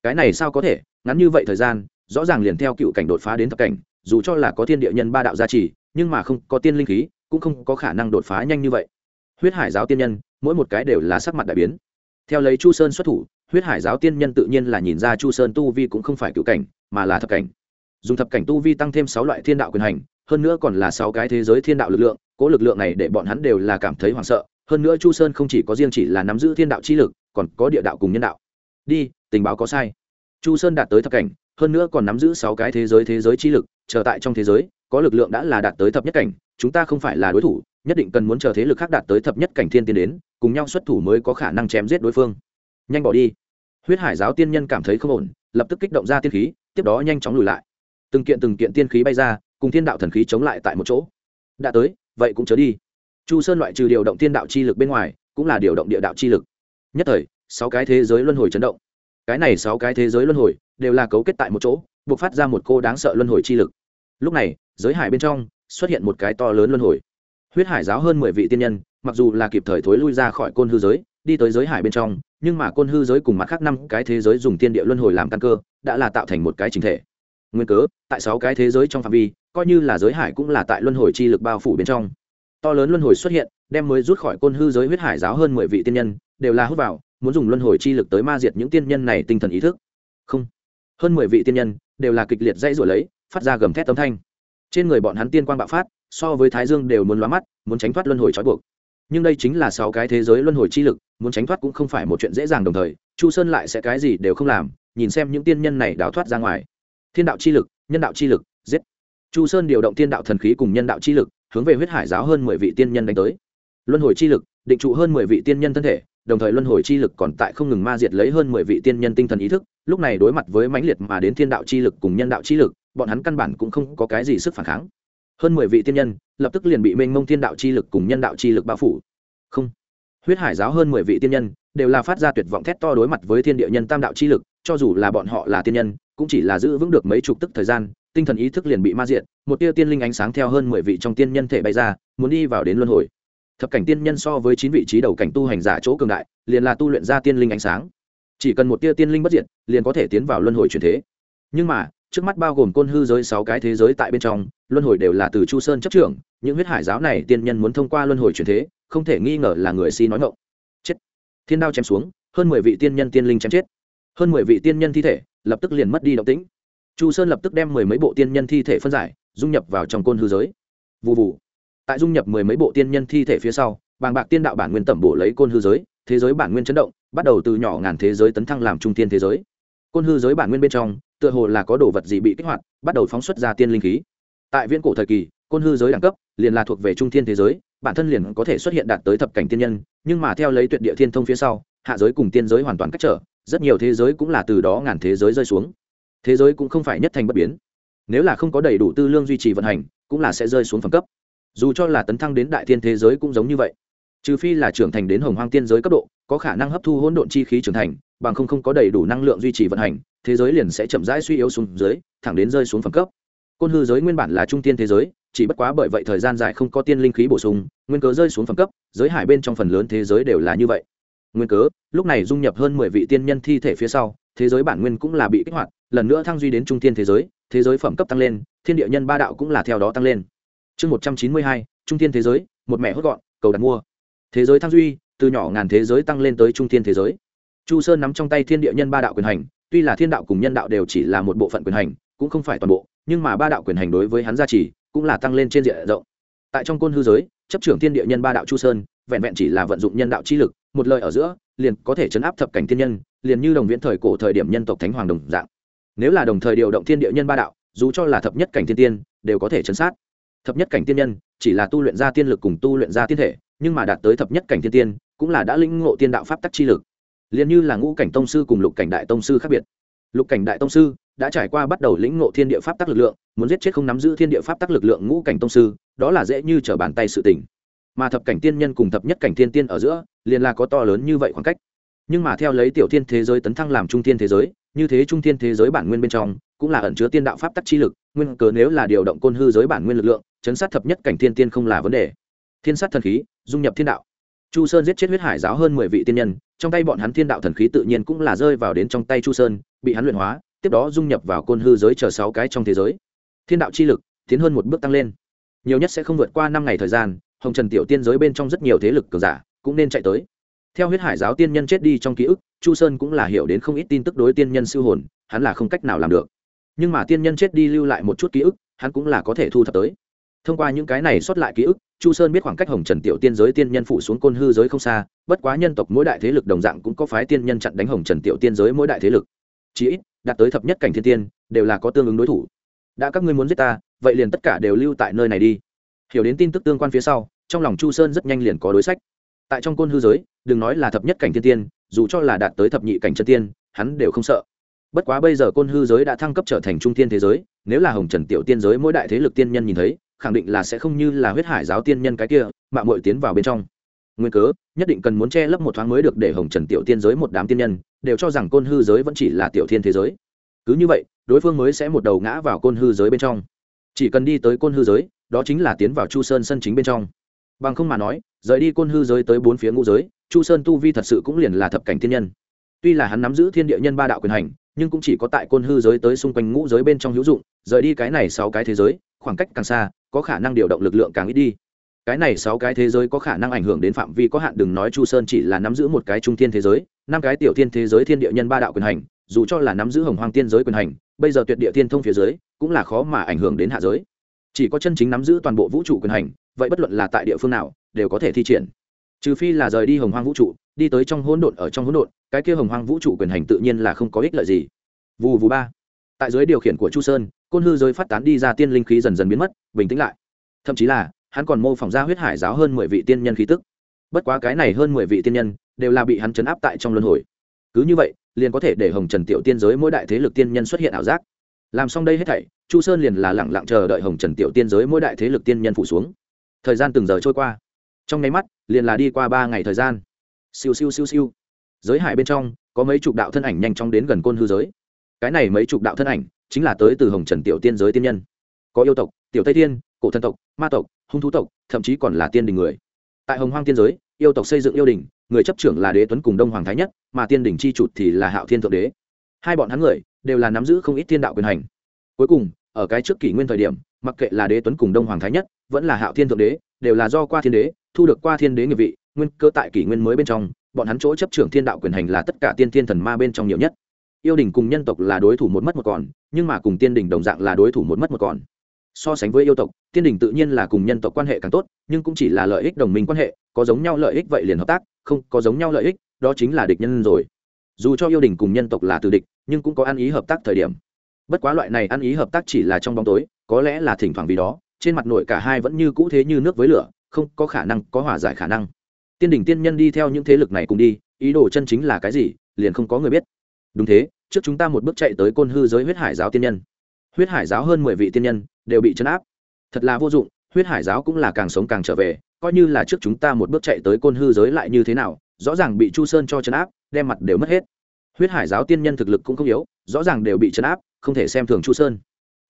cái này sao có thể, ngắn như vậy thời gian, rõ ràng liền theo cựu cảnh đột phá đến thập cảnh, dù cho là có thiên địa nhân ba đạo gia trì, nhưng mà không có tiên linh khí, cũng không có khả năng đột phá nhanh như vậy. Huyết hải giáo tiên nhân, mỗi một cái đều là sắc mặt đại biến. Theo lấy chu sơn xuất thủ, huyết hải giáo tiên nhân tự nhiên là nhìn ra chu sơn tu vi cũng không phải cựu cảnh, mà là thập cảnh. Dùng thập cảnh tu vi tăng thêm sáu loại thiên đạo quyền hành, hơn nữa còn là sáu cái thế giới thiên đạo lực lượng, cố lực lượng này để bọn hắn đều là cảm thấy hoảng sợ. Hơn nữa chu sơn không chỉ có riêng chỉ là nắm giữ thiên đạo chi lực, còn có địa đạo cùng nhân đạo. Đi tình báo có sai. Chu sơn đạt tới thập cảnh, hơn nữa còn nắm giữ sáu cái thế giới thế giới chi lực, chờ tại trong thế giới, có lực lượng đã là đạt tới thập nhất cảnh, chúng ta không phải là đối thủ, nhất định cần muốn chờ thế lực khác đạt tới thập nhất cảnh thiên tiên đến, cùng nhau xuất thủ mới có khả năng chém giết đối phương. Nhanh bỏ đi. Huyết hải giáo tiên nhân cảm thấy không ổn, lập tức kích động ra tiên khí, tiếp đó nhanh chóng lùi lại. Từng kiện từng kiện tiên khí bay ra, cùng thiên đạo thần khí chống lại tại một chỗ. Đã tới, vậy cũng chớ đi. Chu sơn loại trừ điều động thiên đạo chi lực bên ngoài, cũng là điều động địa đạo chi lực. Nhất thời, sáu cái thế giới luân hồi chấn động cái này sáu cái thế giới luân hồi đều là cấu kết tại một chỗ, buộc phát ra một cô đáng sợ luân hồi chi lực. Lúc này, giới hải bên trong xuất hiện một cái to lớn luân hồi. Huyết hải giáo hơn mười vị tiên nhân, mặc dù là kịp thời thối lui ra khỏi côn hư giới, đi tới giới hải bên trong, nhưng mà côn hư giới cùng mặt khác năm cái thế giới dùng tiên địa luân hồi làm căn cơ, đã là tạo thành một cái chính thể. Nguyên cớ, tại sáu cái thế giới trong phạm vi, coi như là giới hải cũng là tại luân hồi chi lực bao phủ bên trong. To lớn luân hồi xuất hiện, đem mới rút khỏi côn hư giới huyết hải giáo hơn mười vị tiên nhân, đều là hút vào muốn dùng luân hồi chi lực tới ma diệt những tiên nhân này tinh thần ý thức. Không. Hơn mười vị tiên nhân đều là kịch liệt dãy rồi lấy, phát ra gầm thét tấm thanh. Trên người bọn hắn tiên quang bạo phát, so với thái dương đều muốn lóa mắt, muốn tránh thoát luân hồi trói buộc. Nhưng đây chính là sáu cái thế giới luân hồi chi lực, muốn tránh thoát cũng không phải một chuyện dễ dàng đồng thời, chu sơn lại sẽ cái gì đều không làm, nhìn xem những tiên nhân này đào thoát ra ngoài. Thiên đạo chi lực, nhân đạo chi lực, giết. Chu sơn điều động thiên đạo thần khí cùng nhân đạo chi lực, hướng về huyết hải giáo hơn mười vị tiên nhân đánh tới. Luân hồi chi lực, định trụ hơn mười vị tiên nhân thân thể đồng thời luân hồi chi lực còn tại không ngừng ma diệt lấy hơn mười vị tiên nhân tinh thần ý thức, lúc này đối mặt với mãnh liệt mà đến thiên đạo chi lực cùng nhân đạo chi lực, bọn hắn căn bản cũng không có cái gì sức phản kháng. Hơn mười vị tiên nhân lập tức liền bị mênh mông thiên đạo chi lực cùng nhân đạo chi lực bao phủ. Không, huyết hải giáo hơn mười vị tiên nhân đều là phát ra tuyệt vọng thét to đối mặt với thiên địa nhân tam đạo chi lực, cho dù là bọn họ là tiên nhân, cũng chỉ là giữ vững được mấy chục tức thời gian, tinh thần ý thức liền bị ma diện một tia tiên linh ánh sáng theo hơn mười vị trong tiên nhân thể bay ra, muốn đi vào đến luân hồi thập cảnh tiên nhân so với chín vị trí đầu cảnh tu hành giả chỗ cường đại, liền là tu luyện ra tiên linh ánh sáng. Chỉ cần một tia tiên linh bất diệt, liền có thể tiến vào luân hồi truyền thế. Nhưng mà, trước mắt bao gồm côn hư giới sáu cái thế giới tại bên trong, luân hồi đều là từ chu sơn chấp trưởng, những huyết hải giáo này tiên nhân muốn thông qua luân hồi truyền thế, không thể nghi ngờ là người si nói ngộng chết. Thiên đao chém xuống, hơn mười vị tiên nhân tiên linh chém chết. Hơn mười vị tiên nhân thi thể, lập tức liền mất đi động tĩnh. Chu sơn lập tức đem mười mấy bộ tiên nhân thi thể phân giải, dung nhập vào trong côn hư giới. Vụ vụ tại dung nhập mười mấy bộ tiên nhân thi thể phía sau, bàng bạc tiên đạo bản nguyên tẩm bổ lấy côn hư giới, thế giới bản nguyên chấn động, bắt đầu từ nhỏ ngàn thế giới tấn thăng làm trung tiên thế giới. Côn hư giới bản nguyên bên trong, tựa hồ là có đồ vật gì bị kích hoạt, bắt đầu phóng xuất ra tiên linh khí. Tại viễn cổ thời kỳ, côn hư giới đẳng cấp liền là thuộc về trung thiên thế giới, bản thân liền có thể xuất hiện đạt tới thập cảnh tiên nhân, nhưng mà theo lấy tuyệt địa thiên thông phía sau, hạ giới cùng tiên giới hoàn toàn cách trở, rất nhiều thế giới cũng là từ đó ngàn thế giới rơi xuống. Thế giới cũng không phải nhất thành bất biến. Nếu là không có đầy đủ tư lương duy trì vận hành, cũng là sẽ rơi xuống phẩm cấp dù cho là tấn thăng đến đại thiên thế giới cũng giống như vậy. Trừ phi là trưởng thành đến hồng hoang tiên giới cấp độ, có khả năng hấp thu hỗn độn chi khí trưởng thành, bằng không không có đầy đủ năng lượng duy trì vận hành, thế giới liền sẽ chậm rãi suy yếu xuống dưới, thẳng đến rơi xuống phẩm cấp. Côn hư giới nguyên bản là trung tiên thế giới, chỉ bất quá bởi vậy thời gian dài không có tiên linh khí bổ sung, nguyên cớ rơi xuống phẩm cấp, giới hải bên trong phần lớn thế giới đều là như vậy. Nguyên cớ, lúc này dung nhập hơn mười vị tiên nhân thi thể phía sau, thế giới bản nguyên cũng là bị kích hoạt, lần nữa thăng duy đến trung tiên thế giới thế giới phẩm cấp tăng lên, thiên địa nhân ba đạo cũng là theo đó tăng lên chương một trăm chín mươi hai, trung tiên thế giới, một mẹ hốt gọn, cầu đặt mua. Thế giới thăng duy, từ nhỏ ngàn thế giới tăng lên tới trung tiên thế giới. Chu sơn nắm trong tay thiên địa nhân ba đạo quyền hành, tuy là thiên đạo cùng nhân đạo đều chỉ là một bộ phận quyền hành, cũng không phải toàn bộ, nhưng mà ba đạo quyền hành đối với hắn gia trì cũng là tăng lên trên diện rộng. Tại trong côn hư giới, chấp trưởng thiên địa nhân ba đạo chu sơn, vẹn vẹn chỉ là vận dụng nhân đạo chi lực, một lời ở giữa, liền có thể chấn áp thập cảnh thiên nhân, liền như đồng viễn thời cổ thời điểm nhân tộc thánh hoàng đồng dạng. Nếu là đồng thời điều động thiên địa nhân ba đạo, dù cho là thập nhất cảnh thiên tiên, đều có thể chấn sát thập nhất cảnh tiên nhân, chỉ là tu luyện ra tiên lực cùng tu luyện ra tiên thể, nhưng mà đạt tới thập nhất cảnh thiên tiên, cũng là đã lĩnh ngộ tiên đạo pháp tắc chi lực. Liền như là ngũ cảnh tông sư cùng lục cảnh đại tông sư khác biệt. Lục cảnh đại tông sư đã trải qua bắt đầu lĩnh ngộ thiên địa pháp tắc lực lượng, muốn giết chết không nắm giữ thiên địa pháp tắc lực lượng ngũ cảnh tông sư, đó là dễ như trở bàn tay sự tỉnh mà thập cảnh tiên nhân cùng thập nhất cảnh thiên tiên ở giữa, liền là có to lớn như vậy khoảng cách. Nhưng mà theo lấy tiểu thiên thế giới tấn thăng làm trung thiên thế giới, như thế trung thiên thế giới bản nguyên bên trong, cũng là ẩn chứa tiên đạo pháp tắc chi lực, nguyên cớ nếu là điều động côn hư giới bản nguyên lực lượng chấn sát thập nhất cảnh thiên tiên không là vấn đề. Thiên sát thần khí, dung nhập thiên đạo. Chu sơn giết chết huyết hải giáo hơn mười vị tiên nhân, trong tay bọn hắn thiên đạo thần khí tự nhiên cũng là rơi vào đến trong tay chu sơn, bị hắn luyện hóa, tiếp đó dung nhập vào côn hư giới chờ sáu cái trong thế giới. Thiên đạo chi lực tiến hơn một bước tăng lên. Nhiều nhất sẽ không vượt qua năm ngày thời gian, hồng trần tiểu tiên giới bên trong rất nhiều thế lực cường giả cũng nên chạy tới. Theo huyết hải giáo tiên nhân chết đi trong ký ức, chu sơn cũng là hiểu đến không ít tin tức đối tiên nhân siêu hồn, hắn là không cách nào làm được. Nhưng mà tiên nhân chết đi lưu lại một chút ký ức, hắn cũng là có thể thu thập tới thông qua những cái này sót lại ký ức, chu sơn biết khoảng cách hồng trần tiểu tiên giới tiên nhân phụ xuống côn hư giới không xa, bất quá nhân tộc mỗi đại thế lực đồng dạng cũng có phái tiên nhân chặn đánh hồng trần tiểu tiên giới mỗi đại thế lực. Chí ít, đạt tới thập nhất cảnh thiên tiên, đều là có tương ứng đối thủ. Đã các ngươi muốn giết ta, vậy liền tất cả đều lưu tại nơi này đi. Hiểu đến tin tức tương quan phía sau, trong lòng chu sơn rất nhanh liền có đối sách. Tại trong côn hư giới, đừng nói là thập nhất cảnh thiên tiên, dù cho là đạt tới thập nhị cảnh chân tiên, hắn đều không sợ. Bất quá bây giờ côn hư giới đã thăng cấp trở thành trung tiên thế giới, nếu là hồng trần tiểu tiên giới mỗi đại thế lực tiên nhân nhìn thấy khẳng định là sẽ không như là huyết hải giáo tiên nhân cái kia mạng mội tiến vào bên trong. Nguyên cớ, nhất định cần muốn che lấp một thoáng mới được để hồng trần tiểu tiên giới một đám tiên nhân, đều cho rằng côn hư giới vẫn chỉ là tiểu thiên thế giới. Cứ như vậy, đối phương mới sẽ một đầu ngã vào côn hư giới bên trong. Chỉ cần đi tới côn hư giới, đó chính là tiến vào chu sơn sân chính bên trong. Bằng không mà nói, rời đi côn hư giới tới bốn phía ngũ giới, chu sơn tu vi thật sự cũng liền là thập cảnh thiên nhân. Tuy là hắn nắm giữ thiên địa nhân ba đạo quyền hành, nhưng cũng chỉ có tại côn hư giới tới xung quanh ngũ giới bên trong hữu dụng, rời đi cái này sáu cái thế giới, khoảng cách càng xa có khả năng điều động lực lượng càng ít đi. Cái này sáu cái thế giới có khả năng ảnh hưởng đến phạm vi có hạn, đừng nói chu sơn chỉ là nắm giữ một cái trung thiên thế giới, năm cái tiểu thiên thế giới thiên địa nhân ba đạo quyền hành, dù cho là nắm giữ hồng hoang tiên giới quyền hành, bây giờ tuyệt địa thiên thông phía dưới, cũng là khó mà ảnh hưởng đến hạ giới. Chỉ có chân chính nắm giữ toàn bộ vũ trụ quyền hành, vậy bất luận là tại địa phương nào, đều có thể thi triển. Trừ phi là rời đi hồng hoang vũ trụ, đi tới trong hỗn độn ở trong hỗn độn, cái kia hồng hoang vũ trụ quyền hành tự nhiên là không có ích lợi gì. Vù vù ba. Tại dưới điều khiển của chu sơn côn hư giới phát tán đi ra tiên linh khí dần dần biến mất, bình tĩnh lại. Thậm chí là, hắn còn mô phỏng ra huyết hải giáo hơn mười vị tiên nhân khí tức. Bất quá cái này hơn mười vị tiên nhân đều là bị hắn chấn áp tại trong luân hồi. Cứ như vậy, liền có thể để hồng trần tiểu tiên giới mỗi đại thế lực tiên nhân xuất hiện ảo giác. Làm xong đây hết thảy, chu sơn liền là lẳng lặng chờ đợi hồng trần tiểu tiên giới mỗi đại thế lực tiên nhân phủ xuống. Thời gian từng giờ trôi qua. Trong nháy mắt, liền là đi qua ba ngày thời gian. Siêu siêu siêu siêu. Giới hải bên trong, có mấy chục đạo thân ảnh nhanh chóng đến gần côn hư giới. Cái này mấy chục đạo thân ảnh chính là tới từ hồng trần tiểu tiên giới tiên nhân. Có yêu tộc, tiểu tây tiên, cổ thần tộc, ma tộc, hung thú tộc, thậm chí còn là tiên đình người. Tại hồng hoang tiên giới, yêu tộc xây dựng yêu đình, người chấp trưởng là đế tuấn cùng đông hoàng thái nhất, mà tiên đình c h i trụt thì là hạo thiên thượng đế. Hai bọn hắn người đều là nắm giữ không ít thiên đạo quyền hành. Cuối cùng, ở cái trước kỷ nguyên thời điểm, mặc kệ là đế tuấn cùng đông hoàng thái nhất, vẫn là hạo thiên thượng đế, đều là do qua thiên đế, thu được qua thiên đế nghiệp vị, nguyên cơ tại kỷ nguyên mới bên trong, bọn hắn chỗ chấp trưởng thiên đạo quyền hành là tất cả tiên thiên thần ma bên trong nhiều nhất yêu đình cùng nhân tộc là đối thủ một mất một còn, nhưng mà cùng tiên đình đồng dạng là đối thủ một mất một còn. So sánh với yêu tộc, tiên đình tự nhiên là cùng nhân tộc quan hệ càng tốt, nhưng cũng chỉ là lợi ích đồng minh quan hệ, có giống nhau lợi ích vậy liền hợp tác, không có giống nhau lợi ích, đó chính là địch nhân rồi. Dù cho yêu đình cùng nhân tộc là từ địch, nhưng cũng có ăn ý hợp tác thời điểm. Bất quá loại này ăn ý hợp tác chỉ là trong bóng tối, có lẽ là thỉnh thoảng vì đó, trên mặt nội cả hai vẫn như cũ thế như nước với lửa, không có khả năng, có hòa giải khả năng. Tiên đình tiên nhân đi theo những thế lực này cùng đi, ý đồ chân chính là cái gì, liền không có người biết đúng thế, trước chúng ta một bước chạy tới côn hư giới huyết hải giáo tiên nhân. Huyết hải giáo hơn mười vị tiên nhân đều bị chấn áp. Thật là vô dụng, huyết hải giáo cũng là càng sống càng trở về, coi như là trước chúng ta một bước chạy tới côn hư giới lại như thế nào, rõ ràng bị chu sơn cho chấn áp, đem mặt đều mất hết. Huyết hải giáo tiên nhân thực lực cũng không yếu, rõ ràng đều bị chấn áp, không thể xem thường chu sơn.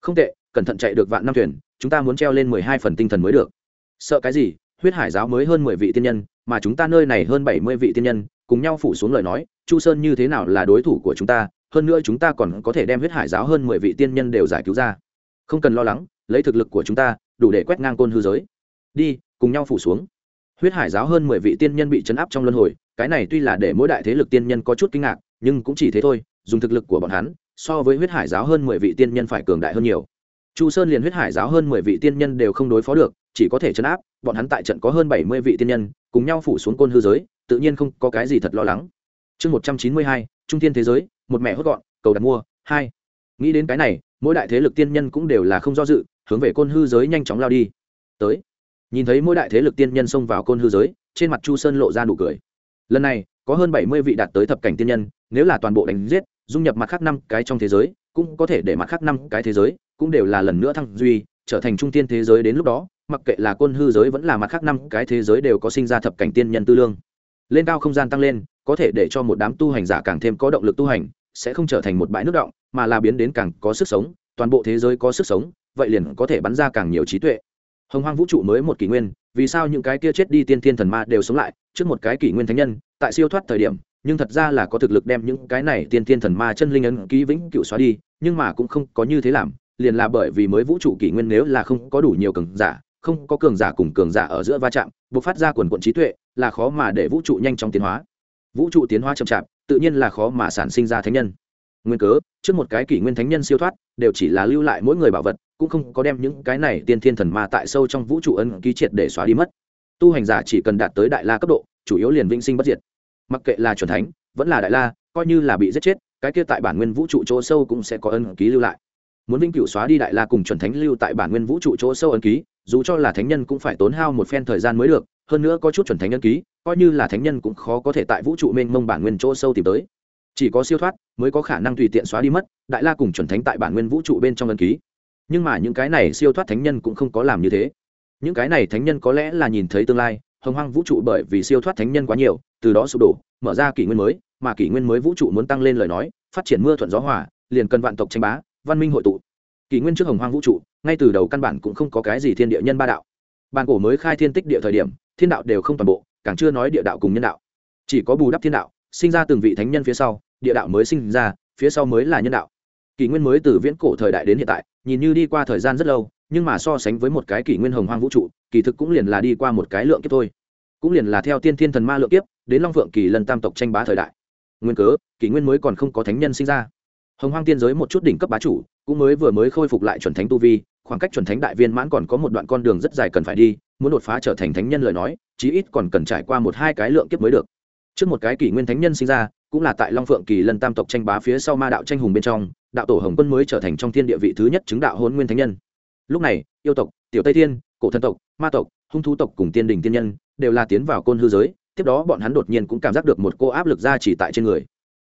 Không tệ, cẩn thận chạy được vạn năm thuyền, chúng ta muốn treo lên mười hai phần tinh thần mới được. Sợ cái gì? Huyết hải giáo mới hơn mười vị tiên nhân, mà chúng ta nơi này hơn bảy mươi vị tiên nhân, cùng nhau phủ xuống lời nói chu sơn như thế nào là đối thủ của chúng ta, hơn nữa chúng ta còn có thể đem huyết hải giáo hơn mười vị tiên nhân đều giải cứu ra. Không cần lo lắng, lấy thực lực của chúng ta, đủ để quét ngang côn hư giới. Đi, cùng nhau phủ xuống. Huyết hải giáo hơn mười vị tiên nhân bị chấn áp trong luân hồi, cái này tuy là để mỗi đại thế lực tiên nhân có chút kinh ngạc, nhưng cũng chỉ thế thôi, dùng thực lực của bọn hắn, so với huyết hải giáo hơn mười vị tiên nhân phải cường đại hơn nhiều. Chu sơn liền huyết hải giáo hơn mười vị tiên nhân đều không đối phó được, chỉ có thể chấn áp, bọn hắn tại trận có hơn bảy mươi vị tiên nhân, cùng nhau phủ xuống côn hư giới, tự nhiên không có cái gì thật lo lắng chương một trăm chín mươi hai, trung thiên thế giới, một mẹ hốt gọn, cầu đặt mua, hai. Nghĩ đến cái này, mỗi đại thế lực tiên nhân cũng đều là không do dự, hướng về côn hư giới nhanh chóng lao đi. Tới. Nhìn thấy mỗi đại thế lực tiên nhân xông vào côn hư giới, trên mặt chu sơn lộ ra nụ cười. Lần này, có hơn bảy mươi vị đạt tới thập cảnh tiên nhân, nếu là toàn bộ đánh giết, dung nhập mặt khác năm cái trong thế giới, cũng có thể để mặt khác năm cái thế giới cũng đều là lần nữa thăng duy, trở thành trung tiên thế giới đến lúc đó, mặc kệ là côn hư giới vẫn là mặt khác năm cái thế giới đều có sinh ra thập cảnh tiên nhân tư lương. Lên cao không gian tăng lên có thể để cho một đám tu hành giả càng thêm có động lực tu hành, sẽ không trở thành một bãi nước động, mà là biến đến càng có sức sống, toàn bộ thế giới có sức sống, vậy liền có thể bắn ra càng nhiều trí tuệ. Hồng hoang vũ trụ mới một kỷ nguyên, vì sao những cái kia chết đi tiên thiên thần ma đều sống lại, trước một cái kỷ nguyên thánh nhân, tại siêu thoát thời điểm, nhưng thật ra là có thực lực đem những cái này tiên thiên thần ma chân linh ấn ký vĩnh cựu xóa đi, nhưng mà cũng không có như thế làm, liền là bởi vì mới vũ trụ kỷ nguyên nếu là không có đủ nhiều cường giả, không có cường giả cùng cường giả ở giữa va chạm buộc phát ra quần quận trí tuệ, là khó mà để vũ trụ nhanh chóng tiến hóa vũ trụ tiến hóa chậm chạp, tự nhiên là khó mà sản sinh ra thánh nhân. Nguyên cớ, trước một cái kỷ nguyên thánh nhân siêu thoát, đều chỉ là lưu lại mỗi người bảo vật, cũng không có đem những cái này tiên thiên thần ma tại sâu trong vũ trụ ân ký triệt để xóa đi mất. Tu hành giả chỉ cần đạt tới đại la cấp độ, chủ yếu liền vĩnh sinh bất diệt. Mặc kệ là c thánh, vẫn là đại la, coi như là bị giết chết, cái kia tại bản nguyên vũ trụ chỗ sâu cũng sẽ có ân ký lưu lại muốn vĩnh cửu xóa đi đại la cùng chuẩn thánh lưu tại bản nguyên vũ trụ chỗ sâu ấn ký, dù cho là thánh nhân cũng phải tốn hao một phen thời gian mới được, hơn nữa có chút chuẩn thánh ấn ký, coi như là thánh nhân cũng khó có thể tại vũ trụ mênh mông bản nguyên chỗ sâu tìm tới. Chỉ có siêu thoát mới có khả năng tùy tiện xóa đi mất, đại la cùng chuẩn thánh tại bản nguyên vũ trụ bên trong ấn ký. Nhưng mà những cái này siêu thoát thánh nhân cũng không có làm như thế. Những cái này thánh nhân có lẽ là nhìn thấy tương lai, hồng hoang vũ trụ bởi vì siêu thoát thánh nhân quá nhiều, từ đó sụp đổ, mở ra kỷ nguyên mới, mà kỷ nguyên mới vũ trụ muốn tăng lên lời nói, phát triển mưa thuận gió hòa, liền cần vạn tộc tranh bá văn minh hội tụ. Kỷ nguyên trước hồng hoang vũ trụ, ngay từ đầu căn bản cũng không có cái gì thiên địa nhân ba đạo. Bàn cổ mới khai thiên tích địa thời điểm, thiên đạo đều không toàn bộ, càng chưa nói địa đạo cùng nhân đạo. Chỉ có bù đắp thiên đạo, sinh ra từng vị thánh nhân phía sau, địa đạo mới sinh ra, phía sau mới là nhân đạo. Kỷ nguyên mới từ viễn cổ thời đại đến hiện tại, nhìn như đi qua thời gian rất lâu, nhưng mà so sánh với một cái kỷ nguyên hồng hoang vũ trụ, kỳ thực cũng liền là đi qua một cái lượng kiếp thôi. Cũng liền là theo tiên thiên thần ma lượng kiếp, đến long phượng kỳ lần tam tộc tranh bá thời đại. Nguyên cớ, kỷ nguyên mới còn không có thánh nhân sinh ra hồng hoang tiên giới một chút đỉnh cấp bá chủ, cũng mới vừa mới khôi phục lại chuẩn thánh tu vi, khoảng cách chuẩn thánh đại viên mãn còn có một đoạn con đường rất dài cần phải đi, muốn đột phá trở thành thánh nhân lời nói, chí ít còn cần trải qua một hai cái lượng kiếp mới được. Trước một cái kỷ nguyên thánh nhân sinh ra, cũng là tại long phượng kỳ lân tam tộc tranh bá phía sau ma đạo tranh hùng bên trong, đạo tổ hồng quân mới trở thành trong thiên địa vị thứ nhất chứng đạo hôn nguyên thánh nhân. Lúc này, yêu tộc, tiểu tây thiên, cổ thần tộc, ma tộc, hung thú tộc cùng tiên đình tiên nhân đều là tiến vào côn hư giới, tiếp đó bọn hắn đột nhiên cũng cảm giác được một cô áp lực ra chỉ tại trên người.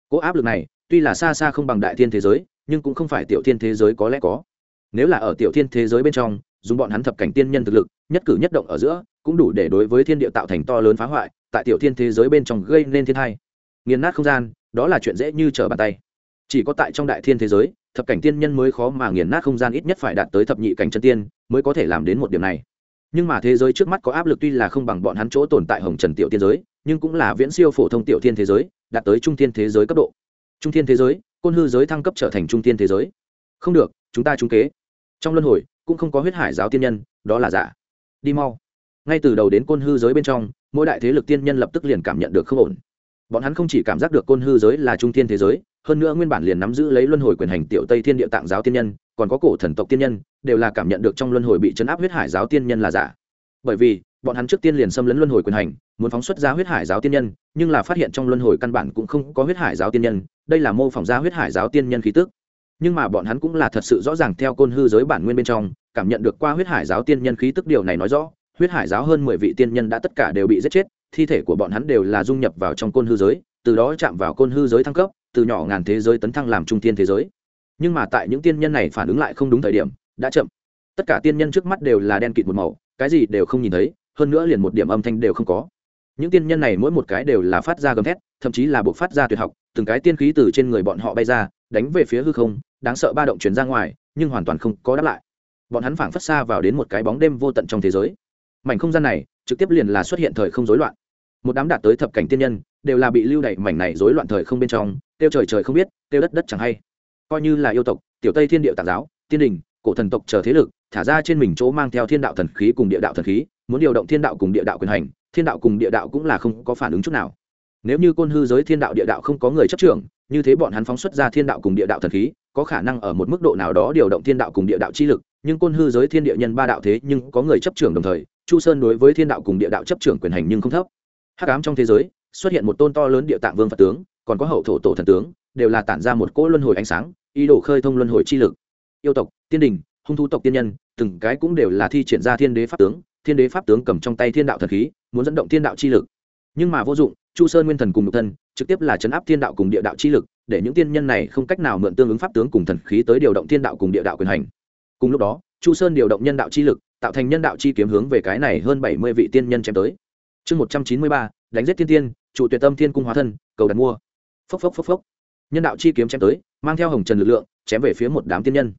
Cô áp lực này tuy là xa xa không bằng đại thiên thế giới, nhưng cũng không phải tiểu thiên thế giới có lẽ có. Nếu là ở tiểu thiên thế giới bên trong, dùng bọn hắn thập cảnh tiên nhân thực lực, nhất cử nhất động ở giữa, cũng đủ để đối với thiên địa tạo thành to lớn phá hoại, tại tiểu thiên thế giới bên trong gây nên thiên thai nghiền nát không gian, đó là chuyện dễ như trở bàn tay. Chỉ có tại trong đại thiên thế giới, thập cảnh tiên nhân mới khó mà nghiền nát không gian ít nhất phải đạt tới thập nhị cảnh chân tiên, mới có thể làm đến một điểm này. Nhưng mà thế giới trước mắt có áp lực tuy là không bằng bọn hắn chỗ tồn tại hồng trần tiểu tiên giới, nhưng cũng là viễn siêu phổ thông tiểu thiên thế giới, đạt tới trung thiên thế giới cấp độ trung thiên thế giới, côn hư giới thăng cấp trở thành trung thiên thế giới. Không được, chúng ta trúng kế. Trong luân hồi, cũng không có huyết hải giáo tiên nhân, đó là giả. Đi mau. Ngay từ đầu đến côn hư giới bên trong, mỗi đại thế lực tiên nhân lập tức liền cảm nhận được không ổn. Bọn hắn không chỉ cảm giác được côn hư giới là trung thiên thế giới, hơn nữa nguyên bản liền nắm giữ lấy luân hồi quyền hành tiểu tây thiên địa tạng giáo tiên nhân, còn có cổ thần tộc tiên nhân, đều là cảm nhận được trong luân hồi bị chấn áp huyết hải giáo tiên nhân là giả. Bởi vì bọn hắn trước tiên liền xâm lấn luân hồi quyền hành, muốn phóng xuất ra huyết hải giáo tiên nhân, nhưng là phát hiện trong luân hồi căn bản cũng không có huyết hải giáo tiên nhân, đây là mô phỏng ra huyết hải giáo tiên nhân khí tức. Nhưng mà bọn hắn cũng là thật sự rõ ràng theo côn hư giới bản nguyên bên trong, cảm nhận được qua huyết hải giáo tiên nhân khí tức điều này nói rõ, huyết hải giáo hơn mười vị tiên nhân đã tất cả đều bị giết chết, thi thể của bọn hắn đều là dung nhập vào trong côn hư giới, từ đó chạm vào côn hư giới thăng cấp, từ nhỏ ngàn thế giới tấn thăng làm trung tiên thế giới. Nhưng mà tại những tiên nhân này phản ứng lại không đúng thời điểm, đã chậm. Tất cả tiên nhân trước mắt đều là đen kịt một màu, cái gì đều không nhìn thấy hơn nữa liền một điểm âm thanh đều không có. Những tiên nhân này mỗi một cái đều là phát ra gầm thét, thậm chí là buộc phát ra tuyệt học, từng cái tiên khí từ trên người bọn họ bay ra, đánh về phía hư không, đáng sợ ba động chuyển ra ngoài, nhưng hoàn toàn không có đáp lại. Bọn hắn phảng phất xa vào đến một cái bóng đêm vô tận trong thế giới. Mảnh không gian này, trực tiếp liền là xuất hiện thời không rối loạn. Một đám đạt tới thập cảnh tiên nhân, đều là bị lưu đẩy mảnh này rối loạn thời không bên trong, tiêu trời trời không biết, tiêu đất đất chẳng hay. Coi như là yêu tộc, tiểu tây thiên địa tạc giáo, tiên đình, cổ thần tộc chờ thế lực, thả ra trên mình chỗ mang theo thiên đạo thần khí cùng địa đạo thần khí muốn điều động thiên đạo cùng địa đạo quyền hành, thiên đạo cùng địa đạo cũng là không có phản ứng chút nào. Nếu như côn hư giới thiên đạo địa đạo không có người chấp trưởng, như thế bọn hắn phóng xuất ra thiên đạo cùng địa đạo thần khí, có khả năng ở một mức độ nào đó điều động thiên đạo cùng địa đạo chi lực, nhưng côn hư giới thiên địa nhân ba đạo thế nhưng có người chấp trưởng đồng thời, chu sơn đối với thiên đạo cùng địa đạo chấp trưởng quyền hành nhưng không thấp. Hắc ám trong thế giới, xuất hiện một tôn to lớn địa tạng vương phật tướng, còn có hậu thổ tổ thần tướng, đều là tản ra một cỗ luân hồi ánh sáng, ý đồ khơi thông luân hồi chi lực. Yêu tộc, tiên đình, hung thú tộc tiên nhân, từng cái cũng đều là thi triển ra thiên đế pháp tướng thiên đế pháp tướng cầm trong tay thiên đạo thần khí, muốn dẫn động thiên đạo chi lực. Nhưng mà vô dụng, chu sơn nguyên thần cùng nhục thân, trực tiếp là chấn áp thiên đạo cùng địa đạo chi lực, để những tiên nhân này không cách nào mượn tương ứng pháp tướng cùng thần khí tới điều động thiên đạo cùng địa đạo quyền hành. Cùng lúc đó, chu sơn điều động nhân đạo chi lực, tạo thành nhân đạo chi kiếm hướng về cái này hơn bảy mươi vị tiên nhân chém tới. Chương một trăm chín mươi ba, đánh giết thiên tiên, Trụ tuyệt tâm thiên cung hóa thân, cầu đặt mua. Phốc phốc phốc phốc. Nhân đạo chi kiếm chém tới, mang theo hồng trần lực lượng, chém về phía một đám tiên nhân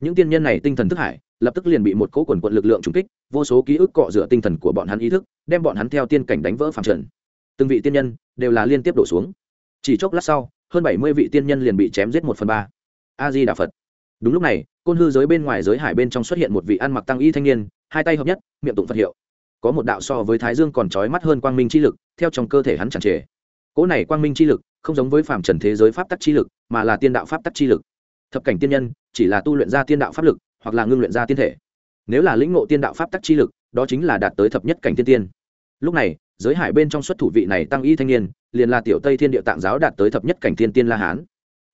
những tiên nhân này tinh thần thức hải, lập tức liền bị một cỗ quần quận lực lượng trùng kích, vô số ký ức cọ rửa tinh thần của bọn hắn ý thức, đem bọn hắn theo tiên cảnh đánh vỡ phẳng trần. Từng vị tiên nhân đều là liên tiếp đổ xuống. Chỉ chốc lát sau, hơn bảy mươi vị tiên nhân liền bị chém giết một phần ba. A di đà phật. Đúng lúc này, côn hư giới bên ngoài giới hải bên trong xuất hiện một vị ăn mặc tăng y thanh niên, hai tay hợp nhất, miệng tụng phật hiệu. Có một đạo so với thái dương còn trói mắt hơn quang minh chi lực, theo trong cơ thể hắn chẳng trề. Cỗ này quang minh chi lực không giống với phạm trần thế giới pháp tắc chi lực, mà là tiên đạo pháp tắc chi lực thập cảnh tiên nhân, chỉ là tu luyện ra tiên đạo pháp lực, hoặc là ngưng luyện ra tiên thể. Nếu là lĩnh ngộ tiên đạo pháp tắc chi lực, đó chính là đạt tới thập nhất cảnh tiên tiên. Lúc này, giới hải bên trong xuất thủ vị này tăng y thanh niên, liền là tiểu tây thiên địa tạng giáo đạt tới thập nhất cảnh thiên tiên la hán.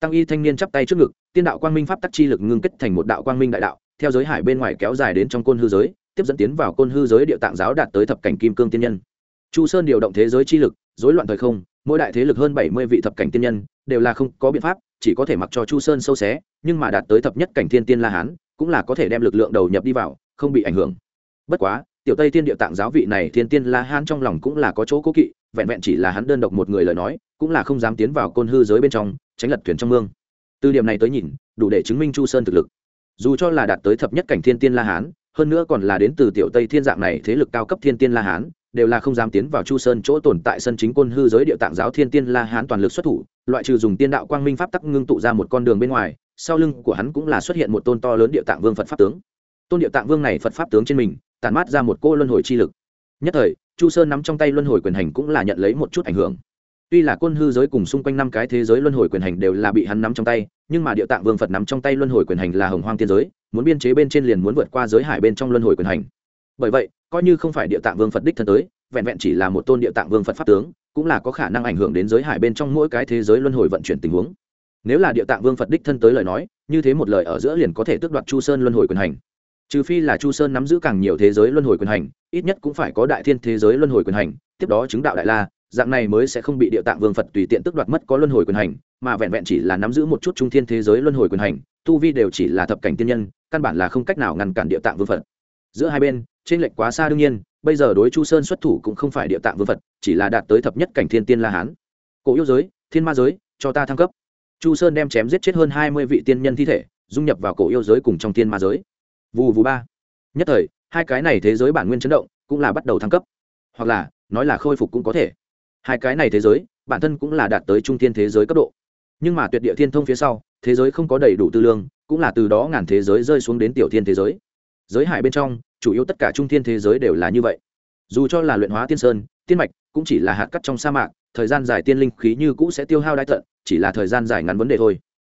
Tăng y thanh niên chắp tay trước ngực, tiên đạo quang minh pháp tắc chi lực ngưng kết thành một đạo quang minh đại đạo, theo giới hải bên ngoài kéo dài đến trong côn hư giới, tiếp dẫn tiến vào côn hư giới địa tạng giáo đạt tới thập cảnh kim cương tiên nhân. Chu sơn điều động thế giới chi lực, rối loạn thời không, mỗi đại thế lực hơn bảy mươi vị thập cảnh tiên nhân, đều là không có biện pháp chỉ có thể mặc cho chu sơn sâu xé, nhưng mà đạt tới thập nhất cảnh thiên tiên la hán, cũng là có thể đem lực lượng đầu nhập đi vào, không bị ảnh hưởng. Bất quá, tiểu tây tiên địa tạng giáo vị này thiên tiên la hán trong lòng cũng là có chỗ cố kỵ, vẹn vẹn chỉ là hắn đơn độc một người lời nói, cũng là không dám tiến vào côn hư giới bên trong, tránh lật thuyền trong mương. Từ điểm này tới nhìn, đủ để chứng minh chu sơn thực lực. Dù cho là đạt tới thập nhất cảnh thiên tiên la hán, hơn nữa còn là đến từ tiểu tây thiên dạng này thế lực cao cấp thiên tiên la hán đều là không dám tiến vào chu sơn chỗ tồn tại sân chính côn hư giới địa tạng giáo thiên tiên la hán toàn lực xuất thủ, loại trừ dùng tiên đạo quang minh pháp tắc ngưng tụ ra một con đường bên ngoài, sau lưng của hắn cũng là xuất hiện một tôn to lớn địa tạng vương phật pháp tướng. Tôn địa tạng vương này phật pháp tướng trên mình tàn mát ra một cô luân hồi chi lực. Nhất thời, chu sơn nắm trong tay luân hồi quyền hành cũng là nhận lấy một chút ảnh hưởng. Tuy là côn hư giới cùng xung quanh năm cái thế giới luân hồi quyền hành đều là bị hắn nắm trong tay, nhưng mà địa tạng vương phật nắm trong tay luân hồi quyền hành là hồng hoang tiên giới, muốn biên chế bên trên liền muốn vượt qua giới hải bên trong luân hồi quyền hành bởi vậy, coi như không phải địa tạng vương phật đích thân tới, vẹn vẹn chỉ là một tôn địa tạng vương phật pháp tướng, cũng là có khả năng ảnh hưởng đến giới hải bên trong mỗi cái thế giới luân hồi vận chuyển tình huống. Nếu là địa tạng vương phật đích thân tới lời nói, như thế một lời ở giữa liền có thể tước đoạt chu sơn luân hồi quyền hành. Trừ phi là chu sơn nắm giữ càng nhiều thế giới luân hồi quyền hành, ít nhất cũng phải có đại thiên thế giới luân hồi quyền hành, tiếp đó chứng đạo đại la, dạng này mới sẽ không bị địa tạng vương phật tùy tiện tước đoạt mất có luân hồi quyền hành, mà vẹn vẹn chỉ là nắm giữ một chút trung thiên thế giới luân hồi quyền hành, tu vi đều chỉ là thập cảnh tiên nhân, căn bản là không cách nào ngăn cản địa tạng vương phật giữa hai bên, trên lệch quá xa đương nhiên, bây giờ đối chu sơn xuất thủ cũng không phải địa tạng vương phật, chỉ là đạt tới thập nhất cảnh thiên tiên la hán. Cổ yêu giới, thiên ma giới, cho ta thăng cấp. Chu sơn đem chém giết chết hơn hai mươi vị tiên nhân thi thể, dung nhập vào cổ yêu giới cùng trong thiên ma giới. Vù vù ba. Nhất thời, hai cái này thế giới bản nguyên chấn động, cũng là bắt đầu thăng cấp. Hoặc là, nói là khôi phục cũng có thể. Hai cái này thế giới, bản thân cũng là đạt tới trung thiên thế giới cấp độ. Nhưng mà tuyệt địa thiên thông phía sau, thế giới không có đầy đủ tư lương, cũng là từ đó ngàn thế giới rơi xuống đến tiểu thiên thế giới giới hải bên trong, chủ yếu tất cả trung thiên thế giới đều là như vậy. Dù cho là luyện hóa tiên sơn, tiên mạch, cũng chỉ là hạt cắt trong sa mạc, thời gian dài tiên linh khí như cũ sẽ tiêu hao đai tận, chỉ là thời gian dài ngắn vấn đề thôi.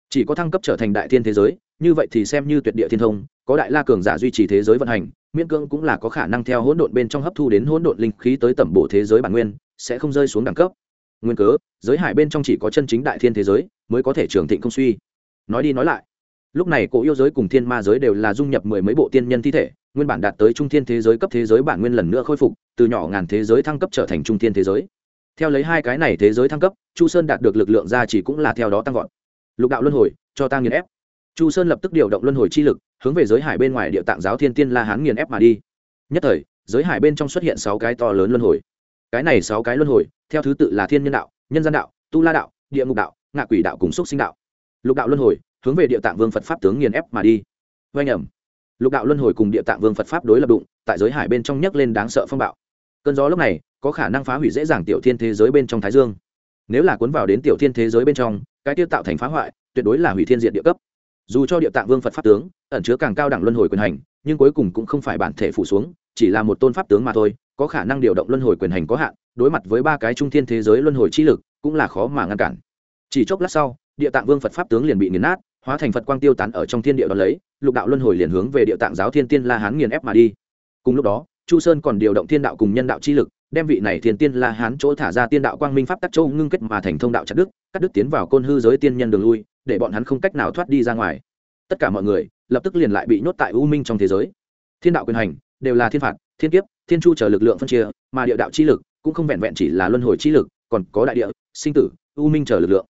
Chỉ có thăng cấp trở thành đại thiên thế giới, như vậy thì xem như tuyệt địa thiên thông, có đại la cường giả duy trì thế giới vận hành, miễn cưỡng cũng là có khả năng theo hỗn độn bên trong hấp thu đến hỗn độn linh khí tới tẩm bổ thế giới bản nguyên, sẽ không rơi xuống đẳng cấp. Nguyên cớ, giới hải bên trong chỉ có chân chính đại thiên thế giới mới có thể trường thịnh không suy. Nói đi nói lại lúc này cổ yêu giới cùng thiên ma giới đều là dung nhập mười mấy bộ tiên nhân thi thể, nguyên bản đạt tới trung thiên thế giới cấp thế giới bản nguyên lần nữa khôi phục, từ nhỏ ngàn thế giới thăng cấp trở thành trung thiên thế giới. Theo lấy hai cái này thế giới thăng cấp, chu sơn đạt được lực lượng ra chỉ cũng là theo đó tăng vọt. Lục đạo luân hồi, cho ta nghiền ép. Chu sơn lập tức điều động luân hồi chi lực, hướng về giới hải bên ngoài địa tạng giáo thiên tiên la hán nghiền ép mà đi. Nhất thời, giới hải bên trong xuất hiện sáu cái to lớn luân hồi. Cái này sáu cái luân hồi, theo thứ tự là thiên nhân đạo, nhân gian đạo, tu la đạo, địa ngục đạo, ngạ quỷ đạo cùng xúc sinh đạo. Lục đạo luân hồi hướng về địa tạng vương phật pháp tướng nghiền ép mà đi. Oanh ẩm. Lục đạo luân hồi cùng địa tạng vương phật pháp đối lập đụng, tại giới hải bên trong nhấc lên đáng sợ phong bạo. Cơn gió lúc này, có khả năng phá hủy dễ dàng tiểu thiên thế giới bên trong thái dương. Nếu là cuốn vào đến tiểu thiên thế giới bên trong, cái tiêu tạo thành phá hoại, tuyệt đối là hủy thiên diện địa cấp. Dù cho địa tạng vương phật pháp tướng ẩn chứa càng cao đẳng luân hồi quyền hành, nhưng cuối cùng cũng không phải bản thể phủ xuống, chỉ là một tôn pháp tướng mà thôi, có khả năng điều động luân hồi quyền hành có hạn, đối mặt với ba cái trung thiên thế giới luân hồi chi lực, cũng là khó mà ngăn cản. Chỉ chốc lát sau, địa tạng vương phật pháp tướng liền bị nghiền nát hóa thành phật quang tiêu tán ở trong thiên địa đón lấy lục đạo luân hồi liền hướng về địa tạng giáo thiên tiên la hán nghiền ép mà đi cùng lúc đó chu sơn còn điều động thiên đạo cùng nhân đạo chi lực đem vị này thiên tiên la hán chỗ thả ra tiên đạo quang minh pháp tắc châu ngưng kết mà thành thông đạo chặt đức cắt đức tiến vào côn hư giới tiên nhân đường lui để bọn hắn không cách nào thoát đi ra ngoài tất cả mọi người lập tức liền lại bị nhốt tại u minh trong thế giới thiên đạo quyền hành đều là thiên phạt thiên kiếp thiên chu chờ lực lượng phân chia mà địa đạo chi lực cũng không vẹn vẹn chỉ là luân hồi chi lực còn có đại địa sinh tử u minh chờ lực lượng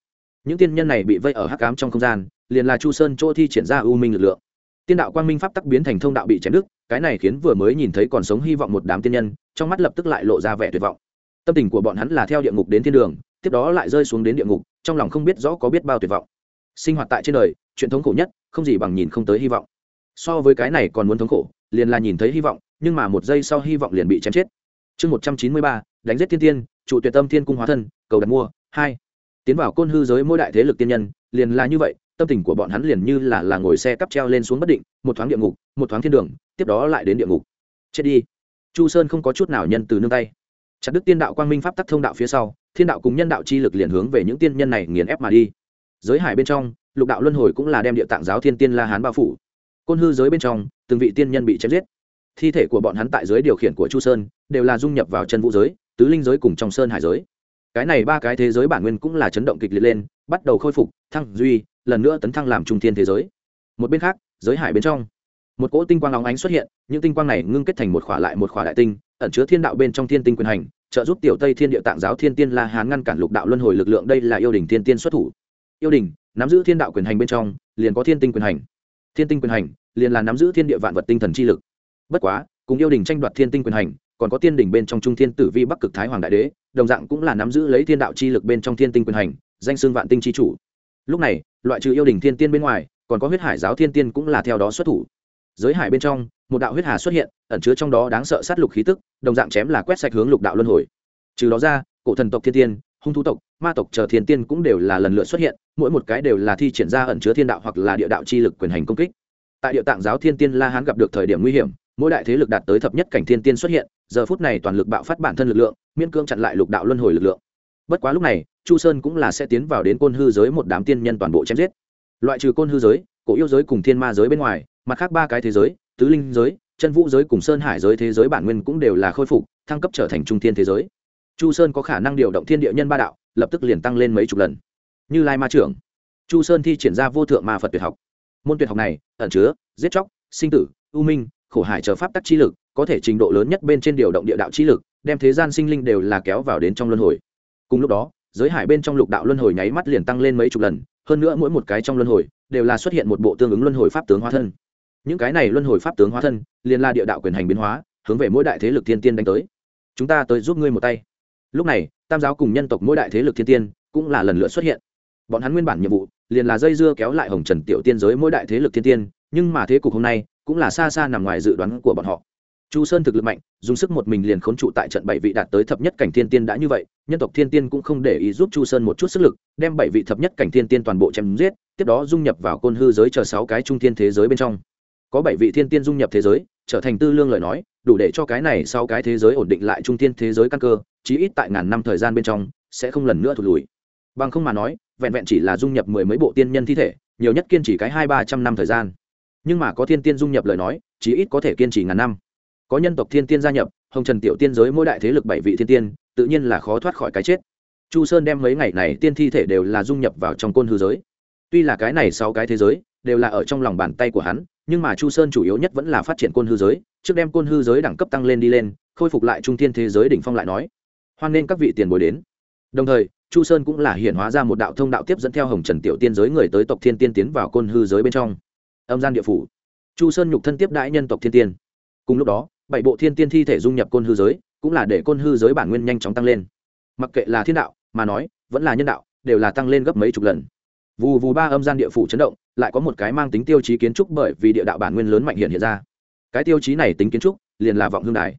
những tiên nhân này bị vây ở hắc cám trong không gian, liền là chu sơn chỗ thi triển ra u minh lực lượng. Tiên đạo quang minh pháp tắc biến thành thông đạo bị chém đứt, cái này khiến vừa mới nhìn thấy còn sống hy vọng một đám tiên nhân, trong mắt lập tức lại lộ ra vẻ tuyệt vọng. Tâm tình của bọn hắn là theo địa ngục đến thiên đường, tiếp đó lại rơi xuống đến địa ngục, trong lòng không biết rõ có biết bao tuyệt vọng. Sinh hoạt tại trên đời, chuyện thống khổ nhất, không gì bằng nhìn không tới hy vọng. So với cái này còn muốn thống khổ, liền là nhìn thấy hy vọng, nhưng mà một giây sau hy vọng liền bị chém chết. Chương một trăm chín mươi ba, đánh giết thiên tiên, trụ tuyệt tâm thiên cung hóa thân, cầu đặt mua, hai tiến vào côn hư giới mỗi đại thế lực tiên nhân, liền là như vậy, tâm tình của bọn hắn liền như là là ngồi xe cắp treo lên xuống bất định, một thoáng địa ngục, một thoáng thiên đường, tiếp đó lại đến địa ngục. Chết đi. Chu sơn không có chút nào nhân từ nương tay. Chặt đức tiên đạo quang minh pháp tắc thông đạo phía sau, thiên đạo cùng nhân đạo chi lực liền hướng về những tiên nhân này nghiền ép mà đi. Giới hải bên trong, lục đạo luân hồi cũng là đem địa tạng giáo thiên tiên la hán bao phủ. Côn hư giới bên trong, từng vị tiên nhân bị chém giết. Thi thể của bọn hắn tại dưới điều khiển của chu sơn, đều là dung nhập vào chân vũ giới, tứ linh giới cùng trong sơn hải giới cái này ba cái thế giới bản nguyên cũng là chấn động kịch liệt lên, bắt đầu khôi phục, thăng duy, lần nữa tấn thăng làm trung thiên thế giới. Một bên khác, giới hải bên trong, một cỗ tinh quang óng ánh xuất hiện, những tinh quang này ngưng kết thành một khỏa lại một khỏa đại tinh, ẩn chứa thiên đạo bên trong thiên tinh quyền hành, trợ giúp tiểu tây thiên địa tạng giáo thiên tiên la hán ngăn cản lục đạo luân hồi lực lượng đây là yêu đình thiên tiên xuất thủ. Yêu đình nắm giữ thiên đạo quyền hành bên trong, liền có thiên tinh quyền hành. Thiên tinh quyền hành, liền là nắm giữ thiên địa vạn vật tinh thần chi lực. Bất quá, cùng yêu đình tranh đoạt thiên tinh quyền hành, còn có tiên đỉnh bên trong trung thiên tử vi bắc cực thái hoàng đại đế đồng dạng cũng là nắm giữ lấy thiên đạo chi lực bên trong thiên tinh quyền hành, danh xương vạn tinh chi chủ. Lúc này, loại trừ yêu đình thiên tiên bên ngoài, còn có huyết hải giáo thiên tiên cũng là theo đó xuất thủ. Giới hải bên trong, một đạo huyết hà xuất hiện, ẩn chứa trong đó đáng sợ sát lục khí tức, đồng dạng chém là quét sạch hướng lục đạo luân hồi. Trừ đó ra, cổ thần tộc thiên tiên, hung thú tộc, ma tộc chờ thiên tiên cũng đều là lần lượt xuất hiện, mỗi một cái đều là thi triển ra ẩn chứa thiên đạo hoặc là địa đạo chi lực quyền hành công kích. Tại địa tạng giáo thiên tiên la hán gặp được thời điểm nguy hiểm mỗi đại thế lực đạt tới thập nhất cảnh thiên tiên xuất hiện, giờ phút này toàn lực bạo phát bản thân lực lượng, miễn cương chặn lại lục đạo luân hồi lực lượng. Bất quá lúc này, chu sơn cũng là sẽ tiến vào đến côn hư giới một đám tiên nhân toàn bộ chém giết. Loại trừ côn hư giới, cổ yêu giới cùng thiên ma giới bên ngoài, mặt khác ba cái thế giới, tứ linh giới, chân vũ giới cùng sơn hải giới thế giới bản nguyên cũng đều là khôi phục, thăng cấp trở thành trung thiên thế giới. Chu sơn có khả năng điều động thiên địa nhân ba đạo, lập tức liền tăng lên mấy chục lần. Như lai ma trưởng, chu sơn thi triển ra vô thượng ma phật tuyệt học. Môn tuyệt học này, ẩn chứa, giết chóc, sinh tử, u minh khổ hải chờ pháp tắc chi lực, có thể trình độ lớn nhất bên trên điều động địa đạo chi lực, đem thế gian sinh linh đều là kéo vào đến trong luân hồi. Cùng lúc đó, giới hải bên trong lục đạo luân hồi nháy mắt liền tăng lên mấy chục lần, hơn nữa mỗi một cái trong luân hồi đều là xuất hiện một bộ tương ứng luân hồi pháp tướng hóa thân. Những cái này luân hồi pháp tướng hóa thân, liền là địa đạo quyền hành biến hóa, hướng về mỗi đại thế lực thiên tiên đánh tới. Chúng ta tới giúp ngươi một tay. Lúc này, tam giáo cùng nhân tộc mỗi đại thế lực thiên tiên cũng là lần lượt xuất hiện. Bọn hắn nguyên bản nhiệm vụ liền là dây dưa kéo lại hồng trần tiểu tiên giới mỗi đại thế lực thiên tiên, nhưng mà thế cục hôm nay cũng là xa xa nằm ngoài dự đoán của bọn họ. Chu sơn thực lực mạnh, dùng sức một mình liền khốn trụ tại trận bảy vị đạt tới thập nhất cảnh thiên tiên đã như vậy, nhân tộc thiên tiên cũng không để ý giúp chu sơn một chút sức lực, đem bảy vị thập nhất cảnh thiên tiên toàn bộ chém giết, tiếp đó dung nhập vào côn hư giới chờ sáu cái trung thiên thế giới bên trong. Có bảy vị thiên tiên dung nhập thế giới, trở thành tư lương lời nói, đủ để cho cái này sau cái thế giới ổn định lại trung thiên thế giới căn cơ, chí ít tại ngàn năm thời gian bên trong, sẽ không lần nữa thụt lùi. Bằng không mà nói, vẹn vẹn chỉ là dung nhập mười mấy bộ tiên nhân thi thể, nhiều nhất kiên trì cái hai ba trăm năm thời gian nhưng mà có thiên tiên dung nhập lời nói, chí ít có thể kiên trì ngàn năm. Có nhân tộc thiên tiên gia nhập, hồng trần tiểu tiên giới mỗi đại thế lực bảy vị thiên tiên, tự nhiên là khó thoát khỏi cái chết. Chu sơn đem mấy ngày này tiên thi thể đều là dung nhập vào trong côn hư giới. Tuy là cái này sau cái thế giới, đều là ở trong lòng bàn tay của hắn, nhưng mà chu sơn chủ yếu nhất vẫn là phát triển côn hư giới, trước đem côn hư giới đẳng cấp tăng lên đi lên, khôi phục lại trung thiên thế giới đỉnh phong lại nói. Hoan nên các vị tiền bối đến. Đồng thời, chu sơn cũng là hiện hóa ra một đạo thông đạo tiếp dẫn theo hồng trần tiểu tiên giới người tới tộc thiên tiên tiến vào côn hư giới bên trong âm gian địa phủ. Chu sơn nhục thân tiếp đãi nhân tộc thiên tiên. Cùng lúc đó, bảy bộ thiên tiên thi thể dung nhập côn hư giới, cũng là để côn hư giới bản nguyên nhanh chóng tăng lên. Mặc kệ là thiên đạo, mà nói, vẫn là nhân đạo, đều là tăng lên gấp mấy chục lần. Vù vù ba âm gian địa phủ chấn động, lại có một cái mang tính tiêu chí kiến trúc bởi vì địa đạo bản nguyên lớn mạnh hiện hiện ra. Cái tiêu chí này tính kiến trúc, liền là vọng hương đài.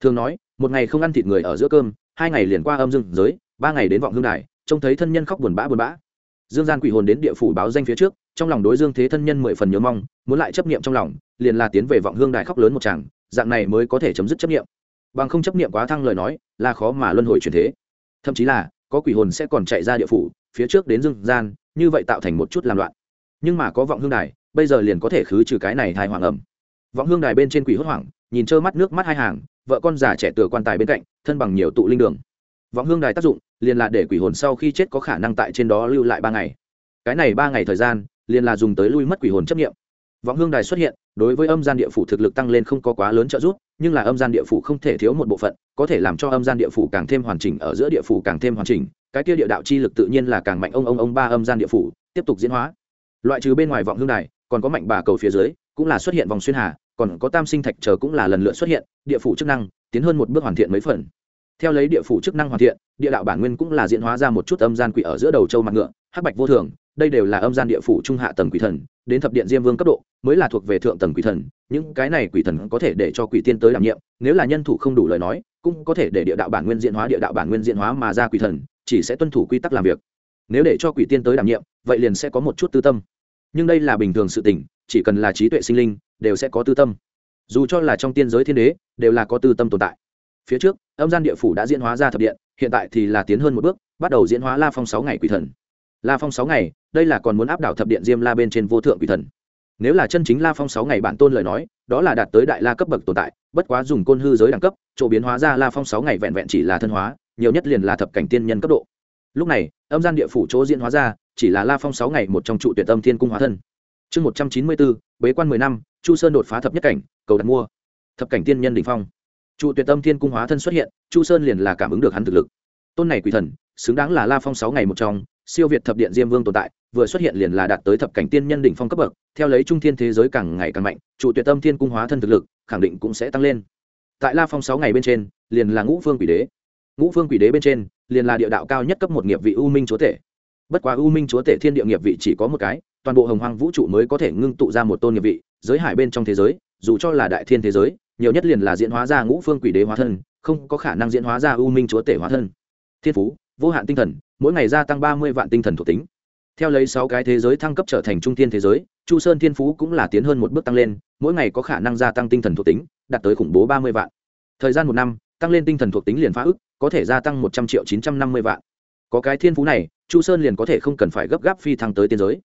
Thường nói, một ngày không ăn thịt người ở giữa cơm, hai ngày liền qua âm dương giới, ba ngày đến vọng hương đài, trông thấy thân nhân khóc buồn bã buồn bã dương gian quỷ hồn đến địa phủ báo danh phía trước, trong lòng đối dương thế thân nhân mười phần nhớ mong, muốn lại chấp niệm trong lòng, liền là tiến về vọng hương đài khóc lớn một chàng dạng này mới có thể chấm dứt chấp niệm. Bằng không chấp niệm quá thăng lời nói, là khó mà luân hồi chuyển thế. Thậm chí là, có quỷ hồn sẽ còn chạy ra địa phủ, phía trước đến dương gian, như vậy tạo thành một chút làm loạn. Nhưng mà có vọng hương đài, bây giờ liền có thể khứ trừ cái này thai hoàng ẩm. Vọng hương đài bên trên quỷ hốt hoảng, nhìn trơ mắt nước mắt hai hàng, vợ con già trẻ tựa quan tài bên cạnh, thân bằng nhiều tụ linh đường vọng hương đài tác dụng, liền là để quỷ hồn sau khi chết có khả năng tại trên đó lưu lại ba ngày. Cái này ba ngày thời gian, liền là dùng tới lui mất quỷ hồn chấp nghiệm vọng hương đài xuất hiện, đối với âm gian địa phủ thực lực tăng lên không có quá lớn trợ giúp, nhưng là âm gian địa phủ không thể thiếu một bộ phận, có thể làm cho âm gian địa phủ càng thêm hoàn chỉnh, ở giữa địa phủ càng thêm hoàn chỉnh, cái kia địa đạo chi lực tự nhiên là càng mạnh. Ông ông ông, ba âm gian địa phủ, tiếp tục diễn hóa. Loại trừ bên ngoài vọng hương đài, còn có mạnh bà cầu phía dưới, cũng là xuất hiện vòng xuyên hà, còn có tam sinh thạch chờ cũng là lần lượt xuất hiện, địa phủ chức năng tiến hơn một bước hoàn thiện mấy phần theo lấy địa phủ chức năng hoàn thiện, địa đạo bản nguyên cũng là diễn hóa ra một chút âm gian quỷ ở giữa đầu châu mặt ngựa, hắc bạch vô thường, đây đều là âm gian địa phủ trung hạ tầng quỷ thần, đến thập điện diêm vương cấp độ, mới là thuộc về thượng tầng quỷ thần, những cái này quỷ thần có thể để cho quỷ tiên tới đảm nhiệm, nếu là nhân thủ không đủ lời nói, cũng có thể để địa đạo bản nguyên diễn hóa, địa đạo bản nguyên diễn hóa mà ra quỷ thần, chỉ sẽ tuân thủ quy tắc làm việc. Nếu để cho quỷ tiên tới đảm nhiệm, vậy liền sẽ có một chút tư tâm. Nhưng đây là bình thường sự tình, chỉ cần là trí tuệ sinh linh, đều sẽ có tư tâm. Dù cho là trong tiên giới thiên đế, đều là có tư tâm tồn tại phía trước, âm gian địa phủ đã diễn hóa ra thập điện, hiện tại thì là tiến hơn một bước, bắt đầu diễn hóa la phong sáu ngày quỷ thần. La phong sáu ngày, đây là còn muốn áp đảo thập điện diêm la bên trên vô thượng quỷ thần. Nếu là chân chính la phong sáu ngày bản tôn lời nói, đó là đạt tới đại la cấp bậc tồn tại, bất quá dùng côn hư giới đẳng cấp, chỗ biến hóa ra la phong sáu ngày vẹn vẹn chỉ là thân hóa, nhiều nhất liền là thập cảnh tiên nhân cấp độ. Lúc này, âm gian địa phủ chỗ diễn hóa ra, chỉ là la phong sáu ngày một trong trụ tuyệt tâm thiên cung hóa thân. Chương một trăm chín mươi bốn, bế quan mười năm, chu sơn đột phá thập nhất cảnh, cầu đặt mua. Thập cảnh tiên nhân đ ỉ n h phong trụ tuyệt tâm thiên cung hóa thân xuất hiện, chu sơn liền là cảm ứng được hắn thực lực. Tôn này quỷ thần, xứng đáng là la phong sáu ngày một trong, siêu việt thập điện diêm vương tồn tại, vừa xuất hiện liền là đạt tới thập cảnh tiên nhân đỉnh phong cấp bậc, theo lấy trung thiên thế giới càng ngày càng mạnh trụ tuyệt tâm thiên cung hóa thân thực lực, khẳng định cũng sẽ tăng lên. Tại la phong sáu ngày bên trên, liền là ngũ phương quỷ đế. Ngũ phương quỷ đế bên trên, liền là địa đạo cao nhất cấp một nghiệp vị u minh chúa tể. Bất quá u minh chúa tể thiên địa nghiệp vị chỉ có một cái, toàn bộ hồng hoang vũ trụ mới có thể ngưng tụ ra một tôn nghiệp vị, giới hải bên trong thế giới, dù cho là đại thiên thế giới nhiều nhất liền là diễn hóa ra ngũ phương quỷ đế hóa thân, không có khả năng diễn hóa ra u minh chúa tể hóa thân. Thiên phú, vô hạn tinh thần, mỗi ngày gia tăng ba mươi vạn tinh thần thuộc tính. Theo lấy sáu cái thế giới thăng cấp trở thành trung thiên thế giới, chu sơn thiên phú cũng là tiến hơn một bước tăng lên, mỗi ngày có khả năng gia tăng tinh thần thuộc tính, đạt tới khủng bố ba mươi vạn. Thời gian một năm, tăng lên tinh thần thuộc tính liền phá ức, có thể gia tăng một trăm triệu chín trăm năm mươi vạn. Có cái thiên phú này, chu sơn liền có thể không cần phải gấp gáp phi thăng tới tiên giới.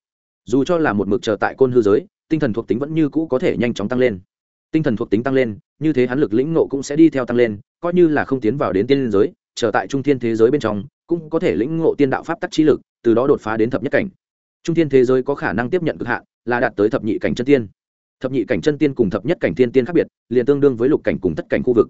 Dù cho là một mực chờ tại côn hư giới, tinh thần thuộc tính vẫn như cũ có thể nhanh chóng tăng lên tinh thần thuộc tính tăng lên, như thế hắn lực lĩnh nộ cũng sẽ đi theo tăng lên, coi như là không tiến vào đến tiên giới, trở tại trung thiên thế giới bên trong, cũng có thể lĩnh ngộ tiên đạo pháp tắc trí lực, từ đó đột phá đến thập nhất cảnh. Trung thiên thế giới có khả năng tiếp nhận cực hạn, là đạt tới thập nhị cảnh chân tiên. Thập nhị cảnh chân tiên cùng thập nhất cảnh thiên tiên khác biệt, liền tương đương với lục cảnh cùng tất cảnh khu vực.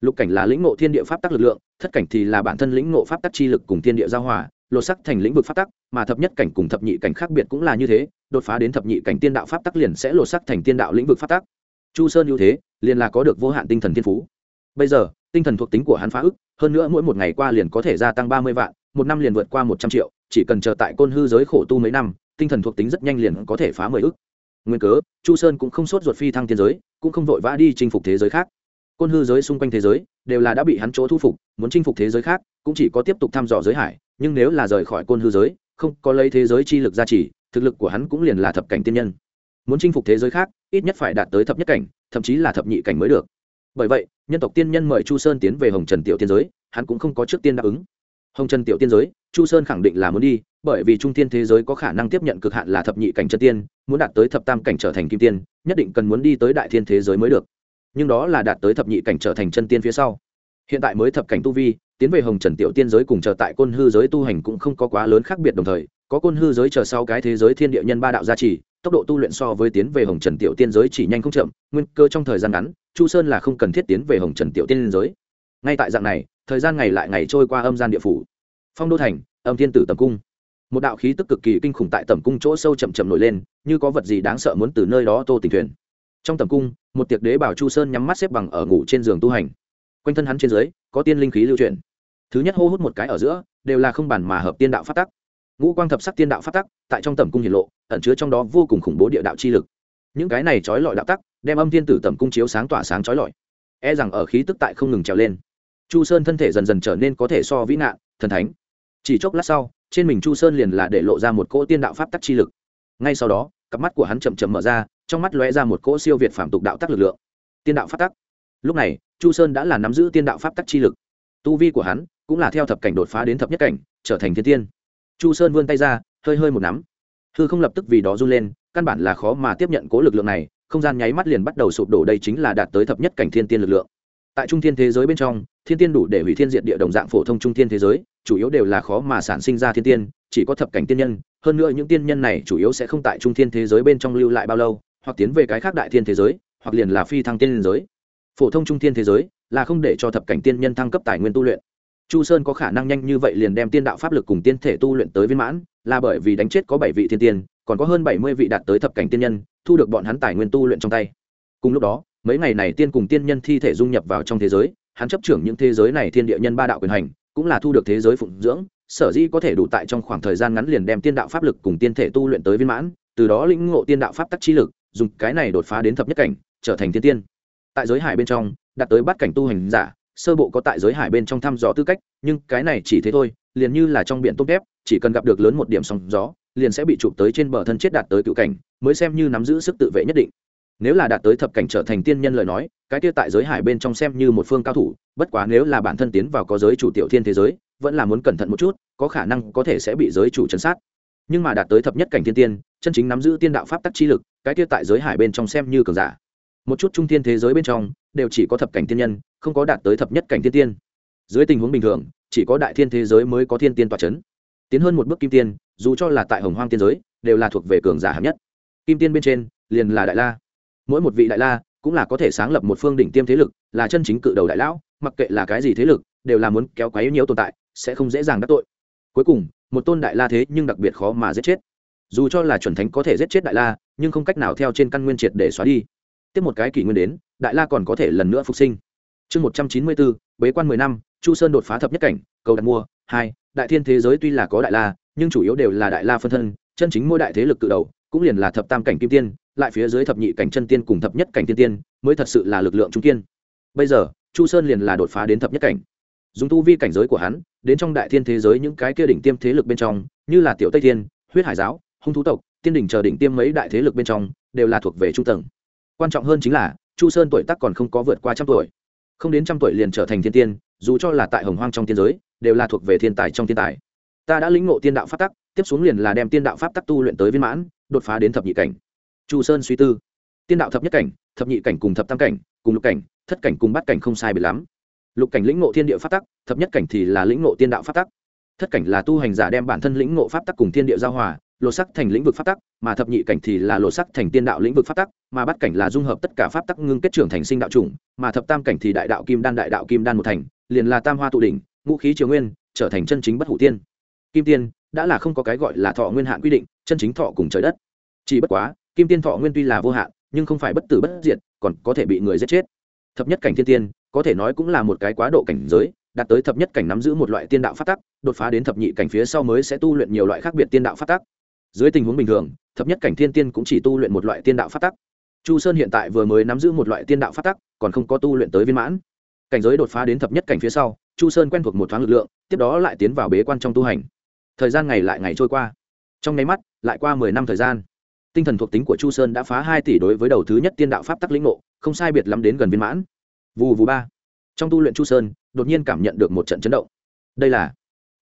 Lục cảnh là lĩnh ngộ thiên địa pháp tắc lực lượng, thất cảnh thì là bản thân lĩnh ngộ pháp tắc chi lực cùng thiên địa giao hòa, lột sắc thành lĩnh vực pháp tắc, mà thập nhất cảnh cùng thập nhị cảnh khác biệt cũng là như thế, đột phá đến thập nhị cảnh tiên đạo pháp tắc liền sẽ lột sắc thành tiên đạo lĩnh vực pháp tắc chu sơn ưu thế, liền là có được vô hạn tinh thần thiên phú. Bây giờ, tinh thần thuộc tính của hắn phá ức, hơn nữa mỗi một ngày qua liền có thể gia tăng ba mươi vạn, một năm liền vượt qua một trăm triệu, chỉ cần chờ tại côn hư giới khổ tu mấy năm, tinh thần thuộc tính rất nhanh liền có thể phá mười ức. Nguyên cớ, chu sơn cũng không sốt ruột phi thăng thiên giới, cũng không vội vã đi chinh phục thế giới khác. Côn hư giới xung quanh thế giới, đều là đã bị hắn chỗ thu phục, muốn chinh phục thế giới khác, cũng chỉ có tiếp tục thăm dò giới hải, nhưng nếu là rời khỏi côn hư giới, không có lấy thế giới chi lực gia trì, thực lực của hắn cũng liền là thập cảnh tiên nhân. Muốn chinh phục thế giới khác ít nhất phải đạt tới thập nhất cảnh, thậm chí là thập nhị cảnh mới được. Bởi vậy, nhân tộc tiên nhân mời chu sơn tiến về hồng trần tiểu tiên giới, hắn cũng không có trước tiên đáp ứng. Hồng trần tiểu tiên giới, chu sơn khẳng định là muốn đi, bởi vì trung tiên thế giới có khả năng tiếp nhận cực hạn là thập nhị cảnh chân tiên, muốn đạt tới thập tam cảnh trở thành kim tiên, nhất định cần muốn đi tới đại thiên thế giới mới được. Nhưng đó là đạt tới thập nhị cảnh trở thành chân tiên phía sau. Hiện tại mới thập cảnh tu vi, tiến về hồng trần tiểu tiên giới cùng chờ tại côn hư giới tu hành cũng không có quá lớn khác biệt đồng thời, có côn hư giới chờ sau cái thế giới thiên địa nhân ba đạo gia trì tốc độ tu luyện so với tiến về hồng trần tiểu tiên giới chỉ nhanh không chậm, nguyên cơ trong thời gian ngắn, chu sơn là không cần thiết tiến về hồng trần tiểu tiên giới. Ngay tại dạng này, thời gian ngày lại ngày trôi qua âm gian địa phủ. Phong đô thành, âm thiên tử tầm cung. Một đạo khí tức cực kỳ kinh khủng tại tầm cung chỗ sâu chậm chậm nổi lên, như có vật gì đáng sợ muốn từ nơi đó tô tình thuyền. Trong tầm cung, một tiệc đế bảo chu sơn nhắm mắt xếp bằng ở ngủ trên giường tu hành. Quanh thân hắn trên dưới, có tiên linh khí lưu chuyển. Thứ nhất hô hút một cái ở giữa, đều là không bản mà hợp tiên đạo phát tắc ngũ quang thập sắc tiên đạo phát tắc, tại trong tầm cung hiển lộ, ẩn chứa trong đó vô cùng khủng bố địa đạo chi lực. Những cái này trói lọi đạo tắc, đem âm Thiên tử tầm cung chiếu sáng tỏa sáng trói lọi. E rằng ở khí tức tại không ngừng trèo lên. Chu sơn thân thể dần dần trở nên có thể so vĩ nạn, thần thánh. Chỉ chốc lát sau, trên mình chu sơn liền là để lộ ra một cỗ tiên đạo pháp tắc chi lực. Ngay sau đó, cặp mắt của hắn chậm chậm mở ra, trong mắt lóe ra một cỗ siêu việt phạm tục đạo tắc lực lượng. Tiên đạo pháp tắc. Lúc này, chu sơn đã là nắm giữ tiên đạo pháp tắc chi lực. Tu vi của hắn cũng là theo thập cảnh đột phá đến thập nhất cảnh, trở thành thiên tiên chu sơn vươn tay ra, hơi hơi một nắm. Hư không lập tức vì đó run lên, căn bản là khó mà tiếp nhận cố lực lượng này, không gian nháy mắt liền bắt đầu sụp đổ đây chính là đạt tới thập nhất cảnh thiên tiên lực lượng. Tại trung thiên thế giới bên trong, thiên tiên đủ để hủy thiên diện địa đồng dạng phổ thông trung thiên thế giới, chủ yếu đều là khó mà sản sinh ra thiên tiên, chỉ có thập cảnh tiên nhân, hơn nữa những tiên nhân này chủ yếu sẽ không tại trung thiên thế giới bên trong lưu lại bao lâu, hoặc tiến về cái khác đại thiên thế giới, hoặc liền là phi thăng tiên giới. Phổ thông trung thiên thế giới là không để cho thập cảnh tiên nhân thăng cấp tài nguyên tu luyện chu sơn có khả năng nhanh như vậy liền đem tiên đạo pháp lực cùng tiên thể tu luyện tới viên mãn, là bởi vì đánh chết có bảy vị thiên tiên, còn có hơn bảy mươi vị đạt tới thập cảnh tiên nhân, thu được bọn hắn tài nguyên tu luyện trong tay. Cùng lúc đó, mấy ngày này tiên cùng tiên nhân thi thể dung nhập vào trong thế giới, hắn chấp trưởng những thế giới này thiên địa nhân ba đạo quyền hành, cũng là thu được thế giới phụng dưỡng, sở dĩ có thể đủ tại trong khoảng thời gian ngắn liền đem tiên đạo pháp lực cùng tiên thể tu luyện tới viên mãn, từ đó lĩnh ngộ tiên đạo pháp tắc chi lực, dùng cái này đột phá đến thập nhất cảnh, trở thành tiên tiên. Tại giới hải bên trong, đạt tới bát cảnh tu hành giả sơ bộ có tại giới hải bên trong thăm dò tư cách, nhưng cái này chỉ thế thôi, liền như là trong biển tốt thép chỉ cần gặp được lớn một điểm sóng gió, liền sẽ bị chụp tới trên bờ thân chết đạt tới cựu cảnh, mới xem như nắm giữ sức tự vệ nhất định. Nếu là đạt tới thập cảnh trở thành tiên nhân lời nói, cái kia tại giới hải bên trong xem như một phương cao thủ, bất quá nếu là bản thân tiến vào có giới chủ tiểu thiên thế giới, vẫn là muốn cẩn thận một chút, có khả năng có thể sẽ bị giới chủ chấn sát. Nhưng mà đạt tới thập nhất cảnh thiên tiên, chân chính nắm giữ tiên đạo pháp tắc chi lực, cái kia tại giới hải bên trong xem như cường giả. Một chút trung thiên thế giới bên trong đều chỉ có thập cảnh thiên nhân, không có đạt tới thập nhất cảnh thiên tiên. Dưới tình huống bình thường, chỉ có đại thiên thế giới mới có thiên tiên tòa c h ấ n tiến hơn một bước kim tiên, dù cho là tại hồng hoang tiên giới, đều là thuộc về cường giả hạng nhất. Kim tiên bên trên, liền là đại la. Mỗi một vị đại la cũng là có thể sáng lập một phương đỉnh tiêm thế lực, là chân chính cự đầu đại lão, mặc kệ là cái gì thế lực, đều là muốn kéo quấy nhiều tồn tại, sẽ không dễ dàng đắc tội. Cuối cùng, một tôn đại la thế nhưng đặc biệt khó mà giết chết. Dù cho là chuẩn thánh có thể giết chết đại la, nhưng không cách nào theo trên căn nguyên triệt để xóa đi. Tiếp một cái kỷ nguyên đến đại la còn có thể lần nữa phục sinh. Chương một trăm chín mươi bốn, bế quan mười năm, chu sơn đột phá thập nhất cảnh, cầu đặt mua. Hai, đại thiên thế giới tuy là có đại la, nhưng chủ yếu đều là đại la phân thân, chân chính mỗi đại thế lực cự đầu, cũng liền là thập tam cảnh kim tiên, lại phía dưới thập nhị cảnh chân tiên cùng thập nhất cảnh tiên tiên, mới thật sự là lực lượng trung tiên bây giờ, chu sơn liền là đột phá đến thập nhất cảnh. Dùng tu vi cảnh giới của hắn, đến trong đại thiên thế giới những cái kia đỉnh tiêm thế lực bên trong, như là tiểu tây thiên, huyết hải giáo, hung thú tộc, tiên đỉnh chờ đỉnh tiêm mấy đại thế lực bên trong, đều là thuộc về trung tầng. Quan trọng hơn chính là chu sơn tuổi tác còn không có vượt qua trăm tuổi. Không đến trăm tuổi liền trở thành thiên tiên, dù cho là tại hồng hoang trong tiên giới, đều là thuộc về thiên tài trong thiên tài. Ta đã lĩnh ngộ tiên đạo pháp tắc, tiếp xuống liền là đem tiên đạo pháp tắc tu luyện tới viên mãn, đột phá đến thập nhị cảnh. Chu sơn suy tư. Tiên đạo thập nhất cảnh, thập nhị cảnh cùng thập tam cảnh, cùng lục cảnh, thất cảnh cùng bát cảnh không sai biệt lắm. Lục cảnh lĩnh ngộ thiên địa pháp tắc, thập nhất cảnh thì là lĩnh ngộ tiên đạo pháp tắc. Thất cảnh là tu hành giả đem bản thân lĩnh ngộ pháp tắc cùng thiên địa giao hòa lột sắc thành lĩnh vực pháp tắc, mà thập nhị cảnh thì là lột sắc thành tiên đạo lĩnh vực pháp tắc, mà bắt cảnh là dung hợp tất cả pháp tắc ngưng kết trưởng thành sinh đạo chủng, mà thập tam cảnh thì đại đạo kim đan, đại đạo kim đan một thành, liền là tam hoa tụ đỉnh, ngũ khí triều nguyên, trở thành chân chính bất hủ tiên. Kim tiên đã là không có cái gọi là thọ nguyên hạn quy định, chân chính thọ cùng trời đất. Chỉ bất quá, kim tiên thọ nguyên tuy là vô hạn, nhưng không phải bất tử bất diệt, còn có thể bị người giết chết. Thập nhất cảnh thiên tiên, có thể nói cũng là một cái quá độ cảnh giới, đạt tới thập nhất cảnh nắm giữ một loại tiên đạo phát tắc, đột phá đến thập nhị cảnh phía sau mới sẽ tu luyện nhiều loại khác biệt tiên đạo phát tắc dưới tình huống bình thường, thập nhất cảnh thiên tiên cũng chỉ tu luyện một loại tiên đạo phát tắc. Chu sơn hiện tại vừa mới nắm giữ một loại tiên đạo phát tắc, còn không có tu luyện tới viên mãn. Cảnh giới đột phá đến thập nhất cảnh phía sau, chu sơn quen thuộc một thoáng lực lượng, tiếp đó lại tiến vào bế quan trong tu hành. Thời gian ngày lại ngày trôi qua. Trong nháy mắt, lại qua mười năm thời gian. Tinh thần thuộc tính của chu sơn đã phá hai tỷ đối với đầu thứ nhất tiên đạo pháp tắc lĩnh ngộ, không sai biệt lắm đến gần viên mãn. Vù vù ba. Trong tu luyện chu sơn, đột nhiên cảm nhận được một trận chấn động. Đây là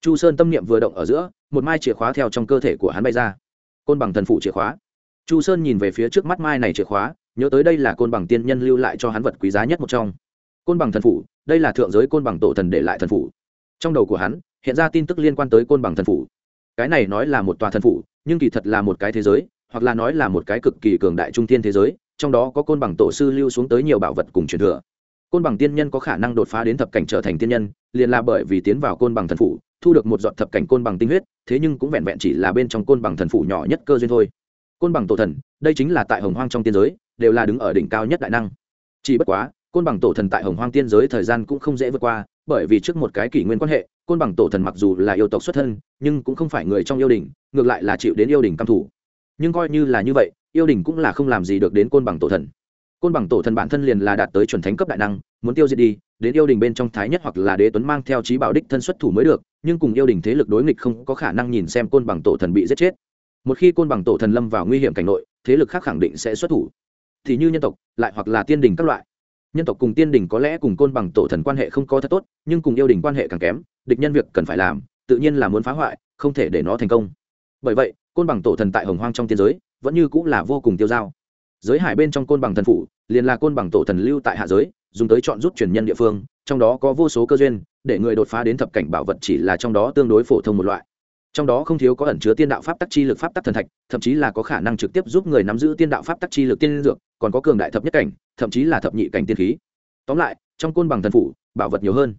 chu sơn tâm niệm vừa động ở giữa, một mai chìa khóa theo trong cơ thể của hắn bay ra côn bằng thần phụ chìa khóa. Chu sơn nhìn về phía trước mắt mai này chìa khóa, nhớ tới đây là côn bằng tiên nhân lưu lại cho hắn vật quý giá nhất một trong. Côn bằng thần phủ đây là thượng giới côn bằng tổ thần để lại thần phủ trong đầu của hắn, hiện ra tin tức liên quan tới côn bằng thần phủ cái này nói là một tòa thần phủ nhưng kỳ thật là một cái thế giới, hoặc là nói là một cái cực kỳ cường đại trung thiên thế giới, trong đó có côn bằng tổ sư lưu xuống tới nhiều bảo vật cùng truyền thừa côn bằng tiên nhân có khả năng đột phá đến thập cảnh trở thành tiên nhân, liền là bởi vì tiến vào côn bằng thần phủ, thu được một dọn thập cảnh côn bằng tinh huyết, thế nhưng cũng vẹn vẹn chỉ là bên trong côn bằng thần phủ nhỏ nhất cơ duyên thôi. Côn bằng tổ thần, đây chính là tại hồng hoang trong tiên giới, đều là đứng ở đỉnh cao nhất đại năng. Chỉ bất quá, côn bằng tổ thần tại hồng hoang tiên giới thời gian cũng không dễ vượt qua, bởi vì trước một cái kỷ nguyên quan hệ, côn bằng tổ thần mặc dù là yêu tộc xuất thân, nhưng cũng không phải người trong yêu đình ngược lại là chịu đến yêu đình căm thủ nhưng coi như là như vậy, yêu đình cũng là không làm gì được đến côn bằng tổ thần côn bằng tổ thần bản thân liền là đạt tới chuẩn thánh cấp đại năng, muốn tiêu diệt đi, đến yêu đình bên trong thái nhất hoặc là đế tuấn mang theo trí bảo đích thân xuất thủ mới được, nhưng cùng yêu đình thế lực đối nghịch không có khả năng nhìn xem côn bằng tổ thần bị giết chết. Một khi côn bằng tổ thần lâm vào nguy hiểm cảnh nội, thế lực khác khẳng định sẽ xuất thủ. Thì như nhân tộc, lại hoặc là tiên đình các loại. Nhân tộc cùng tiên đình có lẽ cùng côn bằng tổ thần quan hệ không có thật tốt, nhưng cùng yêu đình quan hệ càng kém, địch nhân việc cần phải làm, tự nhiên là muốn phá hoại, không thể để nó thành công. Bởi vậy, côn bằng tổ thần tại hồng hoang trong tiên giới, vẫn như cũng là vô cùng tiêu dao giới hải bên trong côn bằng thần phủ, liền là côn bằng tổ thần lưu tại hạ giới, dùng tới chọn rút truyền nhân địa phương, trong đó có vô số cơ duyên, để người đột phá đến thập cảnh bảo vật chỉ là trong đó tương đối phổ thông một loại. Trong đó không thiếu có ẩn chứa tiên đạo pháp tắc chi lực pháp tắc thần thạch, thậm chí là có khả năng trực tiếp giúp người nắm giữ tiên đạo pháp tắc chi lực tiên dược, còn có cường đại thập nhất cảnh, thậm chí là thập nhị cảnh tiên khí. Tóm lại, trong côn bằng thần phủ, bảo vật nhiều hơn.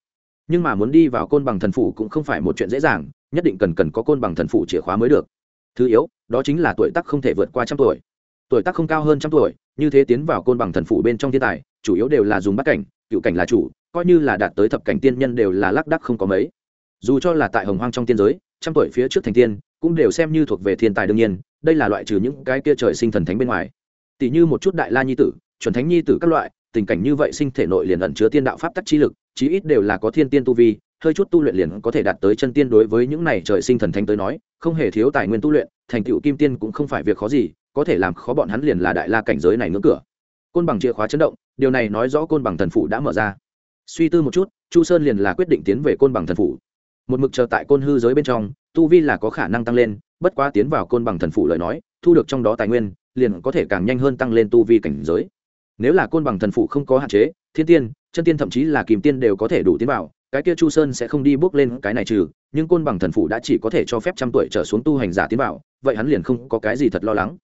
Nhưng mà muốn đi vào côn bằng thần phủ cũng không phải một chuyện dễ dàng, nhất định cần cần có côn bằng thần phủ chìa khóa mới được. Thứ yếu, đó chính là tuổi tác không thể vượt qua trăm tuổi tuổi tác không cao hơn trăm tuổi, như thế tiến vào côn bằng thần phủ bên trong thiên tài, chủ yếu đều là dùng bắt cảnh, cựu cảnh là chủ, coi như là đạt tới thập cảnh tiên nhân đều là lác đắc không có mấy. Dù cho là tại hồng hoang trong tiên giới, trăm tuổi phía trước thành tiên, cũng đều xem như thuộc về thiên tài đương nhiên, đây là loại trừ những cái kia trời sinh thần thánh bên ngoài. Tỷ như một chút đại la nhi tử, chuẩn thánh nhi tử các loại, tình cảnh như vậy sinh thể nội liền ẩn chứa tiên đạo pháp tắc chi lực, chí ít đều là có thiên tiên tu vi, hơi chút tu luyện liền có thể đạt tới chân tiên đối với những này trời sinh thần thánh tới nói, không hề thiếu tài nguyên tu luyện, thành tựu kim tiên cũng không phải việc khó gì có thể làm khó bọn hắn liền là đại la cảnh giới này ngưỡng cửa. Côn bằng chìa khóa chấn động, điều này nói rõ côn bằng thần phủ đã mở ra. Suy tư một chút, chu sơn liền là quyết định tiến về côn bằng thần phủ. Một mực chờ tại côn hư giới bên trong, tu vi là có khả năng tăng lên, bất quá tiến vào côn bằng thần phủ lời nói, thu được trong đó tài nguyên, liền có thể càng nhanh hơn tăng lên tu vi cảnh giới. Nếu là côn bằng thần phủ không có hạn chế, thiên tiên, chân tiên thậm chí là kìm tiên đều có thể đủ tiến vào, cái kia chu sơn sẽ không đi bước lên cái này trừ, nhưng côn bằng thần phủ đã chỉ có thể cho phép trăm tuổi trở xuống tu hành giả tiến vào, vậy hắn liền không có cái gì thật lo lắng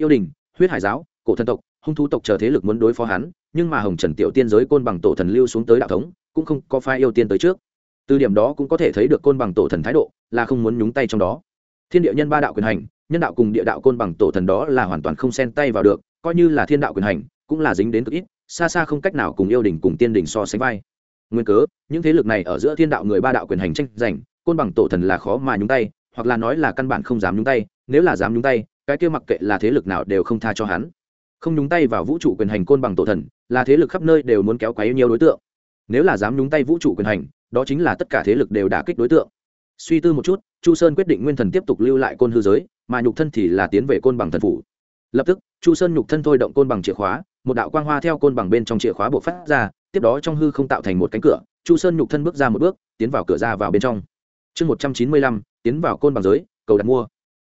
yêu đình, huyết hải giáo, cổ thần tộc, hung thú tộc chờ thế lực muốn đối phó hắn, nhưng mà hồng trần tiểu tiên giới côn bằng tổ thần lưu xuống tới đạo thống, cũng không có phai yêu tiên tới trước. Từ điểm đó cũng có thể thấy được côn bằng tổ thần thái độ, là không muốn nhúng tay trong đó. Thiên địa nhân ba đạo quyền hành, nhân đạo cùng địa đạo côn bằng tổ thần đó là hoàn toàn không xen tay vào được, coi như là thiên đạo quyền hành, cũng là dính đến cực ít, xa xa không cách nào cùng yêu đình cùng tiên đình so sánh vai. Nguyên cớ, những thế lực này ở giữa thiên đạo người ba đạo quyền hành tranh giành, côn bằng tổ thần là khó mà nhúng tay, hoặc là nói là căn bản không dám nhúng tay, nếu là dám nhúng tay cái kia mặc kệ là thế lực nào đều không tha cho hắn. Không nhúng tay vào vũ trụ quyền hành côn bằng tổ thần, là thế lực khắp nơi đều muốn kéo quấy nhiều đối tượng. Nếu là dám nhúng tay vũ trụ quyền hành, đó chính là tất cả thế lực đều đả kích đối tượng. Suy tư một chút, chu sơn quyết định nguyên thần tiếp tục lưu lại côn hư giới, mà nhục thân thì là tiến về côn bằng thần phủ. Lập tức, chu sơn nhục thân thôi động côn bằng chìa khóa, một đạo quang hoa theo côn bằng bên trong chìa khóa buộc phát ra, tiếp đó trong hư không tạo thành một cánh cửa, chu sơn nhục thân bước ra một bước, tiến vào cửa ra vào bên trong. Chương một trăm chín mươi lăm, tiến vào côn bằng giới, cầu đặt mua.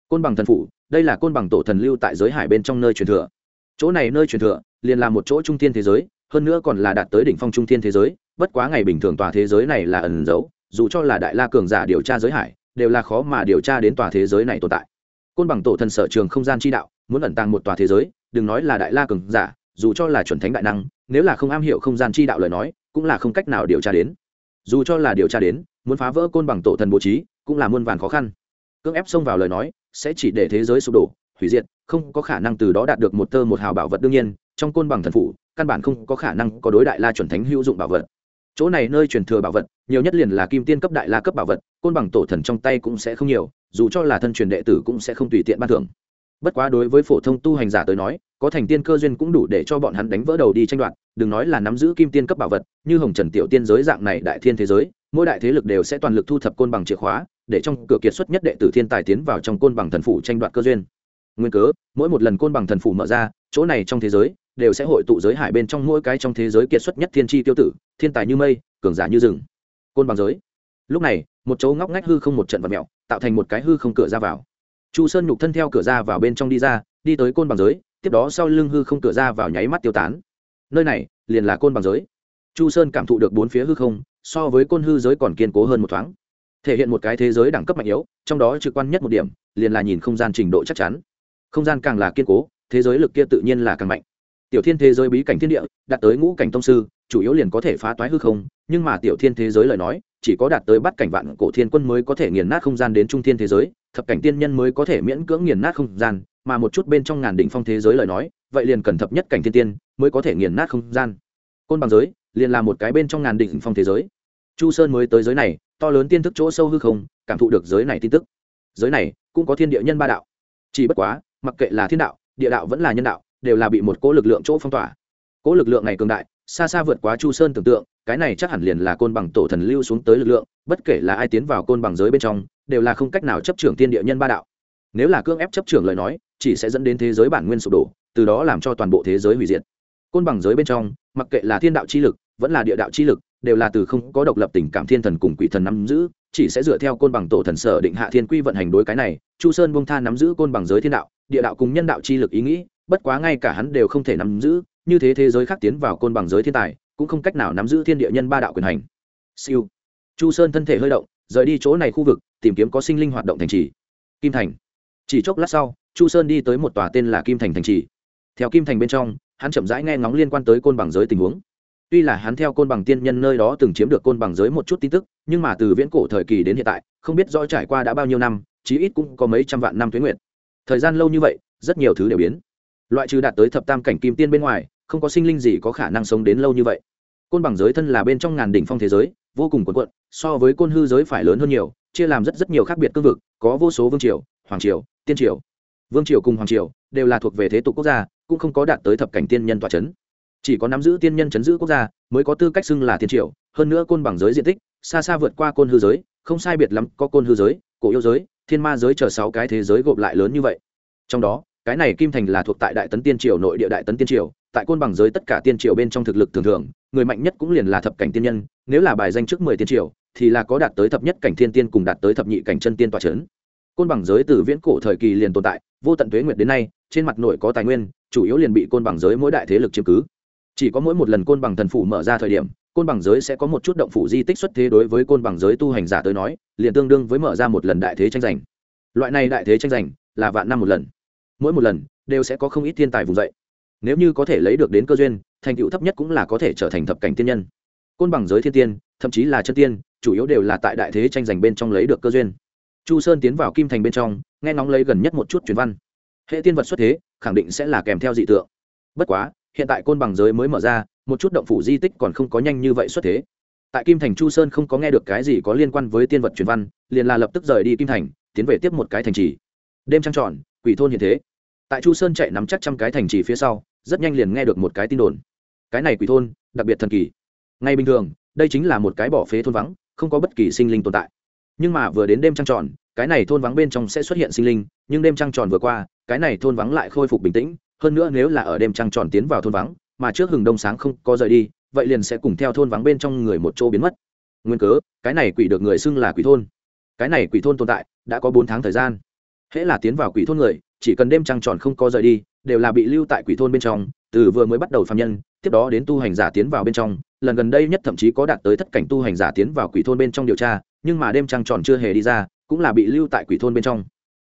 Côn bằng thần phủ đây là côn bằng tổ thần lưu tại giới hải bên trong nơi truyền thừa. Chỗ này nơi truyền thừa, liền là một chỗ trung thiên thế giới, hơn nữa còn là đạt tới đỉnh phong trung thiên thế giới, bất quá ngày bình thường tòa thế giới này là ẩn giấu, dù cho là đại la cường giả điều tra giới hải, đều là khó mà điều tra đến tòa thế giới này tồn tại. Côn bằng tổ thần sở trường không gian chi đạo, muốn ẩn tàng một tòa thế giới, đừng nói là đại la cường giả, dù cho là chuẩn thánh đại năng, nếu là không am hiểu không gian chi đạo lời nói, cũng là không cách nào điều tra đến. Dù cho là điều tra đến, muốn phá vỡ côn bằng tổ thần bố trí, cũng là muôn vàn khó khăn cưỡng ép xông vào lời nói, sẽ chỉ để thế giới sụp đổ, hủy diệt, không có khả năng từ đó đạt được một tơ một hào bảo vật đương nhiên, trong côn bằng thần phủ, căn bản không có khả năng có đối đại la chuẩn thánh hữu dụng bảo vật. Chỗ này nơi truyền thừa bảo vật, nhiều nhất liền là kim tiên cấp đại la cấp bảo vật, côn bằng tổ thần trong tay cũng sẽ không nhiều, dù cho là thân truyền đệ tử cũng sẽ không tùy tiện ban thưởng. Bất quá đối với phổ thông tu hành giả tới nói, có thành tiên cơ duyên cũng đủ để cho bọn hắn đánh vỡ đầu đi tranh đoạt, đừng nói là nắm giữ kim tiên cấp bảo vật, như hồng trần tiểu tiên giới dạng này đại thiên thế giới, mỗi đại thế lực đều sẽ toàn lực thu thập côn bằng chìa khóa để trong cửa kiệt xuất nhất đệ tử thiên tài tiến vào trong côn bằng thần phủ tranh đoạt cơ duyên. Nguyên cớ, mỗi một lần côn bằng thần phủ mở ra, chỗ này trong thế giới đều sẽ hội tụ giới hải bên trong mỗi cái trong thế giới kiệt xuất nhất thiên tri tiêu tử, thiên tài như mây, cường giả như rừng. Côn bằng giới. Lúc này, một chỗ ngóc ngách hư không một trận vật mẹo tạo thành một cái hư không cửa ra vào. Chu sơn nhục thân theo cửa ra vào bên trong đi ra, đi tới côn bằng giới, tiếp đó sau lưng hư không cửa ra vào nháy mắt tiêu tán. Nơi này, liền là côn bằng giới. Chu sơn cảm thụ được bốn phía hư không, so với côn hư giới còn kiên cố hơn một thoáng thể hiện một cái thế giới đẳng cấp mạnh yếu, trong đó trực quan nhất một điểm, liền là nhìn không gian trình độ chắc chắn. Không gian càng là kiên cố, thế giới lực kia tự nhiên là càng mạnh. Tiểu thiên thế giới bí cảnh thiên địa, đạt tới ngũ cảnh tông sư, chủ yếu liền có thể phá toái hư không, nhưng mà tiểu thiên thế giới lời nói, chỉ có đạt tới bắt cảnh vạn cổ thiên quân mới có thể nghiền nát không gian đến trung thiên thế giới, thập cảnh tiên nhân mới có thể miễn cưỡng nghiền nát không gian, mà một chút bên trong ngàn đỉnh phong thế giới lời nói, vậy liền cần thập nhất cảnh thiên tiên mới có thể nghiền nát không gian. Côn bằng giới, liền là một cái bên trong ngàn đỉnh phong thế giới chu sơn mới tới giới này, to lớn tiên thức chỗ sâu hư không, cảm thụ được giới này tin tức. Giới này, cũng có thiên địa nhân ba đạo. Chỉ bất quá, mặc kệ là thiên đạo, địa đạo vẫn là nhân đạo, đều là bị một cỗ lực lượng chỗ phong tỏa. Cỗ lực lượng này cường đại, xa xa vượt quá chu sơn tưởng tượng, cái này chắc hẳn liền là côn bằng tổ thần lưu xuống tới lực lượng, bất kể là ai tiến vào côn bằng giới bên trong, đều là không cách nào chấp trưởng tiên địa nhân ba đạo. Nếu là cưỡng ép chấp trưởng lời nói, chỉ sẽ dẫn đến thế giới bản nguyên sụp đổ, từ đó làm cho toàn bộ thế giới hủy diệt. Côn bằng giới bên trong, mặc kệ là thiên đạo chi lực, vẫn là địa đạo chi lực đều là từ không có độc lập tình cảm thiên thần cùng quỷ thần nắm giữ, chỉ sẽ dựa theo côn bằng tổ thần sở định hạ thiên quy vận hành đối cái này, chu sơn bông tha nắm giữ côn bằng giới thiên đạo, địa đạo cùng nhân đạo chi lực ý nghĩ, bất quá ngay cả hắn đều không thể nắm giữ, như thế thế giới khác tiến vào côn bằng giới thiên tài, cũng không cách nào nắm giữ thiên địa nhân ba đạo quyền hành. Siêu. Chu sơn thân thể hơi động, rời đi chỗ này khu vực, tìm kiếm có sinh linh hoạt động thành trì. Kim thành. Chỉ chốc lát sau, chu sơn đi tới một tòa tên là kim thành thành trì. Theo kim thành bên trong, hắn chậm rãi nghe ngóng liên quan tới côn bằng giới tình huống tuy là hắn theo côn bằng tiên nhân nơi đó từng chiếm được côn bằng giới một chút tin tức, nhưng mà từ viễn cổ thời kỳ đến hiện tại, không biết rõ trải qua đã bao nhiêu năm, chí ít cũng có mấy trăm vạn năm tuế nguyện thời gian lâu như vậy, rất nhiều thứ đều biến. Loại trừ đạt tới thập tam cảnh kim tiên bên ngoài, không có sinh linh gì có khả năng sống đến lâu như vậy. Côn bằng giới thân là bên trong ngàn đỉnh phong thế giới, vô cùng quần quận so với côn hư giới phải lớn hơn nhiều, chia làm rất rất nhiều khác biệt cương vực, có vô số vương triều, hoàng triều, tiên triều. Vương triều cùng hoàng triều đều là thuộc về thế tục quốc gia, cũng không có đạt tới thập cảnh tiên nhân tòa c h ấ n chỉ có nắm giữ tiên nhân chấn giữ quốc gia, mới có tư cách xưng là thiên triều, hơn nữa côn bằng giới diện tích, xa xa vượt qua côn hư giới, không sai biệt lắm có côn hư giới, cổ yêu giới, thiên ma giới chờ sáu cái thế giới gộp lại lớn như vậy. Trong đó, cái này kim thành là thuộc tại đại tấn tiên triều nội địa đại tấn tiên triều, tại côn bằng giới tất cả tiên triều bên trong thực lực thường thường, người mạnh nhất cũng liền là thập cảnh tiên nhân, nếu là bài danh trước mười tiên triều, thì là có đạt tới thập nhất cảnh thiên tiên cùng đạt tới thập nhị cảnh chân tiên tòa c h ấ n côn bằng giới từ viễn cổ thời kỳ liền tồn tại, vô tận tuế nguyệt đến nay, trên mặt nội có tài nguyên, chủ yếu liền bị côn bằng giới mỗi đại thế lực chiếm cứ chỉ có mỗi một lần côn bằng thần phủ mở ra thời điểm, côn bằng giới sẽ có một chút động phủ di tích xuất thế đối với côn bằng giới tu hành giả tới nói, liền tương đương với mở ra một lần đại thế tranh giành. Loại này đại thế tranh giành là vạn năm một lần. Mỗi một lần đều sẽ có không ít thiên tài vùng dậy. Nếu như có thể lấy được đến cơ duyên, thành tựu thấp nhất cũng là có thể trở thành thập cảnh tiên nhân. Côn bằng giới thiên tiên, thậm chí là chân tiên, chủ yếu đều là tại đại thế tranh giành bên trong lấy được cơ duyên. Chu sơn tiến vào kim thành bên trong, nghe ngóng lấy gần nhất một chút truyền văn. Hệ tiên vật xuất thế, khẳng định sẽ là kèm theo dị tượng. Bất quá hiện tại côn bằng giới mới mở ra, một chút động phủ di tích còn không có nhanh như vậy xuất thế. Tại kim thành chu sơn không có nghe được cái gì có liên quan với tiên vật truyền văn, liền là lập tức rời đi kim thành, tiến về tiếp một cái thành trì. Đêm trăng tròn, quỷ thôn hiện thế. Tại chu sơn chạy nắm chắc trăm cái thành trì phía sau, rất nhanh liền nghe được một cái tin đồn. Cái này quỷ thôn, đặc biệt thần kỳ. Ngay bình thường, đây chính là một cái bỏ phế thôn vắng, không có bất kỳ sinh linh tồn tại. Nhưng mà vừa đến đêm trăng tròn, cái này thôn vắng bên trong sẽ xuất hiện sinh linh, nhưng đêm trăng tròn vừa qua, cái này thôn vắng lại khôi phục bình tĩnh hơn nữa nếu là ở đêm trăng tròn tiến vào thôn vắng, mà trước hừng đông sáng không có rời đi, vậy liền sẽ cùng theo thôn vắng bên trong người một chỗ biến mất. Nguyên cớ, cái này quỷ được người xưng là quỷ thôn. Cái này quỷ thôn tồn tại, đã có bốn tháng thời gian. Hễ là tiến vào quỷ thôn người, chỉ cần đêm trăng tròn không có rời đi, đều là bị lưu tại quỷ thôn bên trong, từ vừa mới bắt đầu phạm nhân, tiếp đó đến tu hành giả tiến vào bên trong. Lần gần đây nhất thậm chí có đạt tới thất cảnh tu hành giả tiến vào quỷ thôn bên trong điều tra, nhưng mà đêm trăng tròn chưa hề đi ra, cũng là bị lưu tại quỷ thôn bên trong.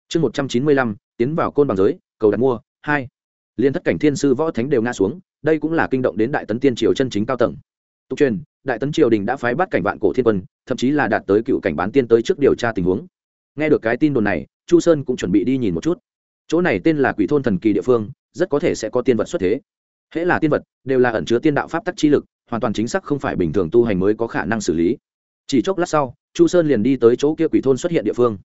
Chương một trăm chín mươi lăm, tiến vào côn bằng giới, cầu đặt mua, hai liên thất cảnh thiên sư võ thánh đều ngã xuống, đây cũng là kinh động đến đại tấn tiên triều chân chính cao tầng. Tục truyền, đại tấn triều đình đã phái bắt cảnh vạn cổ thiên quân, thậm chí là đạt tới cựu cảnh bán tiên tới trước điều tra tình huống. Nghe được cái tin đồn này, chu sơn cũng chuẩn bị đi nhìn một chút. Chỗ này tên là quỷ thôn thần kỳ địa phương, rất có thể sẽ có tiên vật xuất thế. Hễ là tiên vật, đều là ẩn chứa tiên đạo pháp tắc chi lực, hoàn toàn chính xác không phải bình thường tu hành mới có khả năng xử lý. Chỉ chốc lát sau, chu sơn liền đi tới chỗ kia quỷ thôn xuất hiện địa phương.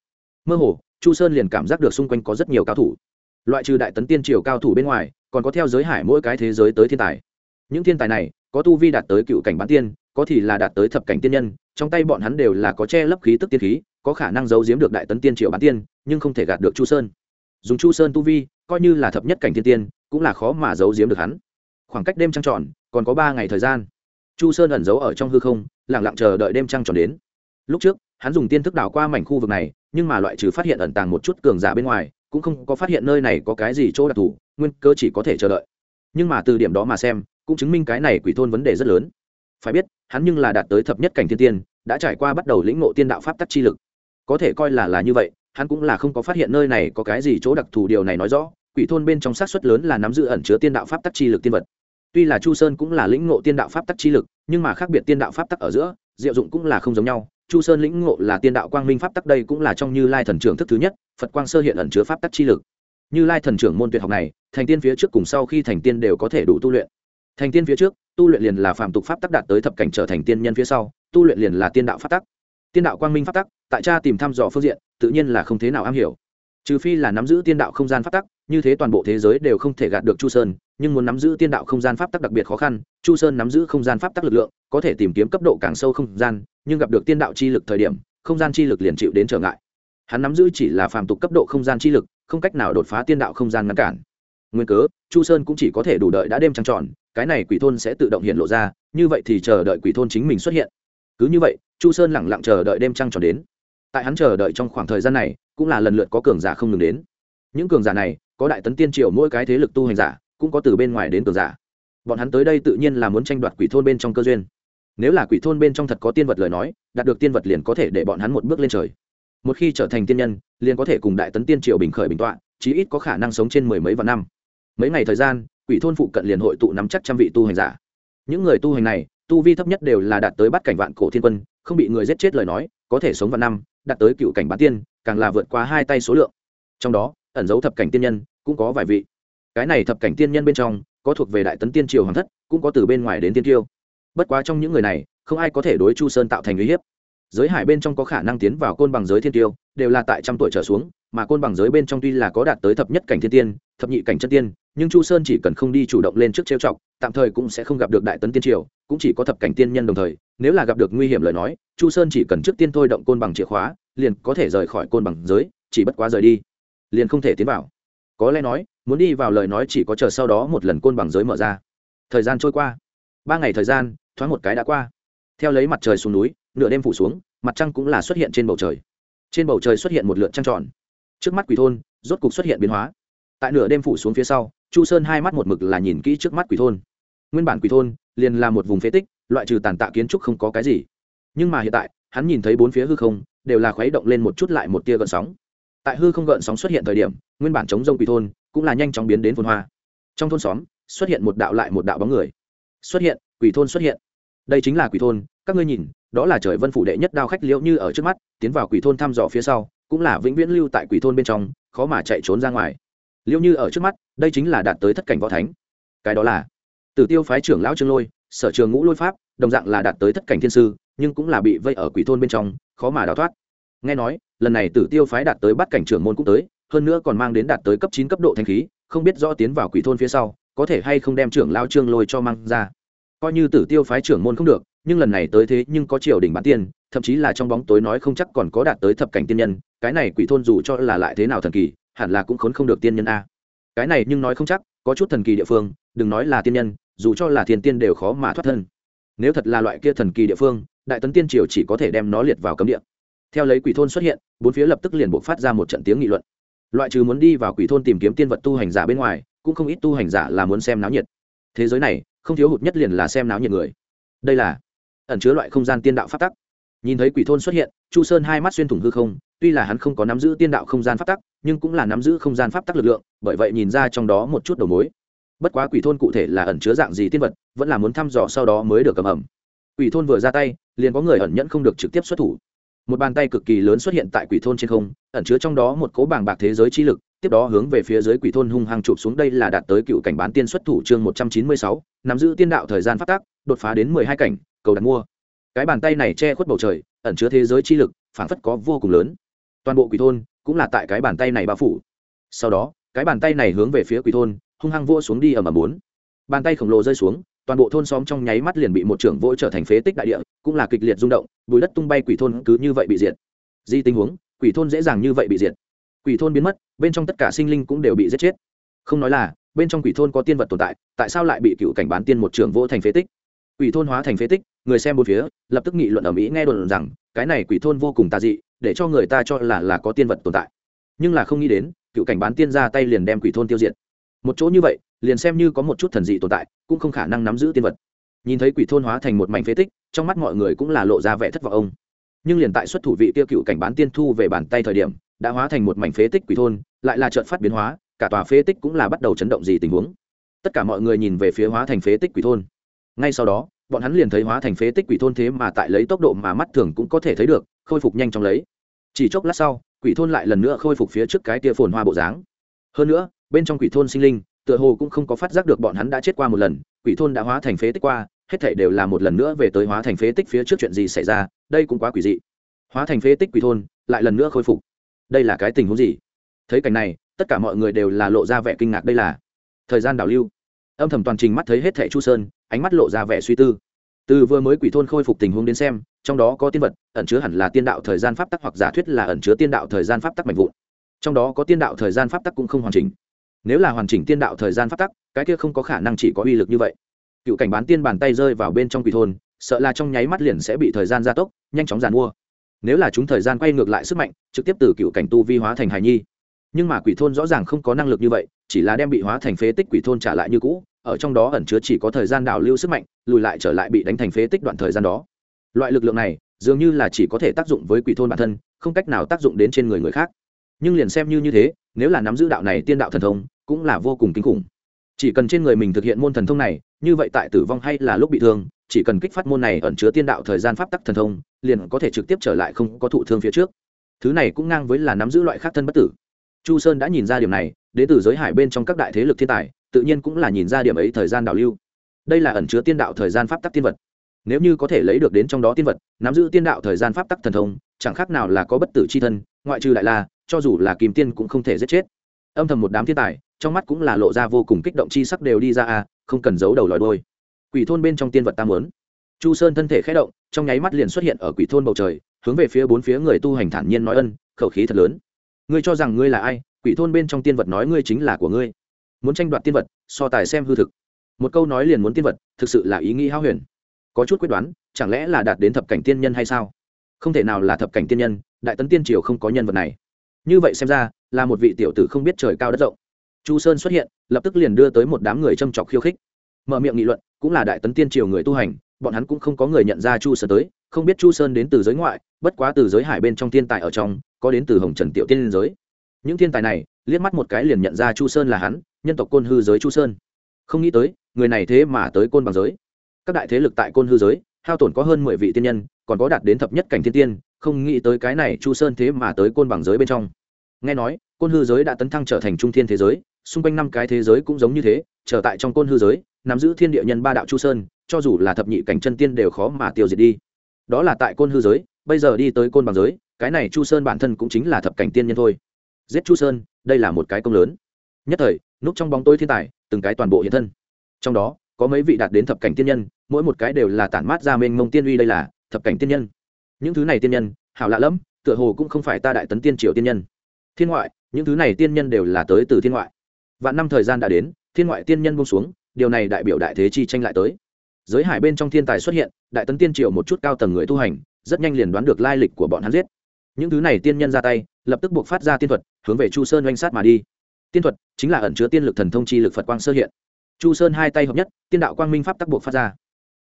Mơ hồ, chu sơn liền cảm giác được xung quanh có rất nhiều cao thủ loại trừ đại tấn tiên triều cao thủ bên ngoài, còn có theo giới hải mỗi cái thế giới tới thiên tài. Những thiên tài này, có tu vi đạt tới cựu cảnh bán tiên, có thì là đạt tới thập cảnh tiên nhân, trong tay bọn hắn đều là có che lấp khí tức tiên khí, có khả năng giấu giếm được đại tấn tiên triều bán tiên, nhưng không thể gạt được chu sơn. Dùng chu sơn tu vi, coi như là thập nhất cảnh thiên tiên, cũng là khó mà giấu giếm được hắn. Khoảng cách đêm trăng tròn, còn có ba ngày thời gian. Chu sơn ẩn giấu ở trong hư không lẳng lặng chờ đợi đêm trăng tròn đến. Lúc trước, hắn dùng tiên thức đảo qua mảnh khu vực này, nhưng mà loại trừ phát hiện ẩn tàng một chút cường giả bên ngoài cũng không có phát hiện nơi này có cái gì chỗ đặc thù, nguyên cơ chỉ có thể chờ đợi. Nhưng mà từ điểm đó mà xem, cũng chứng minh cái này quỷ thôn vấn đề rất lớn. Phải biết, hắn nhưng là đạt tới thập nhất cảnh thiên tiên, đã trải qua bắt đầu lĩnh ngộ tiên đạo pháp tắc chi lực. Có thể coi là là như vậy, hắn cũng là không có phát hiện nơi này có cái gì chỗ đặc thù điều này nói rõ, quỷ thôn bên trong sát xuất lớn là nắm giữ ẩn chứa tiên đạo pháp tắc chi lực tiên vật. Tuy là chu sơn cũng là lĩnh ngộ tiên đạo pháp tắc chi lực, nhưng mà khác biệt tiên đạo pháp tắc ở giữa, diệu dụng cũng là không giống nhau chu sơn lĩnh ngộ là tiên đạo quang minh pháp tắc đây cũng là trong như lai thần trưởng thức thứ nhất, phật quang sơ hiện ẩn chứa pháp tắc chi lực. Như lai thần trưởng môn tuyệt học này, thành tiên phía trước cùng sau khi thành tiên đều có thể đủ tu luyện. Thành tiên phía trước, tu luyện liền là phạm tục pháp tắc đạt tới thập cảnh trở thành tiên nhân phía sau, tu luyện liền là tiên đạo pháp tắc. Tiên đạo quang minh pháp tắc, tại cha tìm thăm dò phương diện, tự nhiên là không thế nào am hiểu. Trừ phi là nắm giữ tiên đạo không gian pháp tắc như thế toàn bộ thế giới đều không thể gạt được chu sơn, nhưng muốn nắm giữ tiên đạo không gian pháp tắc đặc biệt khó khăn, chu sơn nắm giữ không gian pháp tắc lực lượng, có thể tìm kiếm cấp độ càng sâu không gian, nhưng gặp được tiên đạo chi lực thời điểm, không gian chi lực liền chịu đến trở ngại. Hắn nắm giữ chỉ là phàm tục cấp độ không gian chi lực, không cách nào đột phá tiên đạo không gian ngăn cản. Nguyên cớ, chu sơn cũng chỉ có thể đủ đợi đã đêm trăng tròn, cái này quỷ thôn sẽ tự động hiện lộ ra, như vậy thì chờ đợi quỷ thôn chính mình xuất hiện. Cứ như vậy, chu sơn lẳng lặng chờ đợi đêm trăng tròn đến. Tại hắn chờ đợi trong khoảng thời gian này, cũng là lần lượt có cường giả không ngừng đến. Những cường giả này có đại tấn tiên triều mỗi cái thế lực tu hành giả, cũng có từ bên ngoài đến cường giả. Bọn hắn tới đây tự nhiên là muốn tranh đoạt quỷ thôn bên trong cơ duyên. Nếu là quỷ thôn bên trong thật có tiên vật lời nói, đạt được tiên vật liền có thể để bọn hắn một bước lên trời. Một khi trở thành tiên nhân, liền có thể cùng đại tấn tiên triều bình khởi bình tọa, chí ít có khả năng sống trên mười mấy vạn năm. Mấy ngày thời gian, quỷ thôn phụ cận liền hội tụ nắm chắc trăm vị tu hành giả. Những người tu hành này, tu vi thấp nhất đều là đạt tới bắt cảnh vạn cổ thiên quân, không bị người giết chết lời nói, có thể sống vạn năm, đạt tới cựu cảnh bán tiên, càng là vượt qua hai tay số lượng. Trong đó ẩn dấu thập cảnh tiên nhân cũng có vài vị. Cái này thập cảnh tiên nhân bên trong, có thuộc về đại tấn tiên triều hoàng thất, cũng có từ bên ngoài đến tiên tiêu. Bất quá trong những người này, không ai có thể đối chu sơn tạo thành uy hiếp. Giới hải bên trong có khả năng tiến vào côn bằng giới thiên tiêu, đều là tại trăm tuổi trở xuống, mà côn bằng giới bên trong tuy là có đạt tới thập nhất cảnh thiên tiên, thập nhị cảnh chân tiên, nhưng chu sơn chỉ cần không đi chủ động lên trước trêu chọc, tạm thời cũng sẽ không gặp được đại tấn tiên triều, cũng chỉ có thập cảnh tiên nhân đồng thời, nếu là gặp được nguy hiểm lời nói, chu sơn chỉ cần trước tiên thôi động côn bằng chìa khóa, liền có thể rời khỏi côn bằng giới, chỉ bất quá rời đi liền không thể tiến vào. Có lẽ nói, muốn đi vào lời nói chỉ có chờ sau đó một lần côn bằng giới mở ra. Thời gian trôi qua. Ba ngày thời gian, thoáng một cái đã qua. Theo lấy mặt trời xuống núi, nửa đêm phủ xuống, mặt trăng cũng là xuất hiện trên bầu trời. Trên bầu trời xuất hiện một lượt trăng tròn. Trước mắt quỷ thôn, rốt cục xuất hiện biến hóa. Tại nửa đêm phủ xuống phía sau, chu sơn hai mắt một mực là nhìn kỹ trước mắt quỷ thôn. Nguyên bản quỷ thôn liền là một vùng phế tích, loại trừ tàn tạ kiến trúc không có cái gì. Nhưng mà hiện tại, hắn nhìn thấy bốn phía hư không, đều là khuấy động lên một chút lại một tia gợn sóng tại hư không gợn sóng xuất hiện thời điểm, nguyên bản chống rông quỷ thôn cũng là nhanh chóng biến đến phồn hoa. Trong thôn xóm, xuất hiện một đạo lại một đạo bóng người. Xuất hiện, quỷ thôn xuất hiện. Đây chính là quỷ thôn, các ngươi nhìn, đó là trời vân phủ đệ nhất đao khách liễu như ở trước mắt, tiến vào quỷ thôn thăm dò phía sau, cũng là vĩnh viễn lưu tại quỷ thôn bên trong, khó mà chạy trốn ra ngoài. Liễu như ở trước mắt, đây chính là đạt tới thất cảnh võ thánh. Cái đó là tử tiêu phái trưởng lão trương lôi, sở trường ngũ lôi pháp, đồng dạng là đạt tới thất cảnh thiên sư, nhưng cũng là bị vây ở quỷ thôn bên trong, khó mà đào thoát. Nghe nói lần này tử tiêu phái đạt tới bắt cảnh trưởng môn cũng tới, hơn nữa còn mang đến đạt tới cấp chín, cấp độ thanh khí, không biết rõ tiến vào quỷ thôn phía sau, có thể hay không đem trưởng lao trương lôi cho mang ra. Coi như tử tiêu phái trưởng môn không được, nhưng lần này tới thế nhưng có triều đình bán tiên, thậm chí là trong bóng tối nói không chắc còn có đạt tới thập cảnh tiên nhân, cái này quỷ thôn dù cho là lại thế nào thần kỳ, hẳn là cũng khốn không được tiên nhân a. Cái này nhưng nói không chắc, có chút thần kỳ địa phương, đừng nói là tiên nhân, dù cho là thiên tiên đều khó mà thoát thân. Nếu thật là loại kia thần kỳ địa phương, đại tấn tiên triều chỉ có thể đem nó liệt vào cấm địa theo lấy quỷ thôn xuất hiện, bốn phía lập tức liền buộc phát ra một trận tiếng nghị luận. Loại trừ muốn đi vào quỷ thôn tìm kiếm tiên vật tu hành giả bên ngoài, cũng không ít tu hành giả là muốn xem náo nhiệt. Thế giới này, không thiếu hụt nhất liền là xem náo nhiệt người. Đây là ẩn chứa loại không gian tiên đạo phát tắc. Nhìn thấy quỷ thôn xuất hiện, chu sơn hai mắt xuyên thủng hư không, tuy là hắn không có nắm giữ tiên đạo không gian phát tắc, nhưng cũng là nắm giữ không gian pháp tắc lực lượng, bởi vậy nhìn ra trong đó một chút đầu mối. Bất quá quỷ thôn cụ thể là ẩn chứa dạng gì tiên vật, vẫn là muốn thăm dò sau đó mới được cầm ẩm. Quỷ thôn vừa ra tay, liền có người ẩn nhẫn không được trực tiếp xuất thủ một bàn tay cực kỳ lớn xuất hiện tại quỷ thôn trên không, ẩn chứa trong đó một cố bảng bạc thế giới chi lực, tiếp đó hướng về phía dưới quỷ thôn hung hăng chụp xuống đây là đạt tới cựu cảnh bán tiên xuất thủ chương một trăm chín mươi sáu, nắm giữ tiên đạo thời gian phát tác, đột phá đến mười hai cảnh, cầu đặt mua. Cái bàn tay này che khuất bầu trời, ẩn chứa thế giới chi lực, phản phất có vô cùng lớn. Toàn bộ quỷ thôn cũng là tại cái bàn tay này bao phủ. Sau đó, cái bàn tay này hướng về phía quỷ thôn, hung hăng vua xuống đi ở mà bốn. Bàn tay khổng lồ rơi xuống toàn bộ thôn xóm trong nháy mắt liền bị một trưởng vỗ trở thành phế tích đại địa, cũng là kịch liệt rung động, bùi đất tung bay quỷ thôn cứ như vậy bị diệt. Di tình huống, quỷ thôn dễ dàng như vậy bị diệt. Quỷ thôn biến mất, bên trong tất cả sinh linh cũng đều bị giết chết. Không nói là, bên trong quỷ thôn có tiên vật tồn tại tại sao lại bị cựu cảnh bán tiên một trưởng vỗ thành phế tích? Quỷ thôn hóa thành phế tích, người xem một phía, lập tức nghị luận ở mỹ nghe đồn rằng, cái này quỷ thôn vô cùng tà dị, để cho người ta cho là là có tiên vật tồn tại. Nhưng là không nghĩ đến, cựu cảnh bán tiên ra tay liền đem quỷ thôn tiêu diệt. Một chỗ như vậy liền xem như có một chút thần dị tồn tại, cũng không khả năng nắm giữ tiên vật. Nhìn thấy quỷ thôn hóa thành một mảnh phế tích, trong mắt mọi người cũng là lộ ra vẻ thất vọng ông. Nhưng liền tại xuất thủ vị tiêu cựu cảnh bán tiên thu về bàn tay thời điểm, đã hóa thành một mảnh phế tích quỷ thôn, lại là trợn phát biến hóa, cả tòa phế tích cũng là bắt đầu chấn động gì tình huống. Tất cả mọi người nhìn về phía hóa thành phế tích quỷ thôn. Ngay sau đó, bọn hắn liền thấy hóa thành phế tích quỷ thôn thế mà tại lấy tốc độ mà mắt thường cũng có thể thấy được, khôi phục nhanh chóng lấy. Chỉ chốc lát sau, quỷ thôn lại lần nữa khôi phục phía trước cái tia phồn hoa bộ dáng. Hơn nữa, bên trong quỷ thôn sinh linh tựa hồ cũng không có phát giác được bọn hắn đã chết qua một lần, quỷ thôn đã hóa thành phế tích qua, hết thể đều là một lần nữa về tới hóa thành phế tích phía trước chuyện gì xảy ra, đây cũng quá quỷ dị. Hóa thành phế tích quỷ thôn, lại lần nữa khôi phục. Đây là cái tình huống gì? Thấy cảnh này, tất cả mọi người đều là lộ ra vẻ kinh ngạc đây là thời gian đảo lưu. Âm thầm toàn trình mắt thấy hết thẻ chu sơn, ánh mắt lộ ra vẻ suy tư. Từ vừa mới quỷ thôn khôi phục tình huống đến xem, trong đó có tiên vật, ẩn chứa hẳn là tiên đạo thời gian pháp tắc hoặc giả thuyết là ẩn chứa tiên đạo thời gian pháp tắc mạnh vụn. Trong đó có tiên đạo thời gian pháp tắc cũng không hoàn chỉnh nếu là hoàn chỉnh tiên đạo thời gian phát tắc, cái kia không có khả năng chỉ có uy lực như vậy. Cựu cảnh bán tiên bàn tay rơi vào bên trong quỷ thôn, sợ là trong nháy mắt liền sẽ bị thời gian gia tốc, nhanh chóng giàn mua. Nếu là chúng thời gian quay ngược lại sức mạnh, trực tiếp từ cựu cảnh tu vi hóa thành hài nhi. Nhưng mà quỷ thôn rõ ràng không có năng lực như vậy, chỉ là đem bị hóa thành phế tích quỷ thôn trả lại như cũ, ở trong đó ẩn chứa chỉ có thời gian đảo lưu sức mạnh, lùi lại trở lại bị đánh thành phế tích đoạn thời gian đó. Loại lực lượng này, dường như là chỉ có thể tác dụng với quỷ thôn bản thân, không cách nào tác dụng đến trên người người khác. Nhưng liền xem như như thế nếu là nắm giữ đạo này tiên đạo thần thông, cũng là vô cùng kinh khủng. Chỉ cần trên người mình thực hiện môn thần thông này, như vậy tại tử vong hay là lúc bị thương, chỉ cần kích phát môn này ẩn chứa tiên đạo thời gian pháp tắc thần thông, liền có thể trực tiếp trở lại không có thụ thương phía trước. Thứ này cũng ngang với là nắm giữ loại khác thân bất tử. Chu sơn đã nhìn ra điểm này, đến từ giới hải bên trong các đại thế lực thiên tài, tự nhiên cũng là nhìn ra điểm ấy thời gian đảo lưu. Đây là ẩn chứa tiên đạo thời gian pháp tắc tiên vật. Nếu như có thể lấy được đến trong đó tiên vật, nắm giữ tiên đạo thời gian pháp tắc thần thông chẳng khác nào là có bất tử c h i thân, ngoại trừ đại la, cho dù là kìm tiên cũng không thể giết chết. Âm thầm một đám thiên tài, trong mắt cũng là lộ ra vô cùng kích động chi sắc đều đi ra à không cần giấu đầu lòi đôi quỷ thôn bên trong tiên vật tam muốn. Chu sơn thân thể khé động, trong nháy mắt liền xuất hiện ở quỷ thôn bầu trời, hướng về phía bốn phía người tu hành thản nhiên nói ân, khẩu khí thật lớn. Ngươi cho rằng ngươi là ai, quỷ thôn bên trong tiên vật nói ngươi chính là của ngươi. Muốn tranh đoạt tiên vật, so tài xem hư thực. Một câu nói liền muốn tiên vật, thực sự là ý nghĩ hao huyền. Có chút quyết đoán, chẳng lẽ là đạt đến thập cảnh tiên nhân hay sao? Không thể nào là thập cảnh tiên nhân, đại tấn tiên triều không có nhân vật này. Như vậy xem ra, là một vị tiểu tử không biết trời cao đất rộng. Chu sơn xuất hiện, lập tức liền đưa tới một đám người châm chọc khiêu khích. Mở miệng nghị luận, cũng là đại tấn tiên triều người tu hành, bọn hắn cũng không có người nhận ra chu sơn tới, không biết chu sơn đến từ giới ngoại, bất quá từ giới hải bên trong thiên tài ở trong, có đến từ hồng trần tiểu tiên liên giới. Những thiên tài này, liếc mắt một cái liền nhận ra chu sơn là hắn, nhân tộc côn hư giới chu sơn. Không nghĩ tới, người này thế mà tới côn bằng giới. Các đại thế lực tại côn hư giới, hao tổn có hơn mười vị tiên nhân còn có đạt đến thập nhất cảnh thiên tiên, không nghĩ tới cái này chu sơn thế mà tới côn bằng giới bên trong. Nghe nói, côn hư giới đã tấn thăng trở thành trung thiên thế giới, xung quanh năm cái thế giới cũng giống như thế, trở tại trong côn hư giới, nắm giữ thiên địa nhân ba đạo chu sơn, cho dù là thập nhị cảnh chân tiên đều khó mà tiêu diệt đi. Đó là tại côn hư giới, bây giờ đi tới côn bằng giới, cái này chu sơn bản thân cũng chính là thập cảnh tiên nhân thôi. Giết chu sơn, đây là một cái công lớn. Nhất thời, núp trong bóng tối thiên tài, từng cái toàn bộ hiện thân. Trong đó, có mấy vị đạt đến thập cảnh tiên nhân, mỗi một cái đều là tản mát ra mênh mông tiên uy đây là thập cảnh tiên nhân. Những thứ này tiên nhân, hảo lạ lẫm, tựa hồ cũng không phải ta đại tấn tiên triều tiên nhân. Thiên ngoại, những thứ này tiên nhân đều là tới từ thiên ngoại. Vạn năm thời gian đã đến, thiên ngoại tiên nhân bông xuống, điều này đại biểu đại thế chi tranh lại tới. Giới hải bên trong thiên tài xuất hiện, đại tấn tiên triều một chút cao tầng người tu hành, rất nhanh liền đoán được lai lịch của bọn hắn giết. Những thứ này tiên nhân ra tay, lập tức buộc phát ra tiên thuật, hướng về chu sơn oanh sát mà đi. Tiên thuật chính là ẩn chứa tiên lực thần thông chi lực phật quang sơ hiện. Chu sơn hai tay hợp nhất, tiên đạo quang minh pháp tắc buộc phát ra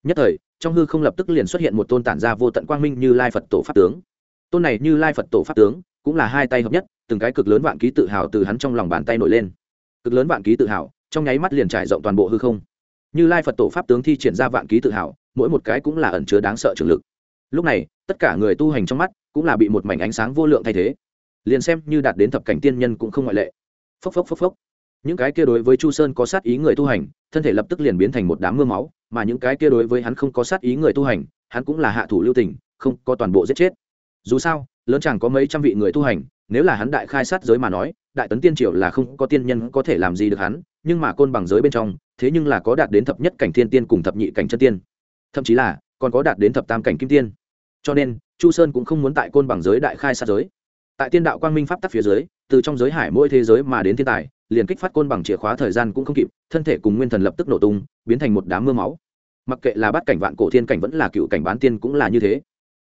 nhất thời, trong hư không lập tức liền xuất hiện một tôn tản ra vô tận quang minh như lai phật tổ pháp tướng. Tôn này như lai phật tổ pháp tướng, cũng là hai tay hợp nhất, từng cái cực lớn vạn ký tự hào từ hắn trong lòng bàn tay nổi lên. Cực lớn vạn ký tự hào, trong nháy mắt liền trải rộng toàn bộ hư không. Như lai phật tổ pháp tướng thi triển ra vạn ký tự hào, mỗi một cái cũng là ẩn chứa đáng sợ trường lực. Lúc này, tất cả người tu hành trong mắt cũng là bị một mảnh ánh sáng vô lượng thay thế. Liền xem như đạt đến thập cảnh tiên nhân cũng không ngoại lệ. Phốc phốc phốc phốc những cái kia đối với chu sơn có sát ý người tu hành, thân thể lập tức liền biến thành một đám mưa máu, mà những cái kia đối với hắn không có sát ý người tu hành, hắn cũng là hạ thủ lưu tình, không có toàn bộ giết chết. Dù sao, lớn chẳng có mấy trăm vị người tu hành, nếu là hắn đại khai sát giới mà nói, đại tấn tiên triều là không có tiên nhân có thể làm gì được hắn, nhưng mà côn bằng giới bên trong, thế nhưng là có đạt đến thập nhất cảnh thiên tiên cùng thập nhị cảnh chân tiên. Thậm chí là, còn có đạt đến thập tam cảnh kim tiên. Cho nên, chu sơn cũng không muốn tại côn bằng giới đại khai sát giới. Tại tiên đạo quang minh pháp tắc phía dưới từ trong giới hải mỗi thế giới mà đến thiên tài, liền kích phát côn bằng chìa khóa thời gian cũng không kịp, thân thể cùng nguyên thần lập tức nổ tung, biến thành một đám mưa máu. Mặc kệ là bát cảnh vạn cổ thiên cảnh vẫn là cựu cảnh bán tiên cũng là như thế.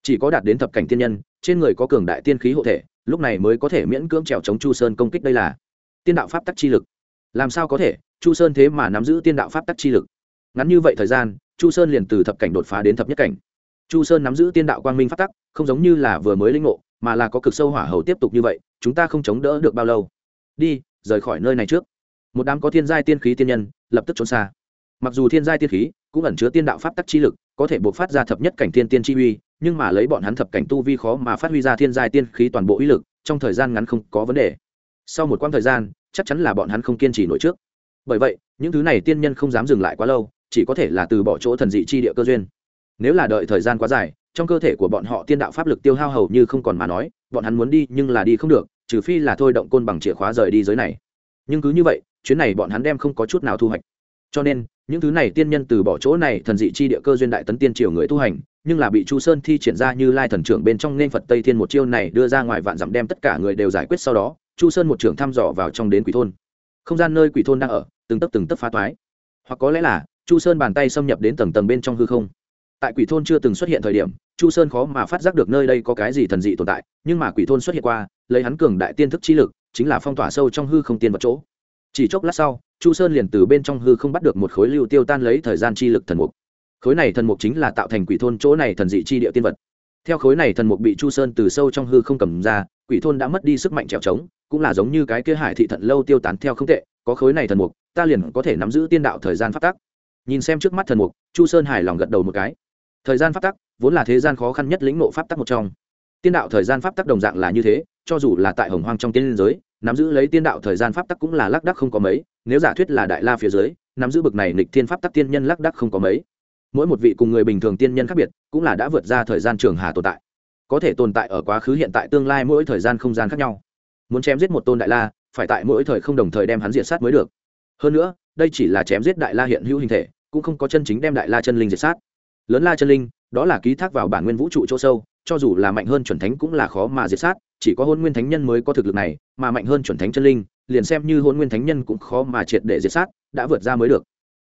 Chỉ có đạt đến thập cảnh tiên nhân, trên người có cường đại tiên khí hộ thể, lúc này mới có thể miễn cưỡng trèo chống chu sơn công kích đây là tiên đạo pháp tắc chi lực. Làm sao có thể? Chu sơn thế mà nắm giữ tiên đạo pháp tắc chi lực. Ngắn như vậy thời gian, chu sơn liền từ thập cảnh đột phá đến thập nhất cảnh. Chu sơn nắm giữ tiên đạo quang minh pháp tắc, không giống như là vừa mới linh ngộ mà là có cực sâu hỏa hầu tiếp tục như vậy, chúng ta không chống đỡ được bao lâu. Đi, rời khỏi nơi này trước. Một đám có thiên giai tiên khí tiên nhân lập tức trốn xa. Mặc dù thiên giai tiên khí cũng ẩn chứa tiên đạo pháp tắc chi lực, có thể buộc phát ra thập nhất cảnh tiên tiên chi uy, nhưng mà lấy bọn hắn thập cảnh tu vi khó mà phát huy ra thiên giai tiên khí toàn bộ uy lực, trong thời gian ngắn không có vấn đề. Sau một quãng thời gian, chắc chắn là bọn hắn không kiên trì nổi trước. Bởi vậy, những thứ này tiên nhân không dám dừng lại quá lâu, chỉ có thể là từ bỏ chỗ thần dị chi địa cơ duyên. Nếu là đợi thời gian quá dài trong cơ thể của bọn họ tiên đạo pháp lực tiêu hao hầu như không còn mà nói, bọn hắn muốn đi nhưng là đi không được, trừ phi là thôi động côn bằng chìa khóa rời đi giới này. Nhưng cứ như vậy, chuyến này bọn hắn đem không có chút nào thu hoạch. Cho nên, những thứ này tiên nhân từ bỏ chỗ này thần dị chi địa cơ duyên đại tấn tiên triều người tu hành, nhưng là bị chu sơn thi triển ra như lai thần trưởng bên trong nên phật tây thiên một chiêu này đưa ra ngoài vạn dặm đem tất cả người đều giải quyết sau đó, chu sơn một trưởng thăm dò vào trong đến quỷ thôn. Không gian nơi quỷ thôn đang ở, từng tấp từng tấp phá toái. Hoặc có lẽ là, chu sơn bàn tay xâm nhập đến tầng tầng bên trong hư không tại quỷ thôn chưa từng xuất hiện thời điểm, chu sơn khó mà phát giác được nơi đây có cái gì thần dị tồn tại, nhưng mà quỷ thôn xuất hiện qua, lấy hắn cường đại tiên thức chi lực, chính là phong tỏa sâu trong hư không tiên vật chỗ. Chỉ chốc lát sau, chu sơn liền từ bên trong hư không bắt được một khối lưu tiêu tan lấy thời gian chi lực thần mục. Khối này thần mục chính là tạo thành quỷ thôn chỗ này thần dị chi địa tiên vật. Theo khối này thần mục bị chu sơn từ sâu trong hư không cầm ra, quỷ thôn đã mất đi sức mạnh trèo trống, cũng là giống như cái kia hải thị thận lâu tiêu tán theo không tệ, có khối này thần mục, ta liền có thể nắm giữ tiên đạo thời gian phát tắc. Nhìn xem trước mắt thần mục, chu sơn hài lòng gật đầu một cái thời gian pháp tắc, vốn là thế gian khó khăn nhất lĩnh nộ pháp tắc một trong. Tiên đạo thời gian pháp tắc đồng dạng là như thế, cho dù là tại hồng hoang trong tiên giới, nắm giữ lấy tiên đạo thời gian pháp tắc cũng là lác đắc không có mấy, nếu giả thuyết là đại la phía dưới, nắm giữ bực này nịch thiên pháp tắc tiên nhân lác đắc không có mấy. Mỗi một vị cùng người bình thường tiên nhân khác biệt, cũng là đã vượt ra thời gian trường hà tồn tại. Có thể tồn tại ở quá khứ hiện tại tương lai mỗi thời gian không gian khác nhau. Muốn chém giết một tôn đại la, phải tại mỗi thời không đồng thời đem hắn diệt sát mới được. Hơn nữa, đây chỉ là chém giết đại la hiện hữu hình thể, cũng không có chân chính đem đại la chân linh diệt sát lớn la chân linh, đó là ký thác vào bản nguyên vũ trụ chỗ sâu, cho dù là mạnh hơn chuẩn thánh cũng là khó mà diệt sát, chỉ có hôn nguyên thánh nhân mới có thực lực này, mà mạnh hơn chuẩn thánh chân linh, liền xem như hôn nguyên thánh nhân cũng khó mà triệt để diệt sát, đã vượt ra mới được.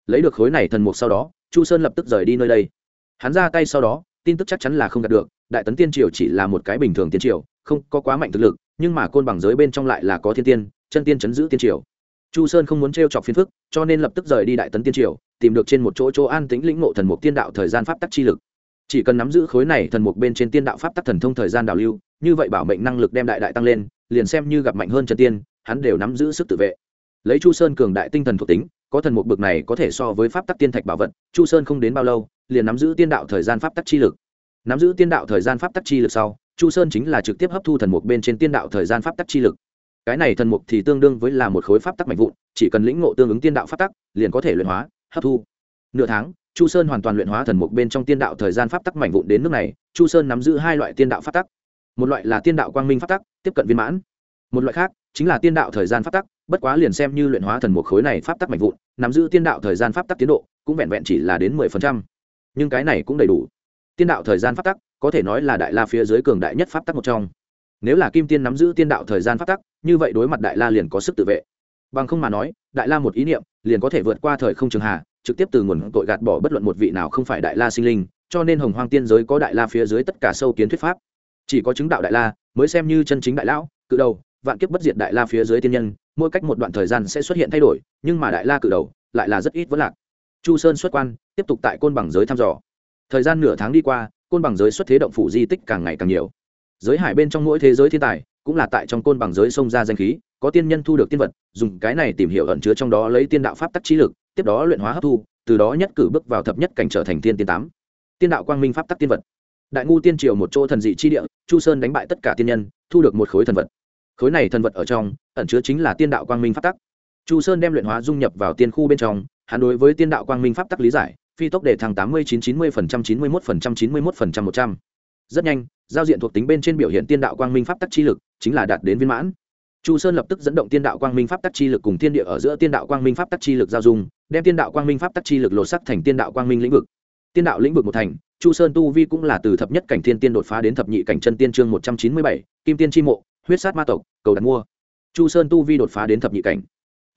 Lấy được khối này thần mục sau đó, chu sơn lập tức rời đi nơi đây. Hắn ra tay sau đó, tin tức chắc chắn là không đạt được, đại tấn tiên triều chỉ là một cái bình thường tiên triều, không có quá mạnh thực lực, nhưng mà côn bằng giới bên trong lại là có thiên tiên, chân tiên chấn giữ tiên triều. Chu sơn không muốn t r e o chọc phiền phức, cho nên lập tức rời đi đại tấn tiên triều tìm được trên một chỗ chỗ an tĩnh lĩnh ngộ thần mục tiên đạo thời gian pháp tắc chi lực. Chỉ cần nắm giữ khối này thần mục bên trên tiên đạo pháp tắc thần thông thời gian đào lưu, như vậy bảo mệnh năng lực đem đại đại tăng lên, liền xem như gặp mạnh hơn trần tiên, hắn đều nắm giữ sức tự vệ. Lấy chu sơn cường đại tinh thần thuộc tính, có thần mục bực này có thể so với pháp tắc tiên thạch bảo vật, chu sơn không đến bao lâu, liền nắm giữ tiên đạo thời gian pháp tắc chi lực. Nắm giữ tiên đạo thời gian pháp tắc chi lực sau, chu sơn chính là trực tiếp hấp thu thần mục bên trên tiên đạo thời gian pháp tắc chi lực. Cái này thần mục thì tương đương với là một khối pháp tắc mạnh vụn, chỉ cần lĩnh ngộ tương ứng tiên đạo pháp tắc, liền có thể luyện hóa hấp thu. Nửa tháng, chu sơn hoàn toàn luyện hóa thần mục bên trong tiên đạo thời gian pháp tắc mạnh vụn đến nước này, chu sơn nắm giữ hai loại tiên đạo pháp tắc. Một loại là tiên đạo quang minh pháp tắc, tiếp cận viên mãn. Một loại khác, chính là tiên đạo thời gian pháp tắc, bất quá liền xem như luyện hóa thần mục khối này pháp tắc mạnh vụn, nắm giữ tiên đạo thời gian pháp tắc tiến độ, cũng vẹn vẹn chỉ là đến mười phần trăm. Nhưng cái này cũng đầy đủ. Tiên đạo thời gian pháp tắc, có thể nói là đại la phía dưới cường đại nhất pháp tắc một trong. Nếu là kim tiên nắm giữ tiên đạo thời gian pháp tắc, như vậy đối mặt đại la liền có sức tự vệ bằng không mà nói, đại la một ý niệm, liền có thể vượt qua thời không trường hà, trực tiếp từ nguồn tội gạt bỏ bất luận một vị nào không phải đại la sinh linh, cho nên hồng hoang tiên giới có đại la phía dưới tất cả sâu kiến thuyết pháp. Chỉ có chứng đạo đại la, mới xem như chân chính đại lão, cự đầu, vạn kiếp bất diệt đại la phía dưới tiên nhân, mỗi cách một đoạn thời gian sẽ xuất hiện thay đổi, nhưng mà đại la cự đầu, lại là rất ít vẫn lạc. Chu sơn xuất quan, tiếp tục tại côn bằng giới thăm dò. Thời gian nửa tháng đi qua, côn bằng giới xuất thế động phủ di tích càng ngày càng nhiều. Giới hải bên trong mỗi thế giới thiên tài, cũng là tại trong côn bằng giới sông ra danh khí có tiên nhân thu được tiên vật, dùng cái này tìm hiểu ẩn chứa trong đó lấy tiên đạo pháp tắc trí lực, tiếp đó luyện hóa hấp thu, từ đó nhất cử bước vào thập nhất cảnh trở thành tiên tiên tám. Tiên đạo quang minh pháp tắc tiên vật. Đại ngu tiên triều một chỗ thần dị chi địa, chu sơn đánh bại tất cả tiên nhân, thu được một khối thần vật. Khối này thần vật ở trong, ẩn chứa chính là tiên đạo quang minh pháp tắc. Chu sơn đem luyện hóa dung nhập vào tiên khu bên trong, hắn đối với tiên đạo quang minh pháp tắc lý giải, phi tốc đề thăng tám mươi chín chín mươi phần trăm, chín mươi mốt phần trăm, chín mươi mốt phần trăm một trăm. Rất nhanh, giao diện thuộc tính bên trên biểu hiện tiên đạo quang minh pháp tắc chi lực, chính là đạt đến viên mãn chu sơn lập tức dẫn động tiên đạo quang minh pháp tắc chi lực cùng tiên địa ở giữa tiên đạo quang minh pháp tắc chi lực giao dung, đem tiên đạo quang minh pháp tắc chi lực lột sắc thành tiên đạo quang minh lĩnh vực. Tiên đạo lĩnh vực một thành, chu sơn tu vi cũng là từ thập nhất cảnh thiên tiên đột phá đến thập nhị cảnh chân tiên chương một trăm chín mươi bảy, kim tiên tri mộ, huyết sát ma tộc, cầu đặt mua. Chu sơn tu vi đột phá đến thập nhị cảnh,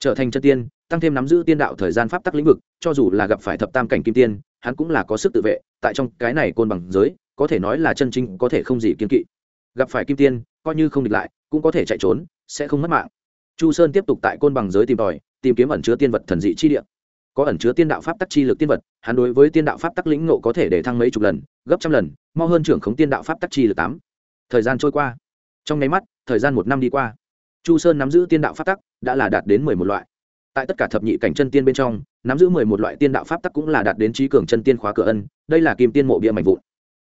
trở thành chân tiên, tăng thêm nắm giữ tiên đạo thời gian pháp tắc lĩnh vực, cho dù là gặp phải thập tam cảnh kim tiên, hắn cũng là có sức tự vệ, tại trong cái này côn bằng giới, có thể nói là chân chính, có thể không gì kiên kỵ. Gặp phải kim tiên, coi như không địch lại, cũng có thể chạy trốn sẽ không mất mạng. Chu sơn tiếp tục tại côn bằng giới tìm tòi, tìm kiếm ẩn chứa tiên vật thần dị chi địa. Có ẩn chứa tiên đạo pháp tắc chi lực tiên vật, hắn đối với tiên đạo pháp tắc lĩnh ngộ có thể để thăng mấy chục lần, gấp trăm lần, mau hơn trưởng khống tiên đạo pháp tắc chi lực tám. Thời gian trôi qua. Trong nháy mắt, thời gian một năm đi qua. Chu sơn nắm giữ tiên đạo pháp tắc đã là đạt đến mười một loại. Tại tất cả thập nhị cảnh chân tiên bên trong, nắm giữ mười một loại tiên đạo pháp tắc cũng là đạt đến trí cường chân tiên khóa cửa ân, đây là kim tiên mộ bia mạnh vụn.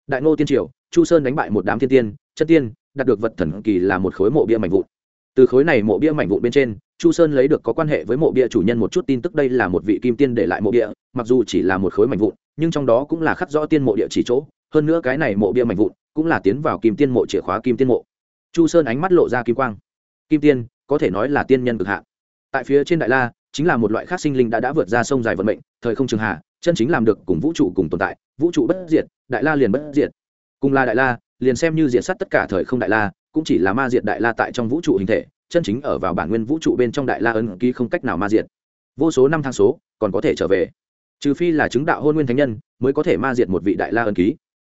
Đại ngô tiên triều, chu sơn đánh bại một đám thiên tiên, chân tiên, đạt được vật thần kỳ là một khối mộ bia mạnh vụn từ khối này mộ bia mảnh vụn bên trên, chu sơn lấy được có quan hệ với mộ bia chủ nhân một chút tin tức đây là một vị kim tiên để lại mộ bia, mặc dù chỉ là một khối mảnh vụn, nhưng trong đó cũng là khắc rõ tiên mộ địa chỉ chỗ. Hơn nữa cái này mộ bia mảnh vụn cũng là tiến vào kim tiên mộ chìa khóa kim tiên mộ. Chu sơn ánh mắt lộ ra kim quang. Kim tiên, có thể nói là tiên nhân cực hạ tại phía trên đại la, chính là một loại khác sinh linh đã đã vượt ra sông dài vận mệnh, thời không trường hạ, chân chính làm được cùng vũ trụ cùng tồn tại, vũ trụ bất diệt, đại la liền bất diệt. Cùng là đại la, liền xem như diệt sát tất cả thời không đại la cũng chỉ là ma diệt đại la tại trong vũ trụ hình thể, chân chính ở vào bản nguyên vũ trụ bên trong đại la ấn ký không cách nào ma diệt. Vô số năm tháng số, còn có thể trở về. Trừ phi là chứng đạo hôn nguyên thánh nhân, mới có thể ma diệt một vị đại la ấn ký.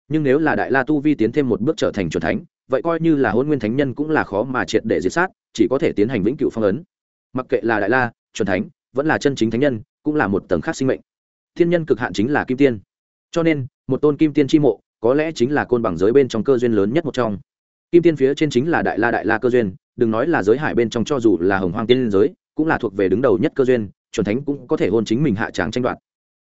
Nhưng nếu là đại la tu vi tiến thêm một bước trở thành c thánh, vậy coi như là hôn nguyên thánh nhân cũng là khó mà triệt để diệt sát, chỉ có thể tiến hành vĩnh cửu phong ấn. Mặc kệ là đại la c thánh, vẫn là chân chính thánh nhân, cũng là một tầng khác sinh mệnh. Thiên nhân cực hạn chính là kim tiên. Cho nên, một tôn kim tiên tri mộ, có lẽ chính là côn bằng giới bên trong cơ duyên lớn nhất một trong kim tiên phía trên chính là đại la đại la cơ duyên, đừng nói là giới hải bên trong cho dù là hồng hoang tiên giới, cũng là thuộc về đứng đầu nhất cơ duyên, chuẩn thánh cũng có thể hôn chính mình hạ tràng tranh đoạt.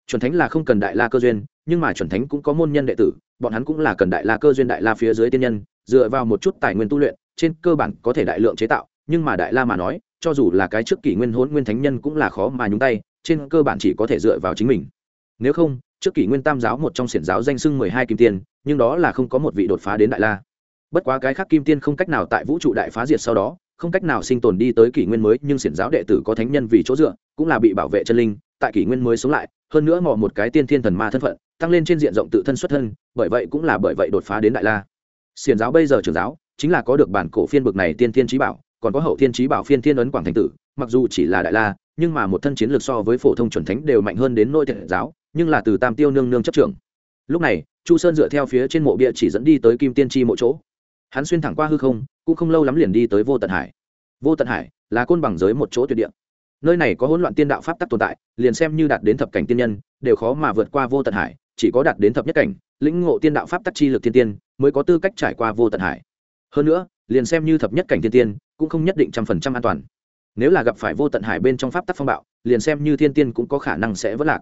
Chuẩn thánh là không cần đại la cơ duyên, nhưng mà chuẩn thánh cũng có môn nhân đệ tử, bọn hắn cũng là cần đại la cơ duyên đại la phía dưới tiên nhân, dựa vào một chút tài nguyên tu luyện, trên cơ bản có thể đại lượng chế tạo, nhưng mà đại la mà nói, cho dù là cái trước kỷ nguyên hôn nguyên thánh nhân cũng là khó mà nhúng tay, trên cơ bản chỉ có thể dựa vào chính mình. Nếu không, trước kỷ nguyên tam giáo một trong xiển giáo danh sưng mười hai kim tiên, nhưng đó là không có một vị đột phá đến đại la bất quá cái khác kim tiên không cách nào tại vũ trụ đại phá diệt sau đó, không cách nào sinh tồn đi tới kỷ nguyên mới, nhưng xiển giáo đệ tử có thánh nhân vì chỗ dựa, cũng là bị bảo vệ chân linh, tại kỷ nguyên mới sống lại, hơn nữa mò một cái tiên thiên thần ma thân phận, tăng lên trên diện rộng tự thân xuất thân, bởi vậy cũng là bởi vậy đột phá đến đại la. Xiển giáo bây giờ trưởng giáo, chính là có được bản cổ phiên bực này tiên thiên trí bảo, còn có hậu thiên trí bảo phiên thiên ấn quảng thành tử, mặc dù chỉ là đại la, nhưng mà một thân chiến lược so với phổ thông chuẩn thánh đều mạnh hơn đến nội thiện giáo, nhưng là từ tam tiêu nương nương chấp trưởng. Lúc này, chu sơn dựa theo phía trên mộ bia chỉ dẫn đi tới kim tiên tri mộ chỗ hắn xuyên thẳng qua hư không, cũng không lâu lắm liền đi tới vô tận hải. Vô tận hải là côn bằng giới một chỗ tuyệt địa. Nơi này có hỗn loạn tiên đạo pháp tắc tồn tại, liền xem như đạt đến thập cảnh tiên nhân, đều khó mà vượt qua vô tận hải, chỉ có đạt đến thập nhất cảnh, lĩnh ngộ tiên đạo pháp tắc chi lực thiên tiên, mới có tư cách trải qua vô tận hải. Hơn nữa, liền xem như thập nhất cảnh thiên tiên, cũng không nhất định trăm phần trăm an toàn. Nếu là gặp phải vô tận hải bên trong pháp tắc phong bạo, liền xem như thiên tiên cũng có khả năng sẽ vỡ lạc.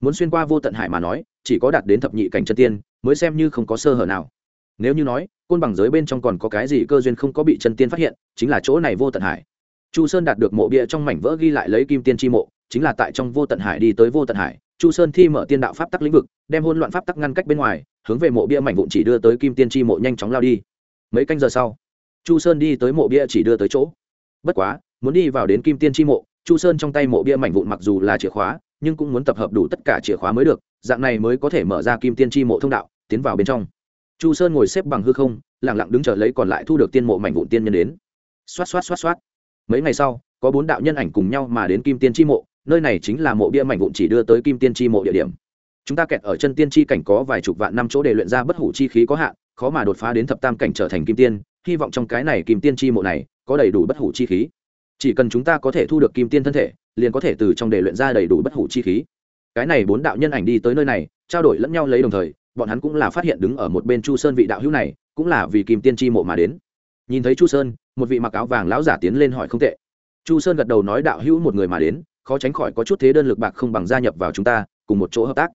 Muốn xuyên qua vô tận hải mà nói, chỉ có đạt đến thập nhị cảnh chân tiên, mới xem như không có sơ hở nào. Nếu như nói côn bằng giới bên trong còn có cái gì cơ duyên không có bị chân tiên phát hiện, chính là chỗ này vô tận hải. Chu sơn đạt được mộ bia trong mảnh vỡ ghi lại lấy kim tiên tri mộ, chính là tại trong vô tận hải đi tới vô tận hải, chu sơn thi mở tiên đạo pháp tắc lĩnh vực, đem hôn loạn pháp tắc ngăn cách bên ngoài, hướng về mộ bia mảnh vụn chỉ đưa tới kim tiên tri mộ nhanh chóng lao đi. Mấy canh giờ sau, chu sơn đi tới mộ bia chỉ đưa tới chỗ. Bất quá, muốn đi vào đến kim tiên tri mộ, chu sơn trong tay mộ bia mảnh vụn mặc dù là chìa khóa, nhưng cũng muốn tập hợp đủ tất cả chìa khóa mới được, dạng này mới có thể mở ra kim tiên tri mộ thông đạo, tiến vào bên trong chu sơn ngồi xếp bằng hư không lẳng lặng đứng chờ lấy còn lại thu được tiên mộ mảnh vụn tiên nhân đến. Xoát xoát xoát xoát. Mấy ngày sau, có bốn đạo nhân ảnh cùng nhau mà đến kim tiên tri mộ, nơi này chính là mộ bia mảnh vụn chỉ đưa tới kim tiên tri mộ địa điểm. Chúng ta kẹt ở chân tiên tri cảnh có vài chục vạn năm chỗ để luyện ra bất hủ chi khí có hạn, khó mà đột phá đến thập tam cảnh trở thành kim tiên, hy vọng trong cái này kim tiên tri mộ này có đầy đủ bất hủ chi khí. Chỉ cần chúng ta có thể thu được kim tiên thân thể, liền có thể từ trong để luyện ra đầy đủ bất hủ chi khí. Cái này bốn đạo nhân ảnh đi tới nơi này, trao đổi lẫn nhau lấy đồng thời bọn hắn cũng là phát hiện đứng ở một bên chu sơn vị đạo hữu này, cũng là vì kim tiên tri mộ mà đến. Nhìn thấy chu sơn, một vị mặc áo vàng lão giả tiến lên hỏi không tệ. Chu sơn gật đầu nói đạo hữu một người mà đến, khó tránh khỏi có chút thế đơn lực bạc không bằng gia nhập vào chúng ta, cùng một chỗ hợp tác.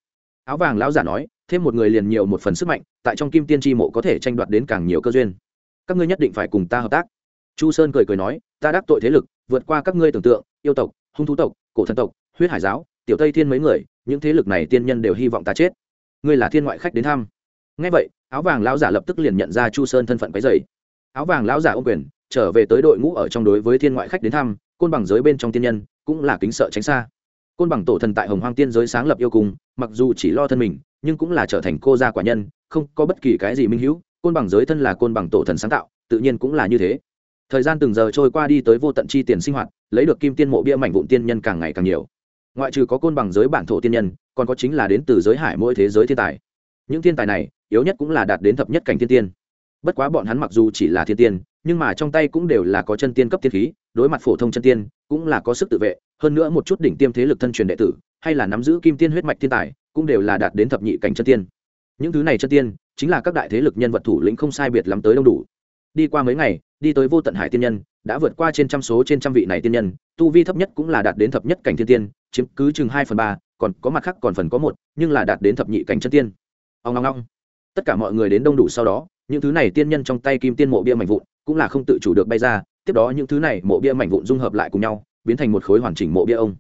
Áo vàng lão giả nói, thêm một người liền nhiều một phần sức mạnh, tại trong kim tiên tri mộ có thể tranh đoạt đến càng nhiều cơ duyên. Các ngươi nhất định phải cùng ta hợp tác. Chu sơn cười cười nói, ta đắc tội thế lực, vượt qua các ngươi tưởng tượng, yêu tộc, hung thú tộc, cổ thần tộc, huyết hải giáo, tiểu tây thiên mấy người, những thế lực này tiên nhân đều hy vọng ta chết ngươi là thiên ngoại khách đến thăm. Ngay vậy, áo vàng lão giả lập tức liền nhận ra chu sơn thân phận cái dày áo vàng lão giả ô quyền, trở về tới đội ngũ ở trong đối với thiên ngoại khách đến thăm, côn bằng giới bên trong tiên nhân, cũng là kính sợ tránh xa. Côn bằng tổ thần tại hồng hoang tiên giới sáng lập yêu cùng mặc dù chỉ lo thân mình, nhưng cũng là trở thành cô gia quả nhân, không có bất kỳ cái gì minh hữu, côn bằng giới thân là côn bằng tổ thần sáng tạo, tự nhiên cũng là như thế. Thời gian từng giờ trôi qua đi tới vô tận chi tiền sinh hoạt, lấy được kim tiên mộ bia mảnh vụn tiên nhân càng ngày càng nhiều ngoại trừ có côn bằng giới bản thổ tiên nhân, còn có chính là đến từ giới hải mỗi thế giới thiên tài. Những thiên tài này, yếu nhất cũng là đạt đến thập nhất cảnh thiên tiên. Bất quá bọn hắn mặc dù chỉ là thiên tiên, nhưng mà trong tay cũng đều là có chân tiên cấp tiên khí, đối mặt phổ thông chân tiên, cũng là có sức tự vệ, hơn nữa một chút đỉnh tiêm thế lực thân truyền đệ tử, hay là nắm giữ kim tiên huyết mạch thiên tài, cũng đều là đạt đến thập nhị cảnh chân tiên. Những thứ này chân tiên, chính là các đại thế lực nhân vật thủ lĩnh không sai biệt lắm tới đông đủ. Đi qua mấy ngày đi tới vô tận hải tiên nhân, đã vượt qua trên trăm số trên trăm vị này tiên nhân, tu vi thấp nhất cũng là đạt đến thập nhất cảnh thiên tiên, chiếm cứ chừng hai phần ba, còn có mặt khác còn phần có một, nhưng là đạt đến thập nhị cảnh chân tiên. Ông long long tất cả mọi người đến đông đủ sau đó, những thứ này tiên nhân trong tay kim tiên mộ bia mảnh vụn cũng là không tự chủ được bay ra, tiếp đó những thứ này mộ bia mảnh vụn dung hợp lại cùng nhau, biến thành một khối hoàn chỉnh mộ bia ông.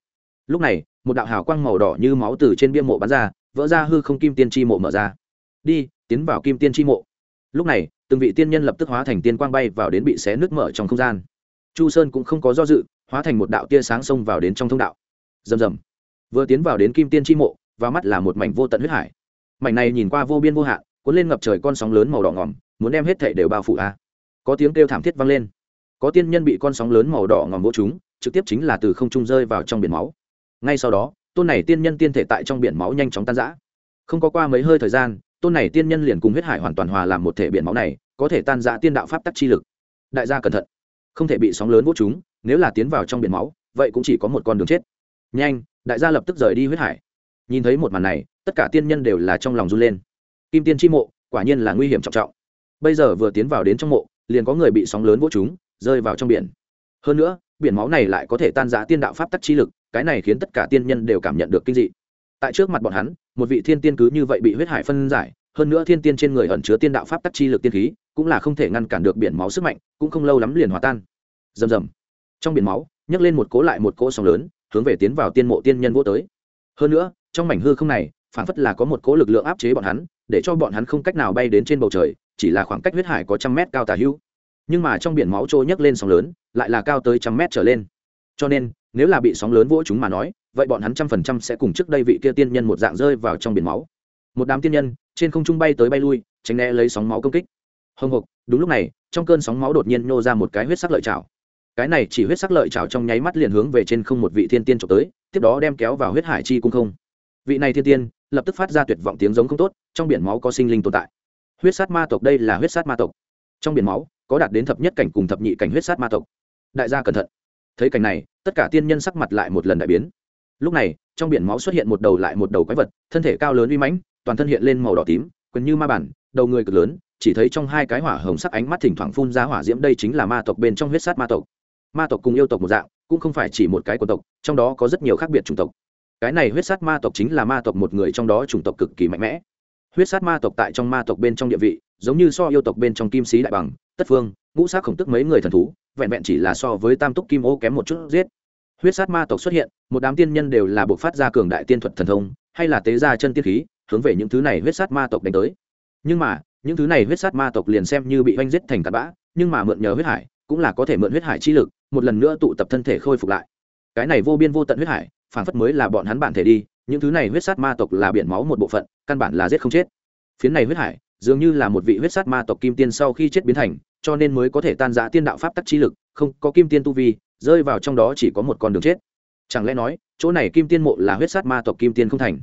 Lúc này, một đạo hào quang màu đỏ như máu từ trên bia mộ bắn ra, vỡ ra hư không kim tiên tri mộ mở ra. Đi, tiến vào kim tiên tri mộ lúc này, từng vị tiên nhân lập tức hóa thành tiên quang bay vào đến bị xé nước mở trong không gian. Chu sơn cũng không có do dự, hóa thành một đạo tia sáng xông vào đến trong thông đạo. Rầm rầm. Vừa tiến vào đến kim tiên tri mộ, và mắt là một mảnh vô tận huyết hải. Mảnh này nhìn qua vô biên vô hạn, cuốn lên ngập trời con sóng lớn màu đỏ ngỏm muốn đem hết thảy đều bao phủ a có tiếng kêu thảm thiết vang lên. Có tiên nhân bị con sóng lớn màu đỏ ngòm vỗ chúng trực tiếp chính là từ không trung rơi vào trong biển máu. Ngay sau đó, tôn này tiên nhân tiên thể tại trong biển máu nhanh chóng tan rã. Không có qua mấy hơi thời gian tôn này tiên nhân liền cùng huyết hải hoàn toàn hòa làm một thể biển máu này, có thể tan rã tiên đạo pháp tắc chi lực. Đại gia cẩn thận, không thể bị sóng lớn vỗ chúng, nếu là tiến vào trong biển máu, vậy cũng chỉ có một con đường chết. Nhanh, đại gia lập tức rời đi huyết hải. Nhìn thấy một màn này, tất cả tiên nhân đều là trong lòng run lên. Kim tiên chi mộ, quả nhiên là nguy hiểm trọng trọng. Bây giờ vừa tiến vào đến trong mộ, liền có người bị sóng lớn vỗ chúng, rơi vào trong biển. Hơn nữa, biển máu này lại có thể tan giã tiên đạo pháp tắc chi lực, cái này khiến tất cả tiên nhân đều cảm nhận được kinh dị tại trước mặt bọn hắn, một vị thiên tiên cứ như vậy bị huyết hải phân giải, hơn nữa thiên tiên trên người ẩn chứa tiên đạo pháp tắc chi lực tiên khí, cũng là không thể ngăn cản được biển máu sức mạnh, cũng không lâu lắm liền hòa tan. Rầm rầm. Trong biển máu, nhấc lên một cố lại một cỗ sóng lớn, hướng về tiến vào tiên mộ tiên nhân vô tới. Hơn nữa, trong mảnh hư không này phản phất là có một cỗ lực lượng áp chế bọn hắn, để cho bọn hắn không cách nào bay đến trên bầu trời, chỉ là khoảng cách huyết hải có trăm mét cao tà hữu nhưng mà trong biển máu trôi nhấc lên sóng lớn, lại là cao tới trăm mét trở lên. Cho nên, nếu là bị sóng lớn vỗ chúng mà nói vậy bọn hắn trăm phần trăm sẽ cùng trước đây vị kia tiên nhân một dạng rơi vào trong biển máu. Một đám tiên nhân, trên không trung bay tới bay lui, tránh né lấy sóng máu công kích. Hồng hộc, đúng lúc này, trong cơn sóng máu đột nhiên nô ra một cái huyết sắc lợi chảo cái này chỉ huyết sắc lợi chảo trong nháy mắt liền hướng về trên không một vị thiên tiên trộm tới, tiếp đó đem kéo vào huyết hải chi cung không. Vị này thiên tiên, lập tức phát ra tuyệt vọng tiếng giống không tốt, trong biển máu có sinh linh tồn tại. Huyết sát ma tộc đây là huyết sát ma tộc. Trong biển máu, có đạt đến thập nhất cảnh cùng thập nhị cảnh huyết sát ma tộc. Đại gia cẩn thận. Thấy cảnh này, tất cả tiên nhân sắc mặt lại một lần đại biến lúc này, trong biển máu xuất hiện một đầu lại một đầu quái vật, thân thể cao lớn uy mãnh, toàn thân hiện lên màu đỏ tím, quần như ma bản, đầu người cực lớn, chỉ thấy trong hai cái hỏa hồng sắc ánh mắt thỉnh thoảng phun ra hỏa diễm đây chính là ma tộc bên trong huyết sát ma tộc. Ma tộc cùng yêu tộc một dạng, cũng không phải chỉ một cái của tộc, trong đó có rất nhiều khác biệt chủng tộc. Cái này huyết sát ma tộc chính là ma tộc một người trong đó chủng tộc cực kỳ mạnh mẽ. Huyết sát ma tộc tại trong ma tộc bên trong địa vị, giống như so yêu tộc bên trong kim sĩ đại bằng, tất phương, ngũ sát khổng tức mấy người thần thú, vẹn vẹn chỉ là so với tam túc kim ô kém một chút giết huyết sát ma tộc xuất hiện, một đám tiên nhân đều là buộc phát ra cường đại tiên thuật thần thông, hay là tế ra chân tiên khí, hướng về những thứ này huyết sát ma tộc đánh tới. Nhưng mà, những thứ này huyết sát ma tộc liền xem như bị oanh giết thành tạt bã, nhưng mà mượn nhờ huyết hải, cũng là có thể mượn huyết hải chi lực, một lần nữa tụ tập thân thể khôi phục lại. Cái này vô biên vô tận huyết hải phản phất mới là bọn hắn bản thể đi, những thứ này huyết sát ma tộc là biển máu một bộ phận, căn bản là giết không chết. Phiến này huyết hải, dường như là một vị huyết sát ma tộc kim tiên sau khi chết biến thành, cho nên mới có thể tan giã tiên đạo pháp tắc chi lực, không có kim tiên tu vi rơi vào trong đó chỉ có một con đường chết. Chẳng lẽ nói, chỗ này kim tiên mộ là huyết sát ma tộc kim tiên không thành?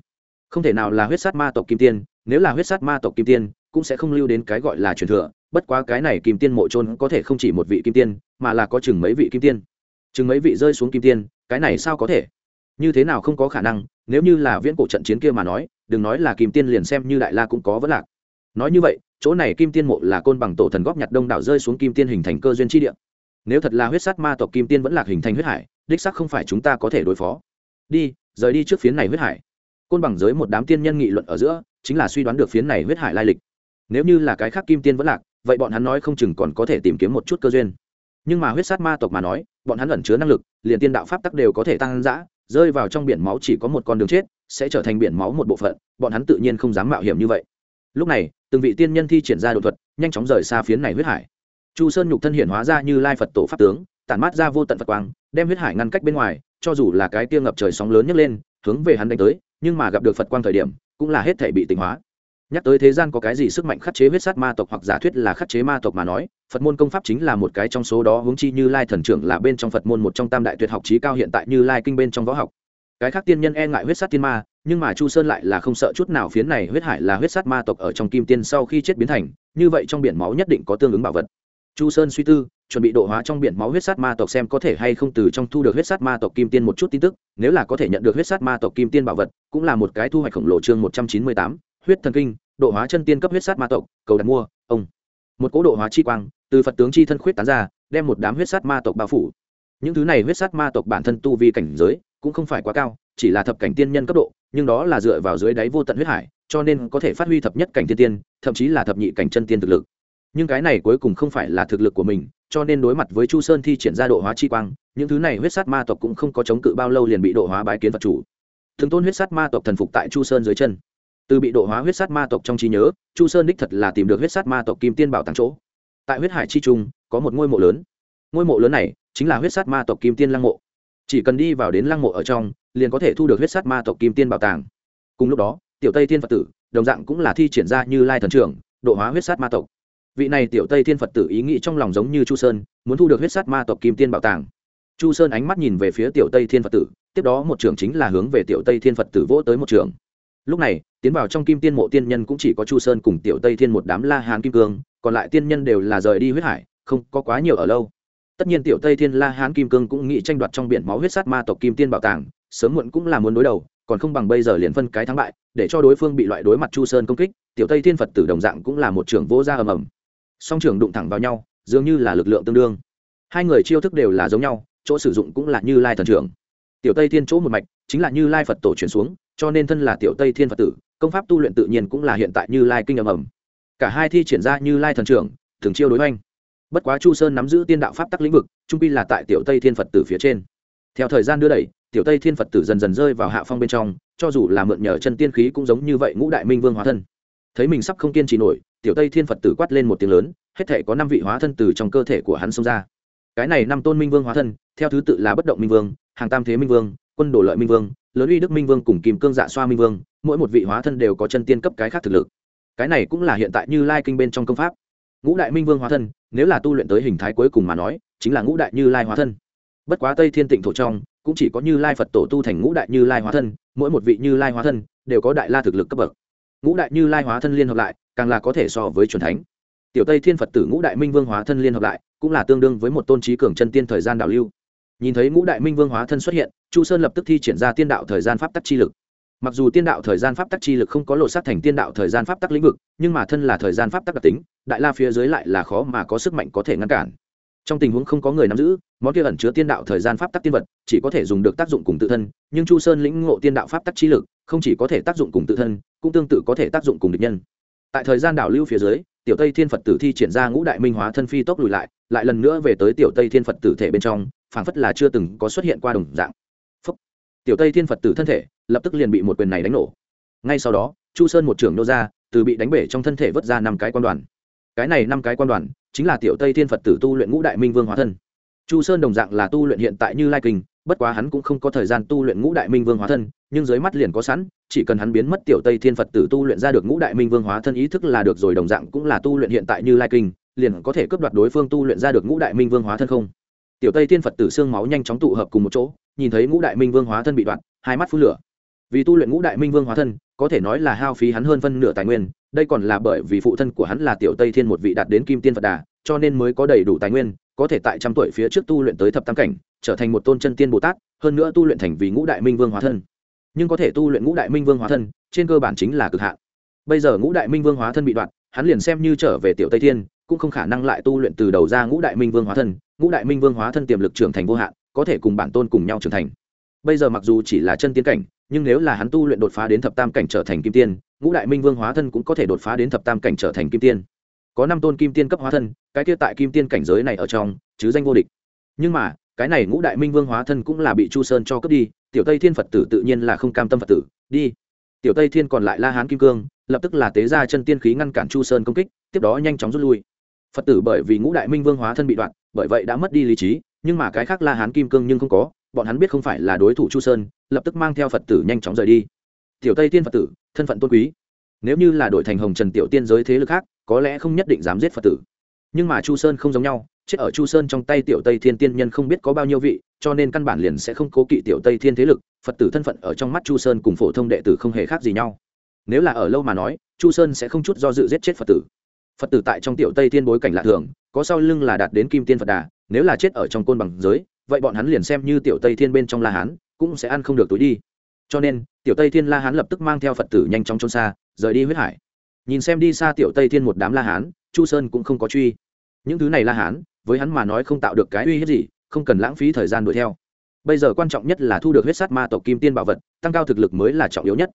Không thể nào là huyết sát ma tộc kim tiên, nếu là huyết sát ma tộc kim tiên, cũng sẽ không lưu đến cái gọi là truyền thừa, bất quá cái này kim tiên mộ trôn có thể không chỉ một vị kim tiên, mà là có chừng mấy vị kim tiên. Chừng mấy vị rơi xuống kim tiên, cái này sao có thể? Như thế nào không có khả năng, nếu như là viễn cổ trận chiến kia mà nói, đừng nói là kim tiên liền xem như đại la cũng có vấn lạc. Nói như vậy, chỗ này kim tiên mộ là côn bằng tổ thần góp nhặt đông đảo rơi xuống kim tiên hình thành cơ duyên chi địa nếu thật là huyết sát ma tộc kim tiên vẫn lạc hình thành huyết hải, đích sắc không phải chúng ta có thể đối phó. Đi, rời đi trước phiến này huyết hải. Côn bằng giới một đám tiên nhân nghị luận ở giữa, chính là suy đoán được phiến này huyết hải lai lịch. Nếu như là cái khác kim tiên vẫn lạc, vậy bọn hắn nói không chừng còn có thể tìm kiếm một chút cơ duyên. Nhưng mà huyết sát ma tộc mà nói, bọn hắn ẩn chứa năng lực, liền tiên đạo pháp tắc đều có thể tăng giã rơi vào trong biển máu chỉ có một con đường chết, sẽ trở thành biển máu một bộ phận, bọn hắn tự nhiên không dám mạo hiểm như vậy. Lúc này, từng vị tiên nhân thi triển ra đột thuật, nhanh chóng rời xa phiến này huyết hải chu sơn nhục thân hiện hóa ra như lai phật tổ pháp tướng, tản mát ra vô tận phật quang, đem huyết hải ngăn cách bên ngoài, cho dù là cái tiêu ngập trời sóng lớn nhấc lên, hướng về hắn đánh tới, nhưng mà gặp được phật quang thời điểm, cũng là hết thể bị tịnh hóa. Nhắc tới thế gian có cái gì sức mạnh khắc chế huyết sát ma tộc hoặc giả thuyết là khắc chế ma tộc mà nói, phật môn công pháp chính là một cái trong số đó hướng chi như lai thần trưởng là bên trong phật môn một trong tam đại tuyệt học trí cao hiện tại như lai kinh bên trong võ học. Cái khác tiên nhân e ngại huyết sát tiên ma, nhưng mà chu sơn lại là không sợ chút nào phiến này huyết hải là huyết sát ma tộc ở trong kim tiên sau khi chết biến thành, như vậy trong biển máu nhất định có tương ứng bảo vật chu sơn suy tư, chuẩn bị độ hóa trong biển máu huyết sát ma tộc xem có thể hay không từ trong thu được huyết sát ma tộc kim tiên một chút tin tức, nếu là có thể nhận được huyết sát ma tộc kim tiên bảo vật, cũng là một cái thu hoạch khổng lồ chương một trăm chín mươi tám, huyết thần kinh, độ hóa chân tiên cấp huyết sát ma tộc, cầu đặt mua, ông. Một cố độ hóa chi quang, từ phật tướng chi thân khuyết tán ra, đem một đám huyết sát ma tộc bao phủ. Những thứ này huyết sát ma tộc bản thân tu vi cảnh giới, cũng không phải quá cao, chỉ là thập cảnh tiên nhân cấp độ, nhưng đó là dựa vào dưới đáy vô tận huyết hải, cho nên có thể phát huy thập nhất cảnh tiên tiên, thậm chí là thập nhị cảnh chân tiên thực lực nhưng cái này cuối cùng không phải là thực lực của mình, cho nên đối mặt với chu sơn thi triển ra độ hóa chi quang, những thứ này huyết sát ma tộc cũng không có chống cự bao lâu liền bị độ hóa bái kiến vật chủ. Thường tôn huyết sát ma tộc thần phục tại chu sơn dưới chân. Từ bị độ hóa huyết sát ma tộc trong trí nhớ, chu sơn đích thật là tìm được huyết sát ma tộc kim tiên bảo tàng chỗ. Tại huyết hải chi trung, có một ngôi mộ lớn. Ngôi mộ lớn này chính là huyết sát ma tộc kim tiên lăng mộ. Chỉ cần đi vào đến lăng mộ ở trong, liền có thể thu được huyết sát ma tộc kim tiên bảo tàng. Cùng lúc đó, tiểu tây thiên phật tử, đồng dạng cũng là thi triển ra như lai thần trưởng, độ hóa huyết sát ma tộc vị này tiểu tây thiên phật tử ý nghĩ trong lòng giống như chu sơn, muốn thu được huyết sát ma tộc kim tiên bảo tàng. Chu sơn ánh mắt nhìn về phía tiểu tây thiên phật tử, tiếp đó một trưởng chính là hướng về tiểu tây thiên phật tử vỗ tới một trưởng. Lúc này, tiến vào trong kim tiên mộ tiên nhân cũng chỉ có chu sơn cùng tiểu tây thiên một đám la hán kim cương, còn lại tiên nhân đều là rời đi huyết hải, không có quá nhiều ở lâu. Tất nhiên tiểu tây thiên la hán kim cương cũng nghĩ tranh đoạt trong biển máu huyết sát ma tộc kim tiên bảo tàng, sớm muộn cũng là muốn đối đầu, còn không bằng bây giờ liền phân cái thắng bại, để cho đối phương bị loại đối mặt chu sơn công kích, tiểu tây thiên phật tử đồng dạng cũng là một trưởng vô gia ầm ầm song trưởng đụng thẳng vào nhau, dường như là lực lượng tương đương. Hai người chiêu thức đều là giống nhau, chỗ sử dụng cũng là như lai thần trưởng. Tiểu tây thiên chỗ một mạch, chính là như lai phật tổ chuyển xuống, cho nên thân là tiểu tây thiên phật tử, công pháp tu luyện tự nhiên cũng là hiện tại như lai kinh ầm ầm cả hai thi triển ra như lai thần trưởng, thường chiêu đối oanh bất quá chu sơn nắm giữ tiên đạo pháp tắc lĩnh vực, trung pi là tại tiểu tây thiên phật tử phía trên. Theo thời gian đưa đẩy, tiểu tây thiên phật tử dần dần rơi vào hạ phong bên trong, cho dù là mượn nhờ chân tiên khí cũng giống như vậy ngũ đại minh vương hóa thân. Thấy mình sắp không kiên trì nổi tiểu tây thiên phật tử quát lên một tiếng lớn hết thể có năm vị hóa thân từ trong cơ thể của hắn xông ra cái này năm tôn minh vương hóa thân theo thứ tự là bất động minh vương hàng tam thế minh vương quân đồ lợi minh vương lớn uy đức minh vương cùng kìm cương dạ xoa minh vương mỗi một vị hóa thân đều có chân tiên cấp cái khác thực lực cái này cũng là hiện tại như lai kinh bên trong công pháp ngũ đại minh vương hóa thân nếu là tu luyện tới hình thái cuối cùng mà nói chính là ngũ đại như lai hóa thân bất quá tây thiên tịnh thổ trong cũng chỉ có như lai phật tổ tu thành ngũ đại như lai hóa thân mỗi một vị như lai hóa thân đều có đại la thực lực cấp bậc ngũ đại như lai hóa thân liên hợp lại, càng là có thể so với c thánh. Tiểu tây thiên phật tử ngũ đại minh vương hóa thân liên hợp lại, cũng là tương đương với một tôn trí cường chân tiên thời gian đạo lưu. Nhìn thấy ngũ đại minh vương hóa thân xuất hiện, chu sơn lập tức thi triển ra tiên đạo thời gian pháp tắc chi lực. Mặc dù tiên đạo thời gian pháp tắc chi lực không có lộ sát thành tiên đạo thời gian pháp tắc lĩnh vực, nhưng mà thân là thời gian pháp tắc đặc tính, đại la phía dưới lại là khó mà có sức mạnh có thể ngăn cản. Trong tình huống không có người nắm giữ, món kia ẩn chứa tiên đạo thời gian pháp tắc tiên vật, chỉ có thể dùng được tác dụng cùng tự thân, nhưng chu sơn lĩnh ngộ tiên đạo pháp tắc chi lực, không chỉ có thể tác dụng cùng tự thân cũng tương tự có thể tác dụng cùng địch nhân. Tại thời gian đảo lưu phía dưới, tiểu tây thiên phật tử thi triển ra ngũ đại minh hóa thân phi tốc lùi lại lại lần nữa về tới tiểu tây thiên phật tử thể bên trong, phảng phất là chưa từng có xuất hiện qua đồng dạng. Phúc. tiểu tây thiên phật tử thân thể lập tức liền bị một quyền này đánh nổ. Ngay sau đó, chu sơn một trưởng nô ra, từ bị đánh bể trong thân thể vớt ra năm cái quan đoàn. Cái này năm cái quan đoàn chính là tiểu tây thiên phật tử tu luyện ngũ đại minh vương hóa thân. Chu sơn đồng dạng là tu luyện hiện tại như lai kinh bất quá hắn cũng không có thời gian tu luyện ngũ đại minh vương hóa thân, nhưng dưới mắt liền có sẵn, chỉ cần hắn biến mất tiểu tây thiên phật tử tu luyện ra được ngũ đại minh vương hóa thân ý thức là được rồi, đồng dạng cũng là tu luyện hiện tại như lai kinh, liền có thể cướp đoạt đối phương tu luyện ra được ngũ đại minh vương hóa thân không? Tiểu tây thiên phật tử xương máu nhanh chóng tụ hợp cùng một chỗ, nhìn thấy ngũ đại minh vương hóa thân bị đoạt hai mắt phun lửa. Vì tu luyện ngũ đại minh vương hóa thân, có thể nói là hao phí hắn hơn phân nửa tài nguyên, đây còn là bởi vì phụ thân của hắn là tiểu tây thiên một vị đạt đến kim tiên phật đà, cho nên mới có đầy đủ tài nguyên có thể tại trăm tuổi phía trước tu luyện tới thập tam cảnh, trở thành một tôn chân tiên bồ tát, hơn nữa tu luyện thành vì ngũ đại minh vương hóa thân. Nhưng có thể tu luyện ngũ đại minh vương hóa thân, trên cơ bản chính là cực hạn. Bây giờ ngũ đại minh vương hóa thân bị đoạn, hắn liền xem như trở về tiểu tây thiên, cũng không khả năng lại tu luyện từ đầu ra ngũ đại minh vương hóa thân. Ngũ đại minh vương hóa thân tiềm lực trưởng thành vô hạn, có thể cùng bản tôn cùng nhau trưởng thành. Bây giờ mặc dù chỉ là chân tiên cảnh, nhưng nếu là hắn tu luyện đột phá đến thập tam cảnh trở thành kim tiên, ngũ đại minh vương hóa thân cũng có thể đột phá đến thập tam cảnh trở thành kim tiên có năm tôn kim tiên cấp hóa thân, cái kia tại kim tiên cảnh giới này ở trong, chứ danh vô địch. Nhưng mà, cái này ngũ đại minh vương hóa thân cũng là bị chu sơn cho cướp đi, tiểu tây thiên phật tử tự nhiên là không cam tâm phật tử, đi. Tiểu tây thiên còn lại la hán kim cương, lập tức là tế ra chân tiên khí ngăn cản chu sơn công kích, tiếp đó nhanh chóng rút lui. Phật tử bởi vì ngũ đại minh vương hóa thân bị đoạn, bởi vậy đã mất đi lý trí, nhưng mà cái khác la hán kim cương nhưng không có, bọn hắn biết không phải là đối thủ chu sơn, lập tức mang theo phật tử nhanh chóng rời đi. Tiểu tây tiên phật tử, thân phận tôn quý. Nếu như là đổi thành hồng trần tiểu tiên giới thế lực khác có lẽ không nhất định dám giết phật tử. Nhưng mà chu sơn không giống nhau, chết ở chu sơn trong tay tiểu tây thiên tiên nhân không biết có bao nhiêu vị, cho nên căn bản liền sẽ không cố kỵ tiểu tây thiên thế lực, phật tử thân phận ở trong mắt chu sơn cùng phổ thông đệ tử không hề khác gì nhau. Nếu là ở lâu mà nói, chu sơn sẽ không chút do dự giết chết phật tử. Phật tử tại trong tiểu tây thiên bối cảnh lạ thường, có sau lưng là đạt đến kim tiên phật đà, nếu là chết ở trong côn bằng giới, vậy bọn hắn liền xem như tiểu tây thiên bên trong la hán, cũng sẽ ăn không được túi đi. Cho nên, tiểu tây thiên la hán lập tức mang theo phật tử nhanh chóng trôn xa, rời đi huyết hải nhìn xem đi xa tiểu tây thiên một đám la hán, chu sơn cũng không có truy. Những thứ này la hán, với hắn mà nói không tạo được cái uy hiếp gì, không cần lãng phí thời gian đuổi theo. Bây giờ quan trọng nhất là thu được huyết sát ma tộc kim tiên bảo vật, tăng cao thực lực mới là trọng yếu nhất.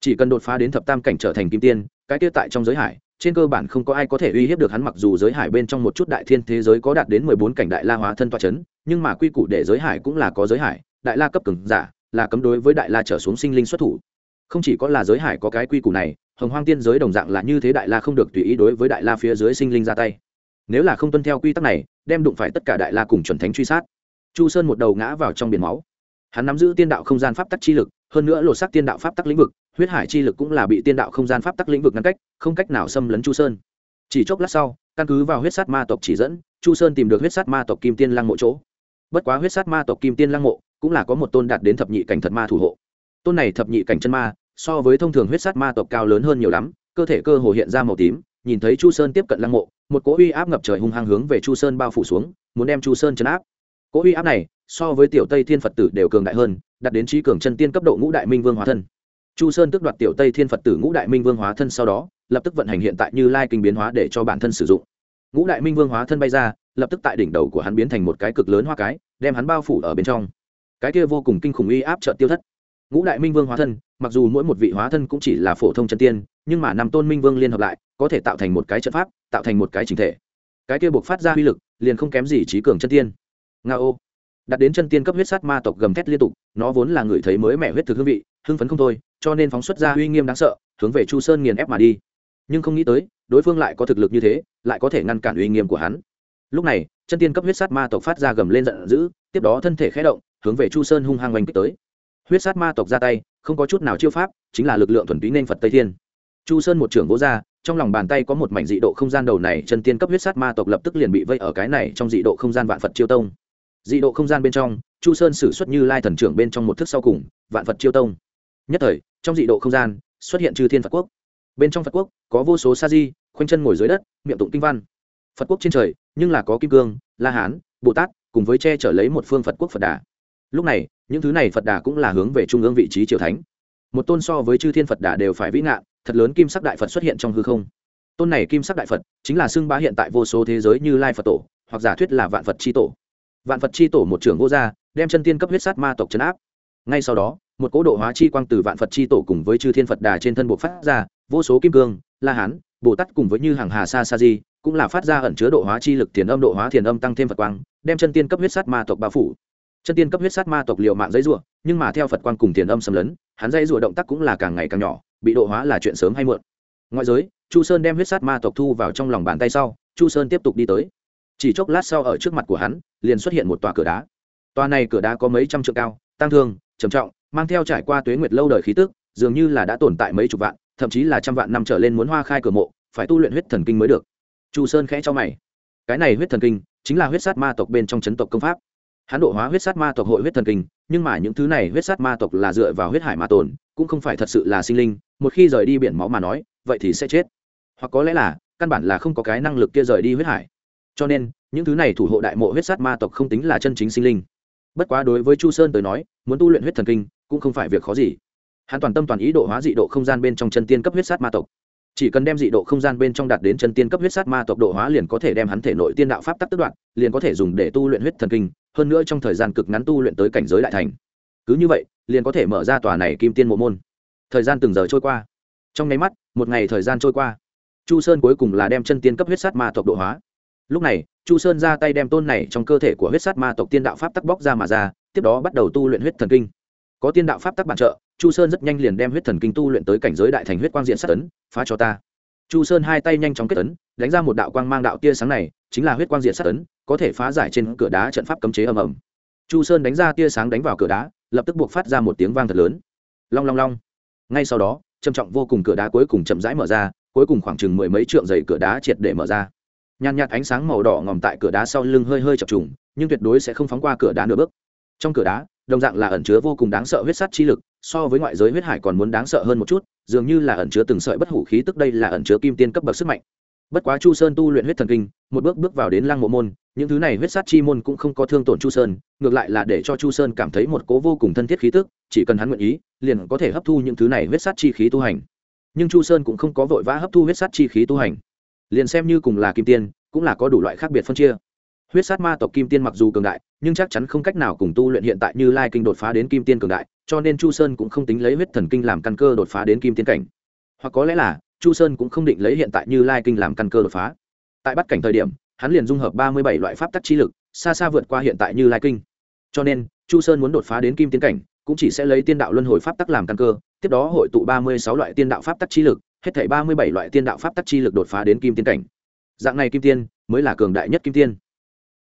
Chỉ cần đột phá đến thập tam cảnh trở thành kim tiên, cái tiết tại trong giới hải, trên cơ bản không có ai có thể uy hiếp được hắn mặc dù giới hải bên trong một chút đại thiên thế giới có đạt đến mười bốn cảnh đại la hóa thân toa c h ấ n nhưng mà quy củ để giới hải cũng là có giới hải, đại la cấp cường giả, là cấm đối với đại la trở xuống sinh linh xuất thủ. Không chỉ có là giới hải có cái quy củ này hồng hoang tiên giới đồng dạng là như thế đại la không được tùy ý đối với đại la phía dưới sinh linh ra tay. Nếu là không tuân theo quy tắc này, đem đụng phải tất cả đại la cùng chuẩn thánh truy sát. Chu sơn một đầu ngã vào trong biển máu. Hắn nắm giữ tiên đạo không gian pháp tắc chi lực, hơn nữa lột xác tiên đạo pháp tắc lĩnh vực, huyết hải chi lực cũng là bị tiên đạo không gian pháp tắc lĩnh vực ngăn cách, không cách nào xâm lấn chu sơn. Chỉ chốc lát sau, căn cứ vào huyết sát ma tộc chỉ dẫn, chu sơn tìm được huyết sát ma tộc kim tiên lăng mộ chỗ. Bất quá huyết sát ma tộc kim tiên lăng mộ cũng là có một tôn đạt đến thập nhị cảnh thật ma thủ hộ. Tôn này thập nhị cảnh chân ma so với thông thường huyết sát ma tộc cao lớn hơn nhiều lắm, cơ thể cơ hồ hiện ra màu tím, nhìn thấy chu sơn tiếp cận lăng mộ, một cỗ uy áp ngập trời hung hăng hướng về chu sơn bao phủ xuống, muốn đem chu sơn chấn áp. Cỗ uy áp này, so với tiểu tây thiên phật tử đều cường đại hơn, đạt đến trí cường chân tiên cấp độ ngũ đại minh vương hóa thân. Chu sơn tức đoạt tiểu tây thiên phật tử ngũ đại minh vương hóa thân sau đó, lập tức vận hành hiện tại như lai kinh biến hóa để cho bản thân sử dụng. Ngũ đại minh vương hóa thân bay ra, lập tức tại đỉnh đầu của hắn biến thành một cái cực lớn hoa cái, đem hắn bao phủ ở bên trong. Cái kia vô cùng kinh khủng uy áp trợ tiêu thất. Ngũ đại minh vương hóa thân mặc dù mỗi một vị hóa thân cũng chỉ là phổ thông chân tiên, nhưng mà năm tôn minh vương liên hợp lại, có thể tạo thành một cái trận pháp, tạo thành một cái chính thể. Cái kia buộc phát ra uy lực, liền không kém gì trí cường chân tiên. Nga ô đặt đến chân tiên cấp huyết sát ma tộc gầm thét liên tục, nó vốn là người thấy mới mẻ huyết thực hương vị, hưng phấn không thôi, cho nên phóng xuất ra uy nghiêm đáng sợ, hướng về chu sơn nghiền ép mà đi. Nhưng không nghĩ tới, đối phương lại có thực lực như thế, lại có thể ngăn cản uy nghiêm của hắn. Lúc này, chân tiên cấp huyết sát ma tộc phát ra gầm lên giận dữ, tiếp đó thân thể khé động, hướng về chu sơn hung hăng oanh kích tới. Huyết sát ma tộc ra tay không có chút nào chiêu pháp, chính là lực lượng thuần túy nên phật tây thiên. Chu sơn một trưởng vỗ ra, trong lòng bàn tay có một mảnh dị độ không gian đầu này chân tiên cấp huyết sát ma tộc lập tức liền bị vây ở cái này trong dị độ không gian vạn phật chiêu tông. Dị độ không gian bên trong, chu sơn xử xuất như lai thần trưởng bên trong một thức sau cùng, vạn phật chiêu tông. Nhất thời, trong dị độ không gian, xuất hiện chư thiên phật quốc. Bên trong phật quốc, có vô số sa di, khoanh chân ngồi dưới đất, miệng tụng kinh văn. Phật quốc trên trời, nhưng là có kim cương, la hán, bồ tát, cùng với che chở lấy một phương phật quốc phật đà. Lúc này những thứ này phật đà cũng là hướng về trung ương vị trí triều thánh. Một tôn so với chư thiên phật đà đều phải vĩ ngạn, thật lớn kim sắc đại phật xuất hiện trong hư không. Tôn này kim sắc đại phật, chính là xưng bá hiện tại vô số thế giới như lai phật tổ, hoặc giả thuyết là vạn phật c h i tổ. Vạn phật c h i tổ một trưởng vô gia, đem chân tiên cấp huyết sát ma tộc chấn áp. Ngay sau đó, một cố độ hóa chi quang từ vạn phật c h i tổ cùng với chư thiên phật đà trên thân buộc phát ra, vô số kim cương, la hán, bồ tát cùng với như hàng hà sa sa di, cũng là phát ra ẩn chứa độ hóa chi lực thiền âm độ hóa thiền âm tăng thêm phật quang, đem chân tiên cấp huyết sát ma tộc bao phủ chân tiên cấp huyết sát ma tộc liệu mạng dãy rủa, nhưng mà theo phật quang cùng tiền âm xâm lấn, hắn dãy rủa động tác cũng là càng ngày càng nhỏ, bị độ hóa là chuyện sớm hay muộn. Ngoại giới, chu sơn đem huyết sát ma tộc thu vào trong lòng bàn tay sau, chu sơn tiếp tục đi tới. Chỉ chốc lát sau ở trước mặt của hắn, liền xuất hiện một tòa cửa đá. Tòa này cửa đá có mấy trăm trượng cao, tăng thương, trầm trọng, mang theo trải qua tuế nguyệt lâu đời khí tức, dường như là đã tồn tại mấy chục vạn, thậm chí là trăm vạn năm trở lên muốn hoa khai cửa mộ, phải tu luyện huyết thần kinh mới được. Chu sơn khẽ cho mày. Cái này huyết thần kinh chính là huyết sát ma tộc bên trong chấn tộc công pháp hắn độ hóa huyết sát ma tộc hội huyết thần kinh, nhưng mà những thứ này huyết sát ma tộc là dựa vào huyết hải ma tồn, cũng không phải thật sự là sinh linh, một khi rời đi biển máu mà nói, vậy thì sẽ chết. Hoặc có lẽ là, căn bản là không có cái năng lực kia rời đi huyết hải. Cho nên, những thứ này thủ hộ đại mộ huyết sát ma tộc không tính là chân chính sinh linh. Bất quá đối với chu sơn tới nói, muốn tu luyện huyết thần kinh, cũng không phải việc khó gì. Hắn toàn tâm toàn ý độ hóa dị độ không gian bên trong chân tiên cấp huyết sát ma tộc. Chỉ cần đem dị độ không gian bên trong đạt đến chân tiên cấp huyết sát ma tộc độ hóa liền có thể đem hắn thể nội tiên đạo pháp tắc tức đoạn liền có thể dùng để tu luyện huyết thần kinh hơn nữa trong thời gian cực ngắn tu luyện tới cảnh giới đại thành. Cứ như vậy, liền có thể mở ra tòa này kim tiên mộ môn. Thời gian từng giờ trôi qua. Trong nháy mắt, một ngày thời gian trôi qua. Chu sơn cuối cùng là đem chân tiên cấp huyết sát ma tộc độ hóa. Lúc này, chu sơn ra tay đem tôn này trong cơ thể của huyết sát ma tộc tiên đạo pháp tắc bóc ra mà ra, tiếp đó bắt đầu tu luyện huyết thần kinh. Có tiên đạo pháp tắc bản trợ, chu sơn rất nhanh liền đem huyết thần kinh tu luyện tới cảnh giới đại thành huyết quang diện sát tấn phá cho ta chu sơn hai tay nhanh chóng kết tấn đánh ra một đạo quang mang đạo tia sáng này, chính là huyết quang diệt sát tấn có thể phá giải trên cửa đá trận pháp cấm chế ầm ầm. Chu sơn đánh ra tia sáng đánh vào cửa đá, lập tức buộc phát ra một tiếng vang thật lớn. Long long long. Ngay sau đó, trầm trọng vô cùng cửa đá cuối cùng chậm rãi mở ra, cuối cùng khoảng chừng mười mấy trượng dày cửa đá triệt để mở ra. Nhàn nhạt ánh sáng màu đỏ ngòm tại cửa đá sau lưng hơi hơi chập trùng, nhưng tuyệt đối sẽ không phóng qua cửa đá nửa bước. Trong cửa đá, đồng dạng là ẩn chứa vô cùng đáng sợ huyết sát chi lực, so với ngoại giới huyết hải còn muốn đáng sợ hơn một chút dường như là ẩn chứa từng sợi bất hủ khí, tức đây là ẩn chứa kim tiên cấp bậc sức mạnh. Bất quá chu sơn tu luyện huyết thần kinh, một bước bước vào đến lăng mộ môn, những thứ này huyết sát chi môn cũng không có thương tổn chu sơn, ngược lại là để cho chu sơn cảm thấy một cố vô cùng thân thiết khí tức, chỉ cần hắn nguyện ý, liền có thể hấp thu những thứ này huyết sát chi khí tu hành. Nhưng chu sơn cũng không có vội vã hấp thu huyết sát chi khí tu hành. Liền xem như cùng là kim tiên, cũng là có đủ loại khác biệt phân chia. Huyết sát ma tộc kim tiên mặc dù cường đại nhưng chắc chắn không cách nào cùng tu luyện hiện tại như lai kinh đột phá đến kim tiên cường đại, cho nên chu sơn cũng không tính lấy huyết thần kinh làm căn cơ đột phá đến kim tiên cảnh. Hoặc có lẽ là, chu sơn cũng không định lấy hiện tại như lai kinh làm căn cơ đột phá. Tại bắt cảnh thời điểm, hắn liền dung hợp ba mươi bảy loại pháp tắc chi lực, xa xa vượt qua hiện tại như lai kinh. Cho nên, chu sơn muốn đột phá đến kim Tiên cảnh, cũng chỉ sẽ lấy tiên đạo luân hồi pháp tắc làm căn cơ, tiếp đó hội tụ ba mươi sáu loại tiên đạo pháp tắc chi lực, hết thảy ba mươi bảy loại tiên đạo pháp tắc chi lực đột phá đến kim tiên cảnh. Dạng này kim tiên mới là cường đại nhất kim tiên.